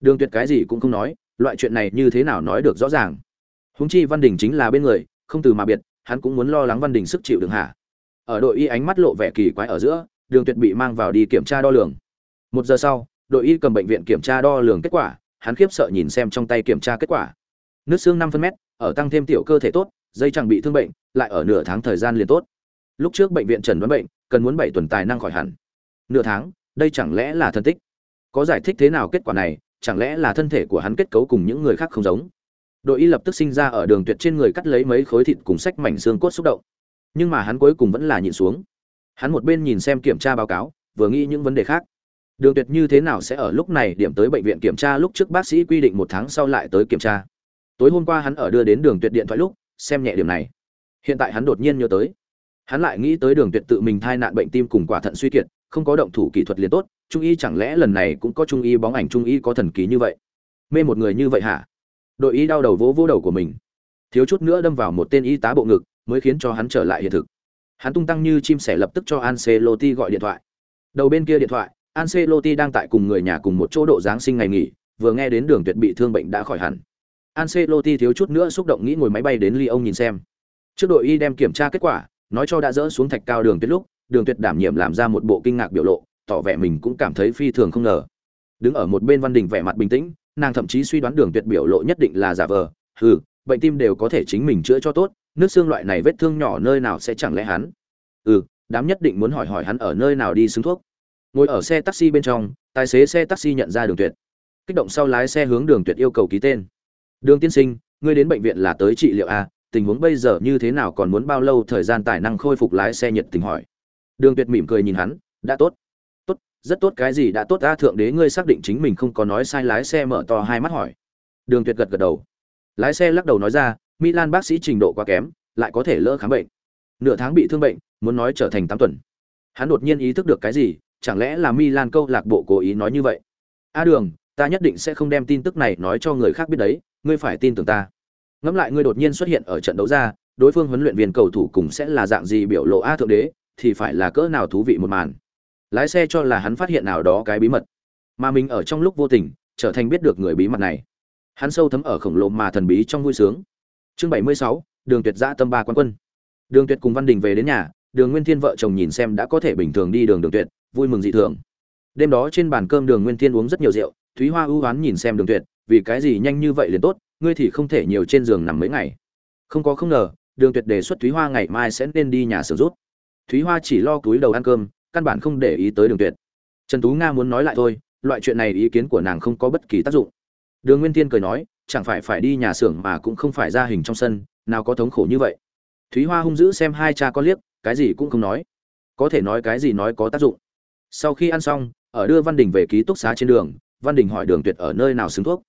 đường tuyệt cái gì cũng không nói, loại chuyện này như thế nào nói được rõ ràng? Huống chi văn đình chính là bên người, không từ mà biệt, hắn cũng muốn lo lắng văn đình sức chịu đựng hạ ở đội y ánh mắt lộ vẻ kỳ quái ở giữa, đường tuyệt bị mang vào đi kiểm tra đo lường. Một giờ sau, đội y cầm bệnh viện kiểm tra đo lường kết quả, hắn khiếp sợ nhìn xem trong tay kiểm tra kết quả. Nước xương năm phân mét, ở tăng thêm tiểu cơ thể tốt, dây chẳng bị thương bệnh, lại ở nửa tháng thời gian liền tốt. Lúc trước bệnh viện trần đoán bệnh, cần muốn bảy tuần tài năng khỏi hẳn. Nửa tháng, đây chẳng lẽ là thân tích? Có giải thích thế nào kết quả này chẳng lẽ là thân thể của hắn kết cấu cùng những người khác không giống? Đội y lập tức sinh ra ở đường tuyệt trên người cắt lấy mấy khối thịt cùng sách mảnh xương cốt xúc động. Nhưng mà hắn cuối cùng vẫn là nhịn xuống. Hắn một bên nhìn xem kiểm tra báo cáo, vừa nghĩ những vấn đề khác. Đường tuyệt như thế nào sẽ ở lúc này điểm tới bệnh viện kiểm tra lúc trước bác sĩ quy định một tháng sau lại tới kiểm tra? Tối hôm qua hắn ở đưa đến đường tuyệt điện thoại lúc, xem nhẹ điểm này. Hiện tại hắn đột nhiên nhớ tới. Hắn lại nghĩ tới đường tuyệt tự mình thai nạn bệnh tim cùng quả thận suy kiệt, không có động thủ kỹ thuật liền tốt trung y chẳng lẽ lần này cũng có trung y bóng ảnh trung y có thần kỳ như vậy? Mê một người như vậy hả? Đội y đau đầu vỗ vỗ đầu của mình. Thiếu chút nữa đâm vào một tên y tá bộ ngực, mới khiến cho hắn trở lại hiện thực. Hắn tung tăng như chim sẻ lập tức cho Ancelotti gọi điện thoại. Đầu bên kia điện thoại, Ancelotti đang tại cùng người nhà cùng một chỗ độ giáng sinh ngày nghỉ, vừa nghe đến đường tuyệt bị thương bệnh đã khỏi hẳn. Ancelotti thiếu chút nữa xúc động nghĩ ngồi máy bay đến Lyon nhìn xem. Trước đội y đem kiểm tra kết quả, nói cho đã dỡ xuống thạch cao đường tuyệt lúc, đường tuyệt đảm nhiệm làm ra một bộ kinh ngạc biểu lộ tỏ vẻ mình cũng cảm thấy phi thường không ngờ. Đứng ở một bên văn đình vẻ mặt bình tĩnh, nàng thậm chí suy đoán đường tuyệt biểu lộ nhất định là giả vờ. Hừ, bệnh tim đều có thể chính mình chữa cho tốt, nước xương loại này vết thương nhỏ nơi nào sẽ chẳng lẽ hắn? Ừ đám nhất định muốn hỏi hỏi hắn ở nơi nào đi xứng thuốc. Ngồi ở xe taxi bên trong, tài xế xe taxi nhận ra đường tuyệt. Kích động sau lái xe hướng đường tuyệt yêu cầu ký tên. Đường tiên sinh, ngươi đến bệnh viện là tới trị liệu a tình huống bây giờ như thế nào còn muốn bao lâu thời gian tài năng khôi phục lái xe nhiệt tình hỏi. Đường tuyệt mỉm cười nhìn hắn, đã tốt tốt rất tốt cái gì đã tốt ta thượng đế ngươi xác định chính mình không có nói sai lái xe mở to hai mắt hỏi. Đường tuyệt gật gật đầu. Lái xe lắc đầu nói ra, milan bác sĩ trình độ quá kém, lại có thể lỡ khám bệnh. Nửa tháng bị thương bệnh, muốn nói trở thành tám tuần. Hắn đột nhiên ý thức được cái gì, chẳng lẽ là milan câu lạc bộ cố ý nói như vậy? A đường, ta nhất định sẽ không đem tin tức này nói cho người khác biết đấy, ngươi phải tin tưởng ta. Ngẫm lại ngươi đột nhiên xuất hiện ở trận đấu ra, đối phương huấn luyện viên cầu thủ cùng sẽ là dạng gì biểu lộ a thượng đế, thì phải là cỡ nào thú vị một màn lái xe cho là hắn phát hiện nào đó cái bí mật. Mà mình ở trong lúc vô tình, trở thành biết được người bí mật này. Hắn sâu thấm ở khổng lồ mà thần bí trong vui sướng. Chương bảy mươi sáu, đường tuyệt giã tâm ba quan quân. Đường tuyệt cùng văn đình về đến nhà, đường nguyên thiên vợ chồng nhìn xem đã có thể bình thường đi đường đường tuyệt, vui mừng dị thường. Đêm đó trên bàn cơm đường nguyên thiên uống rất nhiều rượu, thúy hoa ưu oán nhìn xem đường tuyệt, vì cái gì nhanh như vậy liền tốt, ngươi thì không thể nhiều trên giường nằm mấy ngày. Không có không ngờ, đường tuyệt đề xuất thúy hoa ngày mai sẽ nên đi nhà sửa rút. Thúy hoa chỉ lo túi đầu ăn cơm căn bản không để ý tới đường tuyệt. Trần tú nga muốn nói lại thôi, loại chuyện này ý kiến của nàng không có bất kỳ tác dụng. Đường nguyên tiên cười nói, chẳng phải phải đi nhà xưởng mà cũng không phải ra hình trong sân, nào có thống khổ như vậy. Thúy hoa hung dữ xem hai cha con liếc, cái gì cũng không nói. Có thể nói cái gì nói có tác dụng. Sau khi ăn xong, ở đưa văn đình về ký túc xá trên đường, văn đình hỏi đường tuyệt ở nơi nào xứng thuốc.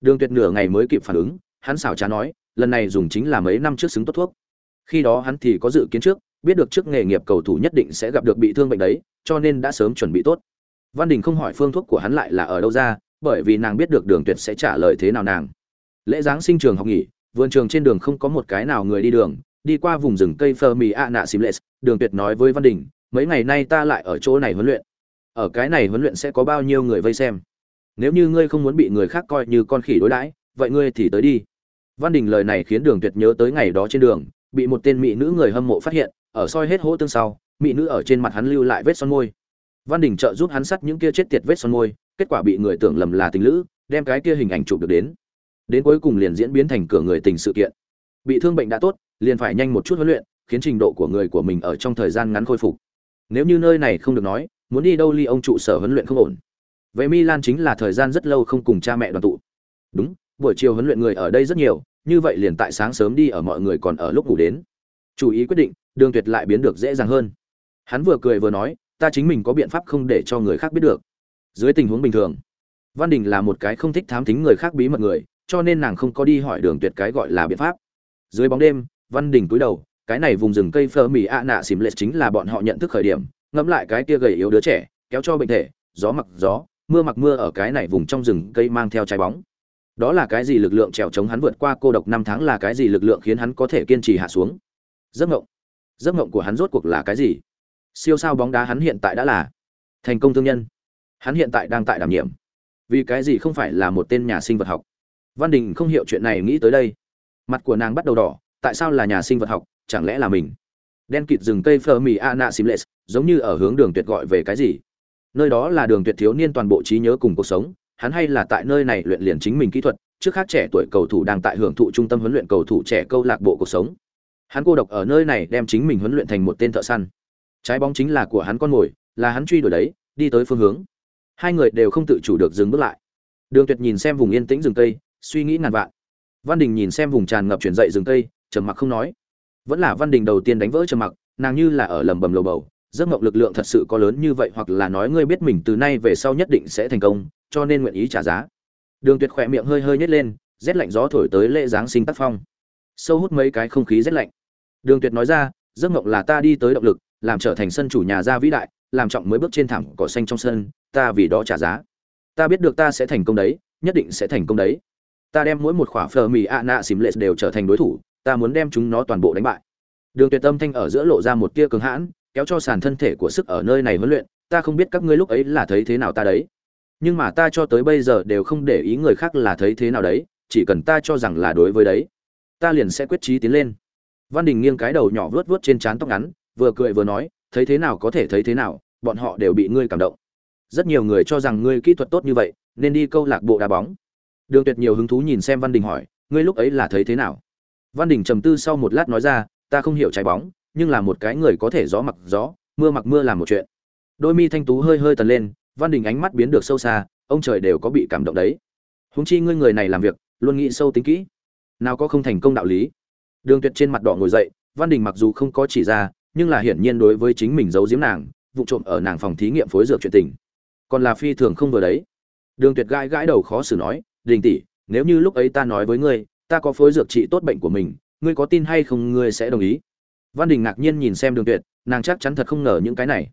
Đường tuyệt nửa ngày mới kịp phản ứng, hắn xảo trá nói, lần này dùng chính là mấy năm trước xứng tốt thuốc. Khi đó hắn thì có dự kiến trước biết được trước nghề nghiệp cầu thủ nhất định sẽ gặp được bị thương bệnh đấy cho nên đã sớm chuẩn bị tốt. Văn đình không hỏi phương thuốc của hắn lại là ở đâu ra bởi vì nàng biết được đường tuyệt sẽ trả lời thế nào nàng. Lễ giáng sinh trường học nghỉ vườn trường trên đường không có một cái nào người đi đường đi qua vùng rừng cây phơ Ana Simles, lệ đường tuyệt nói với văn đình mấy ngày nay ta lại ở chỗ này huấn luyện. Ở cái này huấn luyện sẽ có bao nhiêu người vây xem? Nếu như ngươi không muốn bị người khác coi như con khỉ đối đãi vậy ngươi thì tới đi. Văn đình lời này khiến đường tuyệt nhớ tới ngày đó trên đường bị một tên mỹ nữ người hâm mộ phát hiện, ở soi hết hố tương sau, mỹ nữ ở trên mặt hắn lưu lại vết son môi. Văn đình trợ giúp hắn sắt những kia chết tiệt vết son môi, kết quả bị người tưởng lầm là tình lữ, đem cái kia hình ảnh chụp được đến. Đến cuối cùng liền diễn biến thành cửa người tình sự kiện. Bị thương bệnh đã tốt, liền phải nhanh một chút huấn luyện, khiến trình độ của người của mình ở trong thời gian ngắn khôi phục. Nếu như nơi này không được nói, muốn đi đâu ly ông trụ sở huấn luyện không ổn. Vậy milan chính là thời gian rất lâu không cùng cha mẹ đoàn tụ. Đúng, buổi chiều huấn luyện người ở đây rất nhiều như vậy liền tại sáng sớm đi ở mọi người còn ở lúc ngủ đến. Chủ ý quyết định, đường tuyệt lại biến được dễ dàng hơn. Hắn vừa cười vừa nói, ta chính mình có biện pháp không để cho người khác biết được. Dưới tình huống bình thường, văn đình là một cái không thích thám thính người khác bí mật người, cho nên nàng không có đi hỏi đường tuyệt cái gọi là biện pháp. Dưới bóng đêm, văn đình cúi đầu, cái này vùng rừng cây phơ mì ạ nạ xìm lệ chính là bọn họ nhận thức khởi điểm, ngẫm lại cái kia gầy yếu đứa trẻ, kéo cho bệnh thể, gió mặc gió, mưa mặc mưa ở cái này vùng trong rừng cây mang theo trái bóng đó là cái gì lực lượng trèo chống hắn vượt qua cô độc năm tháng là cái gì lực lượng khiến hắn có thể kiên trì hạ xuống? Giấc ngộng giấc ngộng của hắn rốt cuộc là cái gì? Siêu sao bóng đá hắn hiện tại đã là thành công thương nhân. Hắn hiện tại đang tại đảm nhiệm. Vì cái gì không phải là một tên nhà sinh vật học? Văn đình không hiểu chuyện này nghĩ tới đây. Mặt của nàng bắt đầu đỏ, tại sao là nhà sinh vật học? Chẳng lẽ là mình? Đen kịt rừng cây phơ mì ana simles giống như ở hướng đường tuyệt gọi về cái gì? Nơi đó là đường tuyệt thiếu niên toàn bộ trí nhớ cùng cuộc sống hắn hay là tại nơi này luyện liền chính mình kỹ thuật, trước khác trẻ tuổi cầu thủ đang tại hưởng thụ trung tâm huấn luyện cầu thủ trẻ câu lạc bộ cuộc sống. Hắn cô độc ở nơi này đem chính mình huấn luyện thành một tên thợ săn. Trái bóng chính là của hắn con mồi, là hắn truy đuổi đấy, đi tới phương hướng. Hai người đều không tự chủ được dừng bước lại. Đường tuyệt nhìn xem vùng yên tĩnh rừng cây, suy nghĩ ngàn vạn. Văn đình nhìn xem vùng tràn ngập chuyển dậy rừng cây, trầm mặc không nói. Vẫn là văn đình đầu tiên đánh vỡ trầm mặc, nàng như là ở lầm bầm lầu bầu, giấc mộng lực lượng thật sự có lớn như vậy hoặc là nói ngươi biết mình từ nay về sau nhất định sẽ thành công cho nên nguyện ý trả giá. Đường tuyệt khỏe miệng hơi hơi nhét lên, rét lạnh gió thổi tới lễ giáng sinh tác phong. Sâu hút mấy cái không khí rét lạnh. Đường tuyệt nói ra, giấc mộng là ta đi tới động lực, làm trở thành sân chủ nhà gia vĩ đại, làm trọng mới bước trên thảm cỏ xanh trong sân, ta vì đó trả giá. Ta biết được ta sẽ thành công đấy, nhất định sẽ thành công đấy. Ta đem mỗi một khỏa phờ mì a nạ xìm lệ đều trở thành đối thủ, ta muốn đem chúng nó toàn bộ đánh bại. Đường tuyệt tâm thanh ở giữa lộ ra một tia cường hãn, kéo cho sàn thân thể của sức ở nơi này huấn luyện, ta không biết các ngươi lúc ấy là thấy thế nào ta đấy nhưng mà ta cho tới bây giờ đều không để ý người khác là thấy thế nào đấy, chỉ cần ta cho rằng là đối với đấy, ta liền sẽ quyết trí tiến lên. Văn đình nghiêng cái đầu nhỏ vớt vớt trên trán tóc ngắn, vừa cười vừa nói, thấy thế nào có thể thấy thế nào, bọn họ đều bị ngươi cảm động. Rất nhiều người cho rằng ngươi kỹ thuật tốt như vậy, nên đi câu lạc bộ đá bóng. Đường tuyệt nhiều hứng thú nhìn xem văn đình hỏi, ngươi lúc ấy là thấy thế nào? Văn đình trầm tư sau một lát nói ra, ta không hiểu trái bóng, nhưng là một cái người có thể gió mặc gió, mưa mặc mưa làm một chuyện. Đôi mi thanh tú hơi hơi tần lên văn đình ánh mắt biến được sâu xa, ông trời đều có bị cảm động đấy. Húng chi ngươi người này làm việc, luôn nghĩ sâu tính kỹ. Nào có không thành công đạo lý. Đường tuyệt trên mặt đỏ ngồi dậy, văn đình mặc dù không có chỉ ra, nhưng là hiển nhiên đối với chính mình giấu giếm nàng, vụ trộm ở nàng phòng thí nghiệm phối dược chuyện tình. Còn là phi thường không vừa đấy. Đường tuyệt gãi gãi đầu khó xử nói, đình tỷ, nếu như lúc ấy ta nói với ngươi, ta có phối dược trị tốt bệnh của mình, ngươi có tin hay không ngươi sẽ đồng ý? Văn đình ngạc nhiên nhìn xem đường tuyệt, nàng chắc chắn thật không ngờ những cái này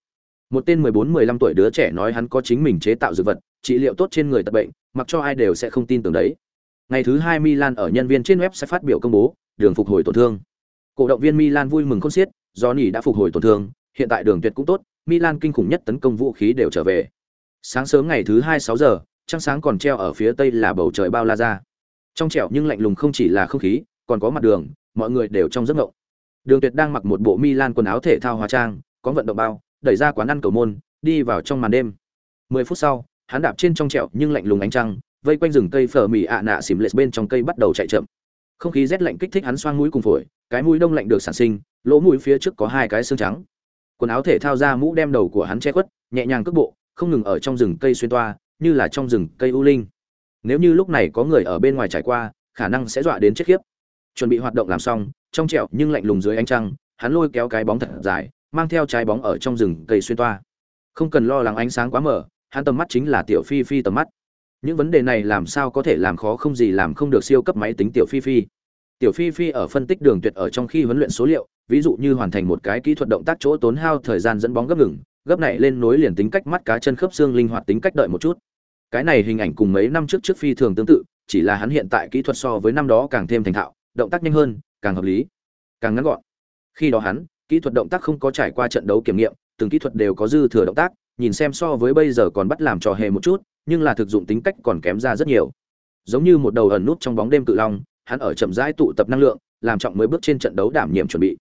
một tên mười bốn, mười lăm tuổi đứa trẻ nói hắn có chính mình chế tạo dược vật, trị liệu tốt trên người tật bệnh, mặc cho ai đều sẽ không tin tưởng đấy. Ngày thứ hai milan ở nhân viên trên web sẽ phát biểu công bố, đường phục hồi tổn thương. Cổ động viên milan vui mừng khôn xiết do nỉ đã phục hồi tổn thương, hiện tại đường tuyệt cũng tốt, milan kinh khủng nhất tấn công vũ khí đều trở về. Sáng sớm ngày thứ hai sáu giờ, trăng sáng còn treo ở phía tây là bầu trời bao la ra. Trong trẻo nhưng lạnh lùng không chỉ là không khí, còn có mặt đường, mọi người đều trong giấc ngộng. Đường tuyệt đang mặc một bộ milan quần áo thể thao hóa trang, có vận động bao đẩy ra quán ăn cầu môn, đi vào trong màn đêm. Mười phút sau, hắn đạp trên trong trẹo nhưng lạnh lùng ánh trăng, vây quanh rừng cây phở mì ạ nạ xìm lệ bên trong cây bắt đầu chạy chậm. Không khí rét lạnh kích thích hắn xoang mũi cùng phổi, cái mũi đông lạnh được sản sinh, lỗ mũi phía trước có hai cái xương trắng. Quần áo thể thao ra mũ đem đầu của hắn che khuất, nhẹ nhàng cước bộ, không ngừng ở trong rừng cây xuyên toa, như là trong rừng cây u linh. Nếu như lúc này có người ở bên ngoài trải qua, khả năng sẽ dọa đến chết khiếp. Chuẩn bị hoạt động làm xong, trong trẹo nhưng lạnh lùng dưới ánh trăng, hắn lôi kéo cái bóng thật dài mang theo trái bóng ở trong rừng cây xuyên toa. Không cần lo lắng ánh sáng quá mở hắn tầm mắt chính là tiểu phi phi tầm mắt. Những vấn đề này làm sao có thể làm khó không gì làm không được siêu cấp máy tính tiểu phi phi. Tiểu phi phi ở phân tích đường tuyệt ở trong khi huấn luyện số liệu, ví dụ như hoàn thành một cái kỹ thuật động tác chỗ tốn hao thời gian dẫn bóng gấp ngừng, gấp này lên nối liền tính cách mắt cá chân khớp xương linh hoạt tính cách đợi một chút. Cái này hình ảnh cùng mấy năm trước trước phi thường tương tự, chỉ là hắn hiện tại kỹ thuật so với năm đó càng thêm thành thạo, động tác nhanh hơn, càng hợp lý, càng ngắn gọn. Khi đó hắn kỹ thuật động tác không có trải qua trận đấu kiểm nghiệm, từng kỹ thuật đều có dư thừa động tác, nhìn xem so với bây giờ còn bắt làm trò hề một chút, nhưng là thực dụng tính cách còn kém ra rất nhiều. Giống như một đầu ẩn nút trong bóng đêm cự long, hắn ở chậm rãi tụ tập năng lượng, làm trọng mới bước trên trận đấu đảm nhiệm chuẩn bị.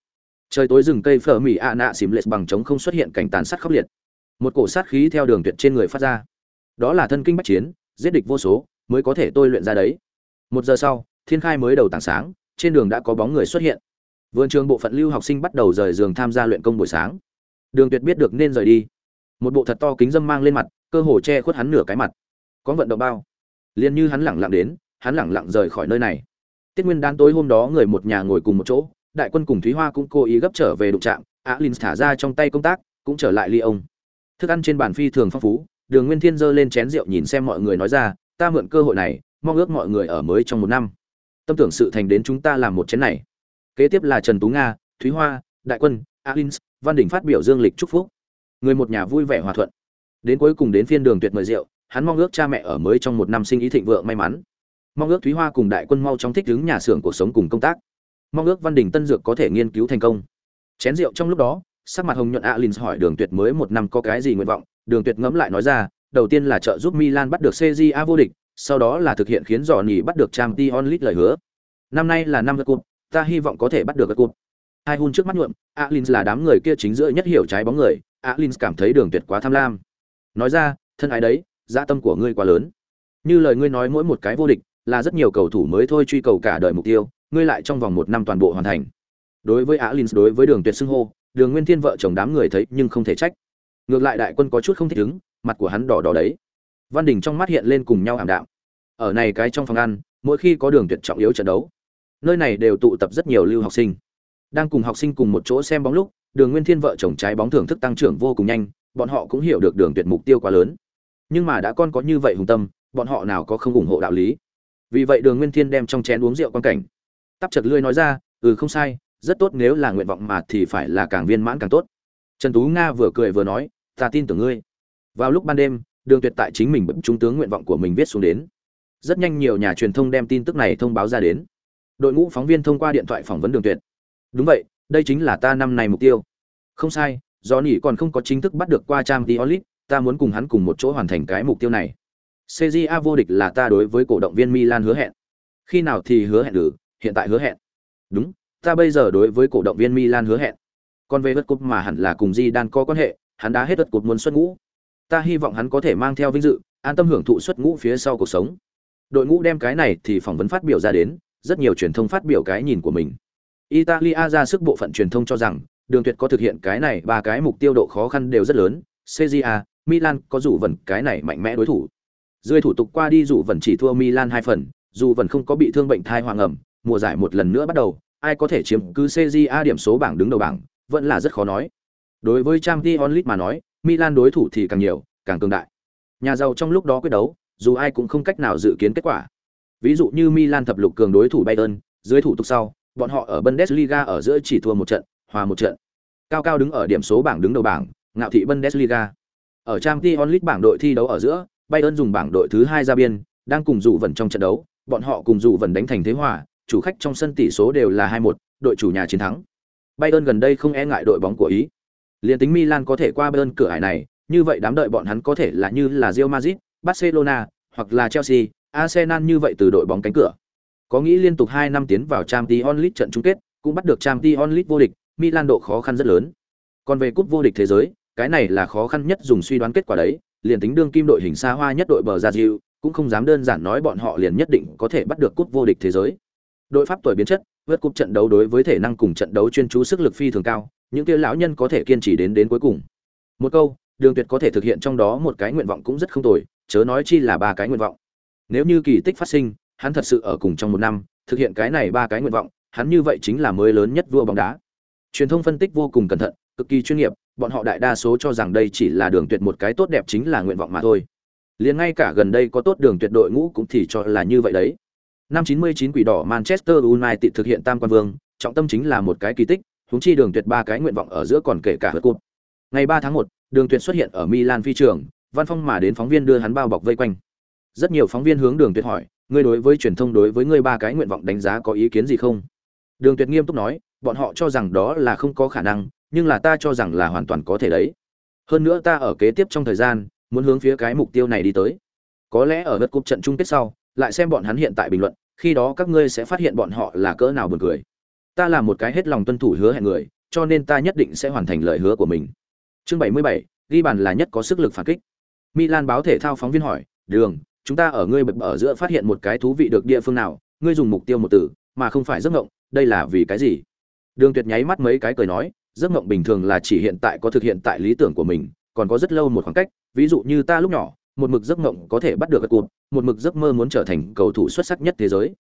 Trời tối rừng cây phở mì ạ nạ xìm lệch bằng chống không xuất hiện cảnh tàn sát khốc liệt. Một cổ sát khí theo đường tuyệt trên người phát ra. Đó là thân kinh bách chiến, giết địch vô số, mới có thể tôi luyện ra đấy. Một giờ sau, thiên khai mới đầu tảng sáng, trên đường đã có bóng người xuất hiện vườn trường bộ phận lưu học sinh bắt đầu rời giường tham gia luyện công buổi sáng. Đường tuyệt biết được nên rời đi. Một bộ thật to kính dâm mang lên mặt, cơ hồ che khuất hắn nửa cái mặt. Có vận động bao. Liền như hắn lẳng lặng đến, hắn lẳng lặng rời khỏi nơi này. Tiết nguyên đán tối hôm đó người một nhà ngồi cùng một chỗ, đại quân cùng thúy hoa cũng cố ý gấp trở về đụng trạm alin thả ra trong tay công tác, cũng trở lại ly ông. Thức ăn trên bàn phi thường phong phú, đường nguyên thiên giơ lên chén rượu nhìn xem mọi người nói ra, ta mượn cơ hội này, mong ước mọi người ở mới trong một năm. Tâm tưởng sự thành đến chúng ta làm một chén này kế tiếp là trần tú nga thúy hoa đại quân alins văn đình phát biểu dương lịch chúc phúc. Người một nhà vui vẻ hòa thuận. Đến cuối cùng đến phiên đường tuyệt mời rượu hắn mong ước cha mẹ ở mới trong một năm sinh ý thịnh vượng may mắn. Mong ước thúy hoa cùng đại quân mau chóng thích ứng nhà xưởng cuộc sống cùng công tác. Mong ước văn đình tân dược có thể nghiên cứu thành công. Chén rượu trong lúc đó sắc mặt hồng nhuận Alins hỏi đường tuyệt mới một năm có cái gì nguyện vọng đường tuyệt ngẫm lại nói ra đầu tiên là trợ giúp Milan bắt được CJA vô địch, sau đó là thực hiện khiến Johnny bắt được Champions League lời hứa. Năm nay là năm cup ta hy vọng có thể bắt được các cụt Hai hun trước mắt nhuộm, Alins là đám người kia chính giữa nhất hiểu trái bóng người, Alins cảm thấy đường tuyệt quá tham lam. Nói ra, thân ái đấy, dạ tâm của ngươi quá lớn. Như lời ngươi nói mỗi một cái vô địch, là rất nhiều cầu thủ mới thôi truy cầu cả đời mục tiêu, ngươi lại trong vòng một năm toàn bộ hoàn thành. Đối với Alins đối với đường tuyệt xưng hô, đường nguyên thiên vợ chồng đám người thấy nhưng không thể trách. Ngược lại đại quân có chút không thích ứng, mặt của hắn đỏ đỏ đấy. Văn Đình trong mắt hiện lên cùng nhau ảm đạm. Ở này cái trong phòng ăn, mỗi khi có đường tuyệt trọng yếu trận đấu, nơi này đều tụ tập rất nhiều lưu học sinh. Đang cùng học sinh cùng một chỗ xem bóng lúc, đường nguyên thiên vợ chồng trái bóng thưởng thức tăng trưởng vô cùng nhanh, bọn họ cũng hiểu được đường tuyệt mục tiêu quá lớn. Nhưng mà đã con có như vậy hùng tâm, bọn họ nào có không ủng hộ đạo lý. Vì vậy đường nguyên thiên đem trong chén uống rượu quan cảnh. Tắp chật lươi nói ra ừ không sai, rất tốt, nếu là nguyện vọng mà thì phải là càng viên mãn càng tốt. Trần tú nga vừa cười vừa nói, ta tin tưởng ngươi. Vào lúc ban đêm, đường tuyệt tại chính mình bấm trung tướng nguyện vọng của mình viết xuống đến. Rất nhanh nhiều nhà truyền thông đem tin tức này thông báo ra đến đội ngũ phóng viên thông qua điện thoại phỏng vấn đường tuyệt. Đúng vậy, đây chính là ta năm nay mục tiêu. Không sai do nỉ còn không có chính thức bắt được qua trang t ta muốn cùng hắn cùng một chỗ hoàn thành cái mục tiêu này. Cja vô địch là ta đối với cổ động viên milan hứa hẹn. Khi nào thì hứa hẹn được, hiện tại hứa hẹn. Đúng, ta bây giờ đối với cổ động viên milan hứa hẹn. Còn về vật cúp mà hẳn là cùng di đan có quan hệ, hắn đã hết vật cúp muốn xuất ngũ. Ta hy vọng hắn có thể mang theo vinh dự, an tâm hưởng thụ xuất ngũ phía sau cuộc sống. Đội ngũ đem cái này thì phỏng vấn phát biểu ra đến rất nhiều truyền thông phát biểu cái nhìn của mình Italia ra sức bộ phận truyền thông cho rằng, Đường Tuyệt có thực hiện cái này ba cái mục tiêu độ khó khăn đều rất lớn, Serie Milan có rủ vẩn cái này mạnh mẽ đối thủ. Dưới thủ tục qua đi rủ vẩn chỉ thua Milan hai phần, dù vẫn không có bị thương bệnh thai hoàng ẩm, mùa giải một lần nữa bắt đầu, ai có thể chiếm cứ Serie điểm số bảng đứng đầu bảng, vẫn là rất khó nói. Đối với Champions League mà nói, Milan đối thủ thì càng nhiều, càng cường đại. Nhà giàu trong lúc đó quyết đấu, dù ai cũng không cách nào dự kiến kết quả. Ví dụ như Milan thập lục cường đối thủ Bayern, dưới thủ tục sau, bọn họ ở Bundesliga ở giữa chỉ thua một trận, hòa một trận. Cao cao đứng ở điểm số bảng đứng đầu bảng, ngạo thị Bundesliga. Ở Champions League bảng đội thi đấu ở giữa, Bayern dùng bảng đội thứ hai ra biên, đang cùng dụ vần trong trận đấu, bọn họ cùng dụ vần đánh thành thế hòa, chủ khách trong sân tỷ số đều là 2-1, đội chủ nhà chiến thắng. Bayern gần đây không e ngại đội bóng của Ý. Liên tính Milan có thể qua Bayern cửa ải này, như vậy đám đợi bọn hắn có thể là như là Real Madrid, Barcelona hoặc là Chelsea, Arsenal như vậy từ đội bóng cánh cửa. Có nghĩ liên tục 2 năm tiến vào Champions League trận chung kết, cũng bắt được Champions League vô địch, Milan độ khó khăn rất lớn. Còn về cúp vô địch thế giới, cái này là khó khăn nhất dùng suy đoán kết quả đấy, liền tính đương kim đội hình xa hoa nhất đội bờ ra Diu, cũng không dám đơn giản nói bọn họ liền nhất định có thể bắt được cúp vô địch thế giới. Đội Pháp tuổi biến chất, vượt cúp trận đấu đối với thể năng cùng trận đấu chuyên chú sức lực phi thường cao, những kia lão nhân có thể kiên trì đến đến cuối cùng. Một câu, Đường Tuyệt có thể thực hiện trong đó một cái nguyện vọng cũng rất không tồi, chớ nói chi là ba cái nguyện vọng. Nếu như kỳ tích phát sinh, hắn thật sự ở cùng trong một năm thực hiện cái này ba cái nguyện vọng hắn như vậy chính là mới lớn nhất vua bóng đá. Truyền thông phân tích vô cùng cẩn thận cực kỳ chuyên nghiệp bọn họ đại đa số cho rằng đây chỉ là đường tuyệt một cái tốt đẹp chính là nguyện vọng mà thôi. Liền ngay cả gần đây có tốt đường tuyệt đội ngũ cũng thì cho là như vậy đấy. Năm 99 quỷ đỏ manchester united thực hiện tam quan vương trọng tâm chính là một cái kỳ tích húng chi đường tuyệt ba cái nguyện vọng ở giữa còn kể cả hớt cụt ngày 3 tháng 1, đường tuyệt xuất hiện ở milan phi trường văn phong mà đến phóng viên đưa hắn bao bọc vây quanh rất nhiều phóng viên hướng đường tuyệt hỏi ngươi đối với truyền thông đối với ngươi ba cái nguyện vọng đánh giá có ý kiến gì không? Đường tuyệt nghiêm túc nói bọn họ cho rằng đó là không có khả năng nhưng là ta cho rằng là hoàn toàn có thể đấy. Hơn nữa ta ở kế tiếp trong thời gian muốn hướng phía cái mục tiêu này đi tới. Có lẽ ở vật cục trận chung kết sau lại xem bọn hắn hiện tại bình luận khi đó các ngươi sẽ phát hiện bọn họ là cỡ nào buồn cười. Ta là một cái hết lòng tuân thủ hứa hẹn người cho nên ta nhất định sẽ hoàn thành lời hứa của mình. Chương 77, ghi bàn là nhất có sức lực phản kích. Milan báo thể thao phóng viên hỏi đường chúng ta ở ngươi bập ở giữa phát hiện một cái thú vị được địa phương nào, ngươi dùng mục tiêu một từ, mà không phải giấc mộng, đây là vì cái gì? Đường tuyệt nháy mắt mấy cái cười nói, giấc mộng bình thường là chỉ hiện tại có thực hiện tại lý tưởng của mình, còn có rất lâu một khoảng cách, ví dụ như ta lúc nhỏ, một mực giấc mộng có thể bắt được cuộc, một mực giấc mơ muốn trở thành cầu thủ xuất sắc nhất thế giới.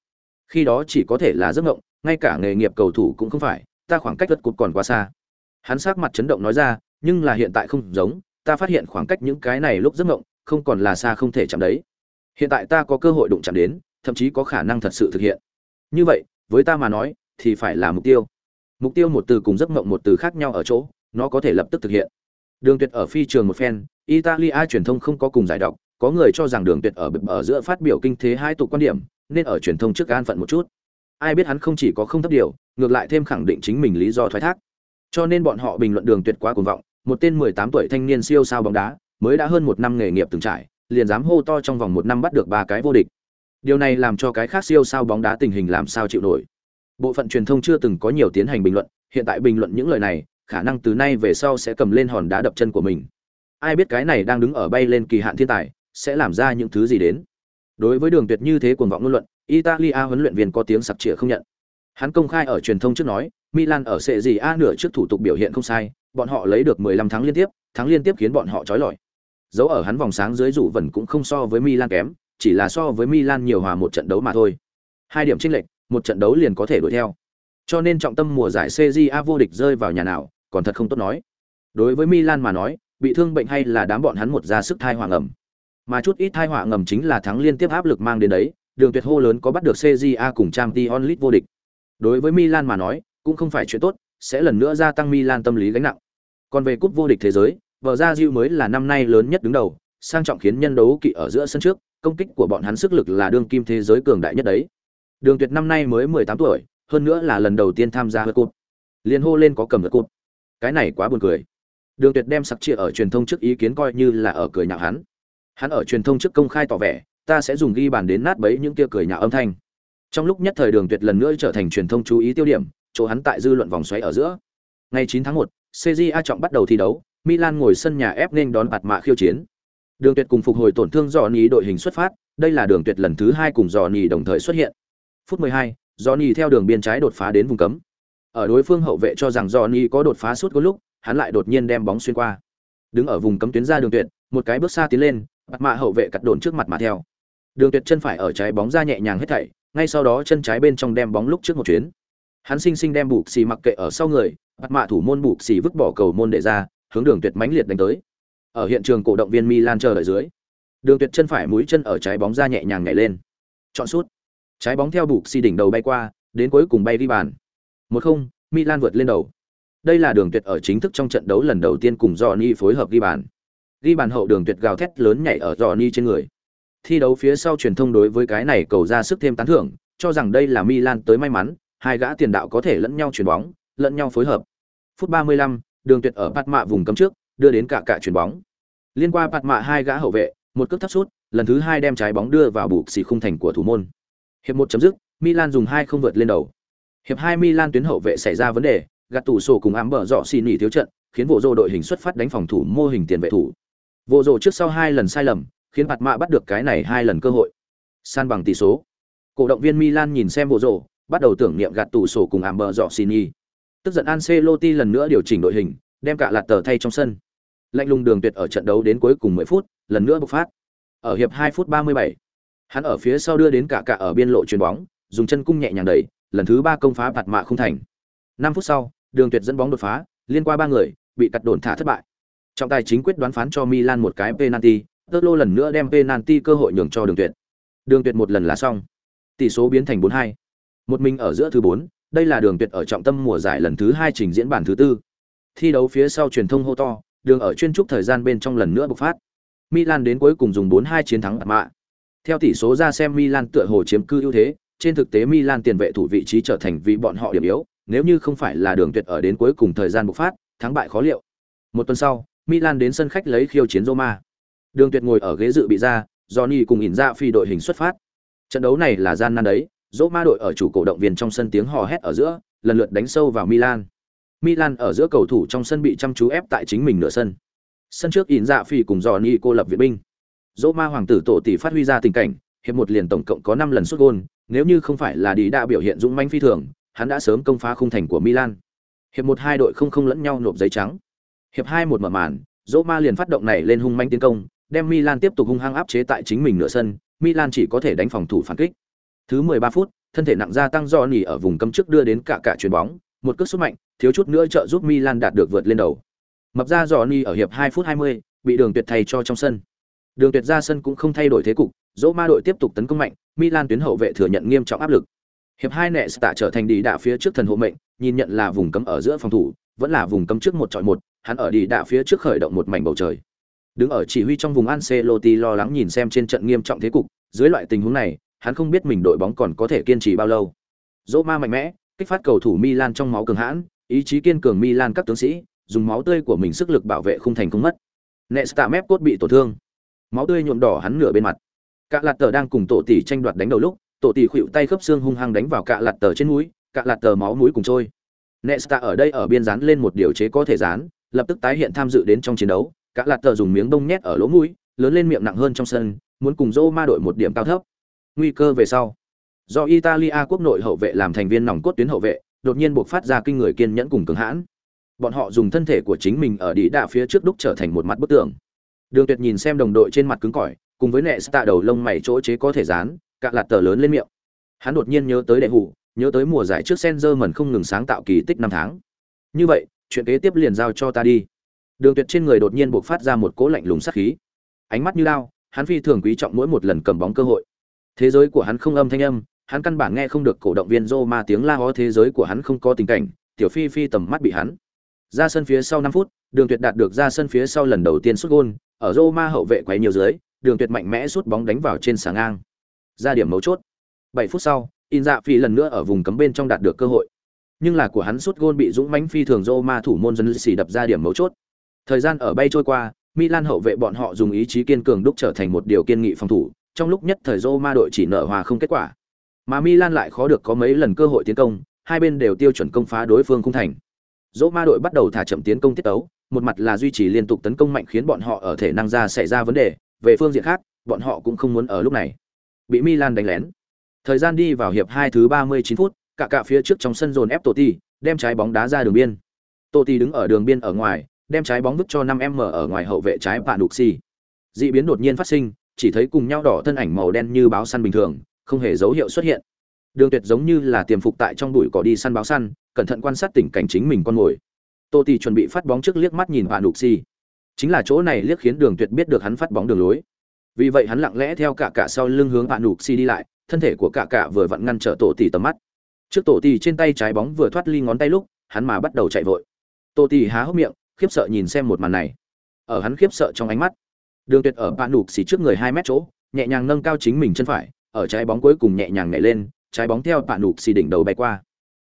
Khi đó chỉ có thể là giấc mộng, ngay cả nghề nghiệp cầu thủ cũng không phải, ta khoảng cách đất cột còn quá xa. Hắn sắc mặt chấn động nói ra, nhưng là hiện tại không giống, ta phát hiện khoảng cách những cái này lúc giấc mộng, không còn là xa không thể chạm đấy hiện tại ta có cơ hội đụng chạm đến thậm chí có khả năng thật sự thực hiện. Như vậy với ta mà nói thì phải là mục tiêu. Mục tiêu một từ cùng giấc mộng một từ khác nhau ở chỗ nó có thể lập tức thực hiện. Đường tuyệt ở phi trường một phen italia truyền thông không có cùng giải đọc có người cho rằng đường tuyệt ở bực ở giữa phát biểu kinh thế hai tục quan điểm nên ở truyền thông trước an phận một chút. Ai biết hắn không chỉ có không thấp điều ngược lại thêm khẳng định chính mình lý do thoái thác. Cho nên bọn họ bình luận đường tuyệt quá cuồng vọng một tên 18 tuổi thanh niên siêu sao bóng đá mới đã hơn một năm nghề nghiệp từng trải, liền dám hô to trong vòng một năm bắt được ba cái vô địch. Điều này làm cho cái khác siêu sao bóng đá tình hình làm sao chịu nổi. Bộ phận truyền thông chưa từng có nhiều tiến hành bình luận, hiện tại bình luận những lời này, khả năng từ nay về sau sẽ cầm lên hòn đá đập chân của mình. Ai biết cái này đang đứng ở bay lên kỳ hạn thiên tài, sẽ làm ra những thứ gì đến. Đối với đường tuyệt như thế cuồng vọng ngôn luận, Italia huấn luyện viên có tiếng sặc trịa không nhận. Hắn công khai ở truyền thông trước nói, Milan ở sệ gì A nửa trước thủ tục biểu hiện không sai, bọn họ lấy được 15 tháng liên tiếp, thắng liên tiếp khiến bọn họ trói lọi. Dấu ở hắn vòng sáng dưới rủ vẫn cũng không so với Milan kém, chỉ là so với Milan nhiều hòa một trận đấu mà thôi. Hai điểm chênh lệch, một trận đấu liền có thể đuổi theo. Cho nên trọng tâm mùa giải CJA vô địch rơi vào nhà nào, còn thật không tốt nói. Đối với Milan mà nói, bị thương bệnh hay là đám bọn hắn một ra sức thai hoàng ẩm. Mà chút ít thai họa ngầm chính là thắng liên tiếp áp lực mang đến đấy, đường tuyệt hô lớn có bắt được CJA cùng Champions League vô địch. Đối với Milan mà nói, cũng không phải chuyện tốt, sẽ lần nữa gia tăng Milan tâm lý gánh nặng. Còn về cúp vô địch thế giới, vở ra Diu mới là năm nay lớn nhất đứng đầu, sang trọng khiến nhân đấu kỵ ở giữa sân trước, công kích của bọn hắn sức lực là đương kim thế giới cường đại nhất đấy. Đường Tuyệt năm nay mới 18 tuổi, hơn nữa là lần đầu tiên tham gia World Cup. Liên hô lên có cầm được Cup. Cái này quá buồn cười. Đường Tuyệt đem sặc chia ở truyền thông trước ý kiến coi như là ở cười nhạo hắn. Hắn ở truyền thông trước công khai tỏ vẻ, ta sẽ dùng ghi bàn đến nát bấy những kia cười nhạo âm thanh. Trong lúc nhất thời Đường Tuyệt lần nữa trở thành truyền thông chú ý tiêu điểm, chỗ hắn tại dư luận vòng xoáy ở giữa. Ngày 9 tháng 1, CJA trọng bắt đầu thi đấu, Milan ngồi sân nhà ép nên đón bạt mạ khiêu chiến. Đường Tuyệt cùng phục hồi tổn thương Johnny đội hình xuất phát, đây là Đường Tuyệt lần thứ hai cùng Johnny đồng thời xuất hiện. Phút 12, Johnny theo đường biên trái đột phá đến vùng cấm. Ở đối phương hậu vệ cho rằng Johnny có đột phá suốt có lúc, hắn lại đột nhiên đem bóng xuyên qua. Đứng ở vùng cấm tuyến ra Đường Tuyệt, một cái bước xa tiến lên, bạt mạ hậu vệ cắt đồn trước mặt mà theo. Đường Tuyệt chân phải ở trái bóng ra nhẹ nhàng hết thảy, ngay sau đó chân trái bên trong đem bóng lúc trước một chuyến. Hắn sinh sinh đem bục xì mặc kệ ở sau người, bạt mạ thủ môn bục xì vứt bỏ cầu môn để ra, hướng Đường Tuyệt mãnh liệt đánh tới. Ở hiện trường cổ động viên Milan chờ đợi dưới, Đường Tuyệt chân phải mũi chân ở trái bóng ra nhẹ nhàng nhảy lên. Chọn sút. Trái bóng theo bục xi đỉnh đầu bay qua, đến cuối cùng bay đi bàn. Một không, Milan vượt lên đầu. Đây là Đường Tuyệt ở chính thức trong trận đấu lần đầu tiên cùng Johnny phối hợp ghi bàn. Ghi bàn hậu Đường Tuyệt gào thét lớn nhảy ở Johnny trên người. Thi đấu phía sau truyền thông đối với cái này cầu ra sức thêm tán thưởng, cho rằng đây là Milan tới may mắn, hai gã tiền đạo có thể lẫn nhau chuyển bóng, lẫn nhau phối hợp. Phút 35, Đường Tuyệt ở phạt mạ vùng cấm trước, đưa đến cả cả chuyển bóng. Liên qua phạt mạ hai gã hậu vệ, một cước thấp sút, lần thứ hai đem trái bóng đưa vào bục xì khung thành của thủ môn. Hiệp một chấm dứt, Milan dùng hai không vượt lên đầu. Hiệp hai Milan tuyến hậu vệ xảy ra vấn đề, gạt tủ sổ cùng ám bờ dọ xì nỉ thiếu trận, khiến vô rô đội hình xuất phát đánh phòng thủ mô hình tiền vệ thủ. Vô rồ trước sau hai lần sai lầm, khiến Bạt Mạ bắt được cái này hai lần cơ hội. San bằng tỷ số. Cổ động viên Milan nhìn xem vô rồ, bắt đầu tưởng niệm gạt tủ sổ cùng ảm bờ dọ Sini. Tức giận Ancelotti lần nữa điều chỉnh đội hình, đem cả lạt tờ thay trong sân. Lạnh lùng đường tuyệt ở trận đấu đến cuối cùng 10 phút, lần nữa bộc phát. Ở hiệp 2 phút 37, hắn ở phía sau đưa đến cả cả ở biên lộ chuyền bóng, dùng chân cung nhẹ nhàng đẩy, lần thứ 3 công phá Bạt Mạ không thành. 5 phút sau, đường tuyệt dẫn bóng đột phá, liên qua ba người, bị cắt đồn thả thất bại. Trọng tài chính quyết đoán phán cho Milan một cái penalty, Tolo lần nữa đem penalty cơ hội nhường cho Đường Tuyệt. Đường Tuyệt một lần là xong. Tỷ số biến thành 4-2. Một mình ở giữa thứ 4, đây là Đường Tuyệt ở trọng tâm mùa giải lần thứ 2 trình diễn bản thứ tư. Thi đấu phía sau truyền thông hô to, đường ở chuyên trúc thời gian bên trong lần nữa bộc phát. Milan đến cuối cùng dùng 4-2 chiến thắng mạ. Theo tỷ số ra xem Milan tựa hồ chiếm cư ưu thế, trên thực tế Milan tiền vệ thủ vị trí trở thành vì bọn họ điểm yếu, nếu như không phải là đường tuyệt ở đến cuối cùng thời gian bộc phát, thắng bại khó liệu. Một tuần sau, Milan đến sân khách lấy khiêu chiến Roma. Đường Tuyệt ngồi ở ghế dự bị ra, Johnny cùng ỉn ra phi đội hình xuất phát. Trận đấu này là gian nan đấy, Roma đội ở chủ cổ động viên trong sân tiếng hò hét ở giữa, lần lượt đánh sâu vào Milan. Milan ở giữa cầu thủ trong sân bị chăm chú ép tại chính mình nửa sân. Sân trước ỉn dạ phi cùng Johnny cô lập viện binh. Roma hoàng tử tổ tỷ phát huy ra tình cảnh, hiệp một liền tổng cộng có 5 lần sút gôn, nếu như không phải là đi đã biểu hiện dũng mãnh phi thường, hắn đã sớm công phá khung thành của Milan. Hiệp một hai đội không không lẫn nhau nộp giấy trắng. Hiệp hai một mở màn, Roma liền phát động này lên hung manh tiến công, đem Milan tiếp tục hung hăng áp chế tại chính mình nửa sân, Milan chỉ có thể đánh phòng thủ phản kích. Thứ 13 phút, thân thể nặng gia tăng do nỉ ở vùng cấm trước đưa đến cả cả chuyền bóng, một cước sút mạnh, thiếu chút nữa trợ giúp Milan đạt được vượt lên đầu. Mập ra Johnny ở hiệp 2 phút 20, bị Đường Tuyệt thay cho trong sân. Đường Tuyệt ra sân cũng không thay đổi thế cục, Roma đội tiếp tục tấn công mạnh, Milan tuyến hậu vệ thừa nhận nghiêm trọng áp lực. Hiệp 2 nệ tạ trở thành đi đạ phía trước thần hộ mệnh, nhìn nhận là vùng cấm ở giữa phòng thủ, vẫn là vùng cấm trước một chọi một, hắn ở đi đạ phía trước khởi động một mảnh bầu trời. Đứng ở chỉ huy trong vùng Ancelotti lo lắng nhìn xem trên trận nghiêm trọng thế cục, dưới loại tình huống này, hắn không biết mình đội bóng còn có thể kiên trì bao lâu. Roma mạnh mẽ, kích phát cầu thủ Milan trong máu cường hãn, ý chí kiên cường Milan các tướng sĩ, dùng máu tươi của mình sức lực bảo vệ khung thành không mất. Nesta mép cốt bị tổn thương, máu tươi nhuộm đỏ hắn nửa bên mặt. Cả lạt tờ đang cùng tổ tỷ tranh đoạt đánh đầu lúc, tổ tỷ khuỵu tay khớp xương hung hăng đánh vào cả lạt tờ trên mũi, cả lạt tờ máu mũi cùng trôi. Nesta ở đây ở biên dán lên một điều chế có thể dán, lập tức tái hiện tham dự đến trong chiến đấu, cả lạt tờ dùng miếng bông nhét ở lỗ mũi, lớn lên miệng nặng hơn trong sân, muốn cùng Roma đội một điểm cao thấp. Nguy cơ về sau. Do Italia quốc nội hậu vệ làm thành viên nòng cốt tuyến hậu vệ, đột nhiên buộc phát ra kinh người kiên nhẫn cùng cường hãn. Bọn họ dùng thân thể của chính mình ở đĩ đạ phía trước đúc trở thành một mặt bức tường. Đường Tuyệt nhìn xem đồng đội trên mặt cứng cỏi, cùng với nệ tạ đầu lông mày chỗ chế có thể dán, cạ lạt tờ lớn lên miệng. Hắn đột nhiên nhớ tới đệ hủ, nhớ tới mùa giải trước Senjo mần không ngừng sáng tạo kỳ tích năm tháng. Như vậy, chuyện kế tiếp liền giao cho ta đi. Đường Tuyệt trên người đột nhiên bộc phát ra một cỗ lạnh lùng sát khí. Ánh mắt như lao, hắn phi thường quý trọng mỗi một lần cầm bóng cơ hội. Thế giới của hắn không âm thanh âm, hắn căn bản nghe không được cổ động viên Roma tiếng la hó thế giới của hắn không có tình cảnh, tiểu phi phi tầm mắt bị hắn. Ra sân phía sau năm phút, Đường Tuyệt đạt được ra sân phía sau lần đầu tiên sút gôn, ở Roma hậu vệ quấy nhiều dưới, Đường Tuyệt mạnh mẽ sút bóng đánh vào trên xà ngang. Ra điểm mấu chốt. 7 phút sau, In Dạ Phi lần nữa ở vùng cấm bên trong đạt được cơ hội. Nhưng là của hắn sút gôn bị dũng mãnh phi thường Roma thủ môn dân xì đập ra điểm mấu chốt. Thời gian ở bay trôi qua, Milan hậu vệ bọn họ dùng ý chí kiên cường đúc trở thành một điều kiên nghị phòng thủ, trong lúc nhất thời Roma đội chỉ nợ hòa không kết quả. Mà Milan lại khó được có mấy lần cơ hội tiến công, hai bên đều tiêu chuẩn công phá đối phương không thành. Roma đội bắt đầu thả chậm tiến công tiết tấu, một mặt là duy trì liên tục tấn công mạnh khiến bọn họ ở thể năng ra xảy ra vấn đề, về phương diện khác, bọn họ cũng không muốn ở lúc này bị Milan đánh lén. Thời gian đi vào hiệp 2 thứ 39 phút, cả cả phía trước trong sân dồn ép Totti, đem trái bóng đá ra đường biên. Totti đứng ở đường biên ở ngoài, đem trái bóng vứt cho 5m ở ngoài hậu vệ trái Panucci. Dị biến đột nhiên phát sinh, chỉ thấy cùng nhau đỏ thân ảnh màu đen như báo săn bình thường, không hề dấu hiệu xuất hiện. Đường Tuyệt giống như là tiềm phục tại trong bụi cỏ đi săn báo săn, cẩn thận quan sát tình cảnh chính mình con mồi. Tô Tỷ chuẩn bị phát bóng trước liếc mắt nhìn bạn Xi. Chính là chỗ này liếc khiến Đường Tuyệt biết được hắn phát bóng đường lối. Vì vậy hắn lặng lẽ theo cả cả sau lưng hướng bạn Xi đi lại, thân thể của cả cả vừa vặn ngăn trở Tổ Tỷ tầm mắt. Trước Tổ Tỷ trên tay trái bóng vừa thoát ly ngón tay lúc, hắn mà bắt đầu chạy vội. Tô Tỷ há hốc miệng, khiếp sợ nhìn xem một màn này ở hắn khiếp sợ trong ánh mắt đường tuyệt ở bạn nục xì trước người hai mét chỗ, nhẹ nhàng nâng cao chính mình chân phải, ở trái bóng cuối cùng nhẹ nhàng nhảy lên, trái bóng theo bạn nục xì đỉnh đầu bay qua.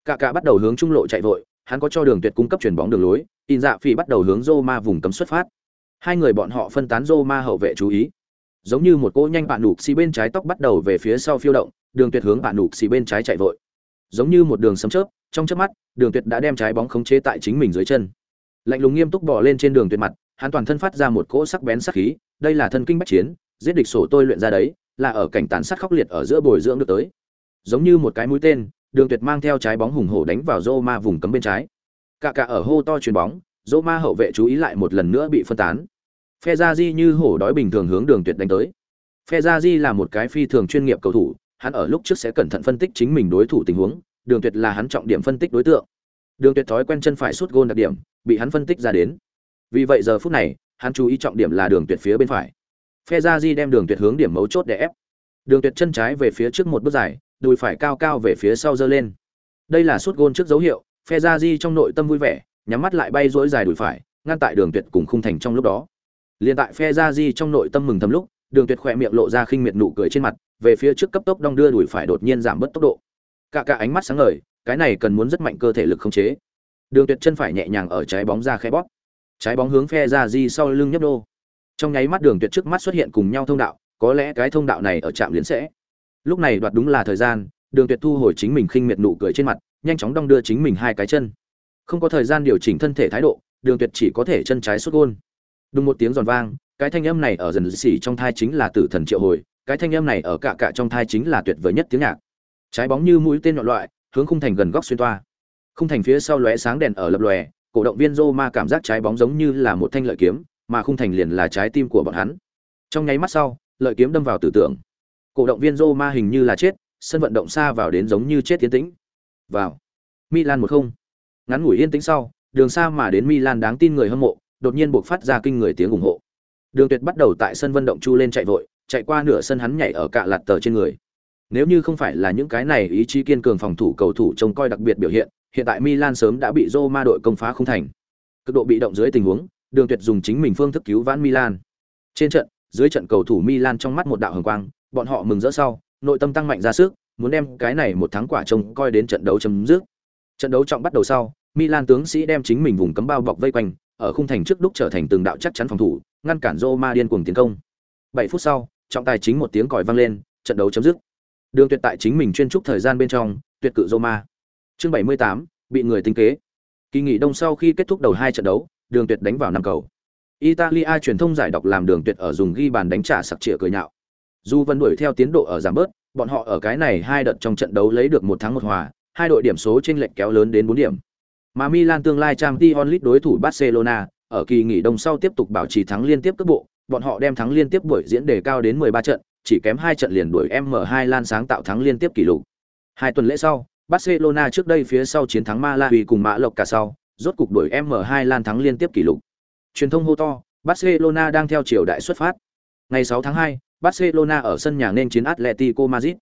Cả cả bắt đầu hướng trung lộ chạy vội, hắn có cho đường tuyệt cung cấp chuyển bóng đường lối, in dạ phi bắt đầu hướng roma vùng cấm xuất phát. Hai người bọn họ phân tán roma hậu vệ chú ý. Giống như một cỗ nhanh bạn nục xì bên trái tóc bắt đầu về phía sau phiêu động, đường tuyệt hướng bạn nục xì bên trái chạy vội. Giống như một đường sấm chớp, trong chớp mắt, đường tuyệt đã đem trái bóng khống chế tại chính mình dưới chân. Lạnh lùng nghiêm túc bỏ lên trên đường tuyệt mặt hắn toàn thân phát ra một cỗ sắc bén sắc khí, đây là thân kinh bách chiến, giết địch sổ tôi luyện ra đấy, là ở cảnh tàn sát khốc liệt ở giữa bồi dưỡng được tới. Giống như một cái mũi tên, đường tuyệt mang theo trái bóng hùng hổ đánh vào Roma vùng cấm bên trái. Cả cả ở hô to chuyền bóng Roma hậu vệ chú ý lại một lần nữa bị phân tán. Phe gia di như hổ đói bình thường hướng đường tuyệt đánh tới. Phe gia di là một cái phi thường chuyên nghiệp cầu thủ, hắn ở lúc trước sẽ cẩn thận phân tích chính mình đối thủ tình huống, đường tuyệt là hắn trọng điểm phân tích đối tượng. Đường tuyệt thói quen chân phải sút gôn đặc điểm, bị hắn phân tích ra đến. Vì vậy giờ phút này, hắn chú ý trọng điểm là đường tuyệt phía bên phải. Phe ra Di đem đường tuyệt hướng điểm mấu chốt để ép. Đường tuyệt chân trái về phía trước một bước dài, đùi phải cao cao về phía sau giơ lên. Đây là suốt gôn trước dấu hiệu, Phe ra Di trong nội tâm vui vẻ, nhắm mắt lại bay dỗi dài đùi phải, ngăn tại đường tuyệt cùng khung thành trong lúc đó. liền tại Phe ra Di trong nội tâm mừng thầm lúc, đường tuyệt khỏe miệng lộ ra khinh miệt nụ cười trên mặt, về phía trước cấp tốc đong đưa đùi phải đột nhiên giảm bớt tốc độ. Cả cả ánh mắt sáng ngời, cái này cần muốn rất mạnh cơ thể lực khống chế. Đường Tuyệt chân phải nhẹ nhàng ở trái bóng ra khẽ bóp. Trái bóng hướng phe ra di sau lưng nhấp đô. Trong nháy mắt Đường Tuyệt trước mắt xuất hiện cùng nhau thông đạo, có lẽ cái thông đạo này ở trạm liền sẽ. Lúc này đoạt đúng là thời gian, Đường Tuyệt thu hồi chính mình khinh miệt nụ cười trên mặt, nhanh chóng đong đưa chính mình hai cái chân. Không có thời gian điều chỉnh thân thể thái độ, Đường Tuyệt chỉ có thể chân trái xuất gôn. Đùng một tiếng giòn vang, cái thanh âm này ở dần xỉ trong thai chính là tử thần triệu hồi, cái thanh âm này ở cả cả trong thai chính là tuyệt vời nhất tiếng nhạc. Trái bóng như mũi tên nhọn loại, hướng khung thành gần góc xuyên toa. Khung thành phía sau lóe sáng đèn ở lập lòe, cổ động viên Roma cảm giác trái bóng giống như là một thanh lợi kiếm, mà khung thành liền là trái tim của bọn hắn. Trong nháy mắt sau, lợi kiếm đâm vào tử tượng. Cổ động viên Roma hình như là chết, sân vận động xa vào đến giống như chết tiến tĩnh. Vào. Milan một không. Ngắn ngủi yên tĩnh sau, đường xa mà đến Milan đáng tin người hâm mộ, đột nhiên buộc phát ra kinh người tiếng ủng hộ. Đường Tuyệt bắt đầu tại sân vận động chu lên chạy vội, chạy qua nửa sân hắn nhảy ở cạ lạt tờ trên người. Nếu như không phải là những cái này ý chí kiên cường phòng thủ cầu thủ trông coi đặc biệt biểu hiện, hiện tại Milan sớm đã bị Roma đội công phá không thành. Cực độ bị động dưới tình huống, Đường Tuyệt dùng chính mình phương thức cứu vãn Milan. Trên trận, dưới trận cầu thủ Milan trong mắt một đạo hồng quang, bọn họ mừng rỡ sau, nội tâm tăng mạnh ra sức, muốn đem cái này một thắng quả trông coi đến trận đấu chấm dứt. Trận đấu trọng bắt đầu sau, Milan tướng sĩ đem chính mình vùng cấm bao bọc vây quanh, ở khung thành trước đúc trở thành từng đạo chắc chắn phòng thủ, ngăn cản Roma điên cuồng tiến công. 7 phút sau, trọng tài chính một tiếng còi vang lên, trận đấu chấm dứt. Đường Tuyệt tại chính mình chuyên trúc thời gian bên trong, tuyệt cự Roma. Chương 78, bị người tính kế. Kỳ nghỉ đông sau khi kết thúc đầu hai trận đấu, Đường Tuyệt đánh vào năm cầu. Italia truyền thông giải đọc làm Đường Tuyệt ở dùng ghi bàn đánh trả sặc trịa cười nhạo. Dù vẫn đuổi theo tiến độ ở giảm bớt, bọn họ ở cái này hai đợt trong trận đấu lấy được một thắng một hòa, hai đội điểm số chênh lệch kéo lớn đến 4 điểm. Mà Milan tương lai Champions League đối thủ Barcelona, ở kỳ nghỉ đông sau tiếp tục bảo trì thắng liên tiếp cấp bộ, bọn họ đem thắng liên tiếp buổi diễn đề cao đến 13 trận, chỉ kém 2 trận liền đuổi M2 Lan sáng tạo thắng liên tiếp kỷ lục. Hai tuần lễ sau, Barcelona trước đây phía sau chiến thắng Malawi cùng Mã Lộc cả sau, rốt cục đuổi M2 Lan thắng liên tiếp kỷ lục. Truyền thông hô to, Barcelona đang theo chiều đại xuất phát. Ngày 6 tháng 2, Barcelona ở sân nhà nên chiến Atletico Madrid.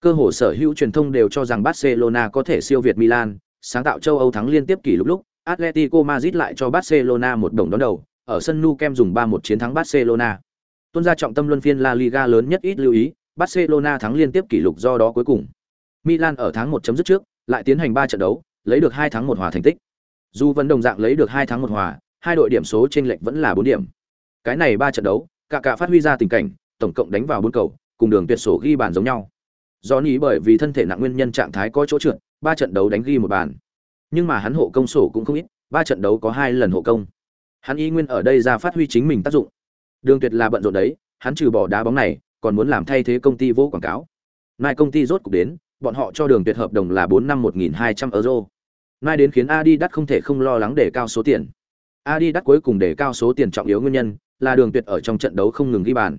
Cơ hồ sở hữu truyền thông đều cho rằng Barcelona có thể siêu việt Milan, sáng tạo châu Âu thắng liên tiếp kỷ lục lúc, Atletico Madrid lại cho Barcelona một đồng đón đầu, ở sân Nou Camp dùng 3-1 chiến thắng Barcelona. Tuân ra trọng tâm luân phiên La Liga lớn nhất ít lưu ý, Barcelona thắng liên tiếp kỷ lục do đó cuối cùng. Milan ở tháng 1 chấm dứt trước, lại tiến hành 3 trận đấu, lấy được 2 thắng 1 hòa thành tích. Dù vẫn đồng dạng lấy được 2 thắng 1 hòa, hai đội điểm số chênh lệch vẫn là 4 điểm. Cái này 3 trận đấu, cả cả phát huy ra tình cảnh, tổng cộng đánh vào 4 cầu, cùng đường tuyệt sổ ghi bàn giống nhau. Johnny bởi vì thân thể nặng nguyên nhân trạng thái có chỗ trượt, 3 trận đấu đánh ghi một bàn. Nhưng mà hắn hộ công sổ cũng không ít, 3 trận đấu có 2 lần hộ công. Hắn y nguyên ở đây ra phát huy chính mình tác dụng. Đường Tuyệt là bận rộn đấy, hắn trừ bỏ đá bóng này, còn muốn làm thay thế công ty vô quảng cáo. Mai công ty rốt cục đến, bọn họ cho Đường Tuyệt hợp đồng là 4 năm 1200 euro. Nay đến khiến Adidas không thể không lo lắng để cao số tiền. Adidas cuối cùng để cao số tiền trọng yếu nguyên nhân là Đường Tuyệt ở trong trận đấu không ngừng ghi bàn.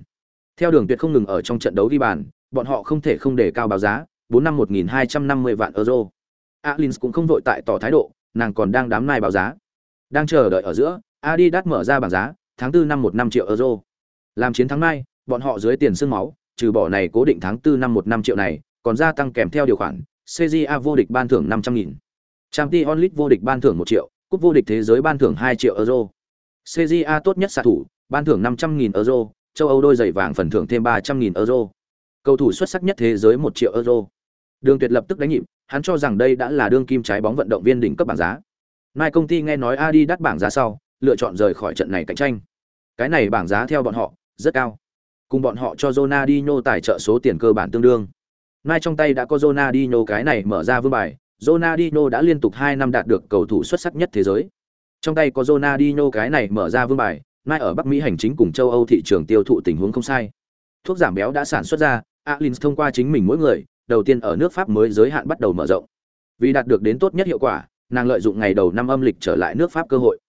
Theo Đường Tuyệt không ngừng ở trong trận đấu ghi bàn, bọn họ không thể không để cao báo giá, 4 năm 1250 vạn euro. Alins cũng không vội tại tỏ thái độ, nàng còn đang đám nai báo giá. Đang chờ đợi ở giữa, Adidas mở ra bảng giá, tháng 4 năm 1 năm triệu euro. Làm chiến thắng nay, bọn họ dưới tiền xương máu, trừ bỏ này cố định tháng 4 năm 1 năm triệu này, còn gia tăng kèm theo điều khoản, CJA vô địch ban thưởng 500 nghìn. Champions League vô địch ban thưởng 1 triệu, cúp vô địch thế giới ban thưởng 2 triệu euro. CJA tốt nhất xạ thủ, ban thưởng 500 nghìn euro, châu Âu đôi giày vàng phần thưởng thêm 300 nghìn euro. Cầu thủ xuất sắc nhất thế giới 1 triệu euro. Đường Tuyệt lập tức đánh nhịp, hắn cho rằng đây đã là đương kim trái bóng vận động viên đỉnh cấp bảng giá. Mai công ty nghe nói Adidas bảng giá sau, lựa chọn rời khỏi trận này cạnh tranh. Cái này bảng giá theo bọn họ rất cao. Cùng bọn họ cho Ronaldinho tài trợ số tiền cơ bản tương đương. Mai trong tay đã có Ronaldinho cái này mở ra vương bài, Ronaldinho đã liên tục 2 năm đạt được cầu thủ xuất sắc nhất thế giới. Trong tay có Ronaldinho cái này mở ra vương bài, Mai ở Bắc Mỹ hành chính cùng châu Âu thị trường tiêu thụ tình huống không sai. Thuốc giảm béo đã sản xuất ra, Alins thông qua chính mình mỗi người, đầu tiên ở nước Pháp mới giới hạn bắt đầu mở rộng. Vì đạt được đến tốt nhất hiệu quả, nàng lợi dụng ngày đầu năm âm lịch trở lại nước Pháp cơ hội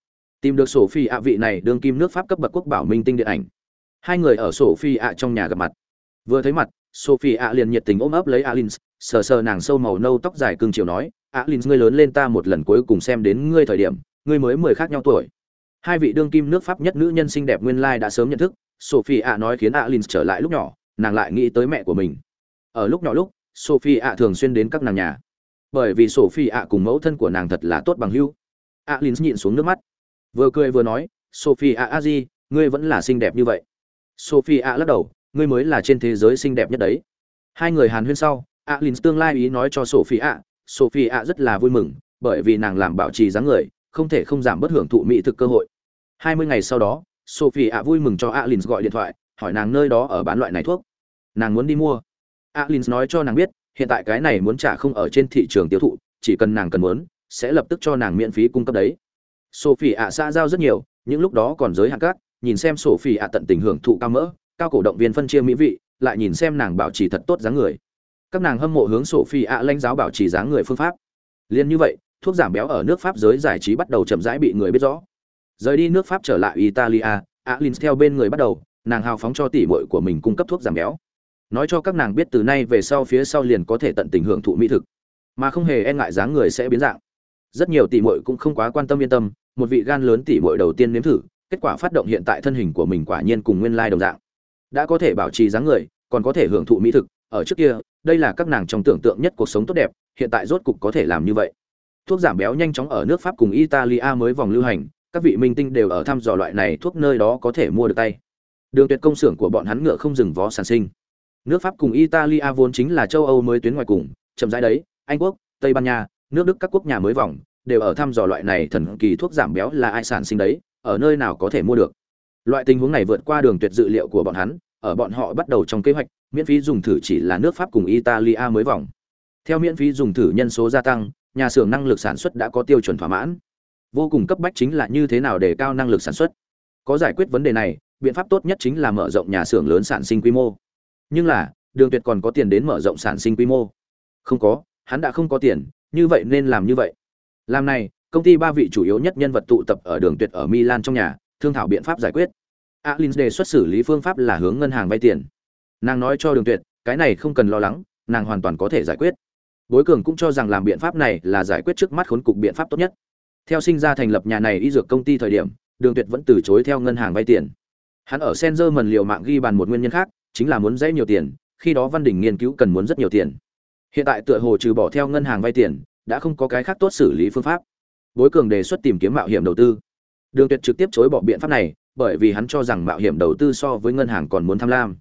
tìm được sổ phi ạ vị này đương kim nước pháp cấp bậc quốc bảo minh tinh điện ảnh hai người ở sổ phi ạ trong nhà gặp mặt vừa thấy mặt sophie ạ liền nhiệt tình ôm ấp lấy alin sờ sờ nàng sâu màu nâu tóc dài cưng chiều nói alin ngươi lớn lên ta một lần cuối cùng xem đến ngươi thời điểm, ngươi mới mười khác nhau tuổi. Hai vị đương kim nước pháp nhất nữ nhân xinh đẹp nguyên lai đã sớm nhận thức, sophie ạ nói khiến alin trở lại lúc nhỏ, nàng lại nghĩ tới mẹ của mình. Ở lúc nhỏ lúc, sophie ạ thường xuyên đến các nàng nhà. Bởi vì sophie ạ cùng mẫu thân của nàng thật là tốt bằng hữu. Alin nhịn xuống nước mắt. Vừa cười vừa nói, sophie a di, ngươi vẫn là xinh đẹp như vậy. Sophie a lắc đầu ngươi mới là trên thế giới xinh đẹp nhất đấy. Hai người hàn huyên sau, alin tương lai ý nói cho sophie a sophie ạ rất là vui mừng, bởi vì nàng làm bảo trì dáng người, không thể không giảm bất hưởng thụ mỹ thực cơ hội. Hai mươi ngày sau đó sophie ạ vui mừng cho alin gọi điện thoại, hỏi nàng nơi đó ở bán loại này thuốc. Nàng muốn đi mua. Alin nói cho nàng biết, hiện tại cái này muốn trả không ở trên thị trường tiêu thụ, chỉ cần nàng cần muốn, sẽ lập tức cho nàng miễn phí cung cấp đấy. Sophie ạ xã giao rất nhiều, những lúc đó còn giới hạn các, nhìn xem sophie ạ tận tình hưởng thụ cao mỡ cao cổ động viên phân chia mỹ vị lại nhìn xem nàng bảo trì thật tốt dáng người. Các nàng hâm mộ hướng sophie ạ lãnh giáo bảo trì dáng người phương pháp. Liên như vậy thuốc giảm béo ở nước pháp giới giải trí bắt đầu chậm rãi bị người biết rõ. Rời đi nước pháp trở lại italia alin theo bên người bắt đầu nàng hào phóng cho tỷ muội của mình cung cấp thuốc giảm béo. Nói cho các nàng biết từ nay về sau phía sau liền có thể tận tình hưởng thụ mỹ thực mà không hề e ngại dáng người sẽ biến dạng. Rất nhiều tỷ muội cũng không quá quan tâm yên tâm một vị gan lớn tỷ muội đầu tiên nếm thử, kết quả phát động hiện tại thân hình của mình quả nhiên cùng nguyên lai đồng dạng. Đã có thể bảo trì dáng người, còn có thể hưởng thụ mỹ thực, ở trước kia, đây là các nàng trong tưởng tượng nhất cuộc sống tốt đẹp, hiện tại rốt cục có thể làm như vậy. Thuốc giảm béo nhanh chóng ở nước Pháp cùng Italia mới vòng lưu hành, các vị minh tinh đều ở thăm dò loại này thuốc nơi đó có thể mua được tay. Đường tuyệt công xưởng của bọn hắn ngựa không dừng vó sản sinh. Nước Pháp cùng Italia vốn chính là châu Âu mới tuyến ngoài cùng, chậm rãi đấy, Anh quốc, Tây Ban Nha, nước Đức các quốc nhà mới vòng, đều ở thăm dò loại này thần kỳ thuốc giảm béo là ai sản sinh đấy, ở nơi nào có thể mua được. Loại tình huống này vượt qua đường tuyệt dự liệu của bọn hắn, ở bọn họ bắt đầu trong kế hoạch, miễn phí dùng thử chỉ là nước Pháp cùng Italia mới vòng. Theo miễn phí dùng thử nhân số gia tăng, nhà xưởng năng lực sản xuất đã có tiêu chuẩn thỏa mãn. Vô cùng cấp bách chính là như thế nào để cao năng lực sản xuất. Có giải quyết vấn đề này, biện pháp tốt nhất chính là mở rộng nhà xưởng lớn sản sinh quy mô. Nhưng là, Đường Tuyệt còn có tiền đến mở rộng sản sinh quy mô. Không có, hắn đã không có tiền, như vậy nên làm như vậy. Làm này, công ty ba vị chủ yếu nhất nhân vật tụ tập ở Đường Tuyệt ở Milan trong nhà, thương thảo biện pháp giải quyết. Alin đề xuất xử lý phương pháp là hướng ngân hàng vay tiền. Nàng nói cho Đường Tuyệt, cái này không cần lo lắng, nàng hoàn toàn có thể giải quyết. Bối Cường cũng cho rằng làm biện pháp này là giải quyết trước mắt khốn cục biện pháp tốt nhất. Theo sinh ra thành lập nhà này y dược công ty thời điểm, Đường Tuyệt vẫn từ chối theo ngân hàng vay tiền. Hắn ở Senzer mần liều mạng ghi bàn một nguyên nhân khác, chính là muốn dễ nhiều tiền, khi đó Văn Đình nghiên cứu cần muốn rất nhiều tiền. Hiện tại tựa hồ trừ bỏ theo ngân hàng vay tiền, đã không có cái khác tốt xử lý phương pháp. Bối Cường đề xuất tìm kiếm mạo hiểm đầu tư. Đường Tuyệt trực tiếp chối bỏ biện pháp này, bởi vì hắn cho rằng mạo hiểm đầu tư so với ngân hàng còn muốn tham lam.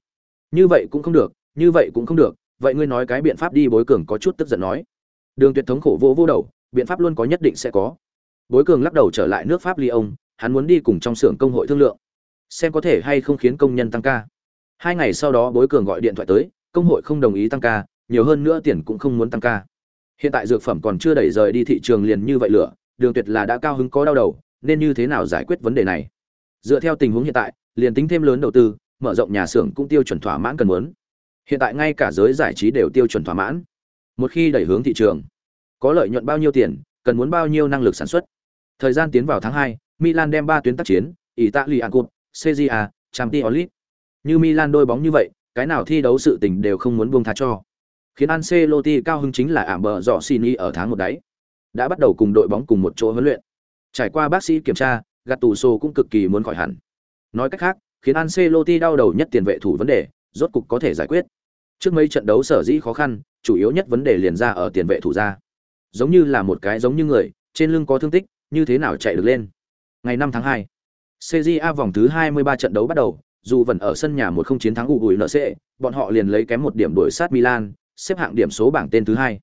Như vậy cũng không được, như vậy cũng không được, vậy ngươi nói cái biện pháp đi Bối Cường có chút tức giận nói. Đường Tuyệt thống khổ vô vô đầu, biện pháp luôn có nhất định sẽ có. Bối Cường lắc đầu trở lại nước Pháp Lyon, hắn muốn đi cùng trong xưởng công hội thương lượng, xem có thể hay không khiến công nhân tăng ca. Hai ngày sau đó Bối Cường gọi điện thoại tới, công hội không đồng ý tăng ca, nhiều hơn nữa tiền cũng không muốn tăng ca. Hiện tại dược phẩm còn chưa đẩy rời đi thị trường liền như vậy lửa, Đường Tuyệt là đã cao hứng có đau đầu, nên như thế nào giải quyết vấn đề này dựa theo tình huống hiện tại liền tính thêm lớn đầu tư mở rộng nhà xưởng cũng tiêu chuẩn thỏa mãn cần muốn. Hiện tại ngay cả giới giải trí đều tiêu chuẩn thỏa mãn. Một khi đẩy hướng thị trường có lợi nhuận bao nhiêu tiền cần muốn bao nhiêu năng lực sản xuất. Thời gian tiến vào tháng hai milan đem ba tuyến tác chiến italy cup cja champions league. Như milan đôi bóng như vậy cái nào thi đấu sự tình đều không muốn buông tha cho. Khiến Ancelotti cao hứng chính là ảm bờ dọ Sini ở tháng một đấy. Đã bắt đầu cùng đội bóng cùng một chỗ huấn luyện. Trải qua bác sĩ kiểm tra, Gattuso cũng cực kỳ muốn khỏi hẳn. Nói cách khác, khiến Ancelotti đau đầu nhất tiền vệ thủ vấn đề, rốt cục có thể giải quyết. Trước mấy trận đấu sở dĩ khó khăn, chủ yếu nhất vấn đề liền ra ở tiền vệ thủ ra. Giống như là một cái giống như người, trên lưng có thương tích, như thế nào chạy được lên. Ngày 5 tháng 2, CJA vòng thứ 23 trận đấu bắt đầu, dù vẫn ở sân nhà một không chiến thắng ủi nợ sẽ bọn họ liền lấy kém một điểm đuổi sát Milan, xếp hạng điểm số bảng tên thứ hai.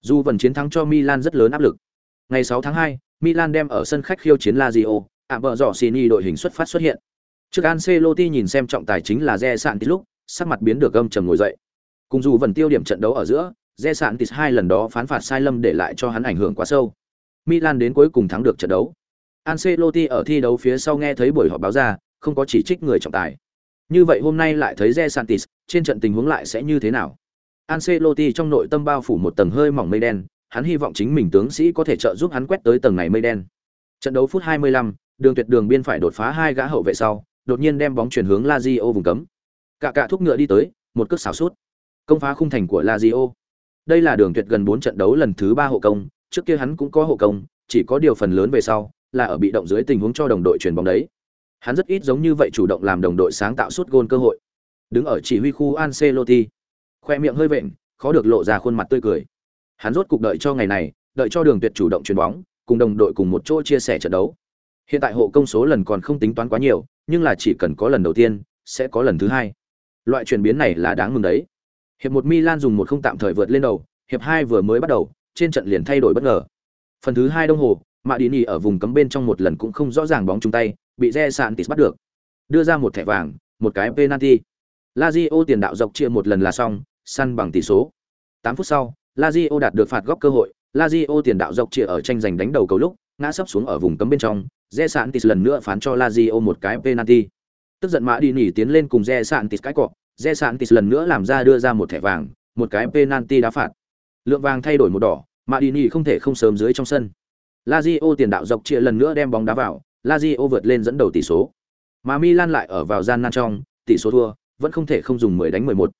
Dù vẫn chiến thắng cho Milan rất lớn áp lực. Ngày 6 tháng 2, Milan đem ở sân khách khiêu chiến Lazio, ạ bờ dọ Sini đội hình xuất phát xuất hiện. Trước Ancelotti nhìn xem trọng tài chính là Re Santis lúc, sắc mặt biến được gâm trầm ngồi dậy. Cùng dù vẫn tiêu điểm trận đấu ở giữa, Re Santis hai lần đó phán phạt sai lầm để lại cho hắn ảnh hưởng quá sâu. Milan đến cuối cùng thắng được trận đấu. Ancelotti ở thi đấu phía sau nghe thấy buổi họp báo ra, không có chỉ trích người trọng tài. Như vậy hôm nay lại thấy Re Santis, trên trận tình huống lại sẽ như thế nào? Ancelotti trong nội tâm bao phủ một tầng hơi mỏng mây đen, hắn hy vọng chính mình tướng sĩ có thể trợ giúp hắn quét tới tầng này mây đen. Trận đấu phút 25, đường tuyệt đường biên phải đột phá hai gã hậu vệ sau, đột nhiên đem bóng chuyển hướng Lazio vùng cấm. Cả cả thúc ngựa đi tới, một cước xảo sút. Công phá khung thành của Lazio. Đây là đường tuyệt gần 4 trận đấu lần thứ 3 hộ công, trước kia hắn cũng có hộ công, chỉ có điều phần lớn về sau là ở bị động dưới tình huống cho đồng đội chuyển bóng đấy. Hắn rất ít giống như vậy chủ động làm đồng đội sáng tạo suốt gôn cơ hội. Đứng ở chỉ huy khu Ancelotti, khoe miệng hơi vện, khó được lộ ra khuôn mặt tươi cười. Hắn rốt cục đợi cho ngày này, đợi cho Đường Tuyệt chủ động chuyền bóng, cùng đồng đội cùng một chỗ chia sẻ trận đấu. Hiện tại hộ công số lần còn không tính toán quá nhiều, nhưng là chỉ cần có lần đầu tiên, sẽ có lần thứ hai. Loại chuyển biến này là đáng mừng đấy. Hiệp một Milan dùng một không tạm thời vượt lên đầu, hiệp hai vừa mới bắt đầu, trên trận liền thay đổi bất ngờ. Phần thứ hai đồng hồ, Madini ở vùng cấm bên trong một lần cũng không rõ ràng bóng chung tay, bị Re Santis bắt được. Đưa ra một thẻ vàng, một cái penalty. Lazio tiền đạo dọc chia một lần là xong, săn bằng tỷ số. 8 phút sau, Lazio đạt được phạt góc cơ hội, Lazio tiền đạo dọc chia ở tranh giành đánh đầu cầu lúc, ngã sấp xuống ở vùng cấm bên trong, Re Santis lần nữa phán cho Lazio một cái penalty. Tức giận Mã đi nỉ tiến lên cùng Re Santis cái cọ, Re Santis lần nữa làm ra đưa ra một thẻ vàng, một cái penalty đá phạt. Lượng vàng thay đổi một đỏ, Mã đi nỉ không thể không sớm dưới trong sân. Lazio tiền đạo dọc chia lần nữa đem bóng đá vào, Lazio vượt lên dẫn đầu tỷ số. Mà Milan lại ở vào gian nan trong, tỷ số thua, vẫn không thể không dùng 10 đánh 11.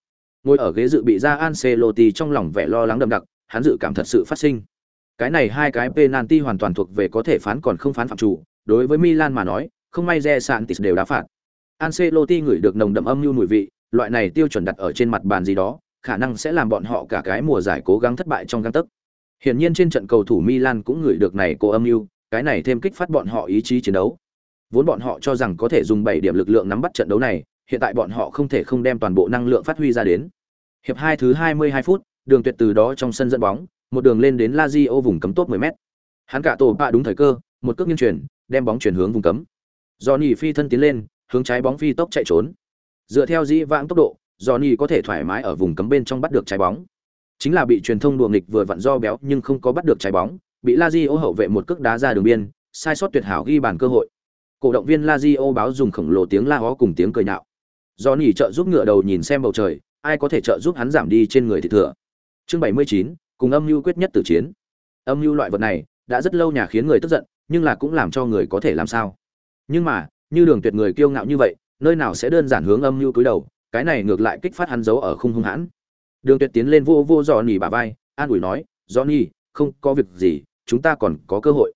Ngồi ở ghế dự bị ra Ancelotti trong lòng vẻ lo lắng đậm đặc, hắn dự cảm thật sự phát sinh. Cái này hai cái penalty hoàn toàn thuộc về có thể phán còn không phán phạm chủ, đối với Milan mà nói, không may Re Santis đều đá phạt. Ancelotti ngửi được nồng đậm âm nhu mùi vị, loại này tiêu chuẩn đặt ở trên mặt bàn gì đó, khả năng sẽ làm bọn họ cả cái mùa giải cố gắng thất bại trong gang tấc. Hiển nhiên trên trận cầu thủ Milan cũng ngửi được này cô âm nhu, cái này thêm kích phát bọn họ ý chí chiến đấu. Vốn bọn họ cho rằng có thể dùng 7 điểm lực lượng nắm bắt trận đấu này, hiện tại bọn họ không thể không đem toàn bộ năng lượng phát huy ra đến. Hiệp 2 thứ 22 phút, Đường Tuyệt từ đó trong sân dẫn bóng, một đường lên đến Lazio vùng cấm tốt 10m. Hắn cả tổ bạ đúng thời cơ, một cước nghiêng chuyển, đem bóng chuyển hướng vùng cấm. Johnny phi thân tiến lên, hướng trái bóng phi tốc chạy trốn. Dựa theo dĩ vãng tốc độ, Johnny có thể thoải mái ở vùng cấm bên trong bắt được trái bóng. Chính là bị truyền thông đùa nghịch vừa vặn do béo nhưng không có bắt được trái bóng, bị Lazio hậu vệ một cước đá ra đường biên, sai sót tuyệt hảo ghi bàn cơ hội. Cổ động viên Lazio báo dùng khổng lồ tiếng la hó cùng tiếng cười nhạo. Johnny trợ giúp ngựa đầu nhìn xem bầu trời, ai có thể trợ giúp hắn giảm đi trên người thì thừa. Chương 79, cùng âm mưu quyết nhất tử chiến. Âm mưu loại vật này, đã rất lâu nhà khiến người tức giận, nhưng là cũng làm cho người có thể làm sao. Nhưng mà, như đường tuyệt người kiêu ngạo như vậy, nơi nào sẽ đơn giản hướng âm mưu cúi đầu, cái này ngược lại kích phát hắn giấu ở khung hung hãn. Đường Tuyệt tiến lên vô vô dò nỉ bà vai, an ủi nói, "Johnny, không có việc gì, chúng ta còn có cơ hội."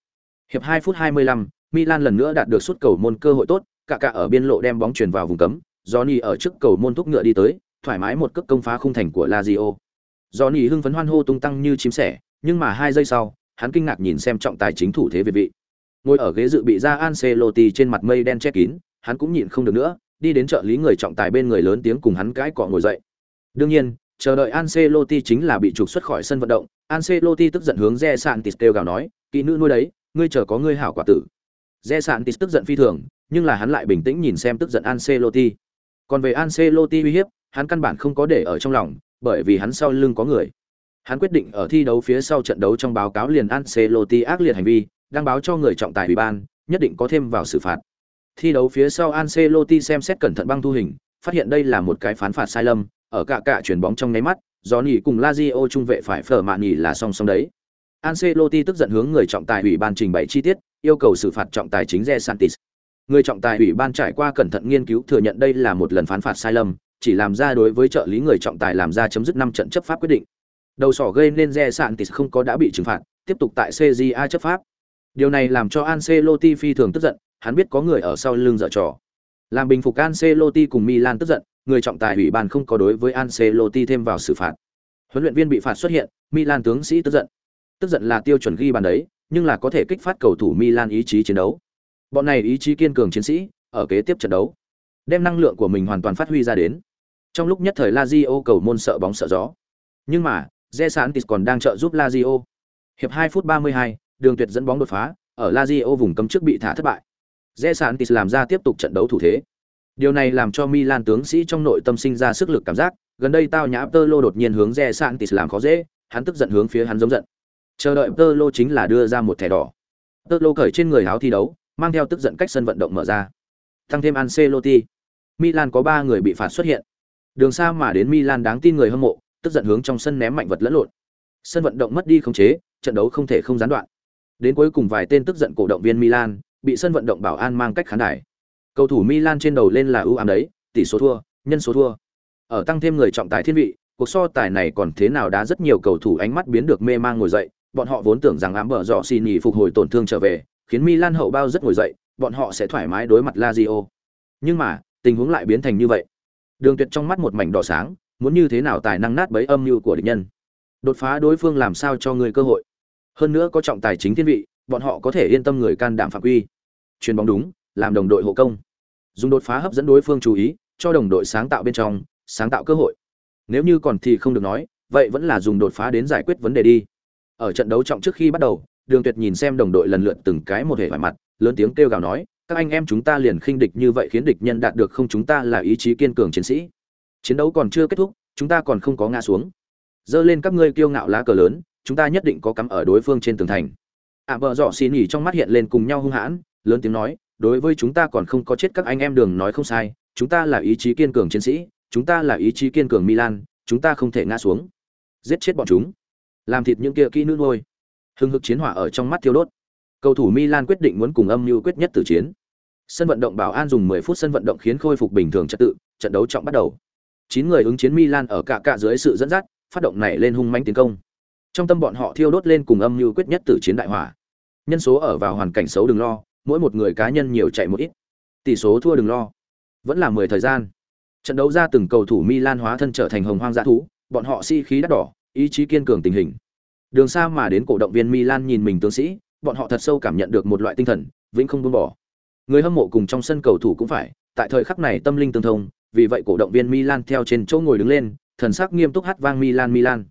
Hiệp 2 phút 25, Milan lần nữa đạt được suất cầu môn cơ hội tốt, cả cả ở biên lộ đem bóng chuyển vào vùng cấm, Johnny ở trước cầu môn thúc ngựa đi tới, thoải mái một cước công phá khung thành của Lazio do nỉ hưng phấn hoan hô tung tăng như chim sẻ, nhưng mà hai giây sau, hắn kinh ngạc nhìn xem trọng tài chính thủ thế về vị. Ngồi ở ghế dự bị ra Ancelotti trên mặt mây đen che kín, hắn cũng nhịn không được nữa, đi đến trợ lý người trọng tài bên người lớn tiếng cùng hắn cãi cọ ngồi dậy. Đương nhiên, chờ đợi Ancelotti chính là bị trục xuất khỏi sân vận động. Ancelotti tức giận hướng Re Santis kêu gào nói, kỹ nữ nuôi đấy, ngươi chờ có ngươi hảo quả tử. Re Santis tức giận phi thường, nhưng là hắn lại bình tĩnh nhìn xem tức giận Ancelotti. Còn về Ancelotti uy hiếp, hắn căn bản không có để ở trong lòng, bởi vì hắn sau lưng có người. Hắn quyết định ở thi đấu phía sau trận đấu trong báo cáo liền Ancelotti ác liệt hành vi, đăng báo cho người trọng tài ủy ban, nhất định có thêm vào xử phạt. Thi đấu phía sau Ancelotti xem xét cẩn thận băng thu hình, phát hiện đây là một cái phán phạt sai lầm, ở cả cả chuyển bóng trong nháy mắt, Johnny cùng Lazio trung vệ phải phở mạn nhỉ là song song đấy. Ancelotti tức giận hướng người trọng tài ủy ban trình bày chi tiết, yêu cầu xử phạt trọng tài chính Re Santis. Người trọng tài ủy ban trải qua cẩn thận nghiên cứu thừa nhận đây là một lần phán phạt sai lầm, chỉ làm ra đối với trợ lý người trọng tài làm ra chấm dứt năm trận chấp pháp quyết định. Đầu sỏ gây nên Re thì không có đã bị trừng phạt, tiếp tục tại CJA chấp pháp. Điều này làm cho Ancelotti phi thường tức giận, hắn biết có người ở sau lưng dở trò. Làm bình phục Ancelotti cùng Milan tức giận, người trọng tài ủy ban không có đối với Ancelotti thêm vào xử phạt. Huấn luyện viên bị phạt xuất hiện, Milan tướng sĩ tức giận. Tức giận là tiêu chuẩn ghi bàn đấy, nhưng là có thể kích phát cầu thủ Milan ý chí chiến đấu. Bọn này ý chí kiên cường chiến sĩ, ở kế tiếp trận đấu, đem năng lượng của mình hoàn toàn phát huy ra đến. Trong lúc nhất thời Lazio cầu môn sợ bóng sợ gió. Nhưng mà, Zesantis còn đang trợ giúp Lazio. Hiệp 2 phút 32, Đường Tuyệt dẫn bóng đột phá, ở Lazio vùng cấm trước bị thả thất bại. Zesantis làm ra tiếp tục trận đấu thủ thế. Điều này làm cho Milan tướng sĩ trong nội tâm sinh ra sức lực cảm giác, gần đây tao nhã Tơ đột nhiên hướng Zesantis làm khó dễ, hắn tức giận hướng phía hắn giống giận. Chờ đợi Tơ chính là đưa ra một thẻ đỏ. Tơ cởi trên người áo thi đấu, mang theo tức giận cách sân vận động mở ra. Tăng thêm Ancelotti. Milan có 3 người bị phạt xuất hiện. Đường xa mà đến Milan đáng tin người hâm mộ, tức giận hướng trong sân ném mạnh vật lẫn lộn. Sân vận động mất đi khống chế, trận đấu không thể không gián đoạn. Đến cuối cùng vài tên tức giận cổ động viên Milan, bị sân vận động bảo an mang cách khán đài. Cầu thủ Milan trên đầu lên là ưu ám đấy, tỷ số thua, nhân số thua. Ở tăng thêm người trọng tài thiên vị, cuộc so tài này còn thế nào đã rất nhiều cầu thủ ánh mắt biến được mê mang ngồi dậy, bọn họ vốn tưởng rằng ám bờ dọ xin nghỉ phục hồi tổn thương trở về, khiến Milan hậu bao rất ngồi dậy, bọn họ sẽ thoải mái đối mặt Lazio. Nhưng mà, tình huống lại biến thành như vậy. Đường Tuyệt trong mắt một mảnh đỏ sáng, muốn như thế nào tài năng nát bấy âm mưu của địch nhân. Đột phá đối phương làm sao cho người cơ hội. Hơn nữa có trọng tài chính thiên vị, bọn họ có thể yên tâm người can đảm phạm quy. Chuyền bóng đúng, làm đồng đội hộ công. Dùng đột phá hấp dẫn đối phương chú ý, cho đồng đội sáng tạo bên trong, sáng tạo cơ hội. Nếu như còn thì không được nói, vậy vẫn là dùng đột phá đến giải quyết vấn đề đi. Ở trận đấu trọng trước khi bắt đầu, Đường Tuyệt nhìn xem đồng đội lần lượt từng cái một hệ phải mặt, lớn tiếng kêu gào nói, các anh em chúng ta liền khinh địch như vậy khiến địch nhân đạt được không chúng ta là ý chí kiên cường chiến sĩ. Chiến đấu còn chưa kết thúc, chúng ta còn không có ngã xuống. Dơ lên các ngươi kiêu ngạo lá cờ lớn, chúng ta nhất định có cắm ở đối phương trên tường thành. À, ạ vợ dọ xì nhỉ trong mắt hiện lên cùng nhau hung hãn, lớn tiếng nói, đối với chúng ta còn không có chết các anh em đường nói không sai, chúng ta là ý chí kiên cường chiến sĩ, chúng ta là ý chí kiên cường Milan, chúng ta không thể ngã xuống. Giết chết bọn chúng. Làm thịt những kia kỹ nữ ngôi. Hưng hực chiến hỏa ở trong mắt thiêu đốt. Cầu thủ Milan quyết định muốn cùng âm mưu quyết nhất tử chiến. Sân vận động Bảo An dùng 10 phút sân vận động khiến khôi phục bình thường trật tự, trận đấu trọng bắt đầu. 9 người ứng chiến Milan ở cả cả dưới sự dẫn dắt, phát động này lên hung mãnh tiến công. Trong tâm bọn họ thiêu đốt lên cùng âm mưu quyết nhất tử chiến đại hỏa. Nhân số ở vào hoàn cảnh xấu đừng lo, mỗi một người cá nhân nhiều chạy một ít. Tỷ số thua đừng lo. Vẫn là 10 thời gian. Trận đấu ra từng cầu thủ Milan hóa thân trở thành hồng hoang dã thú, bọn họ si khí đắt đỏ, ý chí kiên cường tình hình. Đường xa mà đến cổ động viên Milan nhìn mình tướng sĩ, bọn họ thật sâu cảm nhận được một loại tinh thần, vĩnh không buông bỏ. Người hâm mộ cùng trong sân cầu thủ cũng phải, tại thời khắc này tâm linh tương thông, vì vậy cổ động viên Milan theo trên chỗ ngồi đứng lên, thần sắc nghiêm túc hát vang Milan Milan.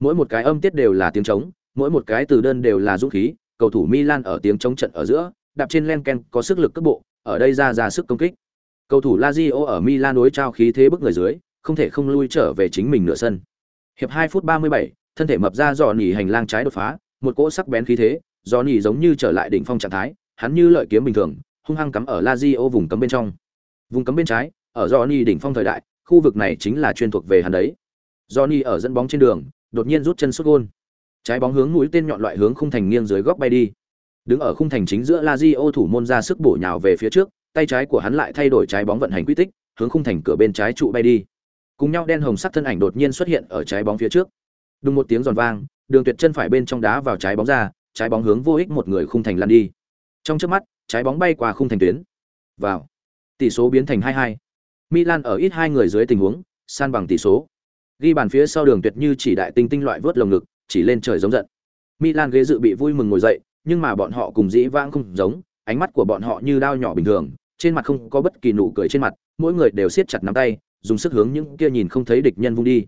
Mỗi một cái âm tiết đều là tiếng trống, mỗi một cái từ đơn đều là dũng khí, cầu thủ Milan ở tiếng trống trận ở giữa, đạp trên len ken có sức lực cước bộ, ở đây ra ra sức công kích. Cầu thủ Lazio ở Milan đối trao khí thế bức người dưới, không thể không lui trở về chính mình nửa sân. Hiệp 2 phút 37, thân thể mập ra dò nỉ hành lang trái đột phá, một cỗ sắc bén khí thế, dò giống như trở lại đỉnh phong trạng thái, hắn như lợi kiếm bình thường, hung hăng cắm ở Lazio vùng cấm bên trong. Vùng cấm bên trái, ở dò đỉnh phong thời đại, khu vực này chính là chuyên thuộc về hắn đấy. Johnny ở dẫn bóng trên đường, đột nhiên rút chân sút gôn. Trái bóng hướng mũi tên nhọn loại hướng khung thành nghiêng dưới góc bay đi. Đứng ở khung thành chính giữa Lazio thủ môn ra sức bổ nhào về phía trước, tay trái của hắn lại thay đổi trái bóng vận hành quy tích, hướng khung thành cửa bên trái trụ bay đi. Cùng nhau đen hồng sắc thân ảnh đột nhiên xuất hiện ở trái bóng phía trước. Đùng một tiếng giòn vang, Đường Tuyệt chân phải bên trong đá vào trái bóng ra, trái bóng hướng vô ích một người khung thành lăn đi. Trong chớp mắt, trái bóng bay qua khung thành tuyến. Vào. Tỷ số biến thành 2-2. Milan ở ít hai người dưới tình huống, san bằng tỷ số. Ghi bàn phía sau Đường Tuyệt như chỉ đại tinh tinh loại vớt lồng ngực, chỉ lên trời giống giận. Milan ghế dự bị vui mừng ngồi dậy, nhưng mà bọn họ cùng dĩ vãng không giống, ánh mắt của bọn họ như đao nhỏ bình thường, trên mặt không có bất kỳ nụ cười trên mặt, mỗi người đều siết chặt nắm tay, dùng sức hướng những kia nhìn không thấy địch nhân vung đi.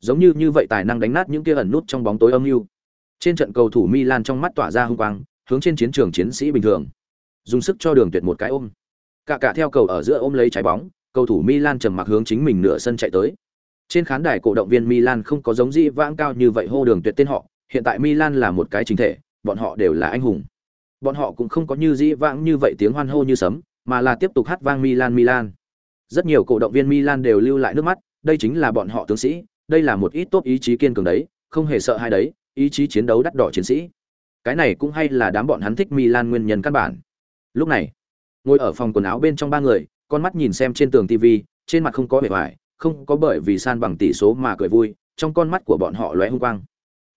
Giống như như vậy tài năng đánh nát những kia ẩn nút trong bóng tối âm u. Trên trận cầu thủ Milan trong mắt tỏa ra hung quang, hướng trên chiến trường chiến sĩ bình thường, dùng sức cho Đường Tuyệt một cái ôm. Cả cả theo cầu ở giữa ôm lấy trái bóng, cầu thủ Milan trầm mặc hướng chính mình nửa sân chạy tới. Trên khán đài cổ động viên Milan không có giống dĩ vãng cao như vậy hô Đường Tuyệt tên họ, hiện tại Milan là một cái chính thể, bọn họ đều là anh hùng. Bọn họ cũng không có như dĩ vãng như vậy tiếng hoan hô như sấm, mà là tiếp tục hát vang Milan Milan. Rất nhiều cổ động viên Milan đều lưu lại nước mắt, đây chính là bọn họ tướng sĩ, đây là một ít tốt ý chí kiên cường đấy, không hề sợ hai đấy, ý chí chiến đấu đắt đỏ chiến sĩ. Cái này cũng hay là đám bọn hắn thích Milan nguyên nhân căn bản. Lúc này, ngồi ở phòng quần áo bên trong ba người, con mắt nhìn xem trên tường TV, trên mặt không có vẻ vải, không có bởi vì san bằng tỷ số mà cười vui, trong con mắt của bọn họ lóe hung quang.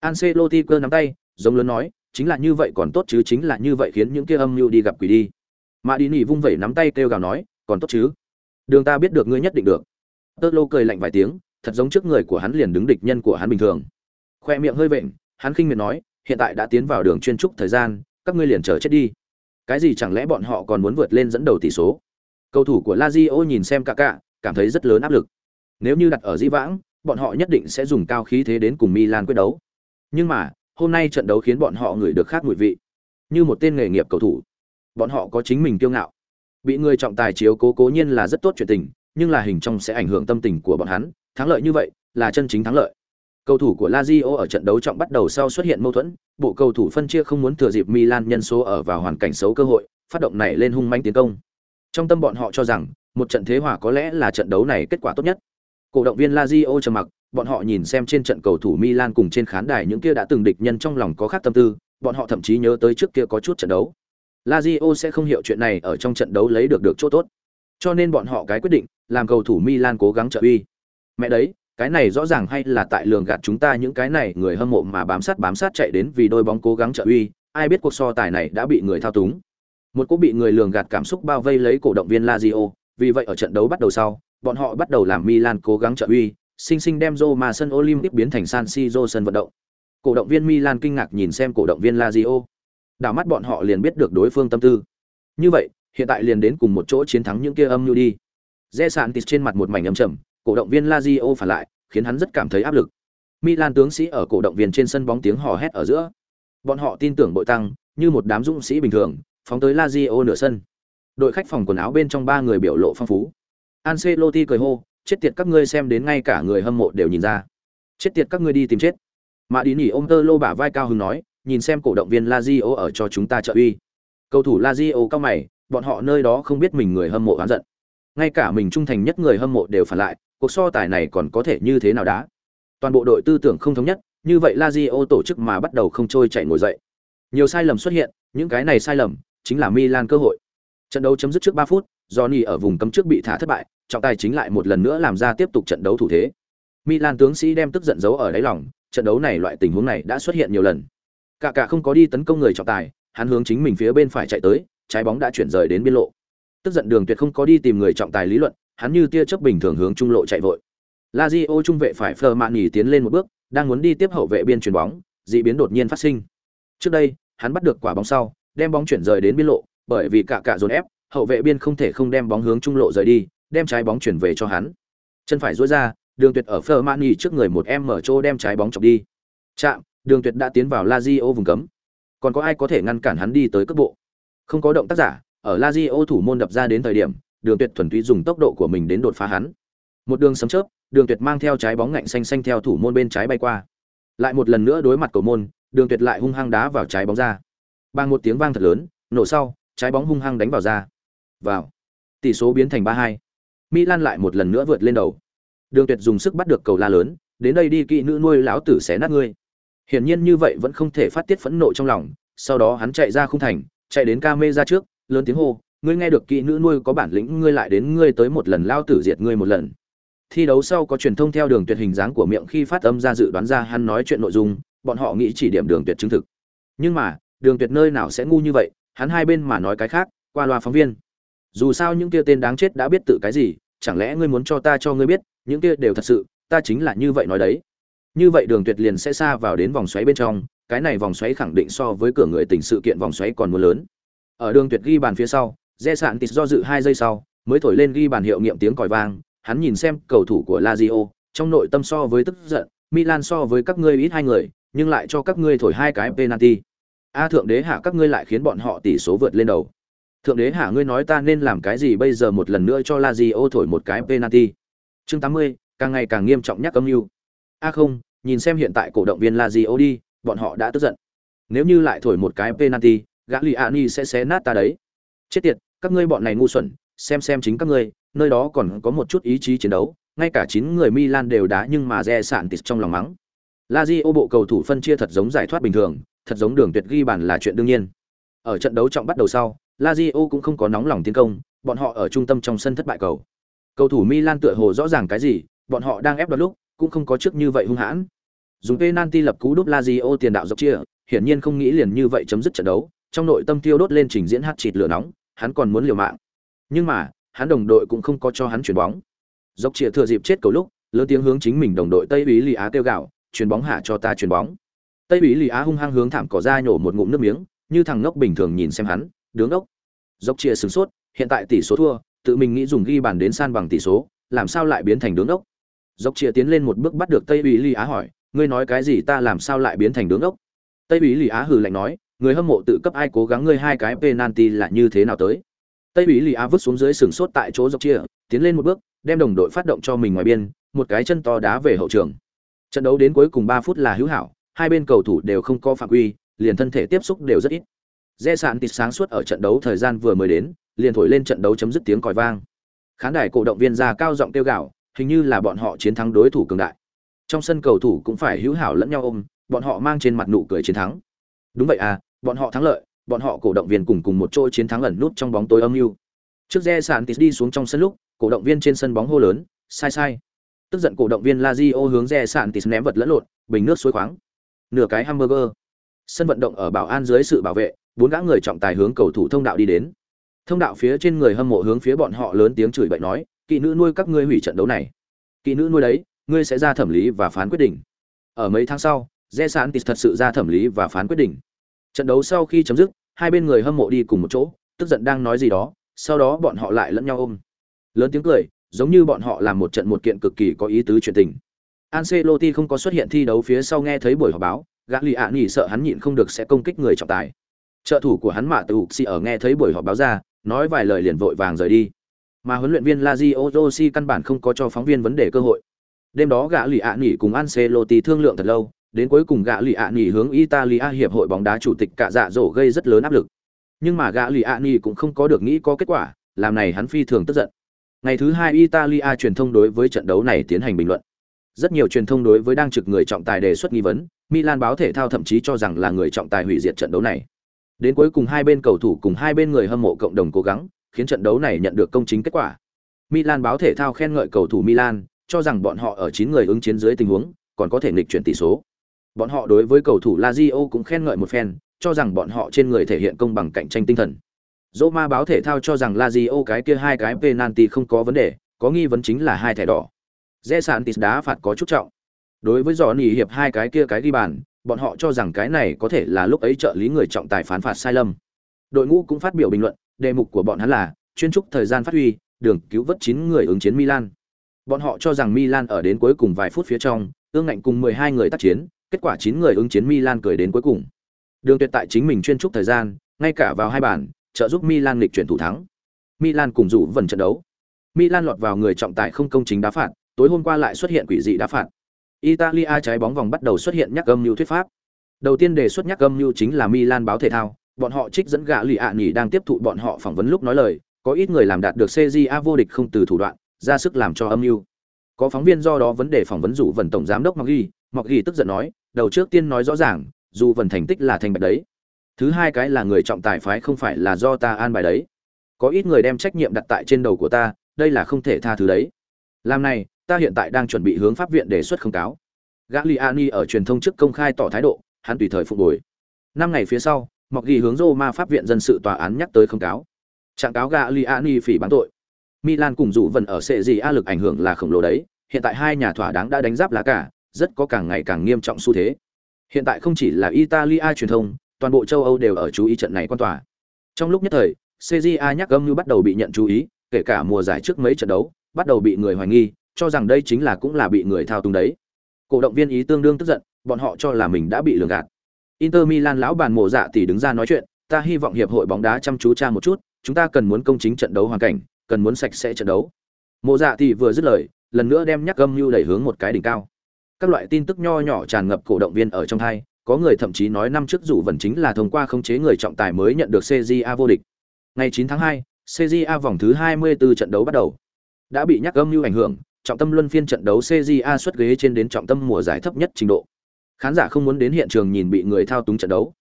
Ancelotti cơ nắm tay, giống lớn nói, chính là như vậy còn tốt chứ chính là như vậy khiến những kia âm mưu đi gặp quỷ đi mà đi nỉ vung vẩy nắm tay kêu gào nói còn tốt chứ đường ta biết được ngươi nhất định được tơ lô cười lạnh vài tiếng thật giống trước người của hắn liền đứng địch nhân của hắn bình thường khoe miệng hơi vện hắn khinh miệt nói, hiện tại đã tiến vào đường chuyên trúc thời gian, các ngươi liền chờ chết đi. Cái gì chẳng lẽ bọn họ còn muốn vượt lên dẫn đầu tỷ số? Cầu thủ của lazio nhìn xem cả cả cảm thấy rất lớn áp lực. Nếu như đặt ở di vãng, bọn họ nhất định sẽ dùng cao khí thế đến cùng milan quyết đấu. Nhưng mà, hôm nay trận đấu khiến bọn họ ngửi được khác mùi vị. Như một tên nghề nghiệp cầu thủ, bọn họ có chính mình kiêu ngạo. Bị người trọng tài chiếu cố cố nhiên là rất tốt chuyện tình, nhưng là hình trong sẽ ảnh hưởng tâm tình của bọn hắn. Thắng lợi như vậy, là chân chính thắng lợi cầu thủ của Lazio ở trận đấu trọng bắt đầu sau xuất hiện mâu thuẫn bộ cầu thủ phân chia không muốn thừa dịp Milan nhân số ở vào hoàn cảnh xấu cơ hội phát động này lên hung manh tiến công trong tâm bọn họ cho rằng một trận thế hòa có lẽ là trận đấu này kết quả tốt nhất cổ động viên Lazio trầm mặc bọn họ nhìn xem trên trận cầu thủ Milan cùng trên khán đài những kia đã từng địch nhân trong lòng có khác tâm tư, bọn họ thậm chí nhớ tới trước kia có chút trận đấu. Lazio sẽ không hiểu chuyện này ở trong trận đấu lấy được được chỗ tốt. Cho nên bọn họ cái quyết định, làm cầu thủ Milan cố gắng trợ uy. Mẹ đấy, cái này rõ ràng hay là tại lường gạt chúng ta những cái này người hâm mộ mà bám sát bám sát chạy đến vì đôi bóng cố gắng trợ uy, ai biết cuộc so tài này đã bị người thao túng. Một cú bị người lường gạt cảm xúc bao vây lấy cổ động viên Lazio, vì vậy ở trận đấu bắt đầu sau, bọn họ bắt đầu làm Milan cố gắng trợ uy, sinh sinh đem Roma sân Olympic biến thành San Siro sân vận động. Cổ động viên Milan kinh ngạc nhìn xem cổ động viên Lazio. Đảo mắt bọn họ liền biết được đối phương tâm tư. Như vậy, hiện tại liền đến cùng một chỗ chiến thắng những kia âm nhu đi. Rẽ sạn tịt trên mặt một mảnh âm trầm, cổ động viên Lazio phản lại, khiến hắn rất cảm thấy áp lực. Milan tướng sĩ ở cổ động viên trên sân bóng tiếng hò hét ở giữa. Bọn họ tin tưởng bội tăng, như một đám dũng sĩ bình thường, phóng tới Lazio nửa sân. Đội khách phòng quần áo bên trong ba người biểu lộ phong phú. Ancelotti cười hô, chết tiệt các ngươi xem đến ngay cả người hâm mộ đều nhìn ra chết tiệt các ngươi đi tìm chết Mã đi nhỉ ôm tơ lô bả vai cao hứng nói nhìn xem cổ động viên lazio ở cho chúng ta trợ uy cầu thủ lazio cao mày bọn họ nơi đó không biết mình người hâm mộ oán giận ngay cả mình trung thành nhất người hâm mộ đều phản lại cuộc so tài này còn có thể như thế nào đá toàn bộ đội tư tưởng không thống nhất như vậy La lazio tổ chức mà bắt đầu không trôi chạy ngồi dậy nhiều sai lầm xuất hiện những cái này sai lầm chính là milan cơ hội trận đấu chấm dứt trước ba phút johnny ở vùng cấm trước bị thả thất bại trọng tài chính lại một lần nữa làm ra tiếp tục trận đấu thủ thế. Milan tướng sĩ đem tức giận giấu ở đáy lòng, trận đấu này loại tình huống này đã xuất hiện nhiều lần. Cả cả không có đi tấn công người trọng tài, hắn hướng chính mình phía bên phải chạy tới, trái bóng đã chuyển rời đến biên lộ. Tức giận Đường Tuyệt không có đi tìm người trọng tài lý luận, hắn như tia chớp bình thường hướng trung lộ chạy vội. Lazio trung vệ phải Fleur tiến lên một bước, đang muốn đi tiếp hậu vệ biên chuyền bóng, dị biến đột nhiên phát sinh. Trước đây, hắn bắt được quả bóng sau, đem bóng chuyển rời đến biên lộ, bởi vì cả cả dồn ép, hậu vệ biên không thể không đem bóng hướng trung lộ rời đi, đem trái bóng chuyển về cho hắn chân phải duỗi ra đường tuyệt ở phơ mani trước người một em mở chỗ đem trái bóng chọc đi chạm đường tuyệt đã tiến vào lazio vùng cấm còn có ai có thể ngăn cản hắn đi tới cất bộ không có động tác giả ở lazio thủ môn đập ra đến thời điểm Đường Tuyệt thuần túy dùng tốc độ của mình đến đột phá hắn. Một đường sấm chớp, Đường Tuyệt mang theo trái bóng ngạnh xanh xanh theo thủ môn bên trái bay qua. Lại một lần nữa đối mặt cầu môn, Đường Tuyệt lại hung hăng đá vào trái bóng ra. Bang một tiếng vang thật lớn, nổ sau, trái bóng hung hăng đánh vào ra. Vào. Tỷ số biến thành 3-2. Milan lại một lần nữa vượt lên đầu. Đường Tuyệt dùng sức bắt được cầu la lớn, đến đây đi kỵ nữ nuôi lão tử xé nát ngươi. Hiển nhiên như vậy vẫn không thể phát tiết phẫn nộ trong lòng, sau đó hắn chạy ra khung thành, chạy đến ca ra trước, lớn tiếng hô, ngươi nghe được kỹ nữ nuôi có bản lĩnh ngươi lại đến ngươi tới một lần lao tử diệt ngươi một lần. Thi đấu sau có truyền thông theo đường tuyệt hình dáng của miệng khi phát âm ra dự đoán ra hắn nói chuyện nội dung, bọn họ nghĩ chỉ điểm đường tuyệt chứng thực. Nhưng mà, đường tuyệt nơi nào sẽ ngu như vậy, hắn hai bên mà nói cái khác, qua loa phóng viên. Dù sao những kia tên đáng chết đã biết tự cái gì, chẳng lẽ ngươi muốn cho ta cho ngươi biết, những kia đều thật sự, ta chính là như vậy nói đấy như vậy đường tuyệt liền sẽ xa vào đến vòng xoáy bên trong cái này vòng xoáy khẳng định so với cửa người tình sự kiện vòng xoáy còn muốn lớn ở đường tuyệt ghi bàn phía sau re sạn tịt do dự hai giây sau mới thổi lên ghi bàn hiệu nghiệm tiếng còi vang. Hắn nhìn xem cầu thủ của lazio trong nội tâm so với tức giận milan so với các ngươi ít hai người nhưng lại cho các ngươi thổi hai cái penalty. A thượng đế hạ các ngươi lại khiến bọn họ tỷ số vượt lên đầu. Thượng đế hạ ngươi nói ta nên làm cái gì bây giờ một lần nữa cho lazio thổi một cái penalty? Chương 80, càng ngày càng nghiêm trọng nhắc âm mưu. A không nhìn xem hiện tại cổ động viên Lazio đi, bọn họ đã tức giận. Nếu như lại thổi một cái penalty, Gagliani sẽ xé nát ta đấy. Chết tiệt, các ngươi bọn này ngu xuẩn, xem xem chính các ngươi, nơi đó còn có một chút ý chí chiến đấu, ngay cả chín người Milan đều đá nhưng mà re sạn tịt trong lòng mắng. Lazio bộ cầu thủ phân chia thật giống giải thoát bình thường, thật giống đường tuyệt ghi bàn là chuyện đương nhiên. Ở trận đấu trọng bắt đầu sau, Lazio cũng không có nóng lòng tiến công, bọn họ ở trung tâm trong sân thất bại cầu. Cầu thủ Milan tựa hồ rõ ràng cái gì, bọn họ đang ép đoạt lúc, cũng không có trước như vậy hung hãn. Dùng penalty lập cú đúp Lazio tiền đạo dọc chia, hiển nhiên không nghĩ liền như vậy chấm dứt trận đấu, trong nội tâm tiêu đốt lên trình diễn hát chịt lửa nóng, hắn còn muốn liều mạng. Nhưng mà, hắn đồng đội cũng không có cho hắn chuyển bóng. Dọc Triệt thừa dịp chết cầu lúc, lớn tiếng hướng chính mình đồng đội Tây Úy Lý Á kêu gào, "Chuyền bóng hạ cho ta chuyển bóng." Tây Úy Lý Á hung hăng hướng thảm cỏ ra nhổ một ngụm nước miếng, như thằng ngốc bình thường nhìn xem hắn, đứng ngốc. Dốc Triệt sửng sốt, hiện tại tỷ số thua, tự mình nghĩ dùng ghi bàn đến san bằng tỷ số, làm sao lại biến thành đứng ngốc? dốc Triệt tiến lên một bước bắt được tây Úy Lý á hỏi ngươi nói cái gì ta làm sao lại biến thành đứng ngốc?" tây Úy Lý á hừ lạnh nói người hâm mộ tự cấp ai cố gắng ngươi hai cái penalty là như thế nào tới? Tây ủy ly á vứt xuống dưới sừng sốt tại chỗ dốc chia tiến lên một bước đem đồng đội phát động cho mình ngoài biên một cái chân to đá về hậu trường. Trận đấu đến cuối cùng ba phút là hữu hảo hai bên cầu thủ đều không có phạm quy liền thân thể tiếp xúc đều rất ít. Dễ sạn tịt sáng suốt ở trận đấu thời gian vừa mới đến, liền thổi lên trận đấu chấm dứt tiếng còi vang. Khán đài cổ động viên ra cao giọng kêu gào, hình như là bọn họ chiến thắng đối thủ cường đại. Trong sân cầu thủ cũng phải hữu hảo lẫn nhau ôm bọn họ mang trên mặt nụ cười chiến thắng. Đúng vậy à bọn họ thắng lợi, bọn họ cổ động viên cùng cùng một chỗ chiến thắng ẩn nút trong bóng tối âm mưu. Trước re sàn tis đi xuống trong sân lúc, cổ động viên trên sân bóng hô lớn, sai sai. Tức giận cổ động viên lazio hướng re sàn tis ném vật lẫn lộn, bình nước suối khoáng. Nửa cái hamburger. Sân vận động ở bảo an dưới sự bảo vệ, bốn gã người trọng tài hướng cầu thủ thông đạo đi đến. Thông đạo phía trên người hâm mộ hướng phía bọn họ lớn tiếng chửi bậy nói, kỵ nữ nuôi các ngươi hủy trận đấu này. Kỵ nữ nuôi đấy, ngươi sẽ ra thẩm lý và phán quyết định. Ở mấy tháng sau re sàn tis thật sự ra thẩm lý và phán quyết định trận đấu sau khi chấm dứt hai bên người hâm mộ đi cùng một chỗ tức giận đang nói gì đó sau đó bọn họ lại lẫn nhau ôm lớn tiếng cười giống như bọn họ làm một trận một kiện cực kỳ có ý tứ chuyện tình Ancelotti không có xuất hiện thi đấu phía sau nghe thấy buổi họp báo, gã lì ạ nghỉ sợ hắn nhịn không được sẽ công kích người trọng tài. Trợ thủ của hắn Mạ Tử Xi ở nghe thấy buổi họp báo ra, nói vài lời liền vội vàng rời đi mà huấn luyện viên Lazio Rossi căn bản không có cho phóng viên vấn đề cơ hội. Đêm đó gã lì ạ nghỉ cùng Ancelotti thương lượng thật lâu, đến cuối cùng gã lì ạ nghỉ hướng Italia hiệp hội bóng đá chủ tịch cạ dạ dỗ gây rất lớn áp lực. Nhưng mà gã lì ạ nghỉ cũng không có được nghĩ có kết quả, làm này hắn phi thường tức giận. Ngày thứ hai Italia truyền thông đối với trận đấu này tiến hành bình luận. Rất nhiều truyền thông đối với đang trực người trọng tài đề xuất nghi vấn, Milan báo thể thao thậm chí cho rằng là người trọng tài hủy diệt trận đấu này. Đến cuối cùng hai bên cầu thủ cùng hai bên người hâm mộ cộng đồng cố gắng, khiến trận đấu này nhận được công chính kết quả. Milan báo thể thao khen ngợi cầu thủ Milan, cho rằng bọn họ ở chín người ứng chiến dưới tình huống, còn có thể nghịch chuyển tỷ số. Bọn họ đối với cầu thủ Lazio cũng khen ngợi một phen, cho rằng bọn họ trên người thể hiện công bằng cạnh tranh tinh thần. Roma báo thể thao cho rằng Lazio cái kia hai cái penalty không có vấn đề, có nghi vấn chính là hai thẻ đỏ. Zesantis đá phạt có chút trọng. Đối với Johnny hiệp hai cái kia cái ghi bàn, bọn họ cho rằng cái này có thể là lúc ấy trợ lý người trọng tài phán phạt sai lầm. Đội ngũ cũng phát biểu bình luận, đề mục của bọn hắn là chuyên trúc thời gian phát huy, đường cứu vớt 9 người ứng chiến Milan. Bọn họ cho rằng Milan ở đến cuối cùng vài phút phía trong, ương ngạnh cùng 12 người tác chiến, kết quả 9 người ứng chiến Milan cười đến cuối cùng. Đường tuyệt tại chính mình chuyên trúc thời gian, ngay cả vào hai bàn, trợ giúp Milan lịch chuyển thủ thắng. Milan cùng rủ vần trận đấu. Milan lọt vào người trọng tài không công chính đá phạt, tối hôm qua lại xuất hiện quỷ dị đá phạt. Italia trái bóng vòng bắt đầu xuất hiện nhắc âm như thuyết pháp. Đầu tiên đề xuất nhắc âm như chính là Milan báo thể thao, bọn họ trích dẫn gã lì ạ nhỉ đang tiếp thụ bọn họ phỏng vấn lúc nói lời, có ít người làm đạt được CJA vô địch không từ thủ đoạn, ra sức làm cho âm ưu. Có phóng viên do đó vấn đề phỏng vấn rủ vần tổng giám đốc Mọc Ghi, tức giận nói, đầu trước tiên nói rõ ràng, dù vần thành tích là thành bạch đấy. Thứ hai cái là người trọng tài phái không phải là do ta an bài đấy. Có ít người đem trách nhiệm đặt tại trên đầu của ta, đây là không thể tha thứ đấy. Làm này, ta hiện tại đang chuẩn bị hướng pháp viện đề xuất không cáo. Gagliani ở truyền thông trước công khai tỏ thái độ, hắn tùy thời phục hồi. Năm ngày phía sau, Mọc Ghi hướng Roma pháp viện dân sự tòa án nhắc tới không cáo. Trạng cáo Gagliani phỉ bán tội. Milan cùng dù vần ở sệ gì a lực ảnh hưởng là khổng lồ đấy, hiện tại hai nhà thỏa đáng đã đánh giáp lá cả, rất có càng ngày càng nghiêm trọng xu thế. Hiện tại không chỉ là Italia truyền thông, toàn bộ châu Âu đều ở chú ý trận này quan tòa. Trong lúc nhất thời, CJA nhắc âm như bắt đầu bị nhận chú ý, kể cả mùa giải trước mấy trận đấu, bắt đầu bị người hoài nghi, cho rằng đây chính là cũng là bị người thao túng đấy. Cổ động viên ý tương đương tức giận, bọn họ cho là mình đã bị lừa gạt. Inter Milan lão bàn mộ dạ tỷ đứng ra nói chuyện, ta hy vọng hiệp hội bóng đá chăm chú tra một chút, chúng ta cần muốn công chính trận đấu hoàn cảnh, cần muốn sạch sẽ trận đấu. Mộ dạ tỷ vừa dứt lời, lần nữa đem nhắc âm như đẩy hướng một cái đỉnh cao. Các loại tin tức nho nhỏ tràn ngập cổ động viên ở trong hai, có người thậm chí nói năm trước dù vần chính là thông qua khống chế người trọng tài mới nhận được CJA vô địch. Ngày 9 tháng 2, CJA vòng thứ 24 trận đấu bắt đầu. Đã bị nhắc âm như ảnh hưởng, trọng tâm luân phiên trận đấu CJA xuất ghế trên đến trọng tâm mùa giải thấp nhất trình độ. Khán giả không muốn đến hiện trường nhìn bị người thao túng trận đấu.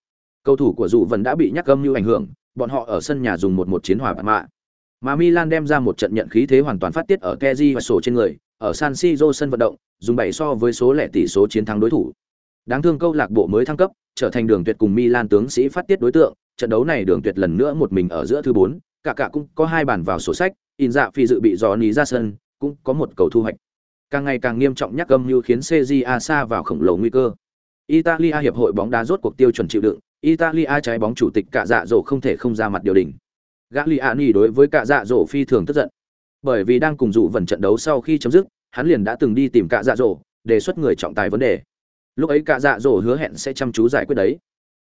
Cầu thủ của dù vẫn đã bị nhắc âm như ảnh hưởng, bọn họ ở sân nhà dùng một một chiến hòa bạc mạ. Mà Milan đem ra một trận nhận khí thế hoàn toàn phát tiết ở Kezi và sổ trên người, ở San Siro sân vận động, dùng 7 so với số lẻ tỷ số chiến thắng đối thủ. Đáng thương câu lạc bộ mới thăng cấp, trở thành đường tuyệt cùng Milan tướng sĩ phát tiết đối tượng, trận đấu này đường tuyệt lần nữa một mình ở giữa thứ 4, cả cả cũng có hai bàn vào sổ sách, in dạ phi dự bị gió ní ra sân, cũng có một cầu thu hoạch. Càng ngày càng nghiêm trọng nhắc âm như khiến CJA xa vào khổng lồ nguy cơ. Italia hiệp hội bóng đá rốt cuộc tiêu chuẩn chịu đựng, Italia trái bóng chủ tịch cả dạ dỗ không thể không ra mặt điều đình. Gagliani đối với cả dạ dỗ phi thường tức giận. Bởi vì đang cùng dụ vần trận đấu sau khi chấm dứt, hắn liền đã từng đi tìm cả dạ dỗ, đề xuất người trọng tài vấn đề. Lúc ấy cả dạ dỗ hứa hẹn sẽ chăm chú giải quyết đấy.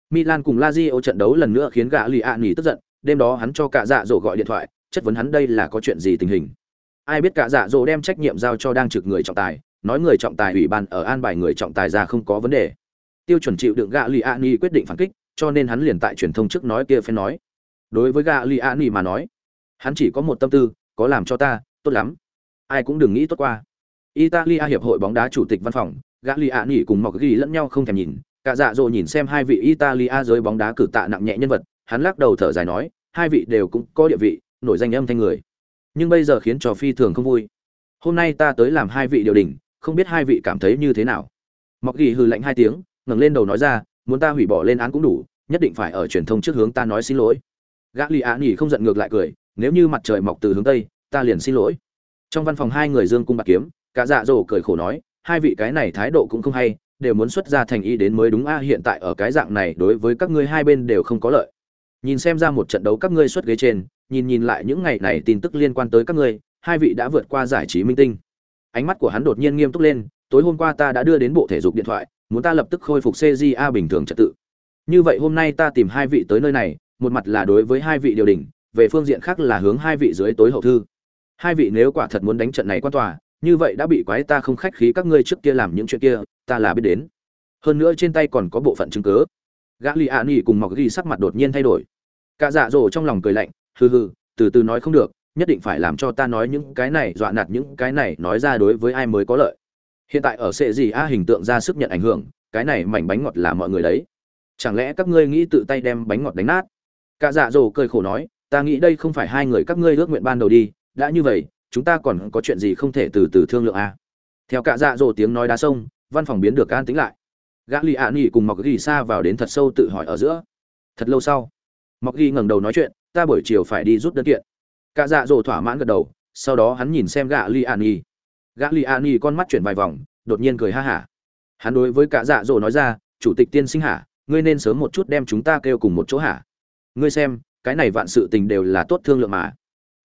Milan cùng Lazio trận đấu lần nữa khiến Gagliani tức giận, đêm đó hắn cho cả dạ dỗ gọi điện thoại, chất vấn hắn đây là có chuyện gì tình hình. Ai biết cả dạ dỗ đem trách nhiệm giao cho đang trực người trọng tài, nói người trọng tài ủy ban ở an bài người trọng tài ra không có vấn đề tiêu chuẩn chịu đựng gạ lì a ni quyết định phản kích cho nên hắn liền tại truyền thông trước nói kia phải nói đối với gạ lì a ni mà nói hắn chỉ có một tâm tư có làm cho ta, tốt lắm. Ai cũng đừng nghĩ tốt qua. Italia hiệp hội bóng đá chủ tịch văn phòng gã li ạ nghỉ cùng mọc ghi lẫn nhau không thèm nhìn. Cả dạ dỗ nhìn xem hai vị italia giới bóng đá cử tạ nặng nhẹ nhân vật, hắn lắc đầu thở dài nói, hai vị đều cũng có địa vị, nổi danh âm thanh người. Nhưng bây giờ khiến trò phi thường không vui. Hôm nay ta tới làm hai vị điều đình, không biết hai vị cảm thấy như thế nào. Mọc ghi hừ lạnh hai tiếng, ngẩng lên đầu nói ra, muốn ta hủy bỏ lên án cũng đủ, nhất định phải ở truyền thông trước hướng ta nói xin lỗi. Gã li ạ nghỉ không giận ngược lại cười nếu như mặt trời mọc từ hướng tây ta liền xin lỗi. Trong văn phòng hai người dương cung bạc kiếm cả dạ dỗ cười khổ nói hai vị cái này thái độ cũng không hay đều muốn xuất ra thành ý đến mới đúng a à, hiện tại ở cái dạng này đối với các ngươi hai bên đều không có lợi. Nhìn xem ra một trận đấu các ngươi xuất ghế trên nhìn nhìn lại những ngày này tin tức liên quan tới các ngươi hai vị đã vượt qua giải trí minh tinh. Ánh mắt của hắn đột nhiên nghiêm túc lên tối hôm qua ta đã đưa đến bộ thể dục điện thoại muốn ta lập tức khôi phục CJA bình thường trật tự. Như vậy hôm nay ta tìm hai vị tới nơi này, một mặt là đối với hai vị điều đình, về phương diện khác là hướng hai vị dưới tối hậu thư. Hai vị nếu quả thật muốn đánh trận này quan tòa, như vậy đã bị quái ta không khách khí các ngươi trước kia làm những chuyện kia, ta là biết đến. Hơn nữa trên tay còn có bộ phận chứng cứ. Gagliani cùng Mọc Ghi sắc mặt đột nhiên thay đổi. Cả dạ dỗ trong lòng cười lạnh, hừ hừ, từ từ nói không được, nhất định phải làm cho ta nói những cái này dọa nạt những cái này nói ra đối với ai mới có lợi hiện tại ở sệ gì a hình tượng ra sức nhận ảnh hưởng cái này mảnh bánh ngọt là mọi người đấy chẳng lẽ các ngươi nghĩ tự tay đem bánh ngọt đánh nát cả dạ dỗ cười khổ nói ta nghĩ đây không phải hai người các ngươi ước nguyện ban đầu đi, đã như vậy, chúng ta còn có chuyện gì không thể từ từ thương lượng à? theo cả dạ dỗ tiếng nói đá sông, văn phòng biến được an tính lại. Gã lì ạ nghỉ cùng mọc ghi xa vào đến thật sâu tự hỏi ở giữa. Thật lâu sau, mọc ghi ngẩng đầu nói chuyện, ta buổi chiều phải đi rút đơn kiện. Cả dạ dỗ thỏa mãn gật đầu, sau đó hắn nhìn xem gã lì ạ nghỉ gã lì ạ nghỉ con mắt chuyển vài vòng, đột nhiên cười ha hả. Hắn đối với cả dạ dỗ nói ra, chủ tịch tiên sinh hả? Ngươi nên sớm một chút đem chúng ta kêu cùng một chỗ hả? Ngươi xem cái này vạn sự tình đều là tốt thương lượng mà.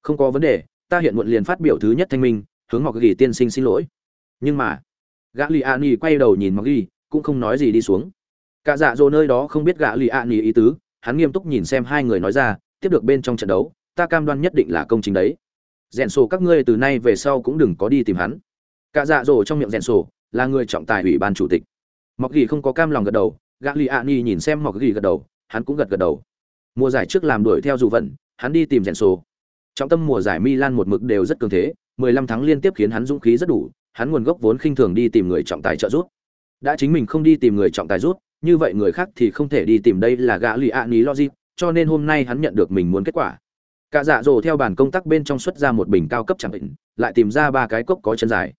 Không có vấn đề, ta hiện muộn liền phát biểu thứ nhất thanh minh, hướng mọc ghi tiên sinh xin lỗi. Nhưng mà gã li ani quay đầu nhìn mọc ghi, cũng không nói gì đi xuống. Cả dạ dỗ nơi đó không biết gã li ani ý tứ, hắn nghiêm túc nhìn xem hai người nói ra, tiếp được bên trong trận đấu, ta cam đoan nhất định là công chính đấy. Rèn sổ các ngươi từ nay về sau cũng đừng có đi tìm hắn. Cả dạ dỗ trong miệng rèn sổ, là người trọng tài ủy ban chủ tịch. Mọc ghi không có cam lòng gật đầu gã li a ni nhìn xem mọc ghi gật đầu, hắn cũng gật gật đầu mùa giải trước làm đuổi theo dù vận hắn đi tìm rèn sổ trọng tâm mùa giải milan một mực đều rất cường thế 15 tháng liên tiếp khiến hắn dũng khí rất đủ hắn nguồn gốc vốn khinh thường đi tìm người trọng tài trợ giúp. Đã chính mình không đi tìm người trọng tài giúp, như vậy người khác thì không thể đi tìm đây là gã lì ạ ní logic cho nên hôm nay hắn nhận được mình muốn kết quả. Cả dạ rồ theo bàn công tác bên trong xuất ra một bình cao cấp chẳng định lại tìm ra ba cái cốc có chân dài.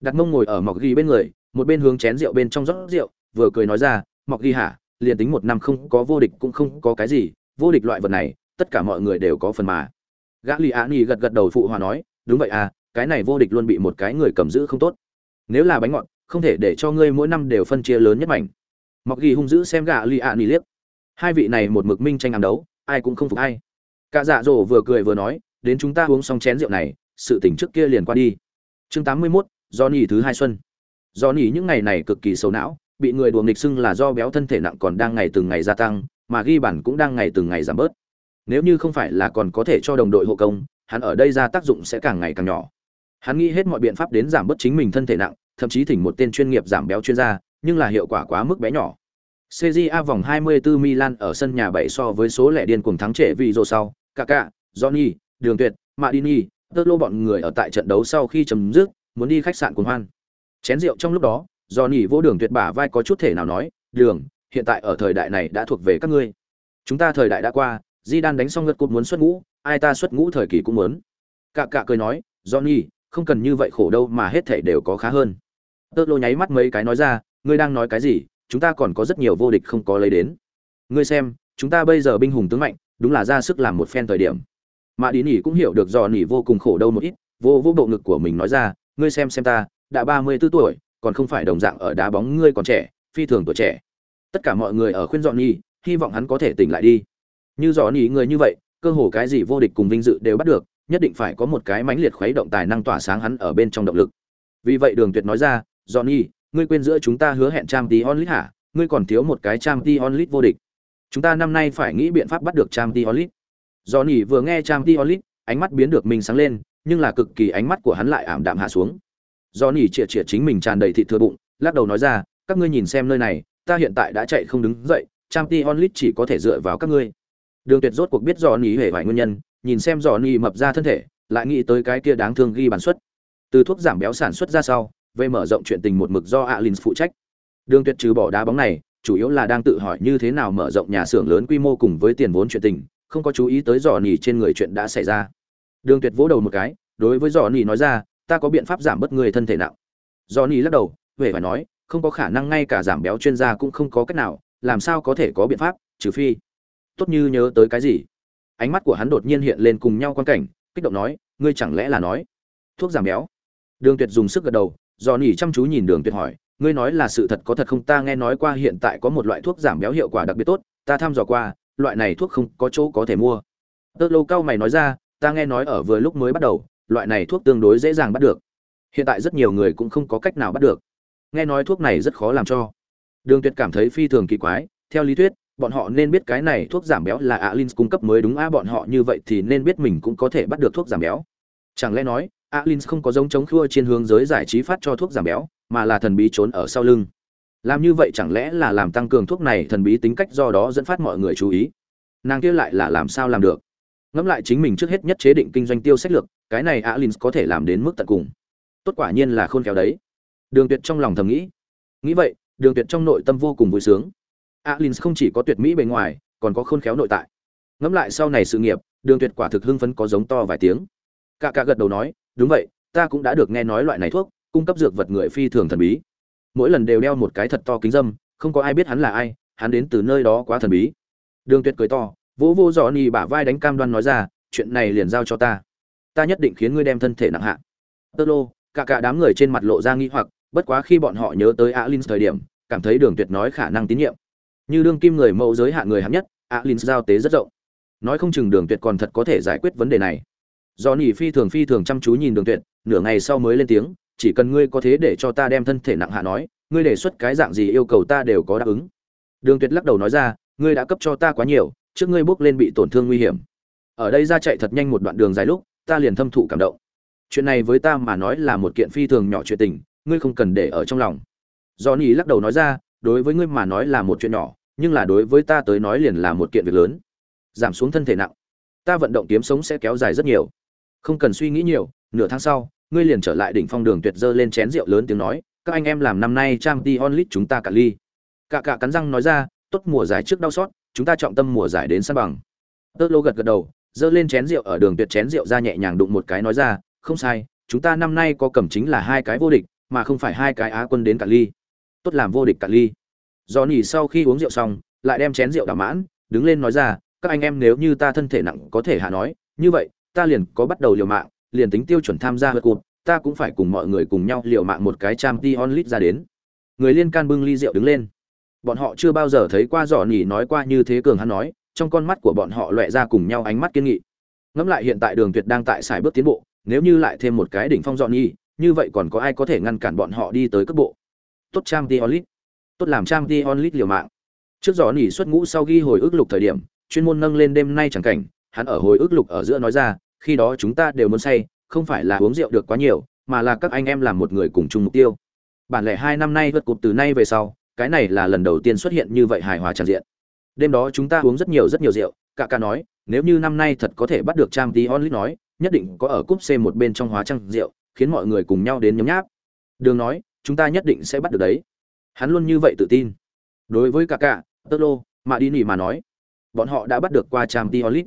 Đặt mông ngồi ở mọc ghi bên người một bên hướng chén rượu bên trong rót rượu vừa cười nói ra mọc ghi hả liền tính một năm không có vô địch cũng không có cái gì vô địch loại vật này tất cả mọi người đều có phần mà. Gã lì ạ Nghi gật gật đầu phụ hòa nói đúng vậy à cái này vô địch luôn bị một cái người cầm giữ không tốt. Nếu là bánh ngọt không thể để cho ngươi mỗi năm đều phân chia lớn nhất mảnh. Mọc ghi hung dữ xem gã lì ạ Nghi liếc. Hai vị này một mực minh tranh hàng đấu ai cũng không phục ai. Cả dạ dỗ vừa cười vừa nói đến chúng ta uống xong chén rượu này sự tỉnh trước kia liền qua đi. Chương tám mươi 81, do nhỉ thứ hai xuân. Do nhỉ những ngày này cực kỳ xấu não bị người đùa nghịch xưng là do béo thân thể nặng còn đang ngày từng ngày gia tăng mà ghi bản cũng đang ngày từng ngày giảm bớt. Nếu như không phải là còn có thể cho đồng đội hộ công hắn ở đây ra tác dụng sẽ càng ngày càng nhỏ. Hắn nghĩ hết mọi biện pháp đến giảm bớt chính mình thân thể nặng thậm chí thỉnh một tên chuyên nghiệp giảm béo chuyên gia nhưng là hiệu quả quá mức bé nhỏ. CJA vòng 24 Milan ở sân nhà 7 so với số lẻ điên cuồng thắng trẻ vì rồi sau, Kaká, Johnny, Đường Tuyệt, Madini, Tơ bọn người ở tại trận đấu sau khi chấm dứt, muốn đi khách sạn cuồng hoan. Chén rượu trong lúc đó, Johnny vô Đường Tuyệt bả vai có chút thể nào nói, "Đường, hiện tại ở thời đại này đã thuộc về các ngươi. Chúng ta thời đại đã qua, di đan đánh xong ngất cột muốn xuất ngũ, ai ta xuất ngũ thời kỳ cũng muốn." Kaká cười nói, "Johnny, không cần như vậy khổ đâu mà hết thảy đều có khá hơn." Tơ Lô nháy mắt mấy cái nói ra, "Ngươi đang nói cái gì? chúng ta còn có rất nhiều vô địch không có lấy đến ngươi xem chúng ta bây giờ binh hùng tướng mạnh đúng là ra sức làm một phen thời điểm mà đi nỉ cũng hiểu được dò nỉ vô cùng khổ đâu một ít vô vô bộ ngực của mình nói ra ngươi xem xem ta đã ba mươi 34 tuổi còn không phải đồng dạng ở đá bóng ngươi còn trẻ phi thường tuổi trẻ tất cả mọi người ở khuyên dọn Nhi, hy vọng hắn có thể tỉnh lại đi. Như Dọn Nhi người như vậy cơ hồ cái gì vô địch cùng vinh dự đều bắt được nhất định phải có một cái mãnh liệt khuấy động tài năng tỏa sáng hắn ở bên trong động lực. Vì vậy đường tuyệt nói ra Dọn Nhi, ngươi quên giữa chúng ta hứa hẹn trang tí onlit hả? Ngươi còn thiếu một cái trang tí onlit vô địch. Chúng ta năm nay phải nghĩ biện pháp bắt được trang tí onlit Dọn Nhi vừa nghe trang tí onlit ánh mắt biến được mình sáng lên nhưng là cực kỳ ánh mắt của hắn lại ảm đạm hạ xuống. Dọn Nhi chĩa chĩa chính mình tràn đầy thịt thừa bụng lắc đầu nói ra các ngươi nhìn xem nơi này ta hiện tại đã chạy không đứng dậy trang League chỉ có thể dựa vào các ngươi đường tuyệt rốt cuộc biết rõ nỉ hề vài nguyên nhân nhìn xem do nỉ mập ra thân thể lại nghĩ tới cái kia đáng thương ghi bản xuất từ thuốc giảm béo sản xuất ra sau về mở rộng chuyện tình một mực do Alins phụ trách. Đường Tuyệt trừ bỏ đá bóng này, chủ yếu là đang tự hỏi như thế nào mở rộng nhà xưởng lớn quy mô cùng với tiền vốn chuyện tình, không có chú ý tới dò nỉ trên người chuyện đã xảy ra. Đường Tuyệt vỗ đầu một cái, đối với dò nỉ nói ra, ta có biện pháp giảm bớt người thân thể nặng. Dò nỉ lắc đầu, vẻ phải nói, không có khả năng ngay cả giảm béo chuyên gia cũng không có cách nào, làm sao có thể có biện pháp, trừ phi. Tốt như nhớ tới cái gì? Ánh mắt của hắn đột nhiên hiện lên cùng nhau quan cảnh, kích động nói, ngươi chẳng lẽ là nói thuốc giảm béo? Đường Tuyệt dùng sức gật đầu, do nỉ chăm chú nhìn đường tuyệt hỏi ngươi nói là sự thật có thật không ta nghe nói qua hiện tại có một loại thuốc giảm béo hiệu quả đặc biệt tốt ta thăm dò qua loại này thuốc không có chỗ có thể mua tơ lâu cao mày nói ra ta nghe nói ở vừa lúc mới bắt đầu loại này thuốc tương đối dễ dàng bắt được hiện tại rất nhiều người cũng không có cách nào bắt được nghe nói thuốc này rất khó làm cho đường tuyệt cảm thấy phi thường kỳ quái theo lý thuyết bọn họ nên biết cái này thuốc giảm béo là alin cung cấp mới đúng a bọn họ như vậy thì nên biết mình cũng có thể bắt được thuốc giảm béo chẳng lẽ nói Alin không có giống chống khua trên hướng giới giải trí phát cho thuốc giảm béo, mà là thần bí trốn ở sau lưng. Làm như vậy chẳng lẽ là làm tăng cường thuốc này thần bí tính cách do đó dẫn phát mọi người chú ý. Nàng kia lại là làm sao làm được? Ngẫm lại chính mình trước hết nhất chế định kinh doanh tiêu sách lược, cái này Alin có thể làm đến mức tận cùng. Tốt quả nhiên là khôn khéo đấy. Đường Tuyệt trong lòng thầm nghĩ. Nghĩ vậy, Đường Tuyệt trong nội tâm vô cùng vui sướng. Alin không chỉ có tuyệt mỹ bề ngoài, còn có khôn khéo nội tại. Ngẫm lại sau này sự nghiệp, Đường Tuyệt quả thực hưng phấn có giống to vài tiếng. Cả cả gật đầu nói, đúng vậy ta cũng đã được nghe nói loại này thuốc cung cấp dược vật người phi thường thần bí mỗi lần đều đeo một cái thật to kính dâm không có ai biết hắn là ai hắn đến từ nơi đó quá thần bí đường tuyệt cười to vỗ vô Johnny bả vai đánh cam đoan nói ra chuyện này liền giao cho ta ta nhất định khiến ngươi đem thân thể nặng hạ tơ lô cả cả đám người trên mặt lộ ra nghi hoặc, bất quá khi bọn họ nhớ tới alin thời điểm, cảm thấy đường tuyệt nói khả năng tín nhiệm. Như đương kim người mẫu giới hạn người hạng nhất alin giao tế rất rộng. Nói không chừng đường tuyệt còn thật có thể giải quyết vấn đề này. Do nỉ phi thường phi thường chăm chú nhìn đường tuyệt, nửa ngày sau mới lên tiếng, chỉ cần ngươi có thế để cho ta đem thân thể nặng hạ nói, ngươi đề xuất cái dạng gì yêu cầu ta đều có đáp ứng. Đường tuyệt lắc đầu nói ra, ngươi đã cấp cho ta quá nhiều, trước ngươi bước lên bị tổn thương nguy hiểm. Ở đây ra chạy thật nhanh một đoạn đường dài lúc, ta liền thâm thụ cảm động chuyện này với ta mà nói là một kiện phi thường nhỏ chuyện tình, ngươi không cần để ở trong lòng. Do lắc đầu nói ra, đối với ngươi mà nói là một chuyện nhỏ, nhưng là đối với ta tới nói liền là một kiện việc lớn. Giảm xuống thân thể nặng. Ta vận động kiếm sống sẽ kéo dài rất nhiều. Không cần suy nghĩ nhiều, nửa tháng sau, ngươi liền trở lại đỉnh phong đường tuyệt dơ lên chén rượu lớn tiếng nói, các anh em làm năm nay trang t onlit chúng ta cả ly. Cả cả cắn răng nói ra, tốt, mùa giải trước đau xót, chúng ta trọng tâm mùa giải đến sân bằng. Tớt lô gật gật đầu, dơ lên chén rượu ở đường tuyệt chén rượu ra nhẹ nhàng đụng một cái nói ra không sai, chúng ta năm nay có cầm chính là hai cái vô địch, mà không phải hai cái á quân đến cả ly. Tốt làm vô địch cả ly. Do nỉ sau khi uống rượu xong, lại đem chén rượu đảo mãn, đứng lên nói ra, các anh em nếu như ta thân thể nặng có thể hạ nói, như vậy, ta liền có bắt đầu liều mạng, liền tính tiêu chuẩn tham gia vượt cụt ta cũng phải cùng mọi người cùng nhau liều mạng một cái trang t onlit ra đến. Người liên can bưng ly rượu đứng lên. Bọn họ chưa bao giờ thấy qua dò nỉ nói qua như thế cường hắn nói, trong con mắt của bọn họ loẹ ra cùng nhau ánh mắt kiên nghị. Ngẫm lại hiện tại đường tuyệt đang tại sải bước tiến bộ nếu như lại thêm một cái đỉnh phong dọn nhi, như vậy còn có ai có thể ngăn cản bọn họ đi tới cấp bộ? Tốt trang t onlit. Tốt làm trang t onlit liều mạng. Trước dò nỉ xuất ngũ sau ghi hồi ức lục thời điểm, chuyên môn nâng lên đêm nay chẳng cảnh, hắn ở hồi ức lục ở giữa nói ra, khi đó chúng ta đều muốn say, không phải là uống rượu được quá nhiều, mà là các anh em làm một người cùng chung mục tiêu. Bản lẻ hai năm nay vượt cục từ nay về sau, cái này là lần đầu tiên xuất hiện như vậy hài hòa tràn diện. Đêm đó chúng ta uống rất nhiều rất nhiều rượu cả ca nói, nếu như năm nay thật có thể bắt được trang tí onlit nói nhất định có ở cúp c một bên trong hóa trăng rượu, khiến mọi người cùng nhau đến nhấm nháp. Đường nói, chúng ta nhất định sẽ bắt được đấy. Hắn luôn như vậy tự tin. Đối với cả cả tơ lô mà đi nỉ mà nói, bọn họ đã bắt được qua trang Diolit.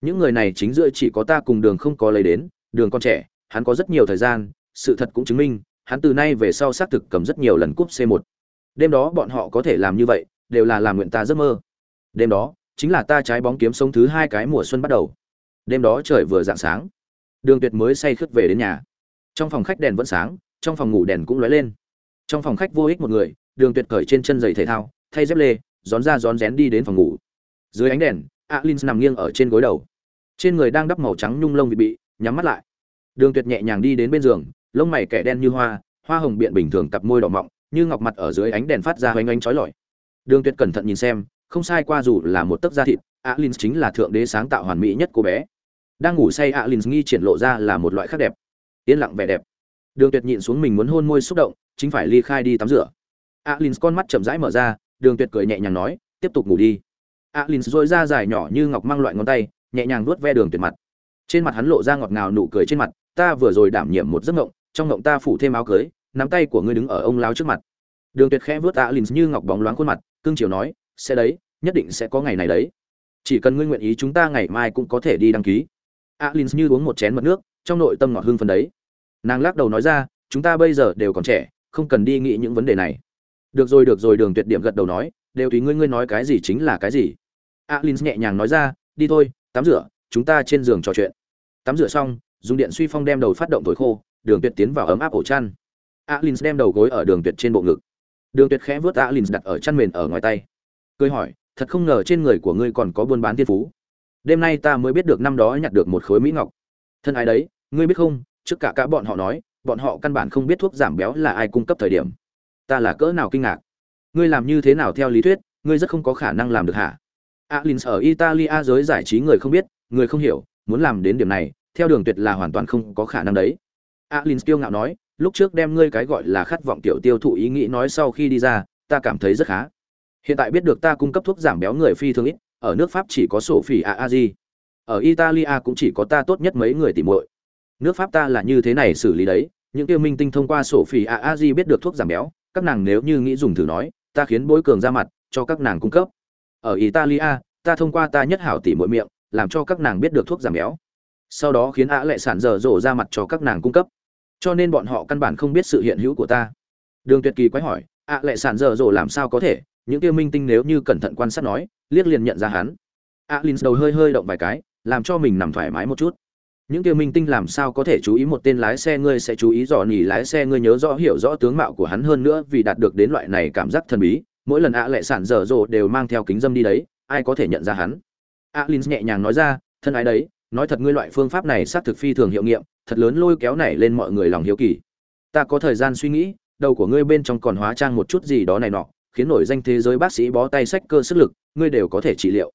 những người này chính giữa chỉ có ta cùng đường không có lấy đến, đường con trẻ, hắn có rất nhiều thời gian, sự thật cũng chứng minh, hắn từ nay về sau xác thực cầm rất nhiều lần cúp c 1 đêm đó bọn họ có thể làm như vậy, đều là làm nguyện ta giấc mơ. Đêm đó, chính là ta trái bóng kiếm sống thứ hai cái mùa xuân bắt đầu đêm đó trời vừa dạng sáng. Đường tuyệt mới say khướt về đến nhà. Trong phòng khách đèn vẫn sáng, trong phòng ngủ đèn cũng lóe lên. Trong phòng khách vô ích một người, đường tuyệt cởi trên chân giày thể thao, thay dép lê rón ra rón rén đi đến phòng ngủ. Dưới ánh đèn, alin nằm nghiêng ở trên gối đầu. Trên người đang đắp màu trắng nhung lông bị bị, nhắm mắt lại. Đường tuyệt nhẹ nhàng đi đến bên giường, lông mày kẻ đen như hoa hoa hồng biện bình thường cặp môi đỏ mọng, như ngọc mặt ở dưới ánh đèn phát ra hoành ánh chói lọi. Đường tuyệt cẩn thận nhìn xem, không sai qua dù là một tấc da thịt, alin chính là thượng đế sáng tạo hoàn mỹ nhất cô bé đang ngủ say alin nghi triển lộ ra là một loại khác đẹp. Yên lặng vẻ đẹp. Đường tuyệt nhịn xuống mình muốn hôn môi xúc động, chính phải ly khai đi tắm rửa. Alin con mắt chậm rãi mở ra, đường tuyệt cười nhẹ nhàng nói, tiếp tục ngủ đi. Alin dội ra dài nhỏ như ngọc mang loại ngón tay, nhẹ nhàng vuốt ve đường tuyệt mặt. Trên mặt hắn lộ ra ngọt ngào nụ cười trên mặt, ta vừa rồi đảm nhiệm một giấc ngộng trong ngộng ta phủ thêm áo cưới, nắm tay của ngươi đứng ở ông lao trước mặt. Đường tuyệt khẽ vuốt alin như ngọc bóng loáng khuôn mặt, cương chiều nói, sẽ đấy, nhất định sẽ có ngày này đấy. Chỉ cần ngươi nguyện ý chúng ta ngày mai cũng có thể đi đăng ký alin như uống một chén mật nước, trong nội tâm ngọt hương phần đấy. Nàng lắc đầu nói ra, chúng ta bây giờ đều còn trẻ, không cần đi nghĩ những vấn đề này. Được rồi được rồi, đường tuyệt điểm gật đầu nói, đều tùy ngươi ngươi nói cái gì chính là cái gì. Alin nhẹ nhàng nói ra, đi thôi, tắm rửa, chúng ta trên giường trò chuyện. Tắm rửa xong, dùng điện suy phong đem đầu phát động thổi khô, đường tuyệt tiến vào ấm áp ổ chăn. Alin đem đầu gối ở đường tuyệt trên bộ ngực. Đường tuyệt khẽ vớt alin đặt ở chăn mền ở ngoài tay. Cười hỏi, thật không ngờ trên người của ngươi còn có buôn bán thiên phú đêm nay ta mới biết được năm đó nhặt được một khối mỹ ngọc. Thân ai đấy, ngươi biết không, trước cả cả bọn họ nói, bọn họ căn bản không biết thuốc giảm béo là ai cung cấp thời điểm. Ta là cỡ nào kinh ngạc. Ngươi làm như thế nào theo lý thuyết, ngươi rất không có khả năng làm được hả? Alins ở italia giới giải trí người không biết, người không hiểu, muốn làm đến điểm này, theo đường tuyệt là hoàn toàn không có khả năng đấy. Alins kiêu ngạo nói, lúc trước đem ngươi cái gọi là khát vọng tiểu tiêu thụ ý nghĩ nói sau khi đi ra, ta cảm thấy rất khá. Hiện tại biết được ta cung cấp thuốc giảm béo người phi thường ít ở nước pháp chỉ có sổ phỉ a a di ở italia cũng chỉ có ta tốt nhất mấy người tìm muội. Nước pháp ta là như thế này xử lý đấy, những tiêu minh tinh thông qua sổ phỉ a a di biết được thuốc giảm béo, các nàng nếu như nghĩ dùng thử nói, ta khiến bối cường ra mặt, cho các nàng cung cấp. Ở italia, ta thông qua ta nhất hảo tỉ muội miệng, làm cho các nàng biết được thuốc giảm béo. Sau đó khiến ạ lệ sản dở dộ ra mặt cho các nàng cung cấp. Cho nên bọn họ căn bản không biết sự hiện hữu của ta. Đường tuyệt kỳ quái hỏi, ạ lệ sản dở dộ làm sao có thể? Những kia minh tinh nếu như cẩn thận quan sát nói liếc liền nhận ra hắn. Alin đầu hơi hơi động vài cái, làm cho mình nằm thoải mái một chút. Những kia minh tinh làm sao có thể chú ý một tên lái xe ngươi sẽ chú ý dò nhỉ, lái xe ngươi nhớ rõ, hiểu rõ tướng mạo của hắn hơn nữa vì đạt được đến loại này cảm giác thần bí, mỗi lần ạ lệ sản dở dồ đều mang theo kính dâm đi đấy, ai có thể nhận ra hắn? Alin nhẹ nhàng nói ra, thân ái đấy, nói thật ngươi loại phương pháp này xác thực phi thường hiệu nghiệm, thật lớn lôi kéo này lên mọi người lòng hiếu kỳ. Ta có thời gian suy nghĩ, đầu của ngươi bên trong còn hóa trang một chút gì đó này nọ khiến nổi danh thế giới bác sĩ bó tay sách cơ sức lực, ngươi đều có thể trị liệu.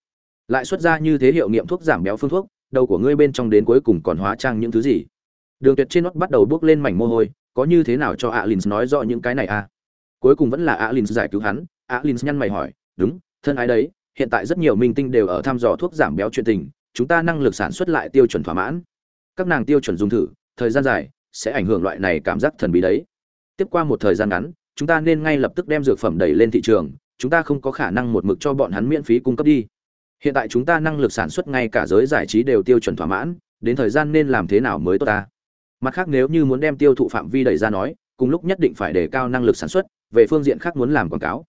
Lại xuất ra như thế hiệu nghiệm thuốc giảm béo phương thuốc, đầu của ngươi bên trong đến cuối cùng còn hóa trang những thứ gì? Đường tuyệt trên nót bắt đầu bước lên mảnh mồ hôi, có như thế nào cho alin nói rõ những cái này à? Cuối cùng vẫn là alin giải cứu hắn alin nhăn mày hỏi, đúng, thân ái đấy, hiện tại rất nhiều minh tinh đều ở thăm dò thuốc giảm béo chuyện tình, chúng ta năng lực sản xuất lại tiêu chuẩn thỏa mãn. Các nàng tiêu chuẩn dùng thử, thời gian dài sẽ ảnh hưởng loại này cảm giác thần bí đấy. Tiếp qua một thời gian ngắn chúng ta nên ngay lập tức đem dược phẩm đẩy lên thị trường, chúng ta không có khả năng một mực cho bọn hắn miễn phí cung cấp đi. Hiện tại chúng ta năng lực sản xuất ngay cả giới giải trí đều tiêu chuẩn thỏa mãn, đến thời gian nên làm thế nào mới tốt ta? Mặt khác nếu như muốn đem tiêu thụ phạm vi đẩy ra nói, cùng lúc nhất định phải đề cao năng lực sản xuất, về phương diện khác muốn làm quảng cáo.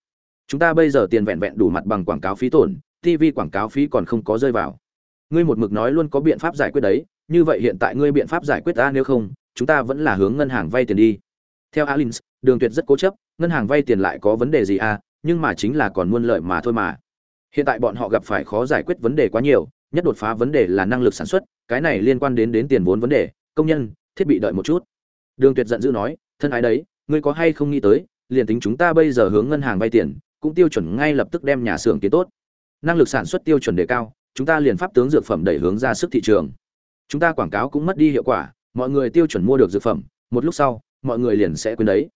Chúng ta bây giờ tiền vẹn vẹn đủ mặt bằng quảng cáo phí tổn tv quảng cáo phí còn không có rơi vào. Ngươi một mực nói luôn có biện pháp giải quyết đấy, như vậy hiện tại ngươi biện pháp giải quyết ta nếu không, chúng ta vẫn là hướng ngân hàng vay tiền đi theo alins, đường tuyệt rất cố chấp, ngân hàng vay tiền lại có vấn đề gì à nhưng mà chính là còn muôn lợi mà thôi mà. Hiện tại bọn họ gặp phải khó giải quyết vấn đề quá nhiều, nhất đột phá vấn đề là năng lực sản xuất, cái này liên quan đến đến tiền vốn vấn đề, công nhân, thiết bị đợi một chút. Đường tuyệt giận dữ nói, thân ái đấy, ngươi có hay không nghĩ tới, liền tính chúng ta bây giờ hướng ngân hàng vay tiền, cũng tiêu chuẩn ngay lập tức đem nhà xưởng kiến tốt. Năng lực sản xuất tiêu chuẩn đề cao, chúng ta liền pháp tướng dược phẩm đẩy hướng ra sức thị trường. Chúng ta quảng cáo cũng mất đi hiệu quả, mọi người tiêu chuẩn mua được dược phẩm, một lúc sau mọi người liền sẽ quên đấy.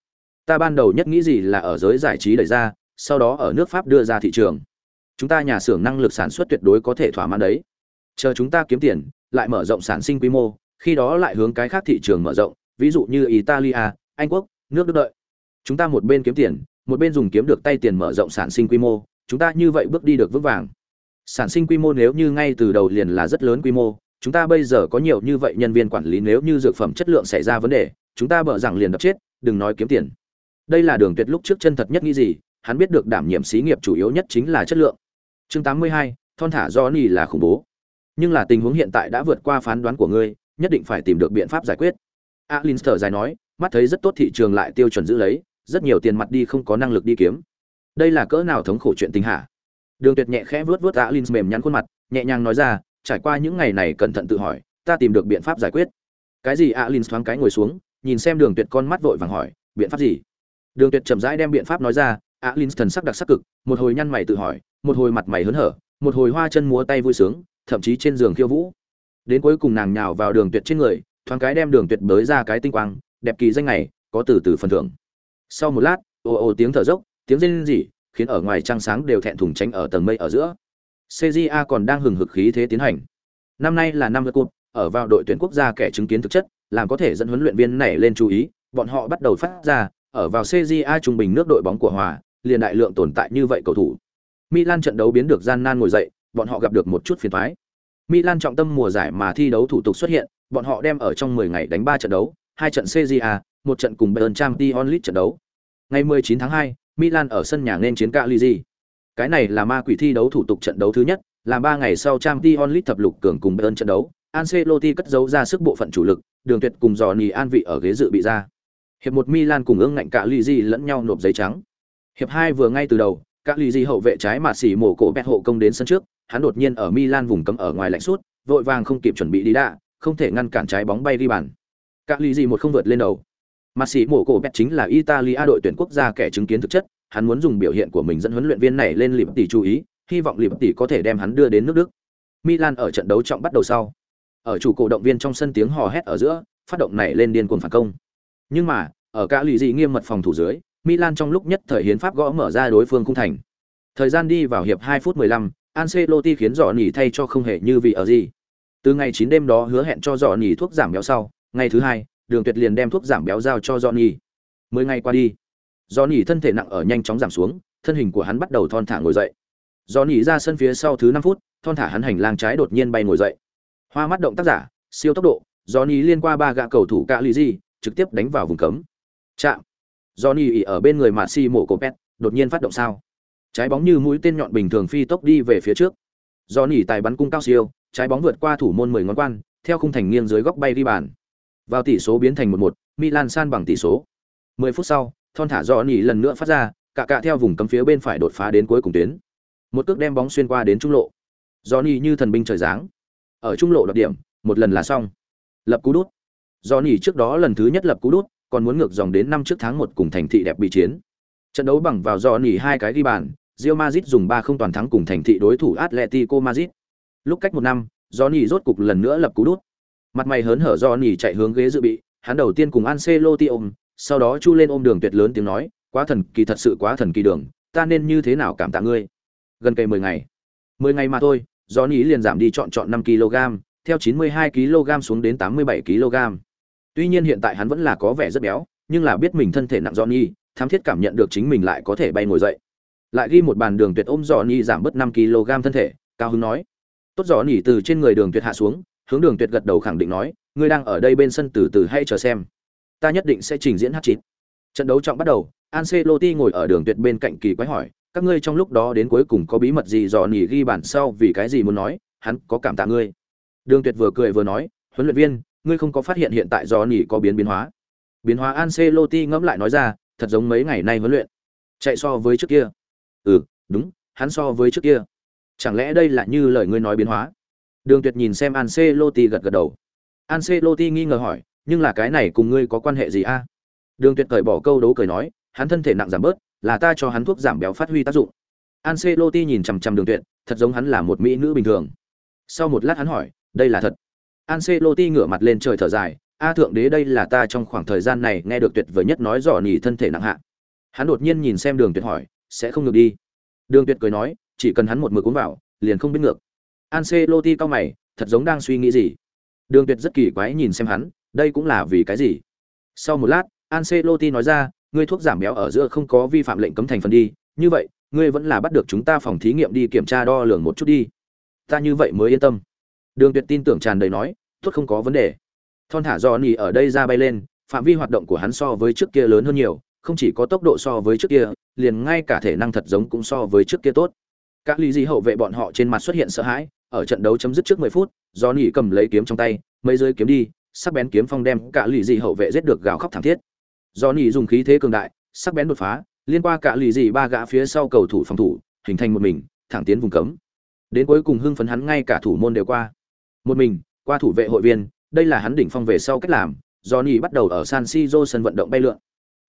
Ta ban đầu nhất nghĩ gì là ở giới giải trí đẩy ra, sau đó ở nước pháp đưa ra thị trường. Chúng ta nhà xưởng năng lực sản xuất tuyệt đối có thể thỏa mãn đấy. Chờ chúng ta kiếm tiền, lại mở rộng sản sinh quy mô, khi đó lại hướng cái khác thị trường mở rộng, ví dụ như italia, anh quốc, nước đức đợi. Chúng ta một bên kiếm tiền, một bên dùng kiếm được tay tiền mở rộng sản sinh quy mô, chúng ta như vậy bước đi được vững vàng. Sản sinh quy mô nếu như ngay từ đầu liền là rất lớn quy mô, chúng ta bây giờ có nhiều như vậy nhân viên quản lý nếu như dược phẩm chất lượng xảy ra vấn đề chúng ta bợ rằng liền đập chết đừng nói kiếm tiền. Đây là đường tuyệt lúc trước chân thật nhất nghĩ gì hắn biết được đảm nhiệm xí nghiệp chủ yếu nhất chính là chất lượng. Chương 82, thon thả do ni là khủng bố. Nhưng là tình huống hiện tại đã vượt qua phán đoán của ngươi nhất định phải tìm được biện pháp giải quyết. Alin thở dài nói mắt thấy rất tốt thị trường lại tiêu chuẩn giữ lấy rất nhiều tiền mặt đi không có năng lực đi kiếm. Đây là cỡ nào thống khổ chuyện tình hạ đường tuyệt nhẹ khẽ vớt vớt alin mềm nhắn khuôn mặt nhẹ nhàng nói ra trải qua những ngày này cẩn thận tự hỏi ta tìm được biện pháp giải quyết. Cái gì alin thoáng cái ngồi xuống nhìn xem đường tuyệt con mắt vội vàng hỏi, biện pháp gì? Đường tuyệt chậm rãi đem biện pháp nói ra alin thần sắc đặc sắc cực, một hồi nhăn mày tự hỏi, một hồi mặt mày hớn hở, một hồi hoa chân múa tay vui sướng, thậm chí trên giường khiêu vũ. Đến cuối cùng nàng nhào vào đường tuyệt trên người, thoáng cái đem đường tuyệt bới ra cái tinh quang, đẹp kỳ danh này, có từ từ phần thưởng. Sau một lát ồ ồ tiếng thở dốc, tiếng rên rỉ, khiến ở ngoài trăng sáng đều thẹn thùng tránh ở tầng mây ở giữa. Cja còn đang hừng hực khí thế tiến hành. Năm nay là năm vượt cột, ở vào đội tuyển quốc gia kẻ chứng kiến thực chất làm có thể dẫn huấn luyện viên này lên chú ý bọn họ bắt đầu phát ra ở vào cja trung bình nước đội bóng của hòa liền đại lượng tồn tại như vậy cầu thủ. Milan trận đấu biến được gian nan ngồi dậy bọn họ gặp được một chút phiền toái. Milan trọng tâm mùa giải mà thi đấu thủ tục xuất hiện bọn họ đem ở trong 10 ngày đánh 3 trận đấu hai trận cja một trận cùng bayern champions league trận đấu. Ngày 19 tháng 2, milan ở sân nhà nên chiến cagliari. Cái này là ma quỷ thi đấu thủ tục trận đấu thứ nhất làm ba ngày sau champions league thập lục cường cùng bayern trận đấu. Ancelotti cất giấu ra sức bộ phận chủ lực, Đường Tuyệt cùng Johnny an vị ở ghế dự bị ra. Hiệp một Milan cùng ương ngạnh cả Ligi lẫn nhau nộp giấy trắng. Hiệp hai vừa ngay từ đầu, các Ligi hậu vệ trái mà xỉ mổ cổ bẹt hộ công đến sân trước, hắn đột nhiên ở Milan vùng cấm ở ngoài lạnh suốt, vội vàng không kịp chuẩn bị đi đạ, không thể ngăn cản trái bóng bay đi bàn. Các Ligi một không vượt lên đầu. Mà xỉ mổ cổ bẹt chính là Italia đội tuyển quốc gia kẻ chứng kiến thực chất, hắn muốn dùng biểu hiện của mình dẫn huấn luyện viên này lên liệp tỷ chú ý, hy vọng liệp tỷ có thể đem hắn đưa đến nước Đức. Milan ở trận đấu trọng bắt đầu sau, ở chủ cổ động viên trong sân tiếng hò hét ở giữa phát động này lên điên cuồng phản công. Nhưng mà ở cả lì dị nghiêm mật phòng thủ dưới milan trong lúc nhất thời hiến pháp gõ mở ra đối phương khung thành. Thời gian đi vào hiệp 2 phút 15, Ancelotti khiến dọ nỉ thay cho không hề như vị ở gì. Từ ngày 9 đêm đó hứa hẹn cho dọ nỉ thuốc giảm béo sau ngày thứ hai đường tuyệt liền đem thuốc giảm béo giao cho dọ nỉ. Mười ngày qua đi dọ nỉ thân thể nặng ở nhanh chóng giảm xuống thân hình của hắn bắt đầu thon thả ngồi dậy. Dọ nỉ ra sân phía sau thứ 5 phút thon thả hắn hành lang trái đột nhiên bay ngồi dậy. Hoa mắt động tác giả, siêu tốc độ, Johnny liên qua ba gã cầu thủ cạ lì gì, trực tiếp đánh vào vùng cấm. Chạm. Johnny ỉ ở bên người mà si mổ cổ pet, đột nhiên phát động sao. Trái bóng như mũi tên nhọn bình thường phi tốc đi về phía trước. Johnny tài bắn cung cao siêu, trái bóng vượt qua thủ môn 10 ngón quan, theo khung thành nghiêng dưới góc bay đi bàn. Vào tỷ số biến thành 1-1, Milan san bằng tỷ số. 10 phút sau, thon thả Johnny lần nữa phát ra, cả cả theo vùng cấm phía bên phải đột phá đến cuối cùng tuyến. Một cước đem bóng xuyên qua đến trung lộ. Johnny như thần binh trời giáng ở trung lộ đoạt điểm một lần là xong lập cú đút do nỉ trước đó lần thứ nhất lập cú đút còn muốn ngược dòng đến năm trước tháng một cùng thành thị đẹp bị chiến trận đấu bằng vào do nỉ hai cái ghi bàn Real Madrid dùng ba không toàn thắng cùng thành thị đối thủ Atletico Madrid lúc cách một năm Johnny rốt cục lần nữa lập cú đút. Mặt mày hớn hở Johnny chạy hướng ghế dự bị, hắn đầu tiên cùng Ancelotti ôm, sau đó chu lên ôm đường tuyệt lớn tiếng nói, quá thần kỳ thật sự quá thần kỳ đường, ta nên như thế nào cảm tạ ngươi. Gần kề 10 ngày. 10 ngày mà thôi, Johnny liền giảm đi chọn chọn 5 kg, theo 92 kg xuống đến 87 kg. Tuy nhiên hiện tại hắn vẫn là có vẻ rất béo, nhưng là biết mình thân thể nặng Johnny, thám thiết cảm nhận được chính mình lại có thể bay ngồi dậy. Lại ghi một bàn đường tuyệt ôm Johnny giảm bớt 5 kg thân thể, cao hứng nói. Tốt Johnny từ trên người đường tuyệt hạ xuống, hướng đường tuyệt gật đầu khẳng định nói, ngươi đang ở đây bên sân từ từ hay chờ xem. Ta nhất định sẽ trình diễn hát chín. Trận đấu trọng bắt đầu, Ancelotti ngồi ở đường tuyệt bên cạnh kỳ quái hỏi, các ngươi trong lúc đó đến cuối cùng có bí mật gì dò nỉ ghi bản sau vì cái gì muốn nói, hắn có cảm tạ ngươi. Đường tuyệt vừa cười vừa nói, huấn luyện viên, ngươi không có phát hiện hiện tại dò nỉ có biến biến hóa. Biến hóa Ancelotti ngẫm lại nói ra, thật giống mấy ngày nay huấn luyện. Chạy so với trước kia. Ừ, đúng, hắn so với trước kia. Chẳng lẽ đây là như lời ngươi nói biến hóa? Đường Tuyệt nhìn xem Ancelotti gật gật đầu. Ancelotti nghi ngờ hỏi, nhưng là cái này cùng ngươi có quan hệ gì a? Đường Tuyệt cởi bỏ câu đấu cười nói, hắn thân thể nặng giảm bớt, là ta cho hắn thuốc giảm béo phát huy tác dụng. Ancelotti nhìn chằm chằm Đường Tuyệt, thật giống hắn là một mỹ nữ bình thường. Sau một lát hắn hỏi, đây là thật. Ancelotti ngửa mặt lên trời thở dài, a thượng đế đây là ta trong khoảng thời gian này nghe được tuyệt vời nhất nói rõ nhỉ thân thể nặng hạ. Hắn đột nhiên nhìn xem Đường Tuyệt hỏi, sẽ không ngược đi. Đường Tuyệt cười nói, chỉ cần hắn một mực uống vào, liền không biết ngược. Ancelotti cao mày, thật giống đang suy nghĩ gì. Đường Tuyệt rất kỳ quái nhìn xem hắn, đây cũng là vì cái gì? Sau một lát, Ancelotti nói ra, ngươi thuốc giảm béo ở giữa không có vi phạm lệnh cấm thành phần đi, như vậy, ngươi vẫn là bắt được chúng ta phòng thí nghiệm đi kiểm tra đo lường một chút đi. Ta như vậy mới yên tâm. Đường Tuyệt tin tưởng tràn đầy nói, thuốc không có vấn đề. Thon thả do nỉ ở đây ra bay lên, phạm vi hoạt động của hắn so với trước kia lớn hơn nhiều, không chỉ có tốc độ so với trước kia, liền ngay cả thể năng thật giống cũng so với trước kia tốt. Các lý gì hậu vệ bọn họ trên mặt xuất hiện sợ hãi, ở trận đấu chấm dứt trước 10 phút, do nỉ cầm lấy kiếm trong tay, mấy rơi kiếm đi, sắc bén kiếm phong đem cả lì di hậu vệ giết được gào khóc thảm thiết. Johnny dùng khí thế cường đại, sắc bén đột phá, liên qua cả lì gì ba gã phía sau cầu thủ phòng thủ, hình thành một mình, thẳng tiến vùng cấm. Đến cuối cùng hưng phấn hắn ngay cả thủ môn đều qua. Một mình, qua thủ vệ hội viên, đây là hắn đỉnh phong về sau cách làm. Johnny bắt đầu ở San Siro sân vận động bay lượn.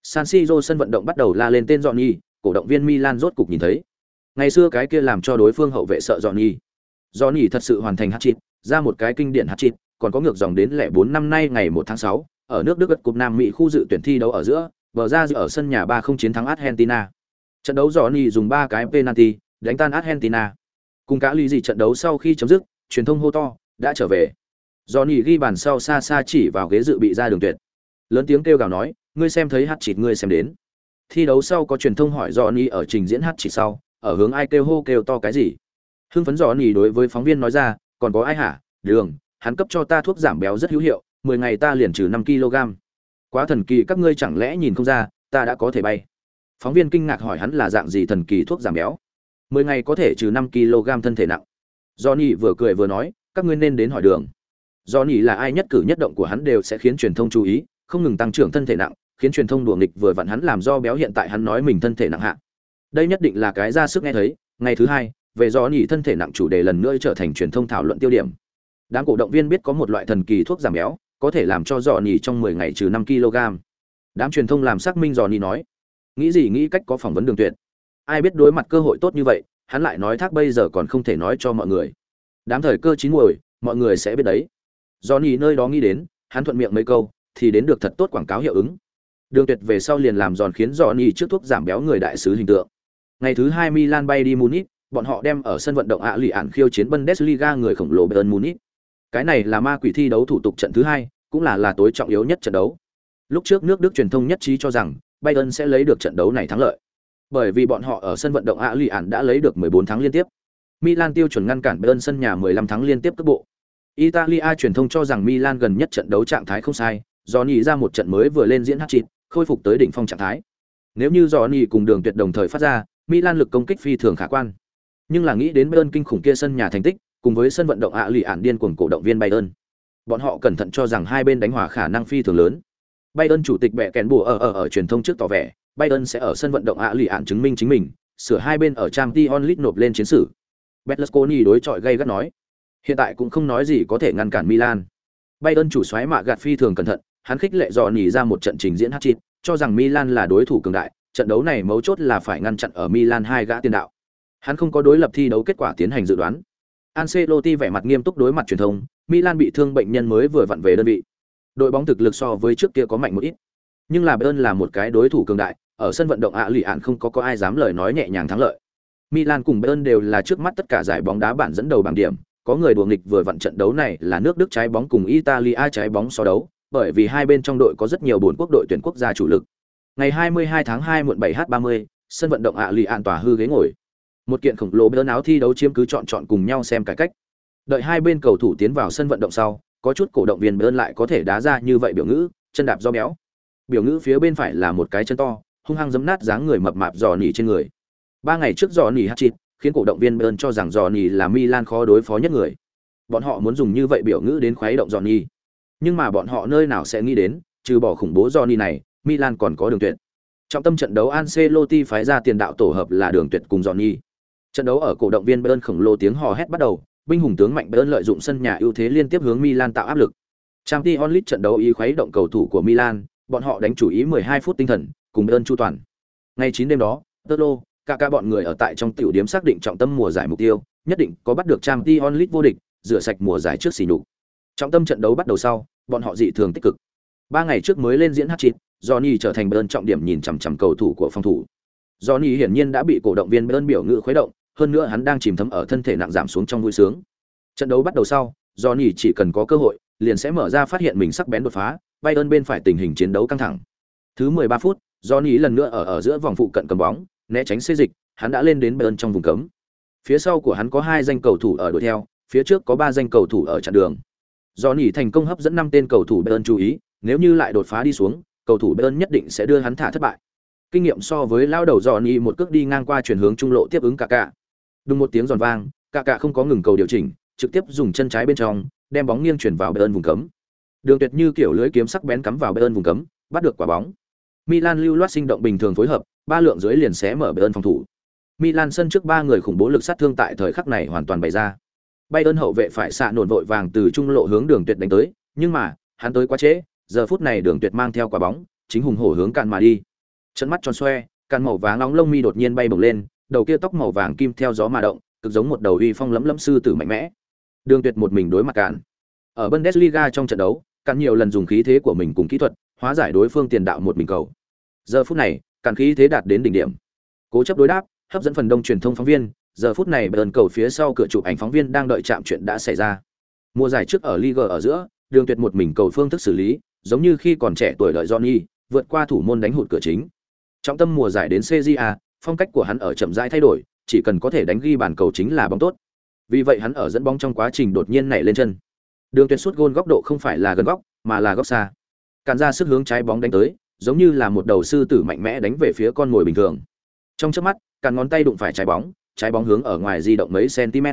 San Siro sân vận động bắt đầu la lên tên Johnny, cổ động viên Milan rốt cục nhìn thấy. Ngày xưa cái kia làm cho đối phương hậu vệ sợ Johnny. Johnny thật sự hoàn thành hat-trick, ra một cái kinh điển hat-trick, còn có ngược dòng đến lẻ bốn năm nay ngày một tháng sáu ở nước Đức gật cúp Nam Mỹ khu dự tuyển thi đấu ở giữa, bờ ra ở sân nhà ba không chiến thắng Argentina. Trận đấu Johnny dùng ba cái penalty đánh tan Argentina. Cùng cả lý gì trận đấu sau khi chấm dứt, truyền thông hô to, đã trở về. Johnny ghi bàn sau xa xa chỉ vào ghế dự bị ra đường tuyệt. Lớn tiếng kêu gào nói, ngươi xem thấy hát chịt ngươi xem đến. Thi đấu sau có truyền thông hỏi Johnny ở trình diễn hát chỉ sau, ở hướng ai kêu hô kêu to cái gì. Hưng phấn Johnny đối với phóng viên nói ra, còn có ai hả? Đường, hắn cấp cho ta thuốc giảm béo rất hữu hiệu, 10 ngày ta liền trừ 5 kg. Quá thần kỳ các ngươi chẳng lẽ nhìn không ra, ta đã có thể bay. Phóng viên kinh ngạc hỏi hắn là dạng gì thần kỳ thuốc giảm béo. 10 ngày có thể trừ 5 kg thân thể nặng. Johnny vừa cười vừa nói, các ngươi nên đến hỏi đường. Johnny là ai nhất cử nhất động của hắn đều sẽ khiến truyền thông chú ý, không ngừng tăng trưởng thân thể nặng, khiến truyền thông đùa nghịch vừa vặn hắn làm do béo hiện tại hắn nói mình thân thể nặng hạ. Đây nhất định là cái ra sức nghe thấy, ngày thứ hai, về Johnny thân thể nặng chủ đề lần nữa trở thành truyền thông thảo luận tiêu điểm đám cổ động viên biết có một loại thần kỳ thuốc giảm béo có thể làm cho dò nỉ trong 10 ngày trừ 5 kg. Đám truyền thông làm xác minh dò nỉ nói, nghĩ gì nghĩ cách có phỏng vấn đường tuyệt. Ai biết đối mặt cơ hội tốt như vậy, hắn lại nói thác bây giờ còn không thể nói cho mọi người. Đám thời cơ chín muồi, mọi người sẽ biết đấy. Do nỉ nơi đó nghĩ đến, hắn thuận miệng mấy câu, thì đến được thật tốt quảng cáo hiệu ứng. Đường tuyệt về sau liền làm giòn khiến dò nỉ trước thuốc giảm béo người đại sứ hình tượng. Ngày thứ hai milan bay đi munich, bọn họ đem ở sân vận động ạ lì ạn khiêu chiến bundesliga người khổng lồ bayern munich cái này là ma quỷ thi đấu thủ tục trận thứ hai, cũng là là tối trọng yếu nhất trận đấu. Lúc trước nước Đức truyền thông nhất trí cho rằng Bayern sẽ lấy được trận đấu này thắng lợi. Bởi vì bọn họ ở sân vận động Allianz đã lấy được 14 thắng liên tiếp. Milan tiêu chuẩn ngăn cản Bayern sân nhà 15 thắng liên tiếp cấp bộ. Italia truyền thông cho rằng Milan gần nhất trận đấu trạng thái không sai, do nhị ra một trận mới vừa lên diễn hat-trick, khôi phục tới đỉnh phong trạng thái. Nếu như Johnny cùng Đường Tuyệt đồng thời phát ra, Milan lực công kích phi thường khả quan. Nhưng là nghĩ đến Bayern kinh khủng kia sân nhà thành tích, cùng với sân vận động ạ lì ản điên cuồng cổ động viên Bayern. Bọn họ cẩn thận cho rằng hai bên đánh hòa khả năng phi thường lớn. Bayern chủ tịch bẻ kèn bùa ở ở ở truyền thông trước tỏ vẻ, Bayern sẽ ở sân vận động ạ lì ản chứng minh chính mình, sửa hai bên ở trang Dion League nộp lên chiến sử. Berlusconi đối chọi gay gắt nói, hiện tại cũng không nói gì có thể ngăn cản Milan. Bayern chủ soái mạ gạt phi thường cẩn thận, hắn khích lệ dò nhỉ ra một trận trình diễn hat-trick, cho rằng Milan là đối thủ cường đại, trận đấu này mấu chốt là phải ngăn chặn ở Milan hai gã tiền đạo. Hắn không có đối lập thi đấu kết quả tiến hành dự đoán. Ancelotti vẻ mặt nghiêm túc đối mặt truyền thông, Milan bị thương bệnh nhân mới vừa vặn về đơn vị. Đội bóng thực lực so với trước kia có mạnh một ít, nhưng là Bayern là một cái đối thủ cường đại, ở sân vận động ạ lì ạn không có có ai dám lời nói nhẹ nhàng thắng lợi. Milan cùng Bayern đều là trước mắt tất cả giải bóng đá bản dẫn đầu bảng điểm, có người đùa nghịch vừa vặn trận đấu này là nước Đức trái bóng cùng Italia trái bóng so đấu, bởi vì hai bên trong đội có rất nhiều bốn quốc đội tuyển quốc gia chủ lực. Ngày 22 tháng 2 muộn 7h30, sân vận động ạ lì an tòa hư ghế ngồi. Một kiện khổng lồ bơn áo thi đấu chiếm cứ chọn chọn cùng nhau xem cải cách. Đợi hai bên cầu thủ tiến vào sân vận động sau, có chút cổ động viên bơn lại có thể đá ra như vậy biểu ngữ, chân đạp do béo. Biểu ngữ phía bên phải là một cái chân to, hung hăng giấm nát dáng người mập mạp giò nỉ trên người. Ba ngày trước giò nỉ hát chít, khiến cổ động viên bơn cho rằng giò nỉ là Milan khó đối phó nhất người. Bọn họ muốn dùng như vậy biểu ngữ đến khoái động giò nỉ. Nhưng mà bọn họ nơi nào sẽ nghĩ đến, trừ bỏ khủng bố giò nỉ này, Milan còn có đường tuyệt. Trọng tâm trận đấu Ancelotti phái ra tiền đạo tổ hợp là Đường Tuyệt cùng Johnny. Trận đấu ở cổ động viên Bayern khổng lồ tiếng hò hét bắt đầu, binh hùng tướng mạnh Bayern lợi dụng sân nhà ưu thế liên tiếp hướng Milan tạo áp lực. Champions League trận đấu ý khuấy động cầu thủ của Milan, bọn họ đánh chủ ý 12 phút tinh thần, cùng Bayern chu toàn. Ngày 9 đêm đó, Tolo, cả cả bọn người ở tại trong tiểu điểm xác định trọng tâm mùa giải mục tiêu, nhất định có bắt được Champions League vô địch, rửa sạch mùa giải trước xỉ nhục. Trọng tâm trận đấu bắt đầu sau, bọn họ dị thường tích cực. Ba ngày trước mới lên diễn hat-trick, Johnny trở thành Bayern trọng điểm nhìn chằm chằm cầu thủ của phòng thủ. Johnny hiển nhiên đã bị cổ động viên Bayern biểu ngữ khuấy động, hơn nữa hắn đang chìm thấm ở thân thể nặng giảm xuống trong vui sướng. Trận đấu bắt đầu sau, Johnny chỉ cần có cơ hội, liền sẽ mở ra phát hiện mình sắc bén đột phá, Bayern bên phải tình hình chiến đấu căng thẳng. Thứ 13 phút, Johnny lần nữa ở ở giữa vòng phụ cận cầm bóng, né tránh xê dịch, hắn đã lên đến Bayern trong vùng cấm. Phía sau của hắn có hai danh cầu thủ ở đuổi theo, phía trước có ba danh cầu thủ ở chặn đường. Johnny thành công hấp dẫn năm tên cầu thủ Bayern chú ý, nếu như lại đột phá đi xuống, cầu thủ Bayern nhất định sẽ đưa hắn thả thất bại. Kinh nghiệm so với lao đầu Johnny một cước đi ngang qua chuyển hướng trung lộ tiếp ứng cả cả. Đùng một tiếng giòn vang, cả cả không có ngừng cầu điều chỉnh, trực tiếp dùng chân trái bên trong, đem bóng nghiêng chuyển vào Bayern vùng cấm. Đường Tuyệt như kiểu lưới kiếm sắc bén cắm vào Bayern vùng cấm, bắt được quả bóng. Milan lưu loát sinh động bình thường phối hợp, ba lượng dưới liền xé mở Bayern phòng thủ. Milan sân trước ba người khủng bố lực sát thương tại thời khắc này hoàn toàn bày ra. Bayern hậu vệ phải xạ nổn vội vàng từ trung lộ hướng Đường Tuyệt đánh tới, nhưng mà, hắn tới quá trễ, giờ phút này đường tuyệt mang theo quả bóng chính hùng hổ hướng cạn mà đi chân mắt tròn xoe cạn màu vàng nóng lông mi đột nhiên bay bổng lên đầu kia tóc màu vàng kim theo gió mà động cực giống một đầu uy phong lẫm lẫm sư tử mạnh mẽ đường tuyệt một mình đối mặt cản. ở bundesliga trong trận đấu cản nhiều lần dùng khí thế của mình cùng kỹ thuật hóa giải đối phương tiền đạo một mình cầu giờ phút này cản khí thế đạt đến đỉnh điểm cố chấp đối đáp hấp dẫn phần đông truyền thông phóng viên giờ phút này bờn cầu phía sau cửa chụp ảnh phóng viên đang đợi chạm chuyện đã xảy ra mùa giải trước ở Liga ở giữa đường tuyệt một mình cầu phương thức xử lý giống như khi còn trẻ tuổi đợi Johnny, vượt qua thủ môn đánh hụt cửa chính. Trọng tâm mùa giải đến CJA, phong cách của hắn ở chậm rãi thay đổi, chỉ cần có thể đánh ghi bàn cầu chính là bóng tốt. Vì vậy hắn ở dẫn bóng trong quá trình đột nhiên nảy lên chân. Đường tuyệt suốt gôn góc độ không phải là gần góc, mà là góc xa. Càn ra sức hướng trái bóng đánh tới, giống như là một đầu sư tử mạnh mẽ đánh về phía con mồi bình thường. Trong chớp mắt, cản ngón tay đụng phải trái bóng, trái bóng hướng ở ngoài di động mấy cm.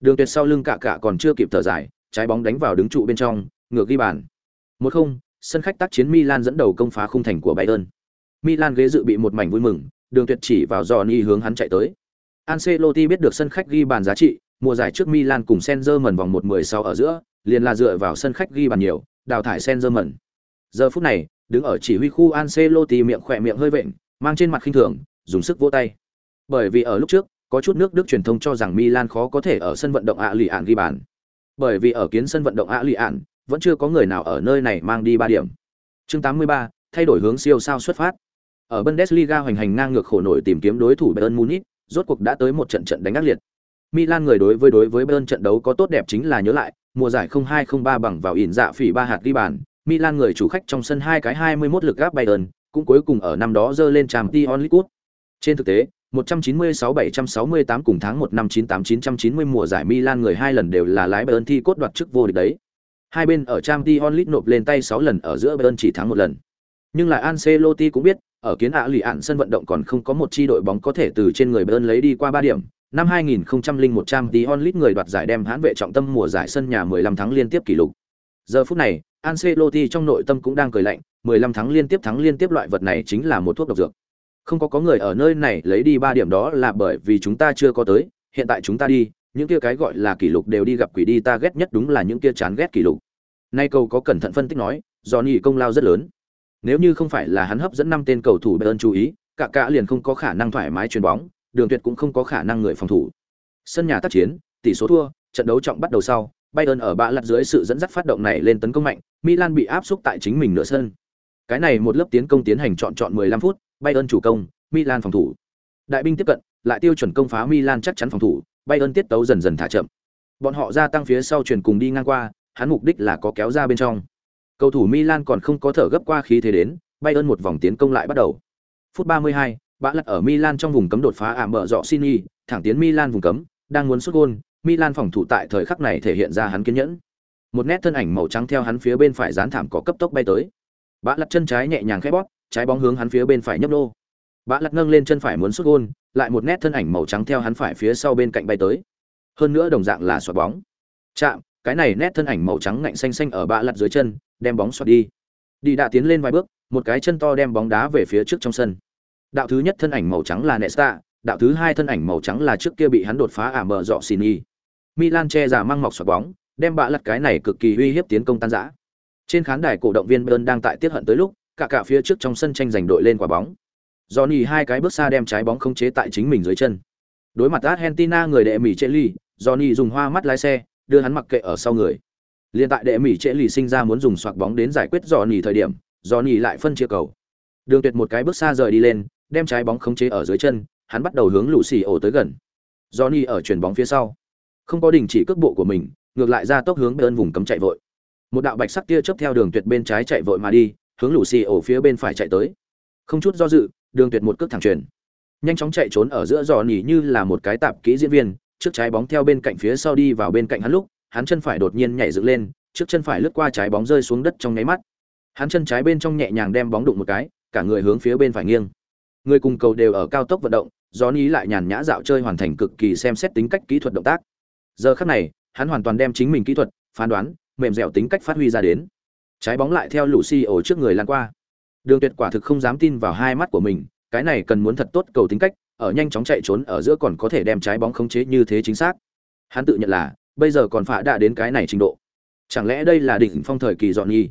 Đường tuyệt sau lưng cả cả còn chưa kịp thở dài, trái bóng đánh vào đứng trụ bên trong, ngược ghi bàn. Một không, sân khách tác chiến Milan dẫn đầu công phá khung thành của Bayern. Milan ghế dự bị một mảnh vui mừng, đường tuyệt chỉ vào Johnny hướng hắn chạy tới. Ancelotti biết được sân khách ghi bàn giá trị, mùa giải trước Milan cùng Senzerman vòng 1-16 ở giữa, liền là dựa vào sân khách ghi bàn nhiều, đào thải Senzerman. Giờ phút này, đứng ở chỉ huy khu Ancelotti miệng khỏe miệng hơi vện, mang trên mặt khinh thường, dùng sức vỗ tay. Bởi vì ở lúc trước, có chút nước Đức truyền thông cho rằng Milan khó có thể ở sân vận động ạ lì ạn ghi bàn. Bởi vì ở kiến sân vận động ạ lì ạn, vẫn chưa có người nào ở nơi này mang đi ba điểm. Chương 83, thay đổi hướng siêu sao xuất phát. Ở Bundesliga hoành hành ngang ngược khổ nổi tìm kiếm đối thủ Bayern Munich, rốt cuộc đã tới một trận trận đánh ác liệt. Milan người đối với đối với Bayern trận đấu có tốt đẹp chính là nhớ lại, mùa giải 0203 bằng vào ỉn dạ phỉ ba hạt ghi bàn, Milan người chủ khách trong sân hai cái 21 lực gáp Bayern, cũng cuối cùng ở năm đó dơ lên Champions League. Trên thực tế, 196-768 cùng tháng 1 năm 98-990 mùa giải Milan người hai lần đều là lái Bayern thi cốt đoạt chức vô địch đấy. Hai bên ở Champions League nộp lên tay 6 lần ở giữa Bayern chỉ thắng một lần. Nhưng lại Ancelotti cũng biết, ở kiến ạ lì ạn sân vận động còn không có một chi đội bóng có thể từ trên người bơn lấy đi qua 3 điểm. Năm 2001 trang tí onlit người đoạt giải đem hãn vệ trọng tâm mùa giải sân nhà 15 thắng liên tiếp kỷ lục. Giờ phút này, Ancelotti trong nội tâm cũng đang cười lạnh, 15 thắng liên tiếp thắng liên tiếp loại vật này chính là một thuốc độc dược. Không có có người ở nơi này lấy đi 3 điểm đó là bởi vì chúng ta chưa có tới, hiện tại chúng ta đi, những kia cái gọi là kỷ lục đều đi gặp quỷ đi ta ghét nhất đúng là những kia chán ghét kỷ lục. Nay cầu có cẩn thận phân tích nói, Johnny công lao rất lớn. Nếu như không phải là hắn hấp dẫn năm tên cầu thủ Bayern chú ý, cả cả liền không có khả năng thoải mái chuyền bóng, Đường Tuyệt cũng không có khả năng người phòng thủ. Sân nhà tác chiến, tỷ số thua, trận đấu trọng bắt đầu sau, Bayern ở bạ lật dưới sự dẫn dắt phát động này lên tấn công mạnh, Milan bị áp xúc tại chính mình nửa sân. Cái này một lớp tiến công tiến hành chọn chọn 15 phút, Bayern chủ công, Milan phòng thủ. Đại binh tiếp cận, lại tiêu chuẩn công phá Milan chắc chắn phòng thủ, Bayern tiết tấu dần dần thả chậm. Bọn họ gia tăng phía sau chuyển cùng đi ngang qua, hắn mục đích là có kéo ra bên trong. Cầu thủ Milan còn không có thở gấp qua khí thế đến, Bayern một vòng tiến công lại bắt đầu. Phút 32, bã lật ở Milan trong vùng cấm đột phá ảm mở dọ Sini, thẳng tiến Milan vùng cấm, đang muốn sút gôn, Milan phòng thủ tại thời khắc này thể hiện ra hắn kiên nhẫn. Một nét thân ảnh màu trắng theo hắn phía bên phải dán thảm có cấp tốc bay tới. Bã lật chân trái nhẹ nhàng khẽ bóp, trái bóng hướng hắn phía bên phải nhấp nô. Bã lật nâng lên chân phải muốn sút gôn, lại một nét thân ảnh màu trắng theo hắn phải phía sau bên cạnh bay tới. Hơn nữa đồng dạng là xoạc bóng. Chạm, cái này nét thân ảnh màu trắng ngạnh xanh xanh ở bã lật dưới chân, đem bóng xoạt đi. Đi đã tiến lên vài bước, một cái chân to đem bóng đá về phía trước trong sân. Đạo thứ nhất thân ảnh màu trắng là Nesta, đạo thứ hai thân ảnh màu trắng là trước kia bị hắn đột phá ả mở dọ Sini. Milan che giả mang mọc xoạc bóng, đem bạ lật cái này cực kỳ uy hiếp tiến công tan rã. Trên khán đài cổ động viên Bayern đang tại tiết hận tới lúc, cả cả phía trước trong sân tranh giành đội lên quả bóng. Johnny hai cái bước xa đem trái bóng không chế tại chính mình dưới chân. Đối mặt Argentina người đệ mỹ trệ ly, Johnny dùng hoa mắt lái xe, đưa hắn mặc kệ ở sau người. Liên tại đệ mỹ trễ lì sinh ra muốn dùng xoạc bóng đến giải quyết Johnny thời điểm, Johnny lại phân chia cầu. Đường Tuyệt một cái bước xa rời đi lên, đem trái bóng khống chế ở dưới chân, hắn bắt đầu hướng lũ xì ổ tới gần. Johnny ở chuyển bóng phía sau, không có đình chỉ cước bộ của mình, ngược lại ra tốc hướng bên vùng cấm chạy vội. Một đạo bạch sắc tia chớp theo đường Tuyệt bên trái chạy vội mà đi, hướng lũ xì ổ phía bên phải chạy tới. Không chút do dự, đường Tuyệt một cước thẳng truyền. Nhanh chóng chạy trốn ở giữa Johnny như là một cái tạp kỹ diễn viên, trước trái bóng theo bên cạnh phía sau đi vào bên cạnh hắn lúc, hắn chân phải đột nhiên nhảy dựng lên, trước chân phải lướt qua trái bóng rơi xuống đất trong nháy mắt. Hắn chân trái bên trong nhẹ nhàng đem bóng đụng một cái, cả người hướng phía bên phải nghiêng. Người cùng cầu đều ở cao tốc vận động, Johnny lại nhàn nhã dạo chơi hoàn thành cực kỳ xem xét tính cách kỹ thuật động tác. Giờ khắc này, hắn hoàn toàn đem chính mình kỹ thuật, phán đoán, mềm dẻo tính cách phát huy ra đến. Trái bóng lại theo Lucio trước người lan qua. Đường Tuyệt quả thực không dám tin vào hai mắt của mình, cái này cần muốn thật tốt cầu tính cách, ở nhanh chóng chạy trốn ở giữa còn có thể đem trái bóng khống chế như thế chính xác. Hắn tự nhận là, bây giờ còn phá đã đến cái này trình độ. Chẳng lẽ đây là đỉnh phong thời kỳ dọn nhi?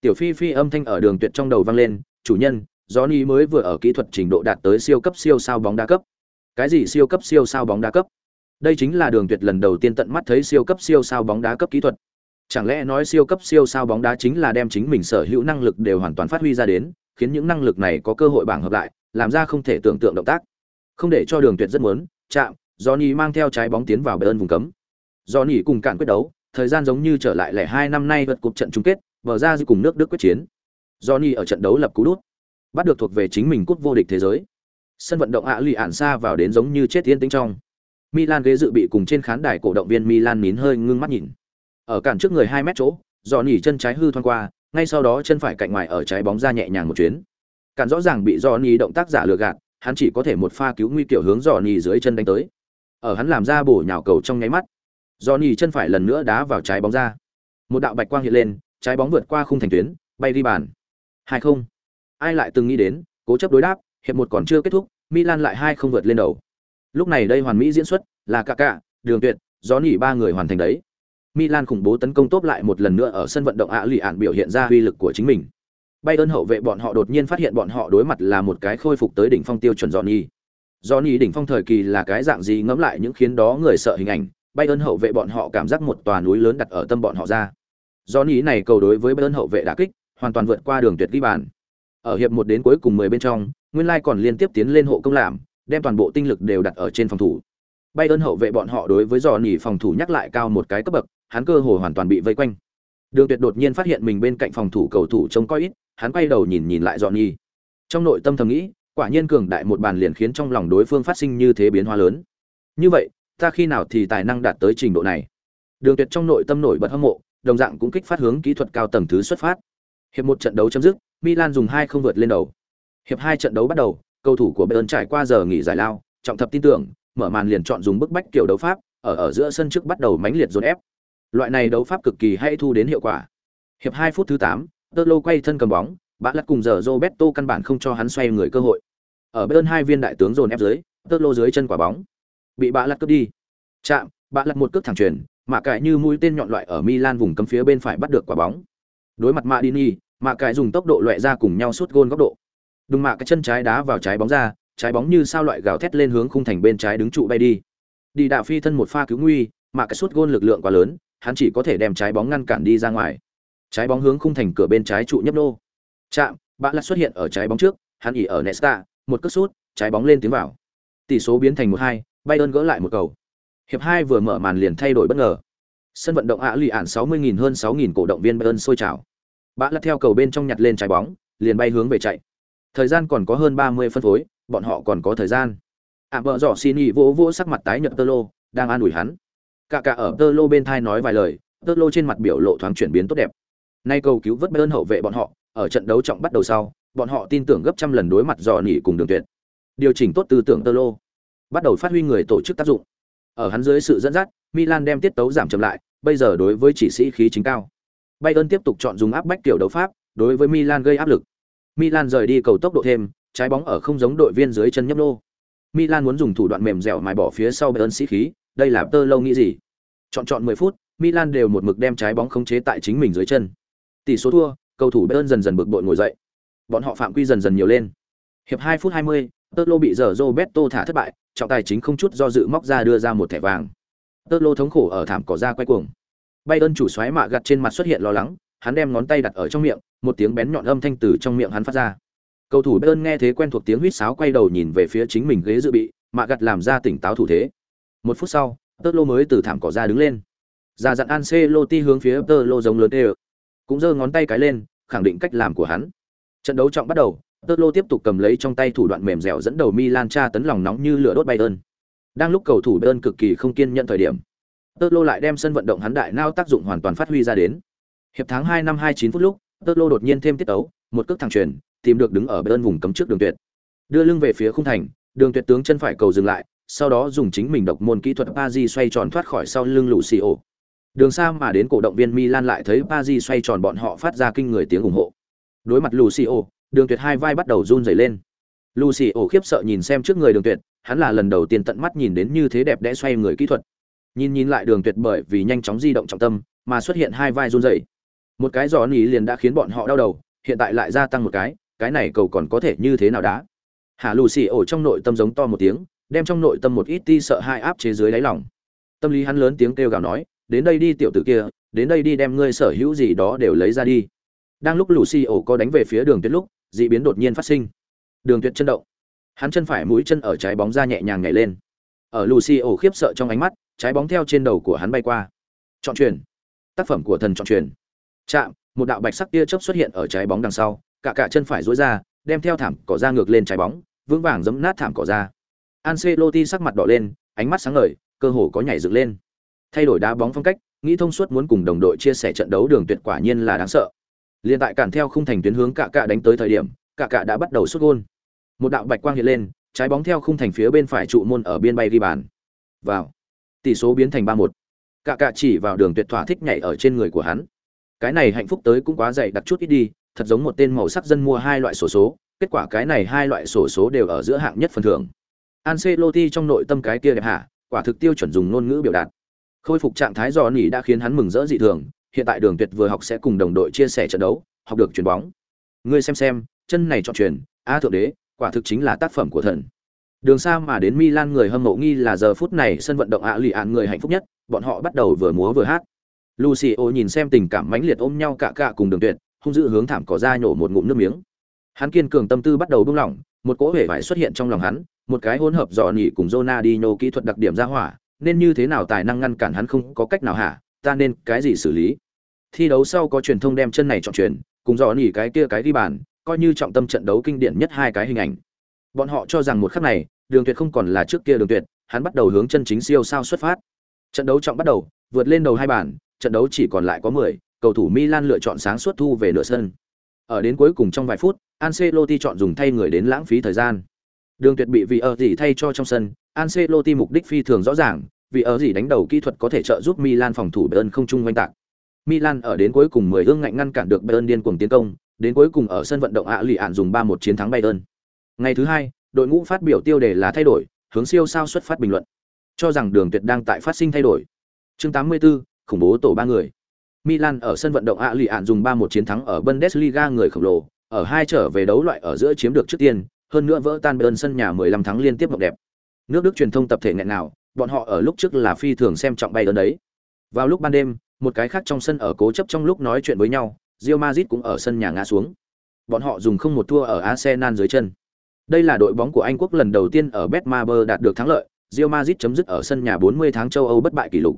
Tiểu Phi Phi âm thanh ở đường tuyệt trong đầu vang lên, chủ nhân, Johnny mới vừa ở kỹ thuật trình độ đạt tới siêu cấp siêu sao bóng đá cấp. Cái gì siêu cấp siêu sao bóng đá cấp? Đây chính là đường tuyệt lần đầu tiên tận mắt thấy siêu cấp siêu sao bóng đá cấp kỹ thuật. Chẳng lẽ nói siêu cấp siêu sao bóng đá chính là đem chính mình sở hữu năng lực đều hoàn toàn phát huy ra đến, khiến những năng lực này có cơ hội bảng hợp lại, làm ra không thể tưởng tượng động tác. Không để cho đường tuyệt rất muốn, chạm, Johnny mang theo trái bóng tiến vào bờ ơn vùng cấm. Johnny cùng cạn quyết đấu, thời gian giống như trở lại lẻ hai năm nay vượt cục trận chung kết, vở ra cùng nước Đức quyết chiến. Johnny ở trận đấu lập cú đút, bắt được thuộc về chính mình cúp vô địch thế giới. Sân vận động ạ lì ản xa vào đến giống như chết yên tĩnh trong. Milan ghế dự bị cùng trên khán đài cổ động viên Milan nín hơi ngưng mắt nhìn. Ở cản trước người hai mét chỗ, Johnny chân trái hư thoăn qua, ngay sau đó chân phải cạnh ngoài ở trái bóng ra nhẹ nhàng một chuyến. Cản rõ ràng bị Johnny động tác giả lừa gạt, hắn chỉ có thể một pha cứu nguy kiểu hướng Johnny dưới chân đánh tới. Ở hắn làm ra bổ nhào cầu trong nháy mắt, Johnny chân phải lần nữa đá vào trái bóng ra. Một đạo bạch quang hiện lên, trái bóng vượt qua khung thành tuyến, bay đi bàn. Hai không. Ai lại từng nghĩ đến, cố chấp đối đáp, hiệp một còn chưa kết thúc, Milan lại hai không vượt lên đầu. Lúc này đây hoàn mỹ diễn xuất, là Kaká, Đường Tuyệt, Johnny ba người hoàn thành đấy. Milan khủng bố tấn công tốt lại một lần nữa ở sân vận động ạ lì ản biểu hiện ra uy lực của chính mình. Bayern hậu vệ bọn họ đột nhiên phát hiện bọn họ đối mặt là một cái khôi phục tới đỉnh phong tiêu chuẩn Johnny. Johnny đỉnh phong thời kỳ là cái dạng gì ngẫm lại những khiến đó người sợ hình ảnh, Bayern hậu vệ bọn họ cảm giác một tòa núi lớn đặt ở tâm bọn họ ra. Do ý này cầu đối với Bayern hậu vệ đã kích, hoàn toàn vượt qua đường tuyệt ghi bàn. Ở hiệp một đến cuối cùng 10 bên trong, Nguyên Lai còn liên tiếp tiến lên hộ công làm, đem toàn bộ tinh lực đều đặt ở trên phòng thủ. Bayern hậu vệ bọn họ đối với Johnny phòng thủ nhắc lại cao một cái cấp bậc, hắn cơ hồ hoàn toàn bị vây quanh. Đường Tuyệt đột nhiên phát hiện mình bên cạnh phòng thủ cầu thủ trông coi ít, hắn quay đầu nhìn nhìn lại Johnny. Trong nội tâm thầm nghĩ, quả nhiên cường đại một bàn liền khiến trong lòng đối phương phát sinh như thế biến hóa lớn. Như vậy, ta khi nào thì tài năng đạt tới trình độ này? Đường Tuyệt trong nội tâm nổi bật hâm mộ, đồng dạng cũng kích phát hướng kỹ thuật cao tầng thứ xuất phát. Hiệp một trận đấu chấm dứt, Milan dùng hai không vượt lên đầu. Hiệp hai trận đấu bắt đầu, cầu thủ của Bayern trải qua giờ nghỉ giải lao, trọng thập tin tưởng, mở màn liền chọn dùng bức bách kiểu đấu pháp, ở ở giữa sân trước bắt đầu mãnh liệt dồn ép. Loại này đấu pháp cực kỳ hay thu đến hiệu quả. Hiệp hai phút thứ tám, lô quay thân cầm bóng, bã lắc cùng giờ Roberto căn bản không cho hắn xoay người cơ hội. Ở bên hai viên đại tướng dồn ép dưới, Tolo dưới chân quả bóng, bị bạ lật cướp đi. Chạm, bạ lật một cước thẳng truyền, mạ cải như mũi tên nhọn loại ở Milan vùng cấm phía bên phải bắt được quả bóng. Đối mặt Madini, mạ cải dùng tốc độ loại ra cùng nhau suốt gôn góc độ. Đùng mạ cái chân trái đá vào trái bóng ra, trái bóng như sao loại gào thét lên hướng khung thành bên trái đứng trụ bay đi. Đi đạo phi thân một pha cứu nguy, mà cái suốt gôn lực lượng quá lớn, hắn chỉ có thể đem trái bóng ngăn cản đi ra ngoài. Trái bóng hướng khung thành cửa bên trái trụ nhấp nô. Chạm, bạn lật xuất hiện ở trái bóng trước, hắn ỉ ở Nesta, một cước sút, trái bóng lên tiến vào. Tỷ số biến thành 1-2, Bayern gỡ lại một cầu. Hiệp 2 vừa mở màn liền thay đổi bất ngờ. Sân vận động ạ lì ản 60.000 hơn 6.000 cổ động viên Bayern sôi trào. Bã lật theo cầu bên trong nhặt lên trái bóng, liền bay hướng về chạy. Thời gian còn có hơn 30 phân phối, bọn họ còn có thời gian. À vợ dọ xin ý vỗ vỗ sắc mặt tái nhợt Tơ Lô, đang an ủi hắn. Cả cả ở Tơ Lô bên thai nói vài lời, Tơ Lô trên mặt biểu lộ thoáng chuyển biến tốt đẹp. Nay cầu cứu vớt Bayern hậu vệ bọn họ, ở trận đấu trọng bắt đầu sau, bọn họ tin tưởng gấp trăm lần đối mặt dò nỉ cùng đường tuyệt. Điều chỉnh tốt tư tưởng Tơ Lô, bắt đầu phát huy người tổ chức tác dụng. Ở hắn dưới sự dẫn dắt, Milan đem tiết tấu giảm chậm lại, bây giờ đối với chỉ sĩ khí chính cao. Bayern tiếp tục chọn dùng áp bách kiểu đấu pháp, đối với Milan gây áp lực. Milan rời đi cầu tốc độ thêm, trái bóng ở không giống đội viên dưới chân nhấp nô. Milan muốn dùng thủ đoạn mềm dẻo mài bỏ phía sau Bayern sĩ khí, đây là tơ lâu nghĩ gì? Chọn chọn 10 phút, Milan đều một mực đem trái bóng khống chế tại chính mình dưới chân. Tỷ số thua, cầu thủ Bayern dần dần bực bội ngồi dậy. Bọn họ phạm quy dần dần nhiều lên. Hiệp 2 phút 20, Totlo bị giờ Roberto thả thất bại, trọng tài chính không chút do dự móc ra đưa ra một thẻ vàng. Totlo thống khổ ở thảm cỏ ra quay cuồng. Bayern chủ xoáy mạ gặt trên mặt xuất hiện lo lắng, hắn đem ngón tay đặt ở trong miệng, một tiếng bén nhọn âm thanh từ trong miệng hắn phát ra. Cầu thủ Bayern nghe thế quen thuộc tiếng huýt sáo quay đầu nhìn về phía chính mình ghế dự bị, mạ gặt làm ra tỉnh táo thủ thế. Một phút sau, Totlo mới từ thảm cỏ ra đứng lên. già dặn Ancelotti hướng phía Totlo giống lớn đều, cũng giơ ngón tay cái lên, khẳng định cách làm của hắn. Trận đấu trọng bắt đầu, Totlo tiếp tục cầm lấy trong tay thủ đoạn mềm dẻo dẫn đầu Milan tra tấn lòng nóng như lửa đốt Bayern. Đang lúc cầu thủ Bayern cực kỳ không kiên nhẫn thời điểm, Totlo lại đem sân vận động hắn đại nao tác dụng hoàn toàn phát huy ra đến. Hiệp tháng 2 năm 29 phút lúc, Totlo đột nhiên thêm tiết tấu, một cước thẳng truyền, tìm được đứng ở bên vùng cấm trước đường tuyệt. Đưa lưng về phía khung thành, đường tuyệt tướng chân phải cầu dừng lại, sau đó dùng chính mình độc môn kỹ thuật Pazi xoay tròn thoát khỏi sau lưng Lucio. Đường xa mà đến cổ động viên Milan lại thấy Pazi xoay tròn bọn họ phát ra kinh người tiếng ủng hộ. Đối mặt Lucio, đường tuyệt hai vai bắt đầu run rẩy lên. Lucio khiếp sợ nhìn xem trước người đường tuyệt, hắn là lần đầu tiên tận mắt nhìn đến như thế đẹp đẽ xoay người kỹ thuật. Nhìn nhìn lại đường tuyệt bởi vì nhanh chóng di động trọng tâm, mà xuất hiện hai vai run rẩy. Một cái giò nỉ liền đã khiến bọn họ đau đầu, hiện tại lại gia tăng một cái, cái này cầu còn có thể như thế nào đá Hạ lù xì ổ trong nội tâm giống to một tiếng đem trong nội tâm một ít ti sợ hai áp chế dưới đáy lòng tâm lý hắn lớn tiếng kêu gào nói đến đây đi tiểu tử kia đến đây đi đem ngươi sở hữu gì đó đều lấy ra đi đang lúc lù xì ổ có đánh về phía đường tuyết lúc d ị biến đột nhiên phát sinh đường Tuyệt chân động hắn chân phải mũi chân ở trái bóng ra nhẹ nhàng nhảy lên ở Lucy ổ khiếp sợ trong ánh mắt trái bóng theo trên đầu của hắn bay qua chọn truyền tác phẩm của thần chọn truyền chạm một đạo bạch sắc tia chớp xuất hiện ở trái bóng đằng sau cả cả chân phải duỗi ra, đem theo thảm cỏ ra ngược lên trái bóng, vững vàng giẫm nát thảm cỏ ra. Ancelotti sắc mặt đỏ lên, ánh mắt sáng ngời, cơ hồ có nhảy dựng lên. Thay đổi đá bóng phong cách, nghĩ thông suốt muốn cùng đồng đội chia sẻ trận đấu đường tuyệt quả nhiên là đáng sợ. Liên tại cản theo khung thành tuyến hướng cả cạ đánh tới thời điểm, cả cạ đã bắt đầu sút gôn. Một đạo bạch quang hiện lên, trái bóng theo khung thành phía bên phải trụ môn ở biên bay ghi bàn. Vào. Tỷ số biến thành 3-1. Cả cạ chỉ vào đường tuyệt thỏa thích nhảy ở trên người của hắn. Cái này hạnh phúc tới cũng quá dày đặc chút ít đi, thật giống một tên màu sắc dân mua hai loại sổ số, kết quả cái này hai loại sổ số đều ở giữa hạng nhất phần thưởng. Ancelotti trong nội tâm cái kia đẹp hạ, quả thực tiêu chuẩn dùng ngôn ngữ biểu đạt. Khôi phục trạng thái giò nỉ đã khiến hắn mừng rỡ dị thường, hiện tại Đường Tuyệt vừa học sẽ cùng đồng đội chia sẻ trận đấu, học được chuyền bóng. Ngươi xem xem, chân này chọn chuyền, a thượng đế, quả thực chính là tác phẩm của thần. Đường xa mà đến Milan người hâm mộ nghi là giờ phút này sân vận động ạ lì án người hạnh phúc nhất, bọn họ bắt đầu vừa múa vừa hát. Lucio nhìn xem tình cảm mãnh liệt ôm nhau cả cả cùng Đường Tuyệt, hung dữ hướng thảm cỏ ra nhổ một ngụm nước miếng hắn kiên cường tâm tư bắt đầu bùng lỏng một cỗ hể vải xuất hiện trong lòng hắn một cái hỗn hợp dò nhị cùng Ronaldinho kỹ thuật đặc điểm ra hỏa nên như thế nào tài năng ngăn cản hắn không có cách nào hả ta nên cái gì xử lý thi đấu sau có truyền thông đem chân này chọn truyền cùng dò nỉ cái kia cái đi bàn coi như trọng tâm trận đấu kinh điển nhất hai cái hình ảnh bọn họ cho rằng một khắc này đường tuyệt không còn là trước kia đường tuyệt hắn bắt đầu hướng chân chính siêu sao xuất phát trận đấu trọng bắt đầu vượt lên đầu hai bàn trận đấu chỉ còn lại có 10, cầu thủ Milan lựa chọn sáng suốt thu về nửa sân. Ở đến cuối cùng trong vài phút, Ancelotti chọn dùng thay người đến lãng phí thời gian. Đường Tuyệt bị vì ở gì thay cho trong sân, Ancelotti mục đích phi thường rõ ràng, vì ở gì đánh đầu kỹ thuật có thể trợ giúp Milan phòng thủ Bayern không trung quanh tạc. Milan ở đến cuối cùng 10 ương ngạnh ngăn cản được Bayern điên cuồng tiến công, đến cuối cùng ở sân vận động ạ lì ạn dùng 3-1 chiến thắng Bayern. Ngày thứ hai, đội ngũ phát biểu tiêu đề là thay đổi, hướng siêu sao xuất phát bình luận, cho rằng Đường Tuyệt đang tại phát sinh thay đổi. Chương 84, khủng bố tổ ba người. Milan ở sân vận động ạ lì ạn dùng 3-1 chiến thắng ở Bundesliga người khổng lồ, ở hai trở về đấu loại ở giữa chiếm được trước tiên, hơn nữa vỡ tan Bayern sân nhà 15 thắng liên tiếp mộng đẹp. Nước Đức truyền thông tập thể nghẹn nào, bọn họ ở lúc trước là phi thường xem trọng Bayern đấy. Vào lúc ban đêm, một cái khác trong sân ở cố chấp trong lúc nói chuyện với nhau, Real Madrid cũng ở sân nhà ngã xuống. Bọn họ dùng không một thua ở Arsenal dưới chân. Đây là đội bóng của Anh quốc lần đầu tiên ở Betmaber đạt được thắng lợi, Real Madrid chấm dứt ở sân nhà 40 tháng châu Âu bất bại kỷ lục.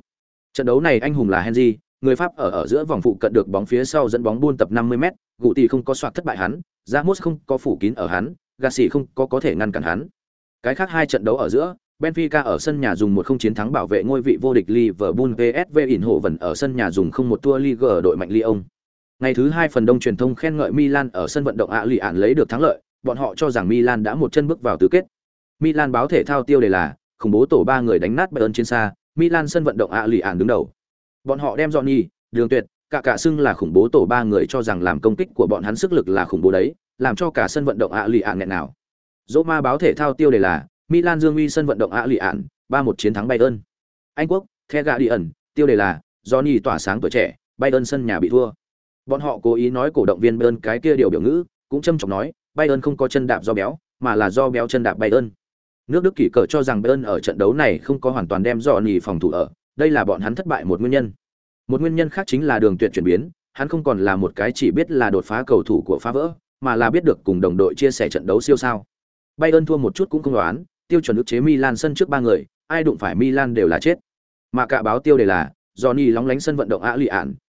Trận đấu này anh hùng là Henry, người Pháp ở ở giữa vòng phụ cận được bóng phía sau dẫn bóng buôn tập 50m, Gụ tỷ không có soạt thất bại hắn, Ramos không có phủ kín ở hắn, Gassi không có có thể ngăn cản hắn. Cái khác hai trận đấu ở giữa, Benfica ở sân nhà dùng một không chiến thắng bảo vệ ngôi vị vô địch Liverpool PSV ỉn hộ vẫn ở sân nhà dùng không một thua Liga ở đội mạnh Lyon. Ngày thứ hai phần đông truyền thông khen ngợi Milan ở sân vận động ạ lì ản lấy được thắng lợi, bọn họ cho rằng Milan đã một chân bước vào tứ kết. Milan báo thể thao tiêu đề là khủng bố tổ ba người đánh nát Bayern trên xa, Milan sân vận động ạ lì ản đứng đầu. Bọn họ đem Johnny, Đường Tuyệt, cả cả xưng là khủng bố tổ ba người cho rằng làm công kích của bọn hắn sức lực là khủng bố đấy, làm cho cả sân vận động ạ lì ản nghẹn nào. Roma báo thể thao tiêu đề là Milan dương uy sân vận động ạ lì ạn, 3-1 chiến thắng Bayern. Anh quốc, The Guardian, tiêu đề là Johnny tỏa sáng tuổi trẻ, Bayern sân nhà bị thua. Bọn họ cố ý nói cổ động viên Bayern cái kia điều biểu ngữ, cũng châm trọng nói, Bayern không có chân đạp do béo, mà là do béo chân đạp Bayern. Nước Đức kỷ cờ cho rằng Bayern ở trận đấu này không có hoàn toàn đem Johnny phòng thủ ở, đây là bọn hắn thất bại một nguyên nhân. Một nguyên nhân khác chính là đường tuyệt chuyển biến, hắn không còn là một cái chỉ biết là đột phá cầu thủ của phá vỡ, mà là biết được cùng đồng đội chia sẻ trận đấu siêu sao. Bayern thua một chút cũng không đoán, tiêu chuẩn ức chế Milan sân trước ba người, ai đụng phải Milan đều là chết. Mà cả báo tiêu đề là Johnny lóng lánh sân vận động ạ lì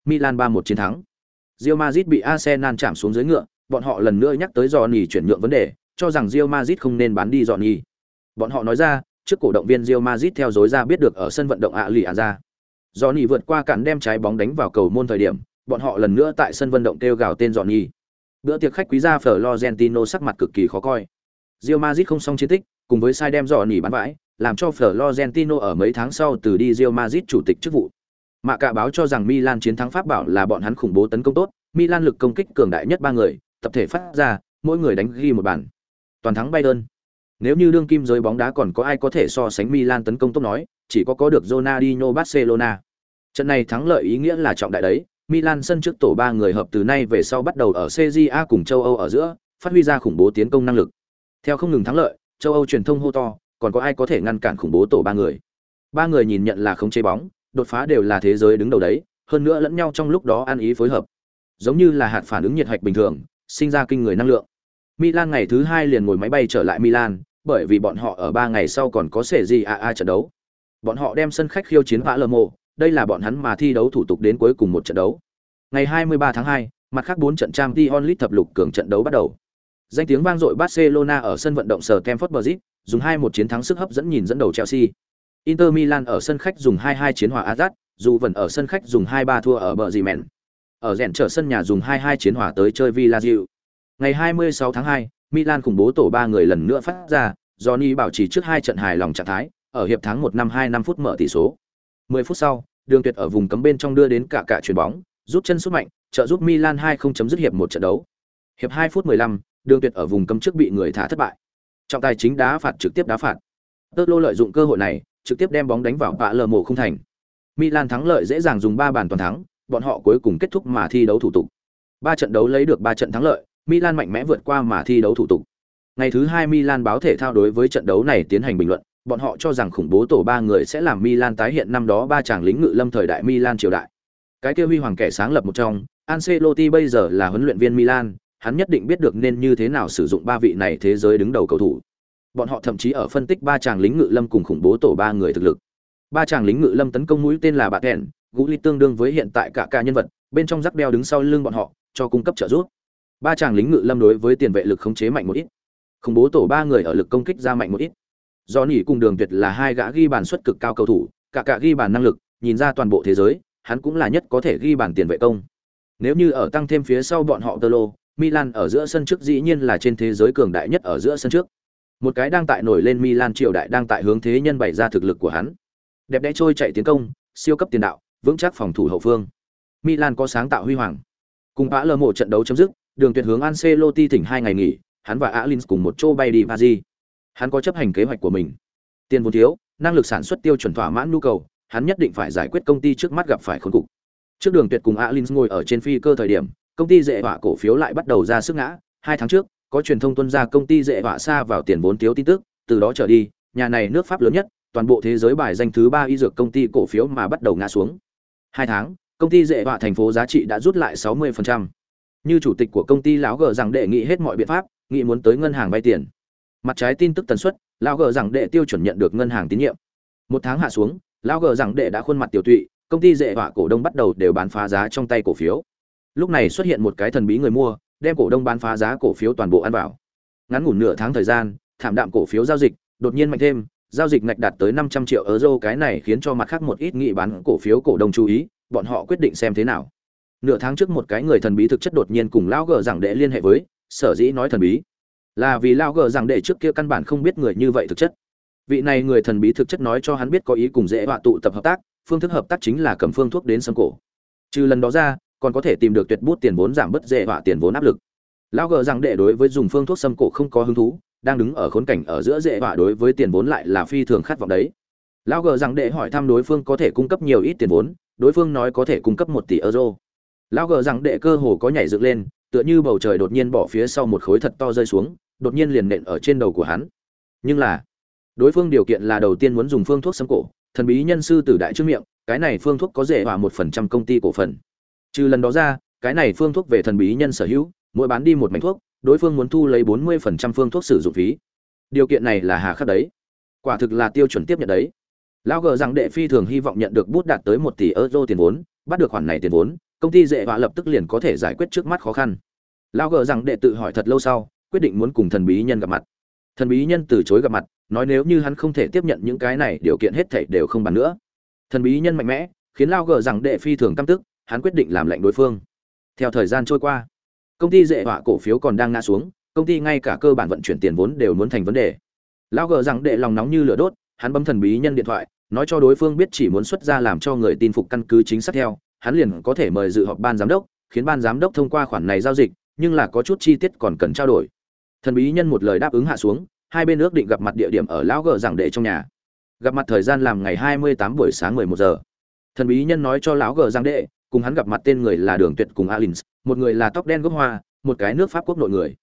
Milan 3-1 chiến thắng. Real Madrid bị Arsenal chạm xuống dưới ngựa, bọn họ lần nữa nhắc tới Johnny chuyển nhượng vấn đề, cho rằng Real Madrid không nên bán đi Johnny. Bọn họ nói ra, trước cổ động viên Real Madrid theo dối ra biết được ở sân vận động ạ lì ra. Johnny vượt qua cản đem trái bóng đánh vào cầu môn thời điểm, bọn họ lần nữa tại sân vận động kêu gào tên Johnny. Bữa tiệc khách quý gia Florentino sắc mặt cực kỳ khó coi. Real Madrid không xong chiến tích, cùng với sai đem Johnny bán vãi, làm cho Florentino ở mấy tháng sau từ đi Real Madrid chủ tịch chức vụ. Mạ cả báo cho rằng Milan chiến thắng Pháp bảo là bọn hắn khủng bố tấn công tốt, Milan lực công kích cường đại nhất ba người, tập thể phát ra, mỗi người đánh ghi một bàn. Toàn thắng Bayern. Nếu như đương kim giới bóng đá còn có ai có thể so sánh Milan tấn công tốt nói, chỉ có có được Ronaldinho Barcelona. Trận này thắng lợi ý nghĩa là trọng đại đấy, Milan sân trước tổ ba người hợp từ nay về sau bắt đầu ở CJA cùng châu Âu ở giữa, phát huy ra khủng bố tiến công năng lực. Theo không ngừng thắng lợi, châu Âu truyền thông hô to, còn có ai có thể ngăn cản khủng bố tổ ba người. Ba người nhìn nhận là không chế bóng, đột phá đều là thế giới đứng đầu đấy, hơn nữa lẫn nhau trong lúc đó ăn ý phối hợp. Giống như là hạt phản ứng nhiệt hạch bình thường, sinh ra kinh người năng lượng. Milan ngày thứ hai liền ngồi máy bay trở lại Milan, bởi vì bọn họ ở ba ngày sau còn có sẽ gì a a trận đấu. Bọn họ đem sân khách khiêu chiến Palermo, đây là bọn hắn mà thi đấu thủ tục đến cuối cùng một trận đấu. Ngày 23 tháng 2, mặt khác 4 trận Champions League thập lục cường trận đấu bắt đầu. Danh tiếng vang dội Barcelona ở sân vận động sở Stamford Bridge, dùng 2-1 chiến thắng sức hấp dẫn nhìn dẫn đầu Chelsea. Inter Milan ở sân khách dùng 2-2 chiến hòa Ajax, dù vẫn ở sân khách dùng 2-3 thua ở bờ gì mẹn. Ở rèn trở sân nhà dùng 2-2 chiến hòa tới chơi Villarreal. Ngày 26 tháng 2, Milan khủng bố tổ 3 người lần nữa phát ra, Johnny bảo trì trước hai trận hài lòng trạng thái, ở hiệp thắng 1 năm 2 5 phút mở tỷ số. 10 phút sau, Đường Tuyệt ở vùng cấm bên trong đưa đến cả cả chuyền bóng, rút chân sút mạnh, trợ giúp Milan 2 không chấm dứt hiệp một trận đấu. Hiệp 2 phút 15, Đường Tuyệt ở vùng cấm trước bị người thả thất bại. Trọng tài chính đá phạt trực tiếp đá phạt. Tơ lô lợi dụng cơ hội này, trực tiếp đem bóng đánh vào bạ lờ mổ không thành. Milan thắng lợi dễ dàng dùng 3 bàn toàn thắng, bọn họ cuối cùng kết thúc mà thi đấu thủ tục. Ba trận đấu lấy được 3 trận thắng lợi, Milan mạnh mẽ vượt qua mà thi đấu thủ tục. Ngày thứ hai Milan báo thể thao đối với trận đấu này tiến hành bình luận, bọn họ cho rằng khủng bố tổ ba người sẽ làm Milan tái hiện năm đó ba chàng lính ngự lâm thời đại Milan triều đại. Cái kia huy hoàng kẻ sáng lập một trong, Ancelotti bây giờ là huấn luyện viên Milan, hắn nhất định biết được nên như thế nào sử dụng ba vị này thế giới đứng đầu cầu thủ. Bọn họ thậm chí ở phân tích ba chàng lính ngự lâm cùng khủng bố tổ ba người thực lực. Ba chàng lính ngự lâm tấn công mũi tên là Bạt gũ ly tương đương với hiện tại cả cả nhân vật, bên trong rắc đeo đứng sau lưng bọn họ, cho cung cấp trợ giúp. Ba chàng lính ngự lâm đối với tiền vệ lực khống chế mạnh một ít. Khủng bố tổ ba người ở lực công kích ra mạnh một ít. Do nỉ cùng Đường Tuyệt là hai gã ghi bàn suất cực cao cầu thủ, cả cả ghi bàn năng lực, nhìn ra toàn bộ thế giới, hắn cũng là nhất có thể ghi bàn tiền vệ công. Nếu như ở tăng thêm phía sau bọn họ Tơ Lô, Milan ở giữa sân trước dĩ nhiên là trên thế giới cường đại nhất ở giữa sân trước. Một cái đang tại nổi lên Milan triều đại đang tại hướng thế nhân bày ra thực lực của hắn. Đẹp đẽ trôi chạy tiến công, siêu cấp tiền đạo, vững chắc phòng thủ hậu phương. Milan có sáng tạo huy hoàng. Cùng bã lơ mộ trận đấu chấm dứt, đường tuyệt hướng Ancelotti thỉnh hai ngày nghỉ, hắn và Alins cùng một chỗ bay đi Paris. Hắn có chấp hành kế hoạch của mình. Tiền vốn thiếu, năng lực sản xuất tiêu chuẩn thỏa mãn nhu cầu, hắn nhất định phải giải quyết công ty trước mắt gặp phải khốn cục. Trước đường tuyệt cùng Alins ngồi ở trên phi cơ thời điểm, công ty dễ họa cổ phiếu lại bắt đầu ra sức ngã. Hai tháng trước, có truyền thông tuân ra công ty dễ họa xa vào tiền vốn thiếu tin tức, từ đó trở đi, nhà này nước Pháp lớn nhất, toàn bộ thế giới bài danh thứ ba y dược công ty cổ phiếu mà bắt đầu ngã xuống hai tháng công ty dễ họa thành phố giá trị đã rút lại 60%. như chủ tịch của công ty lão gờ rằng đệ nghị hết mọi biện pháp nghị muốn tới ngân hàng vay tiền mặt trái tin tức tần suất lão gờ rằng đệ tiêu chuẩn nhận được ngân hàng tín nhiệm một tháng hạ xuống lão gờ rằng đệ đã khuôn mặt tiểu tụy công ty dễ họa cổ đông bắt đầu đều bán phá giá trong tay cổ phiếu lúc này xuất hiện một cái thần bí người mua, đem cổ đông bán phá giá cổ phiếu toàn bộ ăn vào. Ngắn ngủn nửa tháng thời gian, thảm đạm cổ phiếu giao dịch đột nhiên mạnh thêm, giao dịch ngạch đạt tới 500 triệu euro, cái này khiến cho mặt khác một ít nghị bán cổ phiếu cổ đông chú ý, bọn họ quyết định xem thế nào. Nửa tháng trước một cái người thần bí thực chất đột nhiên cùng lão gờ rằng đệ liên hệ với, sở dĩ nói thần bí. Là vì lão gờ rằng đệ trước kia căn bản không biết người như vậy thực chất. Vị này người thần bí thực chất nói cho hắn biết có ý cùng dễ họa tụ tập hợp tác, phương thức hợp tác chính là cầm phương thuốc đến sâm cổ. Trừ lần đó ra còn có thể tìm được tuyệt bút tiền vốn giảm bớt dễ họa tiền vốn áp lực. Lão gờ rằng đệ đối với dùng phương thuốc xâm cổ không có hứng thú, đang đứng ở khốn cảnh ở giữa dễ họa đối với tiền vốn lại là phi thường khát vọng đấy. Lão gờ rằng đệ hỏi thăm đối phương có thể cung cấp nhiều ít tiền vốn, đối phương nói có thể cung cấp một tỷ euro. Lão gờ rằng đệ cơ hồ có nhảy dựng lên, tựa như bầu trời đột nhiên bỏ phía sau một khối thật to rơi xuống, đột nhiên liền nện ở trên đầu của hắn. Nhưng là, đối phương điều kiện là đầu tiên muốn dùng phương thuốc xâm cổ, thần bí nhân sư tử đại trước miệng, cái này phương thuốc có dễ hỏa một phần trăm công ty cổ phần trừ lần đó ra, cái này phương thuốc về thần bí nhân sở hữu, mỗi bán đi một mảnh thuốc, đối phương muốn thu lấy bốn mươi phần trăm phương thuốc sử dụng phí. Điều kiện này là hà khắc đấy. Quả thực là tiêu chuẩn tiếp nhận đấy. Lão gờ rằng đệ phi thường hy vọng nhận được bút đạt tới một tỷ euro tiền vốn, bắt được khoản này tiền vốn, công ty dễ họa lập tức liền có thể giải quyết trước mắt khó khăn. Lão gờ rằng đệ tự hỏi thật lâu sau, quyết định muốn cùng thần bí nhân gặp mặt. Thần bí nhân từ chối gặp mặt, nói nếu như hắn không thể tiếp nhận những cái này, điều kiện hết thảy đều không bàn nữa. Thần bí nhân mạnh mẽ, khiến lao gờ rằng đệ phi thường căm tức hắn quyết định làm lệnh đối phương. Theo thời gian trôi qua, công ty dễ họa cổ phiếu còn đang ngã xuống, công ty ngay cả cơ bản vận chuyển tiền vốn đều muốn thành vấn đề. Lão gờ rằng đệ lòng nóng như lửa đốt, hắn bấm thần bí nhân điện thoại, nói cho đối phương biết chỉ muốn xuất ra làm cho người tin phục căn cứ chính xác theo, hắn liền có thể mời dự họp ban giám đốc, khiến ban giám đốc thông qua khoản này giao dịch, nhưng là có chút chi tiết còn cần trao đổi. Thần bí nhân một lời đáp ứng hạ xuống, hai bên ước định gặp mặt địa điểm ở lão gờ giảng đệ trong nhà. Gặp mặt thời gian làm ngày hai mươi tám buổi sáng mười một giờ. Thần bí nhân nói cho lão gờ rằng đệ cùng hắn gặp mặt tên người là đường tuyệt cùng alins, một người là tóc đen gốc hoa, một cái nước pháp quốc nội người.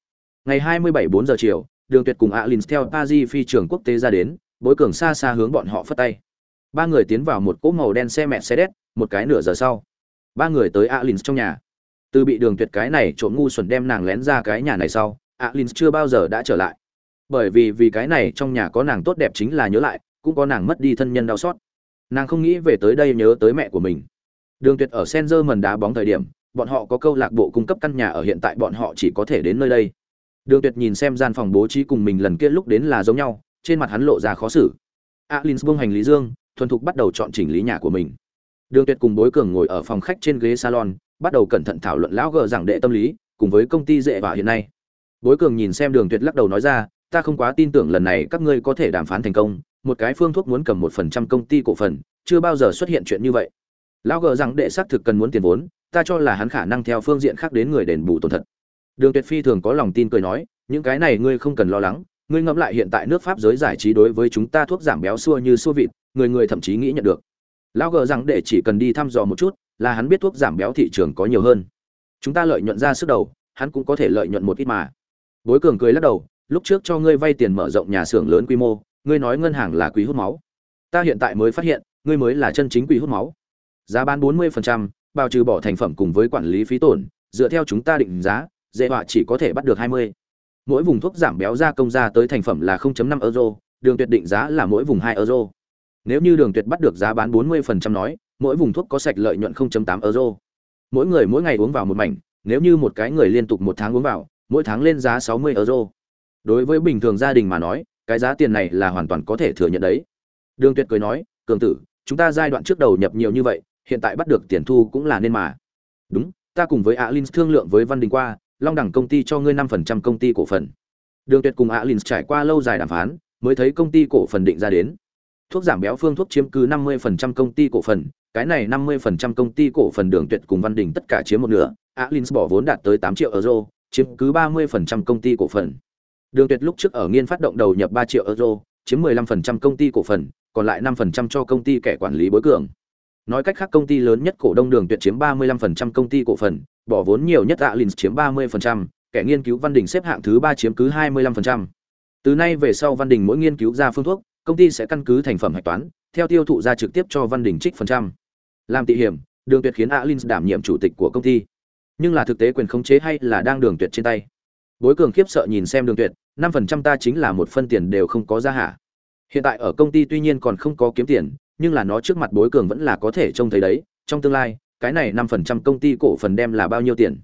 Ngày hai mươi bảy bốn giờ chiều, đường tuyệt cùng alins theo paris phi trường quốc tế ra đến, bối cường xa xa hướng bọn họ phất tay. Ba người tiến vào một cỗ màu đen xe mẹ xe đét một cái nửa giờ sau. Ba người tới alins trong nhà. Từ bị đường tuyệt cái này trộm ngu xuẩn đem nàng lén ra cái nhà này sau, alins chưa bao giờ đã trở lại. Bởi vì vì cái này trong nhà có nàng tốt đẹp chính là nhớ lại, cũng có nàng mất đi thân nhân đau xót. Nàng không nghĩ về tới đây nhớ tới mẹ của mình đường tuyệt ở Senzerman đá bóng thời điểm, bọn họ có câu lạc bộ cung cấp căn nhà ở hiện tại bọn họ chỉ có thể đến nơi đây. Đường tuyệt nhìn xem gian phòng bố trí cùng mình lần kia lúc đến là giống nhau, trên mặt hắn lộ ra khó xử. Alin buông hành lý dương, thuần thục bắt đầu chọn chỉnh lý nhà của mình. Đường tuyệt cùng bối cường ngồi ở phòng khách trên ghế salon, bắt đầu cẩn thận thảo luận lão gở giảng đệ tâm lý, cùng với công ty dễ và hiện nay. Bối cường nhìn xem đường tuyệt lắc đầu nói ra, ta không quá tin tưởng lần này các ngươi có thể đàm phán thành công, một cái phương thuốc muốn cầm một phần trăm công ty cổ phần, chưa bao giờ xuất hiện chuyện như vậy lão gờ rằng đệ xác thực cần muốn tiền vốn, ta cho là hắn khả năng theo phương diện khác đến người đền bù tổn thật đường tuyệt phi thường có lòng tin cười nói, những cái này ngươi không cần lo lắng, ngươi ngẫm lại hiện tại nước pháp giới giải trí đối với chúng ta thuốc giảm béo xua như xua vịt, người người thậm chí nghĩ nhận được. Lão gờ rằng đệ chỉ cần đi thăm dò một chút, là hắn biết thuốc giảm béo thị trường có nhiều hơn. Chúng ta lợi nhuận ra sức đầu, hắn cũng có thể lợi nhuận một ít mà. Bối cường cười lắc đầu, lúc trước cho ngươi vay tiền mở rộng nhà xưởng lớn quy mô, ngươi nói ngân hàng là quý hút máu. Ta hiện tại mới phát hiện, ngươi mới là chân chính quý hút máu giá bán 40%, bao trừ bỏ thành phẩm cùng với quản lý phí tổn dựa theo chúng ta định giá dễ họa chỉ có thể bắt được 20. mỗi vùng thuốc giảm béo ra công ra tới thành phẩm là 0.5 euro đường tuyệt định giá là mỗi vùng 2 euro. Nếu như đường tuyệt bắt được giá bán 40% nói mỗi vùng thuốc có sạch lợi nhuận 0.8 euro. Mỗi người mỗi ngày uống vào một mảnh nếu như một cái người liên tục một tháng uống vào mỗi tháng lên giá 60 euro. Đối với bình thường gia đình mà nói cái giá tiền này là hoàn toàn có thể thừa nhận đấy. Đường tuyệt cười nói cường tử chúng ta giai đoạn trước đầu nhập nhiều như vậy hiện tại bắt được tiền thu cũng là nên mà đúng ta cùng với alin thương lượng với văn đình qua long đẳng công ty cho ngươi năm phần trăm công ty cổ phần đường tuyệt cùng alin trải qua lâu dài đàm phán mới thấy công ty cổ phần định ra đến thuốc giảm béo phương thuốc chiếm cứ 50% công ty cổ phần, cái này 50% công ty cổ phần Đường Tuyệt cùng Văn Đình tất cả chiếm một nửa, alin bỏ vốn đạt tới 8 triệu euro, chiếm cứ 30% công ty cổ phần. Đường Tuyệt lúc trước ở nghiên phát động đầu nhập 3 triệu euro, chiếm 15% công ty cổ phần, còn lại 5% cho công ty kẻ quản lý bối cường. Nói cách khác công ty lớn nhất cổ đông Đường Tuyệt chiếm 35% công ty cổ phần, bỏ vốn nhiều nhất Alins chiếm 30%, kẻ nghiên cứu Văn Đình xếp hạng thứ 3 chiếm cứ 25%. Từ nay về sau Văn Đình mỗi nghiên cứu ra phương thuốc, công ty sẽ căn cứ thành phẩm hạch toán theo tiêu thụ ra trực tiếp cho văn đình trích phần trăm. Làm tỷ hiểm đường tuyệt khiến Alins đảm nhiệm chủ tịch của công ty. Nhưng là thực tế quyền khống chế hay là đang đường tuyệt trên tay? Bối cường khiếp sợ nhìn xem đường tuyệt 5% ta chính là một phân tiền đều không có ra hả? Hiện tại ở công ty tuy nhiên còn không có kiếm tiền nhưng là nó trước mặt bối cường vẫn là có thể trông thấy đấy, trong tương lai, cái này năm phần trăm công ty cổ phần đem là bao nhiêu tiền?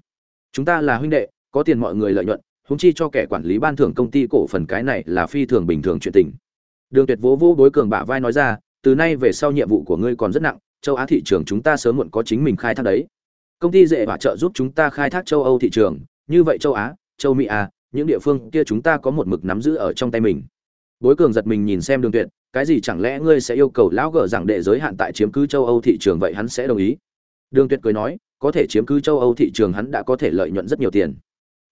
Chúng ta là huynh đệ, có tiền mọi người lợi nhuận húng chi cho kẻ quản lý ban thưởng công ty cổ phần cái này là phi thường bình thường chuyện tình. Đường tuyệt vỗ vỗ bối cường bả vai nói ra, từ nay về sau nhiệm vụ của ngươi còn rất nặng, châu á thị trường chúng ta sớm muộn có chính mình khai thác đấy. Công ty dễ hỏa trợ giúp chúng ta khai thác châu âu thị trường, như vậy châu á, châu mỹ à những địa phương kia chúng ta có một mực nắm giữ ở trong tay mình bối cường giật mình nhìn xem đường tuyệt, cái gì chẳng lẽ ngươi sẽ yêu cầu lão gở rằng đệ giới hạn tại chiếm cứ châu âu thị trường vậy hắn sẽ đồng ý? Đường tuyệt cười nói, có thể chiếm cứ châu âu thị trường hắn đã có thể lợi nhuận rất nhiều tiền.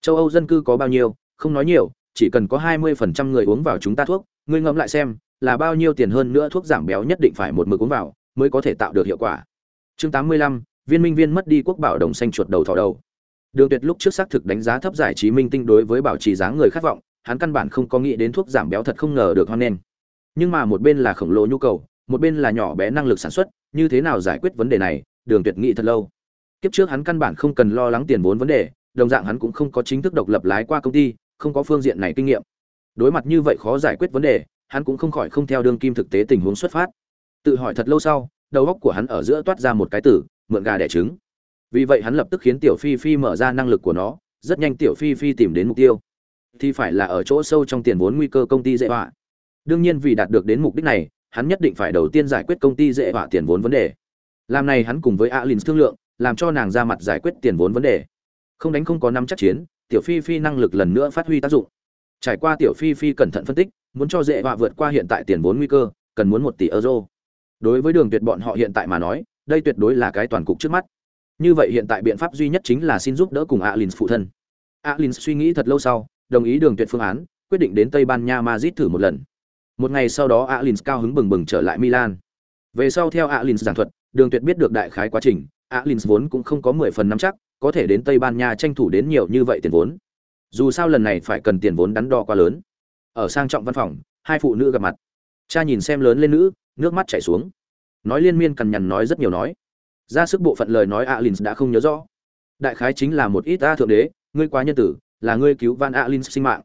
Châu âu dân cư có bao nhiêu? Không nói nhiều, chỉ cần có hai mươi phần trăm người uống vào chúng ta thuốc, ngươi ngẫm lại xem, là bao nhiêu tiền hơn nữa thuốc giảm béo nhất định phải một mực uống vào, mới có thể tạo được hiệu quả. Chương tám mươi lăm, viên minh viên mất đi quốc bảo đồng xanh chuột đầu thỏ đầu. Đường tuyệt lúc trước xác thực đánh giá thấp giải trí minh tinh đối với bảo trì dáng người khát vọng hắn căn bản không có nghĩ đến thuốc giảm béo thật không ngờ được hoan nghênh. Nhưng mà một bên là khổng lồ nhu cầu, một bên là nhỏ bé năng lực sản xuất, như thế nào giải quyết vấn đề này, đường tuyệt nghĩ thật lâu. Kiếp trước hắn căn bản không cần lo lắng tiền vốn vấn đề, đồng dạng hắn cũng không có chính thức độc lập lái qua công ty, không có phương diện này kinh nghiệm. Đối mặt như vậy khó giải quyết vấn đề, hắn cũng không khỏi không theo đương kim thực tế tình huống xuất phát. Tự hỏi thật lâu sau, đầu óc của hắn ở giữa toát ra một cái tử, mượn gà đẻ trứng. Vì vậy hắn lập tức khiến tiểu phi phi mở ra năng lực của nó, rất nhanh tiểu phi phi tìm đến mục tiêu thì phải là ở chỗ sâu trong tiền vốn nguy cơ công ty dễ họa. Đương nhiên vì đạt được đến mục đích này, hắn nhất định phải đầu tiên giải quyết công ty dễ họa tiền vốn vấn đề. Làm này hắn cùng với alin thương lượng, làm cho nàng ra mặt giải quyết tiền vốn vấn đề. Không đánh không có năm chắc chiến, tiểu phi phi năng lực lần nữa phát huy tác dụng. Trải qua tiểu phi phi cẩn thận phân tích, muốn cho dễ họa vượt qua hiện tại tiền vốn nguy cơ, cần muốn một tỷ euro. Đối với đường tuyệt bọn họ hiện tại mà nói, đây tuyệt đối là cái toàn cục trước mắt. Như vậy hiện tại biện pháp duy nhất chính là xin giúp đỡ cùng alin phụ thân. Alin suy nghĩ thật lâu sau đồng ý đường tuyệt phương án, quyết định đến tây ban nha madrid thử một lần. Một ngày sau đó Alins cao hứng bừng bừng trở lại milan. Về sau theo Alins giảng thuật, đường tuyệt biết được đại khái quá trình, Alins vốn cũng không có mười phần nắm chắc, có thể đến tây ban nha tranh thủ đến nhiều như vậy tiền vốn. Dù sao lần này phải cần tiền vốn đắn đo quá lớn. Ở sang trọng văn phòng, hai phụ nữ gặp mặt. Cha nhìn xem lớn lên nữ, nước mắt chảy xuống. Nói liên miên cằn nhằn nói rất nhiều nói. Ra sức bộ phận lời nói Alins đã không nhớ rõ. Đại khái chính là một ít ta thượng đế, ngươi quá nhân tử là ngươi cứu van alin sinh mạng.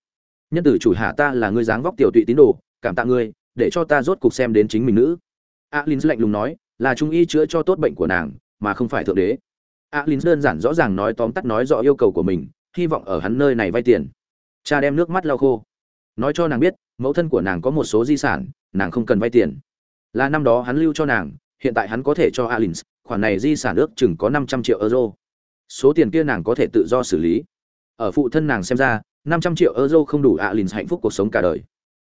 Nhân tử chủ hạ ta là ngươi dáng vóc tiểu tụy tín đồ, cảm tạ ngươi, để cho ta rốt cục xem đến chính mình nữ. Alin lạnh lùng nói, là trung y chữa cho tốt bệnh của nàng, mà không phải thượng đế. Alin đơn giản rõ ràng nói tóm tắt nói rõ yêu cầu của mình, hy vọng ở hắn nơi này vay tiền. Cha đem nước mắt lau khô. Nói cho nàng biết, mẫu thân của nàng có một số di sản, nàng không cần vay tiền. Là năm đó hắn lưu cho nàng, hiện tại hắn có thể cho alin khoản này di sản ước chừng có năm trăm triệu euro. Số tiền kia nàng có thể tự do xử lý ở phụ thân nàng xem ra, năm trăm triệu euro không đủ alin hạnh phúc cuộc sống cả đời.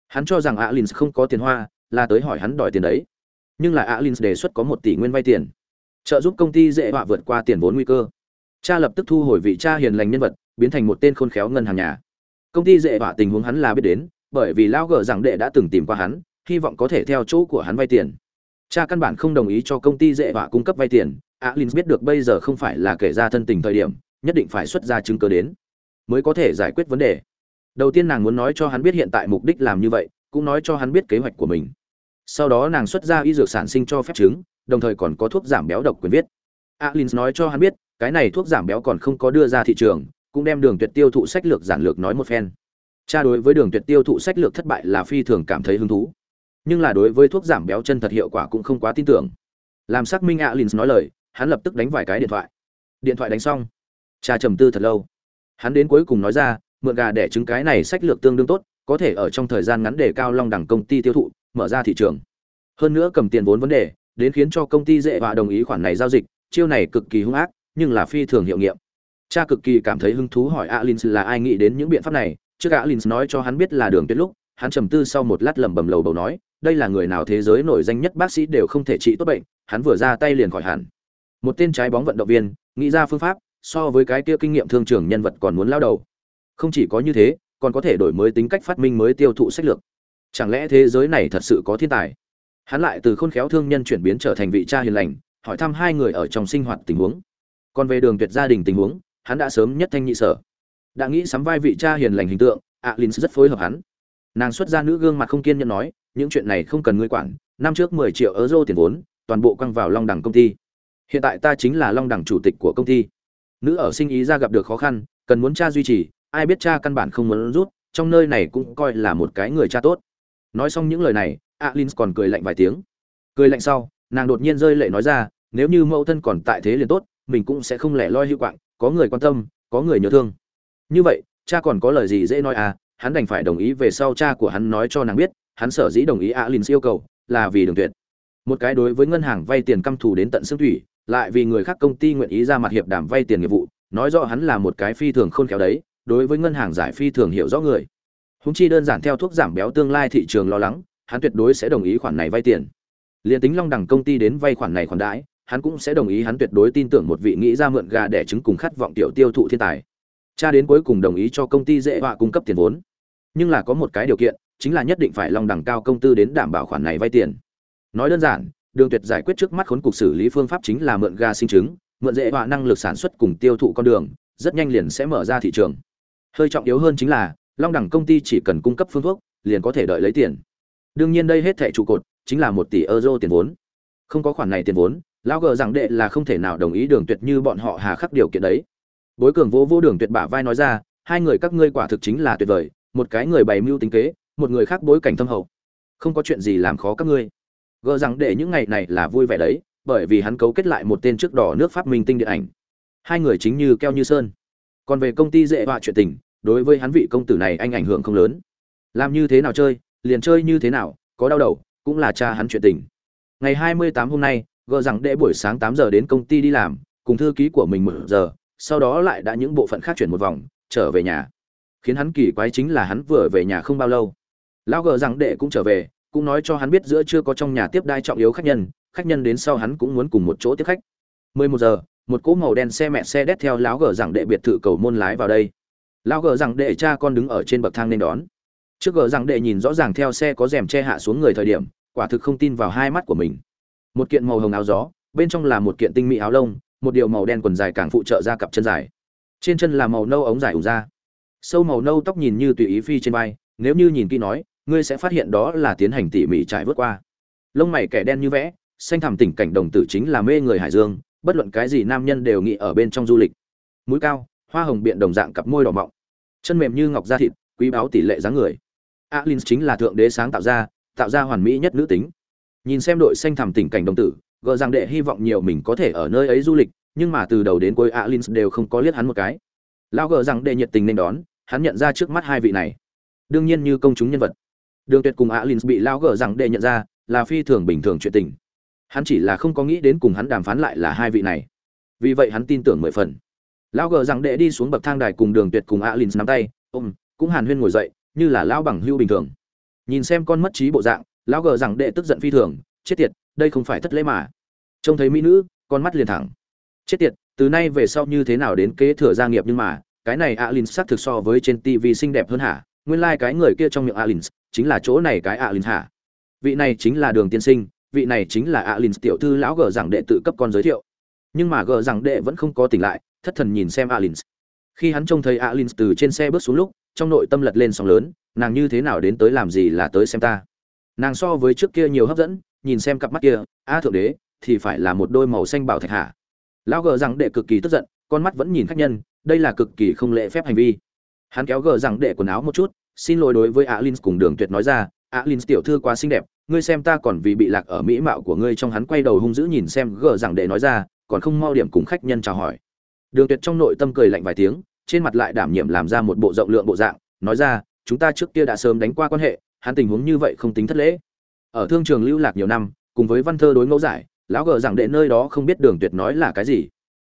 Hắn cho rằng alin không có tiền hoa, là tới hỏi hắn đòi tiền đấy. Nhưng là alin đề xuất có một tỷ nguyên vay tiền, trợ giúp công ty dễ họa vượt qua tiền vốn nguy cơ. Cha lập tức thu hồi vị cha hiền lành nhân vật, biến thành một tên khôn khéo ngân hàng nhà. Công ty dễ họa tình huống hắn là biết đến, bởi vì lao gở rằng đệ đã từng tìm qua hắn, hy vọng có thể theo chỗ của hắn vay tiền. Cha căn bản không đồng ý cho công ty dễ họa cung cấp vay tiền alin biết được bây giờ không phải là kể ra thân tình thời điểm, nhất định phải xuất ra chứng cứ đến mới có thể giải quyết vấn đề. Đầu tiên nàng muốn nói cho hắn biết hiện tại mục đích làm như vậy, cũng nói cho hắn biết kế hoạch của mình. Sau đó nàng xuất ra y dược sản sinh cho phép chứng, đồng thời còn có thuốc giảm béo độc quyền viết. Alin nói cho hắn biết, cái này thuốc giảm béo còn không có đưa ra thị trường, cũng đem đường tuyệt tiêu thụ sách lược giản lược nói một phen. Cha đối với đường tuyệt tiêu thụ sách lược thất bại là phi thường cảm thấy hứng thú. Nhưng là đối với thuốc giảm béo chân thật hiệu quả cũng không quá tin tưởng. Làm xác minh alin nói lời, hắn lập tức đánh vài cái điện thoại. Điện thoại đánh xong. Cha trầm tư thật lâu hắn đến cuối cùng nói ra, mượn gà để trứng cái này sách lược tương đương tốt, có thể ở trong thời gian ngắn để cao long đẳng công ty tiêu thụ, mở ra thị trường. Hơn nữa cầm tiền vốn vấn đề, đến khiến cho công ty dễ và đồng ý khoản này giao dịch, chiêu này cực kỳ hung ác, nhưng là phi thường hiệu nghiệm. Cha cực kỳ cảm thấy hứng thú hỏi alin là ai nghĩ đến những biện pháp này, trước alin nói cho hắn biết là đường tuyết lúc, hắn trầm tư sau một lát lẩm bẩm lầu bầu nói, đây là người nào thế giới nổi danh nhất bác sĩ đều không thể trị tốt bệnh, hắn vừa ra tay liền khỏi hẳn. Một tên trái bóng vận động viên, nghĩ ra phương pháp so với cái kia kinh nghiệm thương trường nhân vật còn muốn lao đầu. Không chỉ có như thế, còn có thể đổi mới tính cách phát minh mới tiêu thụ sách lược. Chẳng lẽ thế giới này thật sự có thiên tài? Hắn lại từ khôn khéo thương nhân chuyển biến trở thành vị cha hiền lành, hỏi thăm hai người ở trong sinh hoạt tình huống. Còn về đường tuyệt gia đình tình huống, hắn đã sớm nhất thanh nhị sở. Đã nghĩ sắm vai vị cha hiền lành hình tượng alin rất phối hợp hắn. Nàng xuất ra nữ gương mặt không kiên nhẫn nói, những chuyện này không cần ngươi quản, năm trước mười triệu euro tiền vốn, toàn bộ quăng vào long đẳng công ty. Hiện tại ta chính là long đẳng chủ tịch của công ty nữ ở sinh ý ra gặp được khó khăn, cần muốn cha duy trì, ai biết cha căn bản không muốn rút, trong nơi này cũng coi là một cái người cha tốt. Nói xong những lời này alin còn cười lạnh vài tiếng. Cười lạnh sau, nàng đột nhiên rơi lệ nói ra, nếu như mẫu thân còn tại thế liền tốt, mình cũng sẽ không lẻ loi hữu quạng, có người quan tâm, có người nhớ thương. Như vậy, cha còn có lời gì dễ nói à? Hắn đành phải đồng ý về sau cha của hắn nói cho nàng biết, hắn sở dĩ đồng ý alin yêu cầu là vì đường tuyệt. Một cái đối với ngân hàng vay tiền căm thù đến tận xương thủy lại vì người khác công ty nguyện ý ra mặt hiệp đàm vay tiền nghiệp vụ, nói rõ hắn là một cái phi thường khôn khéo đấy, đối với ngân hàng giải phi thường hiểu rõ người. Húng chi đơn giản theo thuốc giảm béo tương lai thị trường lo lắng, hắn tuyệt đối sẽ đồng ý khoản này vay tiền. Liền tính long đẳng công ty đến vay khoản này khoản đãi, hắn cũng sẽ đồng ý hắn tuyệt đối tin tưởng một vị nghĩ ra mượn gà để chứng cùng khát vọng tiểu tiêu thụ thiên tài. Cha đến cuối cùng đồng ý cho công ty dễ họa cung cấp tiền vốn. Nhưng là có một cái điều kiện, chính là nhất định phải long đẳng cao công tư đến đảm bảo khoản này vay tiền. Nói đơn giản đường tuyệt giải quyết trước mắt khốn cục xử lý phương pháp chính là mượn ga sinh trứng, mượn dễ họa năng lực sản xuất cùng tiêu thụ con đường, rất nhanh liền sẽ mở ra thị trường. Hơi trọng yếu hơn chính là, long đẳng công ty chỉ cần cung cấp phương thuốc, liền có thể đợi lấy tiền. Đương nhiên đây hết thẻ trụ cột, chính là một tỷ euro tiền vốn. Không có khoản này tiền vốn, lão gờ rằng đệ là không thể nào đồng ý đường tuyệt như bọn họ hà khắc điều kiện đấy. Bối cường vô vô đường tuyệt bả vai nói ra, hai người các ngươi quả thực chính là tuyệt vời, một cái người bày mưu tính kế, một người khác bối cảnh thâm hậu. Không có chuyện gì làm khó các ngươi gờ rằng để những ngày này là vui vẻ đấy, bởi vì hắn cấu kết lại một tên trước đỏ nước pháp minh tinh điện ảnh. Hai người chính như keo như sơn. Còn về công ty dễ họa chuyện tình, đối với hắn vị công tử này anh ảnh hưởng không lớn. Làm như thế nào chơi, liền chơi như thế nào, có đau đầu, cũng là cha hắn chuyện tình. Ngày 28 hôm nay gờ rằng đệ buổi sáng 8 giờ đến công ty đi làm, cùng thư ký của mình mở giờ, sau đó lại đã những bộ phận khác chuyển một vòng, trở về nhà. Khiến hắn kỳ quái chính là hắn vừa về nhà không bao lâu. Lão gờ rằng đệ cũng trở về cũng nói cho hắn biết giữa chưa có trong nhà tiếp đai trọng yếu khách nhân khách nhân đến sau hắn cũng muốn cùng một chỗ tiếp khách. 11 giờ, một cỗ màu đen xe mẹ xe đét theo lão gờ rằng đệ biệt thự cầu môn lái vào đây. Lão gờ rằng đệ cha con đứng ở trên bậc thang nên đón. Trước gờ rằng đệ nhìn rõ ràng theo xe có rèm che hạ xuống người thời điểm, quả thực không tin vào hai mắt của mình. Một kiện màu hồng áo gió, bên trong là một kiện tinh mỹ áo lông, một điều màu đen quần dài càng phụ trợ ra cặp chân dài. Trên chân là màu nâu ống dài ủ ra sâu màu nâu tóc nhìn như tùy ý phi trên vai, nếu như nhìn kỹ nói ngươi sẽ phát hiện đó là tiến hành tỉ mỉ trải vớt qua. Lông mày kẻ đen như vẽ, xanh thẳm tình cảnh đồng tử chính là mê người hải dương, bất luận cái gì nam nhân đều nghĩ ở bên trong du lịch. Mũi cao, hoa hồng biện đồng dạng cặp môi đỏ mọng. Chân mềm như ngọc da thịt, quý báo tỷ lệ dáng người. Alin chính là thượng đế sáng tạo ra tạo ra hoàn mỹ nhất nữ tính. Nhìn xem đội xanh thẳm tình cảnh đồng tử, gờ rằng đệ hy vọng nhiều mình có thể ở nơi ấy du lịch, nhưng mà từ đầu đến cuối alin đều không có liếc hắn một cái. Lao gờ rằng đệ nhiệt tình nên đón, hắn nhận ra trước mắt hai vị này. Đương nhiên như công chúng nhân vật đường tuyệt cùng alin bị lao gờ rằng đệ nhận ra, là phi thường bình thường chuyện tình. Hắn chỉ là không có nghĩ đến cùng hắn đàm phán lại là hai vị này. Vì vậy hắn tin tưởng mười phần. Lão gờ rằng đệ đi xuống bậc thang đài cùng đường tuyệt cùng alin nắm tay, ôm, cũng hàn huyên ngồi dậy, như là lão bằng hưu bình thường. Nhìn xem con mất trí bộ dạng, lão gờ rằng đệ tức giận phi thường, chết tiệt, đây không phải thất lễ mà. Trông thấy mỹ nữ, con mắt liền thẳng. Chết tiệt, từ nay về sau như thế nào đến kế thừa gia nghiệp nhưng mà, cái này alin xác thực so với trên tv xinh đẹp hơn hả? Nguyên lai cái người kia trong miệng alin chính là chỗ này cái alin hả? Vị này chính là đường tiên sinh, vị này chính là alin tiểu thư lão gờ rằng đệ tự cấp con giới thiệu. Nhưng mà gờ rằng đệ vẫn không có tỉnh lại, thất thần nhìn xem alin khi hắn trông thấy alin từ trên xe bước xuống lúc, trong nội tâm lật lên sóng lớn, nàng như thế nào đến tới làm gì là tới xem ta? Nàng so với trước kia nhiều hấp dẫn, nhìn xem cặp mắt kia, a thượng đế, thì phải là một đôi màu xanh bảo thạch hạ lão gờ rằng đệ cực kỳ tức giận, con mắt vẫn nhìn khách nhân, đây là cực kỳ không lễ phép hành vi hắn kéo gờ rằng đệ quần áo một chút, xin lỗi đối với alin cùng đường tuyệt nói ra alin tiểu thư quá xinh đẹp, ngươi xem ta còn vì bị lạc ở mỹ mạo của ngươi trong hắn quay đầu hung dữ nhìn xem gờ rằng đệ nói ra, còn không mau điểm cùng khách nhân chào hỏi. Đường tuyệt trong nội tâm cười lạnh vài tiếng, trên mặt lại đảm nhiệm làm ra một bộ rộng lượng bộ dạng, nói ra, chúng ta trước kia đã sớm đánh qua quan hệ, hắn tình huống như vậy không tính thất lễ. Ở thương trường lưu lạc nhiều năm, cùng với văn thơ đối ngẫu giải, lão gờ rằng đệ nơi đó không biết đường tuyệt nói là cái gì.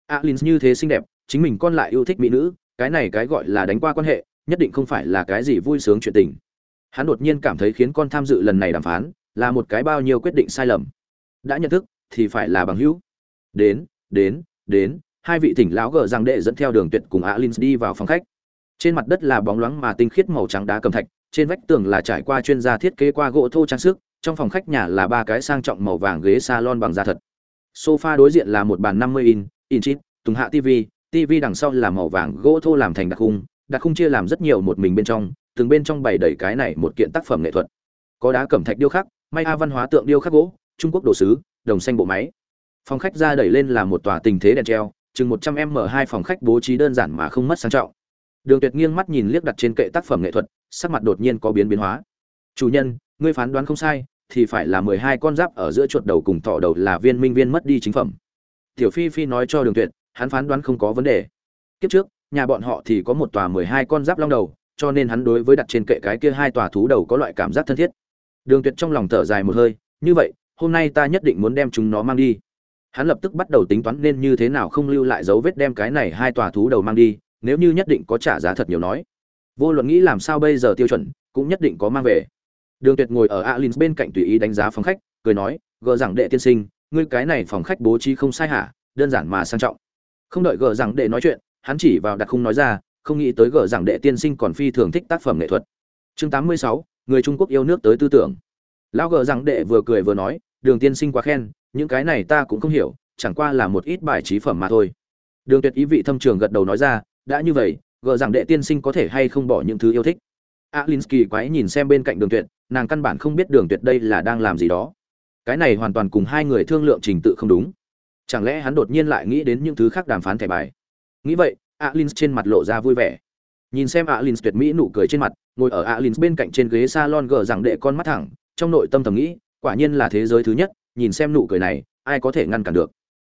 Alin như thế xinh đẹp, chính mình con lại yêu thích mỹ nữ cái này cái gọi là đánh qua quan hệ, nhất định không phải là cái gì vui sướng chuyện tình. Hắn đột nhiên cảm thấy khiến con tham dự lần này đàm phán là một cái bao nhiêu quyết định sai lầm. Đã nhận thức, thì phải là bằng hữu. Đến đến đến, hai vị thỉnh lão gờ rằng đệ dẫn theo đường tuyệt cùng alin đi vào phòng khách. Trên mặt đất là bóng loáng mà tinh khiết màu trắng đá cầm thạch, trên vách tường là trải qua chuyên gia thiết kế qua gỗ thô trang sức, trong phòng khách nhà là ba cái sang trọng màu vàng ghế salon bằng da thật. Sofa đối diện là một bàn 50 in in chip tùng hạ tv tv đằng sau là màu vàng gỗ thô làm thành đặc khung đặc khung chia làm rất nhiều một mình bên trong, từng bên trong bày đầy cái này một kiện tác phẩm nghệ thuật. Có đá cẩm thạch điêu khắc, may a văn hóa tượng điêu khắc gỗ, trung quốc đồ sứ, đồng xanh bộ máy. Phòng khách ra đẩy lên là một tòa tình thế đèn treo, chừng một trăm m hai phòng khách bố trí đơn giản mà không mất sang trọng. Đường tuyệt nghiêng mắt nhìn liếc đặt trên kệ tác phẩm nghệ thuật, sắc mặt đột nhiên có biến biến hóa. Chủ nhân, ngươi phán đoán không sai, thì phải là mười hai con giáp ở giữa chuột đầu cùng thỏ đầu là viên minh viên mất đi chính phẩm. Tiểu phi phi nói cho đường tuyệt hắn phán đoán không có vấn đề. Kiếp trước, nhà bọn họ thì có một tòa mười hai con giáp long đầu, cho nên hắn đối với đặt trên kệ cái kia hai tòa thú đầu có loại cảm giác thân thiết. Đường tuyệt trong lòng thở dài một hơi, như vậy, hôm nay ta nhất định muốn đem chúng nó mang đi. Hắn lập tức bắt đầu tính toán nên như thế nào không lưu lại dấu vết đem cái này hai tòa thú đầu mang đi, nếu như nhất định có trả giá thật nhiều nói. Vô luận nghĩ làm sao bây giờ tiêu chuẩn, cũng nhất định có mang về. Đường tuyệt ngồi ở alin bên cạnh tùy ý đánh giá phòng khách, cười nói, gờ rằng đệ tiên sinh, ngươi cái này phòng khách bố trí không sai hả? Đơn giản mà sang trọng không đợi gờ rằng đệ nói chuyện hắn chỉ vào đặt khung nói ra không nghĩ tới gờ rằng đệ tiên sinh còn phi thường thích tác phẩm nghệ thuật chương 86, người trung quốc yêu nước tới tư tưởng lão gờ rằng đệ vừa cười vừa nói đường tiên sinh quá khen những cái này ta cũng không hiểu chẳng qua là một ít bài trí phẩm mà thôi đường tuyệt ý vị thâm trường gật đầu nói ra đã như vậy gờ rằng đệ tiên sinh có thể hay không bỏ những thứ yêu thích Alinsky quái nhìn xem bên cạnh Đường Tuyệt, nàng căn bản không biết Đường Tuyệt đây là đang làm gì đó. Cái này hoàn toàn cùng hai người thương lượng trình tự không đúng. Chẳng lẽ hắn đột nhiên lại nghĩ đến những thứ khác đàm phán thẻ bài? Nghĩ vậy, Alins trên mặt lộ ra vui vẻ. Nhìn xem Alins tuyệt mỹ nụ cười trên mặt, ngồi ở Alins bên cạnh trên ghế salon gờ rằng đệ con mắt thẳng, trong nội tâm thầm nghĩ, quả nhiên là thế giới thứ nhất, nhìn xem nụ cười này, ai có thể ngăn cản được?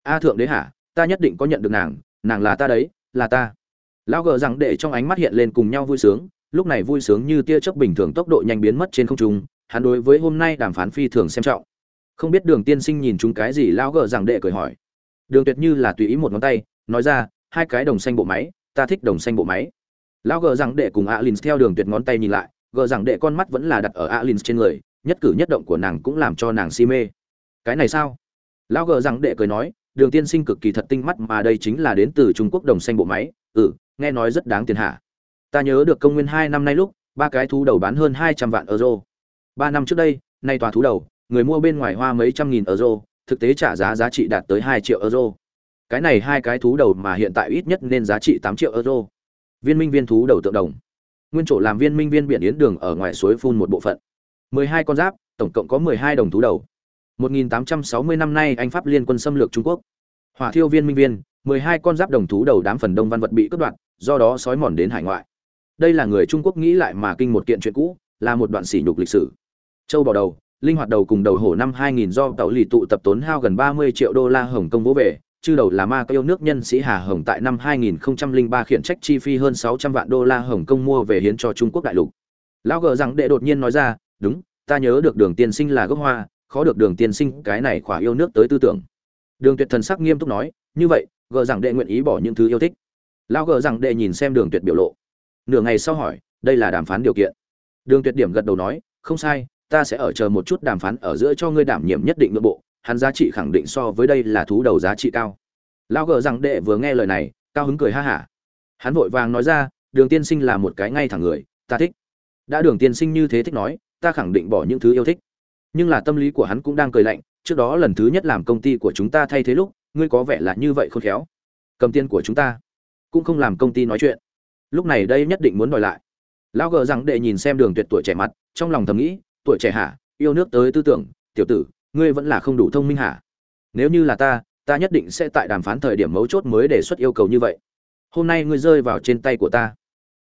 A thượng đế hả, ta nhất định có nhận được nàng, nàng là ta đấy, là ta. Lão gờ rằng đệ trong ánh mắt hiện lên cùng nhau vui sướng, lúc này vui sướng như tia chớp bình thường tốc độ nhanh biến mất trên không trung, hắn đối với hôm nay đàm phán phi thường xem trọng. Không biết Đường Tiên Sinh nhìn chúng cái gì lão gờ rằng đệ cười hỏi. Đường Tuyệt như là tùy ý một ngón tay, nói ra, hai cái đồng xanh bộ máy, ta thích đồng xanh bộ máy. Lão gờ rằng đệ cùng Alin theo Đường Tuyệt ngón tay nhìn lại, gờ rằng đệ con mắt vẫn là đặt ở Alin trên người, nhất cử nhất động của nàng cũng làm cho nàng si mê. Cái này sao? Lão gờ rằng đệ cười nói, Đường Tiên Sinh cực kỳ thật tinh mắt mà đây chính là đến từ Trung Quốc đồng xanh bộ máy, ừ, nghe nói rất đáng tiền hả? ta nhớ được công nguyên hai năm nay lúc ba cái thú đầu bán hơn hai trăm vạn euro ba năm trước đây nay tòa thú đầu người mua bên ngoài hoa mấy trăm nghìn euro, thực tế trả giá giá trị đạt tới hai triệu euro. Cái này hai cái thú đầu mà hiện tại ít nhất nên giá trị tám triệu euro. Viên minh viên thú đầu tượng đồng. Nguyên chỗ làm viên minh viên biển yến đường ở ngoài suối phun một bộ phận. mười hai con giáp, tổng cộng có mười hai đồng thú đầu. một nghìn tám trăm sáu mươi năm nay anh pháp liên quân xâm lược trung quốc. Hỏa thiêu viên minh viên, mười hai con giáp đồng thú đầu đám phần đông văn vật bị cướp đoạt, do đó sói mòn đến hải ngoại. Đây là người trung quốc nghĩ lại mà kinh một kiện chuyện cũ, là một đoạn sỉ nhục lịch sử. Châu bò đầu linh hoạt đầu cùng đầu hổ năm 2000 do tàu lì tụ tập tốn hao gần 30 triệu đô la hồng kông vô về chư đầu là ma yêu nước nhân sĩ Hà Hồng tại năm 2003 khiển trách chi phí hơn 600 vạn đô la Hồng Kông mua về hiến cho Trung Quốc đại lục. Lão gờ rằng đệ đột nhiên nói ra, đúng, ta nhớ được Đường Tiên Sinh là gốc hoa, khó được Đường Tiên Sinh cái này khỏa yêu nước tới tư tưởng. Đường Tuyệt thần sắc nghiêm túc nói, như vậy, gờ rằng đệ nguyện ý bỏ những thứ yêu thích. Lão gờ rằng đệ nhìn xem Đường Tuyệt biểu lộ nửa ngày sau hỏi đây là đàm phán điều kiện đường tuyệt điểm gật đầu nói không sai ta sẽ ở chờ một chút đàm phán ở giữa cho ngươi đảm nhiệm nhất định nội bộ, hắn giá trị khẳng định so với đây là thú đầu giá trị cao. Lao gờ rằng đệ vừa nghe lời này, cao hứng cười ha hả. Hắn vội vàng nói ra, đường tiên sinh là một cái ngay thẳng người, ta thích. Đã đường tiên sinh như thế thích nói, ta khẳng định bỏ những thứ yêu thích. Nhưng là tâm lý của hắn cũng đang cười lạnh, trước đó lần thứ nhất làm công ty của chúng ta thay thế lúc, ngươi có vẻ là như vậy khôn khéo. Cầm tiền của chúng ta, cũng không làm công ty nói chuyện. Lúc này đây nhất định muốn đòi lại. Lão gờ rằng đệ nhìn xem đường tuyệt tuổi trẻ mặt, trong lòng thầm nghĩ tuổi trẻ hả? Yêu nước tới tư tưởng, tiểu tử, ngươi vẫn là không đủ thông minh hả? Nếu như là ta ta nhất định sẽ tại đàm phán thời điểm mấu chốt mới đề xuất yêu cầu như vậy. Hôm nay ngươi rơi vào trên tay của ta.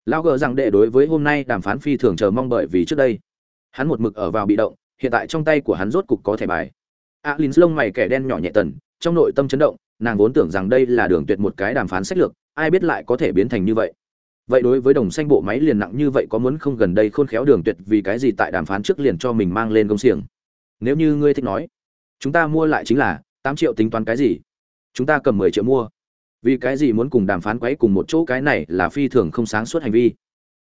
Lão gờ rằng đệ đối với hôm nay đàm phán phi thường chờ mong bởi vì trước đây, hắn một mực ở vào bị động, hiện tại trong tay của hắn rốt cục có thẻ bài. Alin lông mày kẻ đen nhỏ nhẹ tần, trong nội tâm chấn động, nàng vốn tưởng rằng đây là đường tuyệt một cái đàm phán sách lược, ai biết lại có thể biến thành như vậy vậy đối với đồng xanh bộ máy liền nặng như vậy có muốn không gần đây khôn khéo đường tuyệt vì cái gì tại đàm phán trước liền cho mình mang lên công xiềng? Nếu như ngươi thích nói, chúng ta mua lại chính là tám triệu tính toán cái gì? Chúng ta cầm mười triệu mua. Vì cái gì muốn cùng đàm phán quấy cùng một chỗ cái này là phi thường không sáng suốt hành vi.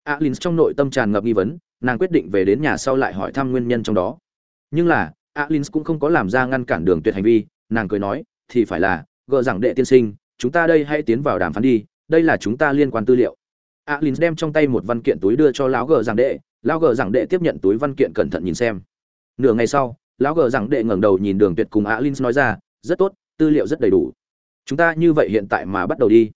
Alin trong nội tâm tràn ngập nghi vấn, nàng quyết định về đến nhà sau lại hỏi thăm nguyên nhân trong đó. Nhưng là alin cũng không có làm ra ngăn cản đường tuyệt hành vi, nàng cười nói, thì phải là, gợ rằng đệ tiên sinh, chúng ta đây hãy tiến vào đàm phán đi, đây là chúng ta liên quan tư liệu alin đem trong tay một văn kiện túi đưa cho lão gờ giảng đệ, lão gờ giảng đệ tiếp nhận túi văn kiện cẩn thận nhìn xem. Nửa ngày sau, lão gờ giảng đệ ngẩng đầu nhìn đường tuyệt cùng alin nói ra, rất tốt, tư liệu rất đầy đủ. Chúng ta như vậy hiện tại mà bắt đầu đi.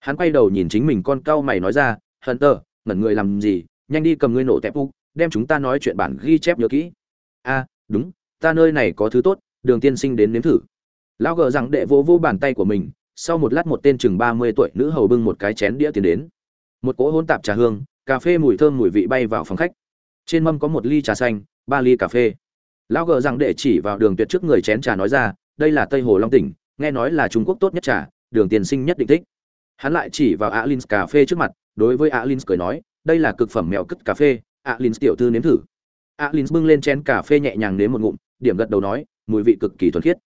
Hắn quay đầu nhìn chính mình con cau mày nói ra, hunter, ngẩn người làm gì? Nhanh đi cầm ngươi nổ tẹp u, đem chúng ta nói chuyện bản ghi chép nhớ kỹ. A, đúng, ta nơi này có thứ tốt, đường tiên sinh đến nếm thử. Lão gờ rằng đệ vỗ vỗ bàn tay của mình, sau một lát một tên chừng ba mươi tuổi nữ hầu bưng một cái chén đĩa tiền đến một cỗ hỗn tạp trà hương, cà phê mùi thơm mùi vị bay vào phòng khách. Trên mâm có một ly trà xanh, ba ly cà phê. Lão gờ rằng đệ chỉ vào đường tuyệt trước người chén trà nói ra, đây là tây hồ long tỉnh, nghe nói là trung quốc tốt nhất trà, đường tiền sinh nhất định thích. Hắn lại chỉ vào alin cà phê trước mặt, đối với alin cười nói, đây là cực phẩm mèo cất cà phê alin tiểu thư nếm thử. Alin bưng lên chén cà phê nhẹ nhàng nếm một ngụm, điểm gật đầu nói, mùi vị cực kỳ thuần khiết.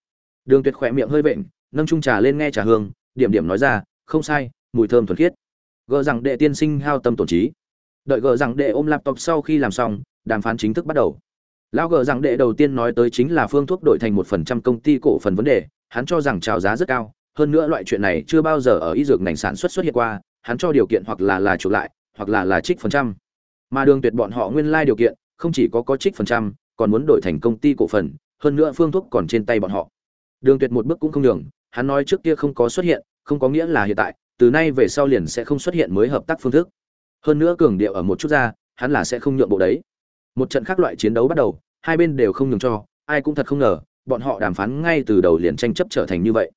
Đường tuyệt khỏe miệng hơi vện, nâng trung trà lên nghe trà hương, điểm điểm nói ra, không sai, mùi thơm thuần khiết gờ rằng đệ tiên sinh hao tâm tổn trí. Đợi gờ rằng đệ ôm laptop sau khi làm xong, đàm phán chính thức bắt đầu. Lão gờ rằng đệ đầu tiên nói tới chính là phương thuốc đổi thành một phần trăm công ty cổ phần vấn đề, hắn cho rằng trào giá rất cao, hơn nữa loại chuyện này chưa bao giờ ở y dược ngành sản xuất xuất hiện qua, hắn cho điều kiện hoặc là là chuộc lại, hoặc là là trích phần trăm. Mà đường tuyệt bọn họ nguyên lai điều kiện, không chỉ có có trích phần trăm, còn muốn đổi thành công ty cổ phần, hơn nữa phương thuốc còn trên tay bọn họ. Đường tuyệt một bước cũng không đường hắn nói trước kia không có xuất hiện, không có nghĩa là hiện tại từ nay về sau liền sẽ không xuất hiện mới hợp tác phương thức. Hơn nữa cường điệu ở một chút ra, hắn là sẽ không nhượng bộ đấy. Một trận khác loại chiến đấu bắt đầu, hai bên đều không nhường cho, ai cũng thật không ngờ, bọn họ đàm phán ngay từ đầu liền tranh chấp trở thành như vậy.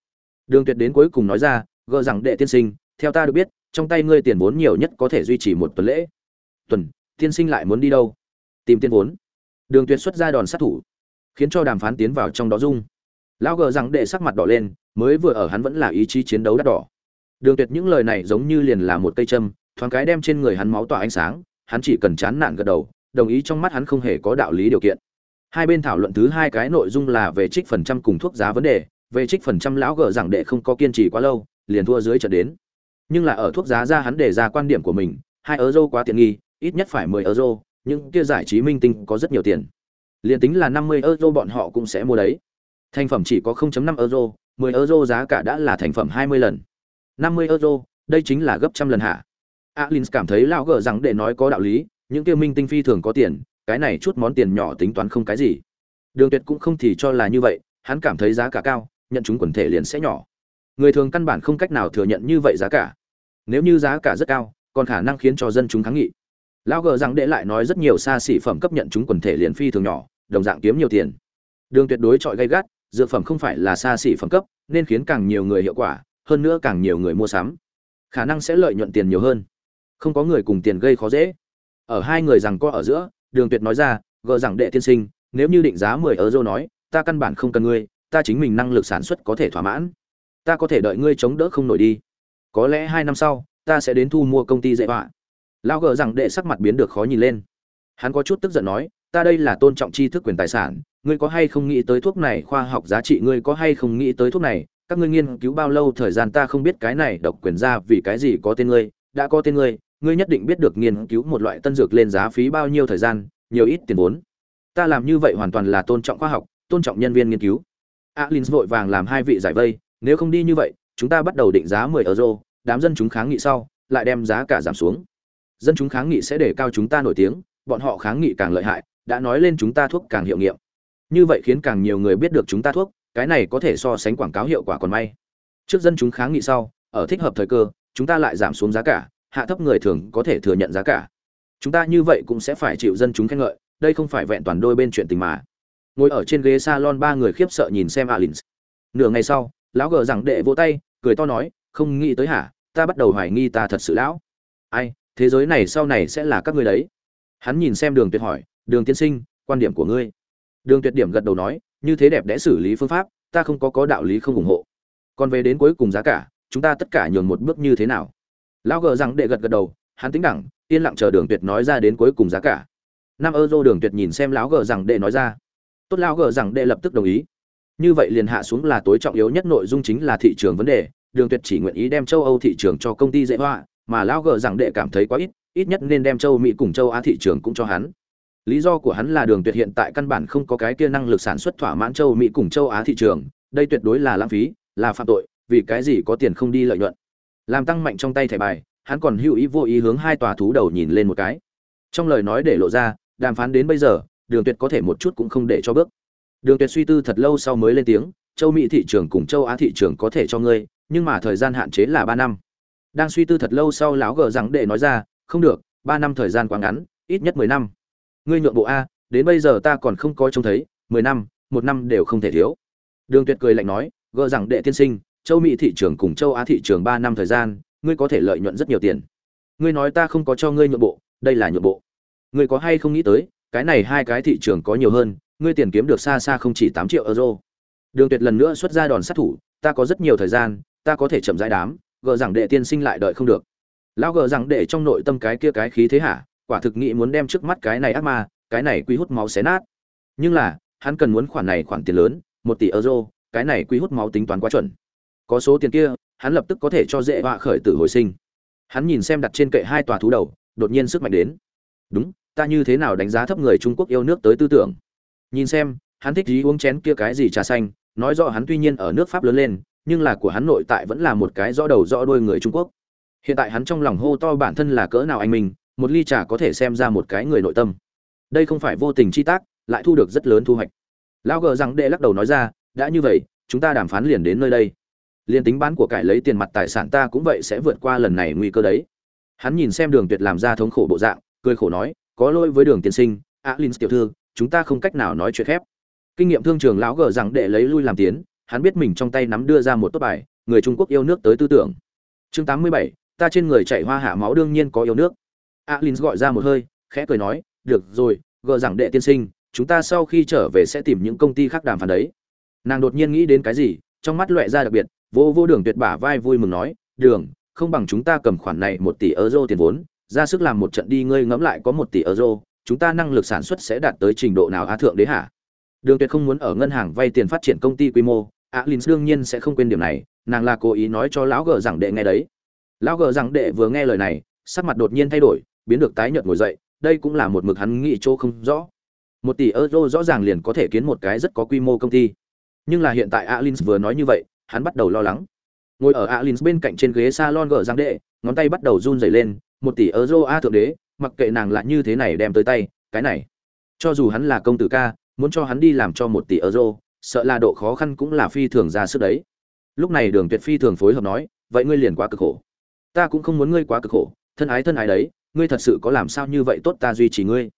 Đường tuyệt đến cuối cùng nói ra, gờ rằng đệ tiên sinh, theo ta được biết, trong tay ngươi tiền vốn nhiều nhất có thể duy trì một tuần lễ. Tuần, tiên sinh lại muốn đi đâu? Tìm tiền vốn. Đường tuyệt xuất ra đòn sát thủ, khiến cho đàm phán tiến vào trong đó dung lão gờ rằng đệ sắc mặt đỏ lên, mới vừa ở hắn vẫn là ý chí chiến đấu đắt đỏ đường tuyệt những lời này giống như liền là một cây châm, thoáng cái đem trên người hắn máu tỏa ánh sáng, hắn chỉ cần chán nản gật đầu, đồng ý trong mắt hắn không hề có đạo lý điều kiện. Hai bên thảo luận thứ hai cái nội dung là về trích phần trăm cùng thuốc giá vấn đề, về trích phần trăm lão gờ rằng đệ không có kiên trì quá lâu, liền thua dưới trận đến. Nhưng là ở thuốc giá ra hắn để ra quan điểm của mình, hai euro quá tiện nghi, ít nhất phải mười euro nhưng kia giải trí minh tinh có rất nhiều tiền. Liền tính là năm mươi euro bọn họ cũng sẽ mua đấy. Thành phẩm chỉ có 0.5 euro 10 euro giá cả đã là thành phẩm 20 lần. 50 euro, đây chính là gấp trăm lần hạ alin cảm thấy lão gờ rằng để nói có đạo lý, những kia minh tinh phi thường có tiền, cái này chút món tiền nhỏ tính toán không cái gì. Đường tuyệt cũng không thì cho là như vậy, hắn cảm thấy giá cả cao, nhận chúng quần thể liền sẽ nhỏ. Người thường căn bản không cách nào thừa nhận như vậy giá cả. Nếu như giá cả rất cao, còn khả năng khiến cho dân chúng kháng nghị. Lão gờ rằng để lại nói rất nhiều xa xỉ phẩm cấp nhận chúng quần thể liền phi thường nhỏ, đồng dạng kiếm nhiều tiền. Đường tuyệt đối chọi gay gắt, dược phẩm không phải là xa xỉ phẩm cấp, nên khiến càng nhiều người hiệu quả hơn nữa càng nhiều người mua sắm. Khả năng sẽ lợi nhuận tiền nhiều hơn. Không có người cùng tiền gây khó dễ. Ở hai người rằng co ở giữa, đường tuyệt nói ra, gờ rằng đệ tiên sinh, nếu như định giá 10 euro nói, ta căn bản không cần ngươi, ta chính mình năng lực sản xuất có thể thỏa mãn. Ta có thể đợi ngươi chống đỡ không nổi đi. Có lẽ hai năm sau, ta sẽ đến thu mua công ty dạy họa. Lao gờ rằng đệ sắc mặt biến được khó nhìn lên. Hắn có chút tức giận nói, ta đây là tôn trọng tri thức quyền tài sản, ngươi có hay không nghĩ tới thuốc này khoa học giá trị, ngươi có hay không nghĩ tới thuốc này các ngươi nghiên cứu bao lâu thời gian ta không biết, cái này độc quyền ra vì cái gì có tên ngươi, đã có tên ngươi ngươi nhất định biết được nghiên cứu một loại tân dược lên giá phí bao nhiêu thời gian, nhiều ít tiền vốn. Ta làm như vậy hoàn toàn là tôn trọng khoa học, tôn trọng nhân viên nghiên cứu. Alin vội vàng làm hai vị giải vây, nếu không đi như vậy, chúng ta bắt đầu định giá 10 euro, đám dân chúng kháng nghị sau, lại đem giá cả giảm xuống. Dân chúng kháng nghị sẽ để cao chúng ta nổi tiếng, bọn họ kháng nghị càng lợi hại, đã nói lên chúng ta thuốc càng hiệu nghiệm. Như vậy khiến càng nhiều người biết được chúng ta thuốc cái này có thể so sánh quảng cáo hiệu quả còn may. Trước dân chúng kháng nghị sau, ở thích hợp thời cơ, chúng ta lại giảm xuống giá cả, hạ thấp người thường có thể thừa nhận giá cả. Chúng ta như vậy cũng sẽ phải chịu dân chúng khen ngợi, đây không phải vẹn toàn đôi bên chuyện tình mà. Ngồi ở trên ghế salon ba người khiếp sợ nhìn xem alin nửa ngày sau, lão gờ rằng đệ vỗ tay, cười to nói, không nghĩ tới hả? Ta bắt đầu hoài nghi ta thật sự lão. Ai, thế giới này sau này sẽ là các ngươi đấy. Hắn nhìn xem đường tuyệt hỏi, đường tiên sinh, quan điểm của ngươi? Đường tuyệt điểm gật đầu nói như thế đẹp đẽ xử lý phương pháp, ta không có có đạo lý không ủng hộ. Còn về đến cuối cùng giá cả, chúng ta tất cả nhường một bước như thế nào? Lão gờ rằng đệ gật gật đầu, hắn tính đẳng, yên lặng chờ đường tuyệt nói ra đến cuối cùng giá cả. Năm euro đường tuyệt nhìn xem lão gờ rằng đệ nói ra. Tốt lão gờ rằng đệ lập tức đồng ý. Như vậy liền hạ xuống là tối trọng yếu nhất nội dung chính là thị trường vấn đề. Đường tuyệt chỉ nguyện ý đem châu âu thị trường cho công ty dễ hoa mà lão gờ rằng đệ cảm thấy quá ít ít nhất nên đem châu mỹ cùng châu á thị trường cũng cho hắn lý do của hắn là đường tuyệt hiện tại căn bản không có cái kia năng lực sản xuất thỏa mãn châu mỹ cùng châu á thị trường, đây tuyệt đối là lãng phí, là phạm tội, vì cái gì có tiền không đi lợi nhuận. Làm tăng mạnh trong tay thẻ bài, hắn còn hữu ý vô ý hướng hai tòa thú đầu nhìn lên một cái. Trong lời nói để lộ ra, đàm phán đến bây giờ, đường tuyệt có thể một chút cũng không để cho bước. Đường tuyệt suy tư thật lâu sau mới lên tiếng, châu mỹ thị trường cùng châu á thị trường có thể cho ngươi, nhưng mà thời gian hạn chế là ba năm. Đang suy tư thật lâu sau, lão gờ rằng để nói ra, không được, ba năm thời gian quá ngắn, ít nhất mười năm ngươi nhượng bộ a, đến bây giờ ta còn không có trông thấy, mười năm, một năm đều không thể thiếu. Đường tuyệt cười lạnh nói, gỡ rằng đệ tiên sinh, châu mỹ thị trường cùng châu á thị trường ba năm thời gian, ngươi có thể lợi nhuận rất nhiều tiền. Ngươi nói ta không có cho ngươi nhượng bộ, đây là nhượng bộ. Ngươi có hay không nghĩ tới, cái này hai cái thị trường có nhiều hơn, ngươi tiền kiếm được xa xa không chỉ tám triệu euro. Đường tuyệt lần nữa xuất ra đòn sát thủ, ta có rất nhiều thời gian, ta có thể chậm rãi đám, gỡ rằng đệ tiên sinh lại đợi không được. Lão gờ rằng đệ trong nội tâm cái kia cái khí thế hả? Quả thực nghĩ muốn đem trước mắt cái này ác ma, cái này quy hút máu xé nát. Nhưng là, hắn cần muốn khoản này khoản tiền lớn, một tỷ euro, cái này quy hút máu tính toán quá chuẩn. Có số tiền kia, hắn lập tức có thể cho dễ họa khởi tử hồi sinh. Hắn nhìn xem đặt trên kệ hai tòa thú đầu, đột nhiên sức mạnh đến. Đúng, ta như thế nào đánh giá thấp người trung quốc yêu nước tới tư tưởng? Nhìn xem, hắn thích gì uống chén kia cái gì trà xanh, nói rõ hắn tuy nhiên ở nước pháp lớn lên, nhưng là của hắn nội tại vẫn là một cái rõ đầu rõ đuôi người trung quốc. Hiện tại hắn trong lòng hô to bản thân là cỡ nào anh mình một ly trà có thể xem ra một cái người nội tâm. Đây không phải vô tình chi tác lại thu được rất lớn thu hoạch. Lão gờ rằng đệ lắc đầu nói ra đã như vậy chúng ta đàm phán liền đến nơi đây. Liền tính bán của cải lấy tiền mặt tài sản ta cũng vậy sẽ vượt qua lần này nguy cơ đấy. Hắn nhìn xem đường tuyệt làm ra thống khổ bộ dạng cười khổ nói có lỗi với đường tiên sinh á linh tiểu thư chúng ta không cách nào nói chuyện khép. kinh nghiệm thương trường lão gờ rằng đệ lấy lui làm tiến hắn biết mình trong tay nắm đưa ra một tốt bài người trung quốc yêu nước tới tư tưởng. Chương 87, ta trên người chạy hoa hạ máu đương nhiên có yêu nước alin gọi ra một hơi, khẽ cười nói, được rồi, gờ rằng đệ tiên sinh, chúng ta sau khi trở về sẽ tìm những công ty khác đàm phán đấy. Nàng đột nhiên nghĩ đến cái gì, trong mắt loẹ ra đặc biệt, vô vô đường tuyệt bả vai vui mừng nói, đường, không bằng chúng ta cầm khoản này một tỷ euro tiền vốn, ra sức làm một trận đi, ngươi ngẫm lại có một tỷ euro, chúng ta năng lực sản xuất sẽ đạt tới trình độ nào á thượng đế hả? Đường tuyệt không muốn ở ngân hàng vay tiền phát triển công ty quy mô, alin đương nhiên sẽ không quên điểm này, nàng là cố ý nói cho lão gờ rằng đệ nghe đấy. Lão gờ rằng đệ vừa nghe lời này, sắc mặt đột nhiên thay đổi biến được tái nhợt ngồi dậy, đây cũng là một mực hắn nghĩ chỗ không rõ. Một tỷ euro rõ ràng liền có thể kiến một cái rất có quy mô công ty. Nhưng là hiện tại Alins vừa nói như vậy, hắn bắt đầu lo lắng. Ngồi ở Alins bên cạnh trên ghế salon gờ giang đệ, ngón tay bắt đầu run rẩy lên, một tỷ euro a thượng đế, mặc kệ nàng là như thế này đem tới tay, cái này. Cho dù hắn là công tử ca, muốn cho hắn đi làm cho một tỷ euro, sợ là độ khó khăn cũng là phi thường ra sức đấy. Lúc này đường tuyệt phi thường phối hợp nói, vậy ngươi liền quá cực khổ. Ta cũng không muốn ngươi quá cực khổ, thân ái thân ái đấy ngươi thật sự có làm sao như vậy tốt ta duy trì ngươi?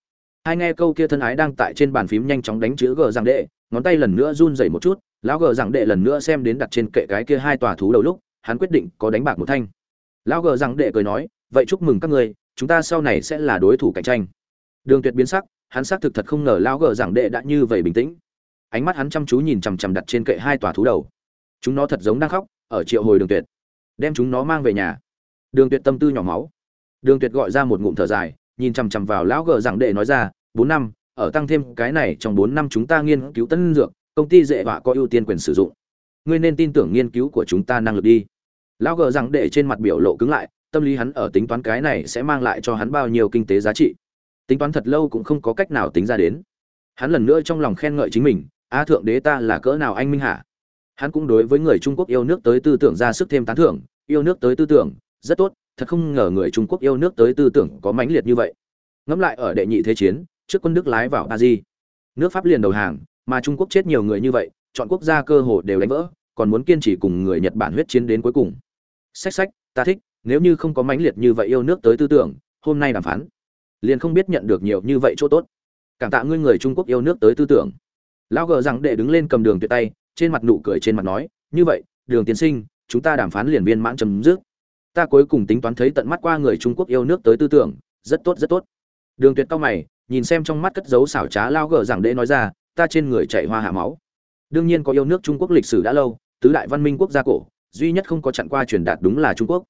Hai nghe câu kia thân ái đang tại trên bàn phím nhanh chóng đánh chữ gờ rằng đệ, ngón tay lần nữa run rẩy một chút, lão gờ rằng đệ lần nữa xem đến đặt trên kệ cái kia hai tòa thú đầu lúc, hắn quyết định có đánh bạc một thanh. Lão gờ rằng đệ cười nói, vậy chúc mừng các ngươi, chúng ta sau này sẽ là đối thủ cạnh tranh. Đường tuyệt biến sắc, hắn xác thực thật không ngờ lão gờ rằng đệ đã như vậy bình tĩnh. Ánh mắt hắn chăm chú nhìn chằm chằm đặt trên kệ hai tòa thú đầu. Chúng nó thật giống đang khóc, ở triệu hồi đường tuyệt. Đem chúng nó mang về nhà. Đường tuyệt tâm tư nhỏ máu đường tuyệt gọi ra một ngụm thở dài, nhìn chằm chằm vào lão gờ rằng đệ nói ra, bốn năm, ở tăng thêm cái này, trong bốn năm chúng ta nghiên cứu tân dược, công ty dễ họa có ưu tiên quyền sử dụng. Ngươi nên tin tưởng nghiên cứu của chúng ta năng lực đi. Lão gờ rằng đệ trên mặt biểu lộ cứng lại, tâm lý hắn ở tính toán cái này sẽ mang lại cho hắn bao nhiêu kinh tế giá trị. Tính toán thật lâu cũng không có cách nào tính ra đến. Hắn lần nữa trong lòng khen ngợi chính mình, a thượng đế ta là cỡ nào anh minh hạ hắn cũng đối với người trung quốc yêu nước tới tư tưởng ra sức thêm tán thưởng, yêu nước tới tư tưởng, rất tốt thật không ngờ người trung quốc yêu nước tới tư tưởng có mãnh liệt như vậy. Ngẫm lại ở đệ nhị thế chiến, trước quân đức lái vào a nước pháp liền đầu hàng, mà trung quốc chết nhiều người như vậy, chọn quốc gia cơ hồ đều đánh vỡ, còn muốn kiên trì cùng người nhật bản huyết chiến đến cuối cùng. Sách sách ta thích, nếu như không có mãnh liệt như vậy yêu nước tới tư tưởng, hôm nay đàm phán, liền không biết nhận được nhiều như vậy chỗ tốt. Cảm tạ ngươi người trung quốc yêu nước tới tư tưởng. Lão gờ rằng đệ đứng lên cầm đường tuyệt tay, trên mặt nụ cười trên mặt nói, như vậy, đường tiến sinh, chúng ta đàm phán liền viên mãn chấm dứt ta cuối cùng tính toán thấy tận mắt qua người trung quốc yêu nước tới tư tưởng, rất tốt rất tốt. Đường tuyệt cao mày, nhìn xem trong mắt cất dấu xảo trá lao gờ rằng để nói ra, ta trên người chạy hoa hạ máu. Đương nhiên có yêu nước trung quốc lịch sử đã lâu, tứ đại văn minh quốc gia cổ, duy nhất không có chặn qua truyền đạt đúng là trung quốc.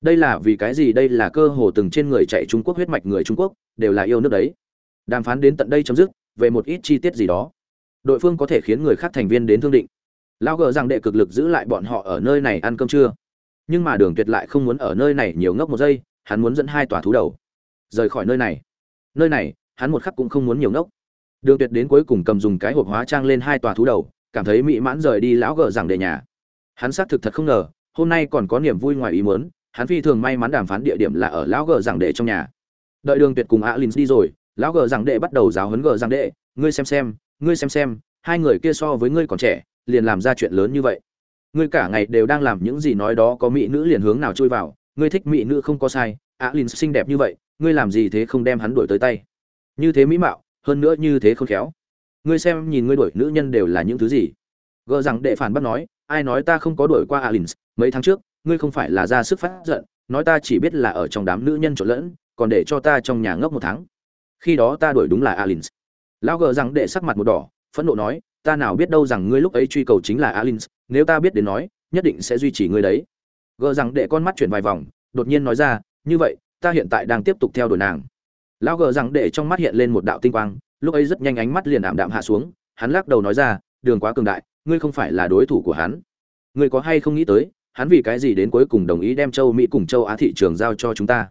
Đây là vì cái gì? Đây là cơ hồ từng trên người chạy trung quốc huyết mạch người trung quốc, đều là yêu nước đấy. Đàm phán đến tận đây chấm dứt, về một ít chi tiết gì đó. Đội phương có thể khiến người khác thành viên đến thương định. Lao gờ rằng đệ cực lực giữ lại bọn họ ở nơi này ăn cơm trưa nhưng mà đường tuyệt lại không muốn ở nơi này nhiều ngốc một giây, hắn muốn dẫn hai tòa thú đầu. Rời khỏi nơi này. Nơi này, hắn một khắc cũng không muốn nhiều ngốc. Đường tuyệt đến cuối cùng cầm dùng cái hộp hóa trang lên hai tòa thú đầu, cảm thấy mỹ mãn rời đi lão gờ rằng để nhà. Hắn xác thực thật không ngờ, hôm nay còn có niềm vui ngoài ý muốn, hắn phi thường may mắn đàm phán địa điểm là ở lão gờ rằng đệ trong nhà. Đợi đường tuyệt cùng alin đi rồi, lão gờ rằng đệ bắt đầu giáo huấn gờ rằng đệ. Ngươi xem xem, ngươi xem xem, hai người kia so với ngươi còn trẻ, liền làm ra chuyện lớn như vậy ngươi cả ngày đều đang làm những gì nói đó có mỹ nữ liền hướng nào chui vào, ngươi thích mỹ nữ không có sai alin xinh đẹp như vậy, ngươi làm gì thế không đem hắn đuổi tới tay? Như thế mỹ mạo, hơn nữa như thế không khéo. Ngươi xem nhìn ngươi đuổi nữ nhân đều là những thứ gì? Gờ rằng đệ phản bác nói, ai nói ta không có đuổi qua alin mấy tháng trước, ngươi không phải là ra sức phát giận, nói ta chỉ biết là ở trong đám nữ nhân trộn lẫn, còn để cho ta trong nhà ngốc một tháng. Khi đó ta đuổi đúng là alin lão gờ rằng đệ sắc mặt một đỏ, phẫn nộ nói, ta nào biết đâu rằng ngươi lúc ấy truy cầu chính là alin nếu ta biết đến nói, nhất định sẽ duy trì ngươi đấy. Gờ rằng để con mắt chuyển vài vòng, đột nhiên nói ra, như vậy, ta hiện tại đang tiếp tục theo đuổi nàng. Lão gờ rằng để trong mắt hiện lên một đạo tinh quang, lúc ấy rất nhanh ánh mắt liền ảm đạm hạ xuống, hắn lắc đầu nói ra, đường quá cường đại, ngươi không phải là đối thủ của hắn. Ngươi có hay không nghĩ tới, hắn vì cái gì đến cuối cùng đồng ý đem châu mỹ cùng châu á thị trường giao cho chúng ta?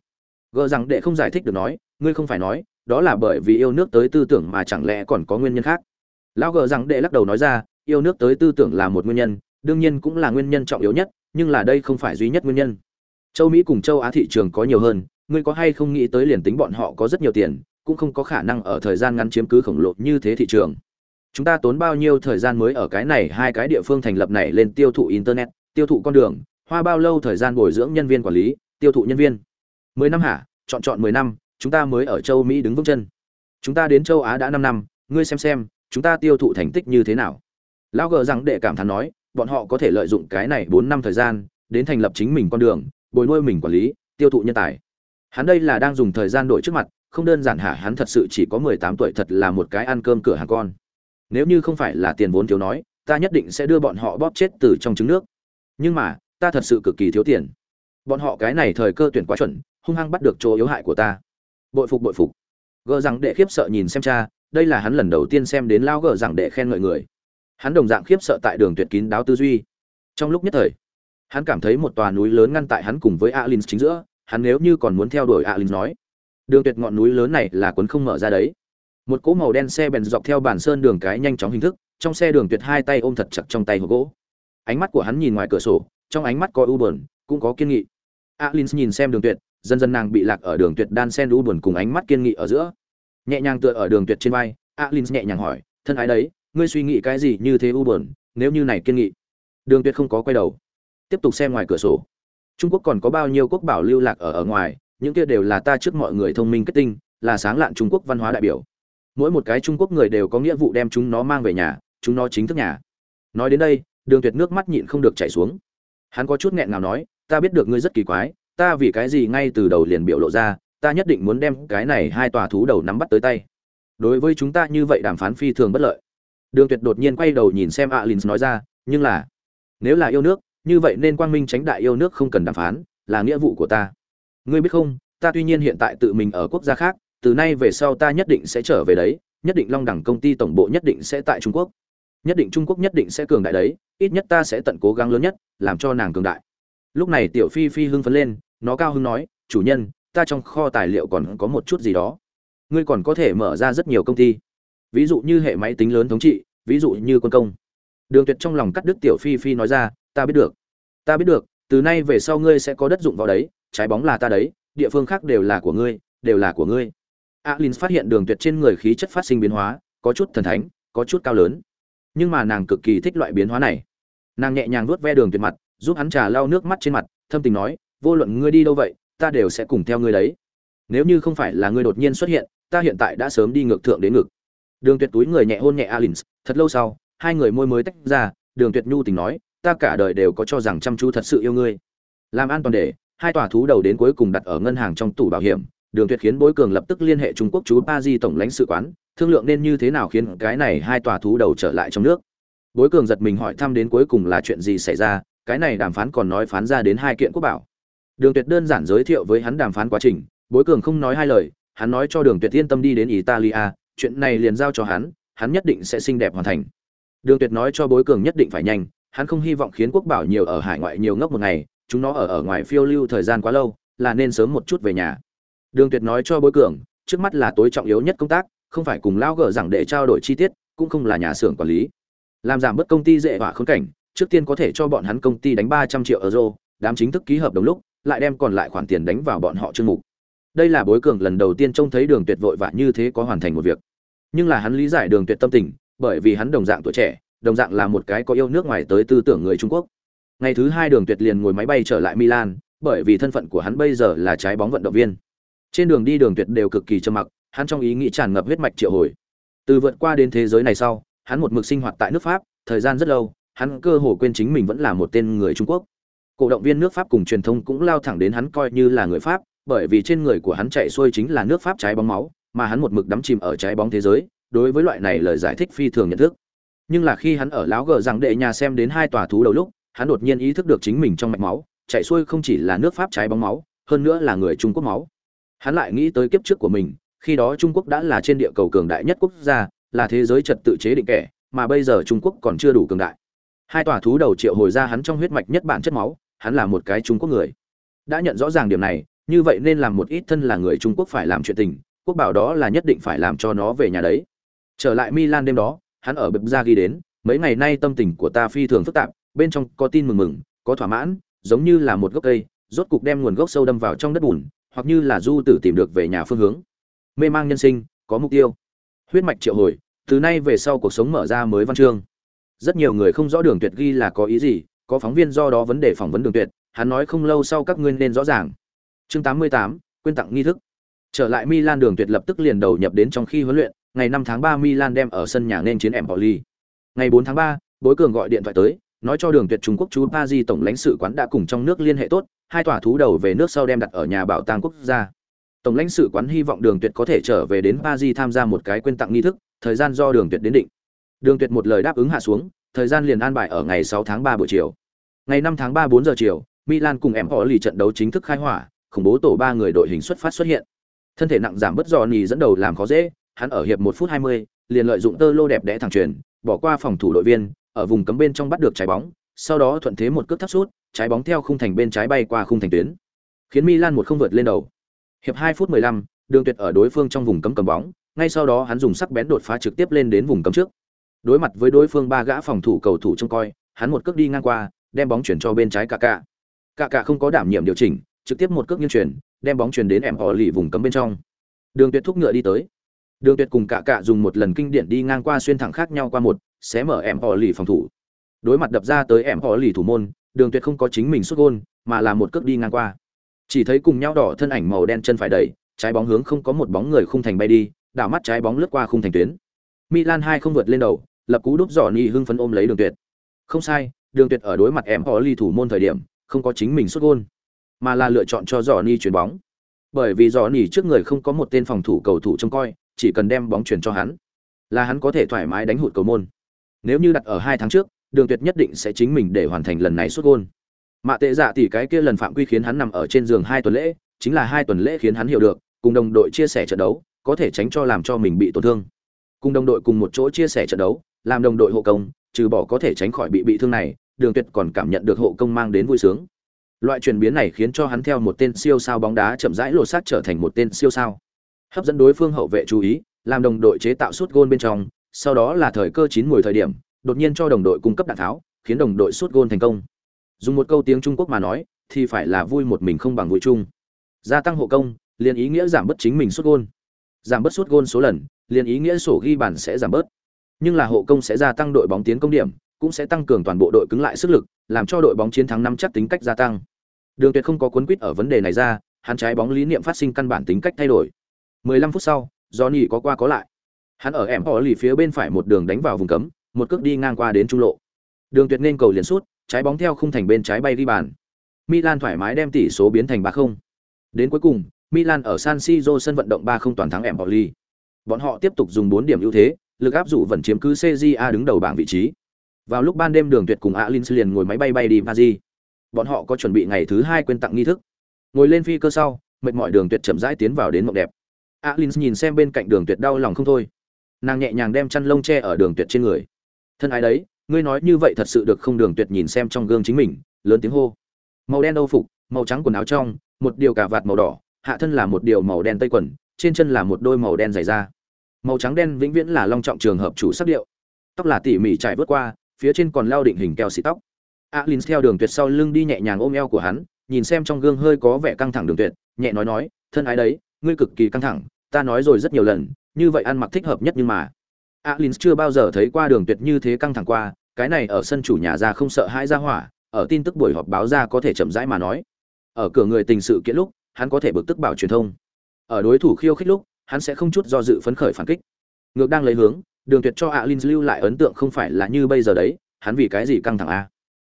Gờ rằng đệ không giải thích được nói, ngươi không phải nói, đó là bởi vì yêu nước tới tư tưởng mà chẳng lẽ còn có nguyên nhân khác? Lão gờ rằng đệ lắc đầu nói ra yêu nước tới tư tưởng là một nguyên nhân, đương nhiên cũng là nguyên nhân trọng yếu nhất, nhưng là đây không phải duy nhất nguyên nhân. Châu mỹ cùng châu á thị trường có nhiều hơn, ngươi có hay không nghĩ tới liền tính bọn họ có rất nhiều tiền, cũng không có khả năng ở thời gian ngắn chiếm cứ khổng lồ như thế thị trường. Chúng ta tốn bao nhiêu thời gian mới ở cái này hai cái địa phương thành lập này lên tiêu thụ internet, tiêu thụ con đường, hoa bao lâu thời gian bồi dưỡng nhân viên quản lý, tiêu thụ nhân viên. Mười năm hả? Chọn chọn mười năm, chúng ta mới ở châu mỹ đứng vững chân. Chúng ta đến châu á đã năm năm, ngươi xem xem, chúng ta tiêu thụ thành tích như thế nào? Lão gờ rằng đệ cảm thán nói, bọn họ có thể lợi dụng cái này bốn năm thời gian đến thành lập chính mình con đường, bồi nuôi mình quản lý, tiêu thụ nhân tài. Hắn đây là đang dùng thời gian đổi trước mặt, không đơn giản hả, hắn thật sự chỉ có mười tám tuổi thật là một cái ăn cơm cửa hàng con. Nếu như không phải là tiền vốn thiếu nói, ta nhất định sẽ đưa bọn họ bóp chết từ trong trứng nước. Nhưng mà, ta thật sự cực kỳ thiếu tiền. Bọn họ cái này thời cơ tuyển quá chuẩn, hung hăng bắt được chỗ yếu hại của ta. Bội phục bội phục. Gờ rằng đệ khiếp sợ nhìn xem cha, đây là hắn lần đầu tiên xem đến lao gờ rằng đệ khen ngợi người hắn đồng dạng khiếp sợ tại đường tuyệt kín đáo tư duy. Trong lúc nhất thời, hắn cảm thấy một tòa núi lớn ngăn tại hắn cùng với alin chính giữa, hắn nếu như còn muốn theo đuổi alin nói, đường tuyệt ngọn núi lớn này là cuốn không mở ra đấy. Một cỗ màu đen xe bèn dọc theo bản sơn đường cái nhanh chóng hình thức, trong xe đường tuyệt hai tay ôm thật chặt trong tay hộp gỗ. Ánh mắt của hắn nhìn ngoài cửa sổ, trong ánh mắt có u buồn, cũng có kiên nghị. Alin nhìn xem đường tuyệt, dần dần nàng bị lạc ở đường tuyệt đan sen u buồn cùng ánh mắt kiên nghị ở giữa. Nhẹ nhàng tựa ở đường tuyệt trên vai alin nhẹ nhàng hỏi, thân ái đấy ngươi suy nghĩ cái gì như thế u buồn, nếu như này kiên nghị. Đường tuyệt không có quay đầu. Tiếp tục xem ngoài cửa sổ. Trung quốc còn có bao nhiêu quốc bảo lưu lạc ở ở ngoài, những kia đều là ta trước mọi người thông minh kết tinh, là sáng lạn trung quốc văn hóa đại biểu. Mỗi một cái trung quốc người đều có nghĩa vụ đem chúng nó mang về nhà, chúng nó chính thức nhà. Nói đến đây, đường tuyệt nước mắt nhịn không được chảy xuống. Hắn có chút nghẹn ngào nói, ta biết được ngươi rất kỳ quái, ta vì cái gì ngay từ đầu liền biểu lộ ra, ta nhất định muốn đem cái này hai tòa thú đầu nắm bắt tới tay. Đối với chúng ta như vậy đàm phán phi thường bất lợi đường tuyệt đột nhiên quay đầu nhìn xem alin nói ra, nhưng là, nếu là yêu nước, như vậy nên quang minh tránh đại yêu nước không cần đàm phán, là nghĩa vụ của ta. Ngươi biết không, ta tuy nhiên hiện tại tự mình ở quốc gia khác, từ nay về sau ta nhất định sẽ trở về đấy, nhất định long đẳng công ty tổng bộ nhất định sẽ tại trung quốc. Nhất định trung quốc nhất định sẽ cường đại đấy, ít nhất ta sẽ tận cố gắng lớn nhất, làm cho nàng cường đại. Lúc này tiểu phi phi hưng phấn lên, nó cao hưng nói, chủ nhân, ta trong kho tài liệu còn có một chút gì đó. Ngươi còn có thể mở ra rất nhiều công ty ví dụ như hệ máy tính lớn thống trị, ví dụ như quân công. Đường tuyệt trong lòng cắt đứt tiểu phi phi nói ra, ta biết được, ta biết được, từ nay về sau ngươi sẽ có đất dụng vào đấy, trái bóng là ta đấy, địa phương khác đều là của ngươi, đều là của ngươi. Alin phát hiện đường tuyệt trên người khí chất phát sinh biến hóa, có chút thần thánh, có chút cao lớn. Nhưng mà nàng cực kỳ thích loại biến hóa này. Nàng nhẹ nhàng vuốt ve đường tuyệt mặt, giúp hắn trà lau nước mắt trên mặt, thâm tình nói, vô luận ngươi đi đâu vậy, ta đều sẽ cùng theo ngươi đấy. Nếu như không phải là ngươi đột nhiên xuất hiện, ta hiện tại đã sớm đi ngược thượng đến ngực đường tuyệt túi người nhẹ hôn nhẹ alin thật lâu sau, hai người môi mới tách ra, đường tuyệt nhu tình nói, ta cả đời đều có cho rằng chăm chú thật sự yêu ngươi. Làm an toàn để, hai tòa thú đầu đến cuối cùng đặt ở ngân hàng trong tủ bảo hiểm, đường tuyệt khiến bối cường lập tức liên hệ trung quốc chú pa di tổng lãnh sự quán, thương lượng nên như thế nào khiến cái này hai tòa thú đầu trở lại trong nước. Bối cường giật mình hỏi thăm đến cuối cùng là chuyện gì xảy ra, cái này đàm phán còn nói phán ra đến hai kiện quốc bảo. Đường tuyệt đơn giản giới thiệu với hắn đàm phán quá trình, bối cường không nói hai lời, hắn nói cho đường tuyệt yên tâm đi đến italia chuyện này liền giao cho hắn hắn nhất định sẽ xinh đẹp hoàn thành. Đường tuyệt nói cho bối cường nhất định phải nhanh, hắn không hy vọng khiến quốc bảo nhiều ở hải ngoại nhiều ngốc một ngày, chúng nó ở ở ngoài phiêu lưu thời gian quá lâu, là nên sớm một chút về nhà. Đường tuyệt nói cho bối cường, trước mắt là tối trọng yếu nhất công tác, không phải cùng lao gở rằng để trao đổi chi tiết, cũng không là nhà xưởng quản lý. Làm giảm bớt công ty dễ và khốn cảnh, trước tiên có thể cho bọn hắn công ty đánh ba trăm triệu euro, đám chính thức ký hợp đồng lúc, lại đem còn lại khoản tiền đánh vào bọn họ chương mục đây là bối cường lần đầu tiên trông thấy đường tuyệt vội vã như thế có hoàn thành một việc. Nhưng là hắn lý giải đường tuyệt tâm tình, bởi vì hắn đồng dạng tuổi trẻ, đồng dạng là một cái có yêu nước ngoài tới tư tưởng người trung quốc. Ngày thứ hai đường tuyệt liền ngồi máy bay trở lại milan, bởi vì thân phận của hắn bây giờ là trái bóng vận động viên. Trên đường đi đường tuyệt đều cực kỳ trầm mặc, hắn trong ý nghĩ tràn ngập huyết mạch triệu hồi. Từ vượt qua đến thế giới này sau, hắn một mực sinh hoạt tại nước pháp, thời gian rất lâu, hắn cơ hồ quên chính mình vẫn là một tên người trung quốc. Cổ động viên nước pháp cùng truyền thông cũng lao thẳng đến hắn coi như là người pháp bởi vì trên người của hắn chạy xuôi chính là nước pháp trái bóng máu, mà hắn một mực đắm chìm ở trái bóng thế giới, đối với loại này lời giải thích phi thường nhận thức. Nhưng là khi hắn ở láo gờ rằng đệ nhà xem đến hai tòa thú đầu lúc, hắn đột nhiên ý thức được chính mình trong mạch máu, chạy xuôi không chỉ là nước pháp trái bóng máu, hơn nữa là người trung quốc máu. Hắn lại nghĩ tới kiếp trước của mình, khi đó trung quốc đã là trên địa cầu cường đại nhất quốc gia, là thế giới trật tự chế định kẻ, mà bây giờ trung quốc còn chưa đủ cường đại. Hai tòa thú đầu triệu hồi ra hắn trong huyết mạch nhất bản chất máu, hắn là một cái trung quốc người. Đã nhận rõ ràng điểm này như vậy nên làm một ít thân là người trung quốc phải làm chuyện tình, quốc bảo đó là nhất định phải làm cho nó về nhà đấy. Trở lại milan đêm đó, hắn ở bập ra ghi đến, mấy ngày nay tâm tình của ta phi thường phức tạp, bên trong có tin mừng mừng, có thỏa mãn, giống như là một gốc cây, rốt cục đem nguồn gốc sâu đâm vào trong đất bùn, hoặc như là du tử tìm được về nhà phương hướng. Mê mang nhân sinh, có mục tiêu. Huyết mạch triệu hồi, từ nay về sau cuộc sống mở ra mới văn chương. Rất nhiều người không rõ đường tuyệt ghi là có ý gì, có phóng viên do đó vấn đề phỏng vấn đường tuyệt, hắn nói không lâu sau các ngươi nên rõ ràng chương 88, quyên tặng nghi thức. Trở lại milan đường tuyệt lập tức liền đầu nhập đến trong khi huấn luyện ngày 5 tháng 3 milan đem ở sân nhà nên chiến empoli. Ngày 4 tháng 3, bối cường gọi điện thoại tới nói cho đường tuyệt trung quốc chú paris tổng lãnh sự quán đã cùng trong nước liên hệ tốt hai tòa thú đầu về nước sau đem đặt ở nhà bảo tàng quốc gia. Tổng lãnh sự quán hy vọng đường tuyệt có thể trở về đến paris tham gia một cái quyên tặng nghi thức thời gian do đường tuyệt đến định. Đường tuyệt một lời đáp ứng hạ xuống thời gian liền an bài ở ngày 6 tháng 3 buổi chiều. Ngày 5 tháng 3 4 giờ chiều milan cùng em họ lì trận đấu chính thức khai hỏa khủng bố tổ ba người đội hình xuất phát xuất hiện. Thân thể nặng giảm bất dò nì dẫn đầu làm khó dễ hắn ở hiệp một phút 20, liền lợi dụng tơ lô đẹp đẽ thẳng truyền bỏ qua phòng thủ đội viên ở vùng cấm bên trong bắt được trái bóng sau đó thuận thế một cước thấp sút trái bóng theo khung thành bên trái bay qua khung thành tuyến. Khiến milan một không vượt lên đầu. Hiệp 2 phút 15, đường tuyệt ở đối phương trong vùng cấm cầm bóng ngay sau đó hắn dùng sắc bén đột phá trực tiếp lên đến vùng cấm trước. Đối mặt với đối phương ba gã phòng thủ cầu thủ trông coi hắn một cước đi ngang qua đem bóng chuyển cho bên trái cả cả cả cả không có đảm nhiệm điều chỉnh trực tiếp một cước nghiêng chuyển đem bóng chuyển đến em họ lì vùng cấm bên trong. Đường tuyệt thúc ngựa đi tới. Đường tuyệt cùng cả cả dùng một lần kinh điển đi ngang qua xuyên thẳng khác nhau qua một xé mở em họ lì phòng thủ. Đối mặt đập ra tới em họ lì thủ môn đường tuyệt không có chính mình xuất gol, mà là một cước đi ngang qua. Chỉ thấy cùng nhau đỏ thân ảnh màu đen chân phải đẩy trái bóng hướng không có một bóng người khung thành bay đi đảo mắt trái bóng lướt qua khung thành tuyến. Milan hai không vượt lên đầu lập cú đúp giỏ ni hưng phấn ôm lấy đường tuyệt. Không sai đường tuyệt ở đối mặt em họ lì thủ môn thời điểm không có chính mình xuất gol mà là lựa chọn cho Johnny ni chuyển bóng. Bởi vì Johnny trước người không có một tên phòng thủ cầu thủ trông coi, chỉ cần đem bóng chuyển cho hắn, là hắn có thể thoải mái đánh hụt cầu môn. Nếu như đặt ở hai tháng trước, đường tuyệt nhất định sẽ chính mình để hoàn thành lần này xuất gol. mạ tệ dạ tỷ cái kia lần phạm quy khiến hắn nằm ở trên giường hai tuần lễ, chính là hai tuần lễ khiến hắn hiểu được, cùng đồng đội chia sẻ trận đấu, có thể tránh cho làm cho mình bị tổn thương. Cùng đồng đội cùng một chỗ chia sẻ trận đấu, làm đồng đội hộ công, trừ bỏ có thể tránh khỏi bị bị thương này, đường tuyệt còn cảm nhận được hộ công mang đến vui sướng loại chuyển biến này khiến cho hắn theo một tên siêu sao bóng đá chậm rãi lột xác trở thành một tên siêu sao. Hấp dẫn đối phương hậu vệ chú ý, làm đồng đội chế tạo suốt gôn bên trong, sau đó là thời cơ chín mùi thời điểm, đột nhiên cho đồng đội cung cấp đạn tháo, khiến đồng đội suốt gôn thành công. Dùng một câu tiếng trung quốc mà nói, thì phải là vui một mình không bằng vui chung. Gia tăng hộ công, liền ý nghĩa giảm bớt chính mình suốt gôn. Giảm bớt suốt gôn số lần, liền ý nghĩa sổ ghi bàn sẽ giảm bớt. Nhưng là hộ công sẽ gia tăng đội bóng tiến công điểm, cũng sẽ tăng cường toàn bộ đội cứng lại sức lực, làm cho đội bóng chiến thắng năm chắc tính cách gia tăng đường tuyệt không có cuốn quýt ở vấn đề này ra, hắn trái bóng lý niệm phát sinh căn bản tính cách thay đổi. 15 phút sau, johnny có qua có lại. Hắn ở ẻm họ lì phía bên phải một đường đánh vào vùng cấm, một cước đi ngang qua đến trung lộ. Đường tuyệt nên cầu liền sút, trái bóng theo khung thành bên trái bay đi bàn. Milan thoải mái đem tỷ số biến thành ba không. Đến cuối cùng, milan ở san siro sân vận động ba không toàn thắng ẻm họ lì. Bọn họ tiếp tục dùng 4 điểm ưu thế, lực áp dụ vẫn chiếm cứ CJA đứng đầu bảng vị trí. Vào lúc ban đêm Đường Tuyệt cùng Alins liền ngồi máy bay bay đi Paris. Bọn họ có chuẩn bị ngày thứ hai quên tặng nghi thức. Ngồi lên phi cơ sau, mệt mỏi Đường Tuyệt chậm rãi tiến vào đến mộng đẹp. Alins nhìn xem bên cạnh Đường Tuyệt đau lòng không thôi. Nàng nhẹ nhàng đem chăn lông che ở Đường Tuyệt trên người. Thân ái đấy, ngươi nói như vậy thật sự được không Đường Tuyệt nhìn xem trong gương chính mình, lớn tiếng hô. Màu đen âu phục, màu trắng quần áo trong, một điều cà vạt màu đỏ, hạ thân là một điều màu đen tây quần, trên chân là một đôi màu đen giày da màu trắng đen vĩnh viễn là long trọng trường hợp chủ sắc điệu tóc là tỉ mỉ trải vớt qua phía trên còn lao định hình keo xị tóc alin theo đường tuyệt sau lưng đi nhẹ nhàng ôm eo của hắn, nhìn xem trong gương hơi có vẻ căng thẳng đường tuyệt, nhẹ nói nói, thân ái đấy, ngươi cực kỳ căng thẳng, ta nói rồi rất nhiều lần, như vậy ăn mặc thích hợp nhất nhưng mà. Alin chưa bao giờ thấy qua đường tuyệt như thế căng thẳng qua, cái này ở sân chủ nhà ra không sợ hãi ra hỏa, ở tin tức buổi họp báo ra có thể chậm rãi mà nói. Ở cửa người tình sự kiện lúc, hắn có thể bực tức bảo truyền thông. Ở đối thủ khiêu khích lúc, hắn sẽ không chút do dự phấn khởi phản kích. Ngược đang lấy hướng, đường tuyệt cho alin lưu lại ấn tượng không phải là như bây giờ đấy, hắn vì cái gì căng thẳng a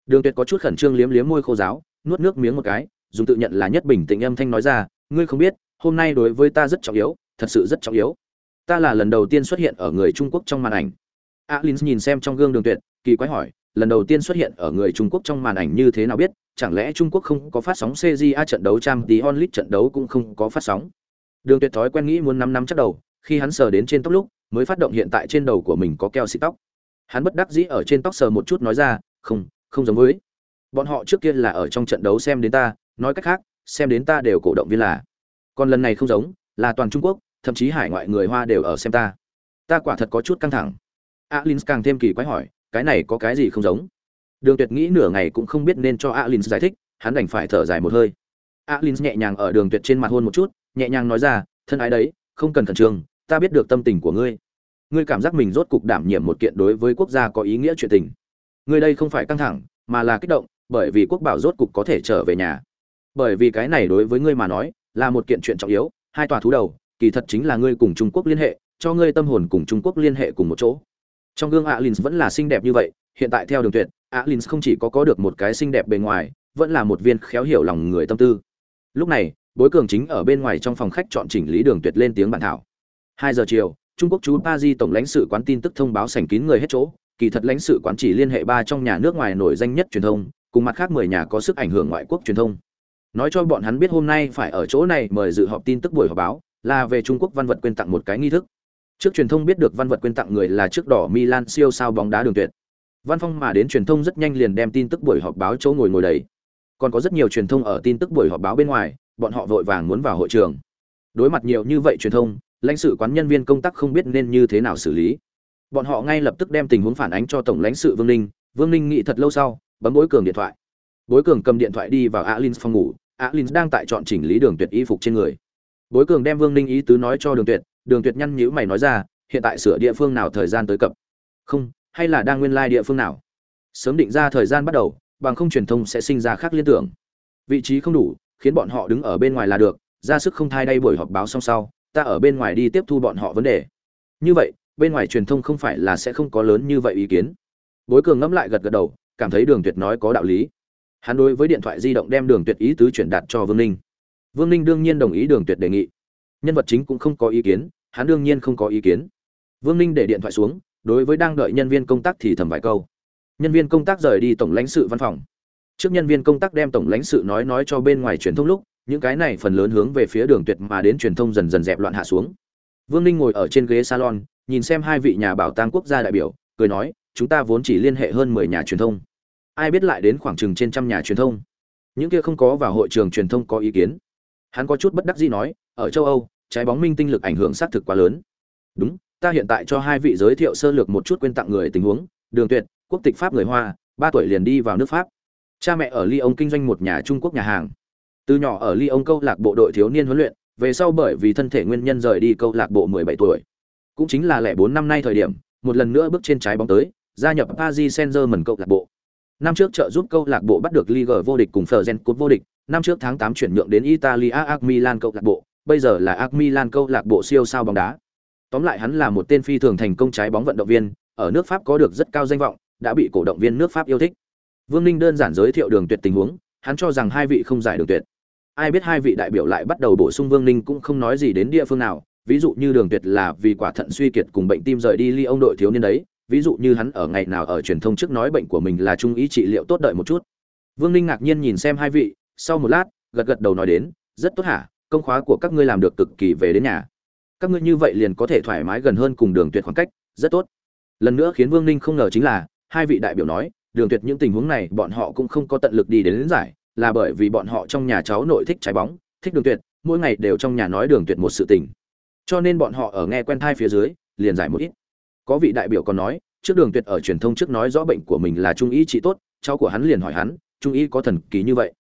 đường tuyệt có chút khẩn trương liếm liếm môi khô giáo, nuốt nước miếng một cái, dùng tự nhận là nhất bình tĩnh âm thanh nói ra, ngươi không biết, hôm nay đối với ta rất trọng yếu, thật sự rất trọng yếu. Ta là lần đầu tiên xuất hiện ở người trung quốc trong màn ảnh. Alin nhìn xem trong gương đường tuyệt, kỳ quái hỏi, lần đầu tiên xuất hiện ở người trung quốc trong màn ảnh như thế nào biết, chẳng lẽ trung quốc không có phát sóng cja trận đấu trang tí onlit trận đấu cũng không có phát sóng? Đường tuyệt thói quen nghĩ muốn năm năm chắc đầu, khi hắn sờ đến trên tóc lúc, mới phát động hiện tại trên đầu của mình có keo xịt tóc. Hắn bất đắc dĩ ở trên tóc sờ một chút nói ra, không không giống với. Bọn họ trước kia là ở trong trận đấu xem đến ta, nói cách khác, xem đến ta đều cổ động viên là. Còn lần này không giống, là toàn trung quốc, thậm chí hải ngoại người hoa đều ở xem ta. Ta quả thật có chút căng thẳng. Alin càng thêm kỳ quái hỏi, cái này có cái gì không giống? Đường tuyệt nghĩ nửa ngày cũng không biết nên cho alin giải thích, hắn đành phải thở dài một hơi. Alin nhẹ nhàng ở đường tuyệt trên mặt hôn một chút, nhẹ nhàng nói ra, thân ái đấy, không cần khẩn trương, ta biết được tâm tình của ngươi. Ngươi cảm giác mình rốt cục đảm nhiệm một kiện đối với quốc gia có ý nghĩa chuyện tình ngươi đây không phải căng thẳng, mà là kích động, bởi vì quốc bảo rốt cục có thể trở về nhà. Bởi vì cái này đối với ngươi mà nói, là một kiện chuyện trọng yếu, hai tòa thú đầu, kỳ thật chính là ngươi cùng trung quốc liên hệ, cho ngươi tâm hồn cùng trung quốc liên hệ cùng một chỗ. Trong gương alins vẫn là xinh đẹp như vậy, hiện tại theo đường tuyệt, alins không chỉ có có được một cái xinh đẹp bề ngoài, vẫn là một viên khéo hiểu lòng người tâm tư. Lúc này, bối cường chính ở bên ngoài trong phòng khách chọn chỉnh lý đường tuyệt lên tiếng bản thảo. Hai giờ chiều, trung quốc chú pa di tổng lãnh sự quán tin tức thông báo sành kín người hết chỗ kỳ thật lãnh sự quán chỉ liên hệ ba trong nhà nước ngoài nổi danh nhất truyền thông, cùng mặt khác mười nhà có sức ảnh hưởng ngoại quốc truyền thông. Nói cho bọn hắn biết hôm nay phải ở chỗ này mời dự họp tin tức buổi họp báo, là về trung quốc văn vật quên tặng một cái nghi thức. Trước truyền thông biết được văn vật quên tặng người là trước đỏ milan siêu sao bóng đá đường tuyệt. Văn phong mà đến truyền thông rất nhanh liền đem tin tức buổi họp báo chỗ ngồi ngồi đầy. Còn có rất nhiều truyền thông ở tin tức buổi họp báo bên ngoài, bọn họ vội vàng muốn vào hội trường. Đối mặt nhiều như vậy truyền thông, lãnh sự quán nhân viên công tác không biết nên như thế nào xử lý bọn họ ngay lập tức đem tình huống phản ánh cho tổng lãnh sự vương ninh. Vương ninh nghĩ thật lâu sau, bấm bối cường điện thoại. Bối cường cầm điện thoại đi vào alin phòng ngủ. Alin đang tại chọn chỉnh lý đường tuyệt y phục trên người. Bối cường đem vương ninh ý tứ nói cho đường tuyệt. Đường tuyệt nhăn nhữ mày nói ra, hiện tại sửa địa phương nào thời gian tới cập? Không, hay là đang nguyên lai、like、địa phương nào? Sớm định ra thời gian bắt đầu, bằng không truyền thông sẽ sinh ra khác liên tưởng. Vị trí không đủ, khiến bọn họ đứng ở bên ngoài là được. Ra sức không thai đây buổi họp báo xong sau, ta ở bên ngoài đi tiếp thu bọn họ vấn đề. Như vậy bên ngoài truyền thông không phải là sẽ không có lớn như vậy ý kiến. Bối cường ngẫm lại gật gật đầu, cảm thấy đường tuyệt nói có đạo lý. Hắn đối với điện thoại di động đem đường tuyệt ý tứ chuyển đạt cho vương ninh. Vương ninh đương nhiên đồng ý đường tuyệt đề nghị. Nhân vật chính cũng không có ý kiến, hắn đương nhiên không có ý kiến. Vương ninh để điện thoại xuống, đối với đang đợi nhân viên công tác thì thầm vài câu. Nhân viên công tác rời đi tổng lãnh sự văn phòng. Trước nhân viên công tác đem tổng lãnh sự nói nói cho bên ngoài truyền thông lúc, những cái này phần lớn hướng về phía đường tuyệt mà đến truyền thông dần dần dẹp loạn hạ xuống. Vương ninh ngồi ở trên ghế salon nhìn xem hai vị nhà bảo tàng quốc gia đại biểu, cười nói, chúng ta vốn chỉ liên hệ hơn mười nhà truyền thông. Ai biết lại đến khoảng chừng trên trăm nhà truyền thông. Những kia không có vào hội trường truyền thông có ý kiến. Hắn có chút bất đắc dĩ nói, ở châu âu, trái bóng minh tinh lực ảnh hưởng xác thực quá lớn. Đúng, ta hiện tại cho hai vị giới thiệu sơ lược một chút quên tặng người tình huống, đường tuyệt, quốc tịch pháp người hoa, ba tuổi liền đi vào nước pháp. Cha mẹ ở lyon kinh doanh một nhà trung quốc nhà hàng. Từ nhỏ ở lyon câu lạc bộ đội thiếu niên huấn luyện, về sau bởi vì thân thể nguyên nhân rời đi câu lạc bộ 17 tuổi cũng chính là lẻ bốn năm nay thời điểm một lần nữa bước trên trái bóng tới gia nhập Paris Saint-Germain câu lạc bộ. Năm trước trợ giúp câu lạc bộ bắt được Ligue vô địch cùng Fergen Cup vô địch năm trước tháng 8 chuyển nhượng đến Italia AC Milan câu lạc bộ bây giờ là AC Milan câu lạc bộ siêu sao bóng đá. Tóm lại hắn là một tên phi thường thành công trái bóng vận động viên ở nước Pháp có được rất cao danh vọng đã bị cổ động viên nước Pháp yêu thích. Vương Ninh đơn giản giới thiệu đường tuyệt tình huống, hắn cho rằng hai vị không giải đường tuyệt. Ai biết hai vị đại biểu lại bắt đầu bổ sung Vương Ninh cũng không nói gì đến địa phương nào, ví dụ như đường tuyệt là vì quả thận suy kiệt cùng bệnh tim rời đi ly ông đội thiếu niên đấy, ví dụ như hắn ở ngày nào ở truyền thông trước nói bệnh của mình là trung ý trị liệu tốt đợi một chút. Vương Ninh ngạc nhiên nhìn xem hai vị, sau một lát, gật gật đầu nói đến, rất tốt hả, công khóa của các ngươi làm được cực kỳ về đến nhà. Các ngươi như vậy liền có thể thoải mái gần hơn cùng đường tuyệt khoảng cách, rất tốt. Lần nữa khiến Vương Ninh không ngờ chính là, hai vị đại biểu nói, đường tuyệt những tình huống này bọn họ cũng không có tận lực đi đến, đến giải là bởi vì bọn họ trong nhà cháu nội thích trái bóng thích đường tuyệt mỗi ngày đều trong nhà nói đường tuyệt một sự tình cho nên bọn họ ở nghe quen thai phía dưới, liền giải một ít. Có vị đại biểu còn nói, trước đường tuyệt ở truyền thông trước nói rõ bệnh của mình là trung ý trị tốt, cháu của hắn liền hỏi hắn, trung ý có thần kỳ như vậy.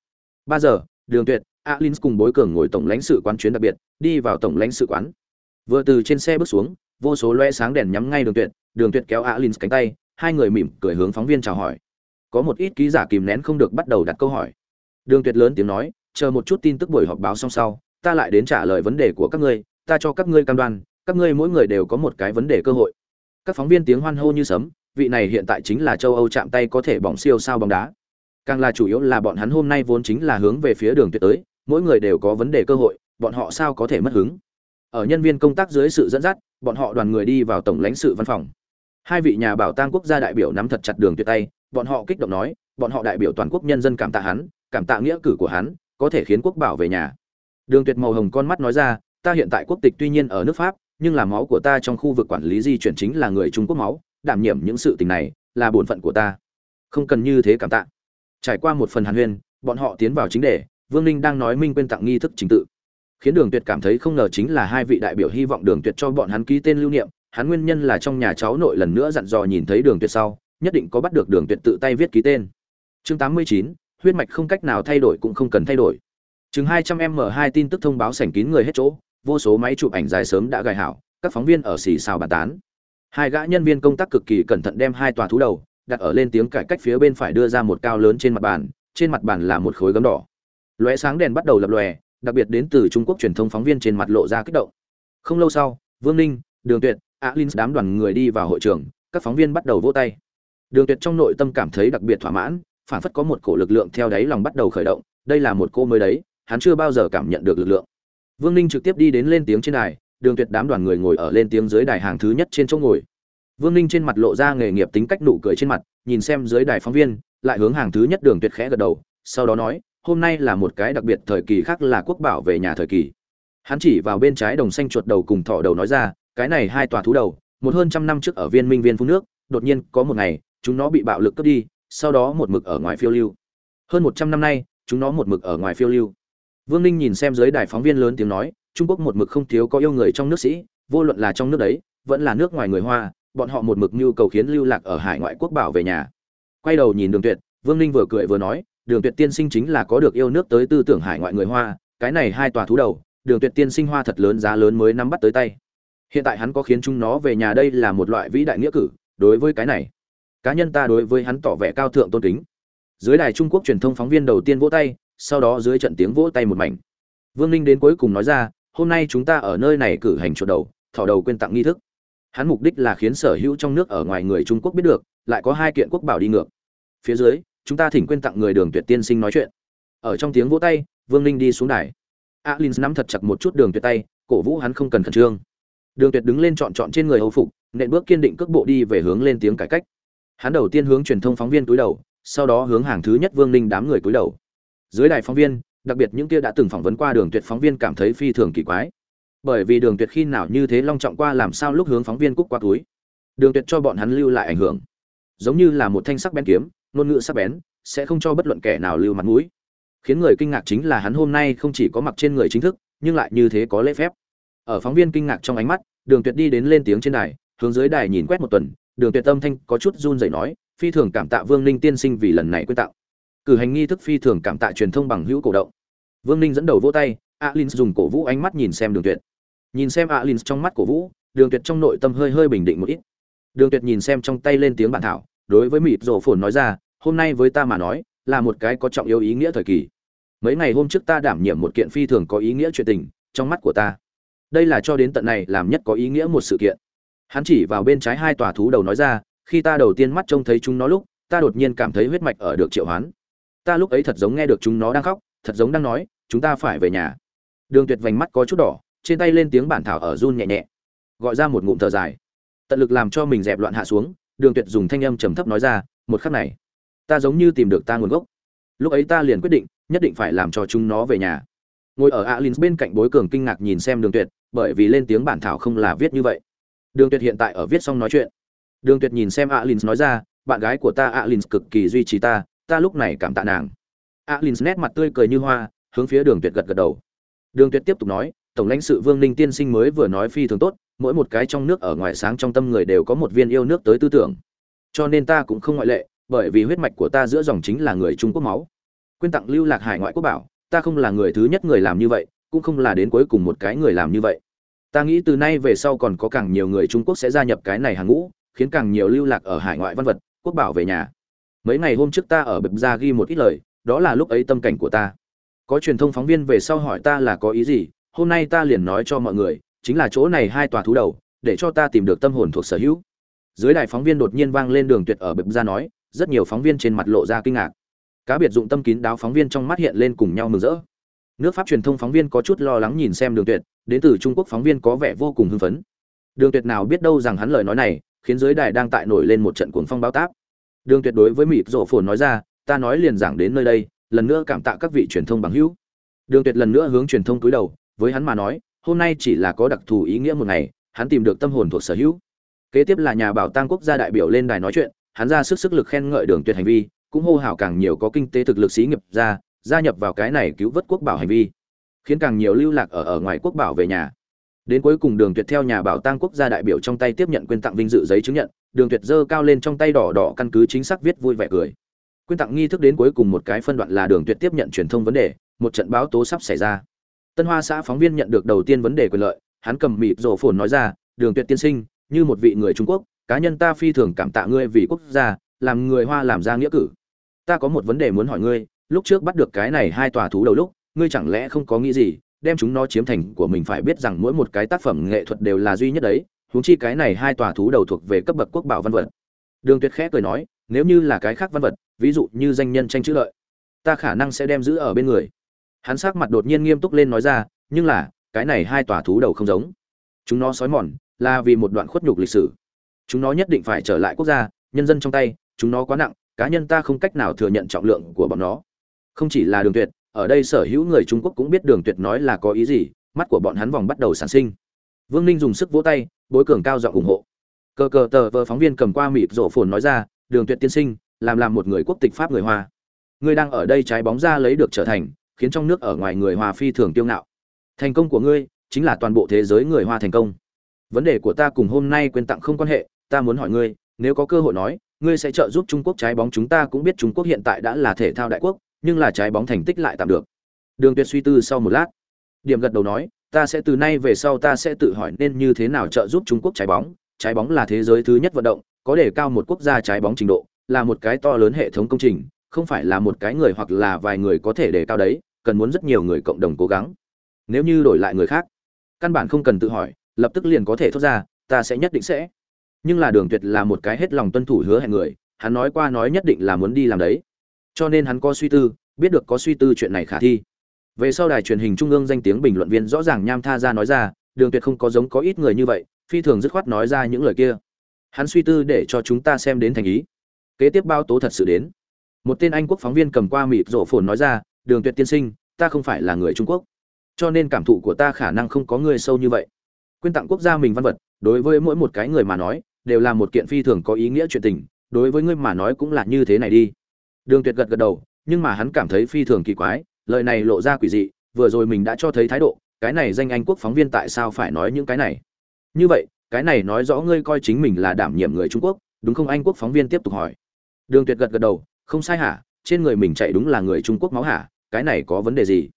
Ba giờ, đường tuyệt alin cùng bối cường ngồi tổng lãnh sự quán chuyến đặc biệt, đi vào tổng lãnh sự quán. Vừa từ trên xe bước xuống, vô số loe sáng đèn nhắm ngay đường tuyệt đường tuyệt kéo alin cánh tay, hai người mỉm cười hướng phóng viên chào hỏi. Có một ít ký giả kìm nén không được bắt đầu đặt câu hỏi. Đường tuyệt lớn tiếng nói, chờ một chút tin tức buổi họp báo xong sau, ta lại đến trả lời vấn đề của các ngươi ta cho các ngươi cam đoan, các ngươi mỗi người đều có một cái vấn đề cơ hội. Các phóng viên tiếng hoan hô như sấm, vị này hiện tại chính là châu âu chạm tay có thể bỏng siêu sao bóng đá. Càng là chủ yếu là bọn hắn hôm nay vốn chính là hướng về phía đường tuyệt tới, mỗi người đều có vấn đề cơ hội, bọn họ sao có thể mất hứng? Ở nhân viên công tác dưới sự dẫn dắt, bọn họ đoàn người đi vào tổng lãnh sự văn phòng. Hai vị nhà bảo tang quốc gia đại biểu nắm thật chặt đường tuyệt tay, bọn họ kích động nói, bọn họ đại biểu toàn quốc nhân dân cảm tạ hắn, cảm tạ nghĩa cử của hắn, có thể khiến quốc bảo về nhà. Đường tuyệt màu hồng con mắt nói ra ta hiện tại quốc tịch tuy nhiên ở nước pháp nhưng là máu của ta trong khu vực quản lý di chuyển chính là người trung quốc máu đảm nhiệm những sự tình này là bổn phận của ta. Không cần như thế cảm tạ. Trải qua một phần hàn huyên bọn họ tiến vào chính đề vương ninh đang nói minh quên tặng nghi thức chính tự. Khiến đường tuyệt cảm thấy không ngờ chính là hai vị đại biểu hy vọng đường tuyệt cho bọn hắn ký tên lưu niệm hắn nguyên nhân là trong nhà cháu nội lần nữa dặn dò nhìn thấy đường tuyệt sau nhất định có bắt được đường tuyệt tự tay viết ký tên. Chương 89, huyết mạch không cách nào thay đổi cũng không cần thay đổi. Chừng 200 m hai tin tức thông báo sảnh kín người hết chỗ vô số máy chụp ảnh dài sớm đã gài hảo, các phóng viên ở xì xào bàn tán. Hai gã nhân viên công tác cực kỳ cẩn thận đem hai tòa thú đầu, đặt ở lên tiếng cải cách phía bên phải đưa ra một cao lớn trên mặt bàn, trên mặt bàn là một khối gấm đỏ. Lóe sáng đèn bắt đầu lập lòe, đặc biệt đến từ trung quốc truyền thông phóng viên trên mặt lộ ra kích động. Không lâu sau, vương ninh, đường tuyệt alin đám đoàn người đi vào hội trường, các phóng viên bắt đầu vỗ tay. Đường tuyệt trong nội tâm cảm thấy đặc biệt thỏa mãn, phản phất có một cổ lực lượng theo đáy lòng bắt đầu khởi động, đây là một cô mới đấy, hắn chưa bao giờ cảm nhận được lực lượng vương ninh trực tiếp đi đến lên tiếng trên đài, đường tuyệt đám đoàn người ngồi ở lên tiếng dưới đài hàng thứ nhất trên chỗ ngồi. Vương ninh trên mặt lộ ra nghề nghiệp tính cách nụ cười trên mặt, nhìn xem dưới đài phóng viên, lại hướng hàng thứ nhất đường tuyệt khẽ gật đầu, sau đó nói, hôm nay là một cái đặc biệt thời kỳ khác là quốc bảo về nhà thời kỳ. Hắn chỉ vào bên trái đồng xanh chuột đầu cùng thỏ đầu nói ra, cái này hai tòa thú đầu, một hơn trăm năm trước ở viên minh viên phú nước, đột nhiên có một ngày, chúng nó bị bạo lực cướp đi, sau đó một mực ở ngoài phiêu lưu. Hơn một trăm năm nay, chúng nó một mực ở ngoài phiêu lưu vương ninh nhìn xem dưới đài phóng viên lớn tiếng nói, trung quốc một mực không thiếu có yêu người trong nước sĩ, vô luận là trong nước đấy, vẫn là nước ngoài người hoa, bọn họ một mực nhu cầu khiến lưu lạc ở hải ngoại quốc bảo về nhà. Quay đầu nhìn đường tuyệt, vương ninh vừa cười vừa nói, đường tuyệt tiên sinh chính là có được yêu nước tới tư tưởng hải ngoại người hoa, cái này hai tòa thú đầu, đường tuyệt tiên sinh hoa thật lớn giá lớn mới nắm bắt tới tay. Hiện tại hắn có khiến chúng nó về nhà đây là một loại vĩ đại nghĩa cử, đối với cái này, cá nhân ta đối với hắn tỏ vẻ cao thượng tôn kính. Dưới đài trung quốc truyền thông phóng viên đầu tiên vỗ tay sau đó dưới trận tiếng vỗ tay một mảnh. Vương ninh đến cuối cùng nói ra, hôm nay chúng ta ở nơi này cử hành chuột đầu, thỏ đầu quên tặng nghi thức. Hắn mục đích là khiến sở hữu trong nước ở ngoài người trung quốc biết được, lại có hai kiện quốc bảo đi ngược. Phía dưới, chúng ta thỉnh quên tặng người đường tuyệt tiên sinh nói chuyện. Ở trong tiếng vỗ tay, vương ninh đi xuống đài. Alin nắm thật chặt một chút đường tuyệt tay, cổ vũ hắn không cần khẩn trương. Đường tuyệt đứng lên chọn chọn trên người hầu phục, nện bước kiên định cước bộ đi về hướng lên tiếng cải cách. Hắn đầu tiên hướng truyền thông phóng viên túi đầu, sau đó hướng hàng thứ nhất vương ninh đám người túi đầu dưới đài phóng viên, đặc biệt những kia đã từng phỏng vấn qua đường tuyệt phóng viên cảm thấy phi thường kỳ quái. Bởi vì đường tuyệt khi nào như thế long trọng qua làm sao lúc hướng phóng viên cúc qua túi. Đường tuyệt cho bọn hắn lưu lại ảnh hưởng. Giống như là một thanh sắc bén kiếm, ngôn ngữ sắc bén, sẽ không cho bất luận kẻ nào lưu mặt mũi. Khiến người kinh ngạc chính là hắn hôm nay không chỉ có mặc trên người chính thức, nhưng lại như thế có lễ phép. Ở phóng viên kinh ngạc trong ánh mắt, đường tuyệt đi đến lên tiếng trên đài, hướng dưới đài nhìn quét một tuần, đường tuyệt tâm thanh có chút run rẩy nói, phi thường cảm tạ vương ninh tiên sinh vì lần này quyết tạo cử hành nghi thức phi thường cảm tạ truyền thông bằng hữu cổ động. Vương ninh dẫn đầu vỗ tay alin dùng cổ vũ ánh mắt nhìn xem đường tuyệt. Nhìn xem alin trong mắt cổ vũ, đường tuyệt trong nội tâm hơi hơi bình định một ít. Đường tuyệt nhìn xem trong tay lên tiếng bản thảo, đối với mịt rổ phồn nói ra, hôm nay với ta mà nói, là một cái có trọng yếu ý nghĩa thời kỳ. Mấy ngày hôm trước ta đảm nhiệm một kiện phi thường có ý nghĩa chuyện tình, trong mắt của ta. Đây là cho đến tận này làm nhất có ý nghĩa một sự kiện. Hắn chỉ vào bên trái hai tòa thú đầu nói ra, khi ta đầu tiên mắt trông thấy chúng nó lúc, ta đột nhiên cảm thấy huyết mạch ở được triệu hoán ta lúc ấy thật giống nghe được chúng nó đang khóc, thật giống đang nói, chúng ta phải về nhà. Đường tuyệt vành mắt có chút đỏ, trên tay lên tiếng bản thảo ở run nhẹ nhẹ. Gọi ra một ngụm thở dài. Tận lực làm cho mình dẹp loạn hạ xuống, đường tuyệt dùng thanh âm trầm thấp nói ra, một khắc này, ta giống như tìm được ta nguồn gốc. Lúc ấy ta liền quyết định, nhất định phải làm cho chúng nó về nhà. Ngồi ở alin bên cạnh bối cường kinh ngạc nhìn xem đường tuyệt, bởi vì lên tiếng bản thảo không là viết như vậy. Đường tuyệt hiện tại ở viết xong nói chuyện. Đường tuyệt nhìn xem alin nói ra, bạn gái của ta alin cực kỳ duy trì ta ta lúc này cảm tạ nàng. Alin nét mặt tươi cười như hoa, hướng phía đường tuyệt gật gật đầu. Đường tuyệt tiếp tục nói, tổng lãnh sự vương ninh tiên sinh mới vừa nói phi thường tốt, mỗi một cái trong nước ở ngoài sáng trong tâm người đều có một viên yêu nước tới tư tưởng. Cho nên ta cũng không ngoại lệ, bởi vì huyết mạch của ta giữa dòng chính là người trung quốc máu. Quyên tặng lưu lạc hải ngoại quốc bảo, ta không là người thứ nhất người làm như vậy, cũng không là đến cuối cùng một cái người làm như vậy. Ta nghĩ từ nay về sau còn có càng nhiều người trung quốc sẽ gia nhập cái này hàng ngũ, khiến càng nhiều lưu lạc ở hải ngoại văn vật, quốc bảo về nhà mấy ngày hôm trước ta ở bập ra ghi một ít lời, đó là lúc ấy tâm cảnh của ta. Có truyền thông phóng viên về sau hỏi ta là có ý gì, hôm nay ta liền nói cho mọi người, chính là chỗ này hai tòa thú đầu, để cho ta tìm được tâm hồn thuộc sở hữu. Dưới đài phóng viên đột nhiên vang lên đường tuyệt ở bếp ra nói, rất nhiều phóng viên trên mặt lộ ra kinh ngạc. Cá biệt dụng tâm kín đáo phóng viên trong mắt hiện lên cùng nhau mừng rỡ. Nước pháp truyền thông phóng viên có chút lo lắng nhìn xem đường tuyệt, đến từ trung quốc phóng viên có vẻ vô cùng hưng phấn. Đường tuyệt nào biết đâu rằng hắn lời nói này, khiến dưới đài đang tại nổi lên một trận cuồng phong báo táp đường tuyệt đối với mịt rộ phồn nói ra, ta nói liền giảng đến nơi đây, lần nữa cảm tạ các vị truyền thông bằng hữu. Đường tuyệt lần nữa hướng truyền thông cúi đầu, với hắn mà nói, hôm nay chỉ là có đặc thù ý nghĩa một ngày, hắn tìm được tâm hồn thuộc sở hữu. Kế tiếp là nhà bảo tàng quốc gia đại biểu lên đài nói chuyện, hắn ra sức sức lực khen ngợi đường tuyệt hành vi, cũng hô hào càng nhiều có kinh tế thực lực xí nghiệp ra, gia nhập vào cái này cứu vớt quốc bảo hành vi, khiến càng nhiều lưu lạc ở ở ngoài quốc bảo về nhà đến cuối cùng đường tuyệt theo nhà bảo tàng quốc gia đại biểu trong tay tiếp nhận quyên tặng vinh dự giấy chứng nhận, đường tuyệt dơ cao lên trong tay đỏ đỏ căn cứ chính xác viết vui vẻ cười. Quyên tặng nghi thức đến cuối cùng một cái phân đoạn là đường tuyệt tiếp nhận truyền thông vấn đề, một trận báo tố sắp xảy ra. Tân hoa xã phóng viên nhận được đầu tiên vấn đề quyền lợi, hắn cầm mịt rổ phồn nói ra, đường tuyệt tiên sinh, như một vị người trung quốc, cá nhân ta phi thường cảm tạ ngươi vì quốc gia, làm người hoa làm ra nghĩa cử. Ta có một vấn đề muốn hỏi ngươi, lúc trước bắt được cái này hai tòa thú đầu lúc, ngươi chẳng lẽ không có nghĩ gì đem chúng nó chiếm thành của mình phải biết rằng mỗi một cái tác phẩm nghệ thuật đều là duy nhất đấy, huống chi cái này hai tòa thú đầu thuộc về cấp bậc quốc bảo văn vật. Đường tuyệt khẽ cười nói, nếu như là cái khác văn vật, ví dụ như danh nhân tranh chữ lợi, ta khả năng sẽ đem giữ ở bên người. Hắn sắc mặt đột nhiên nghiêm túc lên nói ra, nhưng là, cái này hai tòa thú đầu không giống. Chúng nó sói mòn, là vì một đoạn khuất nhục lịch sử. Chúng nó nhất định phải trở lại quốc gia, nhân dân trong tay, chúng nó quá nặng, cá nhân ta không cách nào thừa nhận trọng lượng của bọn nó. Không chỉ là đường tuyệt ở đây sở hữu người trung quốc cũng biết đường tuyệt nói là có ý gì, mắt của bọn hắn vòng bắt đầu sản sinh. Vương ninh dùng sức vỗ tay, bối cường cao giọng ủng hộ. Cờ cờ tờ vờ phóng viên cầm qua mịp rổ phồn nói ra, đường tuyệt tiên sinh, làm làm một người quốc tịch pháp người hoa. Ngươi đang ở đây trái bóng ra lấy được trở thành, khiến trong nước ở ngoài người hoa phi thường tiêu ngạo. Thành công của ngươi, chính là toàn bộ thế giới người hoa thành công. Vấn đề của ta cùng hôm nay quên tặng không quan hệ, ta muốn hỏi ngươi, nếu có cơ hội nói, ngươi sẽ trợ giúp trung quốc trái bóng chúng ta cũng biết trung quốc hiện tại đã là thể thao đại quốc nhưng là trái bóng thành tích lại tạm được. Đường tuyệt suy tư sau một lát. Điểm gật đầu nói, ta sẽ từ nay về sau ta sẽ tự hỏi nên như thế nào trợ giúp trung quốc trái bóng. Trái bóng là thế giới thứ nhất vận động, có đề cao một quốc gia trái bóng trình độ, là một cái to lớn hệ thống công trình, không phải là một cái người hoặc là vài người có thể đề cao đấy, cần muốn rất nhiều người cộng đồng cố gắng. Nếu như đổi lại người khác, căn bản không cần tự hỏi, lập tức liền có thể thoát ra, ta sẽ nhất định sẽ. Nhưng là đường tuyệt là một cái hết lòng tuân thủ hứa hẹn người, hắn nói qua nói nhất định là muốn đi làm đấy cho nên hắn có suy tư, biết được có suy tư chuyện này khả thi. Về sau đài truyền hình trung ương danh tiếng bình luận viên rõ ràng nham tha ra nói ra, đường tuyệt không có giống có ít người như vậy, phi thường dứt khoát nói ra những lời kia. Hắn suy tư để cho chúng ta xem đến thành ý. Kế tiếp bao tố thật sự đến. Một tên anh quốc phóng viên cầm qua mịt rổ phồn nói ra, đường tuyệt tiên sinh, ta không phải là người trung quốc. Cho nên cảm thụ của ta khả năng không có người sâu như vậy. Quyên tặng quốc gia mình văn vật, đối với mỗi một cái người mà nói, đều là một kiện phi thường có ý nghĩa chuyện tình. Đối với ngươi mà nói cũng là như thế này đi đường tuyệt gật gật đầu, nhưng mà hắn cảm thấy phi thường kỳ quái, lời này lộ ra quỷ dị, vừa rồi mình đã cho thấy thái độ, cái này danh anh quốc phóng viên tại sao phải nói những cái này? Như vậy, cái này nói rõ ngươi coi chính mình là đảm nhiệm người trung quốc, đúng không? Anh quốc phóng viên tiếp tục hỏi. Đường tuyệt gật gật đầu, không sai hả? Trên người mình chạy đúng là người trung quốc máu hả? Cái này có vấn đề gì?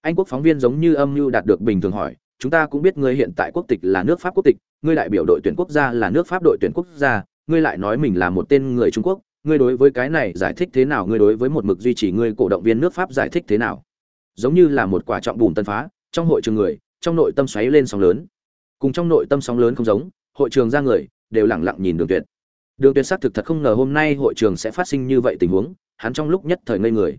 Anh quốc phóng viên giống như âm mưu đạt được bình thường hỏi, chúng ta cũng biết ngươi hiện tại quốc tịch là nước pháp quốc tịch, ngươi đại biểu đội tuyển quốc gia là nước pháp đội tuyển quốc gia, ngươi lại nói mình là một tên người trung quốc ngươi đối với cái này giải thích thế nào? Ngươi đối với một mực duy trì ngươi cổ động viên nước pháp giải thích thế nào? Giống như là một quả trọng bùn tân phá, trong hội trường người, trong nội tâm xoáy lên sóng lớn. Cùng trong nội tâm sóng lớn không giống, hội trường ra người, đều lặng lặng nhìn đường tuyệt. Đường tuyệt xác thực thật không ngờ hôm nay hội trường sẽ phát sinh như vậy tình huống, hắn trong lúc nhất thời ngây người.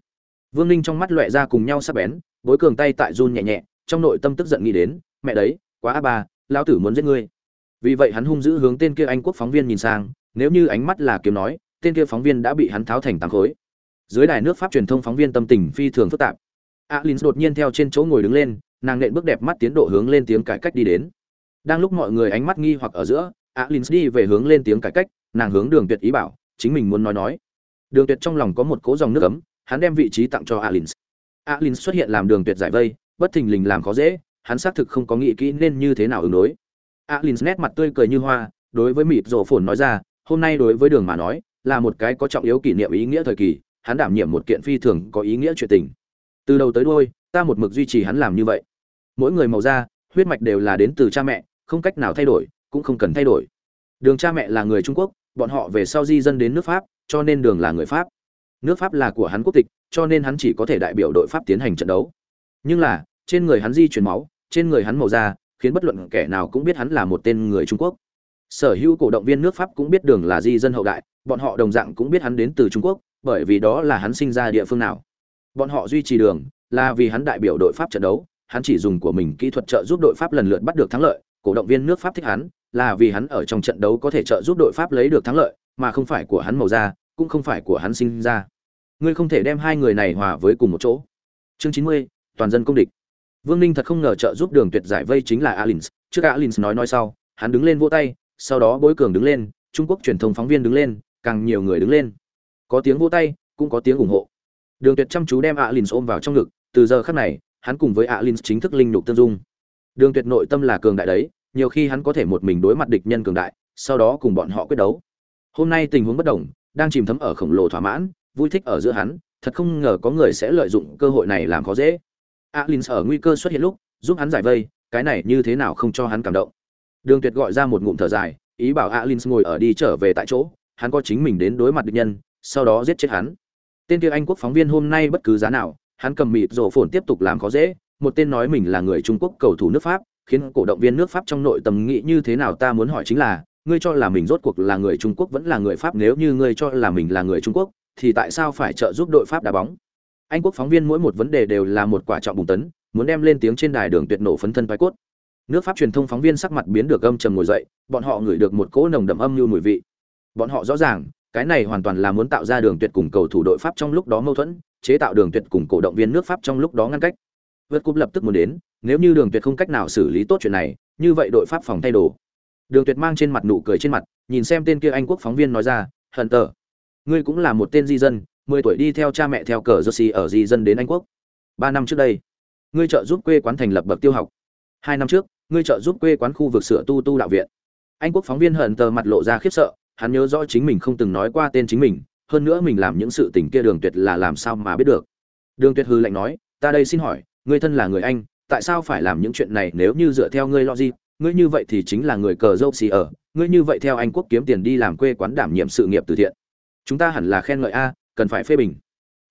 Vương ninh trong mắt loẹ ra cùng nhau sắp bén, bối cường tay tại run nhẹ nhẹ, trong nội tâm tức giận nghĩ đến, mẹ đấy, quá a ba, lão tử muốn giết ngươi. Vì vậy hắn hung dữ hướng tên kia anh quốc phóng viên nhìn sang, nếu như ánh mắt là kiếm nói tên kia phóng viên đã bị hắn tháo thành tám khối. Dưới đài nước pháp truyền thông phóng viên tâm tình phi thường phức tạp. Alin đột nhiên theo trên chỗ ngồi đứng lên, nàng nện bước đẹp mắt tiến độ hướng lên tiếng cải cách đi đến. Đang lúc mọi người ánh mắt nghi hoặc ở giữa, alin đi về hướng lên tiếng cải cách, nàng hướng đường tuyệt ý bảo, chính mình muốn nói nói. Đường tuyệt trong lòng có một cố dòng nước ấm, hắn đem vị trí tặng cho alin. Alins xuất hiện làm đường tuyệt giải vây, bất thình lình làm khó dễ, hắn xác thực không có nghĩ kỹ nên như thế nào ứng đối. Alins nét mặt tươi cười như hoa, đối với mịt rồ phồn nói ra, hôm nay đối với đường mà nói là một cái có trọng yếu kỷ niệm ý nghĩa thời kỳ, hắn đảm nhiệm một kiện phi thường có ý nghĩa chuyện tình. Từ đầu tới đuôi, ta một mực duy trì hắn làm như vậy. Mỗi người màu da, huyết mạch đều là đến từ cha mẹ, không cách nào thay đổi, cũng không cần thay đổi. Đường cha mẹ là người trung quốc, bọn họ về sau di dân đến nước pháp, cho nên đường là người pháp. Nước pháp là của hắn quốc tịch, cho nên hắn chỉ có thể đại biểu đội pháp tiến hành trận đấu. Nhưng là, trên người hắn di chuyển máu, trên người hắn màu da, khiến bất luận kẻ nào cũng biết hắn là một tên người Trung Quốc. Sở hữu cổ động viên nước Pháp cũng biết Đường là di dân hậu đại, bọn họ đồng dạng cũng biết hắn đến từ Trung Quốc, bởi vì đó là hắn sinh ra địa phương nào. Bọn họ duy trì Đường là vì hắn đại biểu đội Pháp trận đấu, hắn chỉ dùng của mình kỹ thuật trợ giúp đội Pháp lần lượt bắt được thắng lợi, cổ động viên nước Pháp thích hắn, là vì hắn ở trong trận đấu có thể trợ giúp đội Pháp lấy được thắng lợi, mà không phải của hắn màu da, cũng không phải của hắn sinh ra. Ngươi không thể đem hai người này hòa với cùng một chỗ. Chương chín mươi, toàn dân công địch. Vương Ninh thật không ngờ trợ giúp Đường Tuyệt giải vây chính là Alins, trước Alins nói nói sau, hắn đứng lên vỗ tay, sau đó Bối Cường đứng lên, Trung Quốc truyền thông phóng viên đứng lên, càng nhiều người đứng lên. Có tiếng vỗ tay, cũng có tiếng ủng hộ. Đường Tuyệt chăm chú đem ạ Alins ôm vào trong ngực, từ giờ khắc này, hắn cùng với ạ Alins chính thức linh nhục tương dung. Đường Tuyệt nội tâm là cường đại đấy, nhiều khi hắn có thể một mình đối mặt địch nhân cường đại, sau đó cùng bọn họ quyết đấu. Hôm nay tình huống bất đồng, đang chìm thấm ở khổng lồ thỏa mãn, vui thích ở giữa hắn, thật không ngờ có người sẽ lợi dụng cơ hội này làm khó dễ. alin ở nguy cơ xuất hiện lúc, giúp hắn giải vây, cái này như thế nào không cho hắn cảm động. Đường Tuyệt gọi ra một ngụm thở dài, ý bảo Alins ngồi ở đi trở về tại chỗ, hắn có chính mình đến đối mặt địch nhân, sau đó giết chết hắn. Tên kia Anh quốc phóng viên hôm nay bất cứ giá nào, hắn cầm mịt rồ phồn tiếp tục làm khó dễ, một tên nói mình là người Trung Quốc cầu thủ nước Pháp, khiến cổ động viên nước Pháp trong nội tâm nghĩ như thế nào ta muốn hỏi chính là, ngươi cho là mình rốt cuộc là người Trung Quốc vẫn là người Pháp nếu như ngươi cho là mình là người Trung Quốc, thì tại sao phải trợ giúp đội Pháp đá bóng? Anh quốc phóng viên mỗi một vấn đề đều là một quả trọng bùng tấn, muốn đem lên tiếng trên đài đường tuyệt nổ phấn thân vai cốt. Nước Pháp truyền thông phóng viên sắc mặt biến được âm trầm ngồi dậy, bọn họ ngửi được một cỗ nồng đậm âm như mùi vị. Bọn họ rõ ràng, cái này hoàn toàn là muốn tạo ra đường tuyệt cùng cầu thủ đội Pháp trong lúc đó mâu thuẫn, chế tạo đường tuyệt cùng cổ động viên nước Pháp trong lúc đó ngăn cách. Vượt cúp lập tức muốn đến, nếu như đường tuyệt không cách nào xử lý tốt chuyện này, như vậy đội Pháp phòng thay đồ. Đường Tuyệt mang trên mặt nụ cười trên mặt, nhìn xem tên kia Anh quốc phóng viên nói ra, "Hận tờ, ngươi cũng là một tên di dân, 10 tuổi đi theo cha mẹ theo cờ Jersey ở di dân đến Anh quốc. 3 năm trước đây, ngươi trợ giúp quê quán thành lập bậc tiêu học. 2 năm trước, ngươi trợ giúp quê quán khu vực sửa tu tu đạo viện." Anh quốc phóng viên hận tờ mặt lộ ra khiếp sợ, hắn nhớ rõ chính mình không từng nói qua tên chính mình, hơn nữa mình làm những sự tình kia Đường Tuyệt là làm sao mà biết được. Đường Tuyệt hừ lạnh nói, "Ta đây xin hỏi, ngươi thân là người Anh, tại sao phải làm những chuyện này nếu như dựa theo ngươi logic, ngươi như vậy thì chính là người cờ dâu xì ở ngươi như vậy theo anh quốc kiếm tiền đi làm quê quán đảm nhiệm sự nghiệp từ thiện chúng ta hẳn là khen ngợi a cần phải phê bình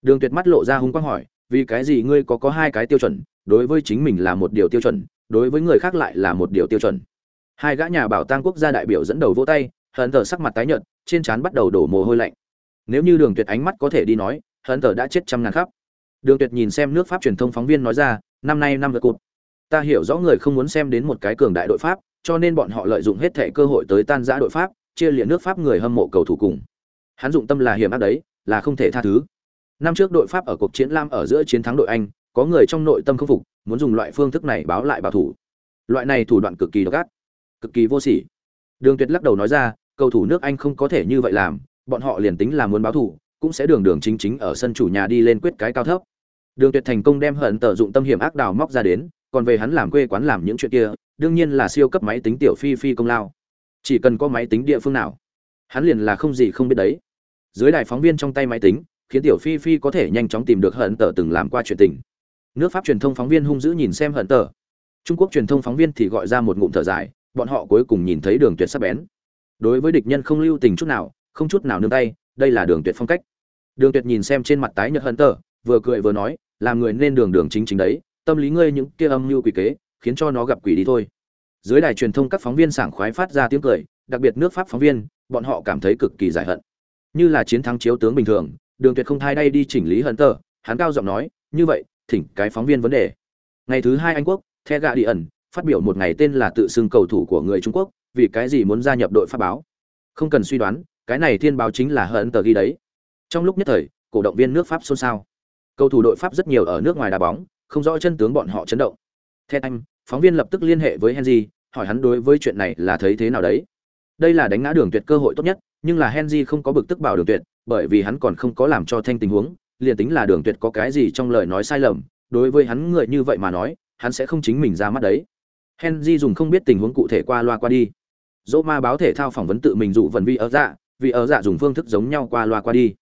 đường tuyệt mắt lộ ra hung quang hỏi vì cái gì ngươi có có hai cái tiêu chuẩn đối với chính mình là một điều tiêu chuẩn đối với người khác lại là một điều tiêu chuẩn. Hai gã nhà bảo tang quốc gia đại biểu dẫn đầu vỗ tay, hận tờ sắc mặt tái nhợt, trên trán bắt đầu đổ mồ hôi lạnh. Nếu như đường tuyệt ánh mắt có thể đi nói, hận tờ đã chết trăm ngàn khắp. Đường tuyệt nhìn xem nước pháp truyền thông phóng viên nói ra, năm nay năm vượt cụt ta hiểu rõ người không muốn xem đến một cái cường đại đội pháp, cho nên bọn họ lợi dụng hết thể cơ hội tới tan giã đội pháp, chia liệt nước pháp người hâm mộ cầu thủ cùng. Hắn dụng tâm là hiểm ác đấy, là không thể tha thứ. Năm trước đội pháp ở cuộc chiến lam ở giữa chiến thắng đội anh, có người trong nội tâm không phục muốn dùng loại phương thức này báo lại bảo thủ. Loại này thủ đoạn cực kỳ độc ác, cực kỳ vô sỉ. Đường tuyệt lắc đầu nói ra, cầu thủ nước anh không có thể như vậy làm, bọn họ liền tính là muốn báo thủ, cũng sẽ đường đường chính chính ở sân chủ nhà đi lên quyết cái cao thấp. Đường tuyệt thành công đem hận tờ dụng tâm hiểm ác đào móc ra đến, còn về hắn làm quê quán làm những chuyện kia, đương nhiên là siêu cấp máy tính tiểu phi phi công lao. Chỉ cần có máy tính địa phương nào, hắn liền là không gì không biết đấy. Dưới đài phóng viên trong tay máy tính, khiến tiểu phi phi có thể nhanh chóng tìm được hận tờ từng làm qua chuyện tình nước pháp truyền thông phóng viên hung dữ nhìn xem hận tờ. Trung quốc truyền thông phóng viên thì gọi ra một ngụm thở dài, bọn họ cuối cùng nhìn thấy đường tuyệt sắc bén. Đối với địch nhân không lưu tình chút nào, không chút nào nương tay, đây là đường tuyệt phong cách. Đường tuyệt nhìn xem trên mặt tái nhợt hận tờ, vừa cười vừa nói, làm người nên đường đường chính chính đấy, tâm lý ngươi những kia âm mưu quỷ kế, khiến cho nó gặp quỷ đi thôi. Dưới đài truyền thông các phóng viên sảng khoái phát ra tiếng cười, đặc biệt nước pháp phóng viên, bọn họ cảm thấy cực kỳ giải hận. Như là chiến thắng chiếu tướng bình thường, đường tuyệt không thay đây đi chỉnh lý hận tờ, hắn cao giọng nói, như vậy thỉnh cái phóng viên vấn đề ngày thứ hai anh quốc the gạ đi ẩn phát biểu một ngày tên là tự xưng cầu thủ của người trung quốc vì cái gì muốn gia nhập đội pháp báo không cần suy đoán cái này thiên báo chính là hận tờ ghi đấy trong lúc nhất thời cổ động viên nước pháp xôn xao cầu thủ đội pháp rất nhiều ở nước ngoài đá bóng không rõ chân tướng bọn họ chấn động. the anh, phóng viên lập tức liên hệ với Henry, hỏi hắn đối với chuyện này là thấy thế nào đấy. Đây là đánh ngã đường tuyệt cơ hội tốt nhất, nhưng là Henry không có bực tức bảo đường tuyệt, bởi vì hắn còn không có làm cho thanh tình huống, liền tính là đường tuyệt có cái gì trong lời nói sai lầm, đối với hắn người như vậy mà nói, hắn sẽ không chính mình ra mắt đấy. Henry dùng không biết tình huống cụ thể qua loa qua đi. Dỗ ma báo thể thao phỏng vấn tự mình dụ vần vi ở dạ, vì ở dạ dùng phương thức giống nhau qua loa qua đi.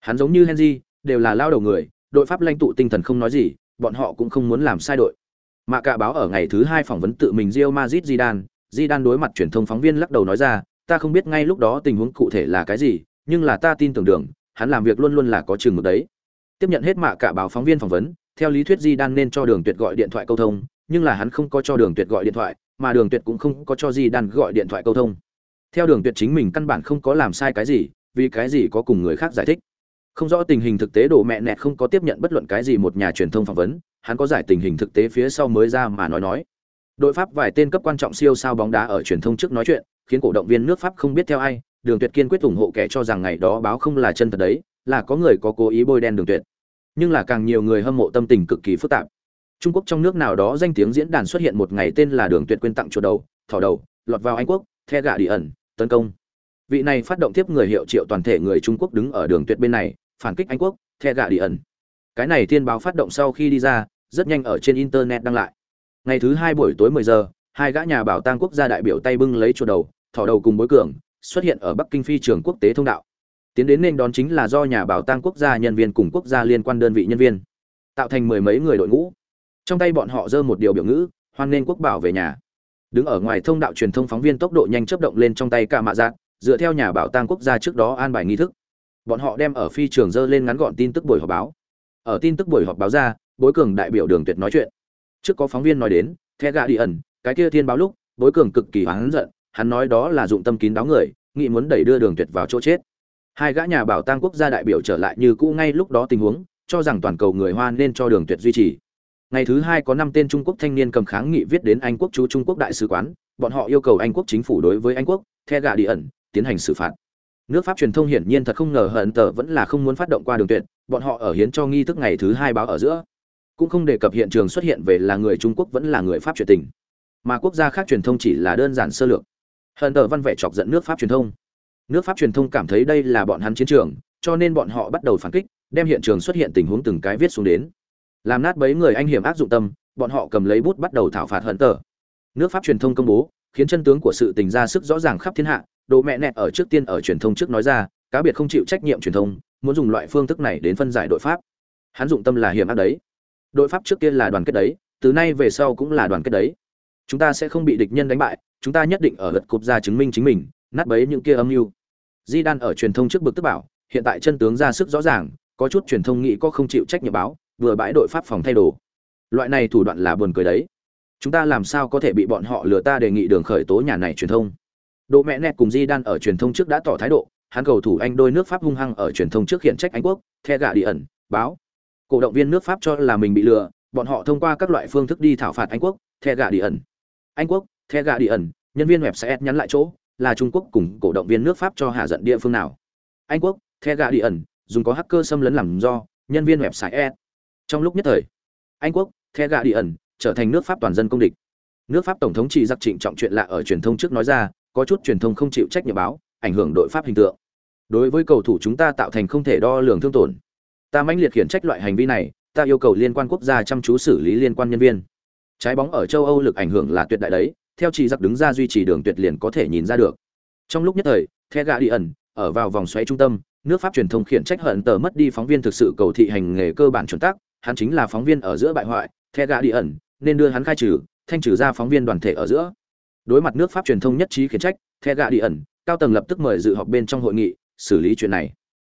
Hắn giống như Henry, đều là lao đầu người, đội pháp lãnh tụ tinh thần không nói gì, bọn họ cũng không muốn làm sai đội. Mạ cả báo ở ngày thứ hai phỏng vấn tự mình Real Madrid Zidane, Zidane đối mặt truyền thông phóng viên lắc đầu nói ra, ta không biết ngay lúc đó tình huống cụ thể là cái gì, nhưng là ta tin tưởng đường, hắn làm việc luôn luôn là có chừng mực đấy. Tiếp nhận hết mạ cả báo phóng viên phỏng vấn, theo lý thuyết di đan nên cho Đường Tuyệt gọi điện thoại câu thông, nhưng là hắn không có cho Đường Tuyệt gọi điện thoại, mà Đường Tuyệt cũng không có cho Di Đan gọi điện thoại câu thông. Theo Đường Tuyệt chính mình căn bản không có làm sai cái gì, vì cái gì có cùng người khác giải thích. Không rõ tình hình thực tế đồ mẹ nẹt không có tiếp nhận bất luận cái gì một nhà truyền thông phỏng vấn, hắn có giải tình hình thực tế phía sau mới ra mà nói nói. Đội Pháp vài tên cấp quan trọng siêu sao bóng đá ở truyền thông trước nói chuyện, khiến cổ động viên nước Pháp không biết theo ai, Đường Tuyệt kiên quyết ủng hộ kẻ cho rằng ngày đó báo không là chân thật đấy, là có người có cố ý bôi đen Đường Tuyệt. Nhưng là càng nhiều người hâm mộ tâm tình cực kỳ phức tạp. Trung Quốc trong nước nào đó danh tiếng diễn đàn xuất hiện một ngày tên là Đường Tuyệt quên tặng chuột đầu, thỏ đầu, lọt vào Anh quốc, the gạ đi ẩn, tấn công. Vị này phát động tiếp người hiệu triệu toàn thể người Trung Quốc đứng ở Đường Tuyệt bên này, phản kích Anh quốc, the gạ đi ẩn. Cái này thiên báo phát động sau khi đi ra, rất nhanh ở trên internet đăng lại. Ngày thứ hai buổi tối 10 giờ, hai gã nhà bảo tang quốc gia đại biểu tay bưng lấy chuột đầu, thỏ đầu cùng bối cường, xuất hiện ở Bắc Kinh phi trường quốc tế thông đạo. Tiến đến nên đón chính là do nhà bảo tàng quốc gia nhân viên cùng quốc gia liên quan đơn vị nhân viên, tạo thành mười mấy người đội ngũ. Trong tay bọn họ giơ một điều biểu ngữ, hoan nghênh quốc bảo về nhà. Đứng ở ngoài thông đạo truyền thông phóng viên tốc độ nhanh chớp động lên trong tay cả mạ dạng dựa theo nhà bảo tàng quốc gia trước đó an bài nghi thức. Bọn họ đem ở phi trường dơ lên ngắn gọn tin tức buổi họp báo. Ở tin tức buổi họp báo ra, Bối Cường đại biểu Đường Tuyệt nói chuyện. Trước có phóng viên nói đến, The gà đi ẩn, cái kia thiên báo lúc, Bối Cường cực kỳ hoáng giận, hắn nói đó là dụng tâm kín đáo người, nghị muốn đẩy đưa Đường Tuyệt vào chỗ chết. Hai gã nhà bảo tàng quốc gia đại biểu trở lại như cũ ngay lúc đó tình huống, cho rằng toàn cầu người Hoa nên cho Đường Tuyệt duy trì. Ngày thứ hai có năm tên Trung Quốc thanh niên cầm kháng nghị viết đến Anh quốc chú Trung Quốc đại sứ quán, bọn họ yêu cầu Anh quốc chính phủ đối với Anh quốc, The gạ đi ẩn, tiến hành xử phạt. Nước Pháp truyền thông hiển nhiên thật không ngờ hận tờ vẫn là không muốn phát động qua đường tuyệt, bọn họ ở hiến cho nghi thức ngày thứ hai báo ở giữa, cũng không đề cập hiện trường xuất hiện về là người Trung Quốc vẫn là người Pháp truyền tình, mà quốc gia khác truyền thông chỉ là đơn giản sơ lược. Hận tờ văn vẻ chọc giận nước Pháp truyền thông. Nước Pháp truyền thông cảm thấy đây là bọn hắn chiến trường, cho nên bọn họ bắt đầu phản kích, đem hiện trường xuất hiện tình huống từng cái viết xuống đến. Làm nát bấy người anh hiểm ác dụng tâm, bọn họ cầm lấy bút bắt đầu thảo phạt hận tờ. Nước Pháp truyền thông công bố, khiến chân tướng của sự tình ra sức rõ ràng khắp thiên hạ, đồ mẹ nẹt ở trước tiên ở truyền thông trước nói ra cá biệt không chịu trách nhiệm truyền thông muốn dùng loại phương thức này đến phân giải đội pháp hắn dụng tâm là hiểm ác đấy đội pháp trước tiên là đoàn kết đấy từ nay về sau cũng là đoàn kết đấy chúng ta sẽ không bị địch nhân đánh bại chúng ta nhất định ở lật cục ra chứng minh chính mình nát bấy những kia âm mưu di đan ở truyền thông trước bực tức bảo hiện tại chân tướng ra sức rõ ràng có chút truyền thông nghĩ có không chịu trách nhiệm báo vừa bãi đội pháp phòng thay đồ loại này thủ đoạn là buồn cười đấy chúng ta làm sao có thể bị bọn họ lừa ta đề nghị đường khởi tố nhà này truyền thông Đỗ mẹ nẹt cùng Di Đan ở truyền thông trước đã tỏ thái độ, hắn cầu thủ Anh đôi nước Pháp hung hăng ở truyền thông trước hiện trách Anh quốc, The gạ đi ẩn, báo. Cổ động viên nước Pháp cho là mình bị lừa, bọn họ thông qua các loại phương thức đi thảo phạt Anh quốc, The gạ đi ẩn. Anh quốc, The gạ đi ẩn, nhân viên web sẽ nhắn lại chỗ, là Trung Quốc cùng cổ động viên nước Pháp cho hạ giận địa phương nào. Anh quốc, The Guardian, ẩn, dùng có hacker xâm lấn làm do, nhân viên website S. Trong lúc nhất thời, Anh quốc, The Guardian ẩn, trở thành nước Pháp toàn dân công địch. Nước Pháp tổng thống chỉ giặc trịnh trọng chuyện lạ ở truyền thông trước nói ra, có chút truyền thông không chịu trách nhiệm báo, ảnh hưởng đội pháp hình tượng. Đối với cầu thủ chúng ta tạo thành không thể đo lường thương tổn. Ta mãnh liệt khiển trách loại hành vi này, ta yêu cầu liên quan quốc gia chăm chú xử lý liên quan nhân viên. Trái bóng ở châu Âu lực ảnh hưởng là tuyệt đại đấy, theo chỉ giặc đứng ra duy trì đường tuyệt liền có thể nhìn ra được. Trong lúc nhất thời, The Guardian ở vào vòng xoáy trung tâm, nước Pháp truyền thông khiển trách hận tờ mất đi phóng viên thực sự cầu thị hành nghề cơ bản chuẩn tắc, hắn chính là phóng viên ở giữa bại hoại, The Guardian nên đưa hắn khai trừ, thanh trừ ra phóng viên đoàn thể ở giữa đối mặt nước pháp truyền thông nhất trí khiển trách the Guardian đi ẩn cao tầng lập tức mời dự họp bên trong hội nghị xử lý chuyện này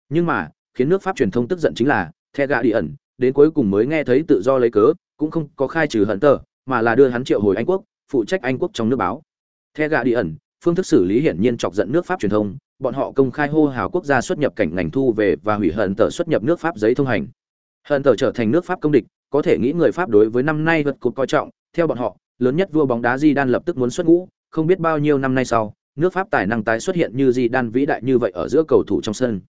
nhưng mà khiến nước pháp truyền thông tức giận chính là the Guardian đi ẩn đến cuối cùng mới nghe thấy tự do lấy cớ cũng không có khai trừ hận tờ mà là đưa hắn triệu hồi anh quốc phụ trách anh quốc trong nước báo. The gạ đi ẩn phương thức xử lý hiển nhiên chọc giận nước pháp truyền thông bọn họ công khai hô hào quốc gia xuất nhập cảnh ngành thu về và hủy hận tờ xuất nhập nước pháp giấy thông hành. Hận tờ trở thành nước pháp công địch có thể nghĩ người pháp đối với năm nay vật cột coi trọng theo bọn họ lớn nhất vua bóng đá Di Đan lập tức muốn xuất ngũ, không biết bao nhiêu năm nay sau, nước Pháp tài năng tái xuất hiện như Di Đan vĩ đại như vậy ở giữa cầu thủ trong sân.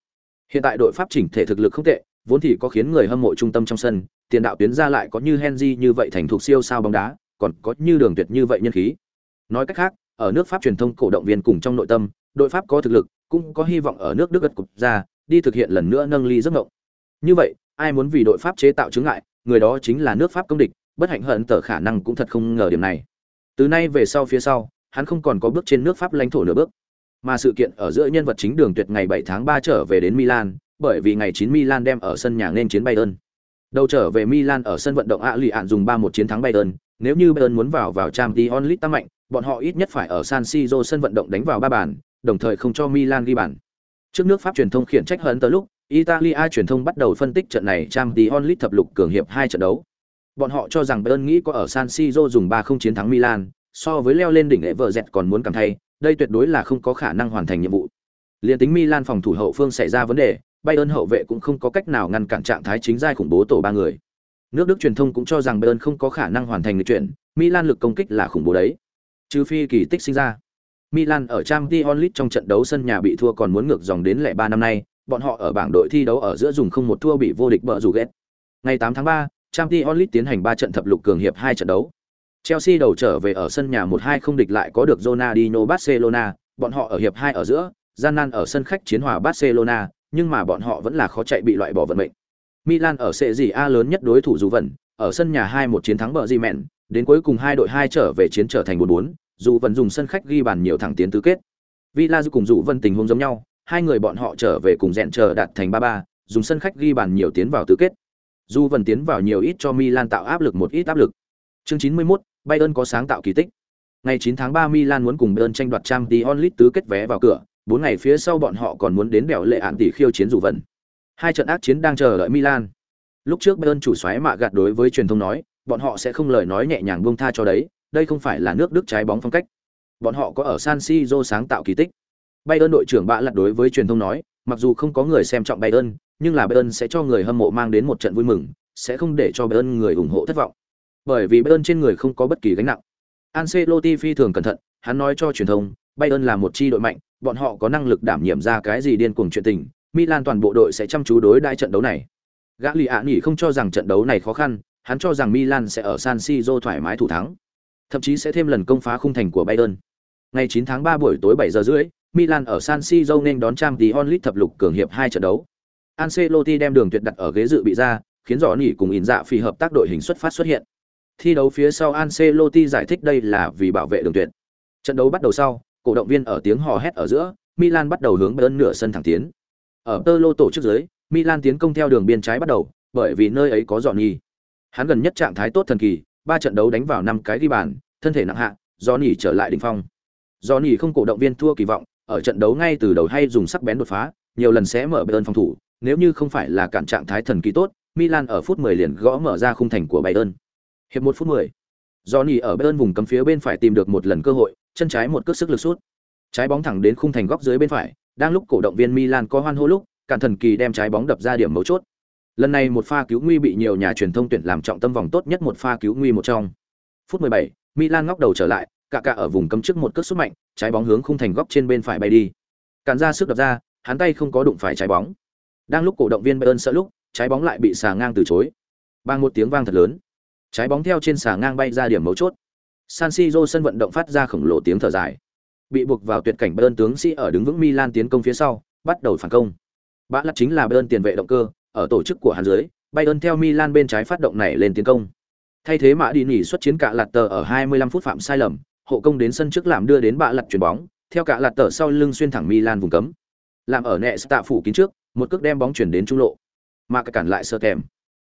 Hiện tại đội Pháp chỉnh thể thực lực không tệ, vốn thì có khiến người hâm mộ trung tâm trong sân, tiền đạo tuyến ra lại có như Henry như vậy thành thuộc siêu sao bóng đá, còn có như đường tuyệt như vậy nhân khí. Nói cách khác, ở nước Pháp truyền thông cổ động viên cùng trong nội tâm, đội Pháp có thực lực, cũng có hy vọng ở nước Đức gật cục ra, đi thực hiện lần nữa nâng ly giấc ngộng Như vậy, ai muốn vì đội Pháp chế tạo chứng ngại, người đó chính là nước Pháp công địch, bất hạnh hận tờ khả năng cũng thật không ngờ điểm này. Từ nay về sau phía sau hắn không còn có bước trên nước pháp lãnh thổ nửa bước. Mà sự kiện ở giữa nhân vật chính đường tuyệt ngày 7 tháng 3 trở về đến Milan bởi vì ngày 9 Milan đem ở sân nhà nên chiến Bayern. Đầu trở về Milan ở sân vận động ạ lì ạn dùng 3-1 chiến thắng Bayern nếu như Bayern muốn vào vào Champions League tăng mạnh bọn họ ít nhất phải ở San Siro sân vận động đánh vào ba bàn đồng thời không cho Milan ghi bàn trước nước Pháp truyền thông khiển trách hấn tới lúc Italia truyền thông bắt đầu phân tích trận này Champions League thập lục cường hiệp hai trận đấu Bọn họ cho rằng Bayern nghĩ có ở San Siro dùng 3-0 chiến thắng Milan, so với leo lên đỉnh lễ vợ dẹt còn muốn cảm thay, đây tuyệt đối là không có khả năng hoàn thành nhiệm vụ. Liên tính Milan phòng thủ hậu phương xảy ra vấn đề, Bayern hậu vệ cũng không có cách nào ngăn cản trạng thái chính giai khủng bố tổ ba người. Nước Đức truyền thông cũng cho rằng Bayern không có khả năng hoàn thành lịch chuyển, Milan lực công kích là khủng bố đấy. Trừ phi kỳ tích sinh ra. Milan ở Champions League trong trận đấu sân nhà bị thua còn muốn ngược dòng đến lẻ 3 năm nay, bọn họ ở bảng đội thi đấu ở giữa dùng không một thua bị vô địch bợ rủ ghét. Ngày 8 tháng 3, Champions League tiến hành 3 trận thập lục cường hiệp 2 trận đấu. Chelsea đầu trở về ở sân nhà 1-2 không địch lại có được Ronaldinho Barcelona, bọn họ ở hiệp 2 ở giữa, gian nan ở sân khách chiến hòa Barcelona, nhưng mà bọn họ vẫn là khó chạy bị loại bỏ vận mệnh. Milan ở Serie A lớn nhất đối thủ dù vận, ở sân nhà 2-1 chiến thắng bờ Mẹn, đến cuối cùng hai đội hai trở về chiến trở thành 4-4, dù vẩn dùng sân khách ghi bàn nhiều thẳng tiến tứ kết. Villa cùng dù vẩn tình huống giống nhau, hai người bọn họ trở về cùng dẹn chờ đạt thành 3-3, dùng sân khách ghi bàn nhiều tiến vào tứ kết. Dù vẩn tiến vào nhiều ít cho Milan tạo áp lực một ít áp lực. Chương 91, Bayern có sáng tạo kỳ tích. Ngày 9 tháng 3 Milan muốn cùng Bayern tranh đoạt Champions League tứ kết vé vào cửa, bốn ngày phía sau bọn họ còn muốn đến bèo lệ án tỷ khiêu chiến dù vận. Hai trận ác chiến đang chờ đợi Milan. Lúc trước Bayern chủ soái mạ gạt đối với truyền thông nói, bọn họ sẽ không lời nói nhẹ nhàng buông tha cho đấy, đây không phải là nước Đức trái bóng phong cách. Bọn họ có ở San Siro sáng tạo kỳ tích. Bayern đội trưởng bạ lật đối với truyền thông nói, mặc dù không có người xem trọng Bayern, nhưng là Bayern sẽ cho người hâm mộ mang đến một trận vui mừng, sẽ không để cho Bayern người ủng hộ thất vọng. Bởi vì Bayern trên người không có bất kỳ gánh nặng. Ancelotti phi thường cẩn thận, hắn nói cho truyền thông, Bayern là một chi đội mạnh, bọn họ có năng lực đảm nhiệm ra cái gì điên cuồng chuyện tình, Milan toàn bộ đội sẽ chăm chú đối đãi trận đấu này. Gã Lý nghỉ không cho rằng trận đấu này khó khăn, hắn cho rằng Milan sẽ ở San Siro thoải mái thủ thắng, thậm chí sẽ thêm lần công phá khung thành của Bayern. Ngày 9 tháng 3 buổi tối 7 giờ rưỡi, Milan ở San Siro nên đón Champions League thập lục cường hiệp hai trận đấu. Ancelotti đem đường tuyệt đặt ở ghế dự bị ra, khiến rõ nỉ cùng ỉn dạ phi hợp tác đội hình xuất phát xuất hiện. Thi đấu phía sau Ancelotti giải thích đây là vì bảo vệ đường tuyệt. Trận đấu bắt đầu sau, cổ động viên ở tiếng hò hét ở giữa, Milan bắt đầu hướng bên nửa sân thẳng tiến. Ở tơ lô tổ chức dưới, Milan tiến công theo đường biên trái bắt đầu, bởi vì nơi ấy có dọn nhì. Hắn gần nhất trạng thái tốt thần kỳ, ba trận đấu đánh vào năm cái ghi bàn, thân thể nặng hạ, do nhì trở lại đỉnh phong. Do nhì không cổ động viên thua kỳ vọng, ở trận đấu ngay từ đầu hay dùng sắc bén đột phá, nhiều lần sẽ mở Bayern phòng thủ, nếu như không phải là cản trạng thái thần kỳ tốt, Milan ở phút 10 liền gõ mở ra khung thành của Bayern. Hiệp 1 phút 10. Johnny ở Bayern vùng cấm phía bên phải tìm được một lần cơ hội, chân trái một cước sức lực sút. Trái bóng thẳng đến khung thành góc dưới bên phải, đang lúc cổ động viên Milan có hoan hô lúc, cản thần kỳ đem trái bóng đập ra điểm mấu chốt. Lần này một pha cứu nguy bị nhiều nhà truyền thông tuyển làm trọng tâm vòng tốt nhất một pha cứu nguy một trong. Phút 17, Milan ngóc đầu trở lại, cả cả ở vùng cấm trước một cước sút mạnh, trái bóng hướng khung thành góc trên bên phải bay đi. Cản ra sức đập ra, hắn tay không có đụng phải trái bóng. Đang lúc cổ động viên Bayern sợ lúc, trái bóng lại bị xà ngang từ chối. Bang một tiếng vang thật lớn. Trái bóng theo trên xà ngang bay ra điểm mấu chốt. San Siro sân vận động phát ra khổng lồ tiếng thở dài. Bị buộc vào tuyệt cảnh Bayern tướng sĩ ở đứng vững Milan tiến công phía sau, bắt đầu phản công. Bã lật chính là Bayern tiền vệ động cơ, ở tổ chức của hắn dưới, Bayern theo Milan bên trái phát động này lên tiến công. Thay thế Mã đi nghỉ xuất chiến cả lạt tờ ở 25 phút phạm sai lầm, hộ công đến sân trước làm đưa đến bạ lật chuyển bóng, theo cả lạt tờ sau lưng xuyên thẳng Milan vùng cấm. Làm ở nẹ tạ phủ kín trước, một cước đem bóng chuyển đến trung lộ. Mà cản lại sơ kèm.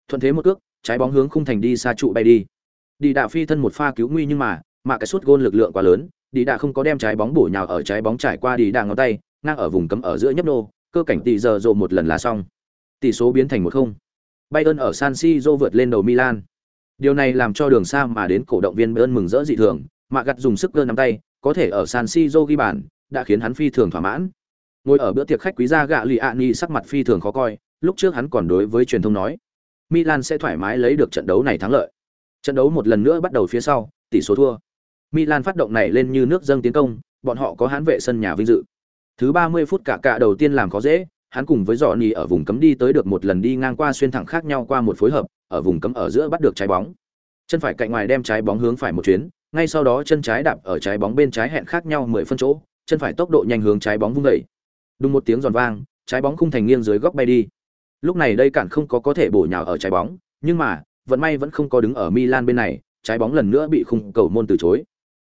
Thuận thế một cước, trái bóng hướng khung thành đi xa trụ bay đi. Đi đạo phi thân một pha cứu nguy nhưng mà, mà cái suốt gôn lực lượng quá lớn, đi đã không có đem trái bóng bổ nhào ở trái bóng trải qua đi đà ngón tay, ngang ở vùng cấm ở giữa nhấp nô, cơ cảnh tỷ giờ rồ một lần là xong. Tỷ số biến thành một không. Bayern ở San Siro vượt lên đầu Milan. Điều này làm cho đường xa mà đến cổ động viên Bayern mừng rỡ dị thường, mà gặt dùng sức cơ nắm tay, có thể ở San Siro ghi bàn, đã khiến hắn phi thường thỏa mãn. Ngồi ở bữa tiệc khách quý gia gạ lì ạ ni sắc mặt phi thường khó coi, lúc trước hắn còn đối với truyền thông nói, Milan sẽ thoải mái lấy được trận đấu này thắng lợi. Trận đấu một lần nữa bắt đầu phía sau, tỷ số thua. Milan phát động này lên như nước dâng tiến công, bọn họ có hãn vệ sân nhà vinh dự. Thứ 30 phút cả cả đầu tiên làm khó dễ, hắn cùng với Johnny ở vùng cấm đi tới được một lần đi ngang qua xuyên thẳng khác nhau qua một phối hợp, ở vùng cấm ở giữa bắt được trái bóng. Chân phải cạnh ngoài đem trái bóng hướng phải một chuyến, ngay sau đó chân trái đạp ở trái bóng bên trái hẹn khác nhau 10 phân chỗ, chân phải tốc độ nhanh hướng trái bóng vung dậy. Đùng một tiếng giòn vang, trái bóng khung thành nghiêng dưới góc bay đi. Lúc này đây cản không có có thể bổ nhào ở trái bóng, nhưng mà, vận may vẫn không có đứng ở Milan bên này, trái bóng lần nữa bị khung cầu môn từ chối.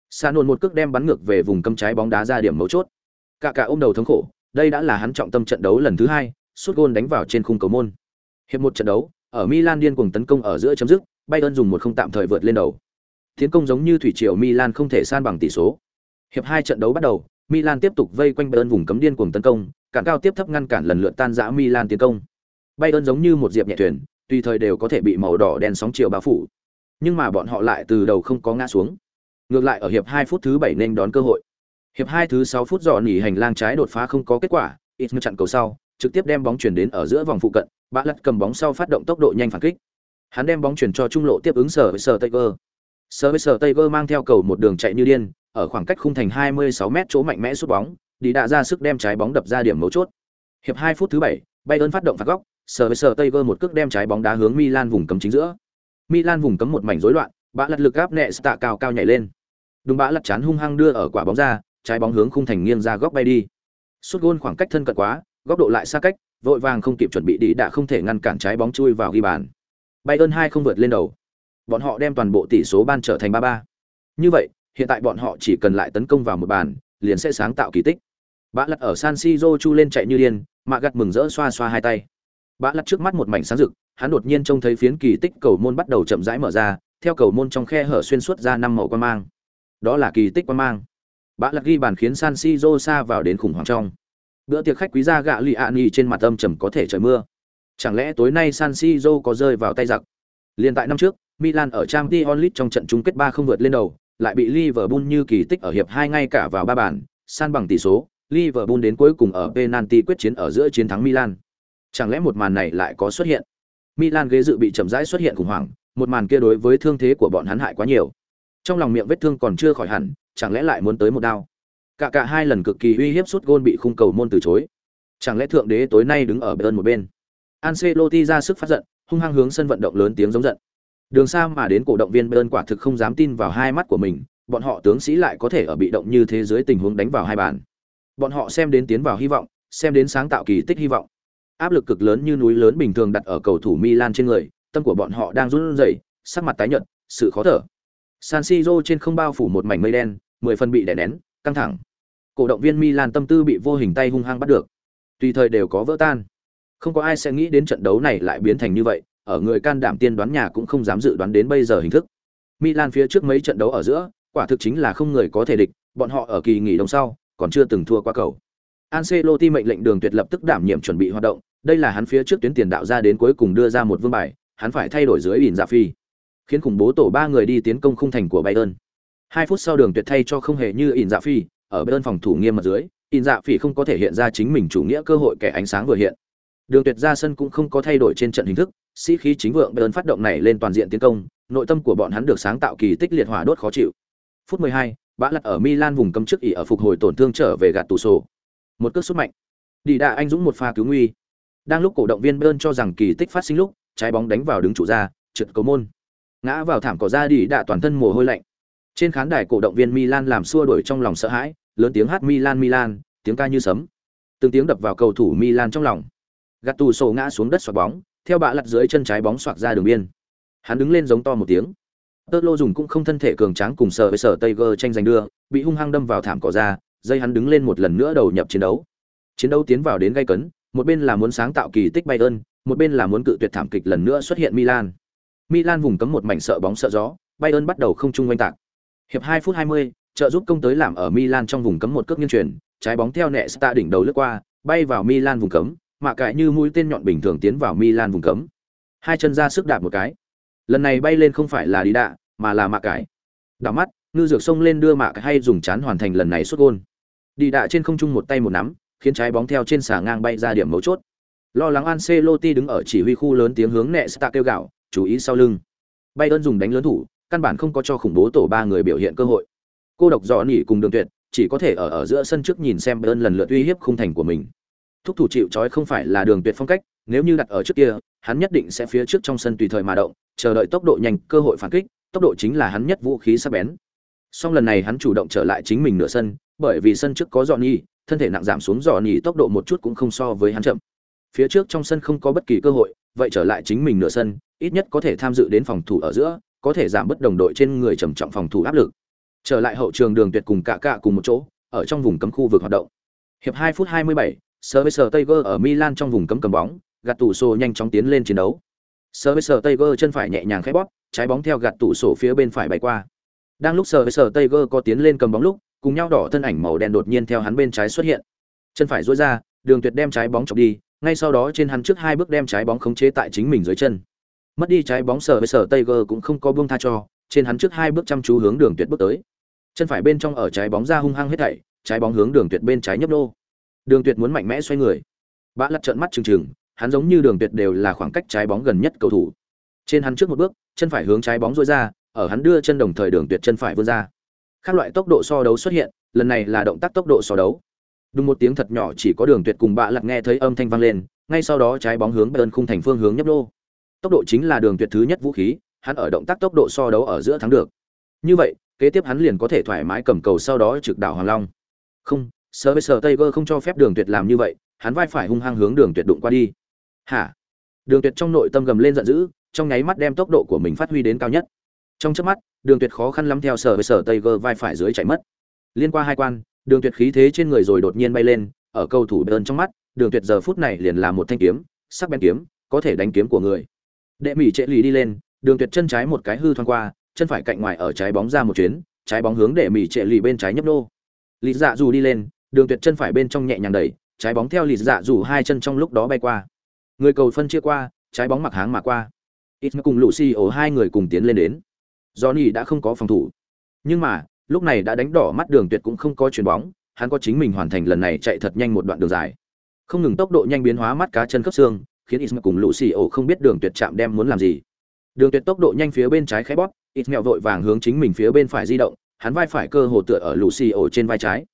Sa nôn một cước đem bắn ngược về vùng cấm trái bóng đá ra điểm mấu chốt. Cả cả ôm đầu thống khổ, đây đã là hắn trọng tâm trận đấu lần thứ hai, sút gôn đánh vào trên khung cầu môn. Hiệp một trận đấu, ở Milan điên cuồng tấn công ở giữa chấm dứt, Bayern dùng một không tạm thời vượt lên đầu. Tiến công giống như thủy triều Milan không thể san bằng tỷ số. Hiệp hai trận đấu bắt đầu, Milan tiếp tục vây quanh Bayern vùng cấm điên cuồng tấn công, cản cao tiếp thấp ngăn cản lần lượt tan rã Milan tiến công. Bayern giống như một diệp nhẹ thuyền, tùy thời đều có thể bị màu đỏ đen sóng chiều bao phủ. Nhưng mà bọn họ lại từ đầu không có ngã xuống. Ngược lại ở hiệp 2 phút thứ 7 nên đón cơ hội. Hiệp 2 thứ 6 phút dọn nghỉ hành lang trái đột phá không có kết quả, ít chặn cầu sau, trực tiếp đem bóng chuyển đến ở giữa vòng phụ cận, bạ lật cầm bóng sau phát động tốc độ nhanh phản kích. Hắn đem bóng chuyển cho trung lộ tiếp ứng sở với sở Tiger. Sở với sở Tiger mang theo cầu một đường chạy như điên, ở khoảng cách khung thành 26m chỗ mạnh mẽ sút bóng, đi đã ra sức đem trái bóng đập ra điểm mấu chốt. Hiệp 2 phút thứ 7, Bayern phát động phạt góc, sở với sở Tiger một cước đem trái bóng đá hướng Milan vùng cấm chính giữa. Milan vùng cấm một mảnh rối loạn, bã lật lực áp nẹ tạ cao cao nhảy lên. Đúng bã lật chán hung hăng đưa ở quả bóng ra, trái bóng hướng khung thành nghiêng ra góc bay đi. Sút gôn khoảng cách thân cận quá, góc độ lại xa cách, vội vàng không kịp chuẩn bị đi đã không thể ngăn cản trái bóng chui vào ghi bàn. Bay ơn hai không vượt lên đầu. Bọn họ đem toàn bộ tỷ số ban trở thành 3-3. Như vậy, hiện tại bọn họ chỉ cần lại tấn công vào một bàn, liền sẽ sáng tạo kỳ tích. Bã lật ở San Siro chu lên chạy như điên, mạ gặt mừng rỡ xoa xoa hai tay. Bã lật trước mắt một mảnh sáng rực, hắn đột nhiên trông thấy phiến kỳ tích cầu môn bắt đầu chậm rãi mở ra, theo cầu môn trong khe hở xuyên suốt ra năm màu quan mang. Đó là kỳ tích quan mang. Bã lật ghi bàn khiến San Siro xa vào đến khủng hoảng trong. Bữa tiệc khách quý gia gạ lụy ạ nghi trên mặt âm trầm có thể trời mưa. Chẳng lẽ tối nay San Siro có rơi vào tay giặc? Liên tại năm trước, Milan ở trang t onlit trong trận chung kết ba không vượt lên đầu, lại bị Liverpool như kỳ tích ở hiệp hai ngay cả vào ba bàn, san bằng tỷ số, Liverpool đến cuối cùng ở penalty quyết chiến ở giữa chiến thắng Milan. Chẳng lẽ một màn này lại có xuất hiện? Milan ghế dự bị chậm rãi xuất hiện khủng hoảng, một màn kia đối với thương thế của bọn hắn hại quá nhiều. Trong lòng miệng vết thương còn chưa khỏi hẳn, chẳng lẽ lại muốn tới một đao? Cả cả hai lần cực kỳ uy hiếp suốt gôn bị khung cầu môn từ chối. Chẳng lẽ thượng đế tối nay đứng ở bên một bên? Ancelotti ra sức phát giận, hung hăng hướng sân vận động lớn tiếng giống giận. Đường xa mà đến cổ động viên bên quả thực không dám tin vào hai mắt của mình, bọn họ tướng sĩ lại có thể ở bị động như thế dưới tình huống đánh vào hai bàn. Bọn họ xem đến tiến vào hy vọng, xem đến sáng tạo kỳ tích hy vọng. Áp lực cực lớn như núi lớn bình thường đặt ở cầu thủ Milan trên người, tâm của bọn họ đang run rẩy, sắc mặt tái nhợt, sự khó thở. San Siro trên không bao phủ một mảnh mây đen, mười phần bị đè nén, căng thẳng. Cổ động viên Milan tâm tư bị vô hình tay hung hăng bắt được. Tùy thời đều có vỡ tan. Không có ai sẽ nghĩ đến trận đấu này lại biến thành như vậy, ở người can đảm tiên đoán nhà cũng không dám dự đoán đến bây giờ hình thức. Milan phía trước mấy trận đấu ở giữa, quả thực chính là không người có thể địch, bọn họ ở kỳ nghỉ đông sau, còn chưa từng thua qua cầu. Ancelotti mệnh lệnh Đường Tuyệt lập tức đảm nhiệm chuẩn bị hoạt động, đây là hắn phía trước tuyến tiền đạo ra đến cuối cùng đưa ra một vương bài, hắn phải thay đổi dưới ỉn dạ phi, khiến khủng bố tổ ba người đi tiến công khung thành của Bayern. Hai phút sau Đường Tuyệt thay cho không hề như ỉn dạ phi, ở Bayern phòng thủ nghiêm mật dưới, ỉn dạ phi không có thể hiện ra chính mình chủ nghĩa cơ hội kẻ ánh sáng vừa hiện. Đường Tuyệt ra sân cũng không có thay đổi trên trận hình thức, sĩ khí chính vượng Bayern phát động này lên toàn diện tiến công, nội tâm của bọn hắn được sáng tạo kỳ tích liệt hỏa đốt khó chịu. Phút 12, bã lật ở Milan vùng cấm trước ỉ ở phục hồi tổn thương trở về gạt tủ sổ. Một cước sút mạnh. Đi đà anh dũng một pha cứu nguy. Đang lúc cổ động viên Bayern cho rằng kỳ tích phát sinh lúc, trái bóng đánh vào đứng trụ ra, trượt cầu môn. Ngã vào thảm cỏ ra đi đã toàn thân mồ hôi lạnh. Trên khán đài cổ động viên Milan làm xua đuổi trong lòng sợ hãi, lớn tiếng hát Milan Milan, tiếng ca như sấm. Từng tiếng đập vào cầu thủ Milan trong lòng. Gạt ngã xuống đất xoạc bóng, theo bạ lật dưới chân trái bóng xoạc ra đường biên. Hắn đứng lên giống to một tiếng. Tơ lô dùng cũng không thân thể cường tráng cùng sở với sở Tiger tranh giành đưa, bị hung hăng đâm vào thảm cỏ ra, dây hắn đứng lên một lần nữa đầu nhập chiến đấu. Chiến đấu tiến vào đến gay cấn, một bên là muốn sáng tạo kỳ tích Bayern, một bên là muốn cự tuyệt thảm kịch lần nữa xuất hiện Milan. Milan vùng cấm một mảnh sợ bóng sợ gió, Bayern bắt đầu không trung quanh tạc. Hiệp 2 phút 20, trợ giúp công tới làm ở Milan trong vùng cấm một cước nghiêng chuyển, trái bóng theo nẹ Sta đỉnh đầu lướt qua, bay vào Milan vùng cấm, mạ cãi như mũi tên nhọn bình thường tiến vào Milan vùng cấm. Hai chân ra sức đạp một cái. Lần này bay lên không phải là đi đạ, mà là mạ cải. Đảo mắt, ngư dược sông lên đưa mạ cải hay dùng chán hoàn thành lần này xuất gôn. Đi đạ trên không trung một tay một nắm, khiến trái bóng theo trên xà ngang bay ra điểm mấu chốt. Lo lắng Ancelotti đứng ở chỉ huy khu lớn tiếng hướng Nesta kêu gạo, chú ý sau lưng. Bay đơn dùng đánh lớn thủ, căn bản không có cho khủng bố tổ ba người biểu hiện cơ hội. Cô độc dò nhỉ cùng Đường Tuyệt, chỉ có thể ở ở giữa sân trước nhìn xem Bayern lần lượt uy hiếp khung thành của mình thúc thủ chịu trói không phải là đường tuyệt phong cách nếu như đặt ở trước kia hắn nhất định sẽ phía trước trong sân tùy thời mà động chờ đợi tốc độ nhanh cơ hội phản kích tốc độ chính là hắn nhất vũ khí sắc bén song lần này hắn chủ động trở lại chính mình nửa sân bởi vì sân trước có Johnny, thân thể nặng giảm xuống Johnny tốc độ một chút cũng không so với hắn chậm phía trước trong sân không có bất kỳ cơ hội vậy trở lại chính mình nửa sân ít nhất có thể tham dự đến phòng thủ ở giữa có thể giảm bất đồng đội trên người trầm trọng phòng thủ áp lực trở lại hậu trường đường tuyệt cùng cả cả cùng một chỗ ở trong vùng cấm khu vực hoạt động hiệp 2 phút 27, Sơ Tiger ở Milan trong vùng cấm cầm bóng, gạt tủ sổ nhanh chóng tiến lên chiến đấu. Sơ Tiger chân phải nhẹ nhàng khẽ bóp, trái bóng theo gạt tủ sổ phía bên phải bay qua. Đang lúc Sơ Tiger có tiến lên cầm bóng lúc, cùng nhau đỏ thân ảnh màu đen đột nhiên theo hắn bên trái xuất hiện. Chân phải duỗi ra, Đường Tuyệt đem trái bóng chọc đi, ngay sau đó trên hắn trước hai bước đem trái bóng khống chế tại chính mình dưới chân. Mất đi trái bóng Sở với Sở Tiger cũng không có buông tha cho, trên hắn trước hai bước chăm chú hướng Đường Tuyệt bước tới. chân phải bên trong ở trái bóng ra hung hăng hết thảy trái bóng hướng đường tuyệt bên trái nhấp nô. Đường tuyệt muốn mạnh mẽ xoay người. Bã lật trợn mắt trừng trừng hắn giống như đường tuyệt đều là khoảng cách trái bóng gần nhất cầu thủ. Trên hắn trước một bước chân phải hướng trái bóng rôi ra ở hắn đưa chân đồng thời đường tuyệt chân phải vươn ra. Các loại tốc độ so đấu xuất hiện lần này là động tác tốc độ so đấu đúng một tiếng thật nhỏ chỉ có đường tuyệt cùng bạ lật nghe thấy âm thanh vang lên, ngay sau đó trái bóng hướng bayern khung thành phương hướng nhấp lô tốc độ chính là đường tuyệt thứ nhất vũ khí, hắn ở động tác tốc độ so đấu ở giữa thắng được. Như vậy, kế tiếp hắn liền có thể thoải mái cầm cầu sau đó trực đảo hoàng long. Không sơ với sơ tây không cho phép đường tuyệt làm như vậy, hắn vai phải hung hăng hướng đường tuyệt đụng qua đi. Hả? Đường tuyệt trong nội tâm gầm lên giận dữ, trong nháy mắt đem tốc độ của mình phát huy đến cao nhất. Trong chớp mắt, đường tuyệt khó khăn lắm theo sở với sở tây gơ vai phải dưới chạy mất. Liên qua hai quan đường tuyệt khí thế trên người rồi đột nhiên bay lên, ở cầu thủ bên trong mắt, đường tuyệt giờ phút này liền là một thanh kiếm, sắc bén kiếm, có thể đánh kiếm của người. Đệ mỹ trệ lì đi lên, đường tuyệt chân trái một cái hư thoáng qua, chân phải cạnh ngoài ở trái bóng ra một chuyến, trái bóng hướng đệ mỹ trệ lì bên trái nhấp nô. Lì dạ dù đi lên, đường tuyệt chân phải bên trong nhẹ nhàng đẩy, trái bóng theo lì dạ dù hai chân trong lúc đó bay qua. Người cầu phân chia qua, trái bóng mặc háng mà qua. Ít cùng lũ ổ hai người cùng tiến lên đến. Johnny đã không có phòng thủ. Nhưng mà lúc này đã đánh đỏ mắt đường tuyệt cũng không có chuyền bóng, hắn có chính mình hoàn thành lần này chạy thật nhanh một đoạn đường dài. Không ngừng tốc độ nhanh biến hóa mắt cá chân khớp xương, khiến Ismail cùng lũ xì không biết đường tuyệt chạm đem muốn làm gì. Đường tuyệt tốc độ nhanh phía bên trái khẽ bóp, Ismail vội vàng hướng chính mình phía bên phải di động, hắn vai phải cơ hồ tựa ở lũ xì trên vai trái.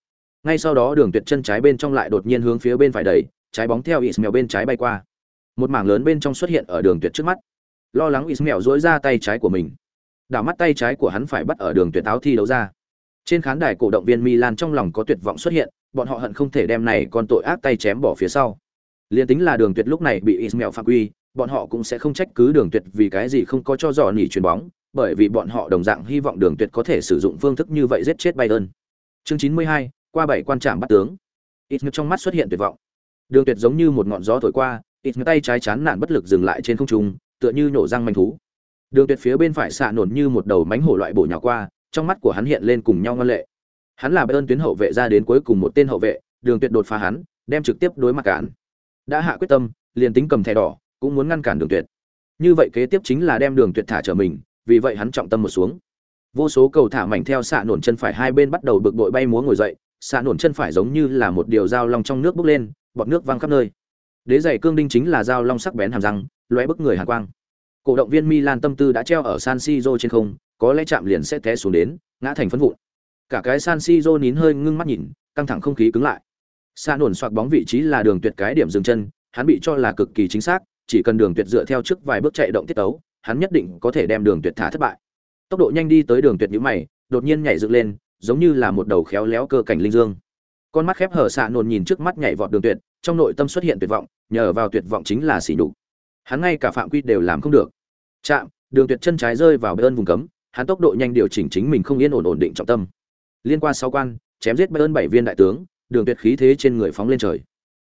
Ngay sau đó đường tuyệt chân trái bên trong lại đột nhiên hướng phía bên phải đẩy, trái bóng theo Ismail bên trái bay qua. Một mảng lớn bên trong xuất hiện ở đường tuyệt trước mắt. Lo lắng Ismail rũa ra tay trái của mình. Đảo mắt tay trái của hắn phải bắt ở đường tuyệt áo thi đấu ra trên khán đài cổ động viên milan trong lòng có tuyệt vọng xuất hiện bọn họ hận không thể đem này con tội ác tay chém bỏ phía sau. Liên tính là đường tuyệt lúc này bị ismail phạm quy bọn họ cũng sẽ không trách cứ đường tuyệt vì cái gì không có cho dò nỉ chuyền bóng bởi vì bọn họ đồng dạng hy vọng đường tuyệt có thể sử dụng phương thức như vậy giết chết bayern. Chương 92, qua bảy quan trạm bắt tướng. Ismail trong mắt xuất hiện tuyệt vọng. Đường tuyệt giống như một ngọn gió thổi qua ismail tay trái chán nản bất lực dừng lại trên không trung tựa như nổ răng manh thú. Đường tuyệt phía bên phải xạ nổn như một đầu mánh hổ loại bổ nhào qua trong mắt của hắn hiện lên cùng nhau ngân lệ. Hắn là bayern tuyến hậu vệ ra đến cuối cùng một tên hậu vệ, đường tuyệt đột phá hắn, đem trực tiếp đối mặt cản đã hạ quyết tâm, liền tính cầm thẻ đỏ, cũng muốn ngăn cản đường tuyệt. Như vậy kế tiếp chính là đem đường tuyệt thả trở mình, vì vậy hắn trọng tâm một xuống. Vô số cầu thả mảnh theo xạ nổn chân phải hai bên bắt đầu bực bội bay múa ngồi dậy, xạ nổn chân phải giống như là một điều dao long trong nước bốc lên, bọt nước văng khắp nơi. Đế giày cương đinh chính là dao long sắc bén hàm răng, lóe bức người hàn quang. Cổ động viên milan tâm tư đã treo ở san siro trên không có lẽ chạm liền sẽ té xuống đến, ngã thành phân vụn. Cả cái san siro nín hơi ngưng mắt nhìn, căng thẳng không khí cứng lại. Xa nổn soạt bóng vị trí là đường tuyệt cái điểm dừng chân, hắn bị cho là cực kỳ chính xác, chỉ cần đường tuyệt dựa theo trước vài bước chạy động tiết tấu, hắn nhất định có thể đem đường tuyệt thả thất bại. Tốc độ nhanh đi tới đường tuyệt nhũ mày, đột nhiên nhảy dựng lên, giống như là một đầu khéo léo cơ cảnh linh dương. Con mắt khép hở xạ nồn nhìn trước mắt nhảy vọt đường tuyệt, trong nội tâm xuất hiện tuyệt vọng, nhờ vào tuyệt vọng chính là xỉ đục hắn ngay cả phạm quy đều làm không được. Chạm, đường tuyệt chân trái rơi vào bên vùng cấm hắn tốc độ nhanh điều chỉnh chính mình không yên ổn ổn định trọng tâm. Liên qua sáu quan, chém giết bayern bảy viên đại tướng, đường tuyệt khí thế trên người phóng lên trời.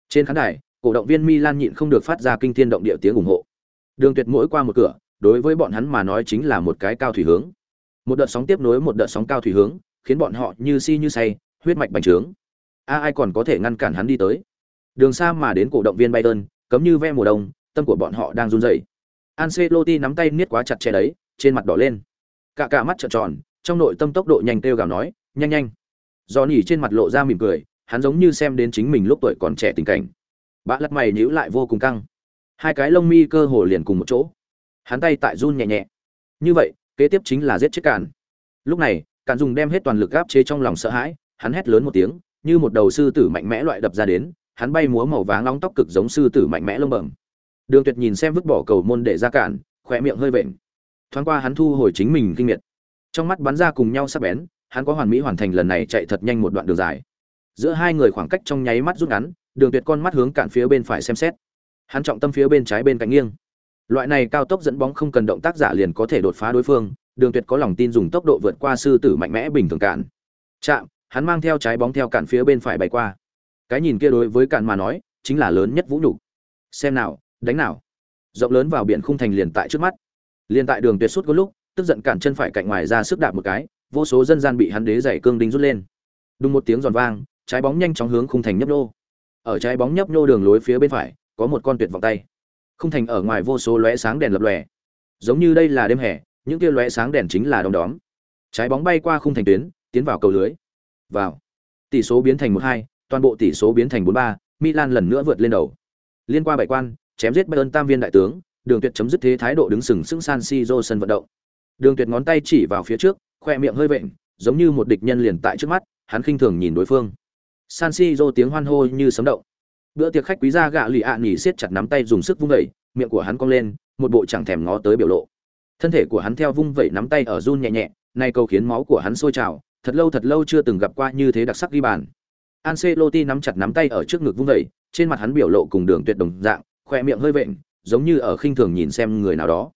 Trên khán đài, cổ động viên milan nhịn không được phát ra kinh thiên động địa tiếng ủng hộ. Đường tuyệt mỗi qua một cửa, đối với bọn hắn mà nói chính là một cái cao thủy hướng. Một đợt sóng tiếp nối một đợt sóng cao thủy hướng, khiến bọn họ như si như say, huyết mạch bành trướng. A, ai còn có thể ngăn cản hắn đi tới? Đường xa mà đến cổ động viên bayern, cấm như ve mùa đông, tâm của bọn họ đang run rẩy. Ancelotti nắm tay niết quá chặt chẽ đấy, trên mặt đỏ lên cả cả mắt trợn tròn, trong nội tâm tốc độ nhanh kêu gào nói, nhanh nhanh. Do nỉ trên mặt lộ ra mỉm cười, hắn giống như xem đến chính mình lúc tuổi còn trẻ tình cảnh. Bã lật mày nhíu lại vô cùng căng. Hai cái lông mi cơ hồ liền cùng một chỗ. Hắn tay tại run nhẹ nhẹ. Như vậy, kế tiếp chính là giết chết càn lúc này càn dùng đem hết toàn lực gáp chế trong lòng sợ hãi, hắn hét lớn một tiếng, như một đầu sư tử mạnh mẽ loại đập ra đến, hắn bay múa màu vàng nóng tóc cực giống sư tử mạnh mẽ lông bẩm. Đường tuyệt nhìn xem vứt bỏ cầu môn để ra cản khỏe miệng hơi vện thoáng qua hắn thu hồi chính mình kinh miệt. Trong mắt bắn ra cùng nhau sắc bén, hắn có hoàn mỹ hoàn thành lần này chạy thật nhanh một đoạn đường dài. Giữa hai người khoảng cách trong nháy mắt rút ngắn, đường tuyệt con mắt hướng cạn phía bên phải xem xét. Hắn trọng tâm phía bên trái bên cạnh nghiêng. Loại này cao tốc dẫn bóng không cần động tác giả liền có thể đột phá đối phương, đường tuyệt có lòng tin dùng tốc độ vượt qua sư tử mạnh mẽ bình thường cạn. Chạm, hắn mang theo trái bóng theo cạn phía bên phải bay qua. Cái nhìn kia đối với cạn mà nói, chính là lớn nhất vũ nhục. Xem nào, đánh nào. Rộng lớn vào biển khung thành liền tại trước mắt liên tại đường tuyệt suốt có lúc tức giận cản chân phải cạnh ngoài ra sức đạp một cái vô số dân gian bị hắn đế giày cương đinh rút lên đùng một tiếng giòn vang trái bóng nhanh chóng hướng khung thành nhấp nô ở trái bóng nhấp nô đường lối phía bên phải có một con tuyệt vọng tay khung thành ở ngoài vô số lóe sáng đèn lập lòe giống như đây là đêm hè những kia lóe sáng đèn chính là đom đóm trái bóng bay qua khung thành tuyến tiến vào cầu lưới. Vào. Tỷ số biến thành 1-2, toàn bộ tỷ số biến thành 4-3, Milan lần nữa vượt lên đầu. Liên qua bảy quan, chém giết Bayern tam viên đại tướng, Đường Tuyệt chấm dứt thế thái độ đứng sừng sững San Siro sân vận động. Đường Tuyệt ngón tay chỉ vào phía trước, khoe miệng hơi vện, giống như một địch nhân liền tại trước mắt, hắn khinh thường nhìn đối phương. San Siro tiếng hoan hô như sấm động. Bữa tiệc khách quý gia gạ lì ạ nhỉ siết chặt nắm tay dùng sức vung vẩy, miệng của hắn cong lên, một bộ chẳng thèm ngó tới biểu lộ. Thân thể của hắn theo vung vẩy nắm tay ở run nhẹ nhẹ, nay câu khiến máu của hắn sôi trào, thật lâu thật lâu chưa từng gặp qua như thế đặc sắc ghi bàn. Ancelotti nắm chặt nắm tay ở trước ngực vung vẩy, trên mặt hắn biểu lộ cùng đường tuyệt đồng dạng, khoe miệng hơi vện, giống như ở khinh thường nhìn xem người nào đó.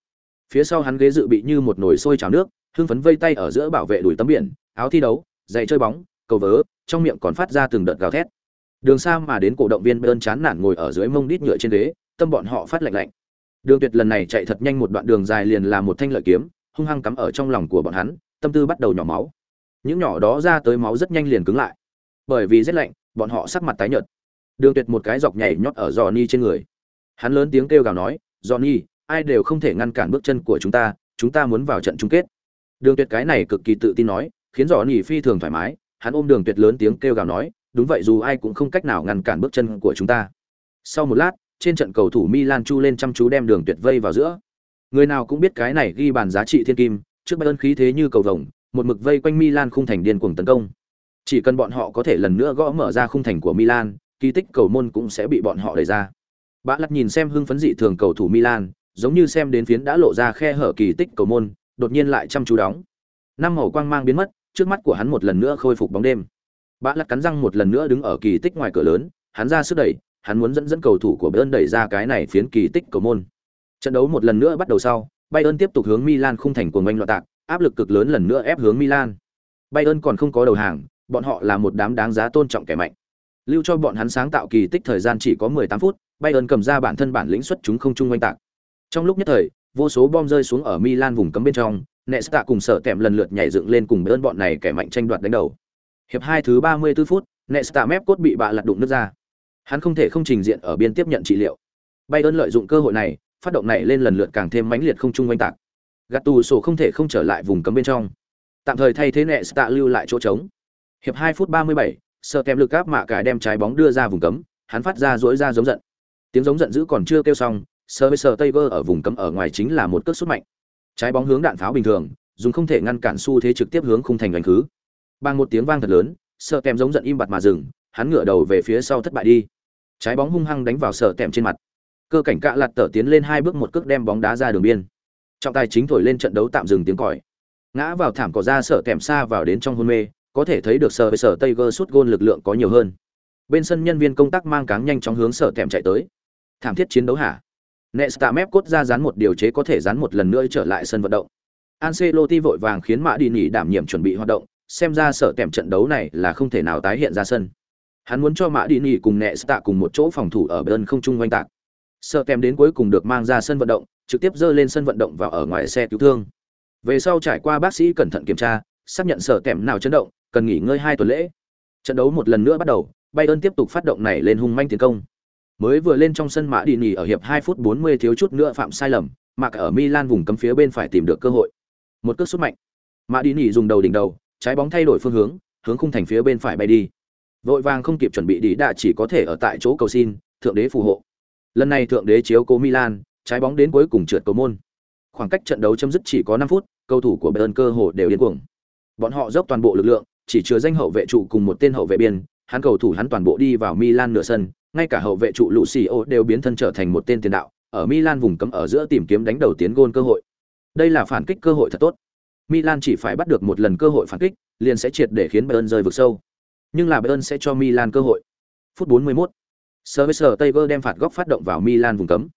Phía sau hắn ghế dự bị như một nồi sôi trào nước, hưng phấn vây tay ở giữa bảo vệ đuổi tấm biển, áo thi đấu, giày chơi bóng, cầu vớ, trong miệng còn phát ra từng đợt gào thét. Đường xa mà đến cổ động viên bơn chán nản ngồi ở dưới mông đít nhựa trên ghế, tâm bọn họ phát lạnh lạnh. Đường Tuyệt lần này chạy thật nhanh một đoạn đường dài liền là một thanh lợi kiếm, hung hăng cắm ở trong lòng của bọn hắn, tâm tư bắt đầu nhỏ máu. Những nhỏ đó ra tới máu rất nhanh liền cứng lại. Bởi vì rất lạnh, bọn họ sắc mặt tái nhợt. Đường Tuyệt một cái dọc nhảy nhót ở Johnny trên người. Hắn lớn tiếng kêu gào nói, "Johnny, ai đều không thể ngăn cản bước chân của chúng ta, chúng ta muốn vào trận chung kết." Đường Tuyệt cái này cực kỳ tự tin nói, khiến Johnny phi thường thoải mái, hắn ôm Đường Tuyệt lớn tiếng kêu gào nói, "Đúng vậy dù ai cũng không cách nào ngăn cản bước chân của chúng ta." Sau một lát, trên trận cầu thủ Milan chu lên chăm chú đem Đường Tuyệt vây vào giữa. Người nào cũng biết cái này ghi bàn giá trị thiên kim, trước Bayern khí thế như cầu vồng, một mực vây quanh Milan khung thành điên cuồng tấn công. Chỉ cần bọn họ có thể lần nữa gõ mở ra khung thành của Milan, kỳ tích cầu môn cũng sẽ bị bọn họ đẩy ra. Bã lật nhìn xem hưng phấn dị thường cầu thủ Milan, giống như xem đến phiến đã lộ ra khe hở kỳ tích cầu môn, đột nhiên lại chăm chú đóng. Năm màu quang mang biến mất, trước mắt của hắn một lần nữa khôi phục bóng đêm. Bã lật cắn răng một lần nữa đứng ở kỳ tích ngoài cửa lớn, hắn ra sức đẩy, hắn muốn dẫn dẫn cầu thủ của Bayern đẩy ra cái này phiến kỳ tích cầu môn. Trận đấu một lần nữa bắt đầu sau, Bayern tiếp tục hướng Milan khung thành cuồng oanh loạn tạc, áp lực cực lớn lần nữa ép hướng Milan. Bayern còn không có đầu hàng, bọn họ là một đám đáng giá tôn trọng kẻ mạnh. Lưu cho bọn hắn sáng tạo kỳ tích thời gian chỉ có 18 phút, Bayern cầm ra bản thân bản lĩnh xuất chúng không trung quanh tạc. Trong lúc nhất thời, vô số bom rơi xuống ở Milan vùng cấm bên trong, Nesta cùng sở tèm lần lượt nhảy dựng lên cùng Bayern bọn này kẻ mạnh tranh đoạt đánh đầu. Hiệp 2 thứ 34 phút, Nesta mép cốt bị bạ lật đụng nước ra. Hắn không thể không trình diện ở biên tiếp nhận trị liệu. Bayern lợi dụng cơ hội này, phát động này lên lần lượt càng thêm mãnh liệt không trung quanh tạc. Gattuso không thể không trở lại vùng cấm bên trong. Tạm thời thay thế Nesta lưu lại chỗ trống. Hiệp 2 phút 37, sợ kèm lực áp mạ cải đem trái bóng đưa ra vùng cấm, hắn phát ra dỗi ra giống giận. Tiếng giống giận dữ còn chưa kêu xong, sơ với sơ Tiger ở vùng cấm ở ngoài chính là một cước sút mạnh. Trái bóng hướng đạn pháo bình thường, dùng không thể ngăn cản xu thế trực tiếp hướng khung thành đánh khứ. Bằng một tiếng vang thật lớn, sợ kèm giống giận im bặt mà dừng, hắn ngửa đầu về phía sau thất bại đi. Trái bóng hung hăng đánh vào sợ kèm trên mặt. Cơ cảnh cạ lặt tở tiến lên hai bước một cước đem bóng đá ra đường biên. Trọng tài chính thổi lên trận đấu tạm dừng tiếng còi. Ngã vào thảm cỏ ra sợ kèm xa vào đến trong hôn mê, có thể thấy được sở với sở Tiger sút gôn lực lượng có nhiều hơn. Bên sân nhân viên công tác mang cáng nhanh chóng hướng sở tèm chạy tới. Thảm thiết chiến đấu hả? Nesta mép cốt ra dán một điều chế có thể dán một lần nữa trở lại sân vận động. Ancelotti vội vàng khiến Mã Đi Nỉ đảm nhiệm chuẩn bị hoạt động, xem ra sở tèm trận đấu này là không thể nào tái hiện ra sân. Hắn muốn cho Mã Đi Nỉ cùng Nesta cùng một chỗ phòng thủ ở bên không trung quanh tạc. Sở tèm đến cuối cùng được mang ra sân vận động, trực tiếp dơ lên sân vận động và ở ngoài xe cứu thương. Về sau trải qua bác sĩ cẩn thận kiểm tra, xác nhận sở tèm nào chấn động, cần nghỉ ngơi hai tuần lễ. Trận đấu một lần nữa bắt đầu, Bayern tiếp tục phát động này lên hung manh tiến công. Mới vừa lên trong sân Mã Đi Nhỉ ở hiệp 2 phút 40 thiếu chút nữa phạm sai lầm, mà cả ở Milan vùng cấm phía bên phải tìm được cơ hội. Một cước sút mạnh. Mã Đi Nhỉ dùng đầu đỉnh đầu, trái bóng thay đổi phương hướng, hướng khung thành phía bên phải bay đi. Vội vàng không kịp chuẩn bị đi đã chỉ có thể ở tại chỗ cầu xin, thượng đế phù hộ. Lần này thượng đế chiếu cố Milan, trái bóng đến cuối cùng trượt cầu môn. Khoảng cách trận đấu chấm dứt chỉ có 5 phút, cầu thủ của Bayern cơ hội đều điên cuồng. Bọn họ dốc toàn bộ lực lượng, chỉ chứa danh hậu vệ trụ cùng một tên hậu vệ biên, hắn cầu thủ hắn toàn bộ đi vào Milan nửa sân, ngay cả hậu vệ trụ Lucio đều biến thân trở thành một tên tiền đạo, ở Milan vùng cấm ở giữa tìm kiếm đánh đầu tiến gôn cơ hội. Đây là phản kích cơ hội thật tốt. Milan chỉ phải bắt được một lần cơ hội phản kích, liền sẽ triệt để khiến Bayern rơi vực sâu. Nhưng là Bayern sẽ cho Milan cơ hội. Phút 41. Servicer Tiger đem phạt góc phát động vào Milan vùng cấm.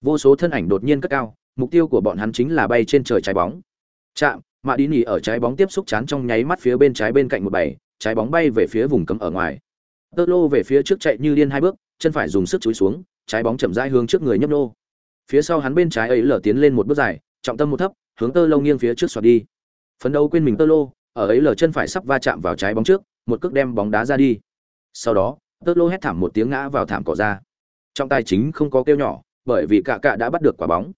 Vô số thân ảnh đột nhiên cất cao, mục tiêu của bọn hắn chính là bay trên trời trái bóng. Chạm, Mạ Đi Nỉ ở trái bóng tiếp xúc chán trong nháy mắt phía bên trái bên cạnh một bảy, trái bóng bay về phía vùng cấm ở ngoài. Tơ lô về phía trước chạy như điên hai bước, chân phải dùng sức chúi xuống, trái bóng chậm rãi hướng trước người nhấp nô. Phía sau hắn bên trái ấy lở tiến lên một bước dài, trọng tâm một thấp, hướng tơ lô nghiêng phía trước xoạt đi. Phấn đấu quên mình tơ lô, ở ấy lở chân phải sắp va chạm vào trái bóng trước, một cước đem bóng đá ra đi. Sau đó, tơ lô hét thảm một tiếng ngã vào thảm cỏ ra. Trong tay chính không có kêu nhỏ, bởi vì cả cạ đã bắt được quả bóng.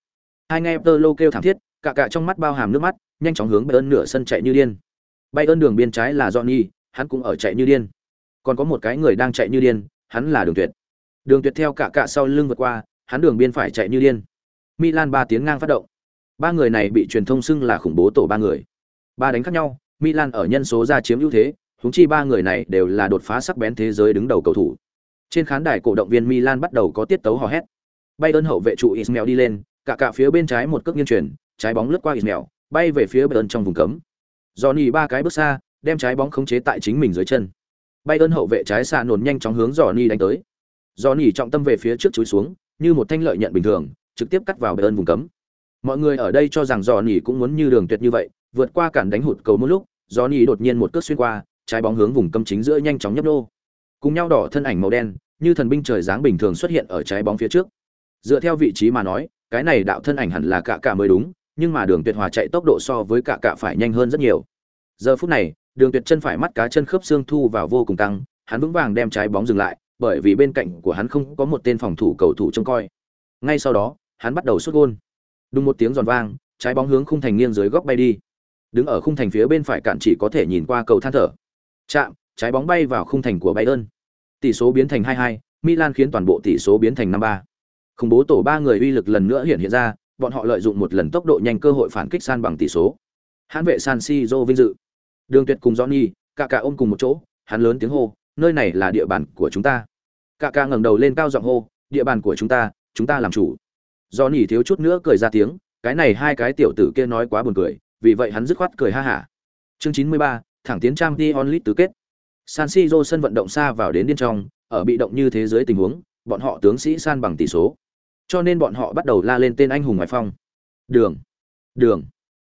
Hai nghe tơ lô kêu thảm thiết, cả cạ trong mắt bao hàm nước mắt, nhanh chóng hướng bay ơn nửa sân chạy như điên. bay ơn đường biên trái là Johnny, hắn cũng ở chạy như điên. Còn có một cái người đang chạy như điên, hắn là Đường Tuyệt. Đường Tuyệt theo cả cả sau lưng vượt qua, hắn đường biên phải chạy như điên. Milan ba tiến ngang phát động. Ba người này bị truyền thông xưng là khủng bố tổ ba người. Ba đánh khác nhau, Milan ở nhân số ra chiếm ưu thế, huống chi ba người này đều là đột phá sắc bén thế giới đứng đầu cầu thủ. Trên khán đài cổ động viên Milan bắt đầu có tiết tấu hò hét. bay ơn hậu vệ trụ Ismail đi lên, cả cả phía bên trái một cước nghiêng chuyển, trái bóng lướt qua Ismail, bay về phía Bayern trong vùng cấm. Johnny ba cái bước xa, đem trái bóng khống chế tại chính mình dưới chân. Bayern hậu vệ trái xa nổn nhanh chóng hướng Johnny đánh tới. Johnny trọng tâm về phía trước chúi xuống, như một thanh lợi nhận bình thường, trực tiếp cắt vào Bayern vùng cấm. Mọi người ở đây cho rằng Johnny cũng muốn như đường tuyệt như vậy, vượt qua cản đánh hụt cầu một lúc, Johnny đột nhiên một cước xuyên qua, trái bóng hướng vùng cấm chính giữa nhanh chóng nhấp nô. Cùng nhau đỏ thân ảnh màu đen, như thần binh trời dáng bình thường xuất hiện ở trái bóng phía trước. Dựa theo vị trí mà nói, cái này đạo thân ảnh hẳn là cả cả mới đúng, nhưng mà Đường Tuyệt Hòa chạy tốc độ so với cả cả phải nhanh hơn rất nhiều. Giờ phút này, Đường Tuyệt chân phải mắt cá chân khớp xương thu vào vô cùng tăng. hắn vững vàng đem trái bóng dừng lại, bởi vì bên cạnh của hắn không có một tên phòng thủ cầu thủ trông coi. Ngay sau đó, hắn bắt đầu sút gôn. Đùng một tiếng giòn vang, trái bóng hướng khung thành nghiêng dưới góc bay đi. Đứng ở khung thành phía bên phải cản chỉ có thể nhìn qua cầu than thở. Chạm, trái bóng bay vào khung thành của Bayern. Tỷ số biến thành 2-2, Milan khiến toàn bộ tỷ số biến thành 5-3. Khủng bố tổ ba người uy lực lần nữa hiện hiện ra, bọn họ lợi dụng một lần tốc độ nhanh cơ hội phản kích san bằng tỷ số. Hãn vệ San Siro vinh dự. Đường Tuyệt cùng Johnny, cả cả ôm cùng một chỗ, hắn lớn tiếng hô, nơi này là địa bàn của chúng ta. Cả cả ngẩng đầu lên cao giọng hô, địa bàn của chúng ta, chúng ta làm chủ. Johnny thiếu chút nữa cười ra tiếng, cái này hai cái tiểu tử kia nói quá buồn cười, vì vậy hắn dứt khoát cười ha hả. Chương 93, thẳng tiến trang đi Lit tứ kết. San Siro sân vận động xa vào đến điên trong, ở bị động như thế giới tình huống, bọn họ tướng sĩ san bằng tỷ số. Cho nên bọn họ bắt đầu la lên tên anh hùng ngoại phong. Đường, đường,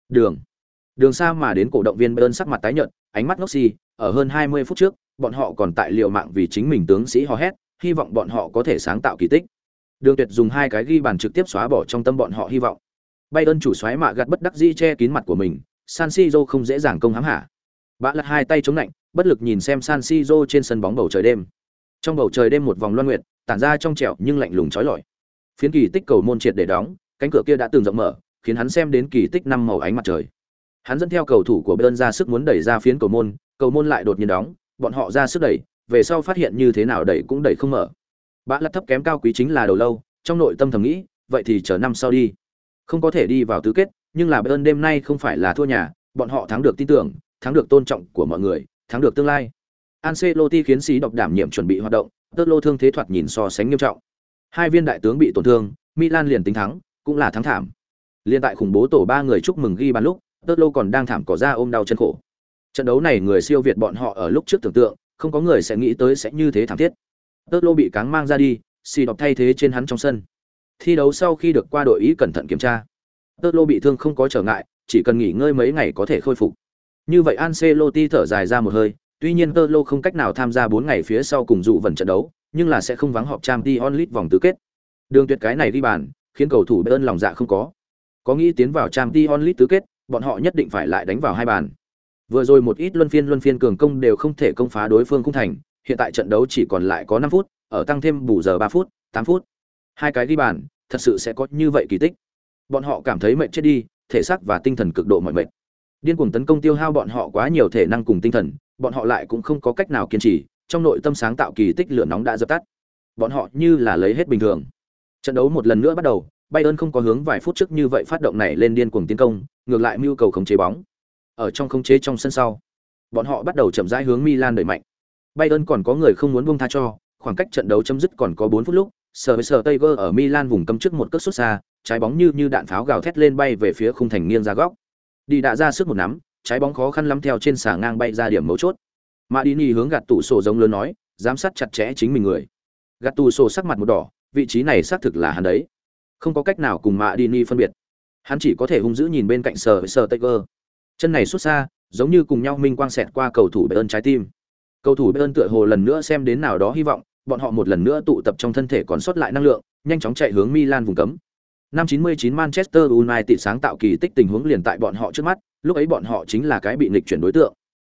đường. Đường xa mà đến cổ động viên Bayern sắc mặt tái nhợt, ánh mắt ngốc xi, ở hơn 20 phút trước, bọn họ còn tại liệu mạng vì chính mình tướng sĩ hò hét, hy vọng bọn họ có thể sáng tạo kỳ tích. Đường Tuyệt dùng hai cái ghi bàn trực tiếp xóa bỏ trong tâm bọn họ hy vọng. Bayern chủ xoáy mạ gạt bất đắc dĩ che kín mặt của mình, San Siro không dễ dàng công hãm hạ. Bã lật hai tay chống lạnh, bất lực nhìn xem San Siro trên sân bóng bầu trời đêm. Trong bầu trời đêm một vòng loan nguyệt, tản ra trong trẻo nhưng lạnh lùng chói lọi. Phiến kỳ tích cầu môn triệt để đóng, cánh cửa kia đã từng rộng mở, khiến hắn xem đến kỳ tích năm màu ánh mặt trời. Hắn dẫn theo cầu thủ của bern ra sức muốn đẩy ra phiến cầu môn, cầu môn lại đột nhiên đóng, bọn họ ra sức đẩy, về sau phát hiện như thế nào đẩy cũng đẩy không mở. Bã lật thấp kém cao quý chính là đầu lâu, trong nội tâm thầm nghĩ, vậy thì chờ năm sau đi. Không có thể đi vào tứ kết, nhưng là bern đêm nay không phải là thua nhà, bọn họ thắng được tin tưởng, thắng được tôn trọng của mọi người, thắng được tương lai. Ancelotti khiến sĩ độc đảm nhiệm chuẩn bị hoạt động, Tớt Lô thương thế thoạt nhìn so sánh nghiêm trọng. Hai viên đại tướng bị tổn thương, Milan liền tính thắng, cũng là thắng thảm. Liên tại khủng bố tổ ba người chúc mừng ghi bàn lúc, Tơ Lô còn đang thảm cỏ ra ôm đau chân khổ. Trận đấu này người siêu việt bọn họ ở lúc trước tưởng tượng, không có người sẽ nghĩ tới sẽ như thế thảm thiết. Tơ Lô bị cáng mang ra đi, xì độc thay thế trên hắn trong sân. Thi đấu sau khi được qua đội ý cẩn thận kiểm tra, Tơ Lô bị thương không có trở ngại, chỉ cần nghỉ ngơi mấy ngày có thể khôi phục. Như vậy Ancelotti thở dài ra một hơi, tuy nhiên Tơ Lô không cách nào tham gia 4 ngày phía sau cùng dụ vận trận đấu, nhưng là sẽ không vắng họp Champions League vòng tứ kết. Đường tuyệt cái này đi bàn, khiến cầu thủ Bayern lòng dạ không có. Có nghĩ tiến vào Champions League tứ kết, bọn họ nhất định phải lại đánh vào hai bàn. Vừa rồi một ít luân phiên luân phiên cường công đều không thể công phá đối phương cung thành, hiện tại trận đấu chỉ còn lại có 5 phút, ở tăng thêm bù giờ 3 phút, 8 phút. Hai cái đi bàn, thật sự sẽ có như vậy kỳ tích. Bọn họ cảm thấy mệt chết đi, thể xác và tinh thần cực độ mỏi mệt. Điên cuồng tấn công tiêu hao bọn họ quá nhiều thể năng cùng tinh thần, bọn họ lại cũng không có cách nào kiên trì, trong nội tâm sáng tạo kỳ tích lửa nóng đã dập tắt. Bọn họ như là lấy hết bình thường. Trận đấu một lần nữa bắt đầu, Bayern không có hướng vài phút trước như vậy phát động này lên điên cuồng tiến công, ngược lại mưu cầu khống chế bóng. Ở trong khống chế trong sân sau, bọn họ bắt đầu chậm rãi hướng Milan đẩy mạnh. Bayern còn có người không muốn buông tha cho, khoảng cách trận đấu chấm dứt còn có 4 phút lúc, Sở với Tiger ở Milan vùng cấm trước một cước xuất xa, trái bóng như như đạn pháo gào thét lên bay về phía khung thành nghiêng ra góc. Đi đã ra sức một nắm, trái bóng khó khăn lắm theo trên xà ngang bay ra điểm mấu chốt. Madini hướng gạt tủ sổ giống lớn nói, giám sát chặt chẽ chính mình người. Gạt tủ sổ sắc mặt một đỏ, vị trí này xác thực là hắn đấy. Không có cách nào cùng Madini phân biệt. Hắn chỉ có thể hung dữ nhìn bên cạnh sờ sờ Tiger. Chân này xuất xa, giống như cùng nhau minh quang xẹt qua cầu thủ Bayern trái tim. Cầu thủ Bayern tựa hồ lần nữa xem đến nào đó hy vọng, bọn họ một lần nữa tụ tập trong thân thể còn sót lại năng lượng, nhanh chóng chạy hướng Milan vùng cấm. Năm 99 Manchester United sáng tạo kỳ tích tình huống liền tại bọn họ trước mắt, lúc ấy bọn họ chính là cái bị nghịch chuyển đối tượng.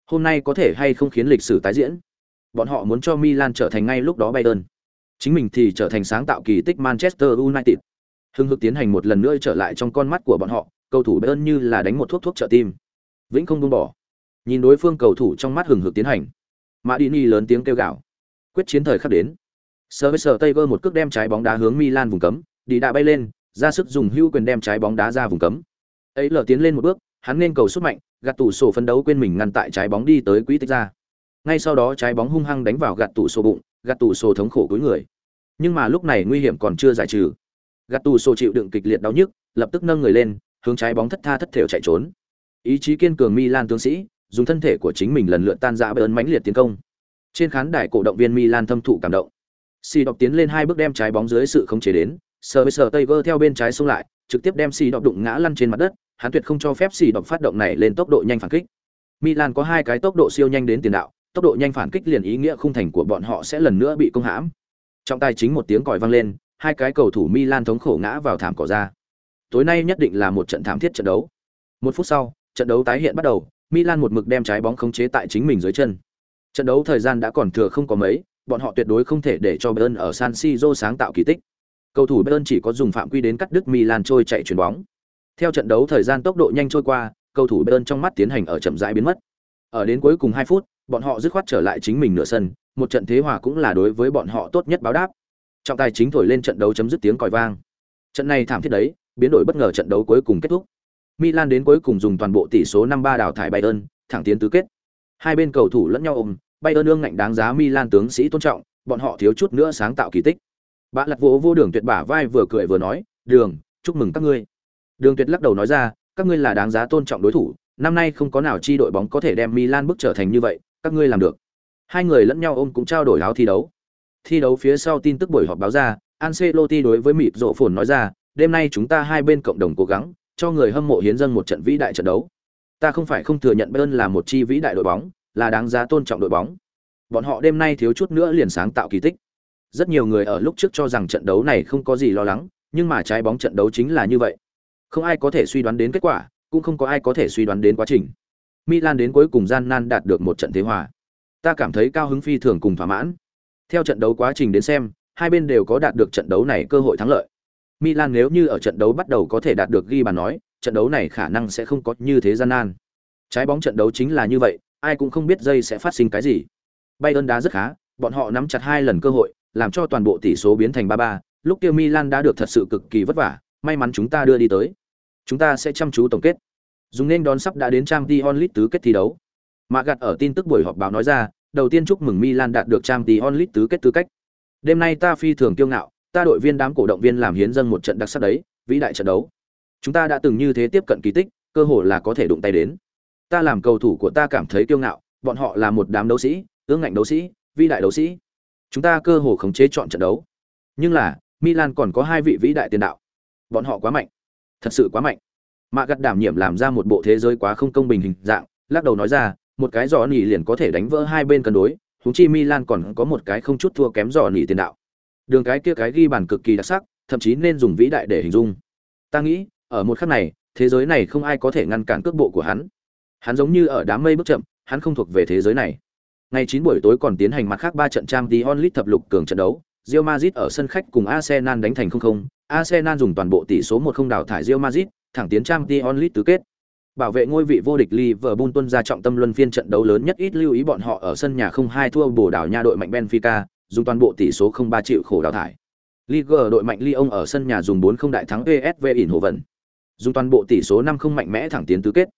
Hôm nay có thể hay không khiến lịch sử tái diễn? Bọn họ muốn cho Milan trở thành ngay lúc đó Bayern. Chính mình thì trở thành sáng tạo kỳ tích Manchester United. Hưng hực tiến hành một lần nữa trở lại trong con mắt của bọn họ, cầu thủ Bayern như là đánh một thuốc thuốc trợ tim. Vĩnh không buông bỏ. Nhìn đối phương cầu thủ trong mắt hừng hực tiến hành, Madini lớn tiếng kêu gào. Quyết chiến thời khắc đến. Sơ Tiger một cước đem trái bóng đá hướng Milan vùng cấm, đi đã bay lên, ra sức dùng hưu quyền đem trái bóng đá ra vùng cấm. Ấy lờ tiến lên một bước, hắn nên cầu sút mạnh, gạt tủ sổ phân đấu quên mình ngăn tại trái bóng đi tới quỹ tích ra. Ngay sau đó trái bóng hung hăng đánh vào gạt tủ sổ bụng, gạt tủ sổ thống khổ cúi người. Nhưng mà lúc này nguy hiểm còn chưa giải trừ. Gạt tủ sổ chịu đựng kịch liệt đau nhức, lập tức nâng người lên, hướng trái bóng thất tha thất thểu chạy trốn. Ý chí kiên cường Milan tướng sĩ, dùng thân thể của chính mình lần lượt tan rã ấn mãnh liệt tiến công. Trên khán đài cổ động viên Milan thâm thụ cảm động. xì đọc tiến lên hai bước đem trái bóng dưới sự khống chế đến, sờ với sờ Tiger theo bên trái xông lại, trực tiếp đem xì đọc đụng ngã lăn trên mặt đất, hắn tuyệt không cho phép xì đọc phát động này lên tốc độ nhanh phản kích. Milan có hai cái tốc độ siêu nhanh đến tiền đạo, tốc độ nhanh phản kích liền ý nghĩa khung thành của bọn họ sẽ lần nữa bị công hãm. Trong tay chính một tiếng còi vang lên, hai cái cầu thủ Milan thống khổ ngã vào thảm cỏ ra. Tối nay nhất định là một trận thảm thiết trận đấu. Một phút sau, trận đấu tái hiện bắt đầu, Milan một mực đem trái bóng khống chế tại chính mình dưới chân. Trận đấu thời gian đã còn thừa không có mấy, bọn họ tuyệt đối không thể để cho Bayern ở San Siro sáng tạo kỳ tích. Cầu thủ Bayern chỉ có dùng phạm quy đến cắt đứt Milan trôi chạy chuyền bóng. Theo trận đấu thời gian tốc độ nhanh trôi qua, cầu thủ Bayern trong mắt tiến hành ở chậm rãi biến mất. Ở đến cuối cùng 2 phút, bọn họ dứt khoát trở lại chính mình nửa sân, một trận thế hòa cũng là đối với bọn họ tốt nhất báo đáp. Trọng tài chính thổi lên trận đấu chấm dứt tiếng còi vang. Trận này thảm thiết đấy, biến đổi bất ngờ trận đấu cuối cùng kết thúc. Milan đến cuối cùng dùng toàn bộ tỷ số 5-3 đào thải Bayern, thẳng tiến tứ kết. Hai bên cầu thủ lẫn nhau ôm, Bayern ương ngạnh đáng giá Milan tướng sĩ tôn trọng, bọn họ thiếu chút nữa sáng tạo kỳ tích. Bạ lật vỗ vô đường tuyệt bả vai vừa cười vừa nói, "Đường, chúc mừng các ngươi." Đường Tuyệt lắc đầu nói ra, "Các ngươi là đáng giá tôn trọng đối thủ, năm nay không có nào chi đội bóng có thể đem Milan bước trở thành như vậy, các ngươi làm được." Hai người lẫn nhau ôm cũng trao đổi áo thi đấu. Thi đấu phía sau tin tức buổi họp báo ra, Ancelotti đối với mịp rộ phồn nói ra, "Đêm nay chúng ta hai bên cộng đồng cố gắng, cho người hâm mộ hiến dâng một trận vĩ đại trận đấu. Ta không phải không thừa nhận Bayern là một chi vĩ đại đội bóng, là đáng giá tôn trọng đội bóng. Bọn họ đêm nay thiếu chút nữa liền sáng tạo kỳ tích. Rất nhiều người ở lúc trước cho rằng trận đấu này không có gì lo lắng, nhưng mà trái bóng trận đấu chính là như vậy. Không ai có thể suy đoán đến kết quả, cũng không có ai có thể suy đoán đến quá trình. Milan đến cuối cùng gian nan đạt được một trận thế hòa. Ta cảm thấy cao hứng phi thường cùng thỏa mãn. Theo trận đấu quá trình đến xem, hai bên đều có đạt được trận đấu này cơ hội thắng lợi. Milan nếu như ở trận đấu bắt đầu có thể đạt được ghi bàn nói, trận đấu này khả năng sẽ không có như thế gian nan. Trái bóng trận đấu chính là như vậy, ai cũng không biết dây sẽ phát sinh cái gì. Bayern đá rất khá, bọn họ nắm chặt hai lần cơ hội, làm cho toàn bộ tỷ số biến thành 3-3, lúc kia Milan đã được thật sự cực kỳ vất vả, may mắn chúng ta đưa đi tới. Chúng ta sẽ chăm chú tổng kết. Dùng nên đón sắp đã đến Champions League tứ kết thi đấu. Mạ gặt ở tin tức buổi họp báo nói ra, đầu tiên chúc mừng Milan đạt được Champions League tứ kết tư cách. Đêm nay ta phi thường kiêu ngạo, ta đội viên đám cổ động viên làm hiến dâng một trận đặc sắc đấy, vĩ đại trận đấu. Chúng ta đã từng như thế tiếp cận kỳ tích, cơ hội là có thể đụng tay đến. Ta làm cầu thủ của ta cảm thấy kiêu ngạo, bọn họ là một đám đấu sĩ, ương ngạnh đấu sĩ, vĩ đại đấu sĩ. Chúng ta cơ hồ khống chế chọn trận đấu. Nhưng là, Milan còn có hai vị vĩ đại tiền đạo. Bọn họ quá mạnh, thật sự quá mạnh. Mạ gật đảm nhiệm làm ra một bộ thế giới quá không công bình hình dạng, lắc đầu nói ra, một cái giỏ nỉ liền có thể đánh vỡ hai bên cân đối, huống chi Milan còn có một cái không chút thua kém giỏ nỉ tiền đạo. Đường cái kia cái ghi bàn cực kỳ đặc sắc, thậm chí nên dùng vĩ đại để hình dung. Ta nghĩ, ở một khắc này, thế giới này không ai có thể ngăn cản cước bộ của hắn. Hắn giống như ở đám mây bước chậm, hắn không thuộc về thế giới này. Ngày chín buổi tối còn tiến hành mặt khác ba trận trang Champions onlit thập lục cường trận đấu, Real Madrid ở sân khách cùng Arsenal đánh thành 0-0, Arsenal dùng toàn bộ tỷ số 1-0 đào thải Real Madrid, thẳng tiến Champions League tứ kết. Bảo vệ ngôi vị vô địch Liverpool tuân ra trọng tâm luân phiên trận đấu lớn nhất ít lưu ý bọn họ ở sân nhà 0-2 thua Bồ Đào Nha đội mạnh Benfica, dùng toàn bộ tỷ số 0-3 chịu khổ đào thải. Ligue đội mạnh Lyon ở sân nhà dùng 4-0 đại thắng PSV ỉn hồ vận. Dùng toàn bộ tỷ số 5-0 mạnh mẽ thẳng tiến tứ kết.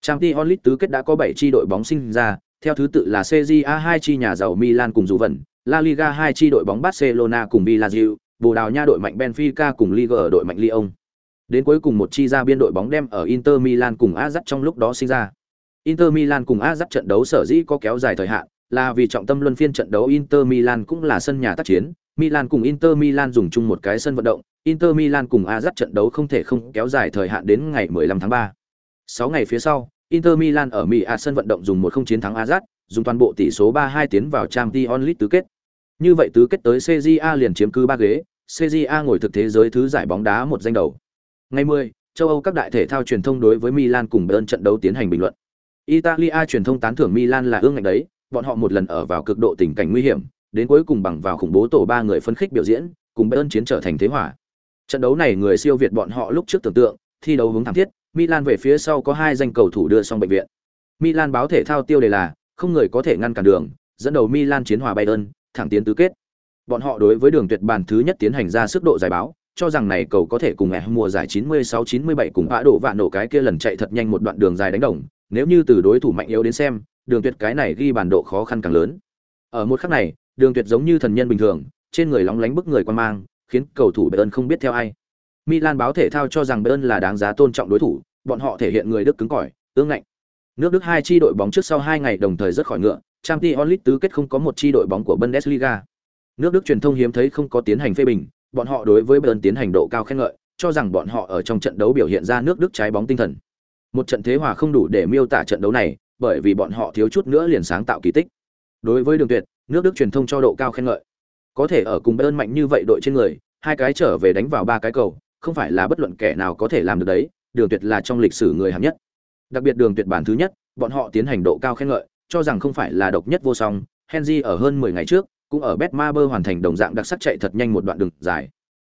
Champions League tứ kết đã có 7 chi đội bóng sinh ra, theo thứ tự là CJA 2 chi nhà giàu Milan cùng Juventus, La Liga hai chi đội bóng Barcelona cùng Villarreal, Bồ Đào Nha đội mạnh Benfica cùng Ligue đội mạnh Lyon. Đến cuối cùng một chi ra biên đội bóng đem ở Inter Milan cùng Ajax trong lúc đó sinh ra. Inter Milan cùng Ajax trận đấu sở dĩ có kéo dài thời hạn, là vì trọng tâm luân phiên trận đấu Inter Milan cũng là sân nhà tác chiến, Milan cùng Inter Milan dùng chung một cái sân vận động, Inter Milan cùng Ajax trận đấu không thể không kéo dài thời hạn đến ngày 15 tháng 3. 6 ngày phía sau, Inter Milan ở Mỹ à sân vận động dùng một không chiến thắng Ajax, dùng toàn bộ tỷ số 3-2 tiến vào Champions League tứ kết. Như vậy tứ kết tới CJA liền chiếm cứ ba ghế, CJA ngồi thực thế giới thứ giải bóng đá một danh đầu. Ngày 10, châu Âu các đại thể thao truyền thông đối với Milan cùng Bayern trận đấu tiến hành bình luận. Italia truyền thông tán thưởng Milan là ương ngạnh đấy, bọn họ một lần ở vào cực độ tình cảnh nguy hiểm, đến cuối cùng bằng vào khủng bố tổ ba người phân khích biểu diễn, cùng Bayern chiến trở thành thế hòa. Trận đấu này người siêu việt bọn họ lúc trước tưởng tượng, thi đấu hướng thảm thiết, Milan về phía sau có hai danh cầu thủ đưa xong bệnh viện. Milan báo thể thao tiêu đề là không người có thể ngăn cản đường, dẫn đầu Milan chiến hòa Bayern, thẳng tiến tứ kết. Bọn họ đối với đường tuyệt bàn thứ nhất tiến hành ra sức độ giải báo, cho rằng này cầu có thể cùng mẹ mùa giải 96-97 cùng vã đổ vạn nổ cái kia lần chạy thật nhanh một đoạn đường dài đánh đồng, nếu như từ đối thủ mạnh yếu đến xem, đường tuyệt cái này ghi bàn độ khó khăn càng lớn. Ở một khắc này, đường tuyệt giống như thần nhân bình thường, trên người lóng lánh bức người quan mang, khiến cầu thủ Bayern không biết theo ai. Milan báo thể thao cho rằng Bayern là đáng giá tôn trọng đối thủ, bọn họ thể hiện người Đức cứng cỏi, ương ngạnh. Nước Đức hai chi đội bóng trước sau hai ngày đồng thời rất khỏi ngựa, Champions League tứ kết không có một chi đội bóng của Bundesliga. Nước Đức truyền thông hiếm thấy không có tiến hành phê bình, bọn họ đối với Bayern tiến hành độ cao khen ngợi, cho rằng bọn họ ở trong trận đấu biểu hiện ra nước Đức trái bóng tinh thần. Một trận thế hòa không đủ để miêu tả trận đấu này, bởi vì bọn họ thiếu chút nữa liền sáng tạo kỳ tích. Đối với Đường Tuyệt, nước Đức truyền thông cho độ cao khen ngợi. Có thể ở cùng Bayern mạnh như vậy đội trên người, hai cái trở về đánh vào ba cái cầu, không phải là bất luận kẻ nào có thể làm được đấy, Đường Tuyệt là trong lịch sử người hạng nhất. Đặc biệt Đường Tuyệt bản thứ nhất, bọn họ tiến hành độ cao khen ngợi, cho rằng không phải là độc nhất vô song, Henry ở hơn 10 ngày trước, cũng ở Betmaber hoàn thành đồng dạng đặc sắc chạy thật nhanh một đoạn đường dài.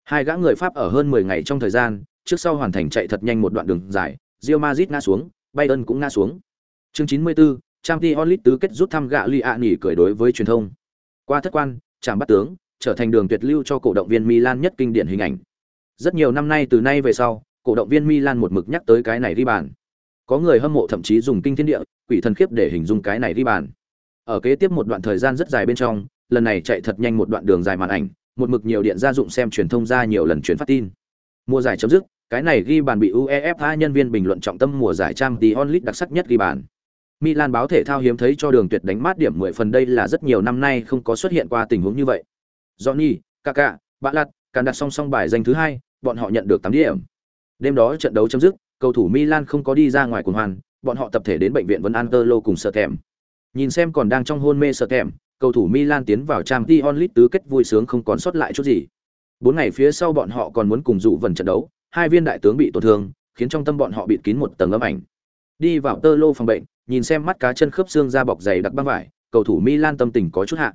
Hai gã người Pháp ở hơn 10 ngày trong thời gian, trước sau hoàn thành chạy thật nhanh một đoạn đường dài, Real Madrid ngã xuống, Bayern cũng ngã xuống. Chương 94, Champions League tứ kết rút thăm gạ Liani cười đối với truyền thông. Qua thất quan, chạm bắt tướng, trở thành đường tuyệt lưu cho cổ động viên Milan nhất kinh điển hình ảnh. Rất nhiều năm nay từ nay về sau, cổ động viên Milan một mực nhắc tới cái này đi bàn. Có người hâm mộ thậm chí dùng kinh thiên địa, quỷ thần khiếp để hình dung cái này đi bàn. Ở kế tiếp một đoạn thời gian rất dài bên trong, lần này chạy thật nhanh một đoạn đường dài màn ảnh, một mực nhiều điện gia dụng xem truyền thông ra nhiều lần truyền phát tin. Mùa giải chấm dứt, cái này ghi bàn bị UEFA nhân viên bình luận trọng tâm mùa giải Champions League đặc sắc nhất ghi bàn. Milan báo thể thao hiếm thấy cho đường tuyệt đánh mát điểm 10 phần đây là rất nhiều năm nay không có xuất hiện qua tình huống như vậy. Johnny, Kaká, bạn Lạt, càng đặt song song bài danh thứ hai, bọn họ nhận được 8 điểm. Đêm đó trận đấu chấm dứt, cầu thủ Milan không có đi ra ngoài cuồng hoàn, bọn họ tập thể đến bệnh viện Vân Antelo cùng sợ kèm. Nhìn xem còn đang trong hôn mê sợ kèm, cầu thủ Milan tiến vào Champions League tứ kết vui sướng không còn sót lại chút gì. Bốn ngày phía sau bọn họ còn muốn cùng dụ vần trận đấu, hai viên đại tướng bị tổn thương, khiến trong tâm bọn họ bịt kín một tầng ấm ảnh. Đi vào tơ lô phòng bệnh, nhìn xem mắt cá chân khớp xương da bọc dày đặc băng vải, cầu thủ Milan tâm tình có chút hạ.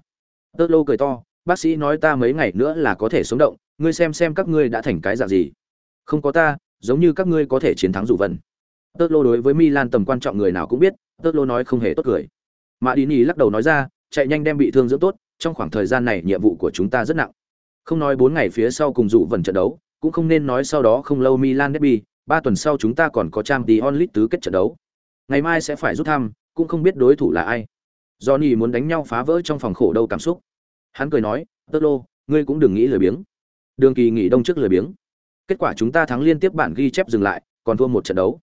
Tơ lô cười to, bác sĩ nói ta mấy ngày nữa là có thể sống động, ngươi xem xem các ngươi đã thành cái dạng gì. Không có ta, giống như các ngươi có thể chiến thắng dù vần. Tơ lô đối với Milan tầm quan trọng người nào cũng biết, Tơ lô nói không hề tốt cười. mà Đi lắc đầu nói ra, chạy nhanh đem bị thương dưỡng tốt, trong khoảng thời gian này nhiệm vụ của chúng ta rất nặng. Không nói bốn ngày phía sau cùng dụ vần trận đấu, cũng không nên nói sau đó không lâu Milan derby, ba tuần sau chúng ta còn có trang tí onlit tứ kết trận đấu. Ngày mai sẽ phải rút thăm, cũng không biết đối thủ là ai. Johnny muốn đánh nhau phá vỡ trong phòng khổ đâu cảm xúc. Hắn cười nói, "Tơ lô, ngươi cũng đừng nghĩ lười biếng. Đường kỳ nghỉ đông trước lười biếng. Kết quả chúng ta thắng liên tiếp bản ghi chép dừng lại, còn thua một trận đấu.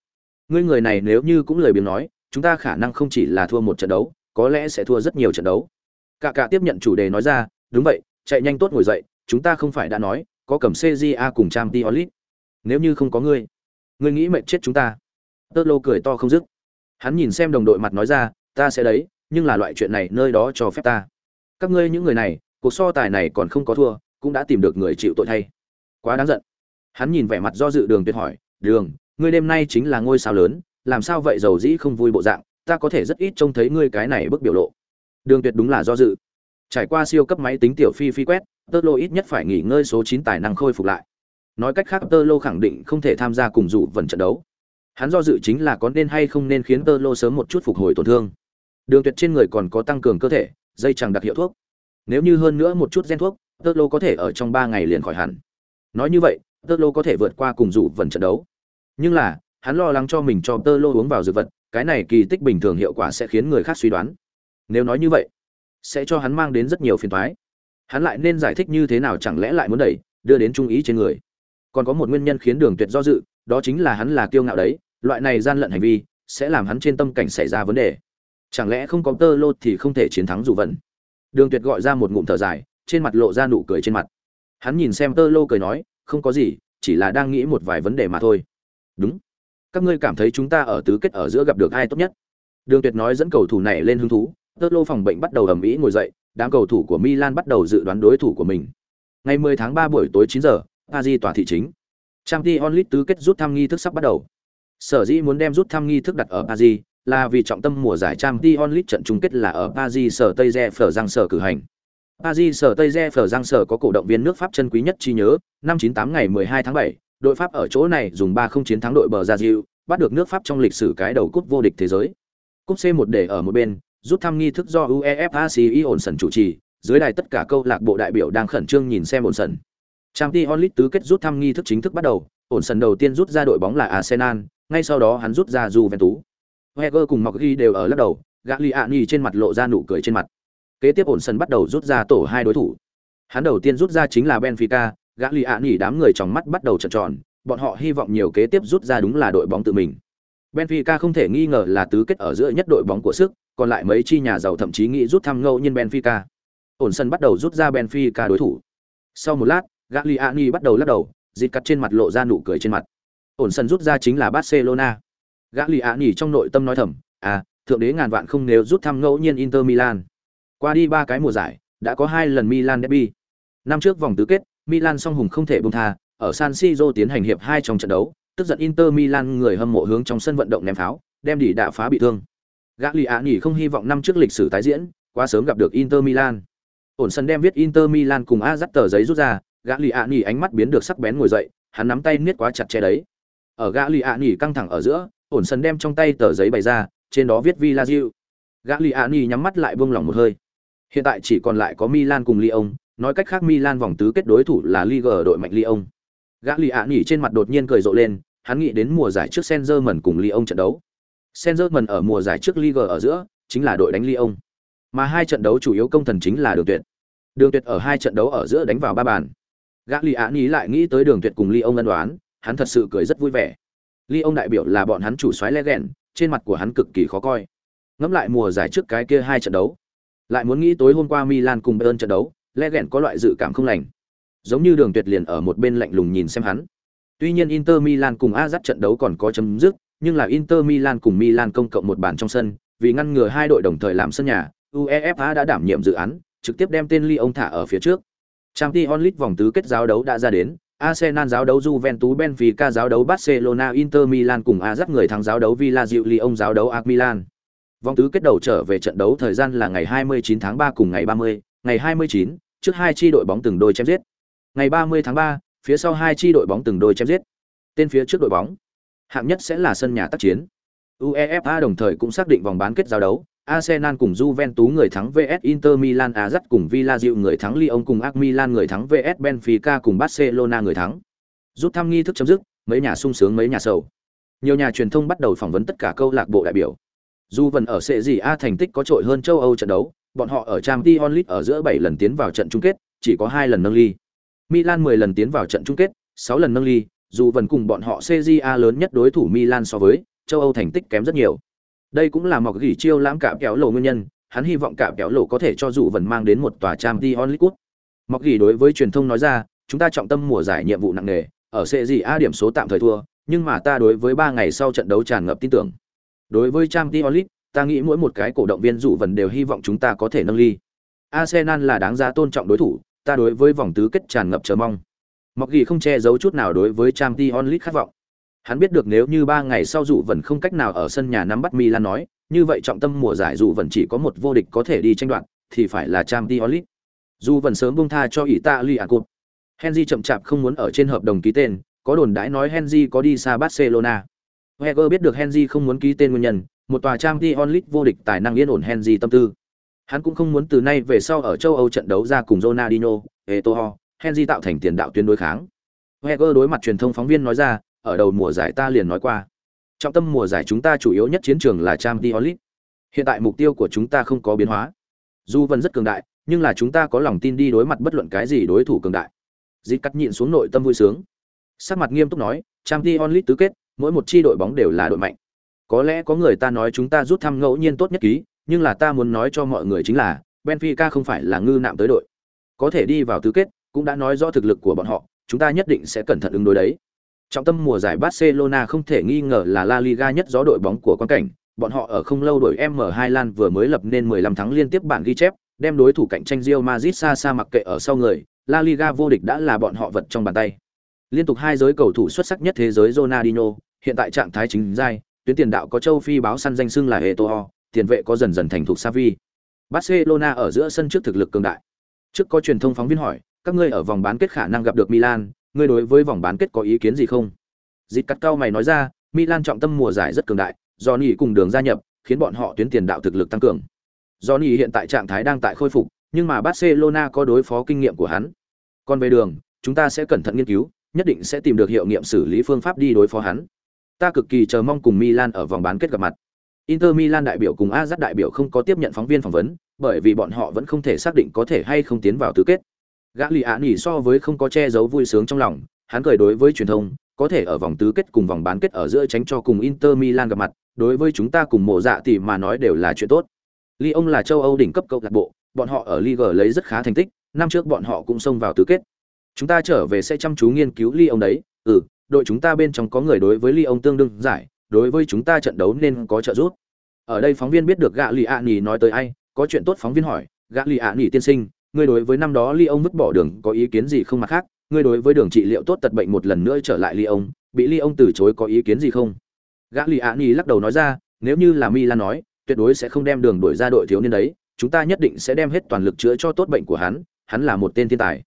Ngươi người này nếu như cũng lời biếng nói, chúng ta khả năng không chỉ là thua một trận đấu, có lẽ sẽ thua rất nhiều trận đấu. Cả cả tiếp nhận chủ đề nói ra đúng vậy chạy nhanh tốt ngồi dậy chúng ta không phải đã nói có cầm cja cùng trang t olit nếu như không có ngươi ngươi nghĩ mệnh chết chúng ta. Tơ lô cười to không dứt. Hắn nhìn xem đồng đội mặt nói ra ta sẽ đấy nhưng là loại chuyện này nơi đó cho phép ta. Các ngươi những người này cuộc so tài này còn không có thua cũng đã tìm được người chịu tội thay. Quá đáng giận hắn nhìn vẻ mặt do dự đường tuyệt hỏi, đường, ngươi đêm nay chính là ngôi sao lớn, làm sao vậy giàu dĩ không vui bộ dạng? Ta có thể rất ít trông thấy ngươi cái này bức biểu lộ. Đường tuyệt đúng là do dự. Trải qua siêu cấp máy tính tiểu phi phi quét, tơ lô ít nhất phải nghỉ ngơi số chín tài năng khôi phục lại. Nói cách khác, tơ lô khẳng định không thể tham gia cùng dụ vần trận đấu. Hắn do dự chính là có nên hay không nên khiến tơ lô sớm một chút phục hồi tổn thương. Đường tuyệt trên người còn có tăng cường cơ thể, dây chẳng đặc hiệu thuốc. Nếu như hơn nữa một chút gen thuốc, tơ lô có thể ở trong ba ngày liền khỏi hẳn. Nói như vậy tơ lô có thể vượt qua cùng dụ vần trận đấu. Nhưng là, hắn lo lắng cho mình cho tơ lô uống vào dược vật, cái này kỳ tích bình thường hiệu quả sẽ khiến người khác suy đoán. Nếu nói như vậy, sẽ cho hắn mang đến rất nhiều phiền toái. Hắn lại nên giải thích như thế nào chẳng lẽ lại muốn đẩy, đưa đến trung ý trên người. Còn có một nguyên nhân khiến đường tuyệt do dự, đó chính là hắn là kiêu ngạo đấy, loại này gian lận hành vi sẽ làm hắn trên tâm cảnh xảy ra vấn đề. Chẳng lẽ không có tơ lô thì không thể chiến thắng dù vần đường tuyệt gọi ra một ngụm thở dài, trên mặt lộ ra nụ cười trên mặt. Hắn nhìn xem tơ lô cười nói không có gì, chỉ là đang nghĩ một vài vấn đề mà thôi. Đúng. Các ngươi cảm thấy chúng ta ở tứ kết ở giữa gặp được ai tốt nhất? Đường tuyệt nói dẫn cầu thủ này lên hứng thú tơ lô phòng bệnh bắt đầu ầm ĩ ngồi dậy, đám cầu thủ của milan bắt đầu dự đoán đối thủ của mình. Ngày 10 tháng 3 buổi tối 9 giờ paris tòa thị chính. Champions League tứ kết rút thăm nghi thức sắp bắt đầu. Sở dĩ muốn đem rút thăm nghi thức đặt ở paris là vì trọng tâm mùa giải Champions League trận chung kết là ở paris sở tây re phở giang sở cử hành paris sở tây re phở giang sở có cổ động viên nước pháp chân quý nhất chi nhớ năm 98 ngày 12 tháng 7 đội Pháp ở chỗ này dùng 3 không chiến thắng đội bờ Brazil, bắt được nước Pháp trong lịch sử cái đầu cúp vô địch thế giới. Cúp C1 để ở một bên, rút thăm nghi thức do UEFA CEO ổn sần chủ trì, dưới đài tất cả câu lạc bộ đại biểu đang khẩn trương nhìn xem ổn sần. Champions League tứ kết rút thăm nghi thức chính thức bắt đầu, ổn sần đầu tiên rút ra đội bóng là Arsenal, ngay sau đó hắn rút ra Juventus. Wenger cùng Mọc Ghi đều ở lắc đầu, Gagliani trên mặt lộ ra nụ cười trên mặt. Kế tiếp ổn sân bắt đầu rút ra tổ hai đối thủ. Hắn đầu tiên rút ra chính là Benfica, Gagliani đám người trong mắt bắt đầu trợn tròn, bọn họ hy vọng nhiều kế tiếp rút ra đúng là đội bóng tự mình. Benfica không thể nghi ngờ là tứ kết ở giữa nhất đội bóng của sức, còn lại mấy chi nhà giàu thậm chí nghĩ rút thăm ngẫu nhiên Benfica. Ổn sân bắt đầu rút ra Benfica đối thủ. Sau một lát, Gagliani bắt đầu lắc đầu, dịt cắt trên mặt lộ ra nụ cười trên mặt. Ổn sân rút ra chính là Barcelona. Gagliani trong nội tâm nói thầm, à, thượng đế ngàn vạn không nếu rút thăm ngẫu nhiên Inter Milan. Qua đi ba cái mùa giải, đã có hai lần Milan derby. Năm trước vòng tứ kết, Milan song hùng không thể buông tha, ở San Siro tiến hành hiệp hai trong trận đấu, tức giận Inter Milan người hâm mộ hướng trong sân vận động ném pháo, đem đỉ đạ phá bị thương. Gagliani không hy vọng năm trước lịch sử tái diễn, quá sớm gặp được Inter Milan. Ổn sân đem viết Inter Milan cùng A dắt tờ giấy rút ra, Gagliani ánh mắt biến được sắc bén ngồi dậy, hắn nắm tay niết quá chặt chẽ đấy. Ở Gagliani căng thẳng ở giữa, ổn sân đem trong tay tờ giấy bày ra, trên đó viết Villa Gagliardi nhắm mắt lại buông lỏng một hơi. Hiện tại chỉ còn lại có Milan cùng Lyon, nói cách khác Milan vòng tứ kết đối thủ là Liga ở đội mạnh Lyon. Gagliani trên mặt đột nhiên cười rộ lên, hắn nghĩ đến mùa giải trước Senzerman cùng Lyon trận đấu. Senzerman ở mùa giải trước Liga ở giữa, chính là đội đánh Lyon. Mà hai trận đấu chủ yếu công thần chính là Đường Tuyệt. Đường Tuyệt ở hai trận đấu ở giữa đánh vào ba bàn. Gagliani lại nghĩ tới Đường Tuyệt cùng Lyon ân đoán, hắn thật sự cười rất vui vẻ. Lyon đại biểu là bọn hắn chủ soái legend, trên mặt của hắn cực kỳ khó coi. Ngẫm lại mùa giải trước cái kia hai trận đấu, lại muốn nghĩ tối hôm qua Milan cùng Bayern trận đấu, legend có loại dự cảm không lành. Giống như Đường Tuyệt liền ở một bên lạnh lùng nhìn xem hắn. Tuy nhiên Inter Milan cùng Ajax trận đấu còn có chấm dứt, nhưng là Inter Milan cùng Milan công cộng một bàn trong sân, vì ngăn ngừa hai đội đồng thời làm sân nhà, UEFA đã đảm nhiệm dự án, trực tiếp đem tên Lyon thả ở phía trước. Champions League vòng tứ kết giáo đấu đã ra đến, Arsenal giáo đấu Juventus Benfica giáo đấu Barcelona Inter Milan cùng Ajax người thắng giáo đấu Villa Lyon giáo đấu AC Milan. Vòng tứ kết đầu trở về trận đấu thời gian là ngày 29 tháng 3 cùng ngày 30, ngày 29, trước hai chi đội bóng từng đôi chém giết. Ngày 30 tháng 3, phía sau hai chi đội bóng từng đôi chém giết. Tên phía trước đội bóng, hạng nhất sẽ là sân nhà tác chiến. UEFA đồng thời cũng xác định vòng bán kết giao đấu, Arsenal cùng Juventus người thắng VS Inter Milan Azat cùng Villarreal người thắng Lyon cùng AC Milan người thắng VS Benfica cùng Barcelona người thắng. Rút thăm nghi thức chấm dứt, mấy nhà sung sướng mấy nhà sầu. Nhiều nhà truyền thông bắt đầu phỏng vấn tất cả câu lạc bộ đại biểu. Dù vẫn ở sẽ gì A thành tích có trội hơn châu Âu trận đấu, bọn họ ở Champions League ở giữa 7 lần tiến vào trận chung kết, chỉ có 2 lần nâng ly. Milan 10 lần tiến vào trận chung kết, 6 lần nâng ly, dù vẫn cùng bọn họ CJA lớn nhất đối thủ Milan so với, châu Âu thành tích kém rất nhiều. Đây cũng là mọc gỉ chiêu lãm cả kéo lộ nguyên nhân, hắn hy vọng cả kéo lộ có thể cho dù vẫn mang đến một tòa Champions League. Mọc gỉ đối với truyền thông nói ra, chúng ta trọng tâm mùa giải nhiệm vụ nặng nề, ở CJA điểm số tạm thời thua, nhưng mà ta đối với 3 ngày sau trận đấu tràn ngập tin tưởng. Đối với Champions League, ta nghĩ mỗi một cái cổ động viên dụ vẫn đều hy vọng chúng ta có thể nâng ly. Arsenal là đáng giá tôn trọng đối thủ, ta đối với vòng tứ kết tràn ngập chờ mong. Mặc gì không che giấu chút nào đối với Champions League khát vọng. Hắn biết được nếu như ba ngày sau dụ vẫn không cách nào ở sân nhà nắm bắt Milan nói, như vậy trọng tâm mùa giải dụ vẫn chỉ có một vô địch có thể đi tranh đoạt, thì phải là Champions League. Dù vẫn sớm buông tha cho Italia à Cup. Henry chậm chạp không muốn ở trên hợp đồng ký tên, có đồn đãi nói Henry có đi xa Barcelona. Wenger biết được Henry không muốn ký tên nguyên nhân, một tòa Champions League vô địch tài năng yên ổn Henry tâm tư. Hắn cũng không muốn từ nay về sau ở châu Âu trận đấu ra cùng Ronaldinho, Eto'o, Henry tạo thành tiền đạo tuyến đối kháng. Wenger đối mặt truyền thông phóng viên nói ra, ở đầu mùa giải ta liền nói qua, trọng tâm mùa giải chúng ta chủ yếu nhất chiến trường là Champions League. Hiện tại mục tiêu của chúng ta không có biến hóa. Dù vẫn rất cường đại, nhưng là chúng ta có lòng tin đi đối mặt bất luận cái gì đối thủ cường đại. Dịch cắt nhịn xuống nội tâm vui sướng. Sắc mặt nghiêm túc nói, Champions League tứ kết, mỗi một chi đội bóng đều là đội mạnh. Có lẽ có người ta nói chúng ta rút thăm ngẫu nhiên tốt nhất ký, nhưng là ta muốn nói cho mọi người chính là Benfica không phải là ngư nạm tới đội. Có thể đi vào tứ kết, cũng đã nói rõ thực lực của bọn họ, chúng ta nhất định sẽ cẩn thận ứng đối đấy. Trọng tâm mùa giải Barcelona không thể nghi ngờ là La Liga nhất gió đội bóng của quan cảnh, bọn họ ở không lâu đội M2 Lan vừa mới lập nên 15 thắng liên tiếp bảng ghi chép, đem đối thủ cạnh tranh Real Madrid xa xa mặc kệ ở sau người, La Liga vô địch đã là bọn họ vật trong bàn tay. Liên tục hai giới cầu thủ xuất sắc nhất thế giới Ronaldinho, hiện tại trạng thái chính giai, tuyến tiền đạo có châu Phi báo săn danh xưng là Eto'o, tiền vệ có dần dần thành thục Savi. Barcelona ở giữa sân trước thực lực cường đại. Trước có truyền thông phóng viên hỏi, các ngươi ở vòng bán kết khả năng gặp được Milan, ngươi đối với vòng bán kết có ý kiến gì không? Dịch cắt cao mày nói ra, Milan trọng tâm mùa giải rất cường đại, Johnny cùng đường gia nhập, khiến bọn họ tuyến tiền đạo thực lực tăng cường. Johnny hiện tại trạng thái đang tại khôi phục, nhưng mà Barcelona có đối phó kinh nghiệm của hắn. Còn về đường, chúng ta sẽ cẩn thận nghiên cứu, nhất định sẽ tìm được hiệu nghiệm xử lý phương pháp đi đối phó hắn. Ta cực kỳ chờ mong cùng Milan ở vòng bán kết gặp mặt. Inter Milan đại biểu cùng AZ đại biểu không có tiếp nhận phóng viên phỏng vấn, bởi vì bọn họ vẫn không thể xác định có thể hay không tiến vào tứ kết. Gã Lý Án nỉ so với không có che giấu vui sướng trong lòng, hắn cười đối với truyền thông, có thể ở vòng tứ kết cùng vòng bán kết ở giữa tránh cho cùng Inter Milan gặp mặt, đối với chúng ta cùng mộ dạ thì mà nói đều là chuyện tốt. Lyon là châu Âu đỉnh cấp câu lạc bộ, bọn họ ở Ligue lấy rất khá thành tích, năm trước bọn họ cũng xông vào tứ kết. Chúng ta trở về sẽ chăm chú nghiên cứu Lyon đấy, ừ, đội chúng ta bên trong có người đối với Lyon tương đương giải, đối với chúng ta trận đấu nên có trợ giúp. Ở đây phóng viên biết được gã lì ạ nỉ nói tới ai, có chuyện tốt phóng viên hỏi, gã lì ạ nỉ tiên sinh, ngươi đối với năm đó Lyon vứt bỏ đường có ý kiến gì không mặt khác, ngươi đối với đường trị liệu tốt tật bệnh một lần nữa trở lại Lyon, bị Lyon từ chối có ý kiến gì không? Gã lì ạ nỉ lắc đầu nói ra, nếu như là Mi Lan nói, tuyệt đối sẽ không đem đường đuổi ra đội thiếu niên đấy, chúng ta nhất định sẽ đem hết toàn lực chữa cho tốt bệnh của hắn, hắn là một tên thiên tài.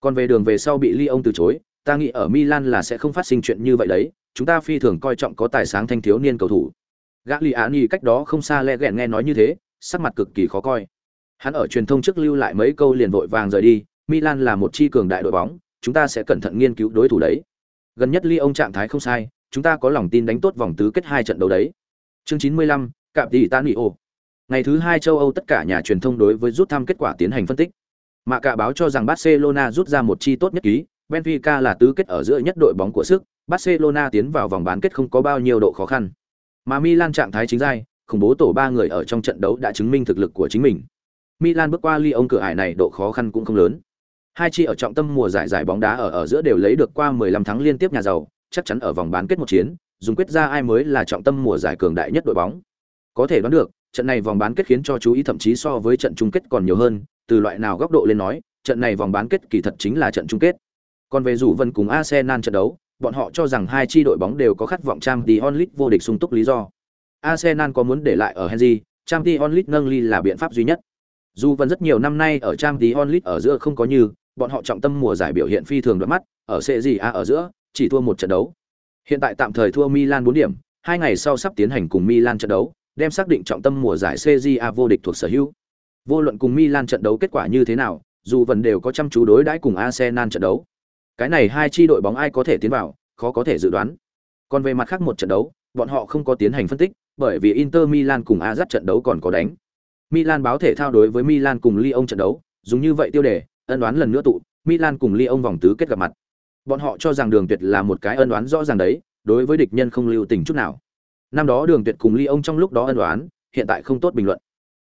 Còn về đường về sau bị Lyon từ chối, ta nghĩ ở Milan là sẽ không phát sinh chuyện như vậy đấy, chúng ta phi thường coi trọng có tài sáng thanh thiếu niên cầu thủ. Gagliani cách đó không xa lẹ gẹn nghe nói như thế, sắc mặt cực kỳ khó coi. Hắn ở truyền thông trước lưu lại mấy câu liền vội vàng rời đi, Milan là một chi cường đại đội bóng, chúng ta sẽ cẩn thận nghiên cứu đối thủ đấy. Gần nhất Lyon trạng thái không sai, chúng ta có lòng tin đánh tốt vòng tứ kết hai trận đấu đấy. Chương 95, Cạm tỷ Tanio. Ngày thứ hai châu Âu tất cả nhà truyền thông đối với rút thăm kết quả tiến hành phân tích. Mạ cả báo cho rằng Barcelona rút ra một chi tốt nhất ký, Benfica là tứ kết ở giữa nhất đội bóng của sức, Barcelona tiến vào vòng bán kết không có bao nhiêu độ khó khăn. Mà Milan trạng thái chính giai, khủng bố tổ ba người ở trong trận đấu đã chứng minh thực lực của chính mình. Milan bước qua Lyon cửa ải này độ khó khăn cũng không lớn. Hai chi ở trọng tâm mùa giải giải bóng đá ở ở giữa đều lấy được qua 15 thắng liên tiếp nhà giàu, chắc chắn ở vòng bán kết một chiến, dùng quyết ra ai mới là trọng tâm mùa giải cường đại nhất đội bóng. Có thể đoán được, trận này vòng bán kết khiến cho chú ý thậm chí so với trận chung kết còn nhiều hơn, từ loại nào góc độ lên nói, trận này vòng bán kết kỳ thật chính là trận chung kết. Còn về dù Vân cùng Arsenal trận đấu, bọn họ cho rằng hai chi đội bóng đều có khát vọng Champions League vô địch sung túc lý do. Arsenal có muốn để lại ở Henry, Champions League nâng ly là biện pháp duy nhất. Dù vẫn rất nhiều năm nay ở Champions League ở giữa không có như, bọn họ trọng tâm mùa giải biểu hiện phi thường đoạt mắt, ở Serie A ở giữa, chỉ thua một trận đấu. Hiện tại tạm thời thua Milan 4 điểm, hai ngày sau sắp tiến hành cùng Milan trận đấu, đem xác định trọng tâm mùa giải Serie A vô địch thuộc sở hữu. Vô luận cùng Milan trận đấu kết quả như thế nào, dù vẫn đều có chăm chú đối đãi cùng Arsenal trận đấu. Cái này hai chi đội bóng ai có thể tiến vào, khó có thể dự đoán. Còn về mặt khác một trận đấu, bọn họ không có tiến hành phân tích, bởi vì Inter Milan cùng Ajax trận đấu còn có đánh. Milan báo thể thao đối với Milan cùng Lyon trận đấu, dùng như vậy tiêu đề, ân đoán lần nữa tụ, Milan cùng Lyon vòng tứ kết gặp mặt. Bọn họ cho rằng Đường Tuyệt là một cái ân đoán rõ ràng đấy, đối với địch nhân không lưu tình chút nào. Năm đó Đường Tuyệt cùng Lyon trong lúc đó ân đoán, hiện tại không tốt bình luận.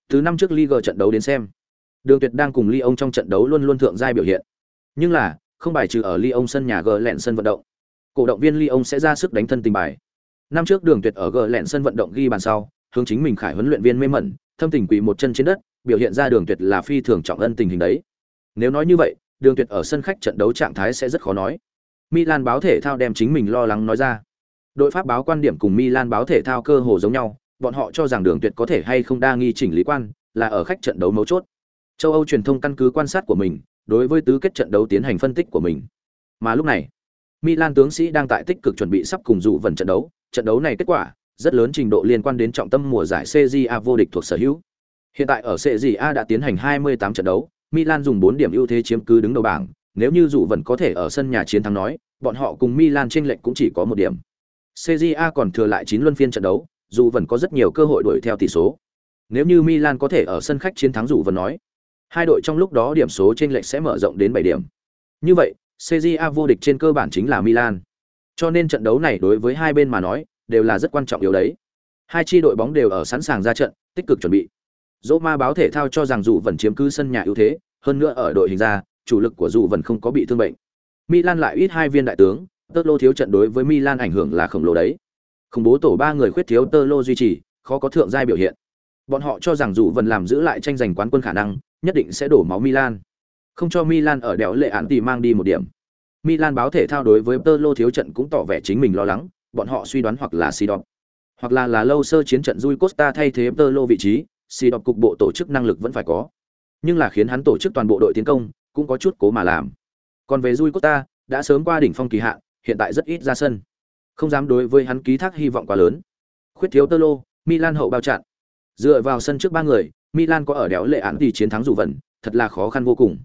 Từ năm trước Liga trận đấu đến xem, Đường Tuyệt đang cùng Lyon trong trận đấu luôn luôn thượng giai biểu hiện. Nhưng là, không bài trừ ở Lyon sân nhà gờ lẹn sân vận động. Cổ động viên Lyon sẽ ra sức đánh thân tình bài. Năm trước Đường Tuyệt ở gờ lẹn sân vận động ghi bàn sau, hướng chính mình khải huấn luyện viên mê mẩn, thâm tình quỳ một chân trên đất, biểu hiện ra Đường Tuyệt là phi thường trọng ân tình hình đấy. Nếu nói như vậy, Đường Tuyệt ở sân khách trận đấu trạng thái sẽ rất khó nói. Milan báo thể thao đem chính mình lo lắng nói ra. Đội Pháp báo quan điểm cùng Milan báo thể thao cơ hồ giống nhau, bọn họ cho rằng Đường Tuyệt có thể hay không đa nghi chỉnh lý quan, là ở khách trận đấu mấu chốt. Châu Âu truyền thông căn cứ quan sát của mình, đối với tứ kết trận đấu tiến hành phân tích của mình. Mà lúc này, Milan tướng sĩ đang tại tích cực chuẩn bị sắp cùng dụ vần trận đấu, trận đấu này kết quả rất lớn trình độ liên quan đến trọng tâm mùa giải Serie A vô địch thuộc sở hữu. Hiện tại ở Serie A đã tiến hành 28 trận đấu, Milan dùng 4 điểm ưu thế chiếm cứ đứng đầu bảng, nếu như dụ vẫn có thể ở sân nhà chiến thắng nói, bọn họ cùng Milan chênh lệch cũng chỉ có một điểm. Serie A còn thừa lại 9 luân phiên trận đấu, dù vẫn có rất nhiều cơ hội đuổi theo tỷ số. Nếu như Milan có thể ở sân khách chiến thắng Dù vẫn nói, hai đội trong lúc đó điểm số trên lệch sẽ mở rộng đến 7 điểm. Như vậy, CJA vô địch trên cơ bản chính là Milan. Cho nên trận đấu này đối với hai bên mà nói, đều là rất quan trọng yếu đấy. Hai chi đội bóng đều ở sẵn sàng ra trận, tích cực chuẩn bị. Roma báo thể thao cho rằng dù vẫn chiếm cứ sân nhà ưu thế, hơn nữa ở đội hình ra, chủ lực của dù vẫn không có bị thương bệnh. Milan lại ít hai viên đại tướng, Tơ thiếu trận đối với Milan ảnh hưởng là khổng lồ đấy. không bố tổ ba người khuyết thiếu Tơ duy trì, khó có thượng giai biểu hiện. Bọn họ cho rằng dù vẫn làm giữ lại tranh giành quán quân khả năng, nhất định sẽ đổ máu Milan. Không cho Milan ở đèo lệ án tỷ mang đi một điểm. Milan báo thể thao đối với Tơ thiếu trận cũng tỏ vẻ chính mình lo lắng, bọn họ suy đoán hoặc là Sidop, hoặc là là lâu sơ chiến trận Rui Costa thay thế Tơ vị trí, Sidop cục bộ tổ chức năng lực vẫn phải có. Nhưng là khiến hắn tổ chức toàn bộ đội tiến công, cũng có chút cố mà làm. Còn về Rui Costa, đã sớm qua đỉnh phong kỳ hạn, hiện tại rất ít ra sân. Không dám đối với hắn ký thác hy vọng quá lớn. Khuyết thiếu Tơ Milan hậu bao chặn. Dựa vào sân trước ba người, Milan có ở đéo lệ án thì chiến thắng dù vận, thật là khó khăn vô cùng.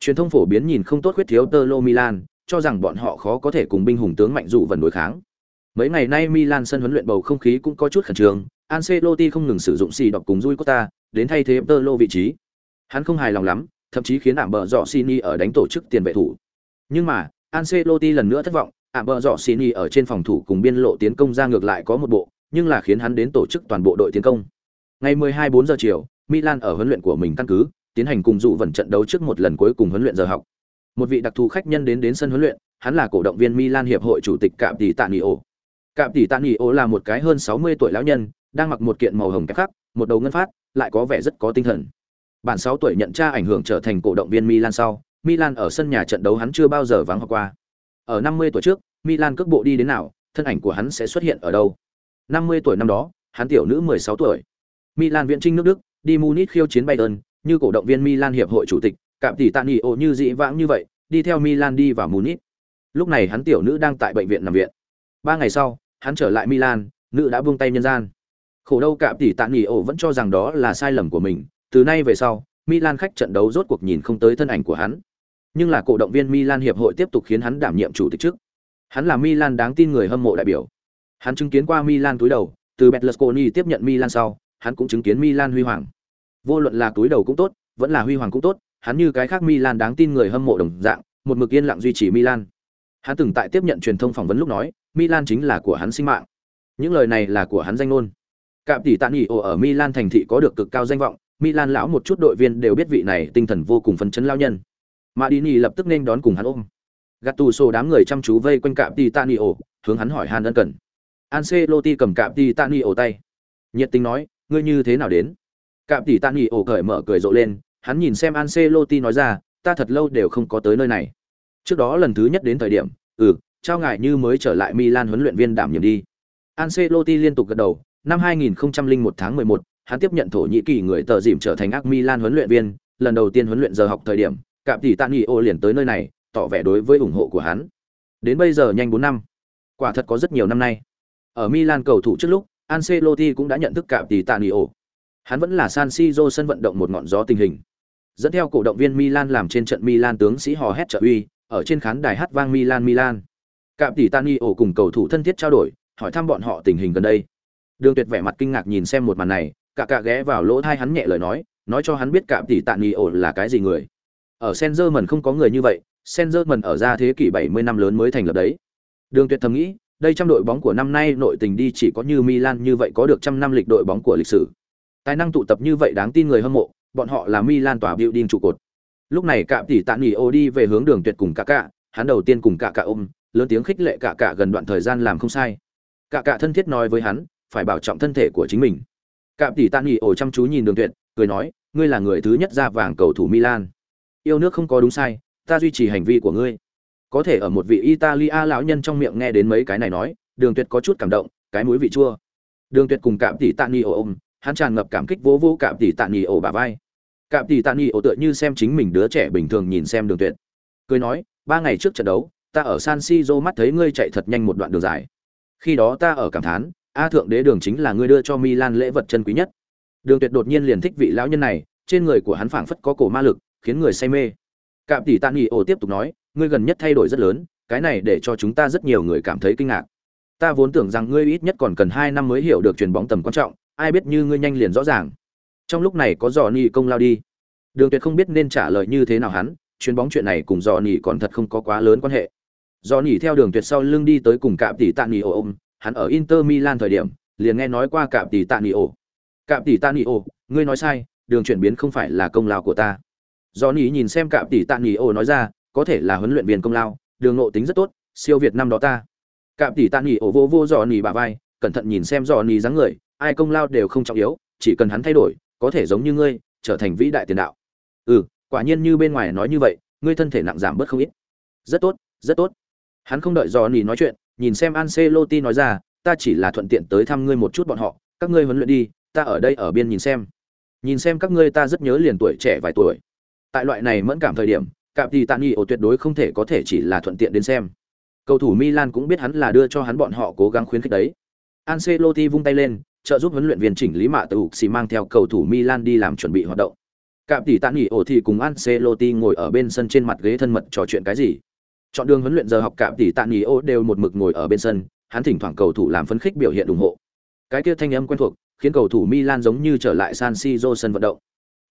Truyền thông phổ biến nhìn không tốt khuyết thiếu Tơ Milan, cho rằng bọn họ khó có thể cùng binh hùng tướng mạnh dù vận đối kháng. Mấy ngày nay Milan sân huấn luyện bầu không khí cũng có chút khẩn trương, Ancelotti không ngừng sử dụng xì đọc cùng Rui Costa đến thay thế Tơ vị trí. Hắn không hài lòng lắm, thậm chí khiến ảm bờ dọ Sini ở đánh tổ chức tiền vệ thủ. Nhưng mà, Ancelotti lần nữa thất vọng, ảm bờ dọ Sini ở trên phòng thủ cùng biên lộ tiến công ra ngược lại có một bộ, nhưng là khiến hắn đến tổ chức toàn bộ đội tiến công. Ngày 12 4 giờ chiều, Milan ở huấn luyện của mình căn cứ, tiến hành cùng dụ vận trận đấu trước một lần cuối cùng huấn luyện giờ học. Một vị đặc thù khách nhân đến đến sân huấn luyện, hắn là cổ động viên Milan hiệp hội chủ tịch Cạm Tỷ Tạ Nio. Cạm Tỷ Tạ Nio là một cái hơn 60 tuổi lão nhân, đang mặc một kiện màu hồng kép khắc, một đầu ngân phát, lại có vẻ rất có tinh thần. Bản 6 tuổi nhận cha ảnh hưởng trở thành cổ động viên Milan sau, Milan ở sân nhà trận đấu hắn chưa bao giờ vắng hoặc qua. Ở 50 tuổi trước, Milan cước bộ đi đến nào, thân ảnh của hắn sẽ xuất hiện ở đâu. 50 tuổi năm đó, hắn tiểu nữ 16 tuổi. Milan viện trinh nước Đức, đi Munich khiêu chiến Bayern, như cổ động viên Milan hiệp hội chủ tịch, cảm tỷ tạ nghỉ ổ như dị vãng như vậy, đi theo Milan đi vào Munich. Lúc này hắn tiểu nữ đang tại bệnh viện nằm viện. Ba ngày sau, hắn trở lại Milan, nữ đã buông tay nhân gian. Khổ đâu cảm tỷ tạ nghỉ ổ vẫn cho rằng đó là sai lầm của mình, từ nay về sau, Milan khách trận đấu rốt cuộc nhìn không tới thân ảnh của hắn. Nhưng là cổ động viên Milan hiệp hội tiếp tục khiến hắn đảm nhiệm chủ tịch trước. Hắn là Milan đáng tin người hâm mộ đại biểu. Hắn chứng kiến qua Milan túi đầu, từ Berlusconi tiếp nhận Milan sau, hắn cũng chứng kiến Milan huy hoàng. Vô luận là túi đầu cũng tốt, vẫn là huy hoàng cũng tốt, hắn như cái khác Milan đáng tin người hâm mộ đồng dạng, một mực yên lặng duy trì Milan. Hắn từng tại tiếp nhận truyền thông phỏng vấn lúc nói, Milan chính là của hắn sinh mạng. Những lời này là của hắn danh ngôn. Cạm tỷ Tạn ồ ở Milan thành thị có được cực cao danh vọng, Milan lão một chút đội viên đều biết vị này tinh thần vô cùng phấn chấn lao nhân. Madini lập tức nên đón cùng hắn ôm. Gattuso đám người chăm chú vây quanh Cạm tỷ Tạn ồ hướng hắn hỏi han ân cần. Ancelotti cầm Cạm tỷ Tạn ồ tay, nhiệt tình nói, ngươi như thế nào đến? Cạm tỷ Tạn Nghị cởi mở cười rộ lên, hắn nhìn xem Ancelotti nói ra, ta thật lâu đều không có tới nơi này. Trước đó lần thứ nhất đến thời điểm, ừ, trao ngại như mới trở lại Milan huấn luyện viên đảm nhiệm đi. Ancelotti liên tục gật đầu, năm 2001 tháng 11, hắn tiếp nhận thổ nhĩ kỳ người tờ dìm trở thành ác Milan huấn luyện viên, lần đầu tiên huấn luyện giờ học thời điểm, Cạm tỷ Tạn Nghị liền tới nơi này, tỏ vẻ đối với ủng hộ của hắn. Đến bây giờ nhanh 4 năm. Quả thật có rất nhiều năm nay. Ở Milan cầu thủ trước lúc, Ancelotti cũng đã nhận thức Cạm tỷ Tạn Nghị Hắn vẫn là San Siro sân vận động một ngọn gió tình hình dẫn theo cổ động viên Milan làm trên trận Milan tướng sĩ hò hét trợ uy, ở trên khán đài hát vang Milan Milan. Cạm tỷ Tani ổ cùng cầu thủ thân thiết trao đổi, hỏi thăm bọn họ tình hình gần đây. Đường Tuyệt vẻ mặt kinh ngạc nhìn xem một màn này, cả cả ghé vào lỗ tai hắn nhẹ lời nói, nói cho hắn biết Cạm tỷ Tani ổ là cái gì người. Ở Senzerman không có người như vậy, Senzerman ở ra thế kỷ 70 năm lớn mới thành lập đấy. Đường Tuyệt thầm nghĩ, đây trong đội bóng của năm nay nội tình đi chỉ có như Milan như vậy có được trăm năm lịch đội bóng của lịch sử. Tài năng tụ tập như vậy đáng tin người hâm mộ, bọn họ là Milan tỏa building trụ cột. Lúc này Cạm tỷ Tạ Nghị ô đi về hướng đường tuyệt cùng cả cả, hắn đầu tiên cùng cả cả ôm, lớn tiếng khích lệ cả cả gần đoạn thời gian làm không sai. Cả cả thân thiết nói với hắn, phải bảo trọng thân thể của chính mình. Cạm tỷ Tạ Nghị Ô chăm chú nhìn đường tuyệt, cười nói, ngươi là người thứ nhất ra vàng cầu thủ Milan. Yêu nước không có đúng sai, ta duy trì hành vi của ngươi. Có thể ở một vị Italia lão nhân trong miệng nghe đến mấy cái này nói, Đường Tuyệt có chút cảm động, cái mũi vị chua. Đường Tuyệt cùng Cạm tỷ Tạ Nghị ôm, hắn tràn ngập cảm kích vỗ vỗ Cạm tỷ Tạ Nghị ổ bà vai. Cạm tỷ tạ nghỉ ổ tựa như xem chính mình đứa trẻ bình thường nhìn xem đường tuyệt. Cười nói, ba ngày trước trận đấu, ta ở san siro mắt thấy ngươi chạy thật nhanh một đoạn đường dài. Khi đó ta ở cảm thán, a thượng đế đường chính là ngươi đưa cho milan lễ vật chân quý nhất. Đường tuyệt đột nhiên liền thích vị lão nhân này, trên người của hắn phảng phất có cổ ma lực, khiến người say mê. Cạm tỷ tạ nghỉ ổ tiếp tục nói, ngươi gần nhất thay đổi rất lớn, cái này để cho chúng ta rất nhiều người cảm thấy kinh ngạc. Ta vốn tưởng rằng ngươi ít nhất còn cần hai năm mới hiểu được truyền bóng tầm quan trọng ai biết như ngươi nhanh liền rõ ràng. Trong lúc này có dò nỉ công lao đi. Đường tuyệt không biết nên trả lời như thế nào hắn, chuyến bóng chuyện này cùng dò nỉ còn thật không có quá lớn quan hệ. Dò nỉ theo đường tuyệt sau lưng đi tới cùng cạm tỷ tạ nỉ ổ ôm, hắn ở inter milan thời điểm, liền nghe nói qua cạm tỷ tạ nỉ ổ. Cạm tỷ tạ nỉ ổ, ngươi nói sai, đường chuyển biến không phải là công lao của ta. Dò nỉ nhìn xem cạm tỷ tạ nỉ ổ nói ra, có thể là huấn luyện viên công lao, đường nộ tính rất tốt, siêu việt năm đó ta. Cạm tỷ tạ nỉ ổ vô vô dò nỉ bà vai, cẩn thận nhìn xem dò nỉ dáng người ai công lao đều không trọng yếu, chỉ cần hắn thay đổi, có thể giống như ngươi, trở thành vĩ đại tiền đạo. Ừ quả nhiên như bên ngoài nói như vậy, ngươi thân thể nặng giảm bớt không ít. Rất tốt rất tốt. Hắn không đợi dò nỉ nói chuyện, nhìn xem Ancelotti nói ra, ta chỉ là thuận tiện tới thăm ngươi một chút bọn họ, các ngươi huấn luyện đi, ta ở đây ở biên nhìn xem. Nhìn xem các ngươi ta rất nhớ liền tuổi trẻ vài tuổi. Tại loại này mẫn cảm thời điểm cạm thì tạm nghỉ ổ tuyệt đối không thể có thể chỉ là thuận tiện đến xem. Cầu thủ Milan cũng biết hắn là đưa cho hắn bọn họ cố gắng khuyến khích đấy. Ancelotti vung tay lên trợ giúp huấn luyện viên chỉnh lý mạ tự xì mang theo cầu thủ Milan đi làm chuẩn bị hoạt động. Cạm tỷ tạ nghỉ ổ thì cùng Ancelotti ngồi ở bên sân trên mặt ghế thân mật trò chuyện cái gì. Chọn đường huấn luyện giờ học cạm tỷ tạ nghỉ ổ đều một mực ngồi ở bên sân, hắn thỉnh thoảng cầu thủ làm phấn khích biểu hiện ủng hộ. Cái kia thanh âm quen thuộc, khiến cầu thủ Milan giống như trở lại San Siro sân vận động.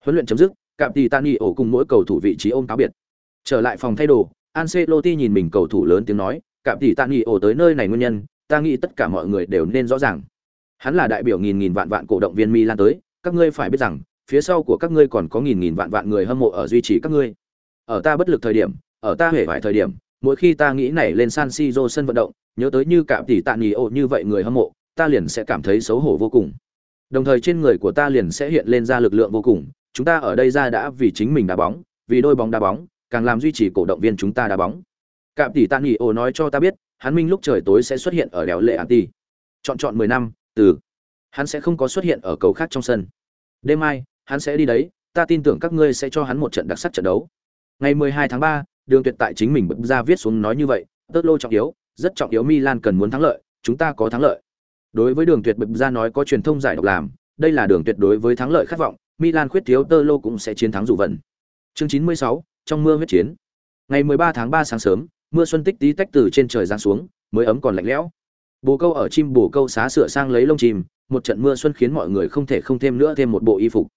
Huấn luyện chấm dứt, cạm tỷ tạ nghỉ ổ cùng mỗi cầu thủ vị trí ôm cáo biệt. Trở lại phòng thay đồ, Ancelotti nhìn mình cầu thủ lớn tiếng nói, cạm tỷ tạ nghỉ ổ tới nơi này nguyên nhân, ta nghĩ tất cả mọi người đều nên rõ ràng. Hắn là đại biểu nghìn nghìn vạn vạn cổ động viên Milan tới, các ngươi phải biết rằng, phía sau của các ngươi còn có nghìn nghìn vạn vạn người hâm mộ ở duy trì các ngươi. Ở ta bất lực thời điểm, ở ta hề vài thời điểm, mỗi khi ta nghĩ nảy lên San Siro sân vận động, nhớ tới như cạm tỷ tạ nhì ổ như vậy người hâm mộ, ta liền sẽ cảm thấy xấu hổ vô cùng. Đồng thời trên người của ta liền sẽ hiện lên ra lực lượng vô cùng, chúng ta ở đây ra đã vì chính mình đá bóng, vì đôi bóng đá bóng, càng làm duy trì cổ động viên chúng ta đá bóng. Cạm tỷ tạ nhì ổ nói cho ta biết, hắn minh lúc trời tối sẽ xuất hiện ở đèo lệ anti chọn chọn mười năm từ. Hắn sẽ không có xuất hiện ở cầu khác trong sân. Đêm mai, hắn sẽ đi đấy, ta tin tưởng các ngươi sẽ cho hắn một trận đặc sắc trận đấu. Ngày mười hai tháng ba, đường tuyệt tại chính mình bật ra viết xuống nói như vậy, tớt lô trọng yếu, rất trọng yếu milan cần muốn thắng lợi, chúng ta có thắng lợi. Đối với đường tuyệt bật ra nói có truyền thông giải độc làm, đây là đường tuyệt đối với thắng lợi khát vọng, milan khuyết thiếu tơ lô cũng sẽ chiến thắng dù vận chương chín mươi sáu, trong mưa huyết chiến. Ngày mười ba tháng ba sáng sớm, mưa xuân tích tí tách từ trên trời giáng xuống, mới ấm còn lạnh lẽo bồ câu ở chim bồ câu xá sửa sang lấy lông chim một trận mưa xuân khiến mọi người không thể không thêm nữa thêm một bộ y phục.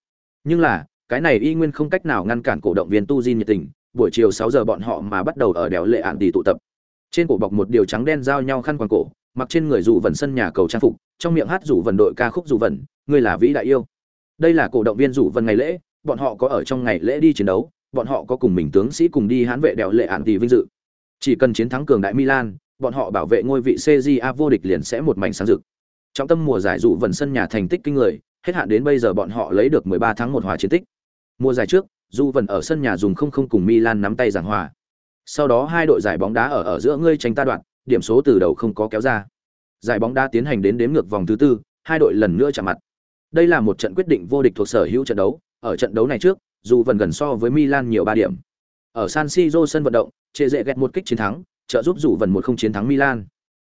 Nhưng là cái này y nguyên không cách nào ngăn cản cổ động viên tu di nhiệt tình buổi chiều sáu giờ bọn họ mà bắt đầu ở đèo lệ ạn tỷ tụ tập. Trên cổ bọc một điều trắng đen giao nhau khăn quàng cổ mặc trên người dụ vần sân nhà cầu trang phục trong miệng hát rủ vần đội ca khúc rủ vần người là vĩ đại yêu. Đây là cổ động viên rủ vần ngày lễ bọn họ có ở trong ngày lễ đi chiến đấu bọn họ có cùng mình tướng sĩ cùng đi hãn vệ đèo lệ ạn tỷ vinh dự. Chỉ cần chiến thắng cường đại Milan, bọn họ bảo vệ ngôi vị CJA vô địch liền sẽ một mảnh sáng rực. Trong tâm mùa giải dụ vần sân nhà thành tích kinh người, hết hạn đến bây giờ bọn họ lấy được 13 tháng một hòa chiến tích. Mùa giải trước, Dù vần ở sân nhà dùng không không cùng Milan nắm tay giảng hòa. Sau đó hai đội giải bóng đá ở ở giữa ngươi tranh ta đoạn, điểm số từ đầu không có kéo ra. Giải bóng đá tiến hành đến đếm ngược vòng thứ tư, hai đội lần nữa chạm mặt. Đây là một trận quyết định vô địch thuộc sở hữu trận đấu, ở trận đấu này trước, dù vần gần so với Milan nhiều 3 điểm. Ở San Siro sân vận động, trệ dễ gẹt một kích chiến thắng trợ giúp dù vần một không chiến thắng milan.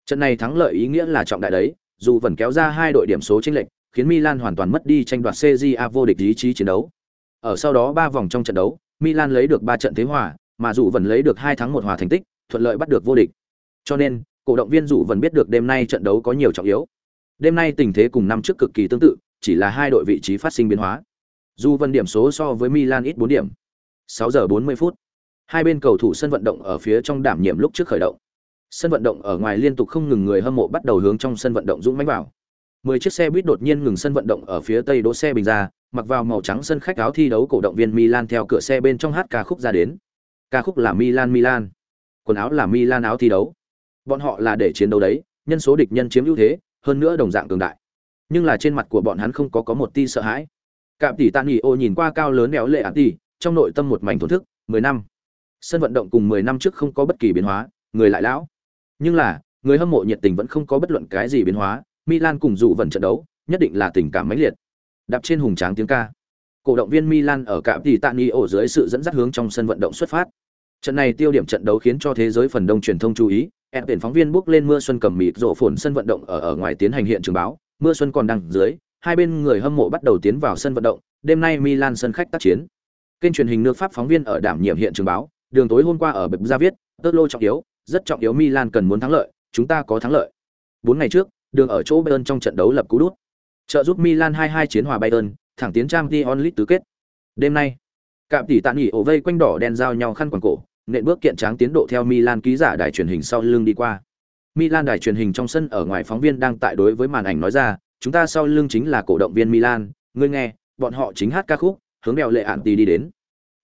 Trận này thắng lợi ý nghĩa là trọng đại đấy, dù vần kéo ra hai đội điểm số chênh lệch, khiến milan hoàn toàn mất đi tranh đoạt cja vô địch ý chí chiến đấu. Ở sau đó ba vòng trong trận đấu, milan lấy được ba trận thế hòa, mà dù vần lấy được hai thắng một hòa thành tích, thuận lợi bắt được vô địch. Cho nên, cổ động viên dù vần biết được đêm nay trận đấu có nhiều trọng yếu. Đêm nay tình thế cùng năm trước cực kỳ tương tự, chỉ là hai đội vị trí phát sinh biến hóa. Dù vần điểm số so với milan ít bốn điểm. 6 giờ 40 phút. Hai bên cầu thủ sân vận động ở phía trong đảm nhiệm lúc trước khởi động. Sân vận động ở ngoài liên tục không ngừng người hâm mộ bắt đầu hướng trong sân vận động dũng mãnh vào. Mười chiếc xe buýt đột nhiên ngừng sân vận động ở phía tây đỗ xe bình ra, mặc vào màu trắng sân khách áo thi đấu cổ động viên Milan theo cửa xe bên trong hát ca khúc ra đến. Ca khúc là Milan Milan. Quần áo là Milan áo thi đấu. Bọn họ là để chiến đấu đấy, nhân số địch nhân chiếm ưu thế, hơn nữa đồng dạng cường đại. Nhưng là trên mặt của bọn hắn không có có một tia sợ hãi. Cạm tỷ Tani ô nhìn qua cao lớn béo lệ ản tỷ, trong nội tâm một mảnh thổn thức, mười năm sân vận động cùng 10 năm trước không có bất kỳ biến hóa, người lại lão. Nhưng là, người hâm mộ nhiệt tình vẫn không có bất luận cái gì biến hóa, Milan cùng dụ vận trận đấu, nhất định là tình cảm mãnh liệt. Đạp trên hùng tráng tiếng ca. Cổ động viên Milan ở cạm tỷ Tani ổ dưới sự dẫn dắt hướng trong sân vận động xuất phát. Trận này tiêu điểm trận đấu khiến cho thế giới phần đông truyền thông chú ý, ép tuyển phóng viên bước lên mưa xuân cầm mịt rộ phồn sân vận động ở ở ngoài tiến hành hiện trường báo, mưa xuân còn đang dưới, hai bên người hâm mộ bắt đầu tiến vào sân vận động, đêm nay Milan sân khách tác chiến. Kênh truyền hình nước Pháp phóng viên ở đảm nhiệm hiện trường báo, đường tối hôm qua ở bệp ra viết, tớt lô trọng yếu, rất trọng yếu milan cần muốn thắng lợi, chúng ta có thắng lợi. Bốn ngày trước, đường ở chỗ bayern trong trận đấu lập cú đút. Trợ giúp milan 2-2 chiến hòa bayern, thẳng tiến trang đi onlit tứ kết. Đêm nay, cạm tỷ tạm nghỉ ổ vây quanh đỏ đen giao nhau khăn quàng cổ, nện bước kiện tráng tiến độ theo milan ký giả đài truyền hình sau lưng đi qua. Milan đài truyền hình trong sân ở ngoài phóng viên đang tại đối với màn ảnh nói ra, chúng ta sau lưng chính là cổ động viên milan, ngươi nghe, bọn họ chính hát ca khúc, hướng đèo lệ ạn tỷ đi đến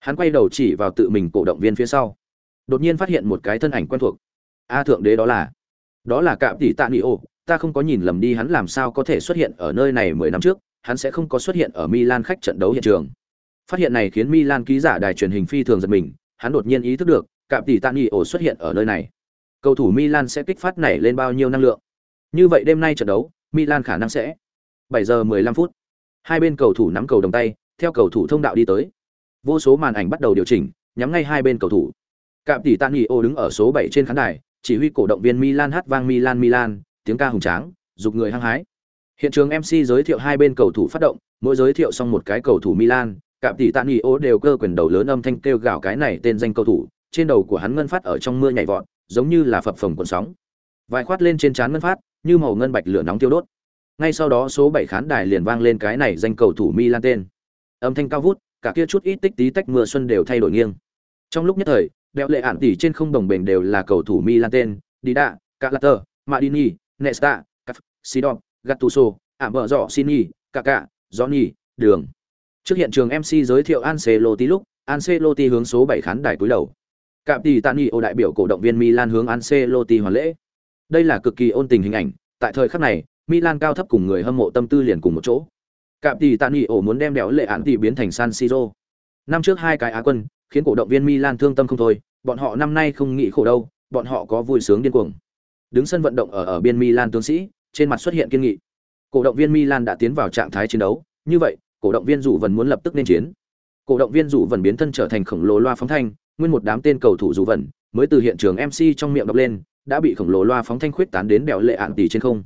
hắn quay đầu chỉ vào tự mình cổ động viên phía sau. Đột nhiên phát hiện một cái thân ảnh quen thuộc. A thượng đế đó là đó là cạm tỷ tạ nghị ô. Ta không có nhìn lầm đi, hắn làm sao có thể xuất hiện ở nơi này mười năm trước? Hắn sẽ không có xuất hiện ở milan khách trận đấu hiện trường. Phát hiện này khiến milan ký giả đài truyền hình phi thường giật mình. Hắn đột nhiên ý thức được, cạm tỷ tạ nghị ô xuất hiện ở nơi này. Cầu thủ milan sẽ kích phát nảy lên bao nhiêu năng lượng? Như vậy đêm nay trận đấu, milan khả năng sẽ 7 giờ 15 phút. Hai bên cầu thủ nắm cầu đồng tay, theo cầu thủ thông đạo đi tới vô số màn ảnh bắt đầu điều chỉnh nhắm ngay hai bên cầu thủ cạm tỷ tan nghỉ ô đứng ở số bảy trên khán đài chỉ huy cổ động viên milan hát vang milan milan tiếng ca hùng tráng dục người hăng hái Hiện trường MC giới thiệu hai bên cầu thủ phát động, mỗi giới thiệu xong một cái cầu thủ Milan, cạm tỷ tạ nghỉ ô đều cơ quyền đầu lớn âm thanh kêu gào cái này tên danh cầu thủ, trên đầu của hắn ngân phát ở trong mưa nhảy vọt, giống như là phập phồng cuộn sóng. Vài khoát lên trên trán ngân phát, như màu ngân bạch lửa nóng tiêu đốt. Ngay sau đó số bảy khán đài liền vang lên cái này danh cầu thủ Milan tên. Âm thanh cao vút, cả kia chút ít tích tí tách mưa xuân đều thay đổi nghiêng. Trong lúc nhất thời, đeo lệ ản tỷ trên không đồng bền đều là cầu thủ Milan tên, Dida, Calater, Madini, Nesta, Sidon, Gattuso, ảm bờ Sini, kaka Johnny, Đường. Trước hiện trường MC giới thiệu Ancelotti lúc, Ancelotti hướng số 7 khán đài cúi đầu. Cạm tỷ Tani ô đại biểu cổ động viên Milan hướng Ancelotti hoàn lễ. Đây là cực kỳ ôn tình hình ảnh, tại thời khắc này, Milan cao thấp cùng người hâm mộ tâm tư liền cùng một chỗ. Cạm tỷ nghị ổ muốn đem đéo lệ án tỷ biến thành San Siro. Năm trước hai cái Á quân, khiến cổ động viên Milan thương tâm không thôi, bọn họ năm nay không nghĩ khổ đâu, bọn họ có vui sướng điên cuồng. Đứng sân vận động ở ở biên Milan tướng sĩ, trên mặt xuất hiện kiên nghị. Cổ động viên Milan đã tiến vào trạng thái chiến đấu, như vậy, cổ động viên rủ vần muốn lập tức nên chiến. Cổ động viên rủ vần biến thân trở thành khổng lồ loa phóng thanh, nguyên một đám tên cầu thủ rủ vần, mới từ hiện trường MC trong miệng đọc lên, đã bị khổng lồ loa phóng thanh khuyết tán đến bèo lệ ạn tỷ trên không.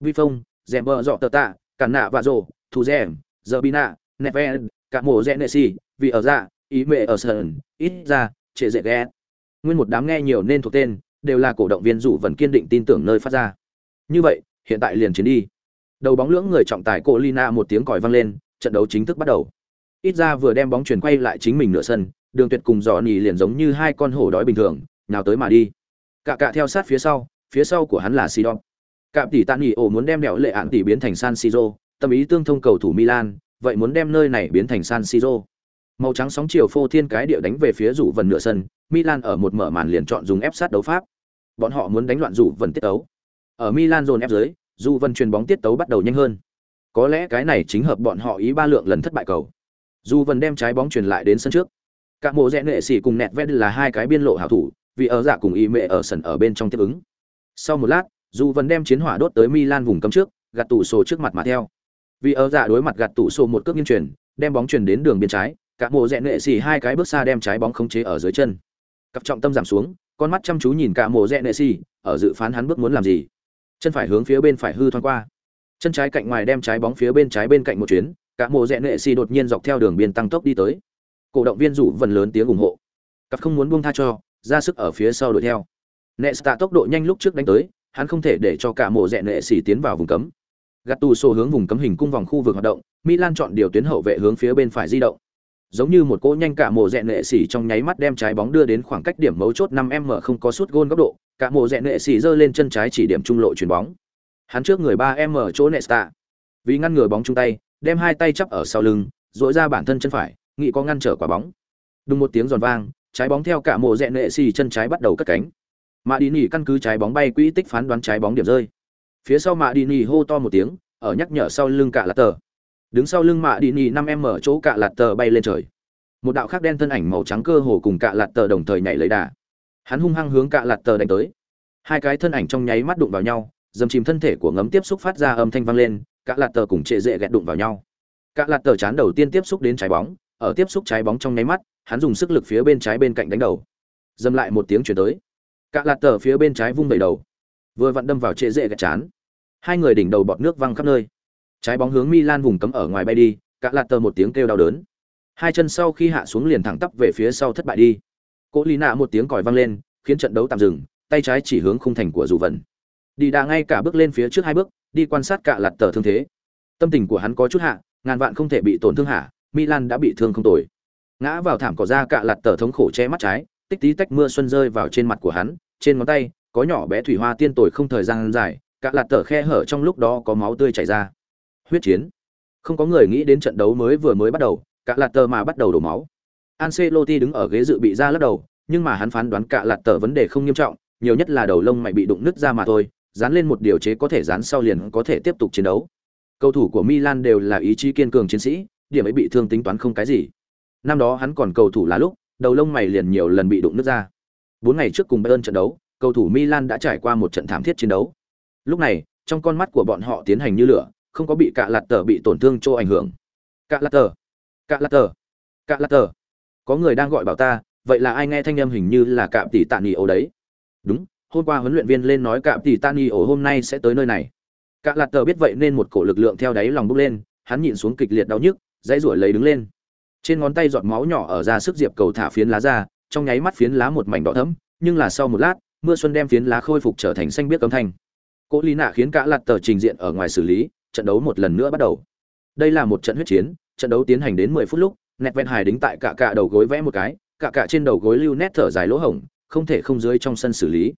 Vi phong, dẹp bờ dọ tờ tạ, cản nạ và rồ, thủ dèm, giờ bina, neven cả mồ rẽ nệ xì, vì ở dạ, ý mẹ ở sờn, ít ra, trệ dễ ghé Nguyên một đám nghe nhiều nên thuộc tên, đều là cổ động viên rủ vẫn kiên định tin tưởng nơi phát ra. Như vậy, hiện tại liền chiến đi. Đầu bóng lưỡng người trọng tài cổ Lina một tiếng còi vang lên, trận đấu chính thức bắt đầu. Ít ra vừa đem bóng chuyển quay lại chính mình nửa sân, Đường Tuyệt cùng Dọ Nỉ liền giống như hai con hổ đói bình thường, nào tới mà đi. Cả cả theo sát phía sau, phía sau của hắn là Sidon. Cạm tỷ Tạ Nỉ ổ muốn đem đèo lệ ạn tỷ biến thành San Siro, tâm ý tương thông cầu thủ Milan, vậy muốn đem nơi này biến thành San Siro. Màu trắng sóng chiều phô thiên cái địa đánh về phía rủ vần nửa sân, Milan ở một mở màn liền chọn dùng ép sát đấu pháp. Bọn họ muốn đánh loạn rủ vần tiết tấu. Ở Milan dồn ép dưới, dù vân truyền bóng tiết tấu bắt đầu nhanh hơn có lẽ cái này chính hợp bọn họ ý ba lượng lần thất bại cầu dù vân đem trái bóng truyền lại đến sân trước các mộ rẽ nghệ sĩ cùng nẹt vét là hai cái biên lộ hảo thủ vì ở giả cùng ý Mẹ ở sân ở bên trong tiếp ứng sau một lát dù vân đem chiến hỏa đốt tới milan vùng cấm trước gạt tủ sổ trước mặt mà theo vì ở dạ đối mặt gạt tủ sổ một cước nghiêng truyền đem bóng truyền đến đường biên trái, cả mộ rẽ nệ xì hai cái bước xa đem trái bóng khống chế ở dưới chân. Cặp trọng tâm giảm xuống, con mắt chăm chú nhìn cả mộ rẽ nệ xì, ở dự phán hắn bước muốn làm gì. Chân phải hướng phía bên phải hư thoáng qua. Chân trái cạnh ngoài đem trái bóng phía bên trái bên cạnh một chuyến, cả mộ rẽ nệ xì đột nhiên dọc theo đường biên tăng tốc đi tới. Cổ động viên rủ vần lớn tiếng ủng hộ. Cặp không muốn buông tha cho, ra sức ở phía sau đuổi theo. Nesta tốc độ nhanh lúc trước đánh tới, hắn không thể để cho cả mộ rẽ nệ xì tiến vào vùng cấm gạt tù hướng vùng cấm hình cung vòng khu vực hoạt động, milan chọn điều tuyến hậu vệ hướng phía bên phải di động. Giống như một cỗ nhanh cả mồ rẹn nệ xỉ trong nháy mắt đem trái bóng đưa đến khoảng cách điểm mấu chốt 5 m không có sút gôn góc độ, cả mồ rẹn nệ xỉ giơ lên chân trái chỉ điểm trung lộ chuyền bóng. Hắn trước người 3 m chỗ nesta. Vì ngăn ngừa bóng chung tay, đem hai tay chắp ở sau lưng dội ra bản thân chân phải, nghĩ có ngăn trở quả bóng. Đùng một tiếng giòn vang, trái bóng theo cả mồ rẹn nệ xỉ chân trái bắt đầu cất cánh. Mạ đi nỉ căn cứ trái bóng bay quỹ tích phán đoán trái bóng điểm rơi phía sau mạ đi nỉ hô to một tiếng, ở nhắc nhở sau lưng cả là tờ. Đứng sau lưng mạ đi nỉ năm em mở chỗ cạ lạt tờ bay lên trời. Một đạo khác đen thân ảnh màu trắng cơ hồ cùng cạ lạt tờ đồng thời nhảy lấy đà. Hắn hung hăng hướng cạ lạt tờ đánh tới. Hai cái thân ảnh trong nháy mắt đụng vào nhau, dầm chìm thân thể của ngấm tiếp xúc phát ra âm thanh vang lên, cạ lạt tờ cùng trệ dễ ghẹt đụng vào nhau. Cạ lạt tờ chán đầu tiên tiếp xúc đến trái bóng, ở tiếp xúc trái bóng trong nháy mắt, hắn dùng sức lực phía bên trái bên cạnh đánh đầu. Dầm lại một tiếng chuyển tới. Cạ lạt tờ phía bên trái vung đầy đầu vừa vặn đâm vào trệ dễ gạch chán hai người đỉnh đầu bọt nước văng khắp nơi trái bóng hướng Milan vùng cấm ở ngoài bay đi, cả lạt tờ một tiếng kêu đau đớn. Hai chân sau khi hạ xuống liền thẳng tắp về phía sau thất bại đi. Cố Lý Nạ một tiếng còi vang lên, khiến trận đấu tạm dừng, tay trái chỉ hướng khung thành của dù vận. Đi đà ngay cả bước lên phía trước hai bước, đi quan sát cả lạt tờ thương thế. Tâm tình của hắn có chút hạ, ngàn vạn không thể bị tổn thương hạ, Milan đã bị thương không tồi. Ngã vào thảm cỏ ra cả lạt tờ thống khổ che mắt trái, tích tí tách mưa xuân rơi vào trên mặt của hắn, trên ngón tay có nhỏ bé thủy hoa tiên tồi không thời gian dài, cả lạt tờ khe hở trong lúc đó có máu tươi chảy ra. Huyết chiến. Không có người nghĩ đến trận đấu mới vừa mới bắt đầu cả lạt tờ mà bắt đầu đổ máu. Ancelotti đứng ở ghế dự bị ra lắc đầu nhưng mà hắn phán đoán cả lạt tờ vấn đề không nghiêm trọng nhiều nhất là đầu lông mày bị đụng nứt ra mà thôi dán lên một điều chế có thể dán sau liền có thể tiếp tục chiến đấu. Cầu thủ của Milan đều là ý chí kiên cường chiến sĩ điểm ấy bị thương tính toán không cái gì. Năm đó hắn còn cầu thủ là lúc đầu lông mày liền nhiều lần bị đụng nứt ra. Bốn ngày trước cùng Bayern trận đấu cầu thủ Milan đã trải qua một trận thảm thiết chiến đấu. Lúc này, trong con mắt của bọn họ tiến hành như lửa, không có bị cạ lạt tờ bị tổn thương cho ảnh hưởng. Cạ lạt tờ, cạ lạt tờ, cạ lạt tờ. Có người đang gọi bảo ta, vậy là ai nghe thanh âm hình như là cạm tỷ tạ nghỉ ổ đấy? Đúng, hôm qua huấn luyện viên lên nói cạm tỷ tạ nghỉ ổ hôm nay sẽ tới nơi này. Cả lạt tờ biết vậy nên một cổ lực lượng theo đáy lòng bốc lên, hắn nhịn xuống kịch liệt đau nhức, dãy rủi lấy đứng lên. Trên ngón tay giọt máu nhỏ ở ra sức diệp cầu thả phiến lá ra, trong nháy mắt phiến lá một mảnh đỏ thẫm, nhưng là sau một lát mưa xuân đem phiến lá khôi phục trở thành xanh biếc cấm thanh. Cỗ lý nạ khiến cả lạt tờ trình diện ở ngoài xử lý trận đấu một lần nữa bắt đầu. Đây là một trận huyết chiến trận đấu tiến hành đến 10 phút lúc nẹt ven hải đính tại cả cả đầu gối vẽ một cái cả cả trên đầu gối lưu nét thở dài lỗ hổng không thể không dưới trong sân xử lý.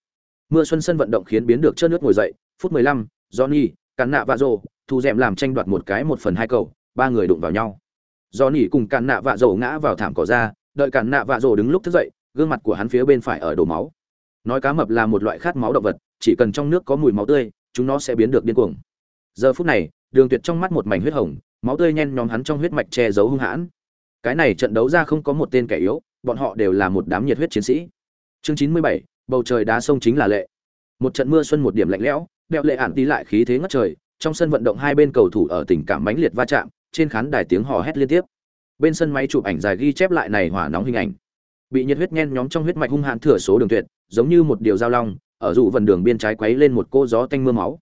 Mưa xuân sân vận động khiến biến được chớp nước ngồi dậy phút 15, Johnny, cắn nạ và rồ thu dẹm làm tranh đoạt một cái một phần hai cầu ba người đụng vào nhau. Johnny cùng cắn nạ vạ rồ ngã vào thảm cỏ ra đợi cắn nạ vạ rồ đứng lúc thức dậy gương mặt của hắn phía bên phải ở đổ máu nói cá mập là một loại khát máu động vật, chỉ cần trong nước có mùi máu tươi, chúng nó sẽ biến được điên cuồng. Giờ phút này, đường tuyệt trong mắt một mảnh huyết hồng, máu tươi nhen nhóm hắn trong huyết mạch che giấu hung hãn. Cái này trận đấu ra không có một tên kẻ yếu, bọn họ đều là một đám nhiệt huyết chiến sĩ. Chương chín mươi bảy, bầu trời đá sông chính là lệ. Một trận mưa xuân một điểm lạnh lẽo đeo lệ ản tí lại khí thế ngất trời, trong sân vận động hai bên cầu thủ ở tình cảm mãnh liệt va chạm, trên khán đài tiếng hò hét liên tiếp. Bên sân máy chụp ảnh dài ghi chép lại này hỏa nóng hình ảnh. Bị nhiệt huyết nhen nhóm trong huyết mạch hung hãn thừa số đường tuyệt giống như một điều giao long, ở dụ vần đường biên trái quấy lên một cô gió tanh mưa máu.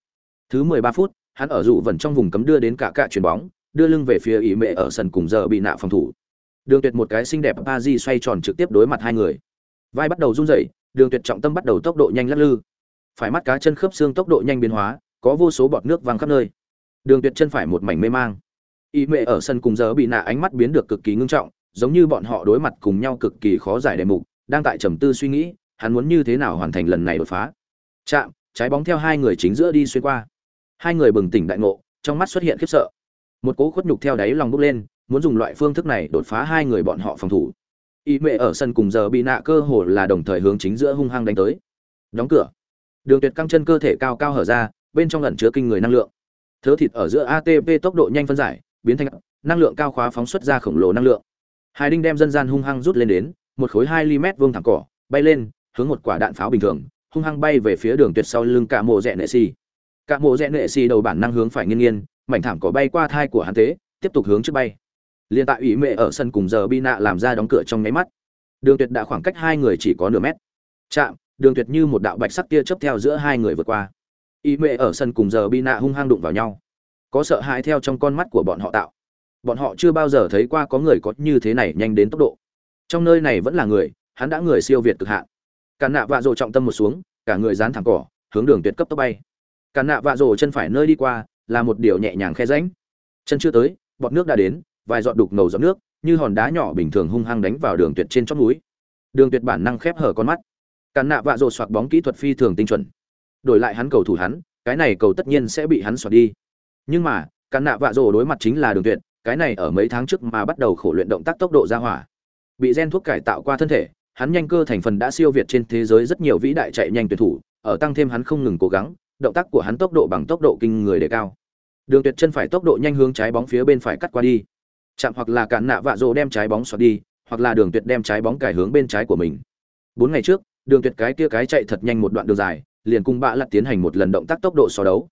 Thứ mười ba phút, hắn ở dụ vần trong vùng cấm đưa đến cả cạ chuyền bóng, đưa lưng về phía ý mẹ ở sân cùng giờ bị nạ phòng thủ. Đường tuyệt một cái xinh đẹp ba di xoay tròn trực tiếp đối mặt hai người. Vai bắt đầu run rẩy, đường tuyệt trọng tâm bắt đầu tốc độ nhanh lắc lư. Phải mắt cá chân khớp xương tốc độ nhanh biến hóa, có vô số bọt nước văng khắp nơi. Đường tuyệt chân phải một mảnh mê mang. Ý mẹ ở sân cùng giờ bị nạ ánh mắt biến được cực kỳ ngưng trọng, giống như bọn họ đối mặt cùng nhau cực kỳ khó giải đề mục, đang tại trầm tư suy nghĩ hắn muốn như thế nào hoàn thành lần này đột phá? Chạm, trái bóng theo hai người chính giữa đi xuyên qua. Hai người bừng tỉnh đại ngộ, trong mắt xuất hiện khiếp sợ. Một cố khuất nhục theo đáy lòng bốc lên, muốn dùng loại phương thức này đột phá hai người bọn họ phòng thủ. Y mệ ở sân cùng giờ bị nạ cơ hồ là đồng thời hướng chính giữa hung hăng đánh tới. Đóng cửa. Đường tuyệt căng chân cơ thể cao cao hở ra, bên trong lẩn chứa kinh người năng lượng. Thớ thịt ở giữa atp tốc độ nhanh phân giải, biến thành năng lượng cao khóa phóng xuất ra khổng lồ năng lượng. Hai đinh đem dân gian hung hăng rút lên đến, một khối hai ly mét vuông thẳng cỏ, bay lên hướng một quả đạn pháo bình thường, hung hăng bay về phía đường tuyệt sau lưng cả mộ rẽ nệ xì. Cả mộ rẽ nệ xì đầu bản năng hướng phải nghiêng nghiêng, mảnh thảm cỏ bay qua thai của hắn tế tiếp tục hướng trước bay. Liền tại ủy mẹ ở sân cùng giờ bi nạ làm ra đóng cửa trong nháy mắt. Đường tuyệt đã khoảng cách hai người chỉ có nửa mét. Chạm, đường tuyệt như một đạo bạch sắc tia chớp theo giữa hai người vượt qua. Ý mẹ ở sân cùng giờ bi nạ hung hăng đụng vào nhau. Có sợ hãi theo trong con mắt của bọn họ tạo. Bọn họ chưa bao giờ thấy qua có người có như thế này nhanh đến tốc độ. Trong nơi này vẫn là người, hắn đã người siêu việt cực hạn càn nạ vạ rồ trọng tâm một xuống, cả người dán thẳng cỏ, hướng đường tuyệt cấp tốc bay. Càn nạ vạ rồ chân phải nơi đi qua, là một điều nhẹ nhàng khe ránh chân chưa tới, bọt nước đã đến, vài giọt đục ngầu giọt nước, như hòn đá nhỏ bình thường hung hăng đánh vào đường tuyệt trên chót núi. Đường tuyệt bản năng khép hở con mắt. Càn nạ vạ rồ soạt bóng kỹ thuật phi thường tinh chuẩn. Đổi lại hắn cầu thủ hắn, cái này cầu tất nhiên sẽ bị hắn soạt đi. Nhưng mà càn nạ vạ rồ đối mặt chính là đường tuyệt, cái này ở mấy tháng trước mà bắt đầu khổ luyện động tác tốc độ ra hỏa. Bị gen thuốc cải tạo qua thân thể hắn nhanh cơ thành phần đã siêu việt trên thế giới rất nhiều vĩ đại chạy nhanh tuyển thủ, ở tăng thêm hắn không ngừng cố gắng, động tác của hắn tốc độ bằng tốc độ kinh người để cao. Đường tuyệt chân phải tốc độ nhanh hướng trái bóng phía bên phải cắt qua đi. Chạm hoặc là cản nạ vạ rồ đem trái bóng xoạc đi, hoặc là đường tuyệt đem trái bóng cải hướng bên trái của mình. Bốn ngày trước, đường tuyệt cái kia cái chạy thật nhanh một đoạn đường dài, liền cùng bạ lật tiến hành một lần động tác tốc độ so đấu.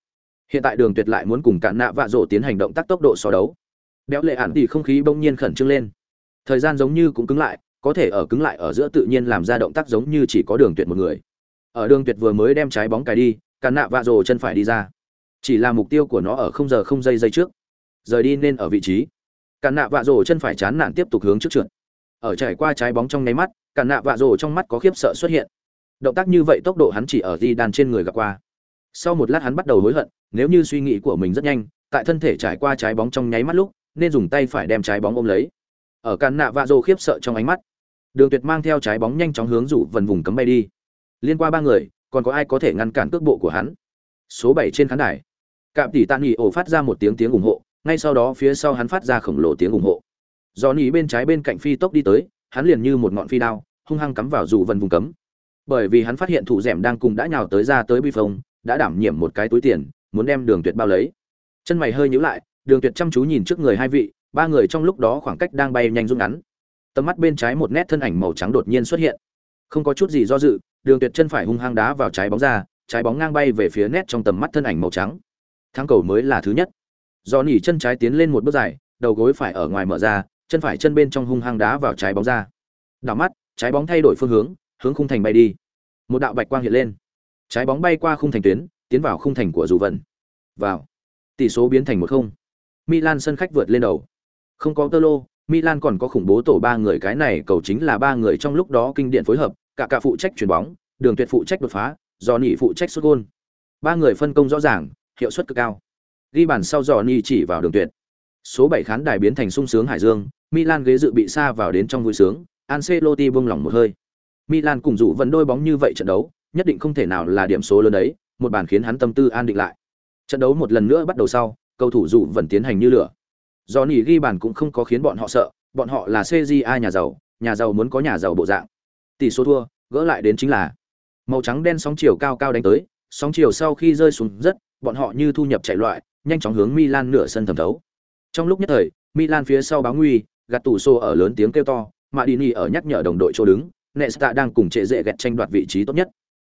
Hiện tại đường tuyệt lại muốn cùng cản nạ vạ rồ tiến hành động tác tốc độ so đấu. Béo lệ ản thì không khí bỗng nhiên khẩn trương lên. Thời gian giống như cũng cứng lại có thể ở cứng lại ở giữa tự nhiên làm ra động tác giống như chỉ có đường tuyệt một người. Ở đường tuyệt vừa mới đem trái bóng cài đi cản nạ vạ rồ chân phải đi ra. Chỉ là mục tiêu của nó ở không giờ không giây giây trước. Rời đi nên ở vị trí. Cản nạ vạ rồ chân phải chán nản tiếp tục hướng trước trượt. Ở trải qua trái bóng trong nháy mắt cản nạ vạ rồ trong mắt có khiếp sợ xuất hiện. Động tác như vậy tốc độ hắn chỉ ở di đàn trên người gặp qua. Sau một lát hắn bắt đầu hối hận, nếu như suy nghĩ của mình rất nhanh, tại thân thể trải qua trái bóng trong nháy mắt lúc, nên dùng tay phải đem trái bóng ôm lấy ở càn nạ vạ rồ khiếp sợ trong ánh mắt. Đường tuyệt mang theo trái bóng nhanh chóng hướng rủ vần vùng cấm bay đi. Liên qua ba người, còn có ai có thể ngăn cản cước bộ của hắn? Số bảy trên khán đài. Cạm tỷ tạ nghỉ ổ phát ra một tiếng tiếng ủng hộ, ngay sau đó phía sau hắn phát ra khổng lồ tiếng ủng hộ. Do nỉ bên trái bên cạnh phi tốc đi tới, hắn liền như một ngọn phi đao, hung hăng cắm vào rủ vần vùng cấm. Bởi vì hắn phát hiện thủ rẻm đang cùng đã nhào tới ra tới bi phông, đã đảm nhiệm một cái túi tiền, muốn đem đường tuyệt bao lấy. Chân mày hơi nhíu lại, đường tuyệt chăm chú nhìn trước người hai vị ba người trong lúc đó khoảng cách đang bay nhanh rút ngắn. Tầm mắt bên trái một nét thân ảnh màu trắng đột nhiên xuất hiện. Không có chút gì do dự, đường tuyệt chân phải hung hăng đá vào trái bóng ra, trái bóng ngang bay về phía nét trong tầm mắt thân ảnh màu trắng. Thắng cầu mới là thứ nhất. Do nỉ chân trái tiến lên một bước dài, đầu gối phải ở ngoài mở ra, chân phải chân bên trong hung hăng đá vào trái bóng ra. Đảo mắt, trái bóng thay đổi phương hướng hướng khung thành bay đi. Một đạo bạch quang hiện lên. Trái bóng bay qua khung thành tuyến, tiến vào khung thành của dù vận. Vào. Tỷ số biến thành một không. Milan sân khách vượt lên đầu. Không có Tolo, Milan còn có khủng bố tổ ba người cái này cầu chính là ba người trong lúc đó kinh điển phối hợp, cả cả phụ trách chuyển bóng, Đường Tuyệt phụ trách đột phá, Johnny phụ trách sút gol. Ba người phân công rõ ràng, hiệu suất cực cao. Ghi bàn sau Johnny chỉ vào Đường Tuyệt. Số 7 khán đài biến thành sung sướng hải dương, Milan ghế dự bị xa vào đến trong vui sướng, Ancelotti buông lỏng một hơi. Milan cùng dụ vẫn đôi bóng như vậy trận đấu, nhất định không thể nào là điểm số lớn đấy, một bàn khiến hắn tâm tư an định lại. Trận đấu một lần nữa bắt đầu sau, cầu thủ dụ vẫn tiến hành như lửa. Johnny ghi bàn cũng không có khiến bọn họ sợ, bọn họ là CJA nhà giàu, nhà giàu muốn có nhà giàu bộ dạng. Tỷ số thua, gỡ lại đến chính là màu trắng đen sóng chiều cao cao đánh tới, sóng chiều sau khi rơi xuống rất, bọn họ như thu nhập chạy loại, nhanh chóng hướng Milan nửa sân thẩm thấu. Trong lúc nhất thời, Milan phía sau báo nguy, gạt tủ xô ở lớn tiếng kêu to, mà đi Madini ở nhắc nhở đồng đội chỗ đứng, Nesta đang cùng trệ dễ gẹt tranh đoạt vị trí tốt nhất.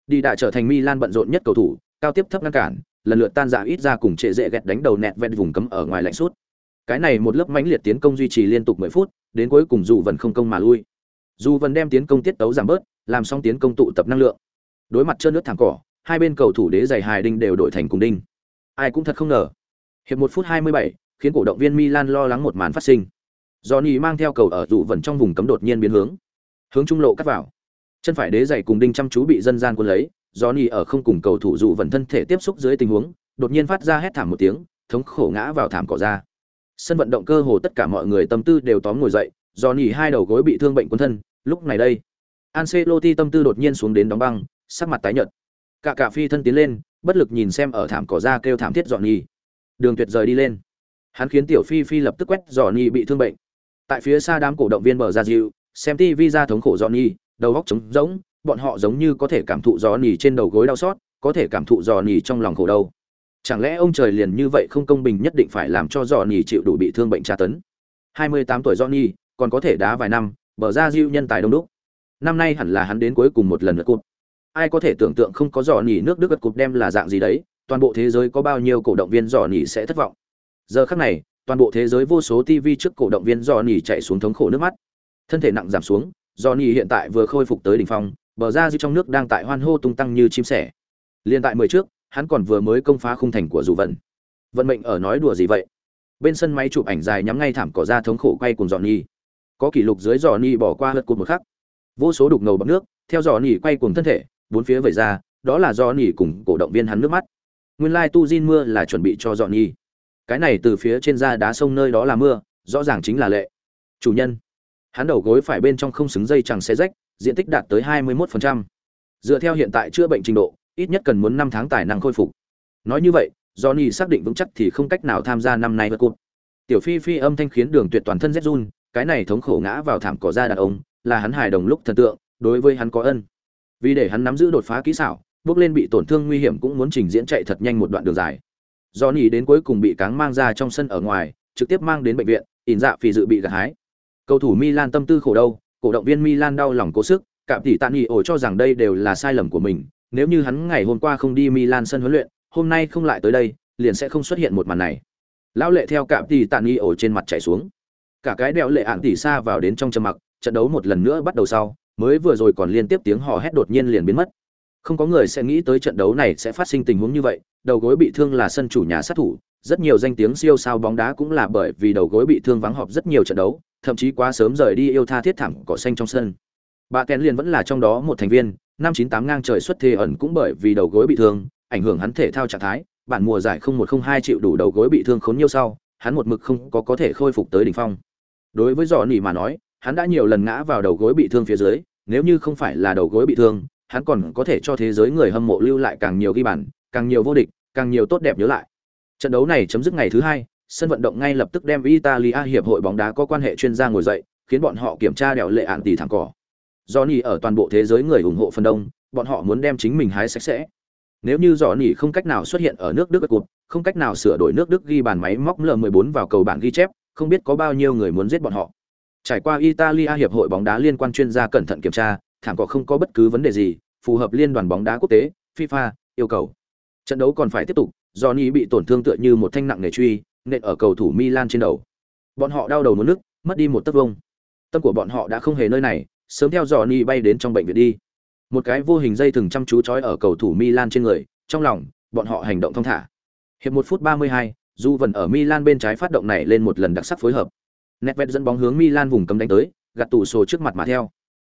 Đi đã trở thành Milan bận rộn nhất cầu thủ, cao tiếp thấp ngăn cản, lần lượt tan rã ít ra cùng trệ dễ gẹt đánh đầu nẹt vẹn vùng cấm ở ngoài lạnh suốt. Cái này một lớp mãnh liệt tiến công duy trì liên tục 10 phút, đến cuối cùng dù vẫn không công mà lui. Dù vẫn đem tiến công tiết tấu giảm bớt, làm xong tiến công tụ tập năng lượng. Đối mặt trơn nước thẳng cỏ, hai bên cầu thủ đế giày hài đinh đều đổi thành cùng đinh. Ai cũng thật không ngờ. Hiệp một phút 27, khiến cổ động viên Milan lo lắng một màn phát sinh. Johnny mang theo cầu ở dù vẫn trong vùng cấm đột nhiên biến hướng, hướng trung lộ cắt vào. Chân phải đế giày cùng đinh chăm chú bị dân gian quân lấy, Johnny ở không cùng cầu thủ dù vẫn thân thể tiếp xúc dưới tình huống, đột nhiên phát ra hét thảm một tiếng, thống khổ ngã vào thảm cỏ ra. Sân vận động cơ hồ tất cả mọi người tâm tư đều tóm ngồi dậy, Johnny hai đầu gối bị thương bệnh quân thân, lúc này đây, Ancelotti tâm tư đột nhiên xuống đến đóng băng, sắc mặt tái nhợt. Cả cả phi thân tiến lên, bất lực nhìn xem ở thảm cỏ ra kêu thảm thiết Johnny. Đường Tuyệt rời đi lên. Hắn khiến Tiểu Phi Phi lập tức quét Johnny bị thương bệnh. Tại phía xa đám cổ động viên bờ ra dịu, xem TV ra thống khổ Johnny, đầu góc trống rỗng, bọn họ giống như có thể cảm thụ Johnny trên đầu gối đau xót, có thể cảm thụ Johnny trong lòng khổ đau. Chẳng lẽ ông trời liền như vậy không công bình nhất định phải làm cho dò nhì chịu đủ bị thương bệnh tra tấn. 28 tuổi Johnny, còn có thể đá vài năm, bờ ra diêu nhân tài đông đúc. Năm nay hẳn là hắn đến cuối cùng một lần lượt cúp. Ai có thể tưởng tượng không có dò nhì nước Đức lượt cúp đem là dạng gì đấy, toàn bộ thế giới có bao nhiêu cổ động viên dò nhì sẽ thất vọng. Giờ khắc này, toàn bộ thế giới vô số TV trước cổ động viên dò nhì chạy xuống thống khổ nước mắt. Thân thể nặng giảm xuống, dò nhì hiện tại vừa khôi phục tới đỉnh phong, bờ ra diêu trong nước đang tại hoan hô tung tăng như chim sẻ. Liên tại mười trước, hắn còn vừa mới công phá khung thành của dù vận. Vận mệnh ở nói đùa gì vậy? Bên sân máy chụp ảnh dài nhắm ngay thảm cỏ ra thống khổ quay cùng Johnny. Có kỷ lục dưới dò nhi bỏ qua hớt cột một khắc. Vô số đục ngầu bằng nước, theo dò nhi quay cùng thân thể, bốn phía vẩy ra, đó là Johnny cùng cổ động viên hắn nước mắt. Nguyên lai tu Jin mưa là chuẩn bị cho Johnny cái này từ phía trên ra đá sông nơi đó là mưa rõ ràng chính là lệ chủ nhân hắn đầu gối phải bên trong không xứng dây chẳng xe rách diện tích đạt tới 21%. dựa theo hiện tại chữa bệnh trình độ ít nhất cần muốn năm tháng tài năng khôi phục. Nói như vậy, johnny xác định vững chắc thì không cách nào tham gia năm nay vượt cột tiểu phi phi âm thanh khiến đường tuyệt toàn thân rét run, cái này thống khổ ngã vào thảm cỏ ra đàn ông, là hắn hài đồng lúc thần tượng, đối với hắn có ân. Vì để hắn nắm giữ đột phá kỹ xảo, bước lên bị tổn thương nguy hiểm cũng muốn trình diễn chạy thật nhanh một đoạn đường dài. Do đến cuối cùng bị cáng mang ra trong sân ở ngoài, trực tiếp mang đến bệnh viện, ỉn dạ vì dự bị gặt hái. Cầu thủ milan tâm tư khổ đâu cổ động viên milan đau lòng cố sức cảm tỷ tạ nghỉ ổ cho rằng đây đều là sai lầm của mình nếu như hắn ngày hôm qua không đi milan sân huấn luyện hôm nay không lại tới đây liền sẽ không xuất hiện một màn này. Lão lệ theo cảm tỷ tạ nghi ổ trên mặt chảy xuống. Cả cái đèo lệ ạn tỷ xa vào đến trong trầm mặc trận đấu một lần nữa bắt đầu sau mới vừa rồi còn liên tiếp tiếng hò hét đột nhiên liền biến mất. Không có người sẽ nghĩ tới trận đấu này sẽ phát sinh tình huống như vậy đầu gối bị thương là sân chủ nhà sát thủ, rất nhiều danh tiếng siêu sao bóng đá cũng là bởi vì đầu gối bị thương vắng họp rất nhiều trận đấu, thậm chí quá sớm rời đi yêu tha thiết thảm cỏ xanh trong sân. Bà Kèn liền vẫn là trong đó một thành viên, năm 98 ngang trời xuất thế ẩn cũng bởi vì đầu gối bị thương, ảnh hưởng hắn thể thao trạng thái, bản mùa giải 0102 triệu đủ đầu gối bị thương khốn nhiều sau, hắn một mực không có có thể khôi phục tới đỉnh phong. Đối với Johnny mà nói, hắn đã nhiều lần ngã vào đầu gối bị thương phía dưới, nếu như không phải là đầu gối bị thương, hắn còn có thể cho thế giới người hâm mộ lưu lại càng nhiều ghi bàn, càng nhiều vô địch, càng nhiều tốt đẹp nhớ lại. Trận đấu này chấm dứt ngày thứ hai, sân vận động ngay lập tức đem Italia hiệp hội bóng đá có quan hệ chuyên gia ngồi dậy, khiến bọn họ kiểm tra đèo lệ án tỷ thẳng cỏ. Johnny ở toàn bộ thế giới người ủng hộ phần đông, bọn họ muốn đem chính mình hái sạch sẽ. Nếu như Johnny không cách nào xuất hiện ở nước Đức cuộc, không cách nào sửa đổi nước Đức ghi bàn máy móc L14 vào cầu bảng ghi chép, không biết có bao nhiêu người muốn giết bọn họ. Trải qua Italia hiệp hội bóng đá liên quan chuyên gia cẩn thận kiểm tra, thảm cỏ không có bất cứ vấn đề gì, phù hợp liên đoàn bóng đá quốc tế FIFA yêu cầu. Trận đấu còn phải tiếp tục, Johnny bị tổn thương tựa như một thanh nặng nề truy, nện ở cầu thủ Milan trên đầu. Bọn họ đau đầu muốn nước, mất đi một tấc vông. Tâm của bọn họ đã không hề nơi này, sớm theo Johnny bay đến trong bệnh viện đi. Một cái vô hình dây thừng chăm chú trói ở cầu thủ Milan trên người, trong lòng, bọn họ hành động thông thả. Hiệp một phút 32, Du vẫn ở Milan bên trái phát động này lên một lần đặc sắc phối hợp. Nedved dẫn bóng hướng Milan vùng cấm đánh tới, gạt tủ sổ trước mặt mà theo.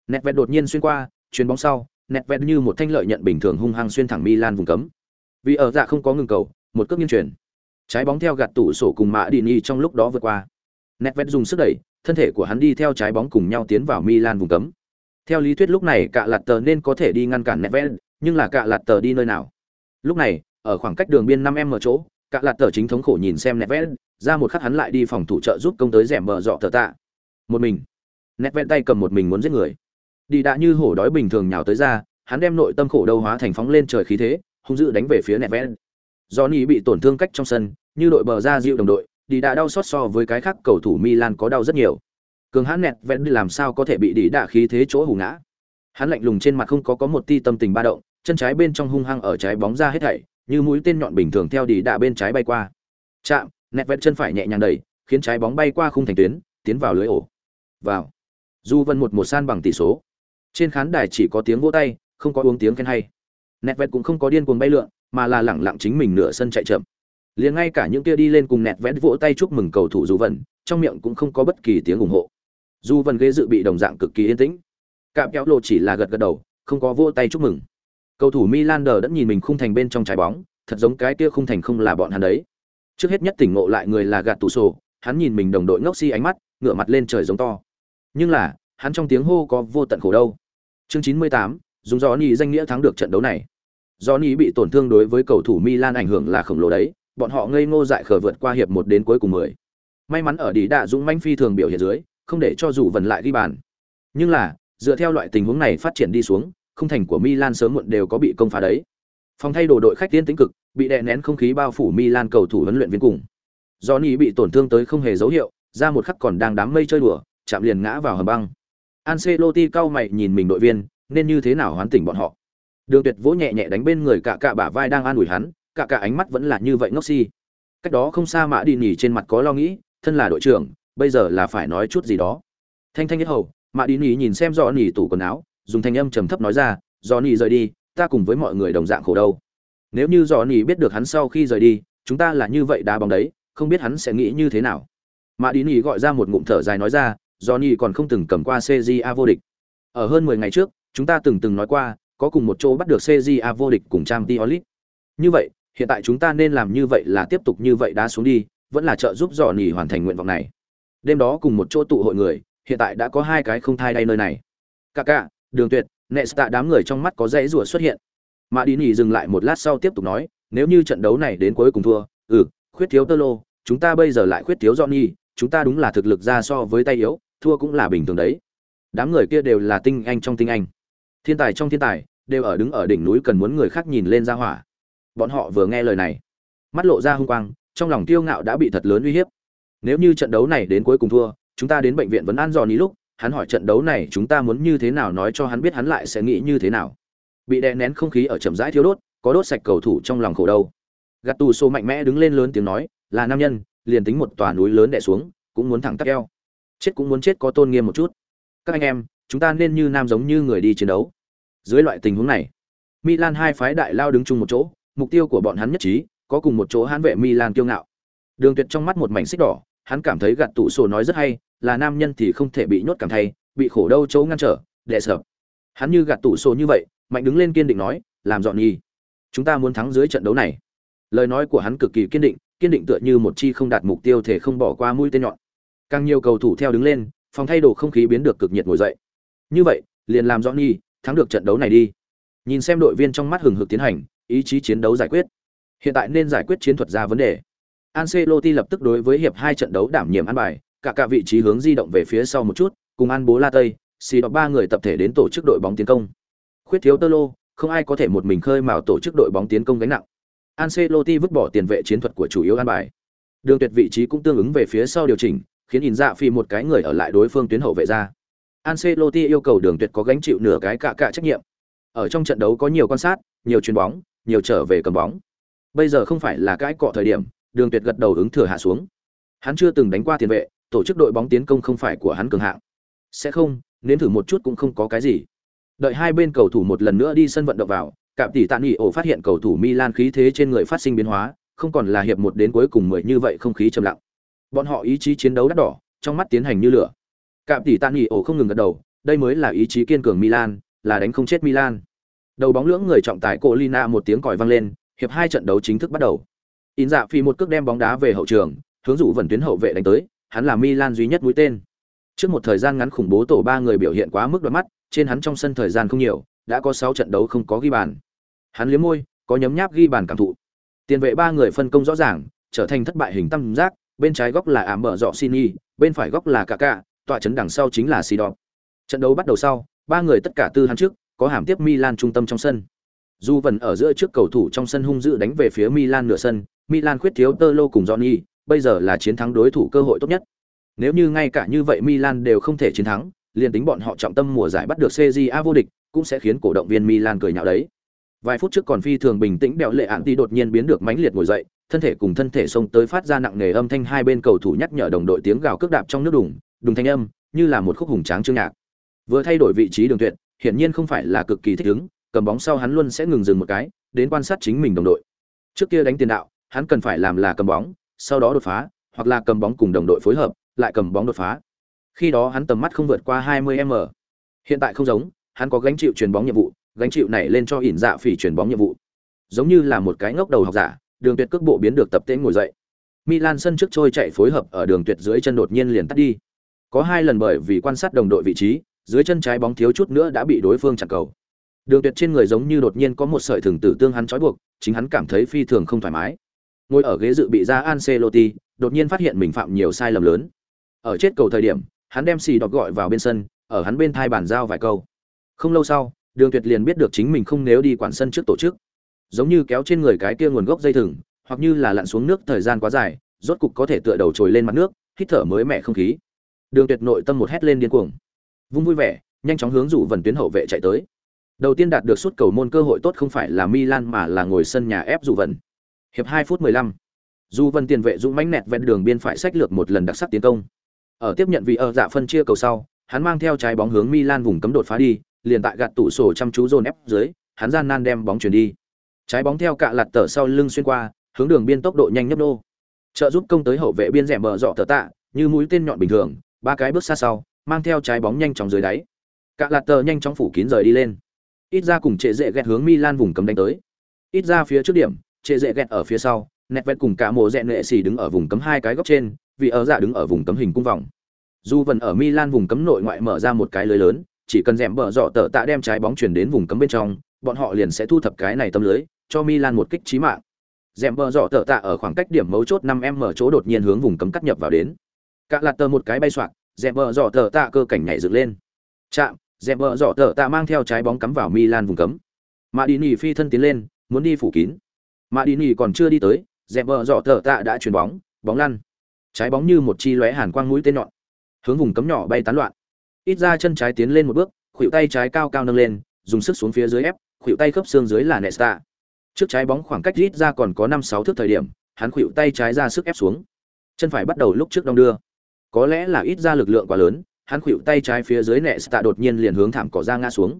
Nedved đột nhiên xuyên qua, chuyền bóng sau, Nedved như một thanh lợi nhận bình thường hung hăng xuyên thẳng Milan vùng cấm. Vì ở dạ không có ngừng cầu, một cước nghiêng chuyển. Trái bóng theo gạt tủ sổ cùng Mã Đi trong lúc đó vượt qua. Nedved dùng sức đẩy, thân thể của hắn đi theo trái bóng cùng nhau tiến vào Milan vùng cấm. Theo lý thuyết lúc này cạ lạt tờ nên có thể đi ngăn cản Neves, nhưng là cạ lạt tờ đi nơi nào? Lúc này, ở khoảng cách đường biên 5m chỗ, cạ lạt tờ chính thống khổ nhìn xem Neves, ra một khắc hắn lại đi phòng thủ trợ giúp công tới rèm bờ dọ tờ tạ. Một mình, Neves tay cầm một mình muốn giết người. Đi đã như hổ đói bình thường nhào tới ra, hắn đem nội tâm khổ đầu hóa thành phóng lên trời khí thế, hung dữ đánh về phía Neves. Johnny bị tổn thương cách trong sân, như đội bờ ra dịu đồng đội, đi đã đau xót so với cái khác cầu thủ Milan có đau rất nhiều. Cường hãn nẹt vẹn làm sao có thể bị đi đạ khí thế chỗ hù ngã. Hắn lạnh lùng trên mặt không có có một ti tâm tình ba động, chân trái bên trong hung hăng ở trái bóng ra hết thảy, như mũi tên nhọn bình thường theo đi đạ bên trái bay qua. Chạm, nẹt vẹn chân phải nhẹ nhàng đẩy, khiến trái bóng bay qua khung thành tuyến, tiến vào lưới ổ. Vào. Du Vân một một san bằng tỷ số. Trên khán đài chỉ có tiếng vỗ tay, không có uống tiếng khen hay. Nẹt vẹn cũng không có điên cuồng bay lượn, mà là lẳng lặng chính mình nửa sân chạy chậm liền ngay cả những kia đi lên cùng nẹt vẽ vỗ tay chúc mừng cầu thủ dù vần trong miệng cũng không có bất kỳ tiếng ủng hộ. Dù vần ghế dự bị đồng dạng cực kỳ yên tĩnh. Cạm kéo lộ chỉ là gật gật đầu, không có vỗ tay chúc mừng. Cầu thủ milan đờ đã nhìn mình khung thành bên trong trái bóng, thật giống cái kia khung thành không là bọn hắn đấy. Trước hết nhất tỉnh ngộ lại người là gạt tủ sổ, hắn nhìn mình đồng đội ngốc si ánh mắt, ngửa mặt lên trời giống to. Nhưng là, hắn trong tiếng hô có vô tận khổ đâu chương chín mươi tám, dùng gió nhì danh nghĩa thắng được trận đấu này. Gió nhì bị tổn thương đối với cầu thủ milan ảnh hưởng là khổng lồ đấy bọn họ ngây ngô dại khờ vượt qua hiệp một đến cuối cùng mười. May mắn ở đi đạ dũng manh phi thường biểu hiện dưới, không để cho dù vần lại ghi bàn. Nhưng là, dựa theo loại tình huống này phát triển đi xuống không thành của milan sớm muộn đều có bị công phá đấy. Phòng thay đồ đội khách tiên tính cực, bị đè nén không khí bao phủ milan cầu thủ huấn luyện viên cùng. Johnny bị tổn thương tới không hề dấu hiệu, ra một khắc còn đang đám mây chơi đùa, chạm liền ngã vào hầm băng. Ancelotti cau mày nhìn mình đội viên, nên như thế nào hoán tỉnh bọn họ? Đường tuyệt vỗ nhẹ nhẹ đánh bên người cả cả bả vai đang an ủi hắn cả cả ánh mắt vẫn là như vậy ngốc si. Cách đó không xa mã đi nhỉ trên mặt có lo nghĩ, thân là đội trưởng, bây giờ là phải nói chút gì đó. Thanh thanh nhất hầu, mã đi nhỉ nhìn xem do nhỉ tủ quần áo, dùng thanh âm trầm thấp nói ra do nhỉ rời đi, ta cùng với mọi người đồng dạng khổ đâu. Nếu như do nhỉ biết được hắn sau khi rời đi, chúng ta là như vậy đá bóng đấy, không biết hắn sẽ nghĩ như thế nào. Mã đi nhỉ gọi ra một ngụm thở dài nói ra do nhỉ còn không từng cầm qua cja vô địch. Ở hơn mười ngày trước, chúng ta từng từng nói qua, có cùng một chỗ bắt được cja vô địch cùng trang Tiolit. như vậy hiện tại chúng ta nên làm như vậy là tiếp tục như vậy đá xuống đi, vẫn là trợ giúp dò nỉ hoàn thành nguyện vọng này. Đêm đó cùng một chỗ tụ hội người, hiện tại đã có hai cái không thai đay nơi này. Cả cả đường tuyệt nệ tạ đám người trong mắt có dãy rủa xuất hiện. Mà đi nỉ dừng lại một lát sau tiếp tục nói, nếu như trận đấu này đến cuối cùng thua ừ khuyết thiếu tơ lô, chúng ta bây giờ lại khuyết thiếu johnny chúng ta đúng là thực lực ra so với tay yếu, thua cũng là bình thường đấy. Đám người kia đều là tinh anh trong tinh anh. Thiên tài trong thiên tài, đều ở đứng ở đỉnh núi cần muốn người khác nhìn lên ra hỏa bọn họ vừa nghe lời này, mắt lộ ra hung quang, trong lòng tiêu ngạo đã bị thật lớn uy hiếp. Nếu như trận đấu này đến cuối cùng thua, chúng ta đến bệnh viện vẫn an dò ní lúc, hắn hỏi trận đấu này chúng ta muốn như thế nào nói cho hắn biết hắn lại sẽ nghĩ như thế nào. Bị đè nén không khí ở chậm rãi thiếu đốt, có đốt sạch cầu thủ trong lòng khổ đâu gạt tù xô mạnh mẽ đứng lên lớn tiếng nói, là nam nhân, liền tính một tòa núi lớn đè xuống, cũng muốn thẳng tắc eo. Chết cũng muốn chết có tôn nghiêm một chút. Các anh em, chúng ta nên như nam giống như người đi chiến đấu. Dưới loại tình huống này, milan hai phái đại lao đứng chung một chỗ mục tiêu của bọn hắn nhất trí, có cùng một chỗ hãn vệ Milan kiêu ngạo. Đường Tuyệt trong mắt một mảnh xích đỏ, hắn cảm thấy gạt tụ sổ nói rất hay, là nam nhân thì không thể bị nhốt cảm thay, bị khổ đâu chỗ ngăn trở, đè sợ. Hắn như gạt tụ sổ như vậy, mạnh đứng lên kiên định nói, làm dọn nhi, Chúng ta muốn thắng dưới trận đấu này. Lời nói của hắn cực kỳ kiên định, kiên định tựa như một chi không đạt mục tiêu thể không bỏ qua mũi tên nhọn. Càng nhiều cầu thủ theo đứng lên, phòng thay đồ không khí biến được cực nhiệt ngồi dậy. Như vậy, liền làm dọn nhi, thắng được trận đấu này đi. Nhìn xem đội viên trong mắt hừng hực tiến hành, ý chí chiến đấu giải quyết. Hiện tại nên giải quyết chiến thuật ra vấn đề. Ancelotti lập tức đối với hiệp hai trận đấu đảm nhiệm an bài, cả cả vị trí hướng di động về phía sau một chút, cùng An Bố La Tây, xì đọc ba người tập thể đến tổ chức đội bóng tiến công. Khuyết thiếu Tơ Lô, không ai có thể một mình khơi mào tổ chức đội bóng tiến công gánh nặng. Ancelotti vứt bỏ tiền vệ chiến thuật của chủ yếu an bài. Đường tuyệt vị trí cũng tương ứng về phía sau điều chỉnh, khiến nhìn dạ phi một cái người ở lại đối phương tuyến hậu vệ ra. Ancelotti yêu cầu Đường Tuyệt có gánh chịu nửa cái cả cả trách nhiệm. Ở trong trận đấu có nhiều quan sát, nhiều chuyền bóng, nhiều trở về cầm bóng. Bây giờ không phải là cái cọ thời điểm, Đường Tuyệt gật đầu ứng thừa hạ xuống. Hắn chưa từng đánh qua tiền vệ, tổ chức đội bóng tiến công không phải của hắn cường hạng. Sẽ không, Nếm thử một chút cũng không có cái gì. Đợi hai bên cầu thủ một lần nữa đi sân vận động vào, Cạm tỷ Tạn Nghị ổ phát hiện cầu thủ Milan khí thế trên người phát sinh biến hóa, không còn là hiệp một đến cuối cùng mười như vậy không khí trầm lặng. Bọn họ ý chí chiến đấu đắt đỏ, trong mắt tiến hành như lửa. Cạm tỷ Tani ổ không ngừng gật đầu, đây mới là ý chí kiên cường Milan, là đánh không chết Milan. Đầu bóng lưỡng người trọng tài Colina một tiếng còi vang lên, hiệp hai trận đấu chính thức bắt đầu. In dạ phi một cước đem bóng đá về hậu trường, hướng dụ vận tuyến hậu vệ đánh tới, hắn là Milan duy nhất mũi tên. Trước một thời gian ngắn khủng bố tổ ba người biểu hiện quá mức đoạt mắt, trên hắn trong sân thời gian không nhiều, đã có sáu trận đấu không có ghi bàn. Hắn liếm môi, có nhấm nháp ghi bàn cảm thụ. Tiền vệ ba người phân công rõ ràng, trở thành thất bại hình tam giác, bên trái góc là ảm mở dọ Sini, bên phải góc là Kaká, tọa chấn đằng sau chính là Sidor. Trận đấu bắt đầu sau, ba người tất cả tư hắn trước, có hàm tiếp Milan trung tâm trong sân. Du vẫn ở giữa trước cầu thủ trong sân hung dữ đánh về phía Milan nửa sân, Milan khuyết thiếu Tơ Lô cùng Johnny, bây giờ là chiến thắng đối thủ cơ hội tốt nhất. Nếu như ngay cả như vậy Milan đều không thể chiến thắng, liền tính bọn họ trọng tâm mùa giải bắt được CJA vô địch, cũng sẽ khiến cổ động viên Milan cười nhạo đấy. Vài phút trước còn phi thường bình tĩnh bẹo lệ án tí đột nhiên biến được mãnh liệt ngồi dậy, thân thể cùng thân thể xông tới phát ra nặng nề âm thanh hai bên cầu thủ nhắc nhở đồng đội tiếng gào cước đạp trong nước đùng, đùng thanh âm, như là một khúc hùng tráng chương nhạc. Vừa thay đổi vị trí đường tuyệt, hiển nhiên không phải là cực kỳ thích ứng, cầm bóng sau hắn luôn sẽ ngừng dừng một cái, đến quan sát chính mình đồng đội. Trước kia đánh tiền đạo, hắn cần phải làm là cầm bóng, sau đó đột phá, hoặc là cầm bóng cùng đồng đội phối hợp, lại cầm bóng đột phá. Khi đó hắn tầm mắt không vượt qua 20m. Hiện tại không giống, hắn có gánh chịu truyền bóng nhiệm vụ, gánh chịu này lên cho ỉn dạ phỉ truyền bóng nhiệm vụ. Giống như là một cái ngốc đầu học giả, đường tuyệt cước bộ biến được tập tễnh ngồi dậy. Milan sân trước trôi chạy phối hợp ở đường tuyệt dưới chân đột nhiên liền tắt đi. Có hai lần bởi vì quan sát đồng đội vị trí, dưới chân trái bóng thiếu chút nữa đã bị đối phương chặn cầu. Đường Tuyệt trên người giống như đột nhiên có một sợi thừng tử tương hắn trói buộc, chính hắn cảm thấy phi thường không thoải mái. Ngồi ở ghế dự bị ra Ancelotti, đột nhiên phát hiện mình phạm nhiều sai lầm lớn. Ở chết cầu thời điểm, hắn đem xì đọc gọi vào bên sân, ở hắn bên thai bàn giao vài câu. Không lâu sau, Đường Tuyệt liền biết được chính mình không nếu đi quản sân trước tổ chức. Giống như kéo trên người cái kia nguồn gốc dây thừng, hoặc như là lặn xuống nước thời gian quá dài, rốt cục có thể tựa đầu trồi lên mặt nước, hít thở mới mẻ không khí. Đường Tuyệt nội tâm một hét lên điên cuồng. Vung vui vẻ, nhanh chóng hướng dụ vần tuyến hậu vệ chạy tới. Đầu tiên đạt được suất cầu môn cơ hội tốt không phải là Milan mà là ngồi sân nhà ép dụ vần. Hiệp hai phút 15. Dù Vân tiền vệ dũng mánh nẹt ven đường biên phải sách lược một lần đặc sắc tiến công. Ở tiếp nhận vị ở dạ phân chia cầu sau, hắn mang theo trái bóng hướng Milan vùng cấm đột phá đi, liền tại gạt tủ sổ chăm chú dồn ép dưới, hắn gian nan đem bóng chuyển đi. Trái bóng theo cạ lật tở sau lưng xuyên qua, hướng đường biên tốc độ nhanh nhấp nô. Trợ giúp công tới hậu vệ biên rẻ mở dọ tở tạ, như mũi tên nhọn bình thường, ba cái bước xa sau, mang theo trái bóng nhanh chóng dưới đáy. cả lạt tờ nhanh chóng phủ kín rời đi lên. Ít ra cùng trệ dễ gẹt hướng Milan vùng cấm đánh tới. Ít ra phía trước điểm, trệ dễ gẹt ở phía sau, nẹt vẹt cùng cả mộ rẽ nệ xì đứng ở vùng cấm hai cái góc trên vì ở dạ đứng ở vùng cấm hình cung vòng dù vẫn ở milan vùng cấm nội ngoại mở ra một cái lưới lớn chỉ cần rèm bờ dọ tờ tạ đem trái bóng chuyển đến vùng cấm bên trong bọn họ liền sẽ thu thập cái này tâm lưới cho milan một kích trí mạng rèm bờ dọ tờ tạ ở khoảng cách điểm mấu chốt năm em mở chỗ đột nhiên hướng vùng cấm cắt nhập vào đến cả lạt tờ một cái bay xoạc dẹp vợ dọ tờ tạ cơ cảnh nhảy dựng lên. Chạm, dẹp vợ dọ tờ tạ mang theo trái bóng cắm vào milan vùng cấm. Mà đi nỉ phi thân tiến lên, muốn đi phủ kín. Mà đi nỉ còn chưa đi tới, dẹp vợ dọ tờ tạ đã chuyền bóng bóng lăn. Trái bóng như một chi lóe hàn quang mũi tên nhọn. Hướng vùng cấm nhỏ bay tán loạn. Ít ra chân trái tiến lên một bước, khuỷu tay trái cao cao nâng lên, dùng sức xuống phía dưới ép, khuỷu tay khớp xương dưới là nesta. Trước trái bóng khoảng cách ít ra còn có năm sáu thước thời điểm, hắn khuỷu tay trái ra sức ép xuống. Chân phải bắt đầu lúc trước đong đưa có lẽ là ít ra lực lượng quá lớn hắn khuỵu tay trái phía dưới nẹ stạ đột nhiên liền hướng thảm cỏ ra ngã xuống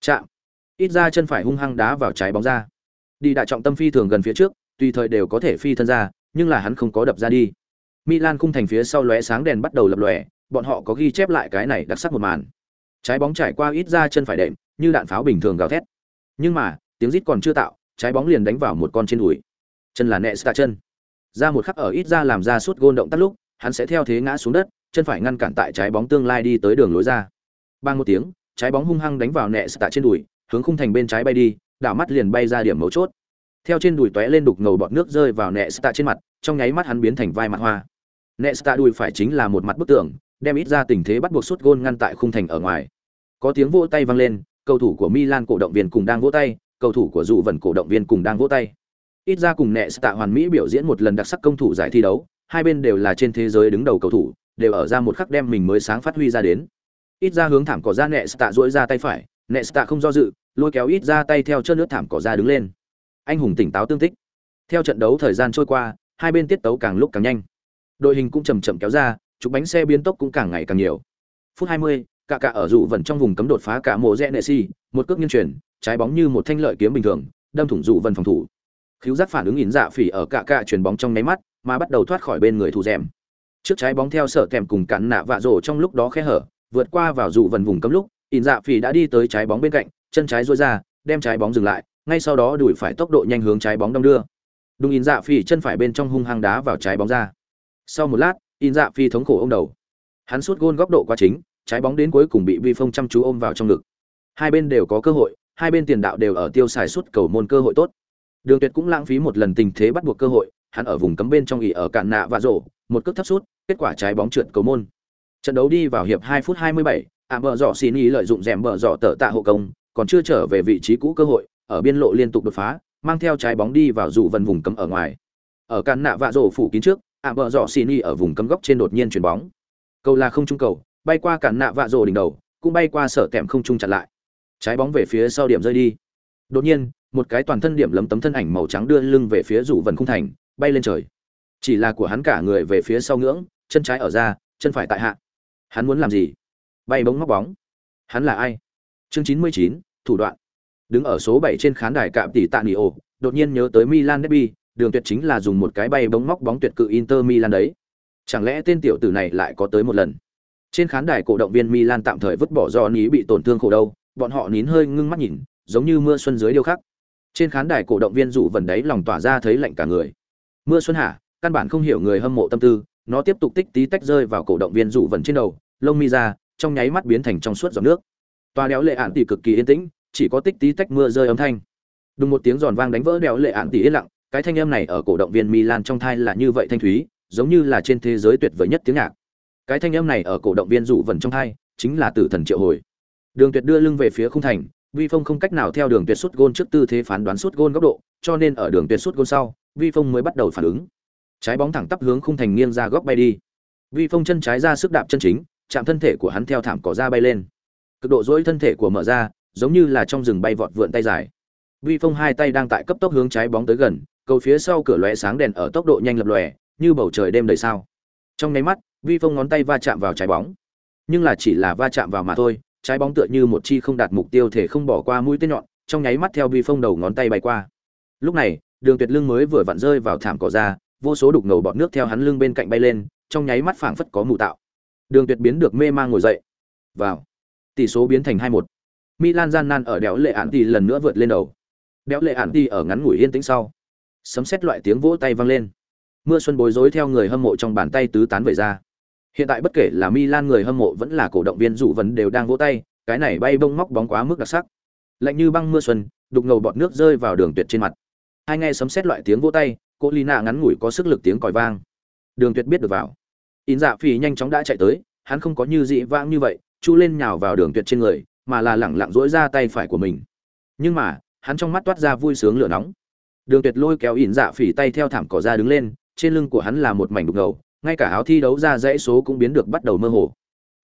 chạm ít ra chân phải hung hăng đá vào trái bóng ra đi đại trọng tâm phi thường gần phía trước tùy thời đều có thể phi thân ra, nhưng là hắn không có đập ra đi. Milan khung thành phía sau lóe sáng đèn bắt đầu lập lòe, bọn họ có ghi chép lại cái này đặc sắc một màn. Trái bóng trải qua ít ra chân phải đệm, như đạn pháo bình thường gào thét. Nhưng mà, tiếng rít còn chưa tạo, trái bóng liền đánh vào một con trên đùi. Chân là Nesta chân. Ra một khắc ở ít ra làm ra suốt gôn động tác lúc, hắn sẽ theo thế ngã xuống đất, chân phải ngăn cản tại trái bóng tương lai đi tới đường lối ra. Bang một tiếng, trái bóng hung hăng đánh vào Nesta trên đùi, hướng khung thành bên trái bay đi, đảo mắt liền bay ra điểm mấu chốt. Theo trên đùi tóe lên đục ngầu bọt nước rơi vào nệ tạ trên mặt trong nháy mắt hắn biến thành vai mặt hoa. Nệ tạ đùi phải chính là một mặt bức tường đem ít ra tình thế bắt buộc suốt gôn ngăn tại khung thành ở ngoài. Có tiếng vỗ tay vang lên cầu thủ của milan cổ động viên cùng đang vỗ tay cầu thủ của dụ vần cổ động viên cùng đang vỗ tay. Ít ra cùng nệ tạ hoàn mỹ biểu diễn một lần đặc sắc công thủ giải thi đấu hai bên đều là trên thế giới đứng đầu cầu thủ đều ở ra một khắc đem mình mới sáng phát huy ra đến. Ít ra hướng thảm cỏ ra nẹ stạ duỗi ra tay phải nẹ stạ không do dự lôi kéo ít ra tay theo chân nước thảm cỏ ra đứng lên. Anh hùng tỉnh táo tương tích. Theo trận đấu thời gian trôi qua hai bên tiết tấu càng lúc càng nhanh. Đội hình cũng chầm chậm kéo ra chụp bánh xe biến tốc cũng càng ngày càng nhiều. Phút 20, cả cả ở dụ vẫn trong vùng cấm đột phá cả mộ rẽ nệ si một cước nghiêng chuyển trái bóng như một thanh lợi kiếm bình thường đâm thủng dụ vần phòng thủ. Khiếu giác phản ứng ỉn dạ phỉ ở cạ cạ chuyền bóng trong nháy mắt mà bắt đầu thoát khỏi bên người thủ rèm. Trước trái bóng theo sở kèm cùng cản nạ vạ rổ trong lúc đó khe hở, vượt qua vào dụ vần vùng cấm lúc, ỉn dạ phỉ đã đi tới trái bóng bên cạnh, chân trái duỗi ra, đem trái bóng dừng lại, ngay sau đó đuổi phải tốc độ nhanh hướng trái bóng đong đưa. Đúng ỉn dạ phỉ chân phải bên trong hung hăng đá vào trái bóng ra. Sau một lát, ỉn dạ phỉ thống khổ ôm đầu. Hắn sút gôn góc độ quá chính, trái bóng đến cuối cùng bị vi phong chăm chú ôm vào trong ngực. Hai bên đều có cơ hội, hai bên tiền đạo đều ở tiêu xài suốt cầu môn cơ hội tốt. Đường tuyệt cũng lãng phí một lần tình thế bắt buộc cơ hội hắn ở vùng cấm bên trong ỉ ở cạn nạ và rổ một cước thấp sút kết quả trái bóng trượt cầu môn. Trận đấu đi vào hiệp 2 phút 27, ạ bờ dọ xin ý lợi dụng rèm bờ dọ tở tạ hộ công còn chưa trở về vị trí cũ cơ hội ở biên lộ liên tục đột phá mang theo trái bóng đi vào dụ vần vùng cấm ở ngoài. Ở cạn nạ và rổ phủ kín trước ạ bờ dọ xin ý ở vùng cấm góc trên đột nhiên chuyển bóng. Cầu là không trung cầu bay qua cạn nạ vạ rổ đỉnh đầu cũng bay qua sở tèm không trung chặn lại. Trái bóng về phía sau điểm rơi đi. Đột nhiên một cái toàn thân điểm lấm tấm thân ảnh màu trắng đưa lưng về phía rủ vần khung thành bay lên trời. Chỉ là của hắn cả người về phía sau ngưỡng, chân trái ở ra, chân phải tại hạ. Hắn muốn làm gì? Bay bóng móc bóng. Hắn là ai? Chương chín mươi chín, thủ đoạn. Đứng ở số bảy trên khán đài cạm tỷ tạ nỉ ổ, đột nhiên nhớ tới milan derby, đường tuyệt chính là dùng một cái bay bóng móc bóng tuyệt cự inter milan đấy. Chẳng lẽ tên tiểu tử này lại có tới một lần? Trên khán đài cổ động viên milan tạm thời vứt bỏ do ní bị tổn thương khổ đâu bọn họ nín hơi ngưng mắt nhìn, giống như mưa xuân dưới điêu khắc. Trên khán đài cổ động viên rủ vần đấy lòng tỏa ra thấy lạnh cả người mưa xuân hạ căn bản không hiểu người hâm mộ tâm tư, nó tiếp tục tích tí tách rơi vào cổ động viên rủ vần trên đầu, lông mi ra, trong nháy mắt biến thành trong suốt giọt nước. Toa đéo lệ ạn tỷ cực kỳ yên tĩnh, chỉ có tích tí tách mưa rơi âm thanh. Đùng một tiếng giòn vang đánh vỡ đéo lệ ạn tỷ yên lặng, cái thanh âm này ở cổ động viên milan trong thai là như vậy thanh thúy, giống như là trên thế giới tuyệt vời nhất tiếng nhạc. Cái thanh âm này ở cổ động viên rủ vần trong thai, chính là tử thần triệu hồi. Đường tuyệt đưa lưng về phía khung thành vi phong không cách nào theo đường tuyệt sút gôn trước tư thế phán đoán sút gôn góc độ, cho nên ở đường tuyệt sút gôn sau, vi phong mới bắt đầu phản ứng. Trái bóng thẳng tắp hướng khung thành nghiêng ra góc bay đi. Vi phong chân trái ra sức đạp chân chính, chạm thân thể của hắn theo thảm cỏ ra bay lên. Cực độ dỗi thân thể của mở ra, giống như là trong rừng bay vọt vượn tay dài. Vi phong hai tay đang tại cấp tốc hướng trái bóng tới gần, cầu phía sau cửa lóe sáng đèn ở tốc độ nhanh lập lòe, như bầu trời đêm đầy sao. Trong nháy mắt, vi phong ngón tay va chạm vào trái bóng. Nhưng là chỉ là va chạm vào mà thôi trái bóng tựa như một chi không đạt mục tiêu thể không bỏ qua mũi tên nhọn, trong nháy mắt theo vi phong đầu ngón tay bay qua. Lúc này, đường tuyệt lương mới vừa vặn rơi vào thảm cỏ ra, vô số đục ngầu bọt nước theo hắn lưng bên cạnh bay lên, trong nháy mắt phảng phất có mù tạo. Đường tuyệt biến được mê mang ngồi dậy. Vào. Tỷ số biến thành hai một. Milan gian nan ở đéo lệ án tỷ lần nữa vượt lên đầu. Đéo lệ án tỷ ở ngắn ngủi yên tĩnh sau. Sấm sét loại tiếng vỗ tay vang lên. Mưa xuân bối rối theo người hâm mộ trong bàn tay tứ tán vẩy ra hiện tại bất kể là milan người hâm mộ vẫn là cổ động viên dụ vấn đều đang vỗ tay, cái này bay bông móc bóng quá mức đặc sắc. Lạnh như băng mưa xuân, đục ngầu bọt nước rơi vào đường tuyệt trên mặt. Hai nghe sấm xét loại tiếng vỗ tay, cô lina ngắn ngủi có sức lực tiếng còi vang. Đường tuyệt biết được vào. In dạ phì nhanh chóng đã chạy tới, hắn không có như dị vãng như vậy, chu lên nhào vào đường tuyệt trên người, mà là lẳng lặng duỗi ra tay phải của mình. Nhưng mà, hắn trong mắt toát ra vui sướng lửa nóng. Đường tuyệt lôi kéo ỉn dạ phỉ tay theo thảm cỏ ra đứng lên, trên lưng của hắn là một mảnh đục ngầu ngay cả áo thi đấu ra dãy số cũng biến được bắt đầu mơ hồ.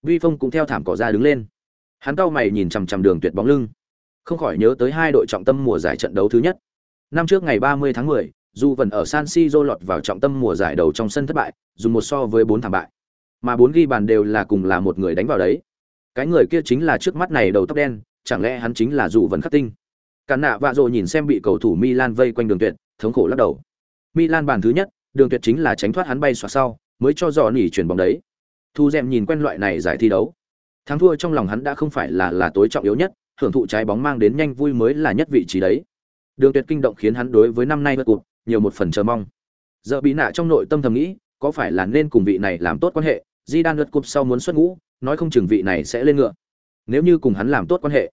Vi phong cũng theo thảm cỏ ra đứng lên. Hắn cau mày nhìn chằm chằm đường tuyệt bóng lưng. Không khỏi nhớ tới hai đội trọng tâm mùa giải trận đấu thứ nhất. Năm trước ngày 30 tháng 10, dù vẫn ở San Siro lọt vào trọng tâm mùa giải đầu trong sân thất bại dùng một so với bốn thảm bại. Mà bốn ghi bàn đều là cùng là một người đánh vào đấy. Cái người kia chính là trước mắt này đầu tóc đen chẳng lẽ hắn chính là dù vẫn khắc tinh? Cản nạ vạ rồ nhìn xem bị cầu thủ Milan vây quanh đường tuyệt, thống khổ lắc đầu. Milan bàn thứ nhất, đường tuyệt chính là tránh thoát hắn bay xoạc sau, mới cho dò nỉ chuyển bóng đấy. Thu Dệm nhìn quen loại này giải thi đấu. Thắng thua trong lòng hắn đã không phải là là tối trọng yếu nhất, hưởng thụ trái bóng mang đến nhanh vui mới là nhất vị trí đấy. Đường tuyệt kinh động khiến hắn đối với năm nay vượt cuộc, nhiều một phần chờ mong. Giờ bị nạ trong nội tâm thầm nghĩ, có phải là nên cùng vị này làm tốt quan hệ, Di Đan lượt cục sau muốn xuất ngũ, nói không chừng vị này sẽ lên ngựa. Nếu như cùng hắn làm tốt quan hệ,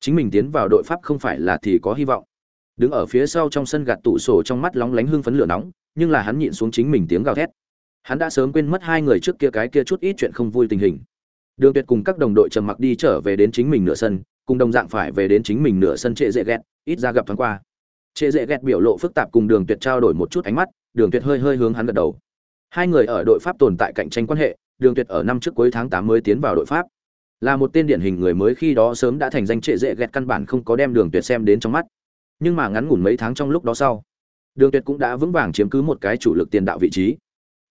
chính mình tiến vào đội pháp không phải là thì có hy vọng đứng ở phía sau trong sân gạt tủ sổ trong mắt lóng lánh hương phấn lửa nóng nhưng là hắn nhịn xuống chính mình tiếng gào thét. Hắn đã sớm quên mất hai người trước kia cái kia chút ít chuyện không vui tình hình. Đường tuyệt cùng các đồng đội trầm mặc đi trở về đến chính mình nửa sân, cùng đồng dạng phải về đến chính mình nửa sân trệ dễ ghét, ít ra gặp thoáng qua. Trệ dễ ghét biểu lộ phức tạp cùng đường tuyệt trao đổi một chút ánh mắt, đường tuyệt hơi hơi hướng hắn gật đầu. Hai người ở đội pháp tồn tại cạnh tranh quan hệ, đường tuyệt ở năm trước cuối tháng tám mới tiến vào đội pháp. Là một tên điển hình người mới khi đó sớm đã thành danh trệ dễ ghét căn bản không có đem đường tuyệt xem đến trong mắt. Nhưng mà ngắn ngủn mấy tháng trong lúc đó sau đường tuyệt cũng đã vững vàng chiếm cứ một cái chủ lực tiền đạo vị trí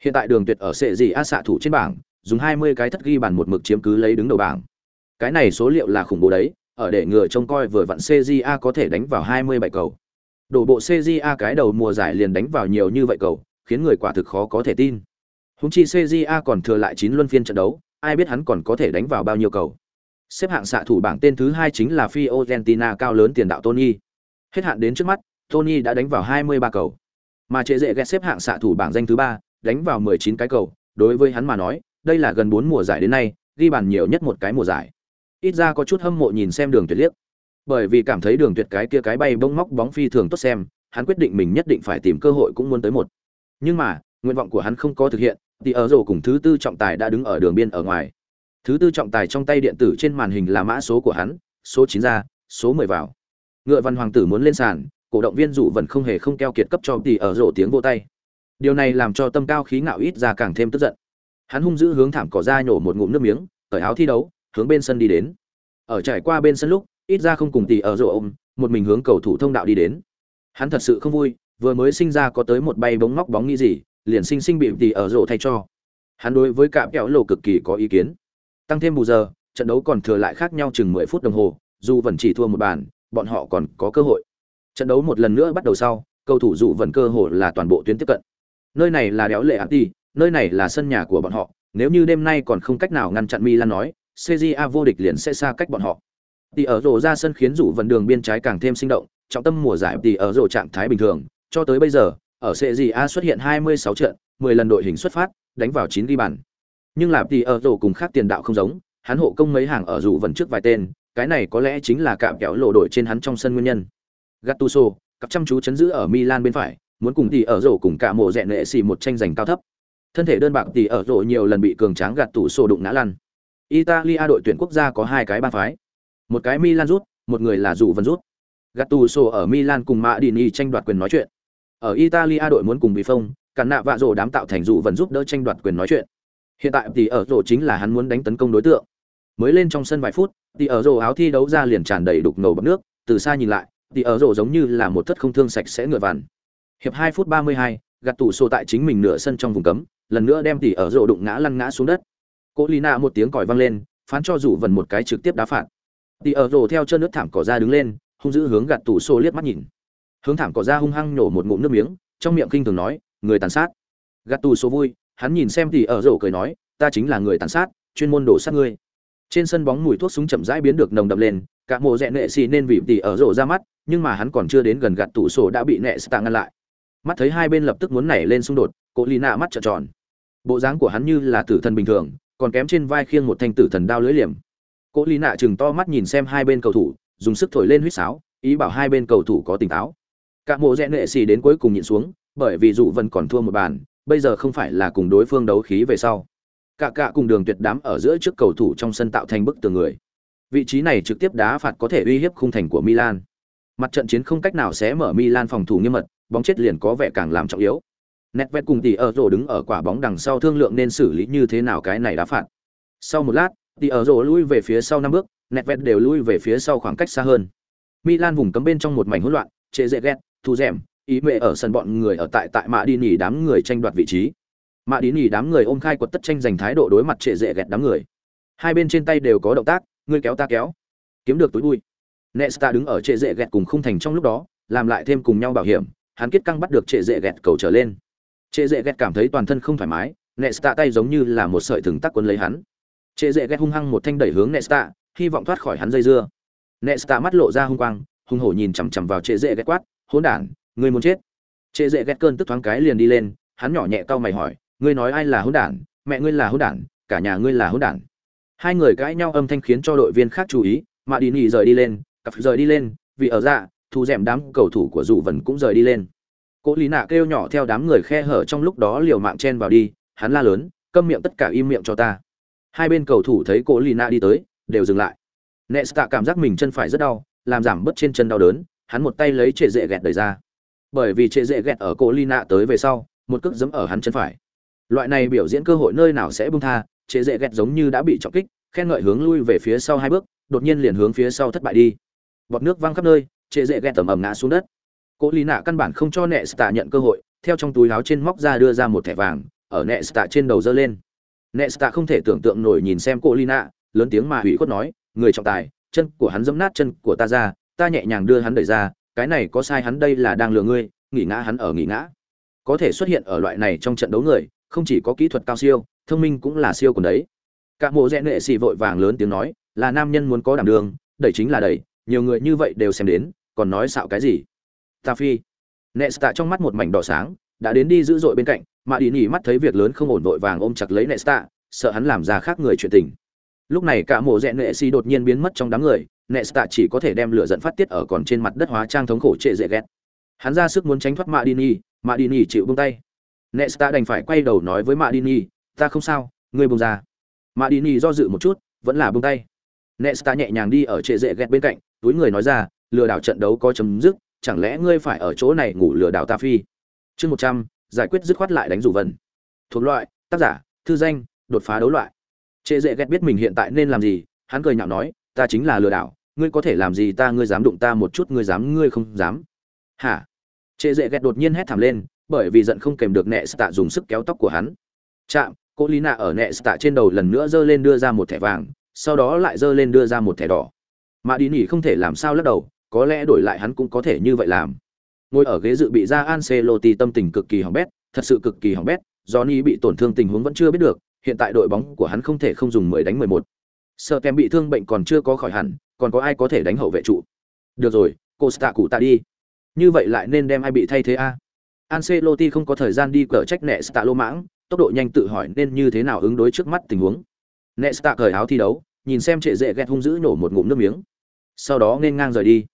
hiện tại đường tuyệt ở sệ gì a xạ thủ trên bảng dùng 20 cái thất ghi bàn một mực chiếm cứ lấy đứng đầu bảng cái này số liệu là khủng bố đấy ở để ngừa trông coi vừa vặn CJA có thể đánh vào 27 cầu Đổ bộ CJA cái đầu mùa giải liền đánh vào nhiều như vậy cầu, khiến người quả thực khó có thể tin. Húng chi CJA còn thừa lại 9 luân phiên trận đấu, ai biết hắn còn có thể đánh vào bao nhiêu cầu. Xếp hạng xạ thủ bảng tên thứ 2 chính là Fiorentina cao lớn tiền đạo Tony. Hết hạn đến trước mắt, Tony đã đánh vào 23 cầu. Mà chế dễ ghét xếp hạng xạ thủ bảng danh thứ 3, đánh vào 19 cái cầu, đối với hắn mà nói, đây là gần 4 mùa giải đến nay, ghi bàn nhiều nhất một cái mùa giải. Ít ra có chút hâm mộ nhìn xem Đường Tuyệt liếc. Bởi vì cảm thấy Đường Tuyệt cái kia cái bay bông móc bóng phi thường tốt xem, hắn quyết định mình nhất định phải tìm cơ hội cũng muốn tới một. Nhưng mà, nguyện vọng của hắn không có thực hiện, thì ở rổ cùng thứ tư trọng tài đã đứng ở đường biên ở ngoài. Thứ tư trọng tài trong tay điện tử trên màn hình là mã số của hắn, số 9 ra, số 10 vào. Ngựa văn hoàng tử muốn lên sàn, cổ động viên dù vẫn không hề không keo kiệt cấp cho tỷ ở rổ tiếng vô tay. Điều này làm cho tâm cao khí ngạo ít ra càng thêm tức giận. Hắn hung dữ hướng thảm cỏ ra nhổ một ngụm nước miếng, cởi áo thi đấu, hướng bên sân đi đến. Ở trải qua bên sân lúc, ít ra không cùng tỷ ở rổ ôm, một mình hướng cầu thủ thông đạo đi đến. Hắn thật sự không vui, vừa mới sinh ra có tới một bay bóng móc bóng nghĩ gì, liền sinh sinh bị tỷ ở rổ thay cho. Hắn đối với cạm kẹo lộ cực kỳ có ý kiến. Tăng thêm bù giờ, trận đấu còn thừa lại khác nhau chừng 10 phút đồng hồ, dù vẫn chỉ thua một bàn, bọn họ còn có cơ hội. Trận đấu một lần nữa bắt đầu sau, cầu thủ dụ vẫn cơ hội là toàn bộ tuyến tiếp cận. Nơi này là đéo lệ ác đi, nơi này là sân nhà của bọn họ, nếu như đêm nay còn không cách nào ngăn chặn Milan nói, CJA vô địch liền sẽ xa cách bọn họ. Tỷ ở rổ ra sân khiến rủ vận đường biên trái càng thêm sinh động, trọng tâm mùa giải tỷ ở rổ trạng thái bình thường, cho tới bây giờ, ở CJA xuất hiện 26 trận, 10 lần đội hình xuất phát, đánh vào 9 ghi bàn. Nhưng làm tỷ ở rổ cùng khác tiền đạo không giống, hắn hộ công mấy hàng ở rủ vận trước vài tên, cái này có lẽ chính là cạm kéo lộ đội trên hắn trong sân nguyên nhân. Gattuso, cặp chăm chú chấn giữ ở Milan bên phải, muốn cùng tỷ ở rổ cùng cả mộ rẹn lệ xì một tranh giành cao thấp. Thân thể đơn bạc tỷ ở rổ nhiều lần bị cường tráng gạt tủ sổ đụng ngã lăn. Italia đội tuyển quốc gia có hai cái ba phái. Một cái Milan rút, một người là rủ vân rút. Gattuso ở Milan cùng Madini tranh đoạt quyền nói chuyện. Ở Italia đội muốn cùng bị phong, cản nạ vạ rổ đám tạo thành rủ vân giúp đỡ tranh đoạt quyền nói chuyện. Hiện tại tỷ ở rổ chính là hắn muốn đánh tấn công đối tượng. Mới lên trong sân vài phút, tỷ ở rổ áo thi đấu ra liền tràn đầy đục ngầu bọt nước, từ xa nhìn lại, tỷ ở rổ giống như là một thất không thương sạch sẽ ngựa vằn. Hiệp 2 phút 32, gạt tủ sổ tại chính mình nửa sân trong vùng cấm, lần nữa đem tỷ ở rổ đụng ngã lăn ngã xuống đất. Cố Lina một tiếng còi vang lên, phán cho rủ vần một cái trực tiếp đá phạt. Tỷ ở rổ theo chân nước thảm cỏ ra đứng lên, hung dữ hướng gạt tủ sổ liếc mắt nhìn. Hướng thảm cỏ ra hung hăng nhổ một ngụm nước miếng, trong miệng kinh thường nói, người tàn sát. Gạt tủ sổ vui, hắn nhìn xem tỷ ở rổ cười nói, ta chính là người tàn sát, chuyên môn đổ sát ngươi. Trên sân bóng mùi thuốc súng chậm rãi biến được nồng đậm lên, cả mộ rẽ nệ xì nên vì tỷ ở rổ ra mắt, nhưng mà hắn còn chưa đến gần gạt tủ sổ đã bị nẹ stạng ngăn lại. Mắt thấy hai bên lập tức muốn nảy lên xung đột cố lì nạ mắt trợn tròn. Bộ dáng của hắn như là tử thần bình thường, còn kém trên vai khiêng một thanh tử thần đao lưỡi liềm. Cố lì nạ chừng to mắt nhìn xem hai bên cầu thủ, dùng sức thổi lên huýt sáo, ý bảo hai bên cầu thủ có tỉnh táo. Cả mộ rẽ nệ xì đến cuối cùng nhịn xuống, bởi vì dù vẫn còn thua một bàn, bây giờ không phải là cùng đối phương đấu khí về sau. Cả cả cùng đường tuyệt đám ở giữa trước cầu thủ trong sân tạo thành bức tường người. Vị trí này trực tiếp đá phạt có thể uy hiếp khung thành của milan mặt trận chiến không cách nào sẽ mở milan phòng thủ nghiêm mật bóng chết liền có vẻ càng làm trọng yếu. Nedved cùng tỷ ở rổ đứng ở quả bóng đằng sau thương lượng nên xử lý như thế nào cái này đá phạt. Sau một lát, tỷ ở rổ lui về phía sau năm bước, Nedved đều lui về phía sau khoảng cách xa hơn. Milan vùng cấm bên trong một mảnh hỗn loạn, chế dễ ghét, thu dẻm, ý mẹ ở sân bọn người ở tại tại mạ đi nhỉ đám người tranh đoạt vị trí. Mạ đi nhỉ đám người ôm khai quật tất tranh giành thái độ đối mặt trệ dễ ghét đám người. Hai bên trên tay đều có động tác, người kéo ta kéo, kiếm được túi bụi. Nesta đứng ở trệ dễ ghét cùng khung thành trong lúc đó, làm lại thêm cùng nhau bảo hiểm, hắn kết căng bắt được trệ dễ ghẹt cầu trở lên. Trệ dễ ghẹt cảm thấy toàn thân không thoải mái nesta tay giống như là một sợi thừng tắc quấn lấy hắn. Trệ dễ ghẹt hung hăng một thanh đẩy hướng nesta hy vọng thoát khỏi hắn dây dưa. Nesta mắt lộ ra hung quang hung hổ nhìn chằm chằm vào trệ dễ ghẹt quát hỗn đản ngươi muốn chết? Trệ dễ ghẹt cơn tức thoáng cái liền đi lên hắn nhỏ nhẹ cau mày hỏi ngươi nói ai là hỗn đản? Mẹ ngươi là hỗn đản cả nhà ngươi là hỗn đản. Hai người cãi nhau âm thanh khiến cho đội viên khác chú ý mà đi nhì rời đi lên cặp rời đi lên, vì ở dạ thu dẻm đám cầu thủ của dù vần cũng rời đi lên. Cố lý nạ kêu nhỏ theo đám người khe hở trong lúc đó liều mạng chen vào đi, hắn la lớn, câm miệng tất cả im miệng cho ta. Hai bên cầu thủ thấy cố lý nạ đi tới, đều dừng lại. Nesta cảm giác mình chân phải rất đau, làm giảm bớt trên chân đau đớn, hắn một tay lấy trệ dễ ghẹt đẩy ra. Bởi vì trệ dễ ghẹt ở cố lý nạ tới về sau, một cước giấm ở hắn chân phải. Loại này biểu diễn cơ hội nơi nào sẽ bung tha, trệ dễ ghẹt giống như đã bị trọng kích, khen ngợi hướng lui về phía sau hai bước, đột nhiên liền hướng phía sau thất bại đi bọt nước văng khắp nơi trệ dễ ghẹt tầm ầm ngã xuống đất. Cố lý nạ căn bản không cho nệ stạ nhận cơ hội, theo trong túi áo trên móc ra đưa ra một thẻ vàng, ở nệ stạ trên đầu dơ lên. Nệ stạ không thể tưởng tượng nổi nhìn xem cố lý nạ, lớn tiếng mà hủy khuất nói, người trọng tài, chân của hắn dẫm nát chân của ta ra, ta nhẹ nhàng đưa hắn đẩy ra, cái này có sai hắn đây là đang lừa ngươi, nghỉ ngã hắn ở nghỉ ngã. Có thể xuất hiện ở loại này trong trận đấu người, không chỉ có kỹ thuật cao siêu, thông minh cũng là siêu còn đấy. Cả mộ rẽ nệ xì vội vàng lớn tiếng nói, là nam nhân muốn có đảm đường, đẩy chính là đẩy nhiều người như vậy đều xem đến, còn nói xạo cái gì? Ta phi. Nesta trong mắt một mảnh đỏ sáng, đã đến đi dữ dội bên cạnh, mà đi nhỉ mắt thấy việc lớn không ổn vội vàng ôm chặt lấy nesta, sợ hắn làm ra khác người chuyện tình. Lúc này cả mộ rẽ nệ xì đột nhiên biến mất trong đám người, nesta chỉ có thể đem lửa dẫn phát tiết ở còn trên mặt đất hóa trang thống khổ trệ dễ ghét. Hắn ra sức muốn tránh thoát mạ đi nhỉ mạ đi nhỉ chịu buông tay. Nesta đành phải quay đầu nói với mạ đi nhỉ ta không sao, ngươi buông ra. Mạ đi nhỉ do dự một chút, vẫn là buông tay. Nesta nhẹ nhàng đi ở trệ dễ ghét bên cạnh túi người nói ra, lừa đảo trận đấu có chấm dứt, chẳng lẽ ngươi phải ở chỗ này ngủ lừa đảo ta phi? Chương một trăm, giải quyết dứt khoát lại đánh rủ vần. Thuộc loại, tác giả, thư danh, đột phá đấu loại. Trệ dễ ghét biết mình hiện tại nên làm gì, hắn cười nhạo nói, ta chính là lừa đảo, ngươi có thể làm gì ta, ngươi dám đụng ta một chút, ngươi dám, ngươi không dám. Hả? Trệ dễ ghét đột nhiên hét thảm lên, bởi vì giận không kèm được nẹ tạ dùng sức kéo tóc của hắn. Chạm, cô lina ở nẹ tạ trên đầu lần nữa giơ lên đưa ra một thẻ vàng, sau đó lại giơ lên đưa ra một thẻ đỏ mà đi nỉ không thể làm sao lắc đầu có lẽ đổi lại hắn cũng có thể như vậy làm ngồi ở ghế dự bị ra Ancelotti tâm tình cực kỳ hỏng bét thật sự cực kỳ hỏng bét Johnny bị tổn thương tình huống vẫn chưa biết được hiện tại đội bóng của hắn không thể không dùng 10 đánh 11. Sợ kèm bị thương bệnh còn chưa có khỏi hẳn, còn có ai có thể đánh hậu vệ trụ. Được rồi, Costa cụ ta đi. Như vậy lại nên đem ai bị thay thế a? Ancelotti không có thời gian đi cờ trách Nesta lô mãng, tốc độ nhanh tự hỏi nên như thế nào ứng đối trước mắt tình huống. Nesta cởi áo thi đấu, nhìn xem trệ dễ ghét hung dữ nổ một ngụm nước miếng. Sau đó nên ngang rời đi.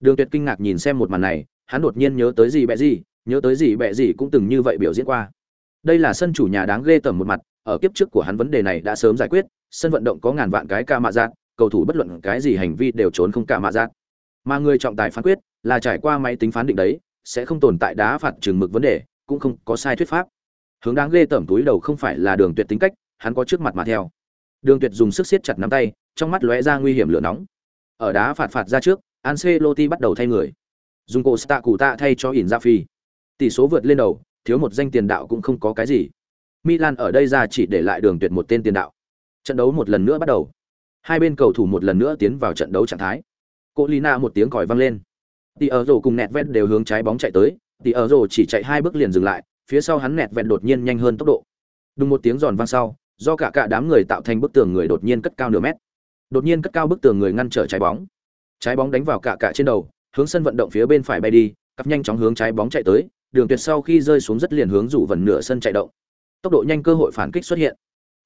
Đường Tuyệt kinh ngạc nhìn xem một màn này, hắn đột nhiên nhớ tới gì bẹ gì, nhớ tới gì bẹ gì cũng từng như vậy biểu diễn qua. Đây là sân chủ nhà đáng ghê tởm một mặt, ở kiếp trước của hắn vấn đề này đã sớm giải quyết, sân vận động có ngàn vạn cái ca mạ giác, cầu thủ bất luận cái gì hành vi đều trốn không cả mạ giác. Mà người trọng tài phán quyết là trải qua máy tính phán định đấy, sẽ không tồn tại đá phạt trừng mực vấn đề, cũng không có sai thuyết pháp. Hướng đáng ghê tởm túi đầu không phải là Đường Tuyệt tính cách, hắn có trước mặt mà theo. Đường Tuyệt dùng sức siết chặt nắm tay, trong mắt lóe ra nguy hiểm lửa nóng. Ở đá phạt phạt ra trước, Ancelotti bắt đầu thay người. Dùng cổ Sta cụ tạ thay cho Inzaghi. phi. Tỷ số vượt lên đầu, thiếu một danh tiền đạo cũng không có cái gì. Milan ở đây ra chỉ để lại đường tuyệt một tên tiền đạo. Trận đấu một lần nữa bắt đầu. Hai bên cầu thủ một lần nữa tiến vào trận đấu trạng thái. Cô Lina một tiếng còi vang lên. Tỷ ở rổ cùng nẹt vẹt đều hướng trái bóng chạy tới, Tỷ ở rổ chỉ chạy hai bước liền dừng lại, phía sau hắn nẹt vẹt đột nhiên nhanh hơn tốc độ. Đùng một tiếng giòn vang sau, do cả cả đám người tạo thành bức tường người đột nhiên cất cao nửa mét. Đột nhiên cất cao bức tường người ngăn trở trái bóng. Trái bóng đánh vào cả cả trên đầu, hướng sân vận động phía bên phải bay đi, cặp nhanh chóng hướng trái bóng chạy tới, đường tuyệt sau khi rơi xuống rất liền hướng rủ vần nửa sân chạy động. Tốc độ nhanh cơ hội phản kích xuất hiện.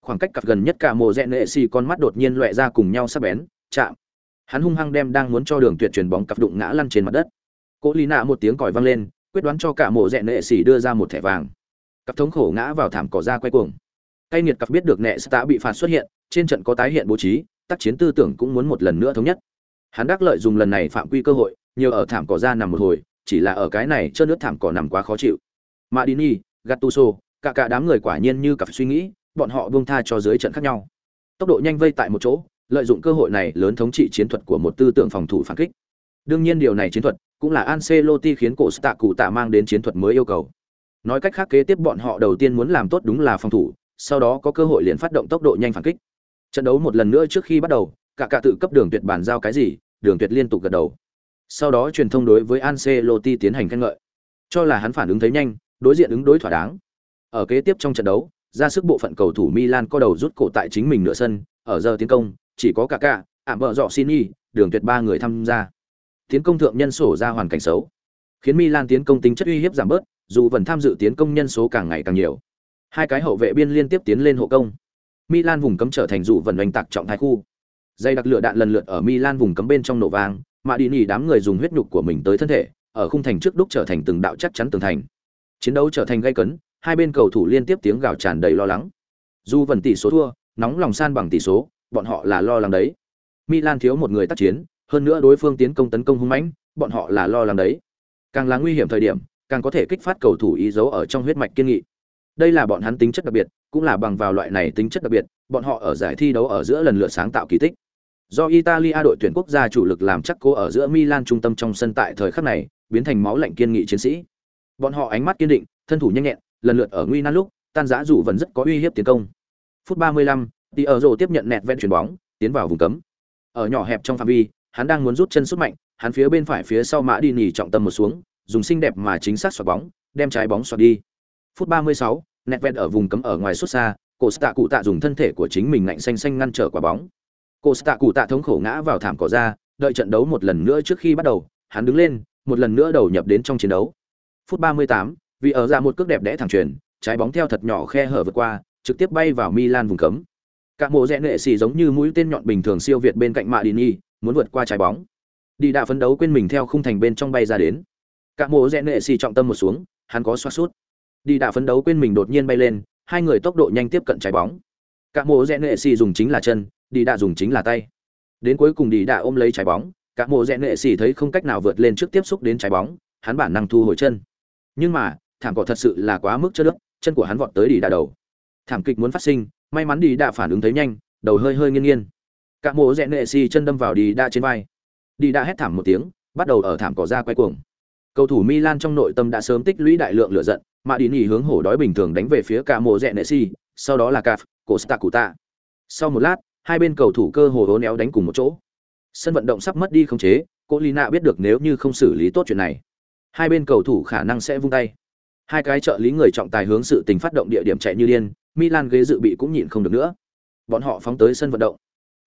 Khoảng cách cặp gần nhất cả mồ rẽ nệ xì con mắt đột nhiên loẹ ra cùng nhau sắp bén chạm. Hắn hung hăng đem đang muốn cho đường tuyệt truyền bóng cặp đụng ngã lăn trên mặt đất. Cố lý nạ một tiếng còi vang lên quyết đoán cho cả mộ rẽ nệ xì đưa ra một thẻ vàng. Cặp thống khổ ngã vào thảm cỏ ra quay cuồng cay nghiệt cặp biết được nệ đã bị phạt xuất hiện trên trận có tái hiện bố trí tác chiến tư tưởng cũng muốn một lần nữa thống nhất. Hắn đắc lợi dùng lần này phạm quy cơ hội nhiều ở thảm cỏ ra nằm một hồi chỉ là ở cái này chớp nước thảm cỏ nằm quá khó chịu. Madini, Gattuso, cả cả đám người quả nhiên như cặp suy nghĩ bọn họ buông tha cho dưới trận khác nhau. Tốc độ nhanh vây tại một chỗ lợi dụng cơ hội này lớn thống trị chiến thuật của một tư tưởng phòng thủ phản kích. Đương nhiên điều này chiến thuật cũng là Ancelotti khiến cổ Stạ cụ tạ mang đến chiến thuật mới yêu cầu. Nói cách khác kế tiếp bọn họ đầu tiên muốn làm tốt đúng là phòng thủ sau đó có cơ hội liền phát động tốc độ nhanh phản kích trận đấu một lần nữa trước khi bắt đầu cả cả tự cấp đường tuyệt bản giao cái gì đường tuyệt liên tục gật đầu sau đó truyền thông đối với Ancelotti tiến hành khen ngợi cho là hắn phản ứng thấy nhanh đối diện ứng đối thỏa đáng ở kế tiếp trong trận đấu, ra sức bộ phận cầu thủ Milan có đầu rút cổ tại chính mình nửa sân, ở giờ tiến công, chỉ có Kaká, ảm vợ dọ Sini, đường tuyệt ba người tham gia. Tiến công thượng nhân sổ ra hoàn cảnh xấu, khiến Milan tiến công tính chất uy hiếp giảm bớt, dù vẫn tham dự tiến công nhân số càng ngày càng nhiều. Hai cái hậu vệ biên liên tiếp tiến lên hộ công. Milan vùng cấm trở thành dụ vận đánh tạc trọng thái khu. Dây đặc lửa đạn lần lượt ở Milan vùng cấm bên trong nổ vang, mà đi nỉ đám người dùng huyết nhục của mình tới thân thể, ở khung thành trước đúc trở thành từng đạo chắc chắn tường thành. Chiến đấu trở thành gay cấn, hai bên cầu thủ liên tiếp tiếng gào tràn đầy lo lắng. Dù vẫn tỷ số thua, nóng lòng san bằng tỷ số, bọn họ là lo lắng đấy. Milan thiếu một người tác chiến, hơn nữa đối phương tiến công tấn công hung mãnh, bọn họ là lo lắng đấy. Càng là nguy hiểm thời điểm, càng có thể kích phát cầu thủ ý dấu ở trong huyết mạch kiên nghị. Đây là bọn hắn tính chất đặc biệt, cũng là bằng vào loại này tính chất đặc biệt, bọn họ ở giải thi đấu ở giữa lần lượt sáng tạo kỳ tích. Do Italia đội tuyển quốc gia chủ lực làm chắc cố ở giữa Milan trung tâm trong sân tại thời khắc này, biến thành máu lạnh kiên nghị chiến sĩ. Bọn họ ánh mắt kiên định, thân thủ nhanh nhẹn, lần lượt ở nguy nan lúc tan giã dù vẫn rất có uy hiếp tiến công phút 35, thì ở rổ tiếp nhận nẹt ven chuyền bóng tiến vào vùng cấm ở nhỏ hẹp trong phạm vi hắn đang muốn rút chân sút mạnh hắn phía bên phải phía sau mã đi nhì trọng tâm một xuống dùng xinh đẹp mà chính xác xoạt bóng đem trái bóng xoạt đi phút 36, nẹt vẹt ở vùng cấm ở ngoài xuất xa cổ tạ cụ tạ dùng thân thể của chính mình ngạnh xanh xanh ngăn trở quả bóng. Cổ tạ cụ tạ thống khổ ngã vào thảm cỏ ra đợi trận đấu một lần nữa trước khi bắt đầu hắn đứng lên một lần nữa đầu nhập đến trong chiến đấu. Phút 38, vì ở ra một cước đẹp đẽ thẳng truyền trái bóng theo thật nhỏ khe hở vượt qua trực tiếp bay vào milan vùng cấm. Các mộ rẽ nghệ xì giống như mũi tên nhọn bình thường siêu việt bên cạnh Madini, muốn vượt qua trái bóng. Đi đã phấn đấu quên mình theo khung thành bên trong bay ra đến. Các mộ rẽ nghệ xì trọng tâm một xuống hắn có xoát sút đi đã phấn đấu quên mình đột nhiên bay lên, hai người tốc độ nhanh tiếp cận trái bóng. Cả mộ rẽ nệ xì dùng chính là chân, đi đã dùng chính là tay. Đến cuối cùng đi đã ôm lấy trái bóng, cả mộ rẽ nệ xì thấy không cách nào vượt lên trước tiếp xúc đến trái bóng, hắn bản năng thu hồi chân. Nhưng mà, thảm cỏ thật sự là quá mức chất nước chân của hắn vọt tới đi đã đầu. Thảm kịch muốn phát sinh, may mắn đi đã phản ứng thấy nhanh, đầu hơi hơi nghiêng nghiêng. Cả mộ rẽ nệ xì chân đâm vào đi đã trên vai. Đi đã hét thảm một tiếng, bắt đầu ở thảm cỏ ra quay cuồng cầu thủ milan trong nội tâm đã sớm tích lũy đại lượng lửa giận, mà đi nghỉ hướng hổ đói bình thường đánh về phía cả mộ rẽ nệ sau đó là caf, Costa Cuta. sau một lát, hai bên cầu thủ cơ hồ hố néo đánh cùng một chỗ. Sân vận động sắp mất đi khống chế cô lina biết được nếu như không xử lý tốt chuyện này, hai bên cầu thủ khả năng sẽ vung tay. Hai cái trợ lý người trọng tài hướng sự tình phát động địa điểm chạy như điên, milan ghế dự bị cũng nhịn không được nữa. Bọn họ phóng tới sân vận động.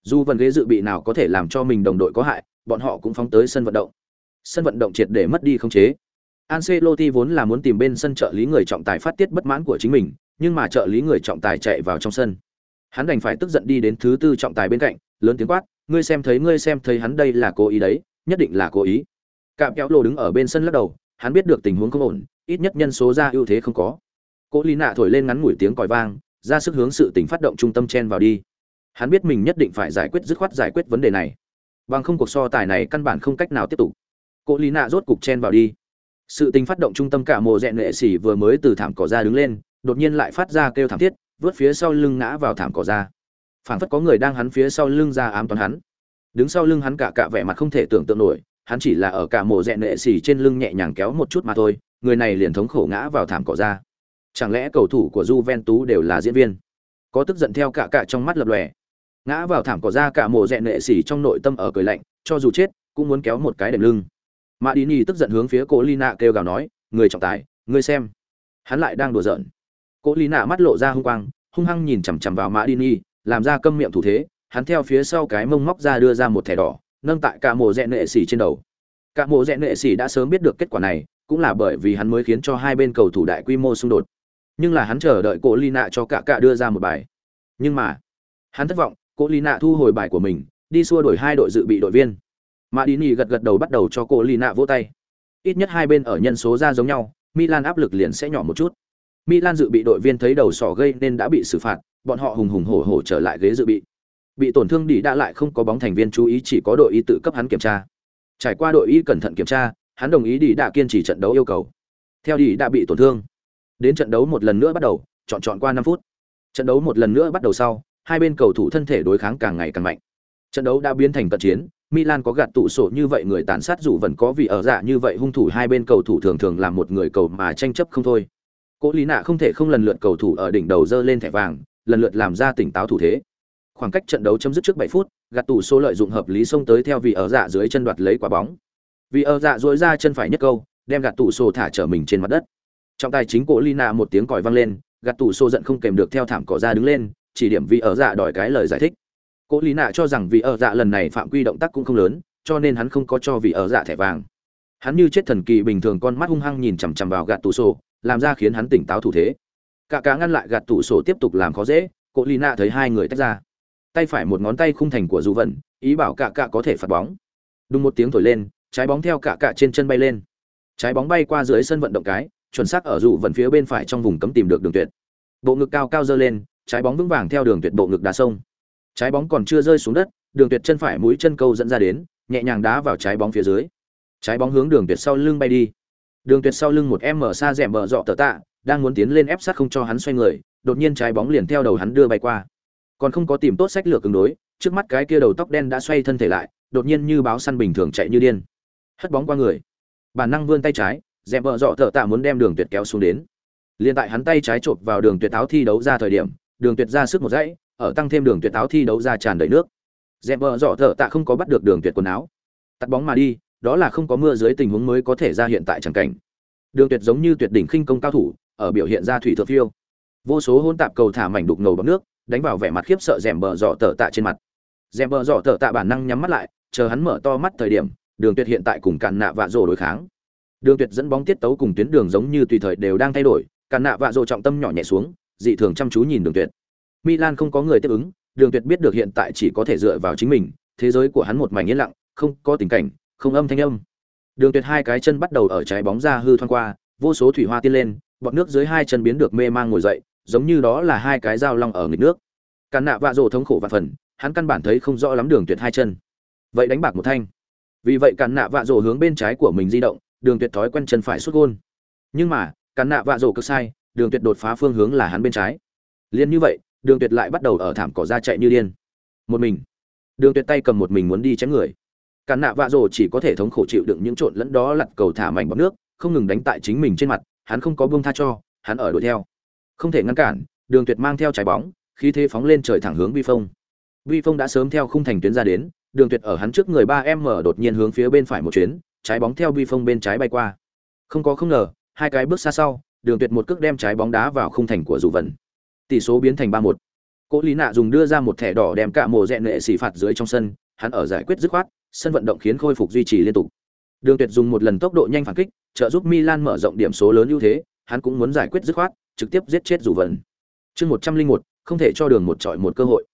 Dù vần ghế dự bị nào có thể làm cho mình đồng đội có hại, bọn họ cũng phóng tới sân vận động sân vận động triệt để mất đi khống chế Ancelotti vốn là muốn tìm bên sân trợ lý người trọng tài phát tiết bất mãn của chính mình nhưng mà trợ lý người trọng tài chạy vào trong sân hắn đành phải tức giận đi đến thứ tư trọng tài bên cạnh lớn tiếng quát ngươi xem thấy ngươi xem thấy hắn đây là cố ý đấy nhất định là cố ý cạm kéo lô đứng ở bên sân lắc đầu hắn biết được tình huống không ổn ít nhất nhân số ra ưu thế không có Cố Lý Nạ thổi lên ngắn ngủi tiếng còi vang, ra sức hướng sự tình phát động trung tâm chen vào đi. Hắn biết mình nhất định phải giải quyết dứt khoát giải quyết vấn đề này. Bằng không cuộc so tài này căn bản không cách nào tiếp tục. Cô Lý Nạ rốt cục chen vào đi. Sự tình phát động trung tâm cả mồ rẹn nệ xỉ vừa mới từ thảm cỏ ra đứng lên, đột nhiên lại phát ra kêu thảm thiết, vớt phía sau lưng ngã vào thảm cỏ ra. Phảng phất có người đang hắn phía sau lưng ra ám toán hắn. Đứng sau lưng hắn cả cả vẻ mặt không thể tưởng tượng nổi, hắn chỉ là ở cả mồ rẹn nệ xỉ trên lưng nhẹ nhàng kéo một chút mà thôi, người này liền thống khổ ngã vào thảm cỏ ra Chẳng lẽ cầu thủ của Juventus đều là diễn viên? Có tức giận theo cả cả trong mắt lập lòe. Ngã vào thảm cỏ ra cả mồ rẹn nệ xỉ trong nội tâm ở cười lạnh, cho dù chết, cũng muốn kéo một cái đệm lưng. Madini tức giận hướng phía Cố Lina kêu gào nói, người trọng tài, ngươi xem. Hắn lại đang đùa giỡn. Cố Lina mắt lộ ra hung quang, hung hăng nhìn chằm chằm vào Madini, làm ra câm miệng thủ thế, hắn theo phía sau cái mông móc ra đưa ra một thẻ đỏ, nâng tại cả mộ rẽ nệ xỉ trên đầu. Cả mộ rẽ nệ xỉ đã sớm biết được kết quả này, cũng là bởi vì hắn mới khiến cho hai bên cầu thủ đại quy mô xung đột nhưng là hắn chờ đợi cô Lina cho cả cả đưa ra một bài. Nhưng mà, hắn thất vọng, cô Lina thu hồi bài của mình, đi xua đổi hai đội dự bị đội viên. Madini gật gật đầu bắt đầu cho cô Lina vỗ tay. Ít nhất hai bên ở nhân số ra giống nhau, Milan áp lực liền sẽ nhỏ một chút. Milan dự bị đội viên thấy đầu sỏ gây nên đã bị xử phạt, bọn họ hùng hùng hổ hổ trở lại ghế dự bị. Bị tổn thương đi đã lại không có bóng thành viên chú ý chỉ có đội y tự cấp hắn kiểm tra. Trải qua đội y cẩn thận kiểm tra, hắn đồng ý đi đã kiên trì trận đấu yêu cầu. Theo đi đã bị tổn thương, Đến trận đấu một lần nữa bắt đầu, chọn chọn qua năm phút. Trận đấu một lần nữa bắt đầu sau, hai bên cầu thủ thân thể đối kháng càng ngày càng mạnh. Trận đấu đã biến thành cận chiến, Milan có gạt tụ sổ như vậy người tàn sát dù vẫn có vị ở dạ như vậy hung thủ hai bên cầu thủ thường thường làm một người cầu mà tranh chấp không thôi. Cố Lý Nạ không thể không lần lượt cầu thủ ở đỉnh đầu dơ lên thẻ vàng, lần lượt làm ra tỉnh táo thủ thế. Khoảng cách trận đấu chấm dứt trước 7 phút, gạt tụ số lợi dụng hợp lý xông tới theo vị ở dạ dưới chân đoạt lấy quả bóng. Vị ở dạ duỗi ra chân phải nhất câu, đem gạt tụ sổ thả trở mình trên mặt đất trọng tài chính Cố Lý Nạ một tiếng còi vang lên gạt tủ số giận không kèm được theo thảm cỏ ra đứng lên chỉ điểm vị ở dạ đòi cái lời giải thích Cố Lý Nạ cho rằng vì ở dạ lần này phạm quy động tác cũng không lớn, cho nên hắn không có cho vì ở dạ thẻ vàng. Hắn như chết thần kỳ bình thường con mắt hung hăng nhìn chằm chằm vào gạt tủ sổ, làm ra khiến hắn tỉnh táo thủ thế. Cả cá ngăn lại gạt tủ sổ tiếp tục làm khó dễ, Cố Lý Nạ thấy hai người tách ra. Tay phải một ngón tay khung thành của dù vận, ý bảo cả cả có thể phạt bóng. Đúng một tiếng thổi lên, trái bóng theo cả cả trên chân bay lên. Trái bóng bay qua dưới sân vận động cái, chuẩn xác ở dụ vận phía bên phải trong vùng cấm tìm được đường tuyệt. Bộ ngực cao cao dơ lên, trái bóng vững vàng theo đường tuyệt bộ ngực đá sông trái bóng còn chưa rơi xuống đất, đường tuyệt chân phải mũi chân câu dẫn ra đến, nhẹ nhàng đá vào trái bóng phía dưới. Trái bóng hướng đường tuyệt sau lưng bay đi. Đường tuyệt sau lưng một em mở xa rèm mở dọ tờ tạ, đang muốn tiến lên ép sát không cho hắn xoay người, đột nhiên trái bóng liền theo đầu hắn đưa bay qua. Còn không có tìm tốt sách lược cứng đối, trước mắt cái kia đầu tóc đen đã xoay thân thể lại, đột nhiên như báo săn bình thường chạy như điên. Hất bóng qua người. Bản năng vươn tay trái dẹp vợ dọ thợ tạ muốn đem đường tuyệt kéo xuống đến. Liền tại hắn tay trái chộp vào đường tuyệt áo thi đấu ra thời điểm, đường tuyệt ra sức một dãy ở tăng thêm đường tuyệt áo thi đấu ra tràn đầy nước dẹp vợ dọ thợ tạ không có bắt được đường tuyệt quần áo tắt bóng mà đi đó là không có mưa dưới tình huống mới có thể ra hiện tại chẳng cảnh. Đường Tuyệt giống như tuyệt đỉnh khinh công cao thủ, ở biểu hiện ra thủy thượng phiêu. Vô số hỗn tạp cầu thả mảnh đục ngầu bọt nước, đánh vào vẻ mặt khiếp sợ rèm bờ rọ thở tạ trên mặt. Rèm bờ rọ thở tạ bản năng nhắm mắt lại, chờ hắn mở to mắt thời điểm, Đường Tuyệt hiện tại cùng càn nạ vạ rồ đối kháng. Đường Tuyệt dẫn bóng tiết tấu cùng tuyến đường giống như tùy thời đều đang thay đổi, càn nạ vạ rồ trọng tâm nhỏ nhẹ xuống, dị thường chăm chú nhìn Đường Tuyệt. Milan không có người tiếp ứng, Đường Tuyệt biết được hiện tại chỉ có thể dựa vào chính mình, thế giới của hắn một mảnh yên lặng, không có tình cảnh, không âm thanh âm. Đường Tuyệt hai cái chân bắt đầu ở trái bóng ra hư thoăn qua, vô số thủy hoa tiên lên, bọt nước dưới hai chân biến được mê mang ngồi dậy, giống như đó là hai cái dao long ở nghịch nước. Cản nạ vạ rồ thống khổ vạn phần, hắn căn bản thấy không rõ lắm Đường Tuyệt hai chân. Vậy đánh bạc một thanh. Vì vậy cản nạ vạ rồ hướng bên trái của mình di động, Đường Tuyệt thói quen chân phải sút gôn. Nhưng mà, cản nạ vạ rồ cực sai, Đường Tuyệt đột phá phương hướng là hắn bên trái. Liên như vậy, Đường Tuyệt lại bắt đầu ở thảm cỏ ra chạy như điên. Một mình. Đường Tuyệt tay cầm một mình muốn đi chém người. Cản nạ vạ rồ chỉ có thể thống khổ chịu đựng những trộn lẫn đó lặt cầu thả mảnh bọc nước, không ngừng đánh tại chính mình trên mặt, hắn không có buông tha cho, hắn ở đuổi theo. Không thể ngăn cản, đường tuyệt mang theo trái bóng, khí thế phóng lên trời thẳng hướng vi phong. Vi phong đã sớm theo khung thành tuyến ra đến, đường tuyệt ở hắn trước người ba em mở đột nhiên hướng phía bên phải một chuyến, trái bóng theo vi phong bên trái bay qua. Không có không ngờ, hai cái bước xa sau, đường tuyệt một cước đem trái bóng đá vào khung thành của dù vần tỷ số biến thành ba một Cố Lý Nạ dùng đưa ra một thẻ đỏ đem cả mồ rẹn nệ xỉ phạt dưới trong sân, hắn ở giải quyết dứt khoát, sân vận động khiến khôi phục duy trì liên tục. Đường Tuyệt dùng một lần tốc độ nhanh phản kích, trợ giúp Milan mở rộng điểm số lớn ưu thế, hắn cũng muốn giải quyết dứt khoát, trực tiếp giết chết dù vần Chương 101, không thể cho đường một trọi một cơ hội.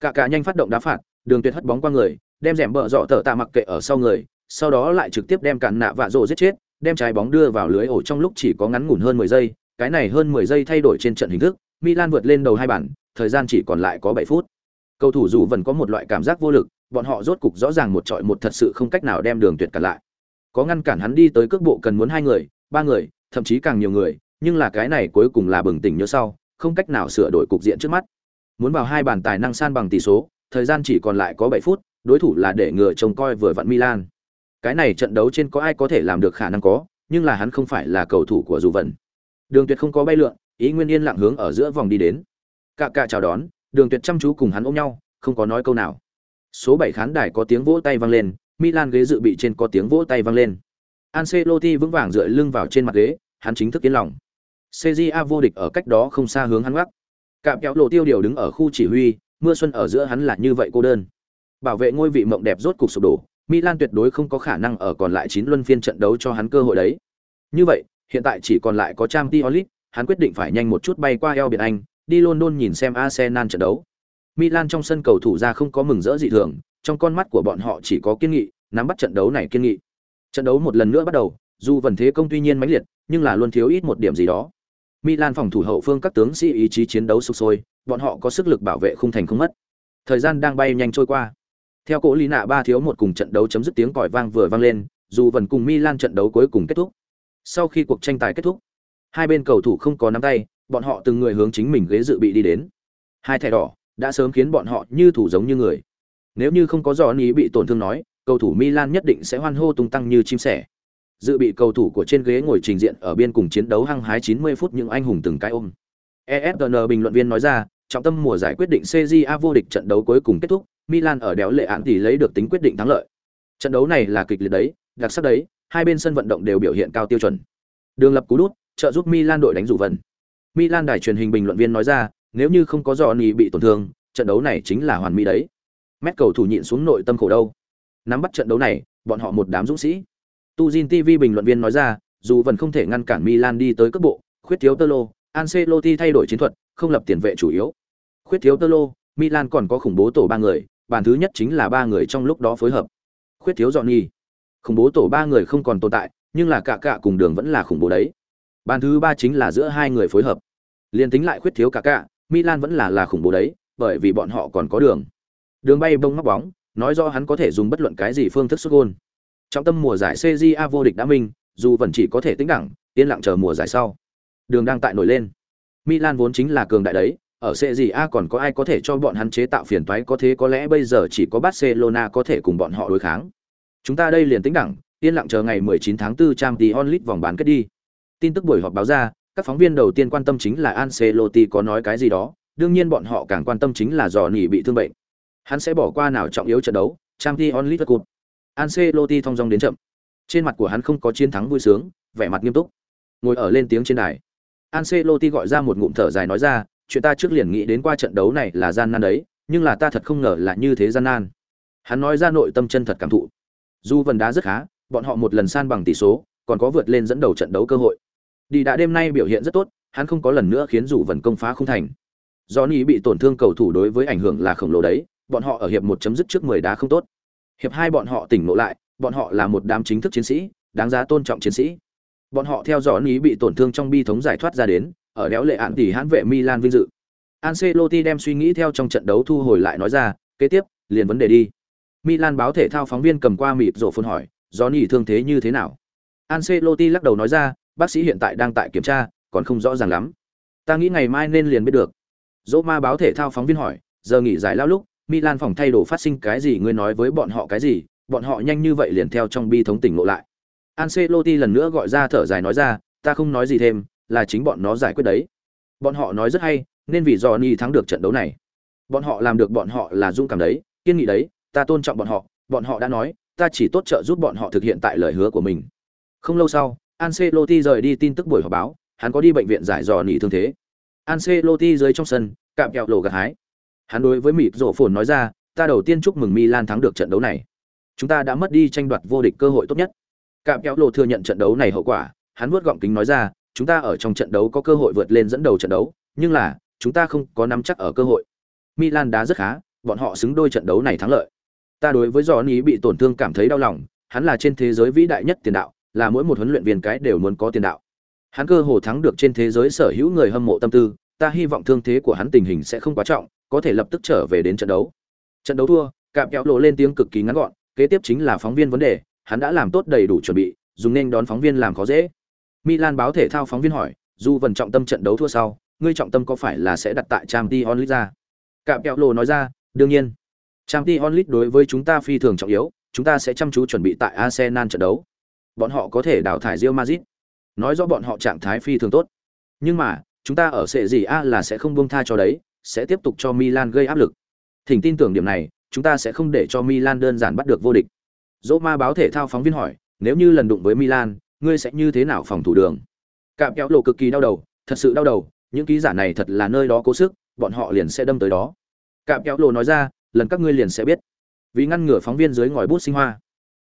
Cả cả nhanh phát động đá phạt, Đường Tuyệt hất bóng qua người, đem rẻm bờ dọ tờ tạ mặc kệ ở sau người, sau đó lại trực tiếp đem cản nạ vạ rộ giết chết, đem trái bóng đưa vào lưới ổ trong lúc chỉ có ngắn ngủn hơn 10 giây, cái này hơn 10 giây thay đổi trên trận hình thức, Milan vượt lên đầu hai bàn, thời gian chỉ còn lại có 7 phút. Cầu thủ dù vẫn có một loại cảm giác vô lực, bọn họ rốt cục rõ ràng một trọi một thật sự không cách nào đem đường tuyệt cản lại. Có ngăn cản hắn đi tới cước bộ cần muốn hai người, ba người, thậm chí càng nhiều người, nhưng là cái này cuối cùng là bừng tỉnh nhớ sau, không cách nào sửa đổi cục diện trước mắt. Muốn vào hai bàn tài năng san bằng tỷ số, thời gian chỉ còn lại có 7 phút, đối thủ là để ngừa trông coi vừa vặn Milan. Cái này trận đấu trên có ai có thể làm được khả năng có, nhưng là hắn không phải là cầu thủ của dù vận. Đường Tuyệt không có bay lượn, ý nguyên yên lặng hướng ở giữa vòng đi đến. Cạ cạ chào đón, Đường Tuyệt chăm chú cùng hắn ôm nhau, không có nói câu nào. Số 7 khán đài có tiếng vỗ tay vang lên, Milan ghế dự bị trên có tiếng vỗ tay vang lên. Ancelotti vững vàng dựa lưng vào trên mặt ghế, hắn chính thức yên lòng. CJA vô địch ở cách đó không xa hướng hắn gác. Cạm kéo lộ tiêu điều đứng ở khu chỉ huy, mưa xuân ở giữa hắn là như vậy cô đơn. Bảo vệ ngôi vị mộng đẹp rốt cục sụp đổ, Milan tuyệt đối không có khả năng ở còn lại 9 luân phiên trận đấu cho hắn cơ hội đấy. Như vậy, hiện tại chỉ còn lại có trang League, hắn quyết định phải nhanh một chút bay qua eo biển Anh, đi London nhìn xem Arsenal trận đấu. Milan trong sân cầu thủ ra không có mừng rỡ dị thường, trong con mắt của bọn họ chỉ có kiên nghị, nắm bắt trận đấu này kiên nghị. Trận đấu một lần nữa bắt đầu, dù vần thế công tuy nhiên mãnh liệt, nhưng là luôn thiếu ít một điểm gì đó. Milan phòng thủ hậu phương các tướng sĩ ý chí chiến đấu sục sôi, bọn họ có sức lực bảo vệ khung thành không mất. Thời gian đang bay nhanh trôi qua. Theo cổ lý nạ ba thiếu một cùng trận đấu chấm dứt tiếng còi vang vừa vang lên, dù vần cùng Milan trận đấu cuối cùng kết thúc. Sau khi cuộc tranh tài kết thúc, hai bên cầu thủ không có nắm tay, bọn họ từng người hướng chính mình ghế dự bị đi đến. Hai thẻ đỏ, đã sớm khiến bọn họ như thủ giống như người. Nếu như không có Johnny bị tổn thương nói, cầu thủ Milan nhất định sẽ hoan hô tung tăng như chim sẻ. Dự bị cầu thủ của trên ghế ngồi trình diện ở biên cùng chiến đấu hăng hái 90 phút những anh hùng từng cái ôm. ESPN bình luận viên nói ra, trọng tâm mùa giải quyết định CJA vô địch trận đấu cuối cùng kết thúc, Milan ở đéo lệ án tỷ lấy được tính quyết định thắng lợi. Trận đấu này là kịch liệt đấy, đặc sắc đấy, hai bên sân vận động đều biểu hiện cao tiêu chuẩn. Đường lập cú đút, trợ giúp Milan đội đánh dù vần. Milan đài truyền hình bình luận viên nói ra, nếu như không có Johnny bị tổn thương, trận đấu này chính là hoàn mỹ đấy. Mét cầu thủ nhịn xuống nội tâm khổ đâu. Nắm bắt trận đấu này, bọn họ một đám dũng sĩ. Tuzin TV bình luận viên nói ra, dù vẫn không thể ngăn cản Milan đi tới cấp bộ, khuyết thiếu Tolo, Ancelotti thay đổi chiến thuật, không lập tiền vệ chủ yếu. Khuyết thiếu Tolo, Milan còn có khủng bố tổ ba người, bàn thứ nhất chính là ba người trong lúc đó phối hợp. Khuyết thiếu Johnny. Khủng bố tổ ba người không còn tồn tại, nhưng là cả cả cùng đường vẫn là khủng bố đấy. Bàn thứ ba chính là giữa hai người phối hợp. Liên tính lại khuyết thiếu cả cả, Milan vẫn là là khủng bố đấy, bởi vì bọn họ còn có đường. Đường bay bông móc bóng, nói rõ hắn có thể dùng bất luận cái gì phương thức sút gôn Trong tâm mùa giải CJA vô địch đã minh, dù vẫn chỉ có thể tính đẳng, yên lặng chờ mùa giải sau. Đường đang tại nổi lên. Milan vốn chính là cường đại đấy, ở CJA còn có ai có thể cho bọn hắn chế tạo phiền toái có thế có lẽ bây giờ chỉ có Barcelona có thể cùng bọn họ đối kháng. Chúng ta đây liền tính đẳng, yên lặng chờ ngày 19 tháng 4 Champions onlit vòng bán kết đi. Tin tức buổi họp báo ra, các phóng viên đầu tiên quan tâm chính là Ancelotti có nói cái gì đó, đương nhiên bọn họ càng quan tâm chính là dò nỉ bị thương bệnh. Hắn sẽ bỏ qua nào trọng yếu trận đấu, Champions League Cup. Ancelotti thông dong đến chậm. Trên mặt của hắn không có chiến thắng vui sướng, vẻ mặt nghiêm túc. Ngồi ở lên tiếng trên đài. Ancelotti gọi ra một ngụm thở dài nói ra, chuyện ta trước liền nghĩ đến qua trận đấu này là gian nan đấy, nhưng là ta thật không ngờ là như thế gian nan. Hắn nói ra nội tâm chân thật cảm thụ. Dù vần đá rất khá, bọn họ một lần san bằng tỷ số, còn có vượt lên dẫn đầu trận đấu cơ hội. Đi đã đêm nay biểu hiện rất tốt, hắn không có lần nữa khiến dù vần công phá không thành. Johnny bị tổn thương cầu thủ đối với ảnh hưởng là khổng lồ đấy, bọn họ ở hiệp một chấm dứt trước 10 đá không tốt. Hiệp hai bọn họ tỉnh ngộ lại, bọn họ là một đám chính thức chiến sĩ, đáng giá tôn trọng chiến sĩ. Bọn họ theo dõi ý bị tổn thương trong bi thống giải thoát ra đến, ở đéo lệ ạn tỷ hãn vệ Milan vinh dự. Ancelotti đem suy nghĩ theo trong trận đấu thu hồi lại nói ra, kế tiếp, liền vấn đề đi. Milan báo thể thao phóng viên cầm qua mịt rộ phun hỏi, Johnny thương thế như thế nào? Ancelotti lắc đầu nói ra, bác sĩ hiện tại đang tại kiểm tra, còn không rõ ràng lắm. Ta nghĩ ngày mai nên liền biết được. Roma báo thể thao phóng viên hỏi, giờ nghỉ giải lao lúc, Milan phòng thay đồ phát sinh cái gì ngươi nói với bọn họ cái gì, bọn họ nhanh như vậy liền theo trong bi thống tỉnh ngộ lại. Ancelotti lần nữa gọi ra thở dài nói ra, ta không nói gì thêm, là chính bọn nó giải quyết đấy. Bọn họ nói rất hay, nên vì Johnny thắng được trận đấu này. Bọn họ làm được bọn họ là dũng cảm đấy, kiên nghị đấy, ta tôn trọng bọn họ, bọn họ đã nói, ta chỉ tốt trợ giúp bọn họ thực hiện tại lời hứa của mình. Không lâu sau, Ancelotti rời đi tin tức buổi họp báo, hắn có đi bệnh viện giải dò nỉ thương thế. Ancelotti dưới trong sân, cạm kẹo lộ gặt hái. Hắn đối với mịt rổ phồn nói ra, ta đầu tiên chúc mừng Milan thắng được trận đấu này. Chúng ta đã mất đi tranh đoạt vô địch cơ hội tốt nhất. Cạm kẹo lộ thừa nhận trận đấu này hậu quả, hắn vuốt gọng kính nói ra, chúng ta ở trong trận đấu có cơ hội vượt lên dẫn đầu trận đấu, nhưng là, chúng ta không có nắm chắc ở cơ hội. Milan đá rất khá, bọn họ xứng đôi trận đấu này thắng lợi. Ta đối với Johnny bị tổn thương cảm thấy đau lòng, hắn là trên thế giới vĩ đại nhất tiền đạo, là mỗi một huấn luyện viên cái đều muốn có tiền đạo. Hắn cơ hồ thắng được trên thế giới sở hữu người hâm mộ tâm tư, ta hy vọng thương thế của hắn tình hình sẽ không quá trọng, có thể lập tức trở về đến trận đấu. Trận đấu thua, cạm kéo lộ lên tiếng cực kỳ ngắn gọn, kế tiếp chính là phóng viên vấn đề, hắn đã làm tốt đầy đủ chuẩn bị, dùng nên đón phóng viên làm khó dễ. Milan báo thể thao phóng viên hỏi, dù vần trọng tâm trận đấu thua sau, ngươi trọng tâm có phải là sẽ đặt tại Champions League ra? Cạm kéo lộ nói ra, đương nhiên. Champions League đối với chúng ta phi thường trọng yếu, chúng ta sẽ chăm chú chuẩn bị tại Arsenal trận đấu. Bọn họ có thể đào thải Real Madrid. Nói rõ bọn họ trạng thái phi thường tốt. Nhưng mà, chúng ta ở sẽ gì a là sẽ không buông tha cho đấy, sẽ tiếp tục cho Milan gây áp lực. Thỉnh tin tưởng điểm này, chúng ta sẽ không để cho Milan đơn giản bắt được vô địch. Roma báo thể thao phóng viên hỏi, nếu như lần đụng với Milan, ngươi sẽ như thế nào phòng thủ đường? Cạm kéo lộ cực kỳ đau đầu, thật sự đau đầu, những ký giả này thật là nơi đó cố sức, bọn họ liền sẽ đâm tới đó. Cạm kéo lộ nói ra, lần các ngươi liền sẽ biết. Vì ngăn ngừa phóng viên dưới ngòi bút sinh hoa,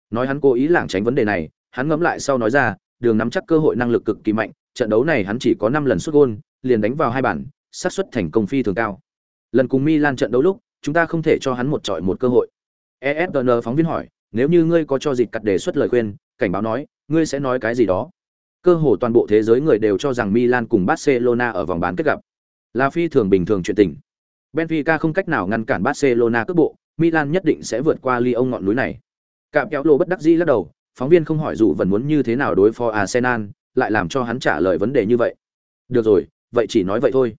nói hắn cố ý lảng tránh vấn đề này, hắn ngẫm lại sau nói ra, đường nắm chắc cơ hội năng lực cực kỳ mạnh, trận đấu này hắn chỉ có 5 lần sút gôn, liền đánh vào hai bàn, xác suất thành công phi thường cao. Lần cùng Milan trận đấu lúc, chúng ta không thể cho hắn một trọi một cơ hội. ESPN phóng viên hỏi, nếu như ngươi có cho dịch cắt đề xuất lời khuyên, cảnh báo nói, ngươi sẽ nói cái gì đó? Cơ hồ toàn bộ thế giới người đều cho rằng Milan cùng Barcelona ở vòng bán kết gặp, là phi thường bình thường chuyện tình. Benfica không cách nào ngăn cản Barcelona cước bộ, Milan nhất định sẽ vượt qua Lyon ngọn núi này. Cạm kéo lô bất đắc dĩ lắc đầu, phóng viên không hỏi dù vẫn muốn như thế nào đối phó Arsenal, lại làm cho hắn trả lời vấn đề như vậy. Được rồi, vậy chỉ nói vậy thôi.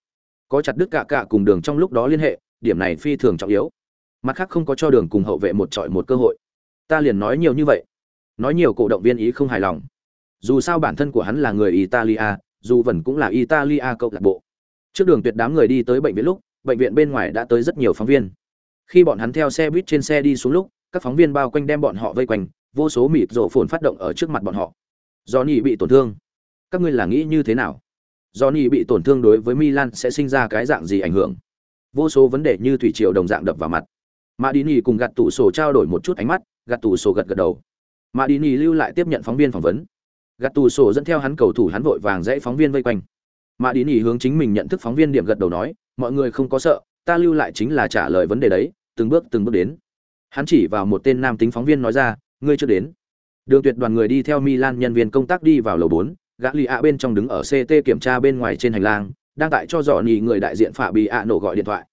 Có chặt đứt cả cả cùng đường trong lúc đó liên hệ, điểm này phi thường trọng yếu. Mặt khác không có cho đường cùng hậu vệ một trọi một cơ hội. Ta liền nói nhiều như vậy. Nói nhiều cổ động viên ý không hài lòng. Dù sao bản thân của hắn là người Italia, dù vẫn cũng là Italia câu lạc bộ. Trước đường tuyệt đám người đi tới bệnh viện lúc, bệnh viện bên ngoài đã tới rất nhiều phóng viên. Khi bọn hắn theo xe buýt trên xe đi xuống lúc, các phóng viên bao quanh đem bọn họ vây quanh, vô số mịt rộ phồn phát động ở trước mặt bọn họ. Johnny bị tổn thương. Các ngươi là nghĩ như thế nào? Johnny bị tổn thương đối với Milan sẽ sinh ra cái dạng gì ảnh hưởng? Vô số vấn đề như thủy triều đồng dạng đập vào mặt. Madini cùng gạt tủ sổ trao đổi một chút ánh mắt, gạt tủ sổ gật gật đầu. Madini lưu lại tiếp nhận phóng viên phỏng vấn. Gạt tủ sổ dẫn theo hắn cầu thủ hắn vội vàng dãy phóng viên vây quanh. Madini hướng chính mình nhận thức phóng viên điểm gật đầu nói, mọi người không có sợ, ta lưu lại chính là trả lời vấn đề đấy, từng bước từng bước đến. Hắn chỉ vào một tên nam tính phóng viên nói ra, ngươi chưa đến. Đường Tuyệt đoàn người đi theo Milan nhân viên công tác đi vào lầu 4, gã lì ạ bên trong đứng ở CT kiểm tra bên ngoài trên hành lang, đang tại cho dò nhì người đại diện Phạm bị ạ nổ gọi điện thoại.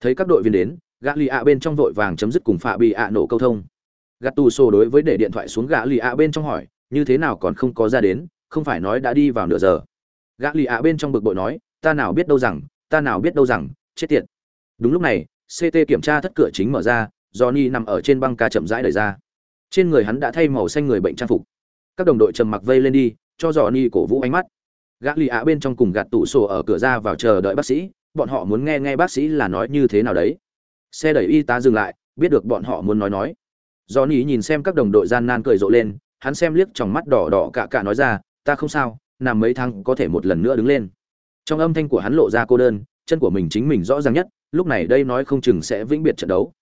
Thấy các đội viên đến, gã lì ạ bên trong vội vàng chấm dứt cùng Phạm bị ạ nổ câu thông. Gattuso đối với để điện thoại xuống gã lì ạ bên trong hỏi, như thế nào còn không có ra đến, không phải nói đã đi vào nửa giờ. Gã lì ạ bên trong bực bội nói, ta nào biết đâu rằng, ta nào biết đâu rằng, chết tiệt. Đúng lúc này, CT kiểm tra thất cửa chính mở ra, Johnny nằm ở trên băng ca chậm rãi đẩy ra. Trên người hắn đã thay màu xanh người bệnh trang phục. Các đồng đội trầm mặc vây lên đi, cho Johnny cổ vũ ánh mắt. Gã lì ạ bên trong cùng gạt tủ sổ ở cửa ra vào chờ đợi bác sĩ, bọn họ muốn nghe nghe bác sĩ là nói như thế nào đấy. Xe đẩy y tá dừng lại, biết được bọn họ muốn nói nói. Johnny nhìn xem các đồng đội gian nan cười rộ lên, hắn xem liếc trong mắt đỏ đỏ cả cả nói ra ta không sao nằm mấy tháng có thể một lần nữa đứng lên trong âm thanh của hắn lộ ra cô đơn chân của mình chính mình rõ ràng nhất lúc này đây nói không chừng sẽ vĩnh biệt trận đấu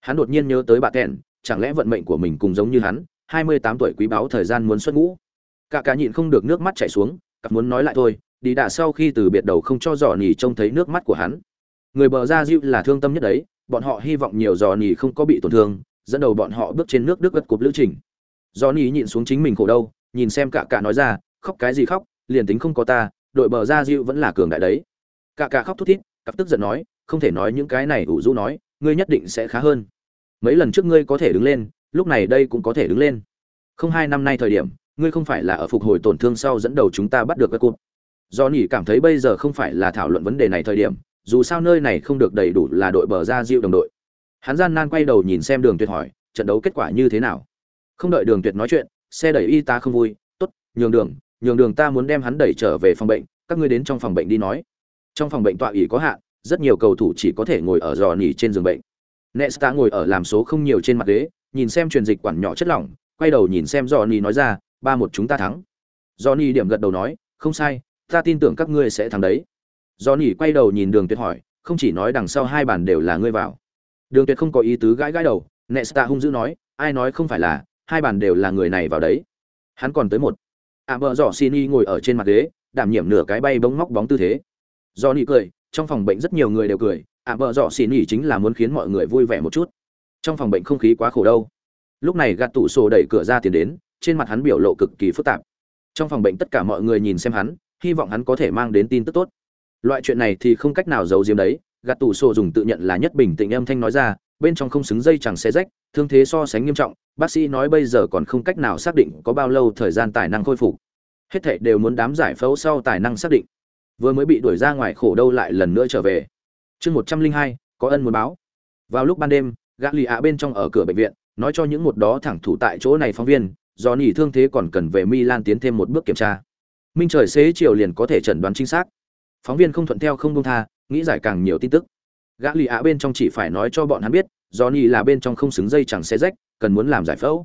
hắn đột nhiên nhớ tới bà kẹn chẳng lẽ vận mệnh của mình cũng giống như hắn, hai mươi tám tuổi quý báu thời gian muốn xuất ngũ. Cả cả nhịn không được nước mắt chảy xuống, cặp muốn nói lại thôi, đi đã sau khi từ biệt đầu không cho dò nhỉ trông thấy nước mắt của hắn. Người bờ ra dịu là thương tâm nhất đấy, bọn họ hy vọng nhiều dò nhỉ không có bị tổn thương, dẫn đầu bọn họ bước trên nước đức gật cục lữ trình. Dò nhỉ nhịn xuống chính mình khổ đâu nhìn xem cả cả nói ra, khóc cái gì khóc, liền tính không có ta, đội bờ ra dịu vẫn là cường đại đấy. Cả cả khóc thút thít, cặp tức giận nói, không thể nói những cái này, ủ rũ nói, ngươi nhất định sẽ khá hơn mấy lần trước ngươi có thể đứng lên, lúc này đây cũng có thể đứng lên. Không hai năm nay thời điểm, ngươi không phải là ở phục hồi tổn thương sau dẫn đầu chúng ta bắt được các cụt do nhỉ cảm thấy bây giờ không phải là thảo luận vấn đề này thời điểm, dù sao nơi này không được đầy đủ là đội bờ ra diệu đồng đội. Hắn gian nan quay đầu nhìn xem đường tuyệt hỏi, trận đấu kết quả như thế nào? Không đợi đường tuyệt nói chuyện, xe đẩy y tá không vui, tốt, nhường đường nhường đường ta muốn đem hắn đẩy trở về phòng bệnh, các ngươi đến trong phòng bệnh đi nói. Trong phòng bệnh tọa ỉ có hạn, rất nhiều cầu thủ chỉ có thể ngồi ở giò nỉ trên giường bệnh nesta ngồi ở làm số không nhiều trên mặt ghế, nhìn xem truyền dịch quản nhỏ chất lỏng, quay đầu nhìn xem Johnny nói ra, ba một chúng ta thắng. Johnny điểm gật đầu nói, không sai, ta tin tưởng các ngươi sẽ thắng đấy. Johnny quay đầu nhìn đường tuyệt hỏi, không chỉ nói đằng sau hai bàn đều là ngươi vào. Đường tuyệt không có ý tứ gãi gãi đầu, nesta hung dữ nói, ai nói không phải là, hai bàn đều là người này vào đấy. Hắn còn tới một. Ạ vợ dọ xin ngồi ở trên mặt ghế, đảm nhiệm nửa cái bay bóng móc bóng tư thế. Do nị cười, trong phòng bệnh rất nhiều người đều cười ạ vợ dọ xỉ nỉ chính là muốn khiến mọi người vui vẻ một chút. Trong phòng bệnh không khí quá khổ đâu. Lúc này gạt tủ sổ đẩy cửa ra tiền đến, trên mặt hắn biểu lộ cực kỳ phức tạp. Trong phòng bệnh tất cả mọi người nhìn xem hắn, hy vọng hắn có thể mang đến tin tức tốt. Loại chuyện này thì không cách nào giấu giếm đấy, gạt tủ sổ dùng tự nhận là nhất bình tĩnh âm thanh nói ra, bên trong không xứng dây chẳng xe rách, thương thế so sánh nghiêm trọng, bác sĩ nói bây giờ còn không cách nào xác định có bao lâu thời gian tài năng khôi phục. Hết thệ đều muốn đám giải phẫu sau tài năng xác định. Vừa mới bị đuổi ra ngoài khổ đâu lại lần nữa trở về chương một trăm linh hai, có ân muốn báo. Vào lúc ban đêm, gã lì ạ bên trong ở cửa bệnh viện, nói cho những một đó thẳng thủ tại chỗ này phóng viên, do nỉ thương thế còn cần về milan tiến thêm một bước kiểm tra. Minh trời xế chiều liền có thể chẩn đoán chính xác. Phóng viên không thuận theo không công tha, nghĩ giải càng nhiều tin tức. Gã lì ạ bên trong chỉ phải nói cho bọn hắn biết, do nỉ là bên trong không xứng dây chẳng xé rách, cần muốn làm giải phẫu.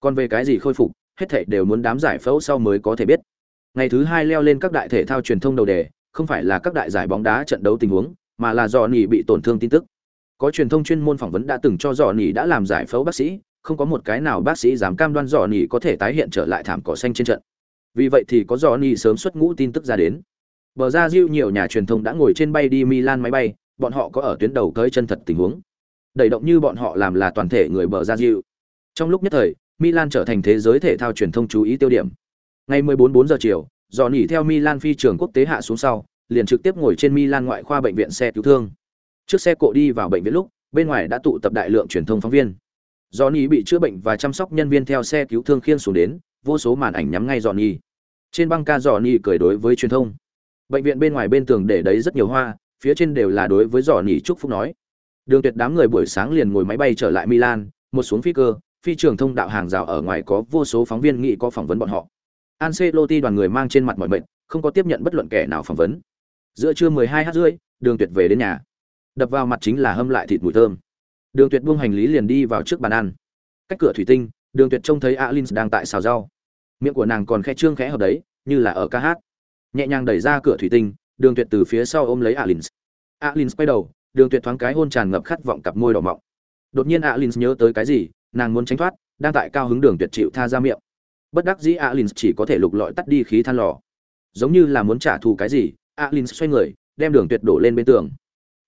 Còn về cái gì khôi phục, hết thảy đều muốn đám giải phẫu sau mới có thể biết. Ngày thứ hai leo lên các đại thể thao truyền thông đầu đề, không phải là các đại giải bóng đá trận đấu tình huống mà là Dò nỉ bị tổn thương tin tức. Có truyền thông chuyên môn phỏng vấn đã từng cho dò nỉ đã làm giải phẫu bác sĩ, không có một cái nào bác sĩ dám cam đoan dò nỉ có thể tái hiện trở lại thảm cỏ xanh trên trận. Vì vậy thì có dò nỉ sớm xuất ngũ tin tức ra đến. Bờ ra diêu nhiều nhà truyền thông đã ngồi trên bay đi milan máy bay, bọn họ có ở tuyến đầu tới chân thật tình huống. Đẩy động như bọn họ làm là toàn thể người bờ ra diêu trong lúc nhất thời, milan trở thành thế giới thể thao truyền thông chú ý tiêu điểm. Ngày 14 4 giờ chiều, dò nỉ theo milan phi trường quốc tế hạ xuống sau liền trực tiếp ngồi trên milan ngoại khoa bệnh viện xe cứu thương trước xe cộ đi vào bệnh viện lúc bên ngoài đã tụ tập đại lượng truyền thông phóng viên Johnny bị chữa bệnh và chăm sóc nhân viên theo xe cứu thương khiêng xuống đến, vô số màn ảnh nhắm ngay Johnny. Trên băng ca Johnny cười đối với truyền thông. Bệnh viện bên ngoài bên tường để đấy rất nhiều hoa, phía trên đều là đối với Johnny chúc phúc nói. Đường Tuyệt đám người buổi sáng liền ngồi máy bay trở lại Milan, một xuống phi cơ, phi trường thông đạo hàng rào ở ngoài có vô số phóng viên nghị có phỏng vấn bọn họ. Ancelotti đoàn người mang trên mặt mọi mệnh không có tiếp nhận bất luận kẻ nào phỏng vấn. Giữa trưa 12h rưỡi, Đường Tuyệt về đến nhà. Đập vào mặt chính là hâm lại thịt mùi thơm. Đường tuyệt buông hành lý liền đi vào trước bàn ăn. Cách cửa thủy tinh đường tuyệt trông thấy alin đang tại xào rau. Miệng của nàng còn khe trương khẽ hợp đấy như là ở ca hát. Nhẹ nhàng đẩy ra cửa thủy tinh đường tuyệt từ phía sau ôm lấy alin. Alin quay đầu đường tuyệt thoáng cái hôn tràn ngập khát vọng cặp môi đỏ mọng. Đột nhiên alin nhớ tới cái gì nàng muốn tránh thoát đang tại cao hứng đường tuyệt chịu tha ra miệng. Bất đắc dĩ alin chỉ có thể lục lọi tắt đi khí than lò. Giống như là muốn trả thù cái gì alin xoay người, đem đường tuyệt đổ lên bên tường.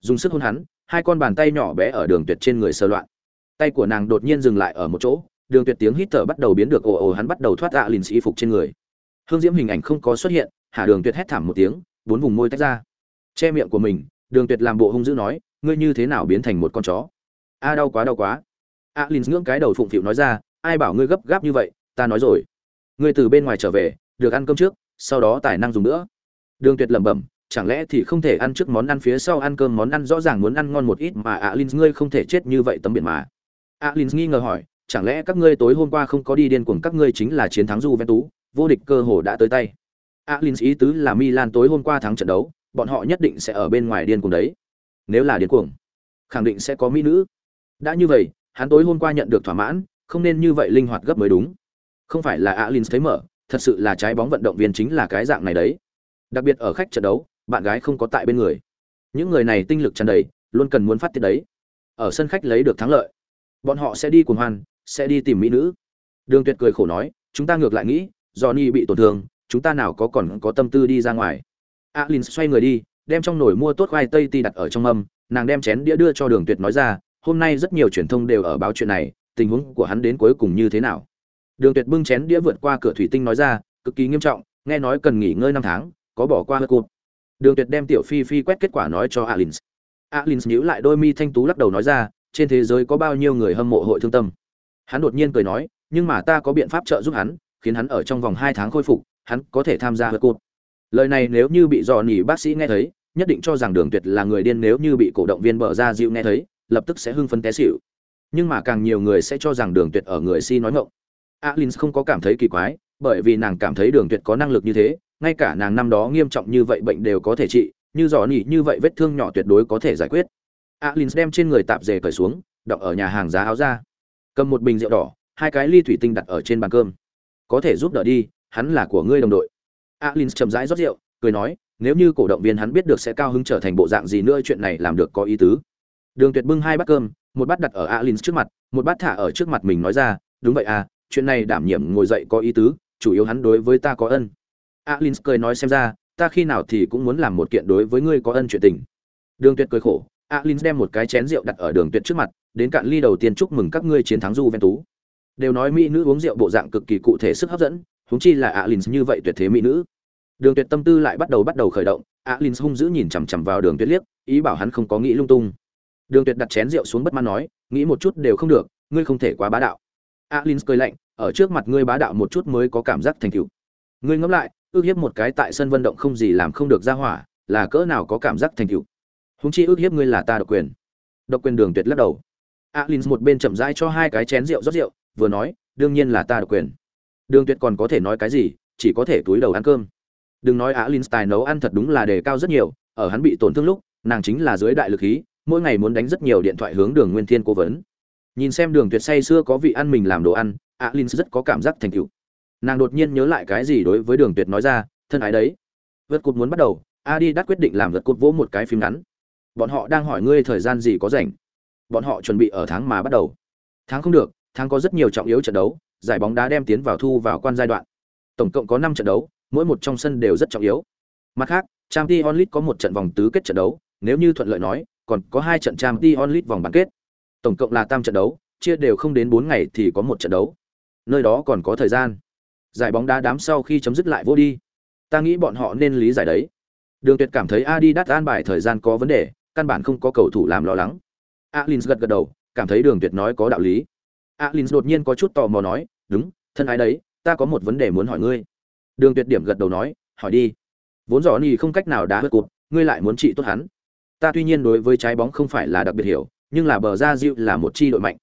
Dùng sức hôn hắn, hai con bàn tay nhỏ bé ở đường tuyệt trên người sơ loạn. Tay của nàng đột nhiên dừng lại ở một chỗ, đường tuyệt tiếng hít thở bắt đầu biến được ồ ồ hắn bắt đầu thoát ạ y sĩ phục trên người. Hương diễm hình ảnh không có xuất hiện Hạ đường tuyệt hét thảm một tiếng, bốn vùng môi tách ra. Che miệng của mình, đường tuyệt làm bộ hung dữ nói, ngươi như thế nào biến thành một con chó? A, đau quá đau quá. A lìn ngưỡng cái đầu phụng phịu nói ra, ai bảo ngươi gấp gáp như vậy, ta nói rồi. Ngươi từ bên ngoài trở về, được ăn cơm trước, sau đó tài năng dùng nữa đường tuyệt lẩm bẩm chẳng lẽ thì không thể ăn trước món ăn phía sau ăn cơm món ăn rõ ràng muốn ăn ngon một ít mà Alin ngươi không thể chết như vậy tấm biển mà. Alin nghi ngờ hỏi, chẳng lẽ các ngươi tối hôm qua không có đi điên cuồng các ngươi chính là chiến thắng Juventus, vô địch cơ hồ đã tới tay. Alin ý tứ là Milan tối hôm qua thắng trận đấu, bọn họ nhất định sẽ ở bên ngoài điên cuồng đấy. Nếu là điên cuồng, khẳng định sẽ có mỹ nữ. Đã như vậy, hắn tối hôm qua nhận được thỏa mãn, không nên như vậy linh hoạt gấp mới đúng. Không phải là Alins thấy mở, thật sự là trái bóng vận động viên chính là cái dạng này đấy. Đặc biệt ở khách trận đấu, bạn gái không có tại bên người. Những người này tinh lực tràn đầy, luôn cần muốn phát tiết đấy. Ở sân khách lấy được thắng lợi, bọn họ sẽ đi cuồng hoan, sẽ đi tìm mỹ nữ. Đường Tuyệt cười khổ nói, chúng ta ngược lại nghĩ, do ni bị tổn thương, chúng ta nào có còn có tâm tư đi ra ngoài. Alin xoay người đi, đem trong nồi mua tốt khoai tây ti đặt ở trong âm, nàng đem chén đĩa đưa cho Đường Tuyệt nói ra, hôm nay rất nhiều truyền thông đều ở báo chuyện này, tình huống của hắn đến cuối cùng như thế nào. Đường Tuyệt bưng chén đĩa vượt qua cửa thủy tinh nói ra, cực kỳ nghiêm trọng, nghe nói cần nghỉ ngơi năm tháng, có bỏ qua hơi cụt. Đường Tuyệt đem Tiểu Phi Phi quét kết quả nói cho Alin. Alin nhíu lại đôi mi thanh tú lắc đầu nói ra, trên thế giới có bao nhiêu người hâm mộ hội thương tâm. Hắn đột nhiên cười nói, nhưng mà ta có biện pháp trợ giúp hắn, khiến hắn ở trong vòng 2 tháng khôi phục, hắn có thể tham gia hơi cụt. Lời này nếu như bị dò nỉ bác sĩ nghe thấy, nhất định cho rằng Đường Tuyệt là người điên nếu như bị cổ động viên bờ ra dịu nghe thấy, lập tức sẽ hưng phấn té xỉu. Nhưng mà càng nhiều người sẽ cho rằng Đường Tuyệt ở người si nói ngọng. Alin không có cảm thấy kỳ quái, bởi vì nàng cảm thấy Đường Tuyệt có năng lực như thế, ngay cả nàng năm đó nghiêm trọng như vậy bệnh đều có thể trị, như giỏ nỉ như vậy vết thương nhỏ tuyệt đối có thể giải quyết. Alin đem trên người tạp dề cởi xuống, đọng ở nhà hàng giá áo ra, cầm một bình rượu đỏ, hai cái ly thủy tinh đặt ở trên bàn cơm. Có thể giúp đỡ đi, hắn là của ngươi đồng đội. Alin chậm rãi rót rượu, cười nói, nếu như cổ động viên hắn biết được sẽ cao hứng trở thành bộ dạng gì nữa chuyện này làm được có ý tứ. Đường Tuyệt bưng hai bát cơm, một bát đặt ở Alin trước mặt, một bát thả ở trước mặt mình nói ra, đúng vậy à, chuyện này đảm nhiệm ngồi dậy có ý tứ chủ yếu hắn đối với ta có ân alin cười nói xem ra, ta khi nào thì cũng muốn làm một kiện đối với ngươi có ân chuyện tình. Đường tuyệt cười khổ alin đem một cái chén rượu đặt ở đường tuyệt trước mặt, đến cạn ly đầu tiên chúc mừng các ngươi chiến thắng du ven tú đều nói mỹ nữ uống rượu bộ dạng cực kỳ cụ thể sức hấp dẫn, huống chi là alin như vậy tuyệt thế mỹ nữ. Đường tuyệt tâm tư lại bắt đầu bắt đầu khởi động alin hung dữ nhìn chằm chằm vào đường tuyệt liếc, ý bảo hắn không có nghĩ lung tung. Đường tuyệt đặt chén rượu xuống bất mãn nói, nghĩ một chút đều không được, ngươi không thể quá bá đạo. Alin cười lạnh, ở trước mặt ngươi bá đạo một chút mới có cảm giác thành tựu. Ngươi ngẫm lại ước hiếp một cái tại sân vận động không gì làm không được ra hỏa, là cỡ nào có cảm giác thành tựu. Huống chi ước hiếp ngươi là ta độc quyền. Độc quyền đường tuyệt lắc đầu. Alin một bên chậm rãi cho hai cái chén rượu rót rượu, vừa nói, đương nhiên là ta độc quyền. Đường tuyệt còn có thể nói cái gì, chỉ có thể túi đầu ăn cơm. Đừng nói alin tài nấu ăn thật đúng là đề cao rất nhiều, ở hắn bị tổn thương lúc, nàng chính là dưới đại lực khí, mỗi ngày muốn đánh rất nhiều điện thoại hướng đường nguyên thiên cố vấn. Nhìn xem đường tuyệt say xưa có vị ăn mình làm đồ ăn, alin rất có cảm giác thành tựu nàng đột nhiên nhớ lại cái gì đối với đường tuyệt nói ra, thân ái đấy, vượt cột muốn bắt đầu adi đã quyết định làm vượt cột vỗ một cái phim ngắn. Bọn họ đang hỏi ngươi thời gian gì có rảnh. Bọn họ chuẩn bị ở tháng mà bắt đầu. Tháng không được, tháng có rất nhiều trọng yếu trận đấu, giải bóng đá đem tiến vào thu vào quan giai đoạn. Tổng cộng có năm trận đấu, mỗi một trong sân đều rất trọng yếu. Mặt khác trang t onlit có một trận vòng tứ kết trận đấu, nếu như thuận lợi nói, còn có hai trận trang t onlit vòng bán kết. Tổng cộng là tam trận đấu, chia đều không đến bốn ngày thì có một trận đấu. Nơi đó còn có thời gian giải bóng đá đám sau khi chấm dứt lại vô đi. Ta nghĩ bọn họ nên lý giải đấy. Đường tuyệt cảm thấy adidas an bài thời gian có vấn đề căn bản không có cầu thủ làm lo lắng. Alins gật gật đầu cảm thấy đường tuyệt nói có đạo lý. Alins đột nhiên có chút tò mò nói đúng thân ái đấy ta có một vấn đề muốn hỏi ngươi. Đường tuyệt điểm gật đầu nói hỏi đi. Vốn rõ nhỉ không cách nào đá hớt cột, ngươi lại muốn trị tốt hắn. Ta tuy nhiên đối với trái bóng không phải là đặc biệt hiểu nhưng là bờ ra Diu là một chi đội mạnh.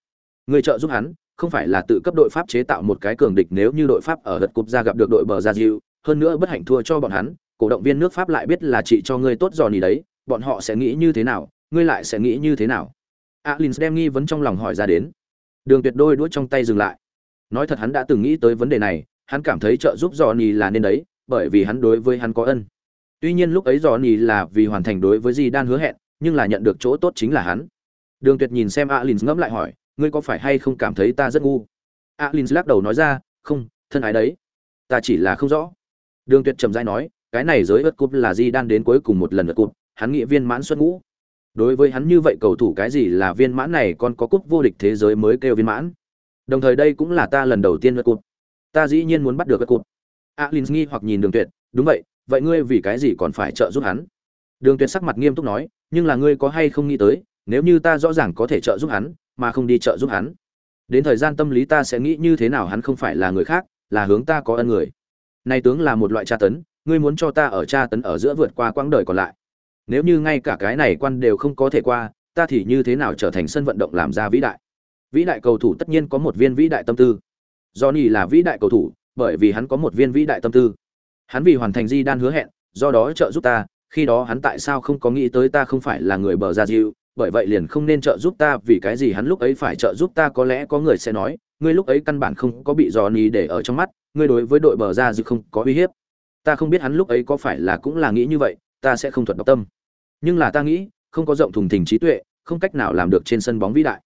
Người trợ giúp hắn không phải là tự cấp đội pháp chế tạo một cái cường địch nếu như đội pháp ở gật cục ra gặp được đội bờ ra diệu hơn nữa bất hạnh thua cho bọn hắn, cổ động viên nước pháp lại biết là chị cho ngươi tốt giò nỉ đấy, bọn họ sẽ nghĩ như thế nào, ngươi lại sẽ nghĩ như thế nào? Alin đem nghi vấn trong lòng hỏi ra đến. Đường tuyệt đôi đuốt trong tay dừng lại. Nói thật hắn đã từng nghĩ tới vấn đề này, hắn cảm thấy trợ giúp giò nỉ là nên đấy, bởi vì hắn đối với hắn có ân. Tuy nhiên lúc ấy giò nỉ là vì hoàn thành đối với di đan hứa hẹn, nhưng là nhận được chỗ tốt chính là hắn. Đường tuyệt nhìn xem alin ngẫm lại hỏi ngươi có phải hay không cảm thấy ta rất ngu? Alin lắc đầu nói ra, không, thân ái đấy. Ta chỉ là không rõ. Đường tuyệt trầm dai nói, cái này giới ớt cúp là di đan đến cuối cùng một lần ớt cúp, hắn nghĩ viên mãn xuất ngũ. Đối với hắn như vậy cầu thủ cái gì là viên mãn này còn có cúp vô địch thế giới mới kêu viên mãn. Đồng thời đây cũng là ta lần đầu tiên ớt cúp. Ta dĩ nhiên muốn bắt được ớt cúp. Alin nghi hoặc nhìn đường tuyệt, đúng vậy vậy ngươi vì cái gì còn phải trợ giúp hắn? Đường tuyệt sắc mặt nghiêm túc nói, nhưng là ngươi có hay không nghĩ tới, nếu như ta rõ ràng có thể trợ giúp hắn mà không đi trợ giúp hắn. Đến thời gian tâm lý ta sẽ nghĩ như thế nào hắn không phải là người khác, là hướng ta có ân người. Nay tướng là một loại tra tấn, ngươi muốn cho ta ở tra tấn ở giữa vượt qua quãng đời còn lại. Nếu như ngay cả cái này quan đều không có thể qua, ta thì như thế nào trở thành sân vận động làm ra vĩ đại? Vĩ đại cầu thủ tất nhiên có một viên vĩ đại tâm tư. Johnny là vĩ đại cầu thủ, bởi vì hắn có một viên vĩ đại tâm tư. Hắn vì hoàn thành di đan hứa hẹn, do đó trợ giúp ta, khi đó hắn tại sao không có nghĩ tới ta không phải là người bờ ra dịu bởi vậy liền không nên trợ giúp ta vì cái gì hắn lúc ấy phải trợ giúp ta có lẽ có người sẽ nói, ngươi lúc ấy căn bản không có bị dò ni để ở trong mắt, ngươi đối với đội bờ ra dự không có uy hiếp. Ta không biết hắn lúc ấy có phải là cũng là nghĩ như vậy, ta sẽ không thuật độc tâm. Nhưng là ta nghĩ, không có rộng thùng thình trí tuệ, không cách nào làm được trên sân bóng vĩ đại.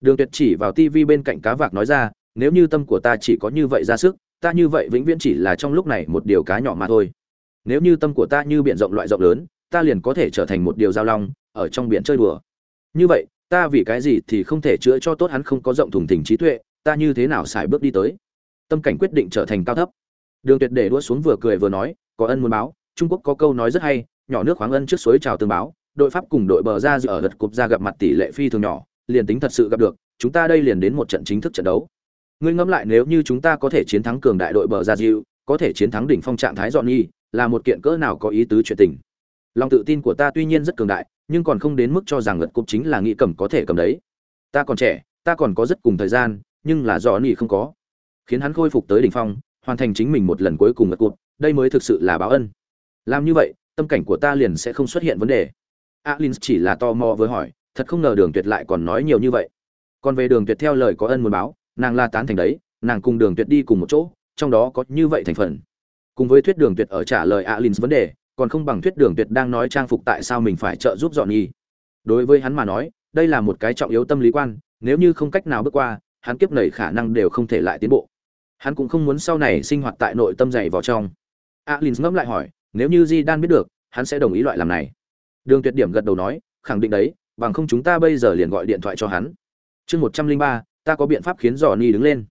Đường tuyệt chỉ vào tivi bên cạnh cá vạc nói ra, nếu như tâm của ta chỉ có như vậy ra sức, ta như vậy vĩnh viễn chỉ là trong lúc này một điều cá nhỏ mà thôi. Nếu như tâm của ta như biển rộng loại rộng lớn, ta liền có thể trở thành một điều giao long, ở trong biển chơi đùa như vậy, ta vì cái gì thì không thể chữa cho tốt hắn không có rộng thùng thình trí tuệ, ta như thế nào xài bước đi tới? Tâm cảnh quyết định trở thành cao thấp. Đường tuyệt để đua xuống vừa cười vừa nói, có ân muốn báo, trung quốc có câu nói rất hay, nhỏ nước khoáng ân trước suối trào tương báo, đội pháp cùng đội bờ ra dự ở gật cục ra gặp mặt tỷ lệ phi thường nhỏ, liền tính thật sự gặp được, chúng ta đây liền đến một trận chính thức trận đấu. Ngươi ngẫm lại nếu như chúng ta có thể chiến thắng cường đại đội bờ ra diệu có thể chiến thắng đỉnh phong trạng thái dọn nhi là một kiện cỡ nào có ý tứ chuyện tình lòng tự tin của ta tuy nhiên rất cường đại, nhưng còn không đến mức cho rằng lật cục chính là nghĩ cầm có thể cầm đấy. Ta còn trẻ, ta còn có rất cùng thời gian, nhưng là do nỉ không có. Khiến hắn khôi phục tới đỉnh phong, hoàn thành chính mình một lần cuối cùng lật cục, đây mới thực sự là báo ân. Làm như vậy, tâm cảnh của ta liền sẽ không xuất hiện vấn đề. Alin chỉ là tò mò với hỏi, thật không ngờ đường tuyệt lại còn nói nhiều như vậy. Còn về đường tuyệt theo lời có ân muốn báo, nàng la tán thành đấy, nàng cùng đường tuyệt đi cùng một chỗ, trong đó có như vậy thành phần. Cùng với thuyết đường tuyệt ở trả lời alin vấn đề còn không bằng thuyết đường tuyệt đang nói trang phục tại sao mình phải trợ giúp dọn nhi đối với hắn mà nói, đây là một cái trọng yếu tâm lý quan, nếu như không cách nào bước qua, hắn kiếp nảy khả năng đều không thể lại tiến bộ. Hắn cũng không muốn sau này sinh hoạt tại nội tâm dày vào trong. Alin ngẫm lại hỏi, nếu như di đan biết được, hắn sẽ đồng ý loại làm này. Đường tuyệt điểm gật đầu nói, khẳng định đấy, bằng không chúng ta bây giờ liền gọi điện thoại cho hắn. Chương một trăm linh ba, ta có biện pháp khiến dò ni đứng lên.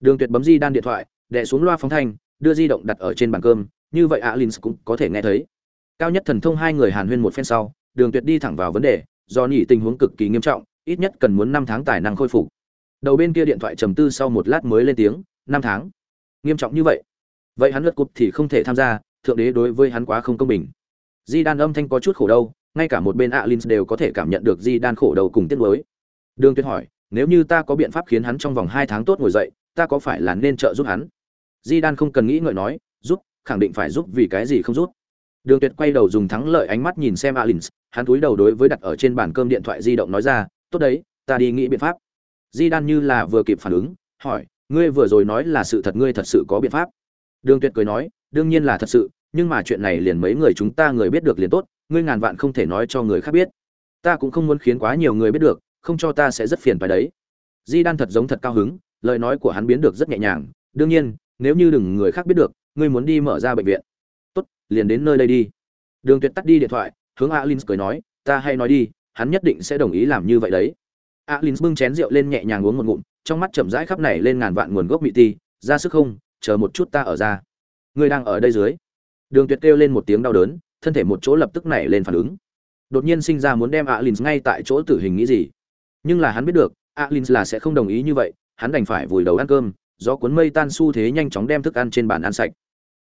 Đường tuyệt bấm di đan điện thoại, đè xuống loa phóng thanh, đưa di động đặt ở trên bàn cơm như vậy Alins cũng có thể nghe thấy. Cao nhất thần thông hai người hàn huyên một phen sau, đường tuyệt đi thẳng vào vấn đề, do nhỉ tình huống cực kỳ nghiêm trọng, ít nhất cần muốn năm tháng tài năng khôi phục. Đầu bên kia điện thoại trầm tư sau một lát mới lên tiếng, năm tháng? Nghiêm trọng như vậy? Vậy hắn lượt cục thì không thể tham gia, thượng đế đối với hắn quá không công bình. Di đan âm thanh có chút khổ đâu ngay cả một bên Alins đều có thể cảm nhận được di đan khổ đầu cùng tiếc nuối. Đường tuyệt hỏi, nếu như ta có biện pháp khiến hắn trong vòng hai tháng tốt ngồi dậy, ta có phải là nên trợ giúp hắn? Di đan không cần nghĩ ngợi nói khẳng định phải giúp vì cái gì không rút. đường tuyệt quay đầu dùng thắng lợi ánh mắt nhìn xem alin hắn cúi đầu đối với đặt ở trên bàn cơm điện thoại di động nói ra, tốt đấy, ta đi nghĩ biện pháp. Di đan như là vừa kịp phản ứng, hỏi, ngươi vừa rồi nói là sự thật, ngươi thật sự có biện pháp? Đường tuyệt cười nói, đương nhiên là thật sự, nhưng mà chuyện này liền mấy người chúng ta người biết được liền tốt, ngươi ngàn vạn không thể nói cho người khác biết. Ta cũng không muốn khiến quá nhiều người biết được, không cho ta sẽ rất phiền phải đấy. Di đan thật giống thật cao hứng, lời nói của hắn biến được rất nhẹ nhàng. Đương nhiên, nếu như đừng người khác biết được ngươi muốn đi mở ra bệnh viện. Tốt, liền đến nơi đây đi. Đường tuyệt tắt đi điện thoại, hướng alin cười nói, ta hay nói đi, hắn nhất định sẽ đồng ý làm như vậy đấy. Alin bưng chén rượu lên nhẹ nhàng uống một ngụm, trong mắt chậm rãi khắp này lên ngàn vạn nguồn gốc mỹ ti, ra sức không, chờ một chút ta ở ra. Ngươi đang ở đây dưới. Đường tuyệt kêu lên một tiếng đau đớn, thân thể một chỗ lập tức nảy lên phản ứng. Đột nhiên sinh ra muốn đem alin ngay tại chỗ tử hình nghĩ gì. Nhưng là hắn biết được alin là sẽ không đồng ý như vậy, hắn đành phải vùi đầu ăn cơm do cuốn mây tan su thế nhanh chóng đem thức ăn trên bàn ăn sạch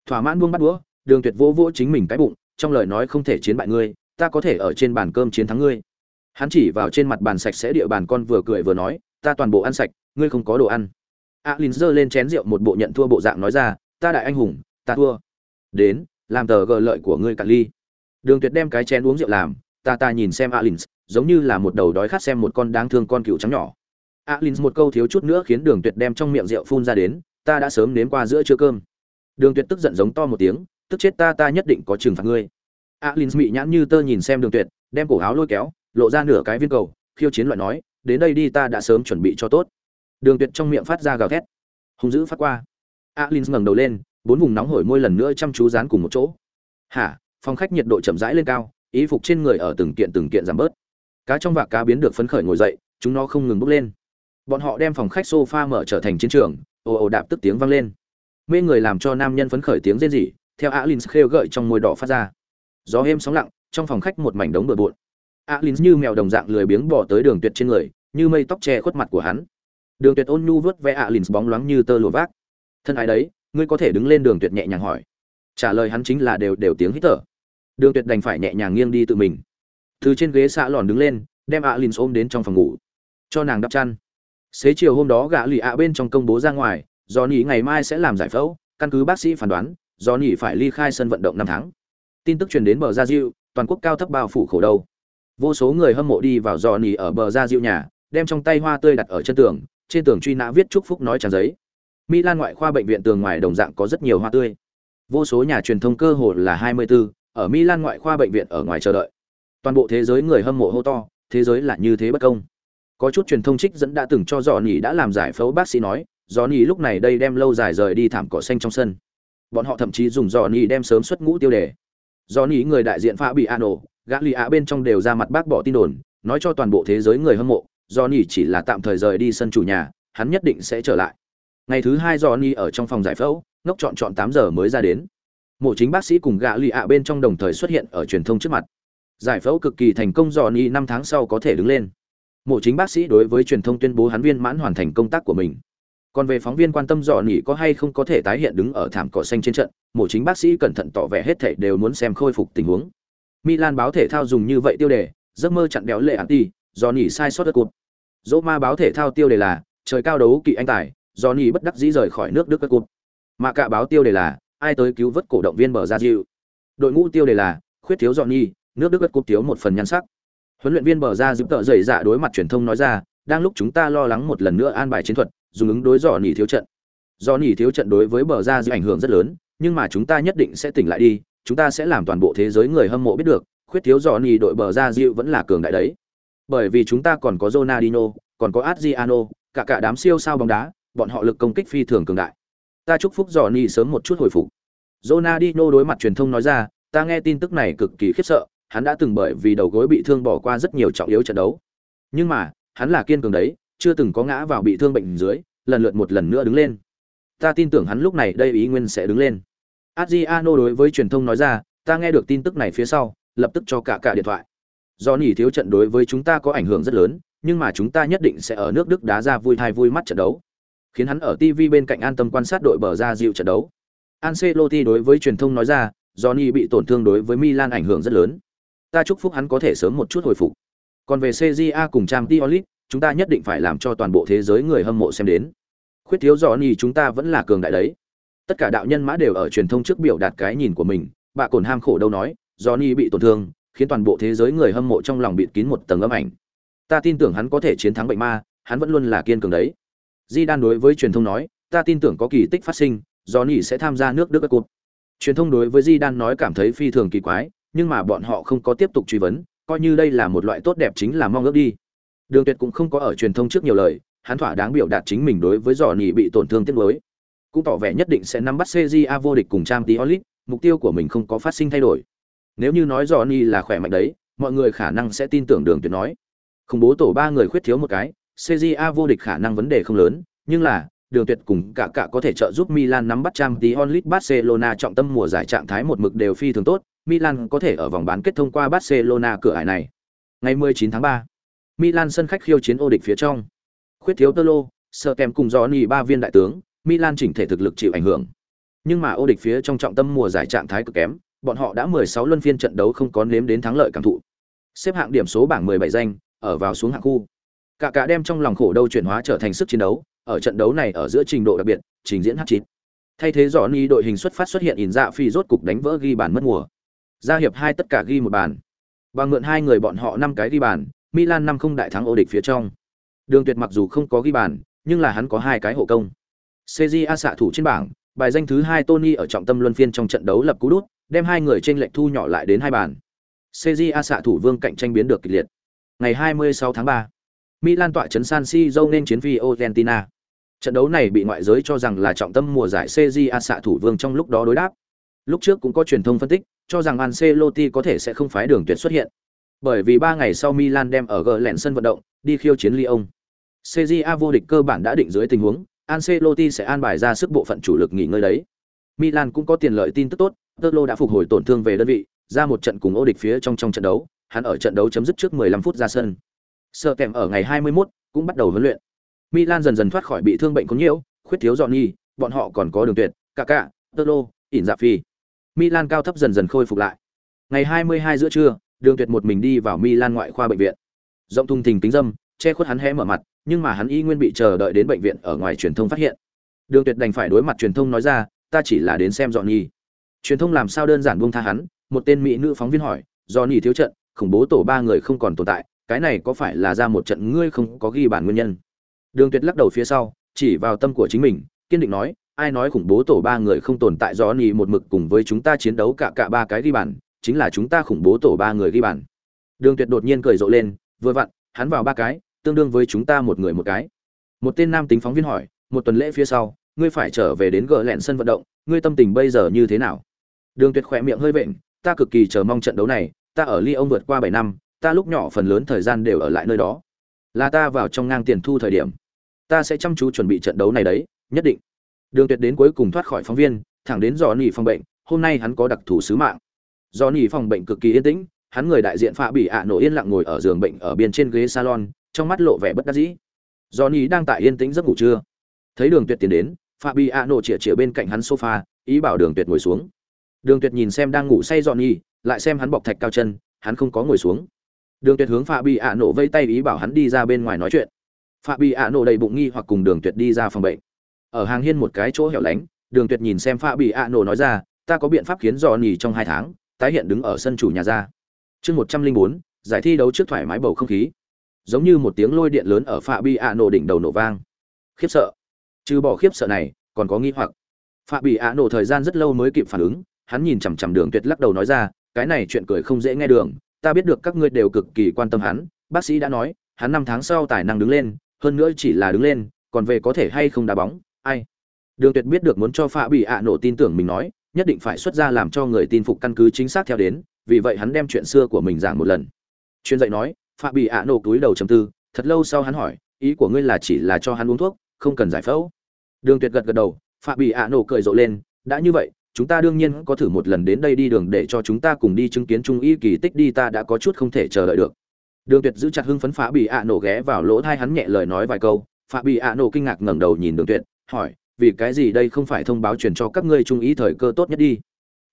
thỏa mãn buông bắt đũa, đường tuyệt vô vỗ chính mình cái bụng, trong lời nói không thể chiến bại ngươi, ta có thể ở trên bàn cơm chiến thắng ngươi. Hắn chỉ vào trên mặt bàn sạch sẽ địa bàn con vừa cười vừa nói, ta toàn bộ ăn sạch, ngươi không có đồ ăn. A alin giơ lên chén rượu một bộ nhận thua bộ dạng nói ra, ta đại anh hùng, ta thua. Đến, làm tờ gờ lợi của ngươi cả ly. Đường tuyệt đem cái chén uống rượu làm, ta ta nhìn xem A alin, giống như là một đầu đói khát xem một con đáng thương con cừu trắng nhỏ. A alin một câu thiếu chút nữa khiến đường tuyệt đem trong miệng rượu phun ra đến, ta đã sớm nếm qua giữa trưa cơm đường tuyệt tức giận giống to một tiếng, tức chết ta ta nhất định có trừng phạt ngươi. Alin mị nhãn như tơ nhìn xem đường tuyệt, đem cổ áo lôi kéo, lộ ra nửa cái viên cầu, khiêu chiến loại nói, đến đây đi, ta đã sớm chuẩn bị cho tốt. Đường tuyệt trong miệng phát ra gào thét. Hung dữ phát qua. Alin ngẩng đầu lên, bốn vùng nóng hổi môi lần nữa chăm chú dán cùng một chỗ. Hả? Phòng khách nhiệt độ chậm rãi lên cao ý phục trên người ở từng kiện từng kiện giảm bớt. Cá trong vạc cá biến được phấn khởi ngồi dậy, chúng nó không ngừng bốc lên. Bọn họ đem phòng khách sofa mở trở thành chiến trường, ồ ồ đạp tức tiếng vang lên mê người làm cho nam nhân phấn khởi tiếng rên rỉ, theo alin khêu gợi trong môi đỏ phát ra. Gió êm sóng lặng, trong phòng khách một mảnh đống bừa bộn. Alin như mèo đồng dạng lười biếng bỏ tới đường tuyệt trên người, như mây tóc che khuất mặt của hắn. Đường tuyệt ôn nhu vớt ve alin bóng loáng như tơ lụa vác. Thân ái đấy, ngươi có thể đứng lên đường tuyệt nhẹ nhàng hỏi. Trả lời hắn chính là đều đều tiếng hít thở. Đường tuyệt đành phải nhẹ nhàng nghiêng đi tự mình. Từ trên ghế xạ lòn đứng lên, đem alin ôm đến trong phòng ngủ. Cho nàng đắp chăn. Xế chiều hôm đó gã lì ạ bên trong công bố ra ngoài Johnny ngày mai sẽ làm giải phẫu căn cứ bác sĩ phán đoán Johnny phải ly khai sân vận động năm tháng tin tức truyền đến bờ gia diệu toàn quốc cao thấp bao phủ khổ đầu. vô số người hâm mộ đi vào Johnny ở bờ gia diệu nhà đem trong tay hoa tươi đặt ở chân tường trên tường truy nã viết chúc phúc nói trang giấy. Milan ngoại khoa bệnh viện tường ngoài đồng dạng có rất nhiều hoa tươi. Vô số nhà truyền thông cơ hồ là 24, ở Milan ngoại khoa bệnh viện ở ngoài chờ đợi. Toàn bộ thế giới người hâm mộ hô to, thế giới là như thế bất công. Có chút truyền thông trích dẫn đã từng cho Johnny đã làm giải phẫu bác sĩ nói, Johnny lúc này đây đem lâu dài rời đi thảm cỏ xanh trong sân. Bọn họ thậm chí dùng Johnny đem sớm xuất ngũ tiêu đề. Johnny người đại diện Fabiano, gã lì á bên trong đều ra mặt bác bỏ tin đồn, nói cho toàn bộ thế giới người hâm mộ, Johnny chỉ là tạm thời rời đi sân chủ nhà, hắn nhất định sẽ trở lại. Ngày thứ hai Johnny ở trong phòng giải phẫu, ngốc chọn chọn 8 giờ mới ra đến mộ chính bác sĩ cùng gã lì ạ bên trong đồng thời xuất hiện ở truyền thông trước mặt giải phẫu cực kỳ thành công dò ni năm tháng sau có thể đứng lên mộ chính bác sĩ đối với truyền thông tuyên bố hắn viên mãn hoàn thành công tác của mình còn về phóng viên quan tâm dò nỉ có hay không có thể tái hiện đứng ở thảm cỏ xanh trên trận, mổ chính bác sĩ cẩn thận tỏ vẻ hết thể đều muốn xem khôi phục tình huống. Milan báo thể thao dùng như vậy tiêu đề, giấc mơ chặn béo lệ anti dò nỉ sai sót đất cụt dỗ ma báo thể thao tiêu đề là, trời cao đấu kỵ anh tài, dò nỉ bất đắc dĩ rời khỏi nước đức đất cụt mà cả báo tiêu đề là, ai tới cứu vớt cổ động viên bờ ra dịu đội ngũ tiêu đề là, khuyết thiếu dò nỉ, nước đức đất cụt thiếu một phần nhan sắc. Huấn luyện viên bờ ra dịu tợ dày dạ đối mặt truyền thông nói ra, đang lúc chúng ta lo lắng một lần nữa an bài chiến thuật dùng ứng đối dò nỉ thiếu trận do nỉ thiếu trận đối với bờ ra dịu ảnh hưởng rất lớn nhưng mà chúng ta nhất định sẽ tỉnh lại đi chúng ta sẽ làm toàn bộ thế giới người hâm mộ biết được khuyết thiếu dò nỉ đội bờ ra dịu vẫn là cường đại đấy bởi vì chúng ta còn có Ronaldinho, còn có Adriano, cả cả đám siêu sao bóng đá, bọn họ lực công kích phi thường cường đại ta chúc phúc Johnny sớm một chút hồi phục. Ronaldinho đối mặt truyền thông nói ra, ta nghe tin tức này cực kỳ khiếp sợ, hắn đã từng bởi vì đầu gối bị thương bỏ qua rất nhiều trọng yếu trận đấu. Nhưng mà, hắn là kiên cường đấy, chưa từng có ngã vào bị thương bệnh dưới, lần lượt một lần nữa đứng lên. Ta tin tưởng hắn lúc này đây ý nguyên sẽ đứng lên. Adriano đối với truyền thông nói ra, ta nghe được tin tức này phía sau, lập tức cho cả cả điện thoại. Johnny thiếu trận đối với chúng ta có ảnh hưởng rất lớn, nhưng mà chúng ta nhất định sẽ ở nước Đức đá ra vui thai vui mắt trận đấu khiến hắn ở TV bên cạnh an tâm quan sát đội bờ ra dịu trận đấu. Ancelotti đối với truyền thông nói ra, Johnny bị tổn thương đối với Milan ảnh hưởng rất lớn. Ta chúc phúc hắn có thể sớm một chút hồi phục. Còn về CJA cùng Champions League, chúng ta nhất định phải làm cho toàn bộ thế giới người hâm mộ xem đến. Khuyết thiếu Johnny chúng ta vẫn là cường đại đấy. Tất cả đạo nhân mã đều ở truyền thông trước biểu đạt cái nhìn của mình, bà cồn ham khổ đâu nói, Johnny bị tổn thương, khiến toàn bộ thế giới người hâm mộ trong lòng bịt kín một tầng âm ảnh. Ta tin tưởng hắn có thể chiến thắng bệnh ma, hắn vẫn luôn là kiên cường đấy. Di Đan đối với truyền thông nói, ta tin tưởng có kỳ tích phát sinh, Johnny sẽ tham gia nước Đức Cup. Truyền thông đối với Di Đan nói cảm thấy phi thường kỳ quái, nhưng mà bọn họ không có tiếp tục truy vấn, coi như đây là một loại tốt đẹp chính là mong ước đi. Đường Tuyệt cũng không có ở truyền thông trước nhiều lời, hắn thỏa đáng biểu đạt chính mình đối với Johnny bị tổn thương tiếc nuối, cũng tỏ vẻ nhất định sẽ nắm bắt CJA vô địch cùng Champions League, mục tiêu của mình không có phát sinh thay đổi. Nếu như nói Johnny là khỏe mạnh đấy, mọi người khả năng sẽ tin tưởng Đường Tuyệt nói. Không bố tổ ba người khuyết thiếu một cái, CJA vô địch khả năng vấn đề không lớn, nhưng là Đường Tuyệt cùng cả cả có thể trợ giúp Milan nắm bắt Champions League Barcelona trọng tâm mùa giải trạng thái một mực đều phi thường tốt, Milan có thể ở vòng bán kết thông qua Barcelona cửa ải này. Ngày 19 tháng 3, Milan sân khách khiêu chiến ô địch phía trong. Khuyết thiếu Tolo, sợ kèm cùng Johnny ba viên đại tướng, Milan chỉnh thể thực lực chịu ảnh hưởng. Nhưng mà ô địch phía trong trọng tâm mùa giải trạng thái cực kém, bọn họ đã 16 luân phiên trận đấu không có nếm đến thắng lợi cảm thụ. Xếp hạng điểm số bảng 17 danh, ở vào xuống hạng khu. Cả cả đem trong lòng khổ đâu chuyển hóa trở thành sức chiến đấu, ở trận đấu này ở giữa trình độ đặc biệt, trình diễn H9. Thay thế Johnny đội hình xuất phát xuất hiện ỉn dạ phi rốt cục đánh vỡ ghi bàn mất mùa. Gia hiệp hai tất cả ghi một bàn. Bằng mượn hai người bọn họ năm cái ghi bàn, Milan năm không đại thắng ô địch phía trong. Đường Tuyệt mặc dù không có ghi bàn, nhưng là hắn có hai cái hộ công. CJA xạ thủ trên bảng, bài danh thứ hai Tony ở trọng tâm luân phiên trong trận đấu lập cú đút, đem hai người trên lệch thu nhỏ lại đến hai bàn. CJA xạ thủ vương cạnh tranh biến được kịch liệt. Ngày 26 tháng 3, Milan tọa trấn San Siro nên chiến Fiorentina. Trận đấu này bị ngoại giới cho rằng là trọng tâm mùa giải CJA xạ thủ vương trong lúc đó đối đáp. Lúc trước cũng có truyền thông phân tích, cho rằng Ancelotti có thể sẽ không phái đường tuyệt xuất hiện. Bởi vì 3 ngày sau Milan đem ở Glen sân vận động, đi khiêu chiến Lyon. CJA vô địch cơ bản đã định dưới tình huống, Ancelotti sẽ an bài ra sức bộ phận chủ lực nghỉ ngơi đấy. Milan cũng có tiền lợi tin tức tốt, Tottenham đã phục hồi tổn thương về đơn vị, ra một trận cùng ô địch phía trong trong trận đấu, hắn ở trận đấu chấm dứt trước 15 phút ra sân. Sơ kèm ở ngày 21 cũng bắt đầu huấn luyện. Milan dần dần thoát khỏi bị thương bệnh có nhiều, khuyết thiếu Johnny, bọn họ còn có đường tuyệt, Kaká, Tolo, Inzaghi. Milan cao thấp dần dần khôi phục lại. Ngày 22 giữa trưa, đường tuyệt một mình đi vào Milan ngoại khoa bệnh viện. Rộng thùng thình kính dâm, che khuất hắn hé mở mặt, nhưng mà hắn y nguyên bị chờ đợi đến bệnh viện ở ngoài truyền thông phát hiện. Đường tuyệt đành phải đối mặt truyền thông nói ra, ta chỉ là đến xem dọn nhi. Truyền thông làm sao đơn giản buông tha hắn, một tên mỹ nữ phóng viên hỏi, dọn thiếu trận, khủng bố tổ ba người không còn tồn tại, cái này có phải là ra một trận ngươi không có ghi bản nguyên nhân Đường Tuyệt lắc đầu phía sau, chỉ vào tâm của chính mình, kiên định nói, ai nói khủng bố tổ ba người không tồn tại do một mực cùng với chúng ta chiến đấu cả cả ba cái ghi bản? Chính là chúng ta khủng bố tổ ba người ghi bàn. Đường Tuyệt đột nhiên cười rộ lên, vừa vặn, hắn vào ba cái, tương đương với chúng ta một người một cái. Một tên nam tính phóng viên hỏi, một tuần lễ phía sau, ngươi phải trở về đến gỡ lẹn sân vận động, ngươi tâm tình bây giờ như thế nào? Đường Tuyệt khỏe miệng hơi vện, ta cực kỳ chờ mong trận đấu này, ta ở Lyon vượt qua 7 năm, ta lúc nhỏ phần lớn thời gian đều ở lại nơi đó. Là ta vào trong ngang tiền thu thời điểm. Ta sẽ chăm chú chuẩn bị trận đấu này đấy, nhất định. Đường Tuyệt đến cuối cùng thoát khỏi phóng viên, thẳng đến dò nỉ phòng bệnh, hôm nay hắn có đặc thù sứ mạng. Do nỉ phòng bệnh cực kỳ yên tĩnh, hắn người đại diện Phạ bị ạ nổ yên lặng ngồi ở giường bệnh ở bên trên ghế salon, trong mắt lộ vẻ bất đắc dĩ. Do nỉ đang tại yên tĩnh giấc ngủ trưa. Thấy Đường Tuyệt tiến đến, Phạ bị ạ nổ chĩa chĩa bên cạnh hắn sofa, ý bảo Đường Tuyệt ngồi xuống. Đường Tuyệt nhìn xem đang ngủ say Johnny, lại xem hắn bọc thạch cao chân, hắn không có ngồi xuống. Đường Tuyệt hướng phạ bị ạ nổ vây tay ý bảo hắn đi ra bên ngoài nói chuyện. phạ bị ạ nổ đầy bụng nghi hoặc cùng Đường Tuyệt đi ra phòng bệnh. Ở hàng hiên một cái chỗ hẻo lánh, Đường Tuyệt nhìn xem phạ bị ạ nổ nói ra, ta có biện pháp khiến Johnny trong hai tháng tái hiện đứng ở sân chủ nhà ra. Chương 104, giải thi đấu trước thoải mái bầu không khí. Giống như một tiếng lôi điện lớn ở Phạm Bì ạ nổ đỉnh đầu nổ vang. Khiếp sợ. Trừ bỏ khiếp sợ này, còn có nghi hoặc. Phạm Bì ạ nổ thời gian rất lâu mới kịp phản ứng, hắn nhìn chằm chằm đường tuyệt lắc đầu nói ra cái này chuyện cười không dễ nghe đường ta biết được các ngươi đều cực kỳ quan tâm hắn bác sĩ đã nói hắn năm tháng sau tài năng đứng lên hơn nữa chỉ là đứng lên còn về có thể hay không đá bóng ai đường tuyệt biết được muốn cho Phạm Bỉ ạ nổ tin tưởng mình nói nhất định phải xuất ra làm cho người tin phục căn cứ chính xác theo đến, vì vậy hắn đem chuyện xưa của mình giảng một lần. Chuyên dạy nói pha bị ạ nổ túi đầu chầm tư, thật lâu sau hắn hỏi, ý của ngươi là chỉ là cho hắn uống thuốc, không cần giải phẫu. Đường tuyệt gật gật đầu pha bị ạ nổ cười rộ lên, đã như vậy, chúng ta đương nhiên có thử một lần đến đây đi đường để cho chúng ta cùng đi chứng kiến trung y kỳ tích đi, ta đã có chút không thể chờ đợi được. Đường tuyệt giữ chặt hưng phấn phá bị ạ nổ ghé vào lỗ thai hắn nhẹ lời nói vài câu Pha bị ạ nổ kinh ngạc ngẩng đầu nhìn đường tuyệt, hỏi vì cái gì đây không phải thông báo truyền cho các ngươi trung y thời cơ tốt nhất đi.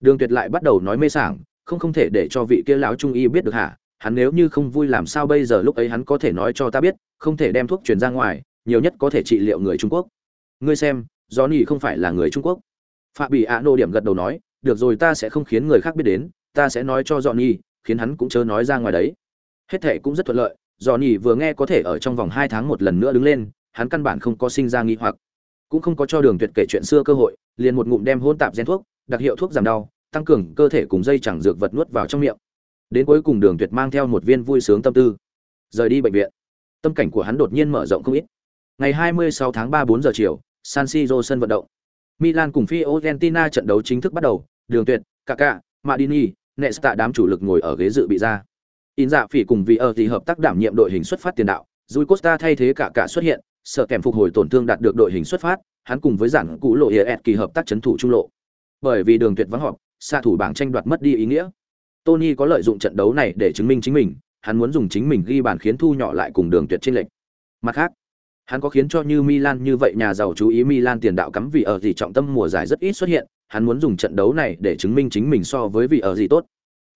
Đường tuyệt lại bắt đầu nói mê sảng, không không thể để cho vị kia lão trung y biết được hả? Hắn nếu như không vui làm sao bây giờ lúc ấy hắn có thể nói cho ta biết, không thể đem thuốc truyền ra ngoài, nhiều nhất có thể trị liệu người trung quốc. Ngươi xem, johnny không phải là người trung quốc. Phạm bị ạ nô điểm gật đầu nói, được rồi ta sẽ không khiến người khác biết đến, ta sẽ nói cho dọn nhi khiến hắn cũng chớ nói ra ngoài đấy. Hết thệ cũng rất thuận lợi dọn nhi vừa nghe có thể ở trong vòng hai tháng một lần nữa đứng lên, hắn căn bản không có sinh ra nghi hoặc cũng không có cho đường tuyệt kể chuyện xưa cơ hội liền một ngụm đem hôn tạp gen thuốc đặc hiệu thuốc giảm đau tăng cường cơ thể cùng dây chẳng dược vật nuốt vào trong miệng. Đến cuối cùng đường tuyệt mang theo một viên vui sướng tâm tư. Rời đi bệnh viện tâm cảnh của hắn đột nhiên mở rộng không ít. Ngày 26 tháng 3 4 giờ chiều san siro sân vận động. Milan cùng Fiorentina trận đấu chính thức bắt đầu, Đường Tuyệt, Kaká, Madini, Nesta đám chủ lực ngồi ở ghế dự bị ra. In dạ phỉ cùng vì ở thì hợp tác đảm nhiệm đội hình xuất phát tiền đạo, Rui Costa thay thế cả cả xuất hiện, sợ kèm phục hồi tổn thương đạt được đội hình xuất phát, hắn cùng với giản cũ lộ Hiet kỳ hợp tác chấn thủ trung lộ. Bởi vì Đường Tuyệt vắng họp, xạ thủ bảng tranh đoạt mất đi ý nghĩa. Tony có lợi dụng trận đấu này để chứng minh chính mình, hắn muốn dùng chính mình ghi bàn khiến thu nhỏ lại cùng Đường Tuyệt trên lệch. Mặt khác, Hắn có khiến cho như Milan như vậy nhà giàu chú ý Milan tiền đạo cắm vì ở gì trọng tâm mùa giải rất ít xuất hiện, hắn muốn dùng trận đấu này để chứng minh chính mình so với vị ở gì tốt.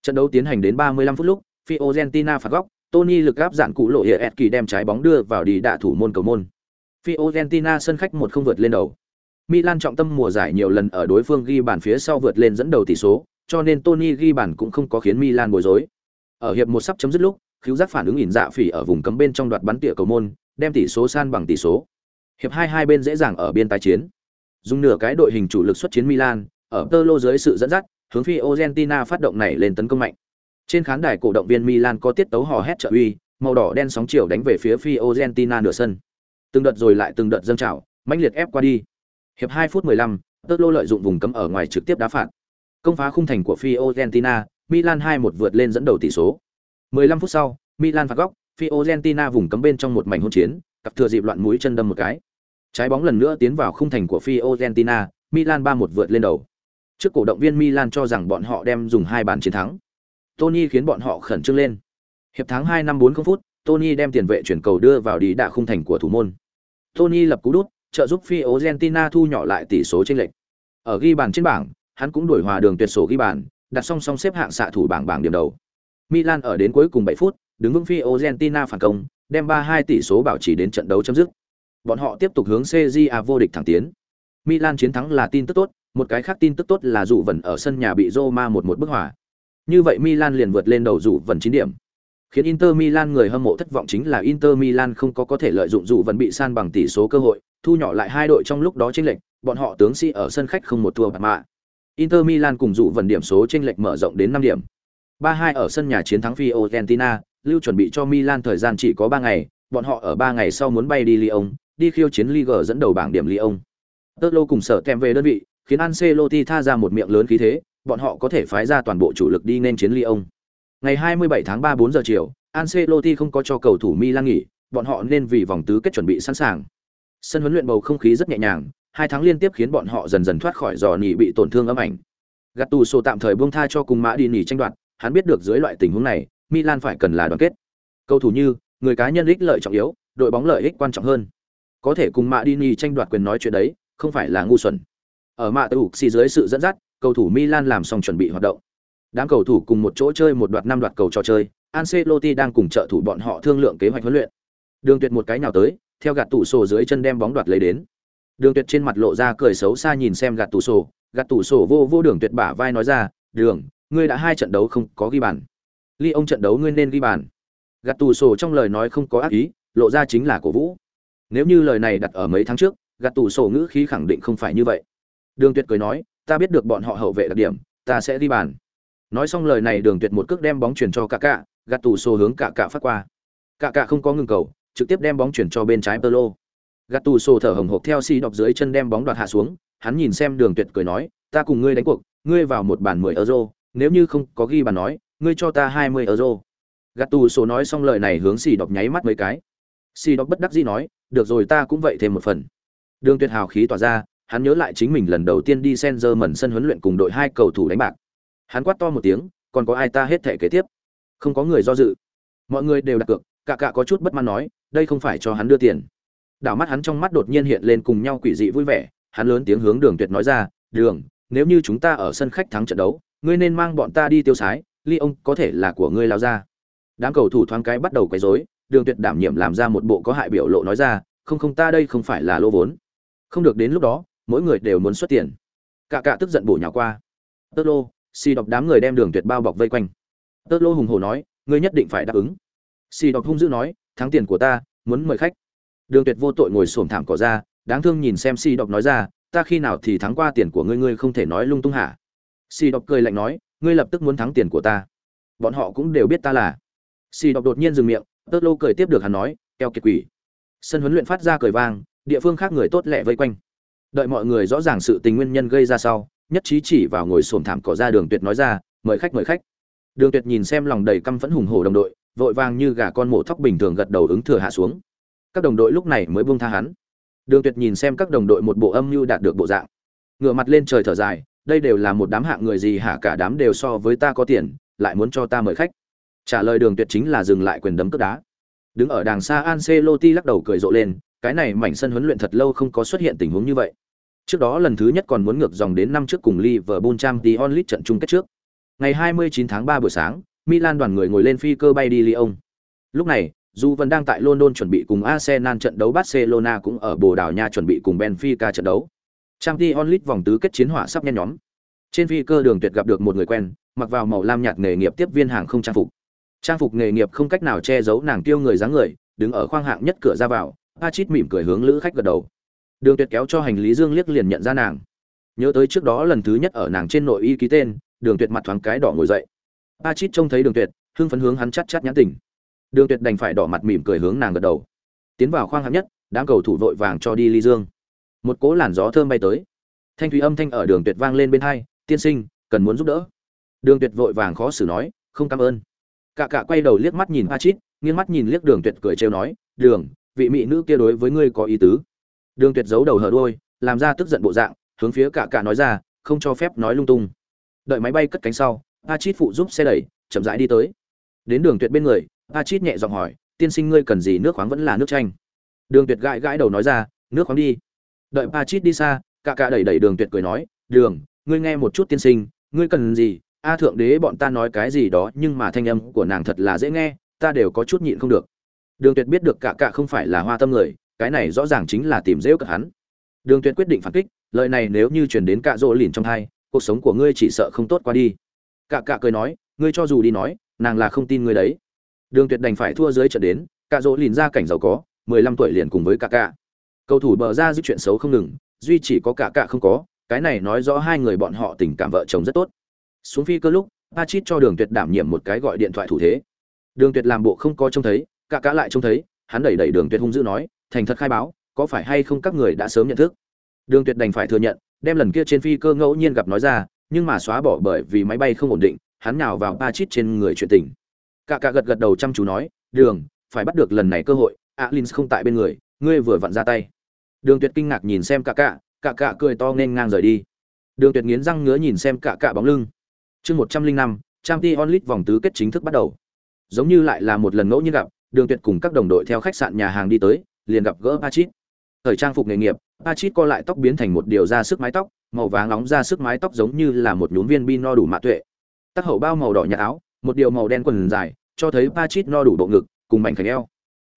Trận đấu tiến hành đến 35 phút lúc, Fiorentina phạt góc, Tony lực áp giản cụ lộ hiệp kỳ đem trái bóng đưa vào đi đạ thủ môn cầu môn. Fiorentina sân khách một không vượt lên đầu. Milan trọng tâm mùa giải nhiều lần ở đối phương ghi bàn phía sau vượt lên dẫn đầu tỷ số, cho nên Tony ghi bàn cũng không có khiến Milan bối rối. Ở hiệp một sắp chấm dứt lúc, khiếu giác phản ứng ỉn dạ phỉ ở vùng cấm bên trong đoạt bắn tỉa cầu môn, đem tỷ số san bằng tỷ số. Hiệp hai hai bên dễ dàng ở biên tái chiến. Dùng nửa cái đội hình chủ lực xuất chiến Milan, ở tơ lô dưới sự dẫn dắt, hướng phi Argentina phát động này lên tấn công mạnh. Trên khán đài cổ động viên Milan có tiết tấu hò hét trợ uy, màu đỏ đen sóng chiều đánh về phía phi Argentina nửa sân. Từng đợt rồi lại từng đợt dâng trào, mãnh liệt ép qua đi. Hiệp 2 phút 15, tớt lô lợi dụng vùng cấm ở ngoài trực tiếp đá phạt. Công phá khung thành của Fiorentina. Milan 2-1 vượt lên dẫn đầu tỷ số. 15 phút sau, Milan phạt góc, Fiorentina vùng cấm bên trong một mảnh hỗn chiến, cặp thừa dịp loạn mũi chân đâm một cái. Trái bóng lần nữa tiến vào khung thành của Fiorentina, Milan 3-1 vượt lên đầu. Trước cổ động viên Milan cho rằng bọn họ đem dùng hai bàn chiến thắng. Tony khiến bọn họ khẩn trương lên. Hiệp tháng 2 năm 40 phút, Tony đem tiền vệ chuyển cầu đưa vào đi đả khung thành của thủ môn. Tony lập cú đút, trợ giúp phi Argentina thu nhỏ lại tỷ số chênh lệch. Ở ghi bàn trên bảng, hắn cũng đổi hòa đường tuyệt sổ ghi bàn, đặt song song xếp hạng xạ thủ bảng bảng điểm đầu. Milan ở đến cuối cùng 7 phút, đứng vững phi Argentina phản công, đem 3-2 tỷ số bảo trì đến trận đấu chấm dứt. Bọn họ tiếp tục hướng CJA vô địch thẳng tiến. Milan chiến thắng là tin tức tốt, một cái khác tin tức tốt là dụ vẩn ở sân nhà bị Roma 1-1 bức hòa. Như vậy Milan liền vượt lên đầu dụ vẩn 9 điểm. Khiến Inter Milan người hâm mộ thất vọng chính là Inter Milan không có có thể lợi dụng dù vẫn bị san bằng tỷ số cơ hội, thu nhỏ lại hai đội trong lúc đó chênh lệch, bọn họ tướng sĩ ở sân khách không một thua bạc mạ. Inter Milan cùng dụ vẫn điểm số chênh lệch mở rộng đến 5 điểm. 3-2 ở sân nhà chiến thắng Fiorentina, lưu chuẩn bị cho Milan thời gian chỉ có 3 ngày, bọn họ ở 3 ngày sau muốn bay đi Lyon, đi khiêu chiến Ligue dẫn đầu bảng điểm Lyon. Tottenham cùng sở kèm về đơn vị, khiến Ancelotti tha ra một miệng lớn khí thế, bọn họ có thể phái ra toàn bộ chủ lực đi nên chiến Lyon. Ngày 27 tháng 3 4 giờ chiều, Ancelotti không có cho cầu thủ Milan nghỉ, bọn họ nên vì vòng tứ kết chuẩn bị sẵn sàng. Sân huấn luyện bầu không khí rất nhẹ nhàng, hai tháng liên tiếp khiến bọn họ dần dần thoát khỏi giò nỉ bị tổn thương ấm ảnh. Gattuso tạm thời buông tha cho cùng mã đi nghỉ tranh đoạt, hắn biết được dưới loại tình huống này, Milan phải cần là đoàn kết. Cầu thủ như, người cá nhân ích lợi trọng yếu, đội bóng lợi ích quan trọng hơn. Có thể cùng mã đi nghỉ tranh đoạt quyền nói chuyện đấy, không phải là ngu xuẩn. Ở Mã tử dưới sự dẫn dắt, cầu thủ Milan làm xong chuẩn bị hoạt động. Đám cầu thủ cùng một chỗ chơi một đoạt năm đoạt cầu trò chơi, Ancelotti đang cùng trợ thủ bọn họ thương lượng kế hoạch huấn luyện. Đường Tuyệt một cái nào tới, theo gạt tủ sổ dưới chân đem bóng đoạt lấy đến. Đường Tuyệt trên mặt lộ ra cười xấu xa nhìn xem gạt tủ sổ, gạt tủ sổ vô vô Đường Tuyệt bả vai nói ra, "Đường, ngươi đã hai trận đấu không có ghi bàn. Ly ông trận đấu ngươi nên ghi bàn." Gạt tủ sổ trong lời nói không có ác ý, lộ ra chính là cổ vũ. Nếu như lời này đặt ở mấy tháng trước, gạt tủ sổ ngữ khí khẳng định không phải như vậy. Đường Tuyệt cười nói, "Ta biết được bọn họ hậu vệ đặc điểm, ta sẽ ghi bàn." Nói xong lời này, Đường Tuyệt một cước đem bóng chuyển cho cả cả, gạt tủ sổ hướng cả cả phát qua. Cả cả không có ngừng cầu, trực tiếp đem bóng chuyển cho bên trái Perlo. Gattuso thở hồng hộc theo si đọc dưới chân đem bóng đoạt hạ xuống, hắn nhìn xem Đường Tuyệt cười nói, "Ta cùng ngươi đánh cuộc, ngươi vào một bàn 10 euro, nếu như không có ghi bàn nói, ngươi cho ta 20 euro." Gattuso nói xong lời này hướng si đọc nháy mắt mấy cái. Si đọc bất đắc dĩ nói, "Được rồi ta cũng vậy thêm một phần." Đường Tuyệt hào khí tỏa ra, hắn nhớ lại chính mình lần đầu tiên đi Saint-Germain sân huấn luyện cùng đội hai cầu thủ đánh bạc. Hắn quát to một tiếng, "Còn có ai ta hết thể kế tiếp?" Không có người do dự. Mọi người đều đặt cược, cả cả có chút bất mãn nói, đây không phải cho hắn đưa tiền. Đảo mắt hắn trong mắt đột nhiên hiện lên cùng nhau quỷ dị vui vẻ hắn lớn tiếng hướng đường tuyệt nói ra đường nếu như chúng ta ở sân khách thắng trận đấu ngươi nên mang bọn ta đi tiêu sái ly ông có thể là của ngươi lao ra. Đám cầu thủ thoáng cái bắt đầu quấy rối đường tuyệt đảm nhiệm làm ra một bộ có hại biểu lộ nói ra không không ta đây không phải là lô vốn. Không được đến lúc đó mỗi người đều muốn xuất tiền. Cả cả tức giận bổ nhào qua. Tơ lô xì đọc đám người đem đường tuyệt bao bọc vây quanh. Tơ lô hùng hồ nói, ngươi nhất định phải đáp ứng. Xì đọc hung dữ nói, thắng tiền của ta, muốn mời khách. Đường tuyệt vô tội ngồi xổm thảm cỏ ra, đáng thương nhìn xem si đọc nói ra, ta khi nào thì thắng qua tiền của ngươi ngươi không thể nói lung tung hả? Si đọc cười lạnh nói, ngươi lập tức muốn thắng tiền của ta. Bọn họ cũng đều biết ta là. Si đọc đột nhiên dừng miệng, tớt lô cười tiếp được hắn nói, keo kiệt quỷ. Sân huấn luyện phát ra cười vang, địa phương khác người tốt lẹ vây quanh. Đợi mọi người rõ ràng sự tình nguyên nhân gây ra sau nhất trí chỉ vào ngồi xổm thảm cỏ ra đường tuyệt nói ra, mời khách mời khách. Đường tuyệt nhìn xem lòng đầy căm phẫn hùng hổ đồng đội, vội vàng như gà con mổ thóc bình thường gật đầu ứng thừa hạ xuống. Các đồng đội lúc này mới buông tha hắn. Đường tuyệt nhìn xem các đồng đội một bộ âm mưu đạt được bộ dạng. Ngửa mặt lên trời thở dài, đây đều là một đám hạng người gì hả? Cả đám đều so với ta có tiền, lại muốn cho ta mời khách. Trả lời đường tuyệt chính là dừng lại quyền đấm cướp đá. Đứng ở đàng xa Ancelotti lắc đầu cười rộ lên, cái này mảnh sân huấn luyện thật lâu không có xuất hiện tình huống như vậy trước đó lần thứ nhất còn muốn ngược dòng đến năm trước cùng Liverpool Champions League trận chung kết trước ngày 29 tháng 3 buổi sáng Milan đoàn người ngồi lên phi cơ bay đi Lyon lúc này dù vẫn đang tại London chuẩn bị cùng Arsenal trận đấu Barcelona cũng ở Bồ Đào Nha chuẩn bị cùng Benfica trận đấu. Champions League vòng tứ kết chiến hỏa sắp nhen nhóm. Trên phi cơ đường tuyệt gặp được một người quen, mặc vào màu lam nhạt nghề nghiệp tiếp viên hàng không trang phục. Trang phục nghề nghiệp không cách nào che giấu nàng tiêu người dáng người, đứng ở khoang hạng nhất cửa ra vào, Pachit mỉm cười hướng lữ khách gật đầu. Đường Tuyệt kéo cho hành lý dương liếc liền nhận ra nàng. Nhớ tới trước đó lần thứ nhất ở nàng trên nội y ký tên, Đường Tuyệt mặt thoáng cái đỏ ngồi dậy. a chít trông thấy Đường Tuyệt, hưng phấn hướng hắn chắt chắt nhãn tình. Đường tuyệt đành phải đỏ mặt mỉm cười hướng nàng gật đầu. Tiến vào khoang hạng nhất đám cầu thủ vội vàng cho đi ly dương. Một cỗ làn gió thơm bay tới. Thanh thủy âm thanh ở đường tuyệt vang lên bên hai tiên sinh cần muốn giúp đỡ. Đường tuyệt vội vàng khó xử nói không cảm ơn. Cả cả quay đầu liếc mắt nhìn a chít nghiêng mắt nhìn liếc đường tuyệt cười trêu nói đường vị mỹ nữ kia đối với ngươi có ý tứ đường tuyệt giấu đầu hở đuôi, làm ra tức giận bộ dạng, hướng phía cả cả nói ra, không cho phép nói lung tung. Đợi máy bay cất cánh sau a chít phụ giúp xe đẩy, chậm rãi đi tới. Đến đường tuyệt bên người a chít nhẹ giọng hỏi, tiên sinh ngươi cần gì, nước khoáng vẫn là nước chanh? Đường tuyệt gãi gãi đầu nói ra, nước khoáng đi. Đợi a chít đi xa, cả cả đẩy đẩy đường tuyệt cười nói, đường, ngươi nghe một chút tiên sinh, ngươi cần gì? A thượng đế bọn ta nói cái gì đó, nhưng mà thanh âm của nàng thật là dễ nghe, ta đều có chút nhịn không được. Đường tuyệt biết được cả cả không phải là hoa tâm người cái này rõ ràng chính là tìm dễ cợt hắn. Đường tuyệt quyết định phản kích lời này nếu như truyền đến cả rỗ lìn trong hai cuộc sống của ngươi chỉ sợ không tốt qua đi. Cả cả cười nói ngươi cho dù đi nói nàng là không tin ngươi đấy. Đường tuyệt đành phải thua dưới trận đến cả dỗ lìn ra cảnh giàu có 15 tuổi liền cùng với cả cả cầu thủ bờ ra giữ chuyện xấu không ngừng duy chỉ có cả cả không có cái này nói rõ hai người bọn họ tình cảm vợ chồng rất tốt. Xuống phi cơ lúc Pachit cho Đường Tuyệt đảm nhiệm một cái gọi điện thoại thủ thế. Đường Tuyệt làm bộ không có trông thấy, cả cả lại trông thấy, hắn đẩy đẩy Đường Tuyệt hung dữ nói, thành thật khai báo, có phải hay không các người đã sớm nhận thức. Đường Tuyệt đành phải thừa nhận, đem lần kia trên phi cơ ngẫu nhiên gặp nói ra, nhưng mà xóa bỏ bởi vì máy bay không ổn định, hắn nhào vào ba chít trên người chuyện tình. Cả cả gật gật đầu chăm chú nói, "Đường, phải bắt được lần này cơ hội, Alins không tại bên người, ngươi vừa vặn ra tay." Đường Tuyệt kinh ngạc nhìn xem cả cả, cả cả cười to nên ngang rời đi. Đường Tuyệt nghiến răng ngứa nhìn xem cả cả bóng lưng. Chương 105, Champions Onlit vòng tứ kết chính thức bắt đầu. Giống như lại là một lần ngẫu nhiên gặp, Đường Tuyệt cùng các đồng đội theo khách sạn nhà hàng đi tới, liền gặp gỡ Pachit. Thời trang phục nghề nghiệp, Pachit co lại tóc biến thành một điều ra sức mái tóc, màu vàng nóng ra sức mái tóc giống như là một nhún viên bi no đủ mạ tuệ. Tắc hậu bao màu đỏ nhạt áo, một điều màu đen quần dài, cho thấy Pachit no đủ bộ ngực, cùng mảnh khảnh eo.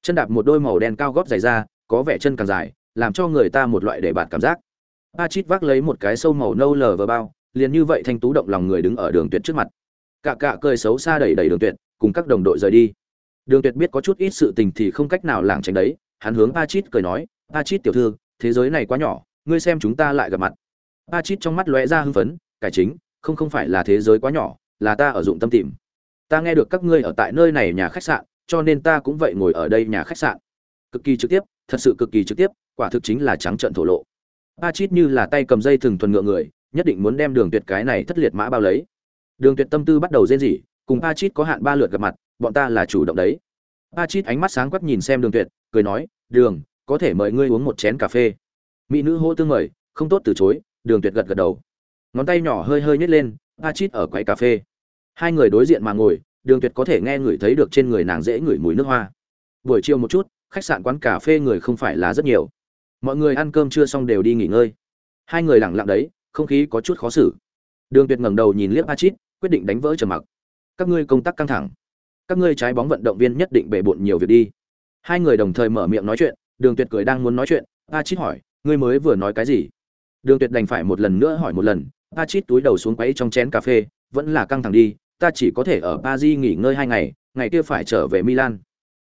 Chân đạp một đôi màu đen cao gót dài ra, có vẻ chân càng dài, làm cho người ta một loại để bạt cảm giác. Pachit vác lấy một cái sâu màu nâu lờ vào bao, liền như vậy thanh tú động lòng người đứng ở đường tuyệt trước mặt cạ cạ cười xấu xa đẩy đẩy đường tuyệt cùng các đồng đội rời đi đường tuyệt biết có chút ít sự tình thì không cách nào lảng tránh đấy hắn hướng Pachit cười nói, Pachit tiểu thư, thế giới này quá nhỏ, ngươi xem chúng ta lại gặp mặt. Pachit trong mắt lóe ra hưng phấn, cải chính, không không phải là thế giới quá nhỏ, là ta ở dụng tâm tìm. Ta nghe được các ngươi ở tại nơi này nhà khách sạn, cho nên ta cũng vậy ngồi ở đây nhà khách sạn. Cực kỳ trực tiếp, thật sự cực kỳ trực tiếp, quả thực chính là trắng trợn thổ lộ. Pachit như là tay cầm dây thường thuần ngựa người, nhất định muốn đem đường tuyệt cái này thất liệt mã bao lấy. Đường tuyệt tâm tư bắt đầu rên rỉ, cùng Pachit có hạn ba lượt gặp mặt, bọn ta là chủ động đấy a chít ánh mắt sáng quắc nhìn xem đường tuyệt, cười nói, đường, có thể mời ngươi uống một chén cà phê. Mỹ nữ hô tương mời, không tốt từ chối. Đường tuyệt gật gật đầu. Ngón tay nhỏ hơi hơi nhét lên a chít ở quầy cà phê. Hai người đối diện mà ngồi, đường tuyệt có thể nghe người thấy được trên người nàng dễ ngửi mùi nước hoa. Buổi chiều một chút, khách sạn quán cà phê người không phải là rất nhiều. Mọi người ăn cơm chưa xong đều đi nghỉ ngơi. Hai người lặng lặng đấy, không khí có chút khó xử. Đường tuyệt ngẩng đầu nhìn liếc a chít quyết định đánh vỡ trầm mặc. Các ngươi công tác căng thẳng các ngươi trái bóng vận động viên nhất định bể bộn nhiều việc đi. Hai người đồng thời mở miệng nói chuyện đường tuyệt cười đang muốn nói chuyện a chít hỏi ngươi mới vừa nói cái gì? Đường tuyệt đành phải một lần nữa hỏi một lần a chít túi đầu xuống quấy trong chén cà phê vẫn là căng thẳng đi ta chỉ có thể ở paris nghỉ ngơi hai ngày ngày kia phải trở về milan.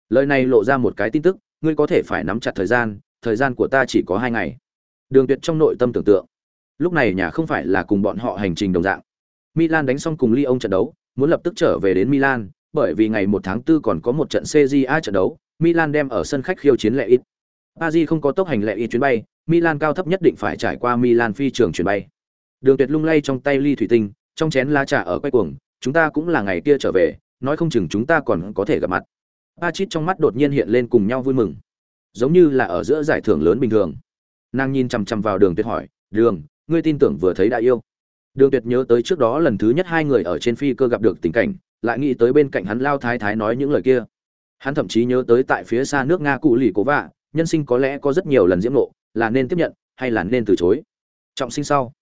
Lời này lộ ra một cái tin tức ngươi có thể phải nắm chặt thời gian thời gian của ta chỉ có hai ngày. Đường tuyệt trong nội tâm tưởng tượng Lúc này nhà không phải là cùng bọn họ hành trình đồng dạng. Milan đánh xong cùng Lyon trận đấu, muốn lập tức trở về đến Milan, bởi vì ngày 1 tháng 4 còn có một trận CJA trận đấu, Milan đem ở sân khách khiêu chiến lệ ít. Paris không có tốc hành lệ ít chuyến bay, Milan cao thấp nhất định phải trải qua Milan phi trường chuyển bay. Đường Tuyệt lung lay trong tay ly thủy tinh, trong chén lá trà ở quay cuồng, chúng ta cũng là ngày kia trở về, nói không chừng chúng ta còn có thể gặp mặt. Pachit trong mắt đột nhiên hiện lên cùng nhau vui mừng, giống như là ở giữa giải thưởng lớn bình thường. Nàng nhìn chằm chằm vào Đường Tuyệt hỏi, "Đường, ngươi tin tưởng vừa thấy đã yêu đường tuyệt nhớ tới trước đó lần thứ nhất hai người ở trên phi cơ gặp được tình cảnh lại nghĩ tới bên cạnh hắn lao thái thái nói những lời kia. Hắn thậm chí nhớ tới tại phía xa nước nga cụ lì cố vạ nhân sinh có lẽ có rất nhiều lần diễm nộ là nên tiếp nhận hay là nên từ chối. Trọng sinh sau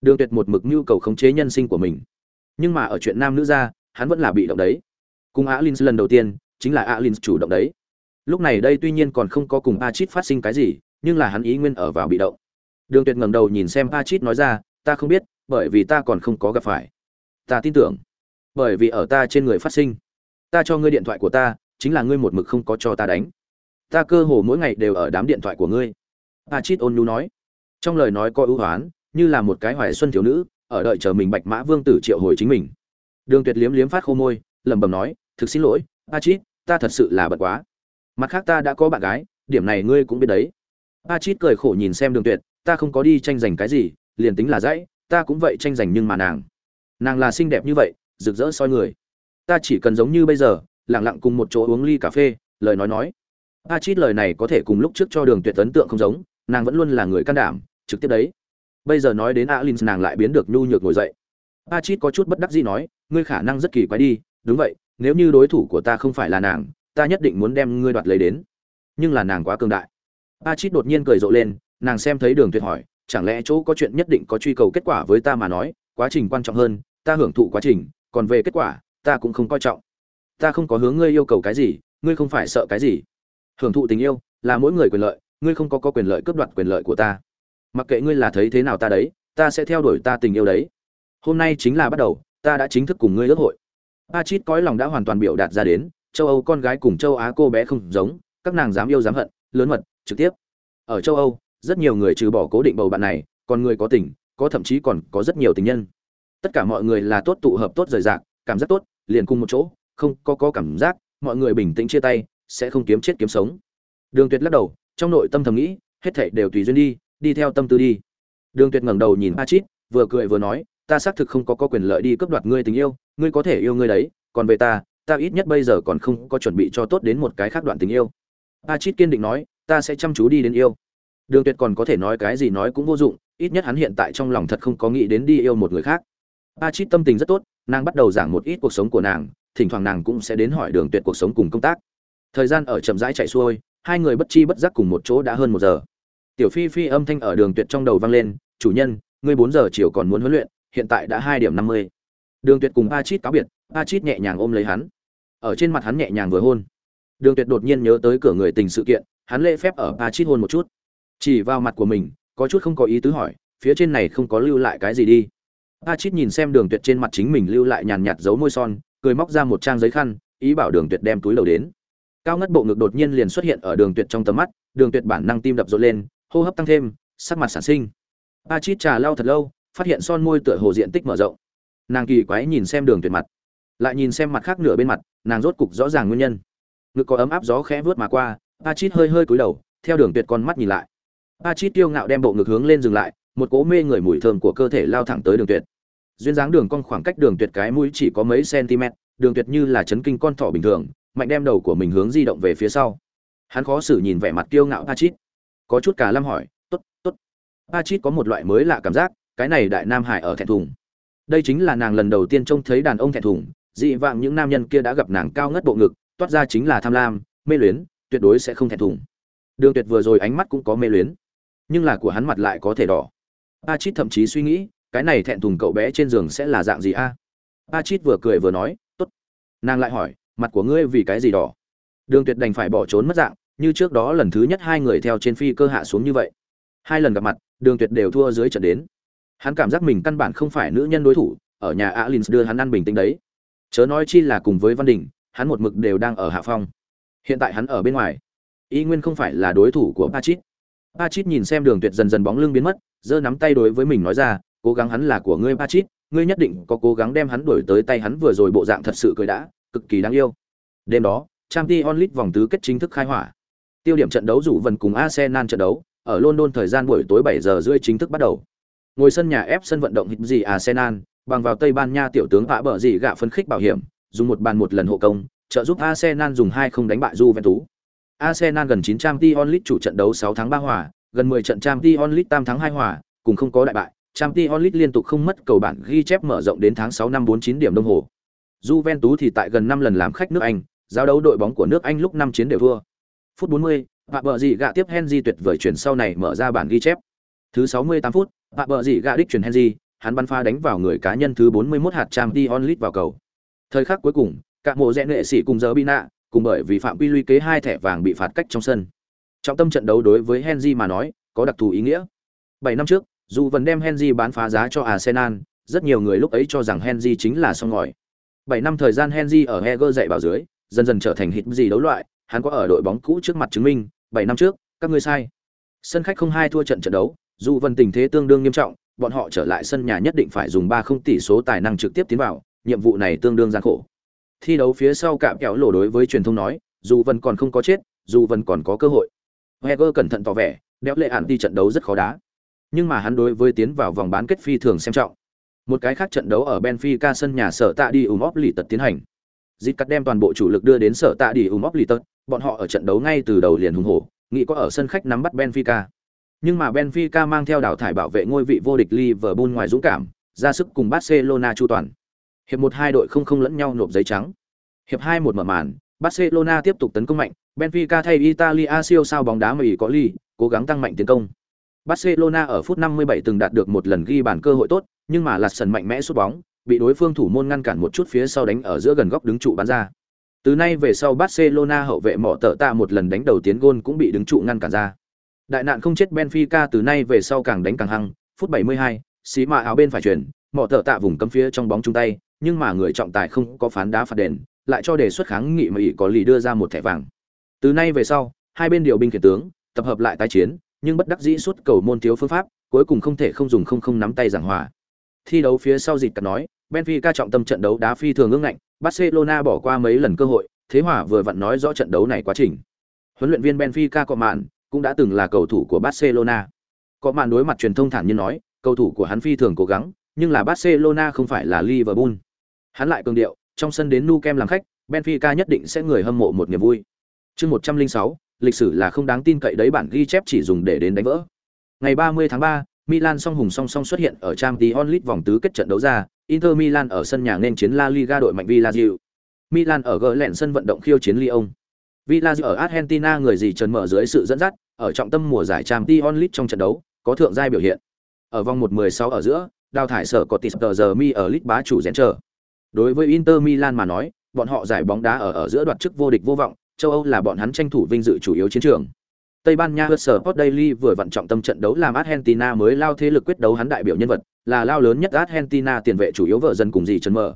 đường tuyệt một mực nhu cầu khống chế nhân sinh của mình. Nhưng mà ở chuyện nam nữ ra hắn vẫn là bị động đấy. Cùng alin lần đầu tiên chính là alin chủ động đấy. Lúc này đây tuy nhiên còn không có cùng a chít phát sinh cái gì nhưng là hắn ý nguyên ở vào bị động. Đường Tuyệt ngẩng đầu nhìn xem Pachit nói ra, ta không biết, bởi vì ta còn không có gặp phải. Ta tin tưởng, bởi vì ở ta trên người phát sinh. Ta cho ngươi điện thoại của ta, chính là ngươi một mực không có cho ta đánh. Ta cơ hồ mỗi ngày đều ở đám điện thoại của ngươi. Pachit ôn nhu nói. Trong lời nói có ưu hoán, như là một cái hoài xuân thiếu nữ, ở đợi chờ mình Bạch Mã Vương tử triệu hồi chính mình. Đường Tuyệt liếm liếm phát khô môi, lẩm bẩm nói, thực xin lỗi, Pachit, ta thật sự là bận quá. Mặt khác ta đã có bạn gái, điểm này ngươi cũng biết đấy. Pachit cười khổ nhìn xem Đường Tuyệt, ta không có đi tranh giành cái gì liền tính là dãy ta cũng vậy tranh giành nhưng mà nàng nàng là xinh đẹp như vậy rực rỡ soi người. Ta chỉ cần giống như bây giờ lẳng lặng cùng một chỗ uống ly cà phê, lời nói nói. A chít lời này có thể cùng lúc trước cho đường tuyệt ấn tượng không giống, nàng vẫn luôn là người can đảm, trực tiếp đấy. Bây giờ nói đến alin, nàng lại biến được nhu nhược ngồi dậy. A chít có chút bất đắc dĩ nói, ngươi khả năng rất kỳ quái đi, đúng vậy, nếu như đối thủ của ta không phải là nàng, ta nhất định muốn đem ngươi đoạt lấy đến. Nhưng là nàng quá cường đại. A chít đột nhiên cười rộ lên, nàng xem thấy đường tuyệt hỏi, chẳng lẽ chỗ có chuyện nhất định có truy cầu kết quả với ta mà nói, quá trình quan trọng hơn, ta hưởng thụ quá trình còn về kết quả ta cũng không coi trọng. Ta không có hướng ngươi yêu cầu cái gì ngươi không phải sợ cái gì. Hưởng thụ tình yêu là mỗi người quyền lợi ngươi không có có quyền lợi cướp đoạt quyền lợi của ta. Mặc kệ ngươi là thấy thế nào ta đấy ta sẽ theo đuổi ta tình yêu đấy. Hôm nay chính là bắt đầu ta đã chính thức cùng ngươi ước hội. A chít cõi lòng đã hoàn toàn biểu đạt ra đến châu Âu con gái cùng châu Á cô bé không giống, các nàng dám yêu dám hận, lớn mật, trực tiếp. Ở châu Âu, rất nhiều người trừ bỏ cố định bầu bạn này, còn người có tình, có thậm chí còn có rất nhiều tình nhân. Tất cả mọi người là tốt tụ hợp tốt rời rạc, cảm giác tốt, liền cùng một chỗ, không có có cảm giác, mọi người bình tĩnh chia tay, sẽ không kiếm chết kiếm sống. Đường Tuyệt lắc đầu, trong nội tâm thầm nghĩ, hết thảy đều tùy duyên đi, đi theo tâm tư đi. Đường Tuyệt ngẩng đầu nhìn A Chít, vừa cười vừa nói, ta xác thực không có có quyền lợi đi cướp đoạt ngươi tình yêu, ngươi có thể yêu ngươi đấy, còn về ta, ta ít nhất bây giờ còn không có chuẩn bị cho tốt đến một cái khác đoạn tình yêu. A Chít kiên định nói, ta sẽ chăm chú đi đến yêu. Đường Tuyệt còn có thể nói cái gì nói cũng vô dụng, ít nhất hắn hiện tại trong lòng thật không có nghĩ đến đi yêu một người khác. A Chít tâm tình rất tốt, nàng bắt đầu giảng một ít cuộc sống của nàng, thỉnh thoảng nàng cũng sẽ đến hỏi Đường Tuyệt cuộc sống cùng công tác. Thời gian ở chậm rãi chạy xuôi, hai người bất chi bất giác cùng một chỗ đã hơn một giờ. Tiểu Phi Phi âm thanh ở Đường Tuyệt trong đầu vang lên, "Chủ nhân, ngươi bốn giờ chiều còn muốn huấn luyện, hiện tại đã hai điểm năm mươi. Đường tuyệt cùng a chít cáo biệt a chít nhẹ nhàng ôm lấy hắn. Ở trên mặt hắn nhẹ nhàng vừa hôn. Đường tuyệt đột nhiên nhớ tới cửa người tình sự kiện hắn lễ phép ở a chít hôn một chút. Chỉ vào mặt của mình có chút không có ý tứ hỏi phía trên này không có lưu lại cái gì đi? A chít nhìn xem đường tuyệt trên mặt chính mình lưu lại nhàn nhạt dấu môi son, cười móc ra một trang giấy khăn, ý bảo đường tuyệt đem túi đầu đến. Cao ngất bộ ngực đột nhiên liền xuất hiện ở đường tuyệt trong tầm mắt, đường tuyệt bản năng tim đập rộn lên, hô hấp tăng thêm, sắc mặt sản sinh. A chít trà lau thật lâu, phát hiện son môi tựa hồ diện tích mở rộng. Nàng kỳ quái nhìn xem đường tuyệt mặt, lại nhìn xem mặt khác nửa bên mặt, nàng rốt cục rõ ràng nguyên nhân. Ngực có ấm áp gió khẽ vướt mà qua a chít hơi hơi cúi đầu, theo đường tuyệt con mắt nhìn lại. A chít tiêu ngạo đem bộ ngực hướng lên dừng lại, một cỗ mê người mùi thơm của cơ thể lao thẳng tới đường tuyệt duyên dáng đường cong khoảng cách đường tuyệt cái mũi chỉ có mấy cm, đường tuyệt như là chấn kinh con thỏ bình thường, mạnh đem đầu của mình hướng di động về phía sau. Hắn khó xử nhìn vẻ mặt kiêu ngạo a có chút cả lâm hỏi, tốt tốt. A có một loại mới lạ cảm giác, cái này đại nam hải ở thẹn thùng. Đây chính là nàng lần đầu tiên trông thấy đàn ông thẹn thùng, dị vạng những nam nhân kia đã gặp nàng cao ngất bộ ngực, toát ra chính là tham lam, mê luyến, tuyệt đối sẽ không thẹn thùng. Đường tuyệt vừa rồi ánh mắt cũng có mê luyến, nhưng là của hắn mặt lại có thể đỏ. A thậm chí suy nghĩ cái này thẹn thùng cậu bé trên giường sẽ là dạng gì a? A chít vừa cười vừa nói, tốt. Nàng lại hỏi, mặt của ngươi vì cái gì đỏ? Đường tuyệt đành phải bỏ trốn mất dạng, như trước đó lần thứ nhất hai người theo trên phi cơ hạ xuống như vậy. Hai lần gặp mặt, đường tuyệt đều thua dưới trận đến. Hắn cảm giác mình căn bản không phải nữ nhân đối thủ, ở nhà alin đưa hắn ăn bình tĩnh đấy. Chớ nói chi là cùng với văn đình, hắn một mực đều đang ở hạ phong. Hiện tại hắn ở bên ngoài. Y nguyên không phải là đối thủ của pachit. Pachit nhìn xem đường tuyệt dần dần bóng lưng biến mất, giơ nắm tay đối với mình nói ra cố gắng hắn là của ngươi Patrick. ngươi nhất định có cố gắng đem hắn đuổi tới tay hắn vừa rồi bộ dạng thật sự cười đã cực kỳ đáng yêu đêm đó Champions League vòng tứ kết chính thức khai hỏa tiêu điểm trận đấu rủ vần cùng arsenal trận đấu ở london thời gian buổi tối 7 giờ rưỡi chính thức bắt đầu ngồi sân nhà ép sân vận động hịch gì Arsenal, bằng vào Tây Ban Nha tiểu tướng vã bờ gì gạ phân khích bảo hiểm, dùng một bàn một lần hộ công, trợ giúp Arsenal dùng hai không đánh bại Juventus. Arsenal gần 9 Champions League chủ trận đấu 6 tháng 3 hòa, gần 10 trận Champions League tam thắng 2 hòa, cùng không có đại bại, Champions League liên tục không mất cầu bản ghi chép mở rộng đến tháng 6 năm 49 điểm đồng hồ. Juventus thì tại gần 5 lần làm khách nước Anh, giao đấu đội bóng của nước Anh lúc 5 chiến đều thua. Phút 40, vạ bờ gì gạ tiếp Henry tuyệt vời chuyển sau này mở ra bản ghi chép. Thứ 68 phút, Bạ bờ gì gạ đích chuyển Henry, hắn bắn pha đánh vào người cá nhân thứ 41 hạt Champions League vào cầu. Thời khắc cuối cùng, cả mộ rẽ nghệ sĩ cùng giờ Bina, cùng bởi vì phạm quy luy kế hai thẻ vàng bị phạt cách trong sân. Trọng tâm trận đấu đối với Henry mà nói, có đặc thù ý nghĩa. 7 năm trước, dù vẫn đem Henry bán phá giá cho Arsenal, rất nhiều người lúc ấy cho rằng Henry chính là song ngòi. 7 năm thời gian Henry ở Heger dạy bảo dưới, dần dần trở thành hit gì đấu loại, hắn có ở đội bóng cũ trước mặt chứng minh, 7 năm trước, các ngươi sai. Sân khách không hai thua trận trận đấu, dù vân tình thế tương đương nghiêm trọng bọn họ trở lại sân nhà nhất định phải dùng ba không tỷ số tài năng trực tiếp tiến vào nhiệm vụ này tương đương gian khổ thi đấu phía sau cạm kéo lổ đối với truyền thông nói dù vân còn không có chết dù vân còn có cơ hội heger cẩn thận tỏ vẻ đéo lệ ản đi trận đấu rất khó đá nhưng mà hắn đối với tiến vào vòng bán kết phi thường xem trọng một cái khác trận đấu ở benfica sân nhà sở tạ đi ủng óp lì tật tiến hành Dịch cắt đem toàn bộ chủ lực đưa đến sở tạ đi ủng óp lì tật bọn họ ở trận đấu ngay từ đầu liền hùng hổ nghĩ có ở sân khách nắm bắt benfica nhưng mà Benfica mang theo đảo thải bảo vệ ngôi vị vô địch Liverpool ngoài dũng cảm, ra sức cùng Barcelona chu toàn. Hiệp một hai đội không không lẫn nhau nộp giấy trắng. Hiệp hai một mở màn, Barcelona tiếp tục tấn công mạnh, Benfica thay Italia siêu sao bóng đá Mỹ có ly, cố gắng tăng mạnh tiến công. Barcelona ở phút 57 từng đạt được một lần ghi bàn cơ hội tốt, nhưng mà lạt sần mạnh mẽ sút bóng, bị đối phương thủ môn ngăn cản một chút phía sau đánh ở giữa gần góc đứng trụ bắn ra. Từ nay về sau Barcelona hậu vệ mỏ tợ tạ một lần đánh đầu tiến gôn cũng bị đứng trụ ngăn cản ra. Đại nạn không chết Benfica từ nay về sau càng đánh càng hăng, phút 72, xí mạ áo bên phải chuyển, mỏ tợ tạ vùng cấm phía trong bóng chung tay, nhưng mà người trọng tài không có phán đá phạt đền, lại cho đề xuất kháng nghị mà ỷ có lì đưa ra một thẻ vàng từ nay về sau hai bên điều binh khiển tướng tập hợp lại tái chiến nhưng bất đắc dĩ suốt cầu môn thiếu phương pháp, cuối cùng không thể không dùng không không nắm tay giảng hòa. Thi đấu phía sau dịch cả nói, benfica trọng tâm trận đấu đá phi thường ương ngạnh, barcelona bỏ qua mấy lần cơ hội, thế hòa vừa vặn nói rõ trận đấu này quá trình. Huấn luyện viên benfica có mạn cũng đã từng là cầu thủ của barcelona. Có mạn đối mặt truyền thông thản nhiên nói, cầu thủ của hắn phi thường cố gắng, nhưng là barcelona không phải là liverpool. Hắn lại cường điệu, trong sân đến nu kem làm khách, benfica nhất định sẽ người hâm mộ một niềm vui. Chương một trăm linh sáu lịch sử là không đáng tin cậy đấy bản ghi chép chỉ dùng để đến đánh vỡ ngày 30 tháng 3, Milan song hùng song song xuất hiện ở Champions League vòng tứ kết trận đấu ra, Inter Milan ở sân nhà nên chiến La Liga đội mạnh Villarreal. Milan ở gỡ lẹn sân vận động khiêu chiến Lyon. Villarreal ở Argentina người gì trần mở dưới sự dẫn dắt, ở trọng tâm mùa giải Champions League trong trận đấu, có thượng giai biểu hiện. Ở vòng 1/16 ở giữa, đào thải sở có Tisper giờ mi ở League bá chủ rèn trở. Đối với Inter Milan mà nói, bọn họ giải bóng đá ở ở giữa đoạt chức vô địch vô vọng, châu Âu là bọn hắn tranh thủ vinh dự chủ yếu chiến trường. Tây Ban Nha Sport Daily vừa vận trọng tâm trận đấu làm Argentina mới lao thế lực quyết đấu hắn đại biểu nhân vật, là lao lớn nhất Argentina tiền vệ chủ yếu vợ dân cùng gì Trần Mở.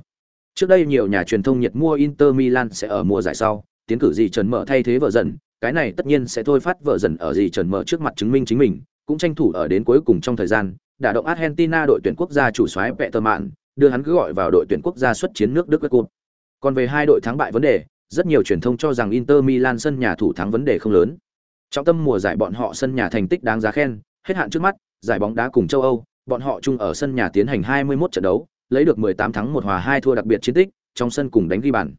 Trước đây nhiều nhà truyền thông nhiệt mua Inter Milan sẽ ở mùa giải sau, tiến cử gì Trần Mở thay thế vợ dần, cái này tất nhiên sẽ thôi phát vợ dần ở gì Trần Mở trước mặt chứng minh chính mình, cũng tranh thủ ở đến cuối cùng trong thời gian, đả động Argentina đội tuyển quốc gia chủ soái Peterman, đưa hắn cứ gọi vào đội tuyển quốc gia xuất chiến nước Đức cuộc. Còn về hai đội thắng bại vấn đề, rất nhiều truyền thông cho rằng Inter Milan sân nhà thủ thắng vấn đề không lớn. Trọng tâm mùa giải bọn họ sân nhà thành tích đáng giá khen, hết hạn trước mắt, giải bóng đá cùng châu Âu, bọn họ chung ở sân nhà tiến hành 21 trận đấu, lấy được 18 thắng 1 hòa 2 thua đặc biệt chiến tích, trong sân cùng đánh ghi bàn.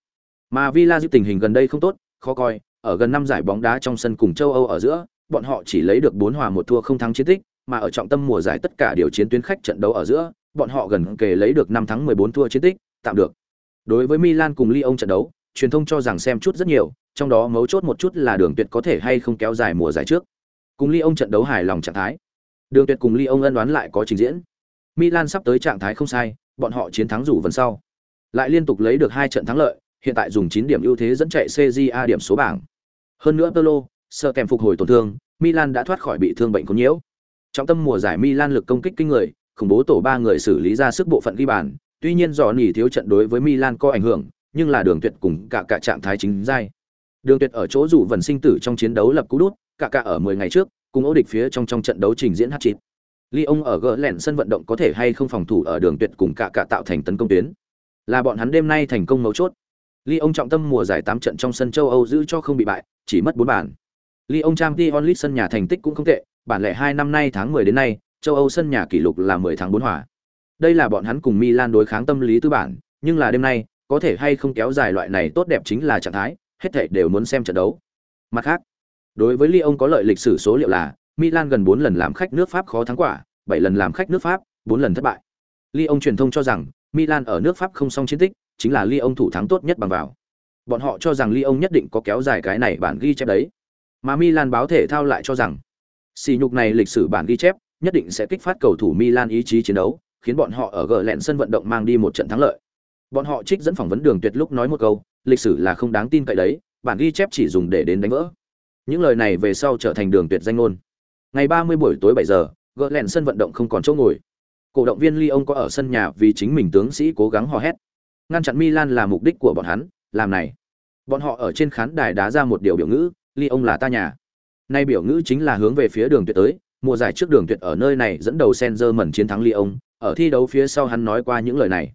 Mà Villa tình hình gần đây không tốt, khó coi, ở gần năm giải bóng đá trong sân cùng châu Âu ở giữa, bọn họ chỉ lấy được 4 hòa 1 thua không thắng chiến tích, mà ở trọng tâm mùa giải tất cả điều chiến tuyến khách trận đấu ở giữa, bọn họ gần kề lấy được 5 thắng 14 thua chiến tích, tạm được. Đối với Milan cùng Lyon trận đấu, truyền thông cho rằng xem chút rất nhiều, trong đó mấu chốt một chút là đường tuyệt có thể hay không kéo dài mùa giải trước. Cùng ông trận đấu hài lòng trạng thái. Đường tuyệt cùng ông ân đoán lại có trình diễn. Milan sắp tới trạng thái không sai, bọn họ chiến thắng rủ vần sau. Lại liên tục lấy được hai trận thắng lợi, hiện tại dùng 9 điểm ưu thế dẫn chạy CJA điểm số bảng. Hơn nữa Pelo, sợ kèm phục hồi tổn thương, Milan đã thoát khỏi bị thương bệnh có nhiễu. Trong tâm mùa giải Milan lực công kích kinh người, khủng bố tổ ba người xử lý ra sức bộ phận ghi bàn, tuy nhiên do nỉ thiếu trận đối với Milan có ảnh hưởng, nhưng là Đường Tuyệt cùng cả cả trạng thái chính giai. Đường Tuyệt ở chỗ rủ vần sinh tử trong chiến đấu lập cú đút, cả cả ở 10 ngày trước, cùng ố địch phía trong trong trận đấu trình diễn hát chít ly ông ở gỡ lẻn sân vận động có thể hay không phòng thủ ở Đường Tuyệt cùng cả cả tạo thành tấn công tuyến. Là bọn hắn đêm nay thành công mấu chốt. ly ông trọng tâm mùa giải 8 trận trong sân châu Âu giữ cho không bị bại, chỉ mất 4 bàn. ly ông trang Champions League sân nhà thành tích cũng không tệ, bản lệ 2 năm nay tháng 10 đến nay, châu Âu sân nhà kỷ lục là 10 tháng 4 hòa. Đây là bọn hắn cùng Milan đối kháng tâm lý tư bản, nhưng là đêm nay, có thể hay không kéo dài loại này tốt đẹp chính là trạng thái, hết thảy đều muốn xem trận đấu. Mặt khác, đối với Lyon có lợi lịch sử số liệu là Milan gần 4 lần làm khách nước Pháp khó thắng quả, 7 lần làm khách nước Pháp, 4 lần thất bại. Lyon truyền thông cho rằng Milan ở nước Pháp không song chiến tích, chính là Lyon thủ thắng tốt nhất bằng vào. Bọn họ cho rằng Lyon nhất định có kéo dài cái này bản ghi chép đấy. Mà Milan báo thể thao lại cho rằng xì nhục này lịch sử bản ghi chép nhất định sẽ kích phát cầu thủ Milan ý chí chiến đấu, khiến bọn họ ở gờ lẹn sân vận động mang đi một trận thắng lợi. Bọn họ trích dẫn phỏng vấn Đường Tuyệt lúc nói một câu, lịch sử là không đáng tin cậy đấy, bản ghi chép chỉ dùng để đến đánh vỡ. Những lời này về sau trở thành Đường Tuyệt danh ngôn. Ngày 30 buổi tối 7 giờ, gỡ lẹn sân vận động không còn chỗ ngồi. Cổ động viên Lyon có ở sân nhà vì chính mình tướng sĩ cố gắng hò hét. Ngăn chặn Milan là mục đích của bọn hắn, làm này. Bọn họ ở trên khán đài đá ra một điều biểu ngữ, Lyon là ta nhà. Nay biểu ngữ chính là hướng về phía Đường Tuyệt tới, mùa giải trước Đường Tuyệt ở nơi này dẫn đầu Saint-Germain chiến thắng Lyon, ở thi đấu phía sau hắn nói qua những lời này.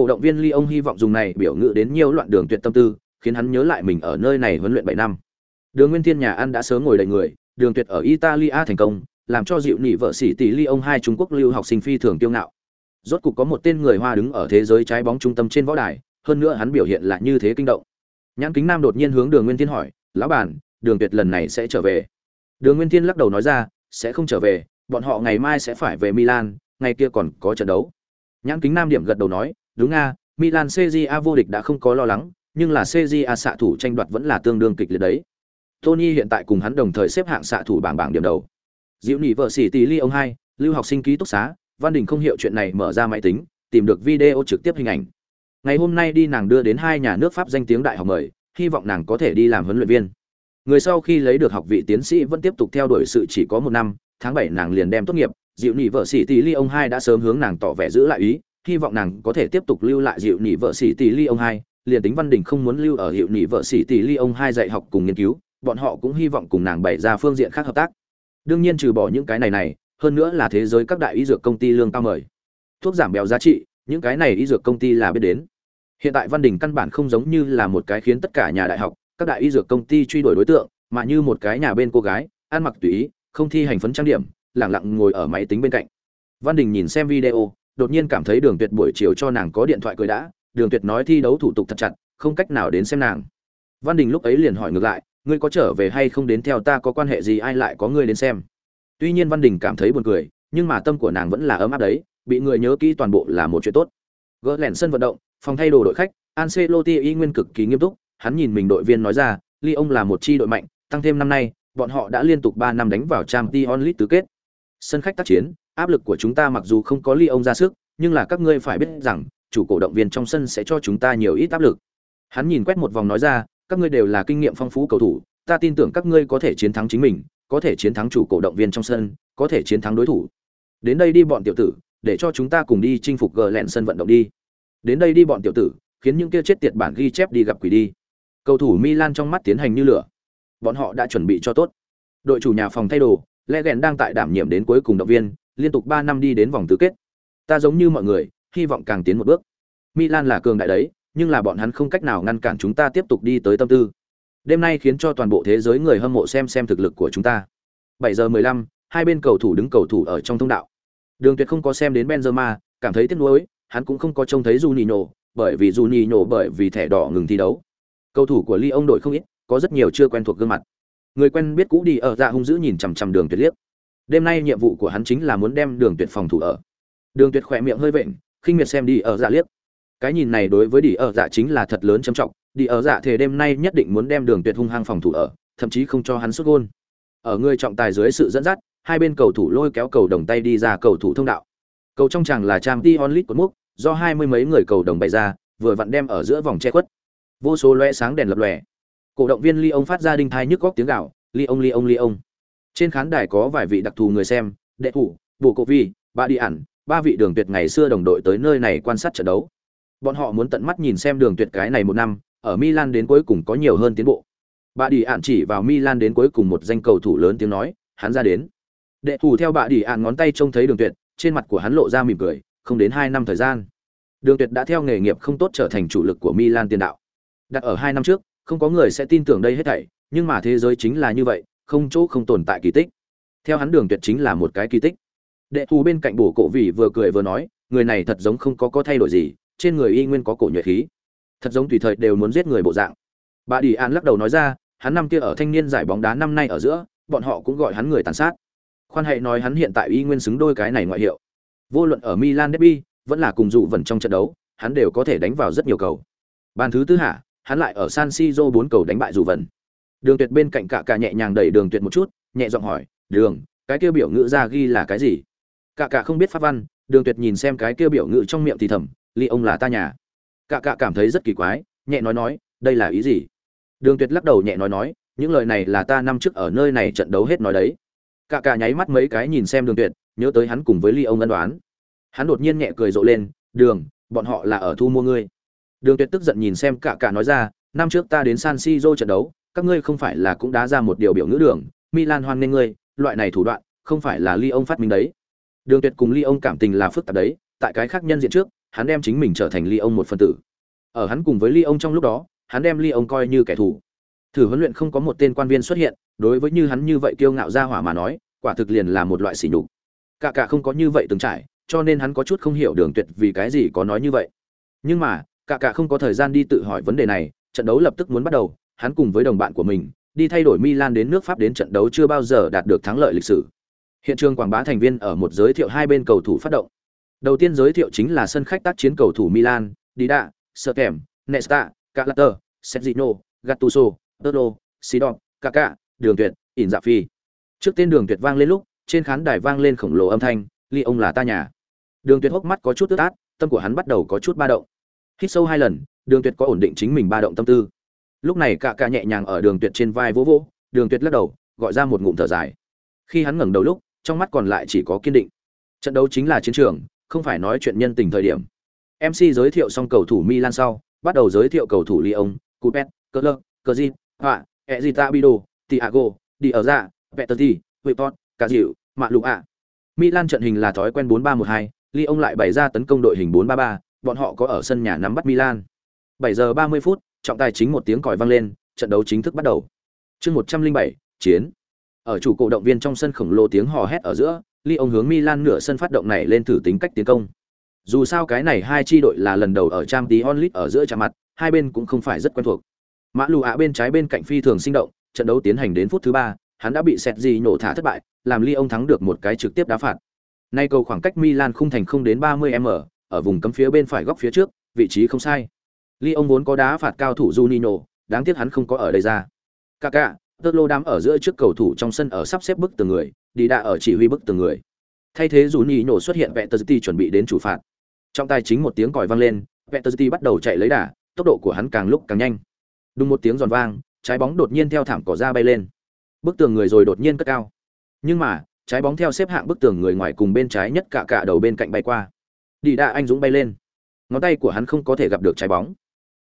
Cổ động viên Lyon hy vọng dùng này biểu ngữ đến nhiều loạn Đường Tuyệt tâm tư, khiến hắn nhớ lại mình ở nơi này huấn luyện 7 năm. Đường Nguyên Thiên nhà ăn đã sớm ngồi đầy người, Đường Tuyệt ở Italia thành công, làm cho dịu nị vợ sĩ tỷ Lyon hai Trung Quốc lưu học sinh phi thường tiêu ngạo. Rốt cục có một tên người Hoa đứng ở thế giới trái bóng trung tâm trên võ đài, hơn nữa hắn biểu hiện là như thế kinh động. Nhãn Kính Nam đột nhiên hướng Đường Nguyên Thiên hỏi, "Lão bản, Đường Tuyệt lần này sẽ trở về?" Đường Nguyên Thiên lắc đầu nói ra, "Sẽ không trở về, bọn họ ngày mai sẽ phải về Milan, ngày kia còn có trận đấu." Nhãn Kính Nam điểm gật đầu nói, "Đúng nga, Milan CJA vô địch đã không có lo lắng, nhưng là CJA xạ thủ tranh đoạt vẫn là tương đương kịch liệt đấy." Tony hiện tại cùng hắn đồng thời xếp hạng xạ thủ bảng bảng điểm đầu. Diệu Nhị vợ sĩ tỷ Ly ông hai, lưu học sinh ký túc xá, Văn Đình không hiểu chuyện này mở ra máy tính, tìm được video trực tiếp hình ảnh. Ngày hôm nay đi nàng đưa đến hai nhà nước Pháp danh tiếng đại học mời, hy vọng nàng có thể đi làm huấn luyện viên. Người sau khi lấy được học vị tiến sĩ vẫn tiếp tục theo đuổi sự chỉ có một năm, tháng bảy nàng liền đem tốt nghiệp, Diệu Nhị vợ sĩ tỷ Ly ông hai đã sớm hướng nàng tỏ vẻ giữ lại ý, hy vọng nàng có thể tiếp tục lưu lại dịu nỉ vợ sĩ tỷ Ly ông hai, liền tính Văn Đình không muốn lưu ở hiệu nỉ vợ sĩ tỷ ly ông hai dạy học cùng nghiên cứu, bọn họ cũng hy vọng cùng nàng bày ra phương diện khác hợp tác. Đương nhiên trừ bỏ những cái này này, hơn nữa là thế giới các đại y dược công ty lương cao mời. Thuốc giảm béo giá trị, những cái này y dược công ty là biết đến. Hiện tại Văn Đình căn bản không giống như là một cái khiến tất cả nhà đại học, các đại y dược công ty truy đuổi đối tượng, mà như một cái nhà bên cô gái, ăn mặc tùy ý, không thi hành phấn trang điểm, lặng lặng ngồi ở máy tính bên cạnh. Văn Đình nhìn xem video, đột nhiên cảm thấy Đường Tuyệt buổi chiều cho nàng có điện thoại cười đã, Đường Tuyệt nói thi đấu thủ tục thật chặt, không cách nào đến xem nàng. Văn Đình lúc ấy liền hỏi ngược lại, ngươi có trở về hay không đến theo ta có quan hệ gì ai lại có ngươi đến xem. Tuy nhiên Văn Đình cảm thấy buồn cười, nhưng mà tâm của nàng vẫn là ấm áp đấy, bị người nhớ kỹ toàn bộ là một chuyện tốt. Gỡ lẻn sân vận động, phòng thay đồ đội khách, Ancelotti y nguyên cực kỳ nghiêm túc, hắn nhìn mình đội viên nói ra, Lyon là một chi đội mạnh, tăng thêm năm nay, bọn họ đã liên tục 3 năm đánh vào Champions League tứ kết. Sân khách tác chiến, áp lực của chúng ta mặc dù không có Lyon ra sức, nhưng là các ngươi phải biết rằng, chủ cổ động viên trong sân sẽ cho chúng ta nhiều ít áp lực. Hắn nhìn quét một vòng nói ra, các ngươi đều là kinh nghiệm phong phú cầu thủ, ta tin tưởng các ngươi có thể chiến thắng chính mình, có thể chiến thắng chủ cổ động viên trong sân, có thể chiến thắng đối thủ. Đến đây đi bọn tiểu tử, để cho chúng ta cùng đi chinh phục gờ lẹn sân vận động đi. Đến đây đi bọn tiểu tử, khiến những kia chết tiệt bản ghi chép đi gặp quỷ đi. Cầu thủ Milan trong mắt tiến hành như lửa. Bọn họ đã chuẩn bị cho tốt. Đội chủ nhà phòng thay đồ, Legend đang tại đảm nhiệm đến cuối cùng động viên, liên tục 3 năm đi đến vòng tứ kết. Ta giống như mọi người, hy vọng càng tiến một bước. Milan là cường đại đấy, nhưng là bọn hắn không cách nào ngăn cản chúng ta tiếp tục đi tới tâm tư. Đêm nay khiến cho toàn bộ thế giới người hâm mộ xem xem thực lực của chúng ta. 7 giờ 15, hai bên cầu thủ đứng cầu thủ ở trong thông đạo. Đường Tuyệt không có xem đến Benzema, cảm thấy tiếc nuối, hắn cũng không có trông thấy Juninho, bởi vì Juninho bởi vì thẻ đỏ ngừng thi đấu. Cầu thủ của Lyon đội không ít, có rất nhiều chưa quen thuộc gương mặt. Người quen biết cũ đi ở dạ hung dữ nhìn chằm chằm Đường Tuyệt liếc. Đêm nay nhiệm vụ của hắn chính là muốn đem Đường Tuyệt phòng thủ ở. Đường Tuyệt khỏe miệng hơi vện, khinh miệt xem đi ở dạ liếc. Cái nhìn này đối với đi ở dạ chính là thật lớn trầm trọng, đi ở dạ thể đêm nay nhất định muốn đem Đường Tuyệt hung hăng phòng thủ ở, thậm chí không cho hắn xuất gôn. Ở người trọng tài dưới sự dẫn dắt, hai bên cầu thủ lôi kéo cầu đồng tay đi ra cầu thủ thông đạo. Cầu trong tràng là trang Tion onlit của múc, do hai mươi mấy người cầu đồng bày ra, vừa vặn đem ở giữa vòng che khuất. Vô số lóe sáng đèn lập lòe. Cổ động viên Lyon phát ra đinh thai nhức góc tiếng gào, ông ly ông trên khán đài có vài vị đặc thù người xem, đệ thủ, bồ cổ vi, ba đi ẩn, ba vị đường tuyệt ngày xưa đồng đội tới nơi này quan sát trận đấu. Bọn họ muốn tận mắt nhìn xem đường tuyệt cái này một năm, ở Milan đến cuối cùng có nhiều hơn tiến bộ. Bà đi ạn chỉ vào Milan đến cuối cùng một danh cầu thủ lớn tiếng nói, hắn ra đến. Đệ thủ theo bà đi ạn ngón tay trông thấy đường tuyệt, trên mặt của hắn lộ ra mỉm cười, không đến hai năm thời gian. Đường Tuyệt đã theo nghề nghiệp không tốt trở thành chủ lực của Milan tiền đạo. Đặt ở hai năm trước, không có người sẽ tin tưởng đây hết thảy, nhưng mà thế giới chính là như vậy, không chỗ không tồn tại kỳ tích. Theo hắn Đường Tuyệt chính là một cái kỳ tích. Đệ thù bên cạnh bổ cổ vị vừa cười vừa nói, người này thật giống không có có thay đổi gì, trên người y nguyên có cổ nhuệ khí. Thật giống tùy thời đều muốn giết người bộ dạng. Bà Đi An lắc đầu nói ra, hắn năm kia ở thanh niên giải bóng đá năm nay ở giữa, bọn họ cũng gọi hắn người tàn sát. Khoan hệ nói hắn hiện tại y nguyên xứng đôi cái này ngoại hiệu. Vô luận ở Milan derby, vẫn là cùng dụ vần trong trận đấu, hắn đều có thể đánh vào rất nhiều cầu. Bàn thứ tư hạ, hắn lại ở San Siro bốn cầu đánh bại dụ vần. Đường Tuyệt bên cạnh cả cả nhẹ nhàng đẩy Đường Tuyệt một chút, nhẹ giọng hỏi, "Đường, cái kia biểu ngữ ra ghi là cái gì?" Cả cả không biết pháp văn, Đường Tuyệt nhìn xem cái kia biểu ngữ trong miệng thì thầm, "Ly ông là ta nhà." Cả cả cảm thấy rất kỳ quái, nhẹ nói nói, "Đây là ý gì?" Đường Tuyệt lắc đầu nhẹ nói nói, "Những lời này là ta năm trước ở nơi này trận đấu hết nói đấy." Cả cả nháy mắt mấy cái nhìn xem Đường Tuyệt, nhớ tới hắn cùng với Ly ông ân đoán hắn đột nhiên nhẹ cười rộ lên đường bọn họ là ở thu mua ngươi đường tuyệt tức giận nhìn xem cả cả nói ra năm trước ta đến san siro trận đấu các ngươi không phải là cũng đã ra một điều biểu ngữ đường, milan hoan nghênh ngươi, loại này thủ đoạn, không phải là ly ông phát minh đấy. Đường tuyệt cùng ly ông cảm tình là phức tạp đấy, tại cái khác nhân diện trước, hắn đem chính mình trở thành ly ông một phần tử. Ở hắn cùng với ly ông trong lúc đó, hắn đem ly ông coi như kẻ thù. Thử huấn luyện không có một tên quan viên xuất hiện, đối với như hắn như vậy kiêu ngạo ra hỏa mà nói, quả thực liền là một loại sỉ nhục. Cả cả không có như vậy từng trải, cho nên hắn có chút không hiểu đường tuyệt vì cái gì có nói như vậy. Nhưng mà, cả cả không có thời gian đi tự hỏi vấn đề này, trận đấu lập tức muốn bắt đầu hắn cùng với đồng bạn của mình đi thay đổi milan đến nước pháp đến trận đấu chưa bao giờ đạt được thắng lợi lịch sử hiện trường quảng bá thành viên ở một giới thiệu hai bên cầu thủ phát động đầu tiên giới thiệu chính là sân khách tác chiến cầu thủ milan dida Sertem, nesta calater Sergino, gattuso tolo sidon kaka đường tuyệt Inzaghi trước tên đường tuyệt vang lên lúc trên khán đài vang lên khổng lồ âm thanh ly ông là ta nhà Đường Tuyệt hốc mắt có chút tức át, tâm của hắn bắt đầu có chút ba động. Hít sâu hai lần, Đường Tuyệt có ổn định chính mình ba động tâm tư. Lúc này cạ cạ nhẹ nhàng ở Đường Tuyệt trên vai vỗ vỗ, Đường Tuyệt lắc đầu, gọi ra một ngụm thở dài. Khi hắn ngẩng đầu lúc, trong mắt còn lại chỉ có kiên định. Trận đấu chính là chiến trường, không phải nói chuyện nhân tình thời điểm. MC giới thiệu xong cầu thủ Milan sau, bắt đầu giới thiệu cầu thủ Lyon, Cupet, Keller, Kazin, Họa, Ezita Bido, tiago Di ở ra Peterti, Vipot, cả dịu, mạ lục ạ. Milan trận hình là thói quen 4-3-1-2, Lyon lại bày ra tấn công đội hình 4-3-3, bọn họ có ở sân nhà nắm bắt Milan. 7 giờ 30 phút, trọng tài chính một tiếng còi vang lên, trận đấu chính thức bắt đầu. Chương 107, chiến. Ở chủ cổ động viên trong sân khổng lồ tiếng hò hét ở giữa, Lyon hướng Milan nửa sân phát động này lên thử tính cách tiến công. Dù sao cái này hai chi đội là lần đầu ở Champions League ở giữa chạm mặt, hai bên cũng không phải rất quen thuộc. Mã Lù ạ bên trái bên cạnh phi thường sinh động, trận đấu tiến hành đến phút thứ ba, hắn đã bị sẹt gì nhổ thả thất bại, làm Lyon thắng được một cái trực tiếp đá phạt. Nay cầu khoảng cách Milan khung thành không đến 30m, ở vùng cấm phía bên phải góc phía trước, vị trí không sai. Lyon vốn có đá phạt cao thủ Juninho, đáng tiếc hắn không có ở đây ra. Kaká, Tơ đám ở giữa trước cầu thủ trong sân ở sắp xếp bức từng người, đi đã ở chỉ huy bức từng người. Thay thế Juninho xuất hiện Vettelty chuẩn bị đến chủ phạt. Trong tay chính một tiếng còi vang lên, Vettelty bắt đầu chạy lấy đà, tốc độ của hắn càng lúc càng nhanh. Đùng một tiếng giòn vang, trái bóng đột nhiên theo thảm cỏ ra bay lên. Bức tường người rồi đột nhiên cất cao. Nhưng mà, trái bóng theo xếp hạng bức tường người ngoài cùng bên trái nhất cả cả đầu bên cạnh bay qua. Đi đạ anh dũng bay lên. Ngón tay của hắn không có thể gặp được trái bóng.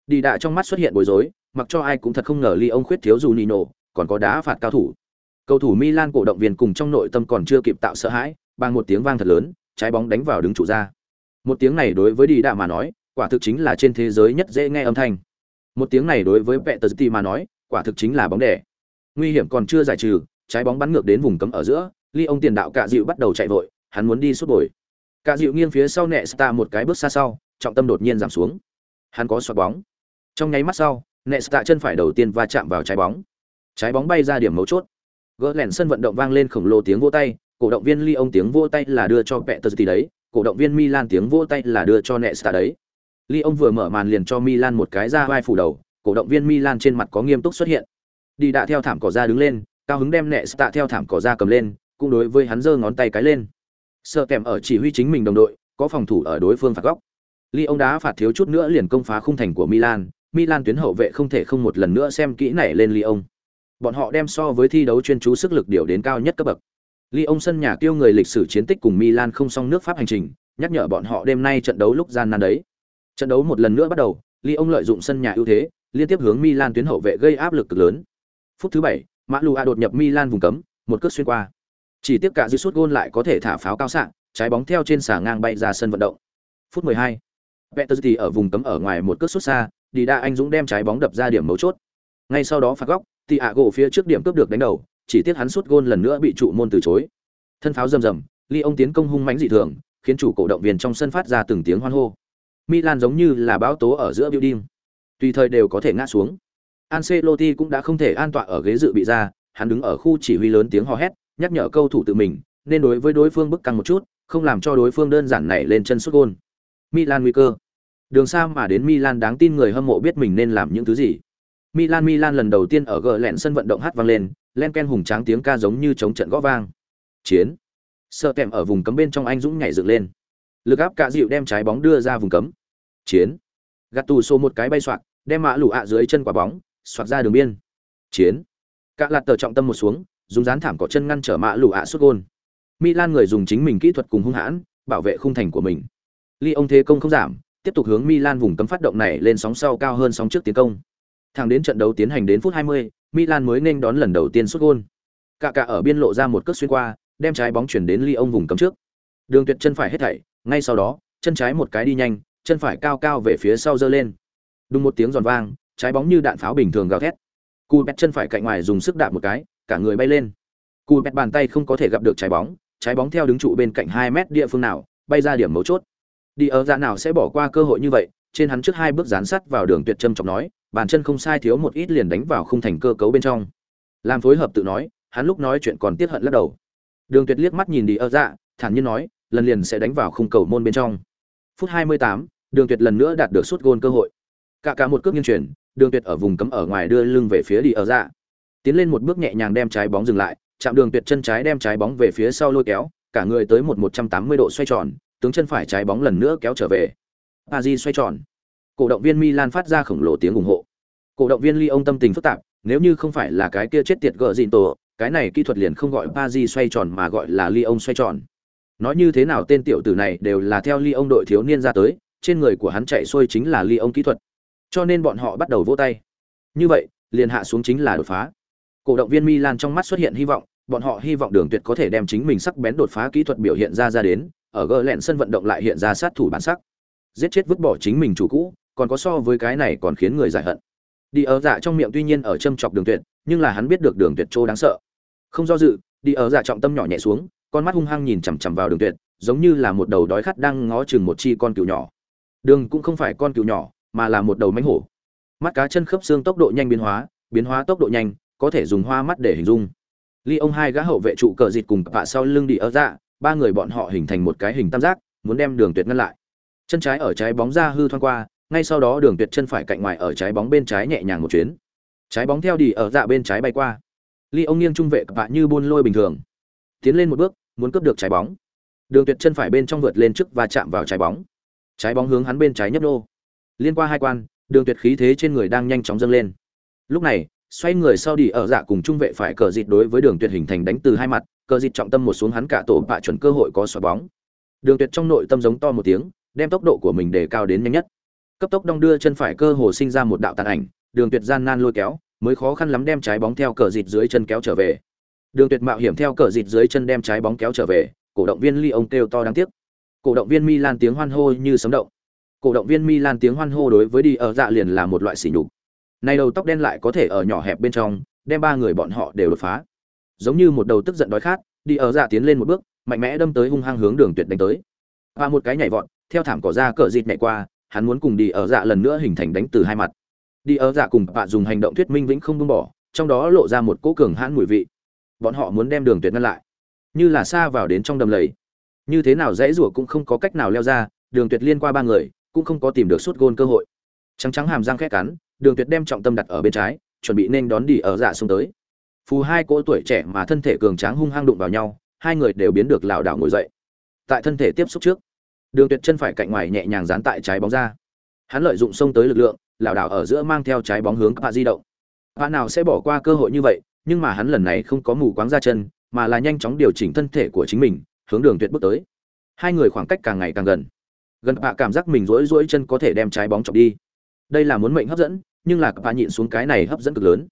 Đi đạ trong mắt xuất hiện bối rối, mặc cho ai cũng thật không ngờ Ly ông khuyết thiếu dù Nino, còn có đá phạt cao thủ. Cầu thủ Milan cổ động viên cùng trong nội tâm còn chưa kịp tạo sợ hãi, bằng một tiếng vang thật lớn, trái bóng đánh vào đứng trụ ra. Một tiếng này đối với Đi đạ mà nói, quả thực chính là trên thế giới nhất dễ nghe âm thanh. Một tiếng này đối với Peterti mà nói, quả thực chính là bóng đẻ. Nguy hiểm còn chưa giải trừ, trái bóng bắn ngược đến vùng cấm ở giữa, ly ông tiền đạo cạ dịu bắt đầu chạy vội hắn muốn đi suốt bồi cạ dịu nghiêng phía sau nẹ sta một cái bước xa sau trọng tâm đột nhiên giảm xuống hắn có xoạt bóng trong nháy mắt sau nẹ chân phải đầu tiên va chạm vào trái bóng. Trái bóng bay ra điểm mấu chốt. Gỡ lẻn sân vận động vang lên khổng lồ tiếng vô tay, cổ động viên ly ông tiếng vô tay là đưa cho vẹ tờ đấy, cổ động viên milan tiếng vô tay là đưa cho nẹ đấy. Ly ông vừa mở màn liền cho milan một cái ra vai phủ đầu, cổ động viên milan trên mặt có nghiêm túc xuất hiện. Đi đạ theo thảm cỏ ra đứng lên, cao hứng đem nẹ theo thảm cỏ ra cầm lên, cũng đối với hắn giơ ngón tay cái lên. Sợ kèm ở chỉ huy chính mình đồng đội, có phòng thủ ở đối phương phạt góc. Ly ông đá phạt thiếu chút nữa liền công phá khung thành của milan milan tuyến hậu vệ không thể không một lần nữa xem kỹ này lên Lyon. bọn họ đem so với thi đấu chuyên chú sức lực điều đến cao nhất cấp bậc Lyon sân nhà tiêu người lịch sử chiến tích cùng milan không song nước pháp hành trình nhắc nhở bọn họ đêm nay trận đấu lúc gian nan đấy trận đấu một lần nữa bắt đầu Lyon lợi dụng sân nhà ưu thế liên tiếp hướng milan tuyến hậu vệ gây áp lực cực lớn phút thứ bảy mã đột nhập milan vùng cấm một cước xuyên qua chỉ tiếc cả dư suốt gôn lại có thể thả pháo cao sạng, trái bóng theo trên xà ngang bay ra sân vận động. Phút 12. Peterzi ở vùng cấm ở ngoài một cước sút xa, đi đa anh dũng đem trái bóng đập ra điểm mấu chốt. Ngay sau đó phạt góc, thì ạ gỗ phía trước điểm cướp được đánh đầu, chỉ tiếc hắn sút gôn lần nữa bị trụ môn từ chối. Thân pháo rầm rầm, ông tiến công hung mãnh dị thường, khiến chủ cổ động viên trong sân phát ra từng tiếng hoan hô. Milan giống như là báo tố ở giữa building, tùy thời đều có thể ngã xuống. Ancelotti cũng đã không thể an tọa ở ghế dự bị ra, hắn đứng ở khu chỉ huy lớn tiếng hò hét, nhắc nhở cầu thủ tự mình nên đối với đối phương bức căng một chút không làm cho đối phương đơn giản này lên chân sút gôn milan nguy cơ đường xa mà đến milan đáng tin người hâm mộ biết mình nên làm những thứ gì. Milan milan lần đầu tiên ở gờ lẹn sân vận động hát vang lên, len ken hùng tráng tiếng ca giống như chống trận gõ vang. Chiến. Sợ kèm ở vùng cấm bên trong anh dũng nhảy dựng lên. Lực áp cạ dịu đem trái bóng đưa ra vùng cấm. Chiến. Gattuso tù một cái bay xoạc đem mã lũ ạ dưới chân quả bóng, soạt ra đường biên. Chiến. Cạ lạt tờ trọng tâm một xuống, dùng dán thảm cỏ chân ngăn trở mã lũ ạ xuất gôn. Milan người dùng chính mình kỹ thuật cùng hung hãn, bảo vệ khung thành của mình. Ly ông thế công không giảm tiếp tục hướng milan vùng cấm phát động này lên sóng sau cao hơn sóng trước tiến công. Thẳng đến trận đấu tiến hành đến phút 20, milan mới nên đón lần đầu tiên sút gôn. Cả cả ở biên lộ ra một cước xuyên qua đem trái bóng chuyển đến ly ông vùng cấm trước. Đường tuyệt chân phải hết thảy ngay sau đó chân trái một cái đi nhanh chân phải cao cao về phía sau giơ lên. Đùng một tiếng giòn vang trái bóng như đạn pháo bình thường gào thét. Cú bẹt chân phải cạnh ngoài dùng sức đạp một cái cả người bay lên. Cú bẹt bàn tay không có thể gặp được trái bóng trái bóng theo đứng trụ bên cạnh 2 mét địa phương nào bay ra điểm mấu chốt đi ở dạ nào sẽ bỏ qua cơ hội như vậy trên hắn trước hai bước dán sắt vào đường tuyệt châm trọng nói bàn chân không sai thiếu một ít liền đánh vào khung thành cơ cấu bên trong. Làm phối hợp tự nói hắn lúc nói chuyện còn tiết hận lắc đầu. Đường tuyệt liếc mắt nhìn đi ở dạ thản nhiên nói lần liền sẽ đánh vào khung cầu môn bên trong. Phút 28, đường tuyệt lần nữa đạt được suốt gôn cơ hội. Cả cả một cước nghiêng chuyển đường tuyệt ở vùng cấm ở ngoài đưa lưng về phía đi ở dạ. Tiến lên một bước nhẹ nhàng đem trái bóng dừng lại chạm đường tuyệt chân trái đem trái bóng về phía sau lôi kéo cả người tới một một trăm tám mươi độ xoay tròn tướng chân phải trái bóng lần nữa kéo trở về. Paris xoay tròn. Cổ động viên Milan phát ra khổng lồ tiếng ủng hộ. Cổ động viên Lyon tâm tình phức tạp nếu như không phải là cái kia chết tiệt gờ dịn tổ cái này kỹ thuật liền không gọi Paris xoay tròn mà gọi là Lyon xoay tròn. Nói như thế nào tên tiểu tử này đều là theo Lyon đội thiếu niên ra tới trên người của hắn chạy xuôi chính là Lyon kỹ thuật. Cho nên bọn họ bắt đầu vỗ tay. Như vậy, liền hạ xuống chính là đột phá. Cổ động viên Milan trong mắt xuất hiện hy vọng, bọn họ hy vọng Đường Tuyệt có thể đem chính mình sắc bén đột phá kỹ thuật biểu hiện ra ra đến, ở gờ lẹn sân vận động lại hiện ra sát thủ bản sắc. Giết chết vứt bỏ chính mình chủ cũ, còn có so với cái này còn khiến người giải hận. Đi ở dạ trong miệng tuy nhiên ở châm chọc Đường Tuyệt, nhưng là hắn biết được Đường Tuyệt trô đáng sợ. Không do dự, đi ở dạ trọng tâm nhỏ nhẹ xuống, con mắt hung hăng nhìn chằm chằm vào Đường Tuyệt, giống như là một đầu đói khát đang ngó chừng một chi con cừu nhỏ. Đường cũng không phải con cừu nhỏ, mà là một đầu mánh hổ. Mắt cá chân khớp xương tốc độ nhanh biến hóa, biến hóa tốc độ nhanh, có thể dùng hoa mắt để hình dung. Ly ông hai gã hậu vệ trụ cờ dịt cùng bạ sau lưng đi ở dạ, ba người bọn họ hình thành một cái hình tam giác, muốn đem Đường Tuyệt ngăn lại. Chân trái ở trái bóng ra hư thoáng qua, ngay sau đó Đường Tuyệt chân phải cạnh ngoài ở trái bóng bên trái nhẹ nhàng một chuyến. Trái bóng theo đi ở dạ bên trái bay qua. Ly ông nghiêng trung vệ cặp như buôn lôi bình thường, tiến lên một bước, muốn cướp được trái bóng. Đường Tuyệt chân phải bên trong vượt lên trước và chạm vào trái bóng. Trái bóng hướng hắn bên trái nhấp nô. Liên qua hai quan, Đường Tuyệt khí thế trên người đang nhanh chóng dâng lên. Lúc này, xoay người sau đi ở dạ cùng trung vệ phải cờ dịt đối với Đường Tuyệt hình thành đánh từ hai mặt, cờ dịt trọng tâm một xuống hắn cả tổ bạ chuẩn cơ hội có xoạc bóng. Đường Tuyệt trong nội tâm giống to một tiếng, đem tốc độ của mình để cao đến nhanh nhất. Cấp tốc đong đưa chân phải cơ hồ sinh ra một đạo tàn ảnh, Đường Tuyệt gian nan lôi kéo, mới khó khăn lắm đem trái bóng theo cờ dịt dưới chân kéo trở về. Đường Tuyệt mạo hiểm theo cờ dịt dưới chân đem trái bóng kéo trở về, cổ động viên Lyon kêu to đáng tiếc. Cổ động viên Milan tiếng hoan hô như sấm động. Cổ động viên Milan tiếng hoan hô đối với đi ở dạ liền là một loại sỉ nhục. Này đầu tóc đen lại có thể ở nhỏ hẹp bên trong, đem ba người bọn họ đều đột phá. Giống như một đầu tức giận đói khát, đi ở dạ tiến lên một bước, mạnh mẽ đâm tới hung hăng hướng Đường Tuyệt đánh tới. Và một cái nhảy vọt, theo thảm cỏ ra cờ dịt nhảy qua, hắn muốn cùng đi ở dạ lần nữa hình thành đánh từ hai mặt. Đi ở dạ cùng bạn dùng hành động thuyết minh vĩnh không buông bỏ, trong đó lộ ra một cỗ cường hãn mùi vị. Bọn họ muốn đem Đường Tuyệt ngăn lại như là xa vào đến trong đầm lầy như thế nào dãy rủa cũng không có cách nào leo ra đường tuyệt liên qua ba người cũng không có tìm được suốt gôn cơ hội trắng trắng hàm răng khét cắn đường tuyệt đem trọng tâm đặt ở bên trái chuẩn bị nên đón đi ở dạ xuống tới phù hai cỗ tuổi trẻ mà thân thể cường tráng hung hăng đụng vào nhau, hai người đều biến được lảo đảo ngồi dậy. Tại thân thể tiếp xúc trước, đường tuyệt chân phải cạnh ngoài nhẹ nhàng dán tại trái bóng ra. Hắn lợi dụng xông tới lực lượng, lảo đảo ở giữa mang theo trái bóng hướng các bạn di động. Bạn nào sẽ bỏ qua cơ hội như vậy, nhưng mà hắn lần này không có mù quáng ra chân, mà là nhanh chóng điều chỉnh thân thể của chính mình, hướng đường tuyệt bước tới. Hai người khoảng cách càng ngày càng gần. Gần bạ cảm giác mình rỗi rỗi chân có thể đem trái bóng chọc đi. Đây là muốn mệnh hấp dẫn, nhưng là bạ nhịn xuống cái này hấp dẫn cực lớn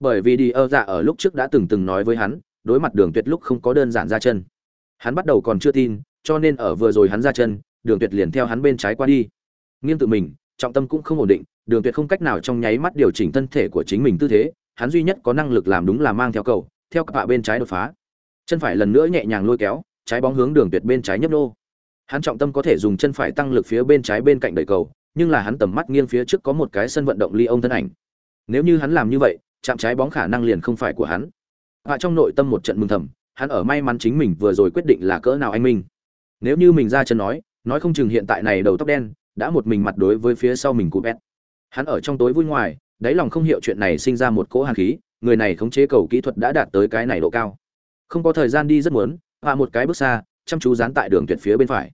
bởi vì đi ơ dạ ở lúc trước đã từng từng nói với hắn, đối mặt đường tuyệt lúc không có đơn giản ra chân. Hắn bắt đầu còn chưa tin, cho nên ở vừa rồi hắn ra chân, đường tuyệt liền theo hắn bên trái qua đi. Nghiêng tự mình, trọng tâm cũng không ổn định, đường tuyệt không cách nào trong nháy mắt điều chỉnh thân thể của chính mình tư thế, hắn duy nhất có năng lực làm đúng là mang theo cầu, theo cặp bạ bên trái đột phá. Chân phải lần nữa nhẹ nhàng lôi kéo, trái bóng hướng đường tuyệt bên trái nhấp nô. Hắn trọng tâm có thể dùng chân phải tăng lực phía bên trái bên cạnh đẩy cầu, nhưng là hắn tầm mắt nghiêng phía trước có một cái sân vận động ly ông thân ảnh. Nếu như hắn làm như vậy chạm trái bóng khả năng liền không phải của hắn. Và trong nội tâm một trận mừng thầm, hắn ở may mắn chính mình vừa rồi quyết định là cỡ nào anh minh. Nếu như mình ra chân nói nói không chừng hiện tại này đầu tóc đen, đã một mình mặt đối với phía sau mình của bét hắn ở trong tối vui ngoài, đáy lòng không hiểu chuyện này sinh ra một cỗ hàn khí, người này khống chế cầu kỹ thuật đã đạt tới cái này độ cao. Không có thời gian đi rất muốn hạ một cái bước xa, chăm chú dán tại đường tuyệt phía bên phải.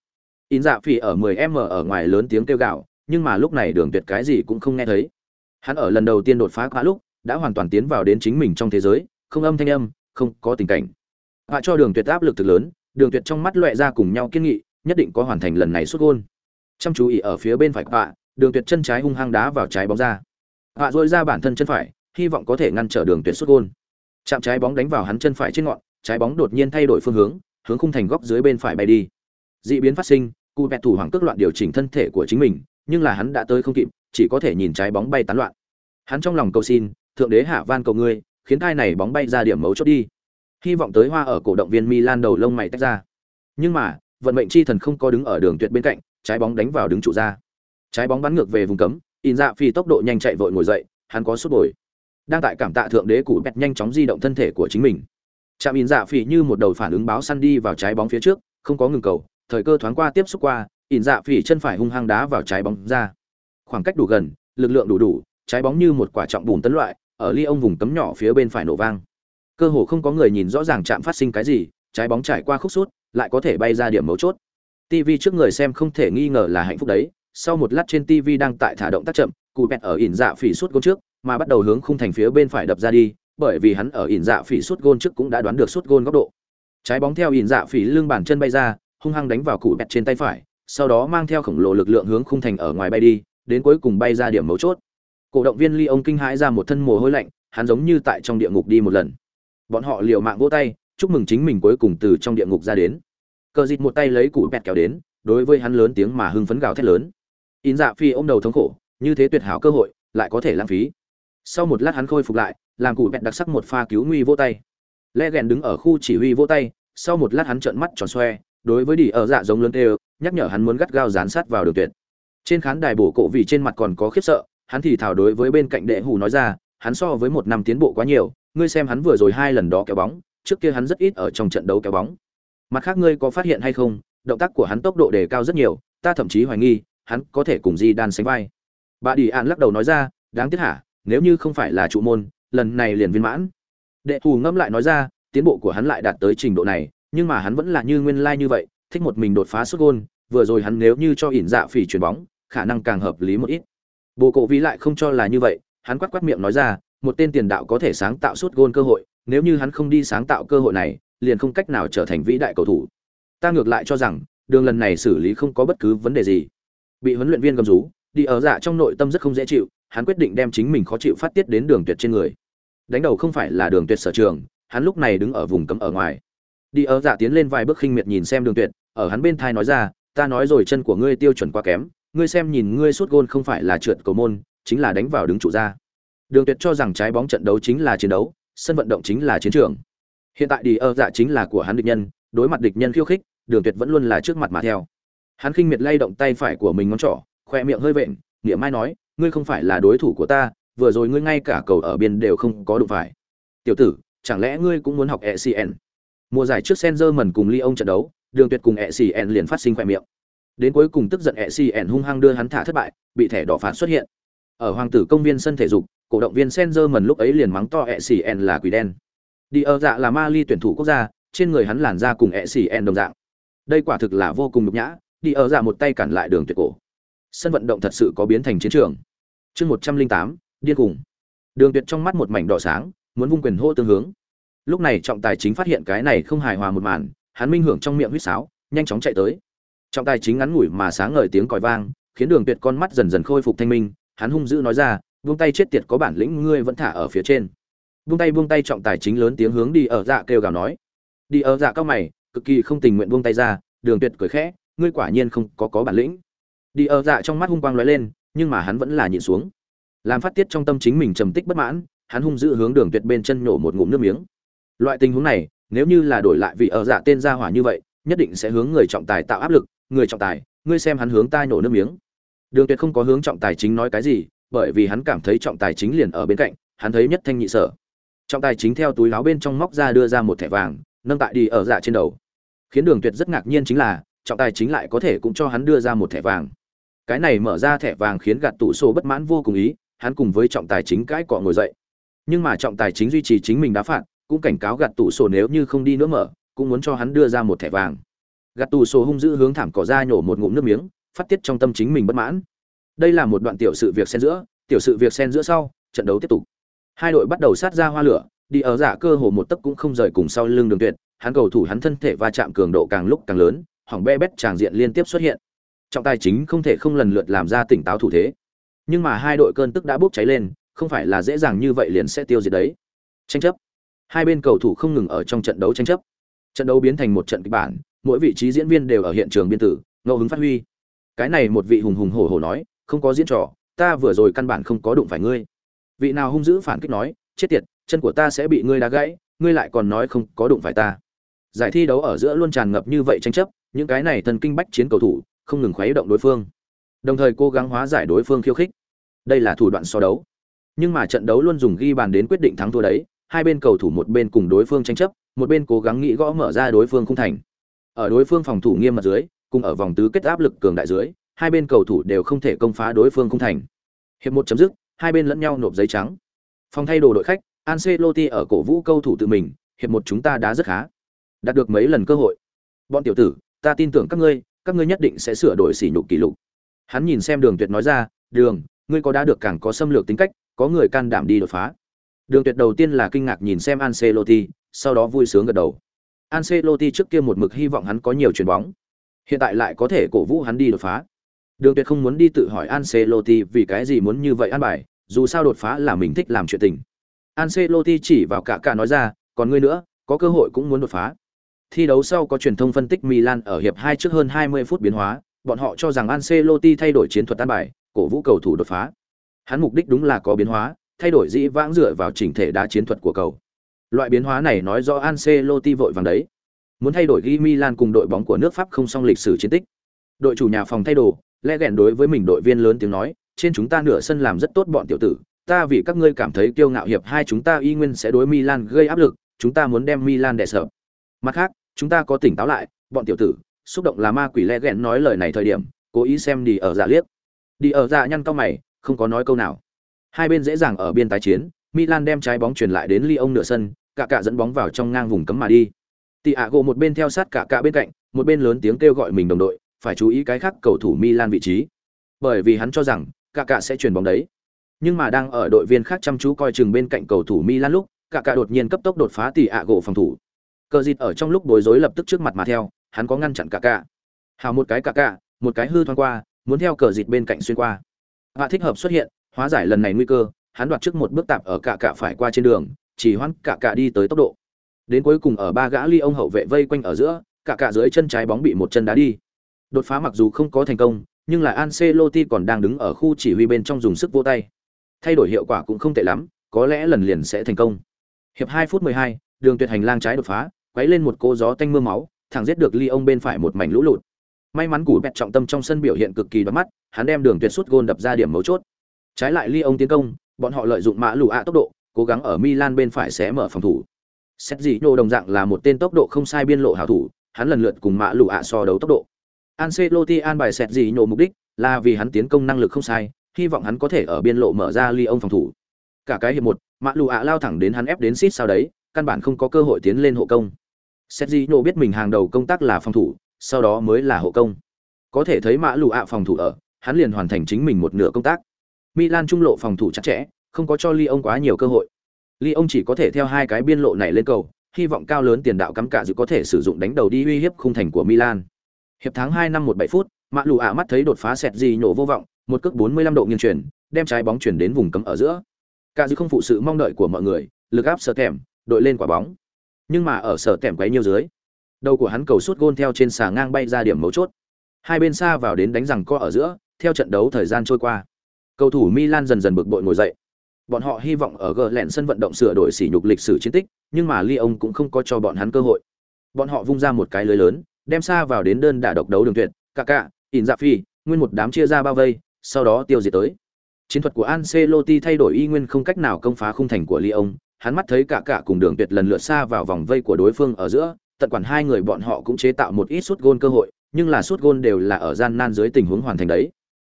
In dạ phỉ ở 10 m ở ngoài lớn tiếng kêu gạo nhưng mà lúc này đường tuyệt cái gì cũng không nghe thấy. Hắn ở lần đầu tiên đột phá quá lúc đã hoàn toàn tiến vào đến chính mình trong thế giới không âm thanh âm không có tình cảnh họa cho đường tuyệt áp lực thực lớn đường tuyệt trong mắt loẹ ra cùng nhau kiên nghị nhất định có hoàn thành lần này xuất gôn chăm chú ý ở phía bên phải họa đường tuyệt chân trái hung hăng đá vào trái bóng ra họa dội ra bản thân chân phải hy vọng có thể ngăn trở đường tuyệt xuất gôn chạm trái bóng đánh vào hắn chân phải trên ngọn trái bóng đột nhiên thay đổi phương hướng, hướng khung thành góc dưới bên phải bay đi. Dị biến phát sinh, cụ vẹt thủ hoàng cước loạn điều chỉnh thân thể của chính mình, nhưng là hắn đã tới không kịp, chỉ có thể nhìn trái bóng bay tán loạn. Hắn trong lòng cầu xin, thượng đế hạ van cầu ngươi, khiến thai này bóng bay ra điểm mấu chốt đi. Hy vọng tới hoa ở cổ động viên Milan đầu lông mày tách ra. Nhưng mà, vận mệnh chi thần không có đứng ở đường tuyệt bên cạnh, trái bóng đánh vào đứng trụ ra. Trái bóng bắn ngược về vùng cấm, in dạ phi tốc độ nhanh chạy vội ngồi dậy, hắn có sút bồi. Đang tại cảm tạ thượng đế cụ bẹt nhanh chóng di động thân thể của chính mình chạm in dạ Phi như một đầu phản ứng báo săn đi vào trái bóng phía trước, không có ngừng cầu, thời cơ thoáng qua tiếp xúc qua, in dạ Phi chân phải hung hăng đá vào trái bóng ra. Khoảng cách đủ gần, lực lượng đủ đủ, trái bóng như một quả trọng bùn tấn loại, ở ly ông vùng cấm nhỏ phía bên phải nổ vang. Cơ hồ không có người nhìn rõ ràng chạm phát sinh cái gì, trái bóng trải qua khúc sút, lại có thể bay ra điểm mấu chốt. TV trước người xem không thể nghi ngờ là hạnh phúc đấy, sau một lát trên TV đang tại thả động tác chậm, cụ bẹt ở ỉn dạ phỉ suốt gôn trước, mà bắt đầu hướng khung thành phía bên phải đập ra đi, bởi vì hắn ở ỉn dạ phỉ suốt gôn trước cũng đã đoán được suốt gôn góc độ trái bóng theo ỉn dạ phỉ lưng bàn chân bay ra hung hăng đánh vào cụ bẹt trên tay phải sau đó mang theo khổng lồ lực lượng hướng khung thành ở ngoài bay đi đến cuối cùng bay ra điểm mấu chốt. Cổ động viên Ly ông kinh hãi ra một thân mồ hôi lạnh, hắn giống như tại trong địa ngục đi một lần. Bọn họ liều mạng vỗ tay, chúc mừng chính mình cuối cùng từ trong địa ngục ra đến. Cờ dịt một tay lấy củ bẹt kéo đến, đối với hắn lớn tiếng mà hưng phấn gào thét lớn. In Dạ Phi ôm đầu thống khổ, như thế tuyệt hảo cơ hội, lại có thể lãng phí. Sau một lát hắn khôi phục lại, làm củ bẹt đặc sắc một pha cứu nguy vỗ tay. Lẽ gèn đứng ở khu chỉ huy vỗ tay, sau một lát hắn trợn mắt tròn xoe, đối với đỉ ở dạ giống lớn đều, nhắc nhở hắn muốn gắt gao dán sát vào đường tuyệt. Trên khán đài bổ cổ vì trên mặt còn có khiếp sợ, hắn thì thảo đối với bên cạnh đệ hủ nói ra, hắn so với một năm tiến bộ quá nhiều, ngươi xem hắn vừa rồi hai lần đó kéo bóng, trước kia hắn rất ít ở trong trận đấu kéo bóng. Mặt khác ngươi có phát hiện hay không, động tác của hắn tốc độ đề cao rất nhiều, ta thậm chí hoài nghi, hắn có thể cùng Di Đan sánh vai. Bà Đi An lắc đầu nói ra, đáng tiếc hả, nếu như không phải là trụ môn, lần này liền viên mãn. Đệ hù ngâm lại nói ra, tiến bộ của hắn lại đạt tới trình độ này, nhưng mà hắn vẫn là như nguyên lai like như vậy, thích một mình đột phá xuất gôn, vừa rồi hắn nếu như cho ỉn dạ phỉ chuyển bóng, khả năng càng hợp lý một ít. Bồ Cổ Vĩ lại không cho là như vậy, hắn quát quát miệng nói ra, một tên tiền đạo có thể sáng tạo suốt gôn cơ hội, nếu như hắn không đi sáng tạo cơ hội này, liền không cách nào trở thành vĩ đại cầu thủ. Ta ngược lại cho rằng, đường lần này xử lý không có bất cứ vấn đề gì. Bị huấn luyện viên gầm rú, đi ở dạ trong nội tâm rất không dễ chịu, hắn quyết định đem chính mình khó chịu phát tiết đến đường tuyệt trên người. Đánh đầu không phải là đường tuyệt sở trường, hắn lúc này đứng ở vùng cấm ở ngoài. Đi ở dạ tiến lên vài bước khinh miệt nhìn xem đường tuyệt, ở hắn bên thai nói ra, ta nói rồi chân của ngươi tiêu chuẩn quá kém, ngươi xem nhìn ngươi sút gôn không phải là trượt cầu môn, chính là đánh vào đứng trụ ra. Đường Tuyệt cho rằng trái bóng trận đấu chính là chiến đấu, sân vận động chính là chiến trường. Hiện tại đi ở dạ chính là của hắn địch nhân, đối mặt địch nhân khiêu khích, Đường Tuyệt vẫn luôn là trước mặt mà theo. Hắn khinh miệt lay động tay phải của mình ngón trỏ, khoe miệng hơi vện, niệm mai nói, ngươi không phải là đối thủ của ta, vừa rồi ngươi ngay cả cầu ở biên đều không có đụng phải. Tiểu tử, chẳng lẽ ngươi cũng muốn học ECN? Mùa giải trước Sengerman cùng Lyon trận đấu, Đường Tuyệt cùng ECN liền phát sinh khoe miệng. Đến cuối cùng tức giận ECN hung hăng đưa hắn thả thất bại, bị thẻ đỏ phạt xuất hiện. Ở hoàng tử công viên sân thể dục, cổ động viên Sengerman lúc ấy liền mắng to ECN là quỷ đen. Đi ở dạ là Mali tuyển thủ quốc gia, trên người hắn làn da cùng ECN đồng dạng. Đây quả thực là vô cùng nhục nhã, đi ở dạ một tay cản lại đường tuyệt cổ. Sân vận động thật sự có biến thành chiến trường. Chương 108, điên cùng. Đường Tuyệt trong mắt một mảnh đỏ sáng, muốn vung quyền hô tương hướng. Lúc này trọng tài chính phát hiện cái này không hài hòa một màn, hắn minh hưởng trong miệng huýt sáo, nhanh chóng chạy tới. Trọng tài chính ngắn ngủi mà sáng ngời tiếng còi vang, khiến Đường Tuyệt con mắt dần dần khôi phục thanh minh, hắn hung dữ nói ra, buông tay chết tiệt có bản lĩnh ngươi vẫn thả ở phía trên. Buông tay buông tay trọng tài chính lớn tiếng hướng đi ở dạ kêu gào nói. Đi ở dạ cao mày cực kỳ không tình nguyện buông tay ra đường tuyệt cười khẽ ngươi quả nhiên không có có bản lĩnh. Đi ở dạ trong mắt hung quang lóe lên nhưng mà hắn vẫn là nhịn xuống. Làm phát tiết trong tâm chính mình trầm tích bất mãn hắn hung dữ hướng đường tuyệt bên chân nhổ một ngụm nước miếng. Loại tình huống này nếu như là đổi lại vị ở dạ tên gia hỏa như vậy nhất định sẽ hướng người trọng tài tạo áp lực người trọng tài, ngươi xem hắn hướng ta nổ nước miếng. Đường tuyệt không có hướng trọng tài chính nói cái gì, bởi vì hắn cảm thấy trọng tài chính liền ở bên cạnh, hắn thấy nhất thanh nhị sở. Trọng tài chính theo túi láo bên trong móc ra đưa ra một thẻ vàng, nâng tại đi ở dạ trên đầu. Khiến đường tuyệt rất ngạc nhiên chính là, trọng tài chính lại có thể cũng cho hắn đưa ra một thẻ vàng. Cái này mở ra thẻ vàng khiến gạt tủ sổ bất mãn vô cùng ý, hắn cùng với trọng tài chính cãi cọ ngồi dậy. Nhưng mà trọng tài chính duy trì chính mình đá phạt, cũng cảnh cáo gạt tủ sổ nếu như không đi nữa mở, cũng muốn cho hắn đưa ra một thẻ vàng gạt tù sổ hung dữ hướng thảm cỏ ra nhổ một ngụm nước miếng, phát tiết trong tâm chính mình bất mãn. Đây là một đoạn tiểu sự việc xen giữa, tiểu sự việc xen giữa sau, trận đấu tiếp tục. Hai đội bắt đầu sát ra hoa lửa, đi ở giả cơ hồ một tấc cũng không rời cùng sau lưng đường tuyệt, hắn cầu thủ hắn thân thể va chạm cường độ càng lúc càng lớn, hỏng be bét tràng diện liên tiếp xuất hiện. Trọng tài chính không thể không lần lượt làm ra tỉnh táo thủ thế. Nhưng mà hai đội cơn tức đã bốc cháy lên, không phải là dễ dàng như vậy liền sẽ tiêu diệt đấy. Tranh chấp. Hai bên cầu thủ không ngừng ở trong trận đấu tranh chấp. Trận đấu biến thành một trận kịch bản mỗi vị trí diễn viên đều ở hiện trường biên tử, ngẫu hứng phát huy. Cái này một vị hùng hùng hổ hổ nói, không có diễn trò, ta vừa rồi căn bản không có đụng phải ngươi. Vị nào hung dữ phản kích nói, chết tiệt, chân của ta sẽ bị ngươi đá gãy, ngươi lại còn nói không có đụng phải ta. Giải thi đấu ở giữa luôn tràn ngập như vậy tranh chấp, những cái này thần kinh bách chiến cầu thủ, không ngừng khuấy động đối phương. Đồng thời cố gắng hóa giải đối phương khiêu khích. Đây là thủ đoạn so đấu. Nhưng mà trận đấu luôn dùng ghi bàn đến quyết định thắng thua đấy, hai bên cầu thủ một bên cùng đối phương tranh chấp, một bên cố gắng nghĩ gõ mở ra đối phương không thành ở đối phương phòng thủ nghiêm mật dưới cùng ở vòng tứ kết áp lực cường đại dưới hai bên cầu thủ đều không thể công phá đối phương không thành. Hiệp một chấm dứt, hai bên lẫn nhau nộp giấy trắng. Phòng thay đồ đội khách, Ancelotti ở cổ vũ cầu thủ tự mình, hiệp một chúng ta đã rất khá. Đạt được mấy lần cơ hội. Bọn tiểu tử, ta tin tưởng các ngươi, các ngươi nhất định sẽ sửa đổi sỉ nhục kỷ lục. Hắn nhìn xem Đường Tuyệt nói ra, "Đường, ngươi có đã được càng có xâm lược tính cách, có người can đảm đi đột phá." Đường Tuyệt đầu tiên là kinh ngạc nhìn xem Ancelotti, sau đó vui sướng gật đầu. Ancelotti trước kia một mực hy vọng hắn có nhiều chuyền bóng, hiện tại lại có thể cổ vũ hắn đi đột phá Đường Tuyệt không muốn đi tự hỏi Ancelotti vì cái gì muốn như vậy an bài, dù sao đột phá là mình thích làm chuyện tình. Ancelotti chỉ vào cả cả nói ra, còn ngươi nữa, có cơ hội cũng muốn đột phá. Thi đấu sau có truyền thông phân tích Milan ở hiệp 2 trước hơn 20 phút biến hóa, bọn họ cho rằng Ancelotti thay đổi chiến thuật an bài, cổ vũ cầu thủ đột phá. Hắn mục đích đúng là có biến hóa, thay đổi dĩ vãng dựa vào chỉnh thể đá chiến thuật của cầu. Loại biến hóa này nói rõ Ancelotti vội vàng đấy. Muốn thay đổi ghi Milan cùng đội bóng của nước Pháp không song lịch sử chiến tích. Đội chủ nhà phòng thay đồ, lẽ gẹn đối với mình đội viên lớn tiếng nói, trên chúng ta nửa sân làm rất tốt bọn tiểu tử, ta vì các ngươi cảm thấy kiêu ngạo hiệp hai chúng ta y nguyên sẽ đối Milan gây áp lực, chúng ta muốn đem Milan đè sợ. Mặt khác, chúng ta có tỉnh táo lại, bọn tiểu tử, xúc động là ma quỷ lẽ gẹn nói lời này thời điểm, cố ý xem đi ở dạ liếc. Đi ở dạ nhăn cao mày, không có nói câu nào. Hai bên dễ dàng ở biên tái chiến, Milan đem trái bóng truyền lại đến Lyon nửa sân, cả cả dẫn bóng vào trong ngang vùng cấm mà đi. Tiago một bên theo sát cả cả bên cạnh, một bên lớn tiếng kêu gọi mình đồng đội, phải chú ý cái khác cầu thủ Milan vị trí. Bởi vì hắn cho rằng cả cả sẽ chuyển bóng đấy. Nhưng mà đang ở đội viên khác chăm chú coi chừng bên cạnh cầu thủ Milan lúc, cả cả đột nhiên cấp tốc đột phá Tiago phòng thủ. Cờ dịt ở trong lúc bối rối lập tức trước mặt mà theo, hắn có ngăn chặn cả cả. Hào một cái cả cả, một cái hư thoáng qua, muốn theo cờ dịt bên cạnh xuyên qua. Hạ thích hợp xuất hiện, hóa giải lần này nguy cơ, hắn đoạt trước một bước tạm ở cả cả phải qua trên đường, chỉ hoãn cả cả đi tới tốc độ. Đến cuối cùng ở ba gã ly ông hậu vệ vây quanh ở giữa, cả cả dưới chân trái bóng bị một chân đá đi. Đột phá mặc dù không có thành công, nhưng là Ancelotti còn đang đứng ở khu chỉ huy bên trong dùng sức vô tay. Thay đổi hiệu quả cũng không tệ lắm, có lẽ lần liền sẽ thành công. Hiệp 2 phút 12, đường tuyệt hành lang trái đột phá, quấy lên một cô gió tanh mưa máu, thẳng giết được ly ông bên phải một mảnh lũ lụt. May mắn củ bẹt trọng tâm trong sân biểu hiện cực kỳ đoán mắt, hắn đem đường tuyệt suốt gôn đập ra điểm mấu chốt. Trái lại ly ông tiến công, bọn họ lợi dụng mã lù ạ tốc độ, cố gắng ở Milan bên phải sẽ mở phòng thủ. Sergio đồng dạng là một tên tốc độ không sai biên lộ hảo thủ, hắn lần lượt cùng mã Lũ ạ so đấu tốc độ. Ancelotti an bài Sergio mục đích là vì hắn tiến công năng lực không sai, hy vọng hắn có thể ở biên lộ mở ra Lyon phòng thủ. Cả cái hiệp một, mã Lũ ạ lao thẳng đến hắn ép đến xít sau đấy, căn bản không có cơ hội tiến lên hộ công. Sergio biết mình hàng đầu công tác là phòng thủ, sau đó mới là hộ công. Có thể thấy mã Lũ ạ phòng thủ ở, hắn liền hoàn thành chính mình một nửa công tác. Milan trung lộ phòng thủ chặt chẽ, không có cho Lyon quá nhiều cơ hội. Lyon chỉ có thể theo hai cái biên lộ này lên cầu, hy vọng cao lớn tiền đạo cắm cả dự có thể sử dụng đánh đầu đi uy hiếp khung thành của Milan. Hiệp tháng 2 năm 17 phút, Mã Lù ạ mắt thấy đột phá sẹt gì nhổ vô vọng, một cước 45 độ nghiêng chuyển, đem trái bóng chuyển đến vùng cấm ở giữa. Cả dự không phụ sự mong đợi của mọi người, lực áp sở kèm, đội lên quả bóng. Nhưng mà ở sở kèm quấy nhiêu dưới, đầu của hắn cầu sút gôn theo trên xà ngang bay ra điểm mấu chốt. Hai bên xa vào đến đánh rằng co ở giữa, theo trận đấu thời gian trôi qua. Cầu thủ Milan dần dần bực bội ngồi dậy. Bọn họ hy vọng ở gờ lẹn sân vận động sửa đổi sỉ nhục lịch sử chiến tích, nhưng mà Lyon cũng không có cho bọn hắn cơ hội. Bọn họ vung ra một cái lưới lớn, đem xa vào đến đơn đả độc đấu đường tuyệt, cả cả, ỉn dạ phi, nguyên một đám chia ra bao vây, sau đó tiêu diệt tới. Chiến thuật của Ancelotti thay đổi y nguyên không cách nào công phá khung thành của Lyon, hắn mắt thấy cả cả cùng đường tuyệt lần lượt xa vào vòng vây của đối phương ở giữa, tận quản hai người bọn họ cũng chế tạo một ít suốt gôn cơ hội, nhưng là suốt gôn đều là ở gian nan dưới tình huống hoàn thành đấy.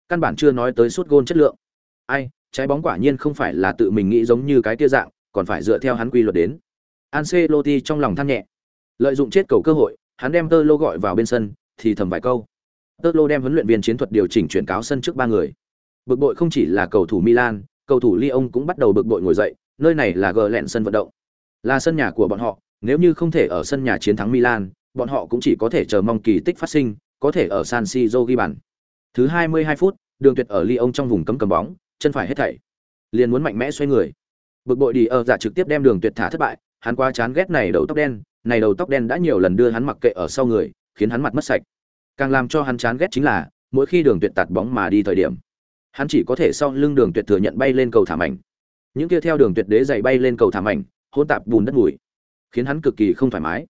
Căn bản chưa nói tới suốt gôn chất lượng. Ai, trái bóng quả nhiên không phải là tự mình nghĩ giống như cái kia dạng, còn phải dựa theo hắn quy luật đến. Ancelotti trong lòng than nhẹ. Lợi dụng chết cầu cơ hội, hắn đem Tơ Lô gọi vào bên sân, thì thầm vài câu. Tơ Lô đem huấn luyện viên chiến thuật điều chỉnh chuyển cáo sân trước ba người. Bực bội không chỉ là cầu thủ Milan, cầu thủ Lyon cũng bắt đầu bực bội ngồi dậy, nơi này là gờ lẹn sân vận động, là sân nhà của bọn họ, nếu như không thể ở sân nhà chiến thắng Milan, bọn họ cũng chỉ có thể chờ mong kỳ tích phát sinh, có thể ở San Siro ghi bàn. Thứ 22 phút, Đường Tuyệt ở Lyon trong vùng cấm cầm bóng, chân phải hết thảy. Liền muốn mạnh mẽ xoay người. Bực bội đi ờ, ở dạ trực tiếp đem đường tuyệt thả thất bại, hắn quá chán ghét này đầu tóc đen, này đầu tóc đen đã nhiều lần đưa hắn mặc kệ ở sau người, khiến hắn mặt mất sạch. Càng làm cho hắn chán ghét chính là, mỗi khi đường tuyệt tạt bóng mà đi thời điểm, hắn chỉ có thể sau lưng đường tuyệt thừa nhận bay lên cầu thảm ảnh những kia theo đường tuyệt đế dày bay lên cầu thảm ảnh hôn tạp bùn đất mùi, khiến hắn cực kỳ không thoải mái.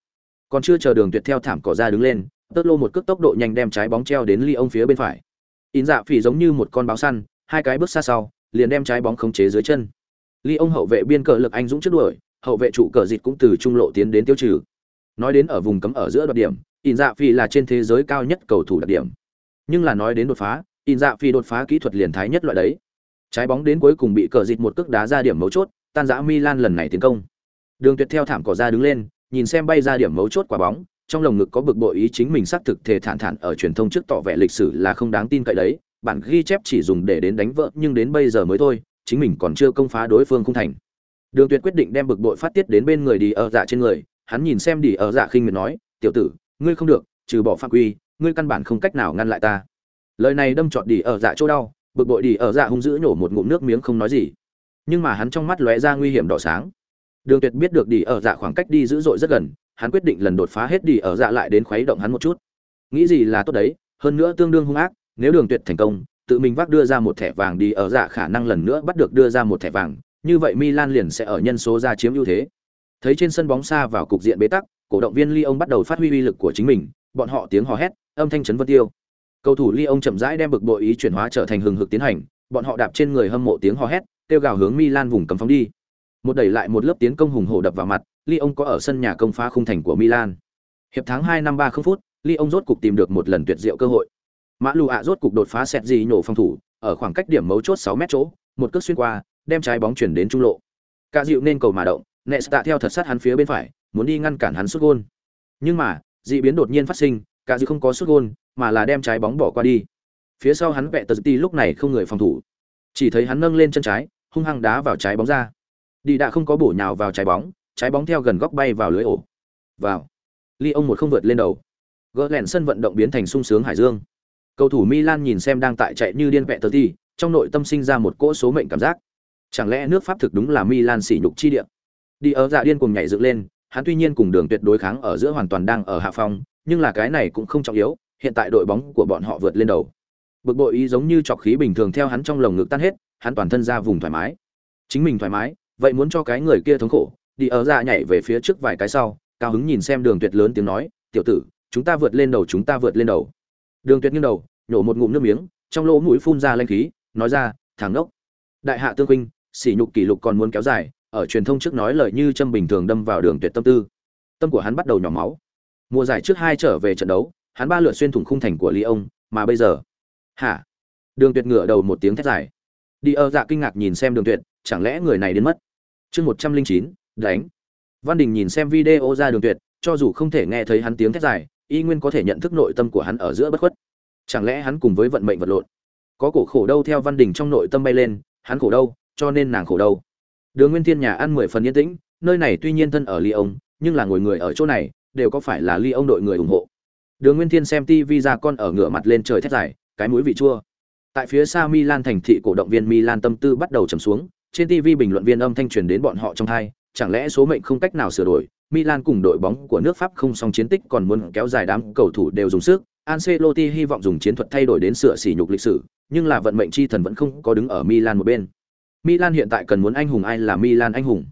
Còn chưa chờ đường tuyệt theo thảm cỏ ra đứng lên, tớt lô một cước tốc độ nhanh đem trái bóng treo đến ly ông phía bên phải. In dạ phỉ giống như một con báo săn hai cái bước xa sau, liền đem trái bóng khống chế dưới chân. Ly ông hậu vệ biên cờ lực anh dũng trước đuổi, hậu vệ trụ cờ dịch cũng từ trung lộ tiến đến tiêu trừ. Nói đến ở vùng cấm ở giữa đoạt điểm, In Dạ Phi là trên thế giới cao nhất cầu thủ đặc điểm. Nhưng là nói đến đột phá, In Dạ Phi đột phá kỹ thuật liền thái nhất loại đấy. Trái bóng đến cuối cùng bị cờ dịch một cước đá ra điểm mấu chốt, tan rã Milan lần này tiến công. Đường Tuyệt theo thảm cỏ ra đứng lên, nhìn xem bay ra điểm mấu chốt quả bóng, trong lồng ngực có bực bội ý chính mình xác thực thể thản thản ở truyền thông trước tỏ vẻ lịch sử là không đáng tin cậy đấy, bản ghi chép chỉ dùng để đến đánh vợ nhưng đến bây giờ mới thôi, chính mình còn chưa công phá đối phương không thành. Đường tuyệt quyết định đem bực bội phát tiết đến bên người đi ở dạ trên người, hắn nhìn xem đi ở dạ khinh miệt nói, tiểu tử, ngươi không được, trừ bỏ phạm quy, ngươi căn bản không cách nào ngăn lại ta. Lời này đâm trọt đi ở dạ chỗ đau, bực bội đi ở dạ hung dữ nhổ một ngụm nước miếng không nói gì. Nhưng mà hắn trong mắt lóe ra nguy hiểm đỏ sáng. Đường tuyệt biết được đi ở dạ khoảng cách đi dữ dội rất gần, hắn quyết định lần đột phá hết đi ở dạ lại đến khuấy động hắn một chút. Nghĩ gì là tốt đấy, hơn nữa tương đương hung ác nếu đường tuyệt thành công, tự mình vác đưa ra một thẻ vàng đi, ở dạ khả năng lần nữa bắt được đưa ra một thẻ vàng, như vậy Milan liền sẽ ở nhân số ra chiếm ưu thế. Thấy trên sân bóng xa vào cục diện bế tắc, cổ động viên Lyon bắt đầu phát huy uy lực của chính mình, bọn họ tiếng hò hét, âm thanh chấn vân tiêu. Cầu thủ Lyon chậm rãi đem bực bội ý chuyển hóa trở thành hừng hực tiến hành, bọn họ đạp trên người hâm mộ tiếng hò hét, kêu gào hướng Milan vùng cấm phóng đi. Một đẩy lại một lớp tiến công hùng hổ đập vào mặt, Lyon có ở sân nhà công phá khung thành của Milan. Hiệp tháng hai năm ba không phút, Lyon rốt cục tìm được một lần tuyệt diệu cơ hội mã lù ạ rốt cục đột phá sẹt gì nổ phòng thủ, ở khoảng cách điểm mấu chốt 6 mét chỗ, một cước xuyên qua, đem trái bóng chuyển đến trung lộ. Cả dịu nên cầu mà động nesta theo thật sát hắn phía bên phải, muốn đi ngăn cản hắn sút gôn. Nhưng mà, dị biến đột nhiên phát sinh, cả dịu không có sút gôn, mà là đem trái bóng bỏ qua đi. Phía sau hắn vẹ tờ ti lúc này không người phòng thủ. Chỉ thấy hắn nâng lên chân trái, hung hăng đá vào trái bóng ra. Đi đã không có bổ nhào vào trái bóng trái bóng theo gần góc bay vào lưới ổ. Vào. Ly ông một không vượt lên đầu. Gỡ lẹn sân vận động biến thành sung sướng hải dương cầu thủ milan nhìn xem đang tại chạy như điên vẹt tờ ti trong nội tâm sinh ra một cỗ số mệnh cảm giác. Chẳng lẽ nước pháp thực đúng là milan sỉ nhục chi địa? Đi ở dạ điên cùng nhảy dựng lên, hắn tuy nhiên cùng đường tuyệt đối kháng ở giữa hoàn toàn đang ở hạ phong, nhưng là cái này cũng không trọng yếu, hiện tại đội bóng của bọn họ vượt lên đầu. Bực bội ý giống như trọc khí bình thường theo hắn trong lồng ngực tan hết, hắn toàn thân ra vùng thoải mái. Chính mình thoải mái, vậy muốn cho cái người kia thống khổ, đi ở dạ nhảy về phía trước vài cái sau, cao hứng nhìn xem đường tuyệt lớn tiếng nói, tiểu tử, chúng ta vượt lên đầu, chúng ta vượt lên đầu. Đường tuyệt nghiêng đầu nhổ một ngụm nước miếng, trong lỗ mũi phun ra lanh khí, nói ra, thằng ngốc. Đại hạ tương huynh, sỉ nhục kỷ lục còn muốn kéo dài, ở truyền thông trước nói lời như châm bình thường đâm vào đường tuyệt tâm tư. Tâm của hắn bắt đầu nhỏ máu. Mùa giải trước hai trở về trận đấu, hắn ba lượt xuyên thủng khung thành của ly ông, mà bây giờ, hả? Đường tuyệt ngửa đầu một tiếng thét dài. Đi ơ dạ kinh ngạc nhìn xem đường tuyệt, chẳng lẽ người này đến mất? Chương một trăm linh chín, đánh. Văn đình nhìn xem video ra đường tuyệt, cho dù không thể nghe thấy hắn tiếng thét dài, y nguyên có thể nhận thức nội tâm của hắn ở giữa bất khuất chẳng lẽ hắn cùng với vận mệnh vật lộn? Có cổ khổ đâu theo văn đình trong nội tâm bay lên, hắn khổ đâu, cho nên nàng khổ đâu? Đường nguyên thiên nhà ăn mười phần yên tĩnh, nơi này tuy nhiên thân ở ly ông, nhưng là ngồi người ở chỗ này, đều có phải là ly ông đội người ủng hộ. Đường nguyên thiên xem tv ra con ở ngửa mặt lên trời thét dài, cái mũi vị chua. Tại phía xa milan thành thị cổ động viên milan tâm tư bắt đầu trầm xuống, trên tv bình luận viên âm thanh truyền đến bọn họ trong thai chẳng lẽ số mệnh không cách nào sửa đổi, milan cùng đội bóng của nước pháp không song chiến tích còn muốn kéo dài đám cầu thủ đều dùng sức Ancelotti hy vọng dùng chiến thuật thay đổi đến sửa sỉ nhục lịch sử, nhưng là vận mệnh chi thần vẫn không có đứng ở Milan một bên. Milan hiện tại cần muốn anh hùng ai là Milan anh hùng.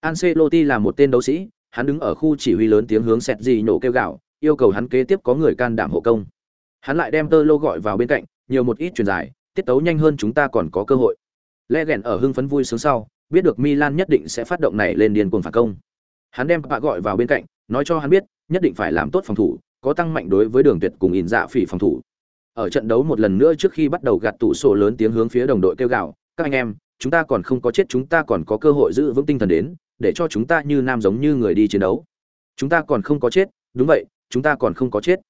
Ancelotti là một tên đấu sĩ, hắn đứng ở khu chỉ huy lớn tiếng hướng Sergi nổ kêu gạo, yêu cầu hắn kế tiếp có người can đảm hộ công. Hắn lại đem Tơ Lô gọi vào bên cạnh, nhiều một ít truyền dài, tiết tấu nhanh hơn chúng ta còn có cơ hội. Legend ở hưng phấn vui sướng sau, biết được Milan nhất định sẽ phát động này lên điên cuồng phản công. Hắn đem Papa gọi vào bên cạnh, nói cho hắn biết, nhất định phải làm tốt phòng thủ, có tăng mạnh đối với Đường Tuyệt cùng ỉn dạ phỉ phòng thủ. Ở trận đấu một lần nữa trước khi bắt đầu gạt tủ sổ lớn tiếng hướng phía đồng đội kêu gào, các anh em, chúng ta còn không có chết chúng ta còn có cơ hội giữ vững tinh thần đến để cho chúng ta như nam giống như người đi chiến đấu. Chúng ta còn không có chết đúng vậy chúng ta còn không có chết.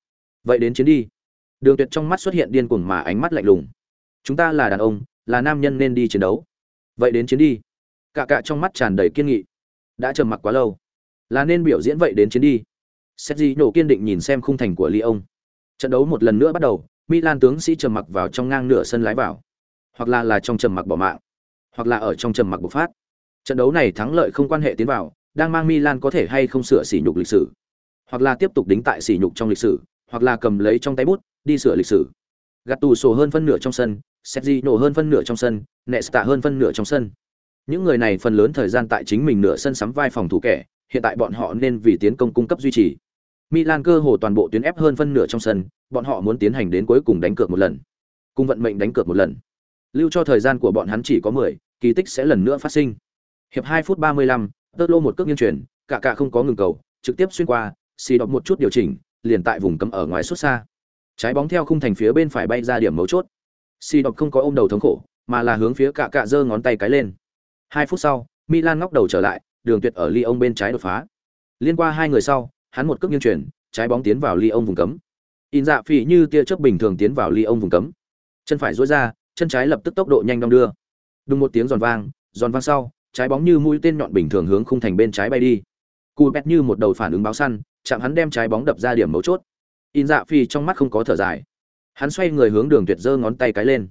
Vậy đến chiến đi. Đường tuyệt trong mắt xuất hiện điên cuồng mà ánh mắt lạnh lùng. Chúng ta là đàn ông là nam nhân nên đi chiến đấu. Vậy đến chiến đi. Cả cả trong mắt tràn đầy kiên nghị. Đã trầm mặc quá lâu. Là nên biểu diễn vậy đến chiến đi. Sergi nổ kiên định nhìn xem khung thành của Lyon. Trận đấu một lần nữa bắt đầu, Milan tướng sĩ trầm mặc vào trong ngang nửa sân lái vào, hoặc là là trong trầm mặc bỏ mạng hoặc là ở trong trầm mặc bộc phát. Trận đấu này thắng lợi không quan hệ tiến vào, đang mang Milan có thể hay không sửa sỉ nhục lịch sử, hoặc là tiếp tục đính tại sỉ nhục trong lịch sử, hoặc là cầm lấy trong tay bút, đi sửa lịch sử. Gattuso hơn phân nửa trong sân, Sergio hơn phân nửa trong sân, Nesta hơn phân nửa trong sân. Những người này phần lớn thời gian tại chính mình nửa sân sắm vai phòng thủ kẻ, hiện tại bọn họ nên vì tiến công cung cấp duy trì. Milan cơ hồ toàn bộ tuyến ép hơn phân nửa trong sân, bọn họ muốn tiến hành đến cuối cùng đánh cược một lần. cùng vận mệnh đánh cược một lần. Lưu cho thời gian của bọn hắn chỉ có 10, kỳ tích sẽ lần nữa phát sinh. Hiệp 2 phút 35, Tơ Lô một cước nghiêng chuyển, cả cả không có ngừng cầu, trực tiếp xuyên qua, xì đọc một chút điều chỉnh, liền tại vùng cấm ở ngoài xuất xa. Trái bóng theo khung thành phía bên phải bay ra điểm mấu chốt. Xì đọc không có ôm đầu thống khổ, mà là hướng phía cả cả giơ ngón tay cái lên. 2 phút sau, Milan ngóc đầu trở lại, đường tuyệt ở Lyon bên trái đột phá. Liên qua hai người sau, hắn một cước nghiêng chuyển, trái bóng tiến vào ly ông vùng cấm. In dạ phỉ như tia chớp bình thường tiến vào ly ông vùng cấm. Chân phải duỗi ra, chân trái lập tức tốc độ nhanh đong đưa. Đùng một tiếng giòn vang giòn vang sau trái bóng như mũi tên nhọn bình thường hướng khung thành bên trái bay đi. Cú bẹt như một đầu phản ứng báo săn chạm hắn đem trái bóng đập ra điểm mấu chốt. In dạ phi trong mắt không có thở dài. Hắn xoay người hướng đường tuyệt giơ ngón tay cái lên.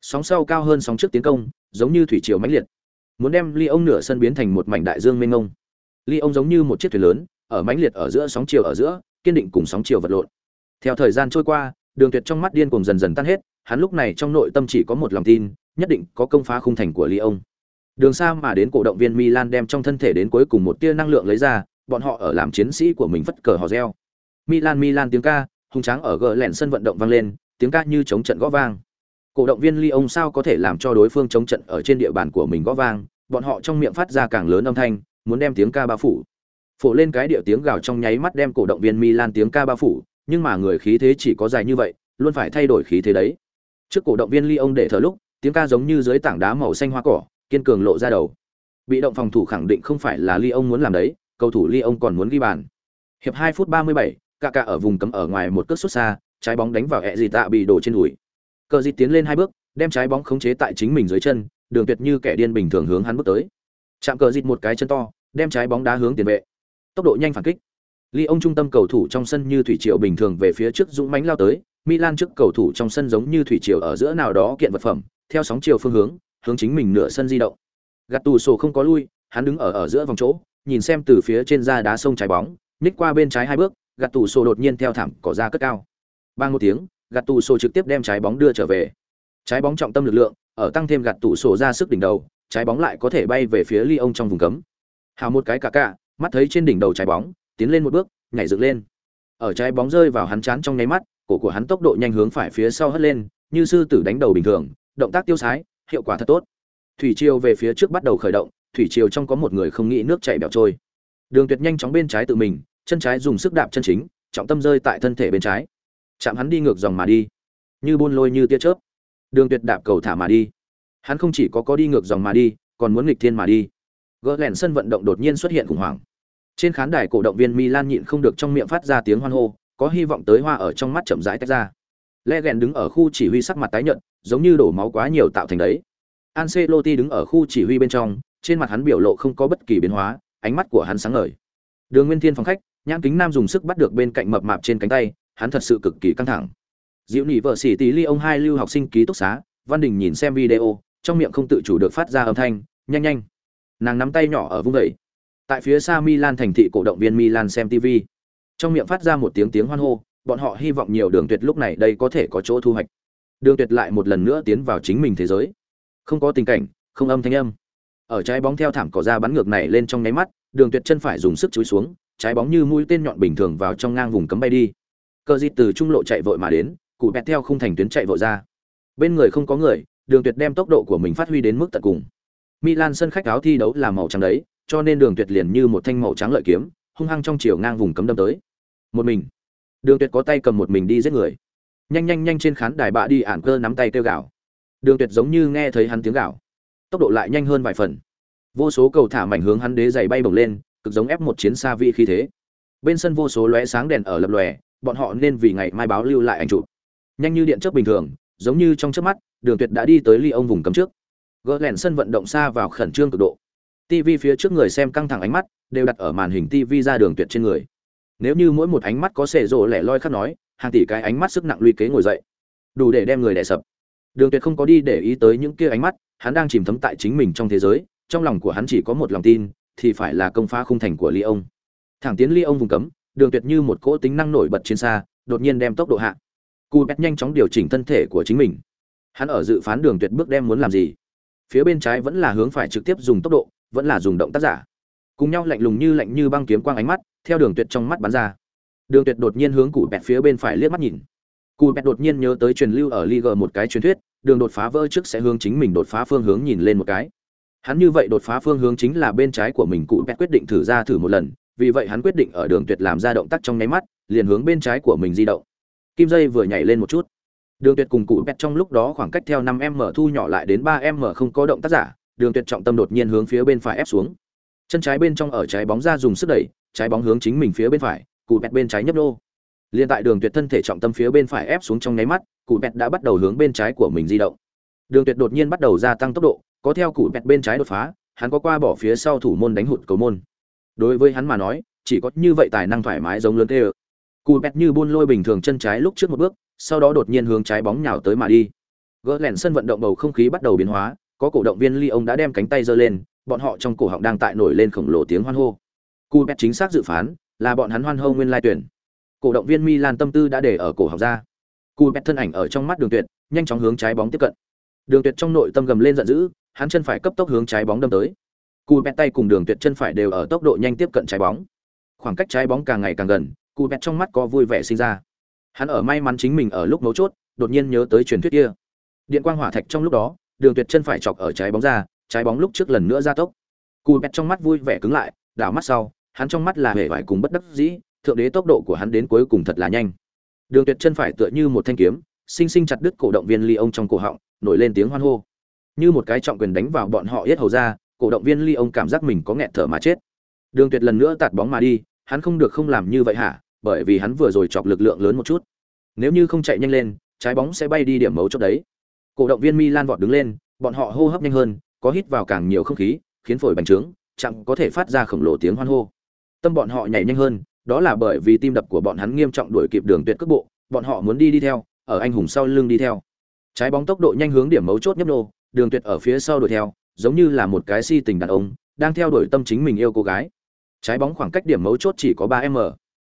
Sóng sau cao hơn sóng trước tiến công giống như thủy triều mãnh liệt. Muốn đem ly ông nửa sân biến thành một mảnh đại dương mênh mông. Ly ông giống như một chiếc thuyền lớn ở mãnh liệt ở giữa sóng chiều ở giữa kiên định cùng sóng chiều vật lộn. Theo thời gian trôi qua đường tuyệt trong mắt điên cuồng dần dần tan hết hắn lúc này trong nội tâm chỉ có một lòng tin nhất định có công phá khung thành của ly ông. Đường xa mà đến cổ động viên milan đem trong thân thể đến cuối cùng một tia năng lượng lấy ra bọn họ ở làm chiến sĩ của mình phất cờ hò reo. Milan milan tiếng ca hùng tráng ở gờ lẹn sân vận động vang lên tiếng ca như chống trận gõ vang. Cổ động viên Lyon sao có thể làm cho đối phương chống trận ở trên địa bàn của mình gõ vang, bọn họ trong miệng phát ra càng lớn âm thanh, muốn đem tiếng ca bao phủ. Phổ lên cái điệu tiếng gào trong nháy mắt đem cổ động viên Milan tiếng ca bao phủ, nhưng mà người khí thế chỉ có dài như vậy, luôn phải thay đổi khí thế đấy. Trước cổ động viên Lyon để thở lúc, tiếng ca giống như dưới tảng đá màu xanh hoa cỏ, kiên cường lộ ra đầu. Bị động phòng thủ khẳng định không phải là Lyon muốn làm đấy, cầu thủ Lyon còn muốn ghi bàn. Hiệp 2 phút 37, Kaká ở vùng cấm ở ngoài một cước sút xa, trái bóng đánh vào ẹ gì tạ bị đổ trên đùi cờ dịch tiến lên hai bước đem trái bóng khống chế tại chính mình dưới chân đường tuyệt như kẻ điên bình thường hướng hắn bước tới chạm cờ dịch một cái chân to đem trái bóng đá hướng tiền vệ tốc độ nhanh phản kích. Ly ông trung tâm cầu thủ trong sân như thủy triều bình thường về phía trước dũng mãnh lao tới, milan trước cầu thủ trong sân giống như thủy triều ở giữa nào đó kiện vật phẩm, theo sóng chiều phương hướng hướng chính mình nửa sân di động. Gạt tù sổ không có lui, hắn đứng ở ở giữa vòng chỗ, nhìn xem từ phía trên ra đá sông trái bóng ních qua bên trái hai bước gạt tù sổ đột nhiên theo thảm cỏ ra cất cao. Ba một tiếng gạt tủ sổ trực tiếp đem trái bóng đưa trở về. Trái bóng trọng tâm lực lượng, ở tăng thêm gạt tủ sổ ra sức đỉnh đầu, trái bóng lại có thể bay về phía ly ông trong vùng cấm. Hào một cái cả cả mắt thấy trên đỉnh đầu trái bóng, tiến lên một bước, nhảy dựng lên. Ở trái bóng rơi vào hắn chán trong nháy mắt, cổ của hắn tốc độ nhanh hướng phải phía sau hất lên, như sư tử đánh đầu bình thường, động tác tiêu sái, hiệu quả thật tốt. Thủy triều về phía trước bắt đầu khởi động, thủy triều trong có một người không nghĩ nước chảy bẹo trôi. Đường tuyệt nhanh chóng bên trái tự mình, chân trái dùng sức đạp chân chính, trọng tâm rơi tại thân thể bên trái. Chạm hắn đi ngược dòng mà đi, như buôn lôi như tia chớp. Đường tuyệt đạp cầu thả mà đi. Hắn không chỉ có có đi ngược dòng mà đi, còn muốn nghịch thiên mà đi gỡ lẻn sân vận động đột nhiên xuất hiện khủng hoảng. Trên khán đài cổ động viên milan nhịn không được trong miệng phát ra tiếng hoan hô, có hy vọng tới hoa ở trong mắt chậm rãi tách ra. Le ghèn đứng ở khu chỉ huy sắc mặt tái nhợt, giống như đổ máu quá nhiều tạo thành đấy. Ancelotti đứng ở khu chỉ huy bên trong, trên mặt hắn biểu lộ không có bất kỳ biến hóa, ánh mắt của hắn sáng ngời. Đường nguyên thiên phòng khách, nhãn kính nam dùng sức bắt được bên cạnh mập mạp trên cánh tay, hắn thật sự cực kỳ căng thẳng. Diệu nỉ vợ xỉ tí ly ông hai lưu học sinh ký túc xá, văn đình nhìn xem video, trong miệng không tự chủ được phát ra âm thanh, nhanh nhanh nàng nắm tay nhỏ ở vung vẩy. Tại phía xa milan thành thị cổ động viên milan xem tv trong miệng phát ra một tiếng tiếng hoan hô, bọn họ hy vọng nhiều đường tuyệt lúc này đây có thể có chỗ thu hoạch. Đường tuyệt lại một lần nữa tiến vào chính mình thế giới. Không có tình cảnh, không âm thanh âm. Ở trái bóng theo thảm cỏ ra bắn ngược này lên trong nháy mắt, đường tuyệt chân phải dùng sức chúi xuống, trái bóng như mũi tên nhọn bình thường vào trong ngang vùng cấm bay đi. Cờ dịt từ trung lộ chạy vội mà đến, cụ bẹt theo không thành tuyến chạy vội ra. Bên người không có người, đường tuyệt đem tốc độ của mình phát huy đến mức tận cùng milan sân khách áo thi đấu là màu trắng đấy, cho nên đường tuyệt liền như một thanh màu trắng lợi kiếm, hung hăng trong chiều ngang vùng cấm đâm tới. Một mình. Đường tuyệt có tay cầm một mình đi giết người. Nhanh nhanh nhanh trên khán đài bạ đi ản cơ nắm tay kêu gạo đường tuyệt giống như nghe thấy hắn tiếng gạo tốc độ lại nhanh hơn vài phần. Vô số cầu thả mảnh hướng hắn đế giày bay bổng lên, cực giống ép một chiến xa vị khí thế. Bên sân vô số lóe sáng đèn ở lập lòe, bọn họ nên vì ngày mai báo lưu lại ảnh chụp. Nhanh như điện chớp bình thường, giống như trong chớp mắt, đường tuyệt đã đi tới ly ông vùng cấm trước gỡ lẻn sân vận động xa vào khẩn trương cực độ. Tv phía trước người xem căng thẳng ánh mắt đều đặt ở màn hình tv ra đường tuyệt trên người. Nếu như mỗi một ánh mắt có xệ rộ lẻ loi khắc nói, hàng tỷ cái ánh mắt sức nặng luy kế ngồi dậy. Đủ để đem người đè sập. Đường tuyệt không có đi để ý tới những kia ánh mắt, hắn đang chìm thấm tại chính mình trong thế giới, trong lòng của hắn chỉ có một lòng tin, thì phải là công phá khung thành của ly ông. Thẳng tiến ly ông vùng cấm, đường tuyệt như một cỗ tính năng nổi bật trên xa, đột nhiên đem tốc độ hạ. Cù bét nhanh chóng điều chỉnh thân thể của chính mình. Hắn ở dự phán đường tuyệt bước đem muốn làm gì phía bên trái vẫn là hướng phải trực tiếp dùng tốc độ, vẫn là dùng động tác giả. Cùng nhau lạnh lùng như lạnh như băng kiếm quang ánh mắt, theo đường tuyệt trong mắt bắn ra. Đường tuyệt đột nhiên hướng cụ bẹt phía bên phải liếc mắt nhìn. Cụ bẹt đột nhiên nhớ tới truyền lưu ở liga một cái truyền thuyết, đường đột phá vỡ trước sẽ hướng chính mình đột phá phương hướng nhìn lên một cái. Hắn như vậy đột phá phương hướng chính là bên trái của mình, cụ bẹt quyết định thử ra thử một lần, vì vậy hắn quyết định ở đường tuyệt làm ra động tác trong nháy mắt, liền hướng bên trái của mình di động. Kim dây vừa nhảy lên một chút đường tuyệt cùng cụ pet trong lúc đó khoảng cách theo 5 m thu nhỏ lại đến 3 m không có động tác giả, đường tuyệt trọng tâm đột nhiên hướng phía bên phải ép xuống. Chân trái bên trong ở trái bóng ra dùng sức đẩy, trái bóng hướng chính mình phía bên phải, cụ pet bên trái nhấp nô. Liên tại đường tuyệt thân thể trọng tâm phía bên phải ép xuống trong nháy mắt, cụ pet đã bắt đầu hướng bên trái của mình di động. Đường tuyệt đột nhiên bắt đầu gia tăng tốc độ, có theo cụ pet bên trái đột phá, hắn có qua bỏ phía sau thủ môn đánh hụt cầu môn. Đối với hắn mà nói, chỉ có như vậy tài năng thoải mái giống lớn tê cù bẹt như buôn lôi bình thường chân trái lúc trước một bước, sau đó đột nhiên hướng trái bóng nhào tới mà đi. Gỡ lẻn sân vận động bầu không khí bắt đầu biến hóa, có cổ động viên ly ông đã đem cánh tay giơ lên, bọn họ trong cổ họng đang tại nổi lên khổng lồ tiếng hoan hô. cù bẹt chính xác dự phán, là bọn hắn hoan hô nguyên lai tuyển. Cổ động viên Milan tâm tư đã để ở cổ họng ra. cù bẹt thân ảnh ở trong mắt Đường Tuyệt, nhanh chóng hướng trái bóng tiếp cận. Đường Tuyệt trong nội tâm gầm lên giận dữ, hắn chân phải cấp tốc hướng trái bóng đâm tới. cù bẹt tay cùng Đường Tuyệt chân phải đều ở tốc độ nhanh tiếp cận trái bóng. Khoảng cách trái bóng càng ngày càng gần, cụ bẹt trong mắt có vui vẻ sinh ra. Hắn ở may mắn chính mình ở lúc mấu chốt, đột nhiên nhớ tới truyền thuyết kia. Điện quang hỏa thạch trong lúc đó, Đường Tuyệt chân phải chọc ở trái bóng ra, trái bóng lúc trước lần nữa ra tốc. cụ bẹt trong mắt vui vẻ cứng lại, đảo mắt sau, hắn trong mắt là vẻ vải cùng bất đắc dĩ, thượng đế tốc độ của hắn đến cuối cùng thật là nhanh. Đường Tuyệt chân phải tựa như một thanh kiếm, sinh sinh chặt đứt cổ động viên Lyon trong cổ họng, nổi lên tiếng hoan hô. Như một cái trọng quyền đánh vào bọn họ yết hầu ra, cổ động viên Lyon cảm giác mình có nghẹt thở mà chết. Đường Tuyệt lần nữa tạt bóng mà đi, hắn không được không làm như vậy hả? Bởi vì hắn vừa rồi chọc lực lượng lớn một chút. Nếu như không chạy nhanh lên, trái bóng sẽ bay đi điểm mấu chốt đấy. Cổ động viên Milan vọt đứng lên, bọn họ hô hấp nhanh hơn, có hít vào càng nhiều không khí, khiến phổi bành trướng, chẳng có thể phát ra khổng lồ tiếng hoan hô. Tâm bọn họ nhảy nhanh hơn, đó là bởi vì tim đập của bọn hắn nghiêm trọng đuổi kịp đường tuyệt cước bộ, bọn họ muốn đi đi theo, ở anh hùng sau lưng đi theo. Trái bóng tốc độ nhanh hướng điểm mấu chốt nhấp nhô, đường tuyệt ở phía sau đuổi theo, giống như là một cái si tình đàn ông, đang theo đuổi tâm chính mình yêu cô gái. Trái bóng khoảng cách điểm mấu chốt chỉ có 3m.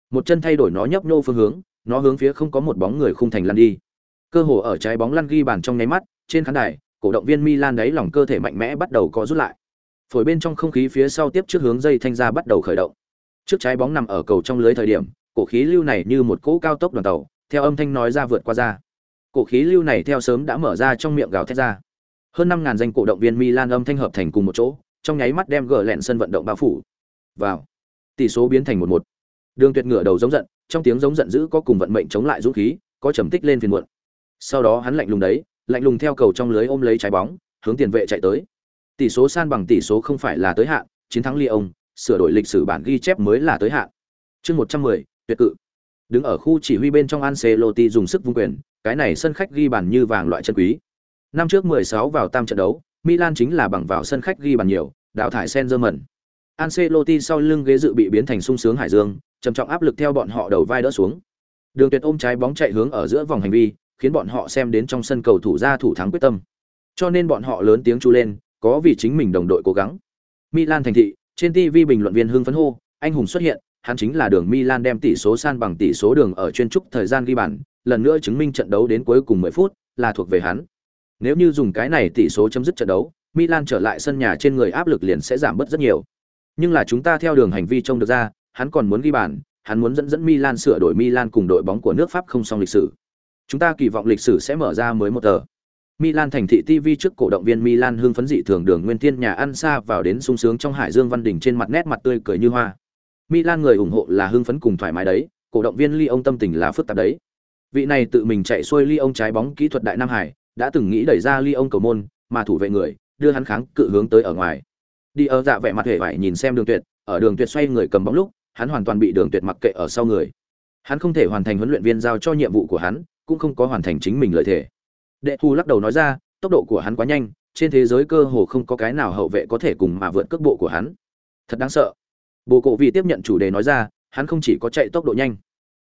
Một chân thay đổi nó nhấp nô phương hướng, nó hướng phía không có một bóng người khung thành lăn đi. Cơ hồ ở trái bóng lăn ghi bàn trong nháy mắt, trên khán đài, cổ động viên Milan đáy lòng cơ thể mạnh mẽ bắt đầu có rút lại. Phổi bên trong không khí phía sau tiếp trước hướng dây thanh ra bắt đầu khởi động. Trước trái bóng nằm ở cầu trong lưới thời điểm, cổ khí lưu này như một cỗ cao tốc đoàn tàu, theo âm thanh nói ra vượt qua ra. Cổ khí lưu này theo sớm đã mở ra trong miệng gào thét ra. Hơn năm ngàn danh cổ động viên Milan âm thanh hợp thành cùng một chỗ, trong nháy mắt đem gờ lẹn sân vận động bao phủ. Vào. Tỷ số biến thành 1-1. Đường Tuyệt ngửa đầu giống giận, trong tiếng giống giận dữ có cùng vận mệnh chống lại dũng khí, có trầm tích lên phiền muộn. Sau đó hắn lạnh lùng đấy, lạnh lùng theo cầu trong lưới ôm lấy trái bóng, hướng tiền vệ chạy tới. Tỷ số san bằng tỷ số không phải là tới hạn, chiến thắng Lyon, sửa đổi lịch sử bản ghi chép mới là tới hạn. Chương 110, tuyệt cự. Đứng ở khu chỉ huy bên trong Ancelotti dùng sức vung quyền, cái này sân khách ghi bàn như vàng loại chân quý. Năm trước 16 vào tam trận đấu, Milan chính là bằng vào sân khách ghi bàn nhiều, đào thải Saint-Germain. Ancelotti sau lưng ghế dự bị biến thành sung sướng hải dương, trầm trọng áp lực theo bọn họ đầu vai đỡ xuống. Đường Tuyệt ôm trái bóng chạy hướng ở giữa vòng hành vi, khiến bọn họ xem đến trong sân cầu thủ ra thủ thắng quyết tâm. Cho nên bọn họ lớn tiếng chu lên, có vì chính mình đồng đội cố gắng. Milan thành thị, trên TV bình luận viên hưng phấn hô, anh hùng xuất hiện, hắn chính là đường Milan đem tỷ số san bằng tỷ số đường ở chuyên trúc thời gian ghi bàn, lần nữa chứng minh trận đấu đến cuối cùng 10 phút là thuộc về hắn. Nếu như dùng cái này tỷ số chấm dứt trận đấu, Milan trở lại sân nhà trên người áp lực liền sẽ giảm bớt rất nhiều. Nhưng là chúng ta theo đường hành vi trông được ra, hắn còn muốn ghi bàn, hắn muốn dẫn dẫn Milan sửa đổi Milan cùng đội bóng của nước Pháp không xong lịch sử. Chúng ta kỳ vọng lịch sử sẽ mở ra mới một tờ. Milan thành thị TV trước cổ động viên Milan hưng phấn dị thường đường Nguyên tiên nhà ăn xa vào đến sung sướng trong Hải Dương Văn Đình trên mặt nét mặt tươi cười như hoa. Milan người ủng hộ là hưng phấn cùng thoải mái đấy, cổ động viên Lyon tâm tình là phức tạp đấy. Vị này tự mình chạy xuôi Lyon trái bóng kỹ thuật đại Nam Hải, đã từng nghĩ đẩy ra Lyon cầu môn, mà thủ vệ người, đưa hắn kháng cự hướng tới ở ngoài. Đi ở dạ vẻ mặt hề vải nhìn xem Đường Tuyệt, ở Đường Tuyệt xoay người cầm bóng lúc, hắn hoàn toàn bị Đường Tuyệt mặc kệ ở sau người. Hắn không thể hoàn thành huấn luyện viên giao cho nhiệm vụ của hắn, cũng không có hoàn thành chính mình lợi thể. Đệ Thu lắc đầu nói ra, tốc độ của hắn quá nhanh, trên thế giới cơ hồ không có cái nào hậu vệ có thể cùng mà vượt cước bộ của hắn. Thật đáng sợ. Bồ Cổ vì tiếp nhận chủ đề nói ra, hắn không chỉ có chạy tốc độ nhanh,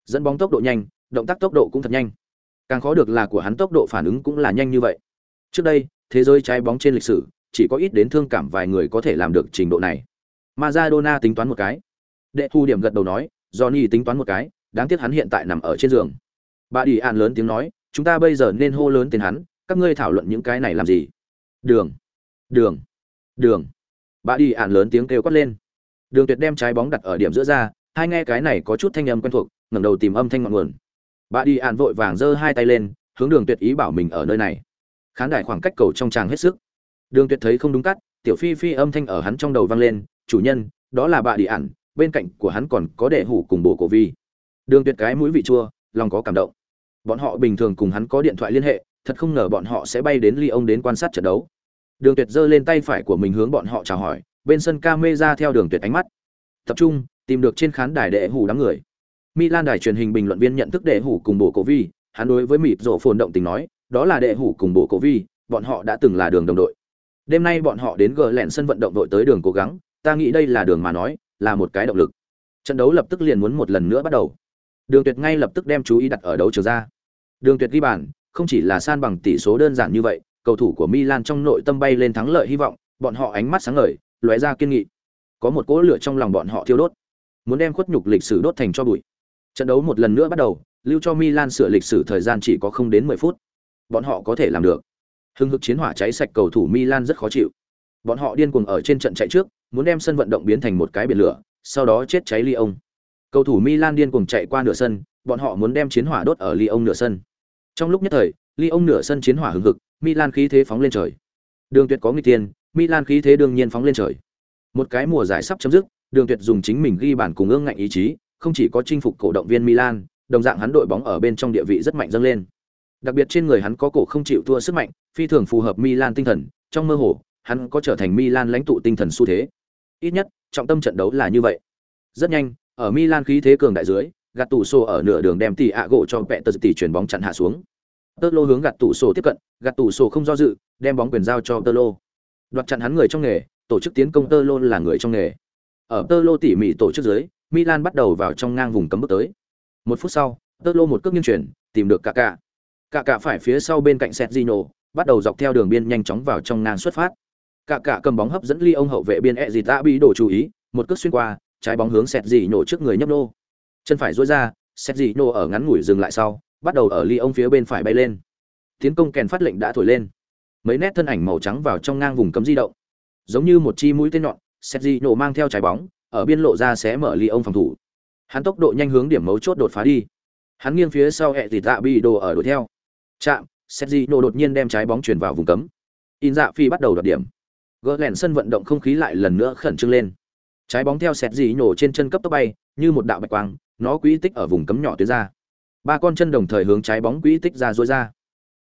dẫn bóng tốc độ nhanh, động tác tốc độ cũng thật nhanh. Càng khó được là của hắn tốc độ phản ứng cũng là nhanh như vậy. Trước đây, thế giới trái bóng trên lịch sử, chỉ có ít đến thương cảm vài người có thể làm được trình độ này. Maradona tính toán một cái. Đệ Thu điểm gật đầu nói, Johnny tính toán một cái, đáng tiếc hắn hiện tại nằm ở trên giường. Bà đi ạn lớn tiếng nói, chúng ta bây giờ nên hô lớn tên hắn, các ngươi thảo luận những cái này làm gì? Đường, đường, đường. Bà đi ạn lớn tiếng kêu quát lên. Đường Tuyệt đem trái bóng đặt ở điểm giữa ra, hai nghe cái này có chút thanh âm quen thuộc, ngẩng đầu tìm âm thanh ngọn nguồn. Bà đi ạn vội vàng giơ hai tay lên, hướng Đường Tuyệt ý bảo mình ở nơi này. Khán đài khoảng cách cầu trong tràng hết sức. Đường Tuyệt thấy không đúng cắt, tiểu phi phi âm thanh ở hắn trong đầu vang lên, "Chủ nhân, đó là bà đi ạn, bên cạnh của hắn còn có đệ hủ cùng bộ cổ vi." Đường Tuyệt cái mũi vị chua, lòng có cảm động. Bọn họ bình thường cùng hắn có điện thoại liên hệ, thật không ngờ bọn họ sẽ bay đến ly ông đến quan sát trận đấu. Đường Tuyệt giơ lên tay phải của mình hướng bọn họ chào hỏi, bên sân camera theo Đường Tuyệt ánh mắt. Tập trung, tìm được trên khán đài đệ hủ đám người. Milan đài truyền hình bình luận viên nhận thức đệ hủ cùng bộ cổ vi, hắn đối với mịp rổ phồn động tình nói, đó là đệ hủ cùng bộ cổ vi, bọn họ đã từng là đường đồng đội. Đêm nay bọn họ đến gờ lẹn sân vận động đội tới đường cố gắng, ta nghĩ đây là đường mà nói, là một cái động lực. Trận đấu lập tức liền muốn một lần nữa bắt đầu. Đường Tuyệt ngay lập tức đem chú ý đặt ở đấu trường ra. Đường Tuyệt ghi bàn, không chỉ là san bằng tỷ số đơn giản như vậy, cầu thủ của Milan trong nội tâm bay lên thắng lợi hy vọng, bọn họ ánh mắt sáng ngời, lóe ra kiên nghị. Có một cỗ lửa trong lòng bọn họ thiêu đốt, muốn đem khuất nhục lịch sử đốt thành cho bụi. Trận đấu một lần nữa bắt đầu, lưu cho Milan sửa lịch sử thời gian chỉ có không đến 10 phút. Bọn họ có thể làm được. Hưng hực chiến hỏa cháy sạch cầu thủ Milan rất khó chịu. Bọn họ điên cuồng ở trên trận chạy trước, muốn đem sân vận động biến thành một cái biển lửa, sau đó chết cháy Lyon. Cầu thủ Milan điên cuồng chạy qua nửa sân, bọn họ muốn đem chiến hỏa đốt ở Lyon nửa sân. Trong lúc nhất thời, Lyon nửa sân chiến hỏa hừng hực, Milan khí thế phóng lên trời. Đường Tuyệt có nguy tiền, Milan khí thế đương nhiên phóng lên trời. Một cái mùa giải sắp chấm dứt, Đường Tuyệt dùng chính mình ghi bản cùng ương ngạnh ý chí, không chỉ có chinh phục cổ động viên Milan, đồng dạng hắn đội bóng ở bên trong địa vị rất mạnh dâng lên. Đặc biệt trên người hắn có cổ không chịu thua sức mạnh, phi thường phù hợp Milan tinh thần, trong mơ hồ, hắn có trở thành Milan lãnh tụ tinh thần xu thế. Ít nhất, trọng tâm trận đấu là như vậy. Rất nhanh, ở Milan khí thế cường đại dưới, gạt tủ sổ ở nửa đường đem tỷ ạ gỗ cho Peter tỷ chuyển bóng chặn hạ xuống. Tơ lô hướng gạt tủ sổ tiếp cận, gạt tủ sổ không do dự, đem bóng quyền giao cho Tơ lô. Đoạt chặn hắn người trong nghề, tổ chức tiến công Tơ lô là người trong nghề. Ở Tơ lô tỉ mỉ tổ chức dưới, Milan bắt đầu vào trong ngang vùng cấm bước tới. Một phút sau, Tơ lô một cước nghiêng chuyển, tìm được cả cả. Cả cả phải phía sau bên cạnh Sergio, bắt đầu dọc theo đường biên nhanh chóng vào trong ngang xuất phát. Cả cả cầm bóng hấp dẫn ly ông hậu vệ biên Ezita bị đổ chú ý, một cước xuyên qua, trái bóng hướng sẹt gì nhổ trước người nhấp nô. Chân phải duỗi ra, sẹt gì nhổ ở ngắn ngủi dừng lại sau, bắt đầu ở ly ông phía bên phải bay lên. Tiến công kèn phát lệnh đã thổi lên. Mấy nét thân ảnh màu trắng vào trong ngang vùng cấm di động. Giống như một chi mũi tên nhọn, Sergio mang theo trái bóng, ở biên lộ ra xé mở ly ông phòng thủ. Hắn tốc độ nhanh hướng điểm mấu chốt đột phá đi. Hắn nghiêng phía sau hẹ thì tạ bị đồ ở đuổi theo. Chạm, Sergio đột nhiên đem trái bóng chuyển vào vùng cấm. In dạ phi bắt đầu đoạt điểm. Gỡ lẻn sân vận động không khí lại lần nữa khẩn trương lên. Trái bóng theo sẹt gì nhổ trên chân cấp tốc bay, như một đạo bạch quang, nó quỹ tích ở vùng cấm nhỏ tuyến ra. Ba con chân đồng thời hướng trái bóng quỹ tích ra dối ra.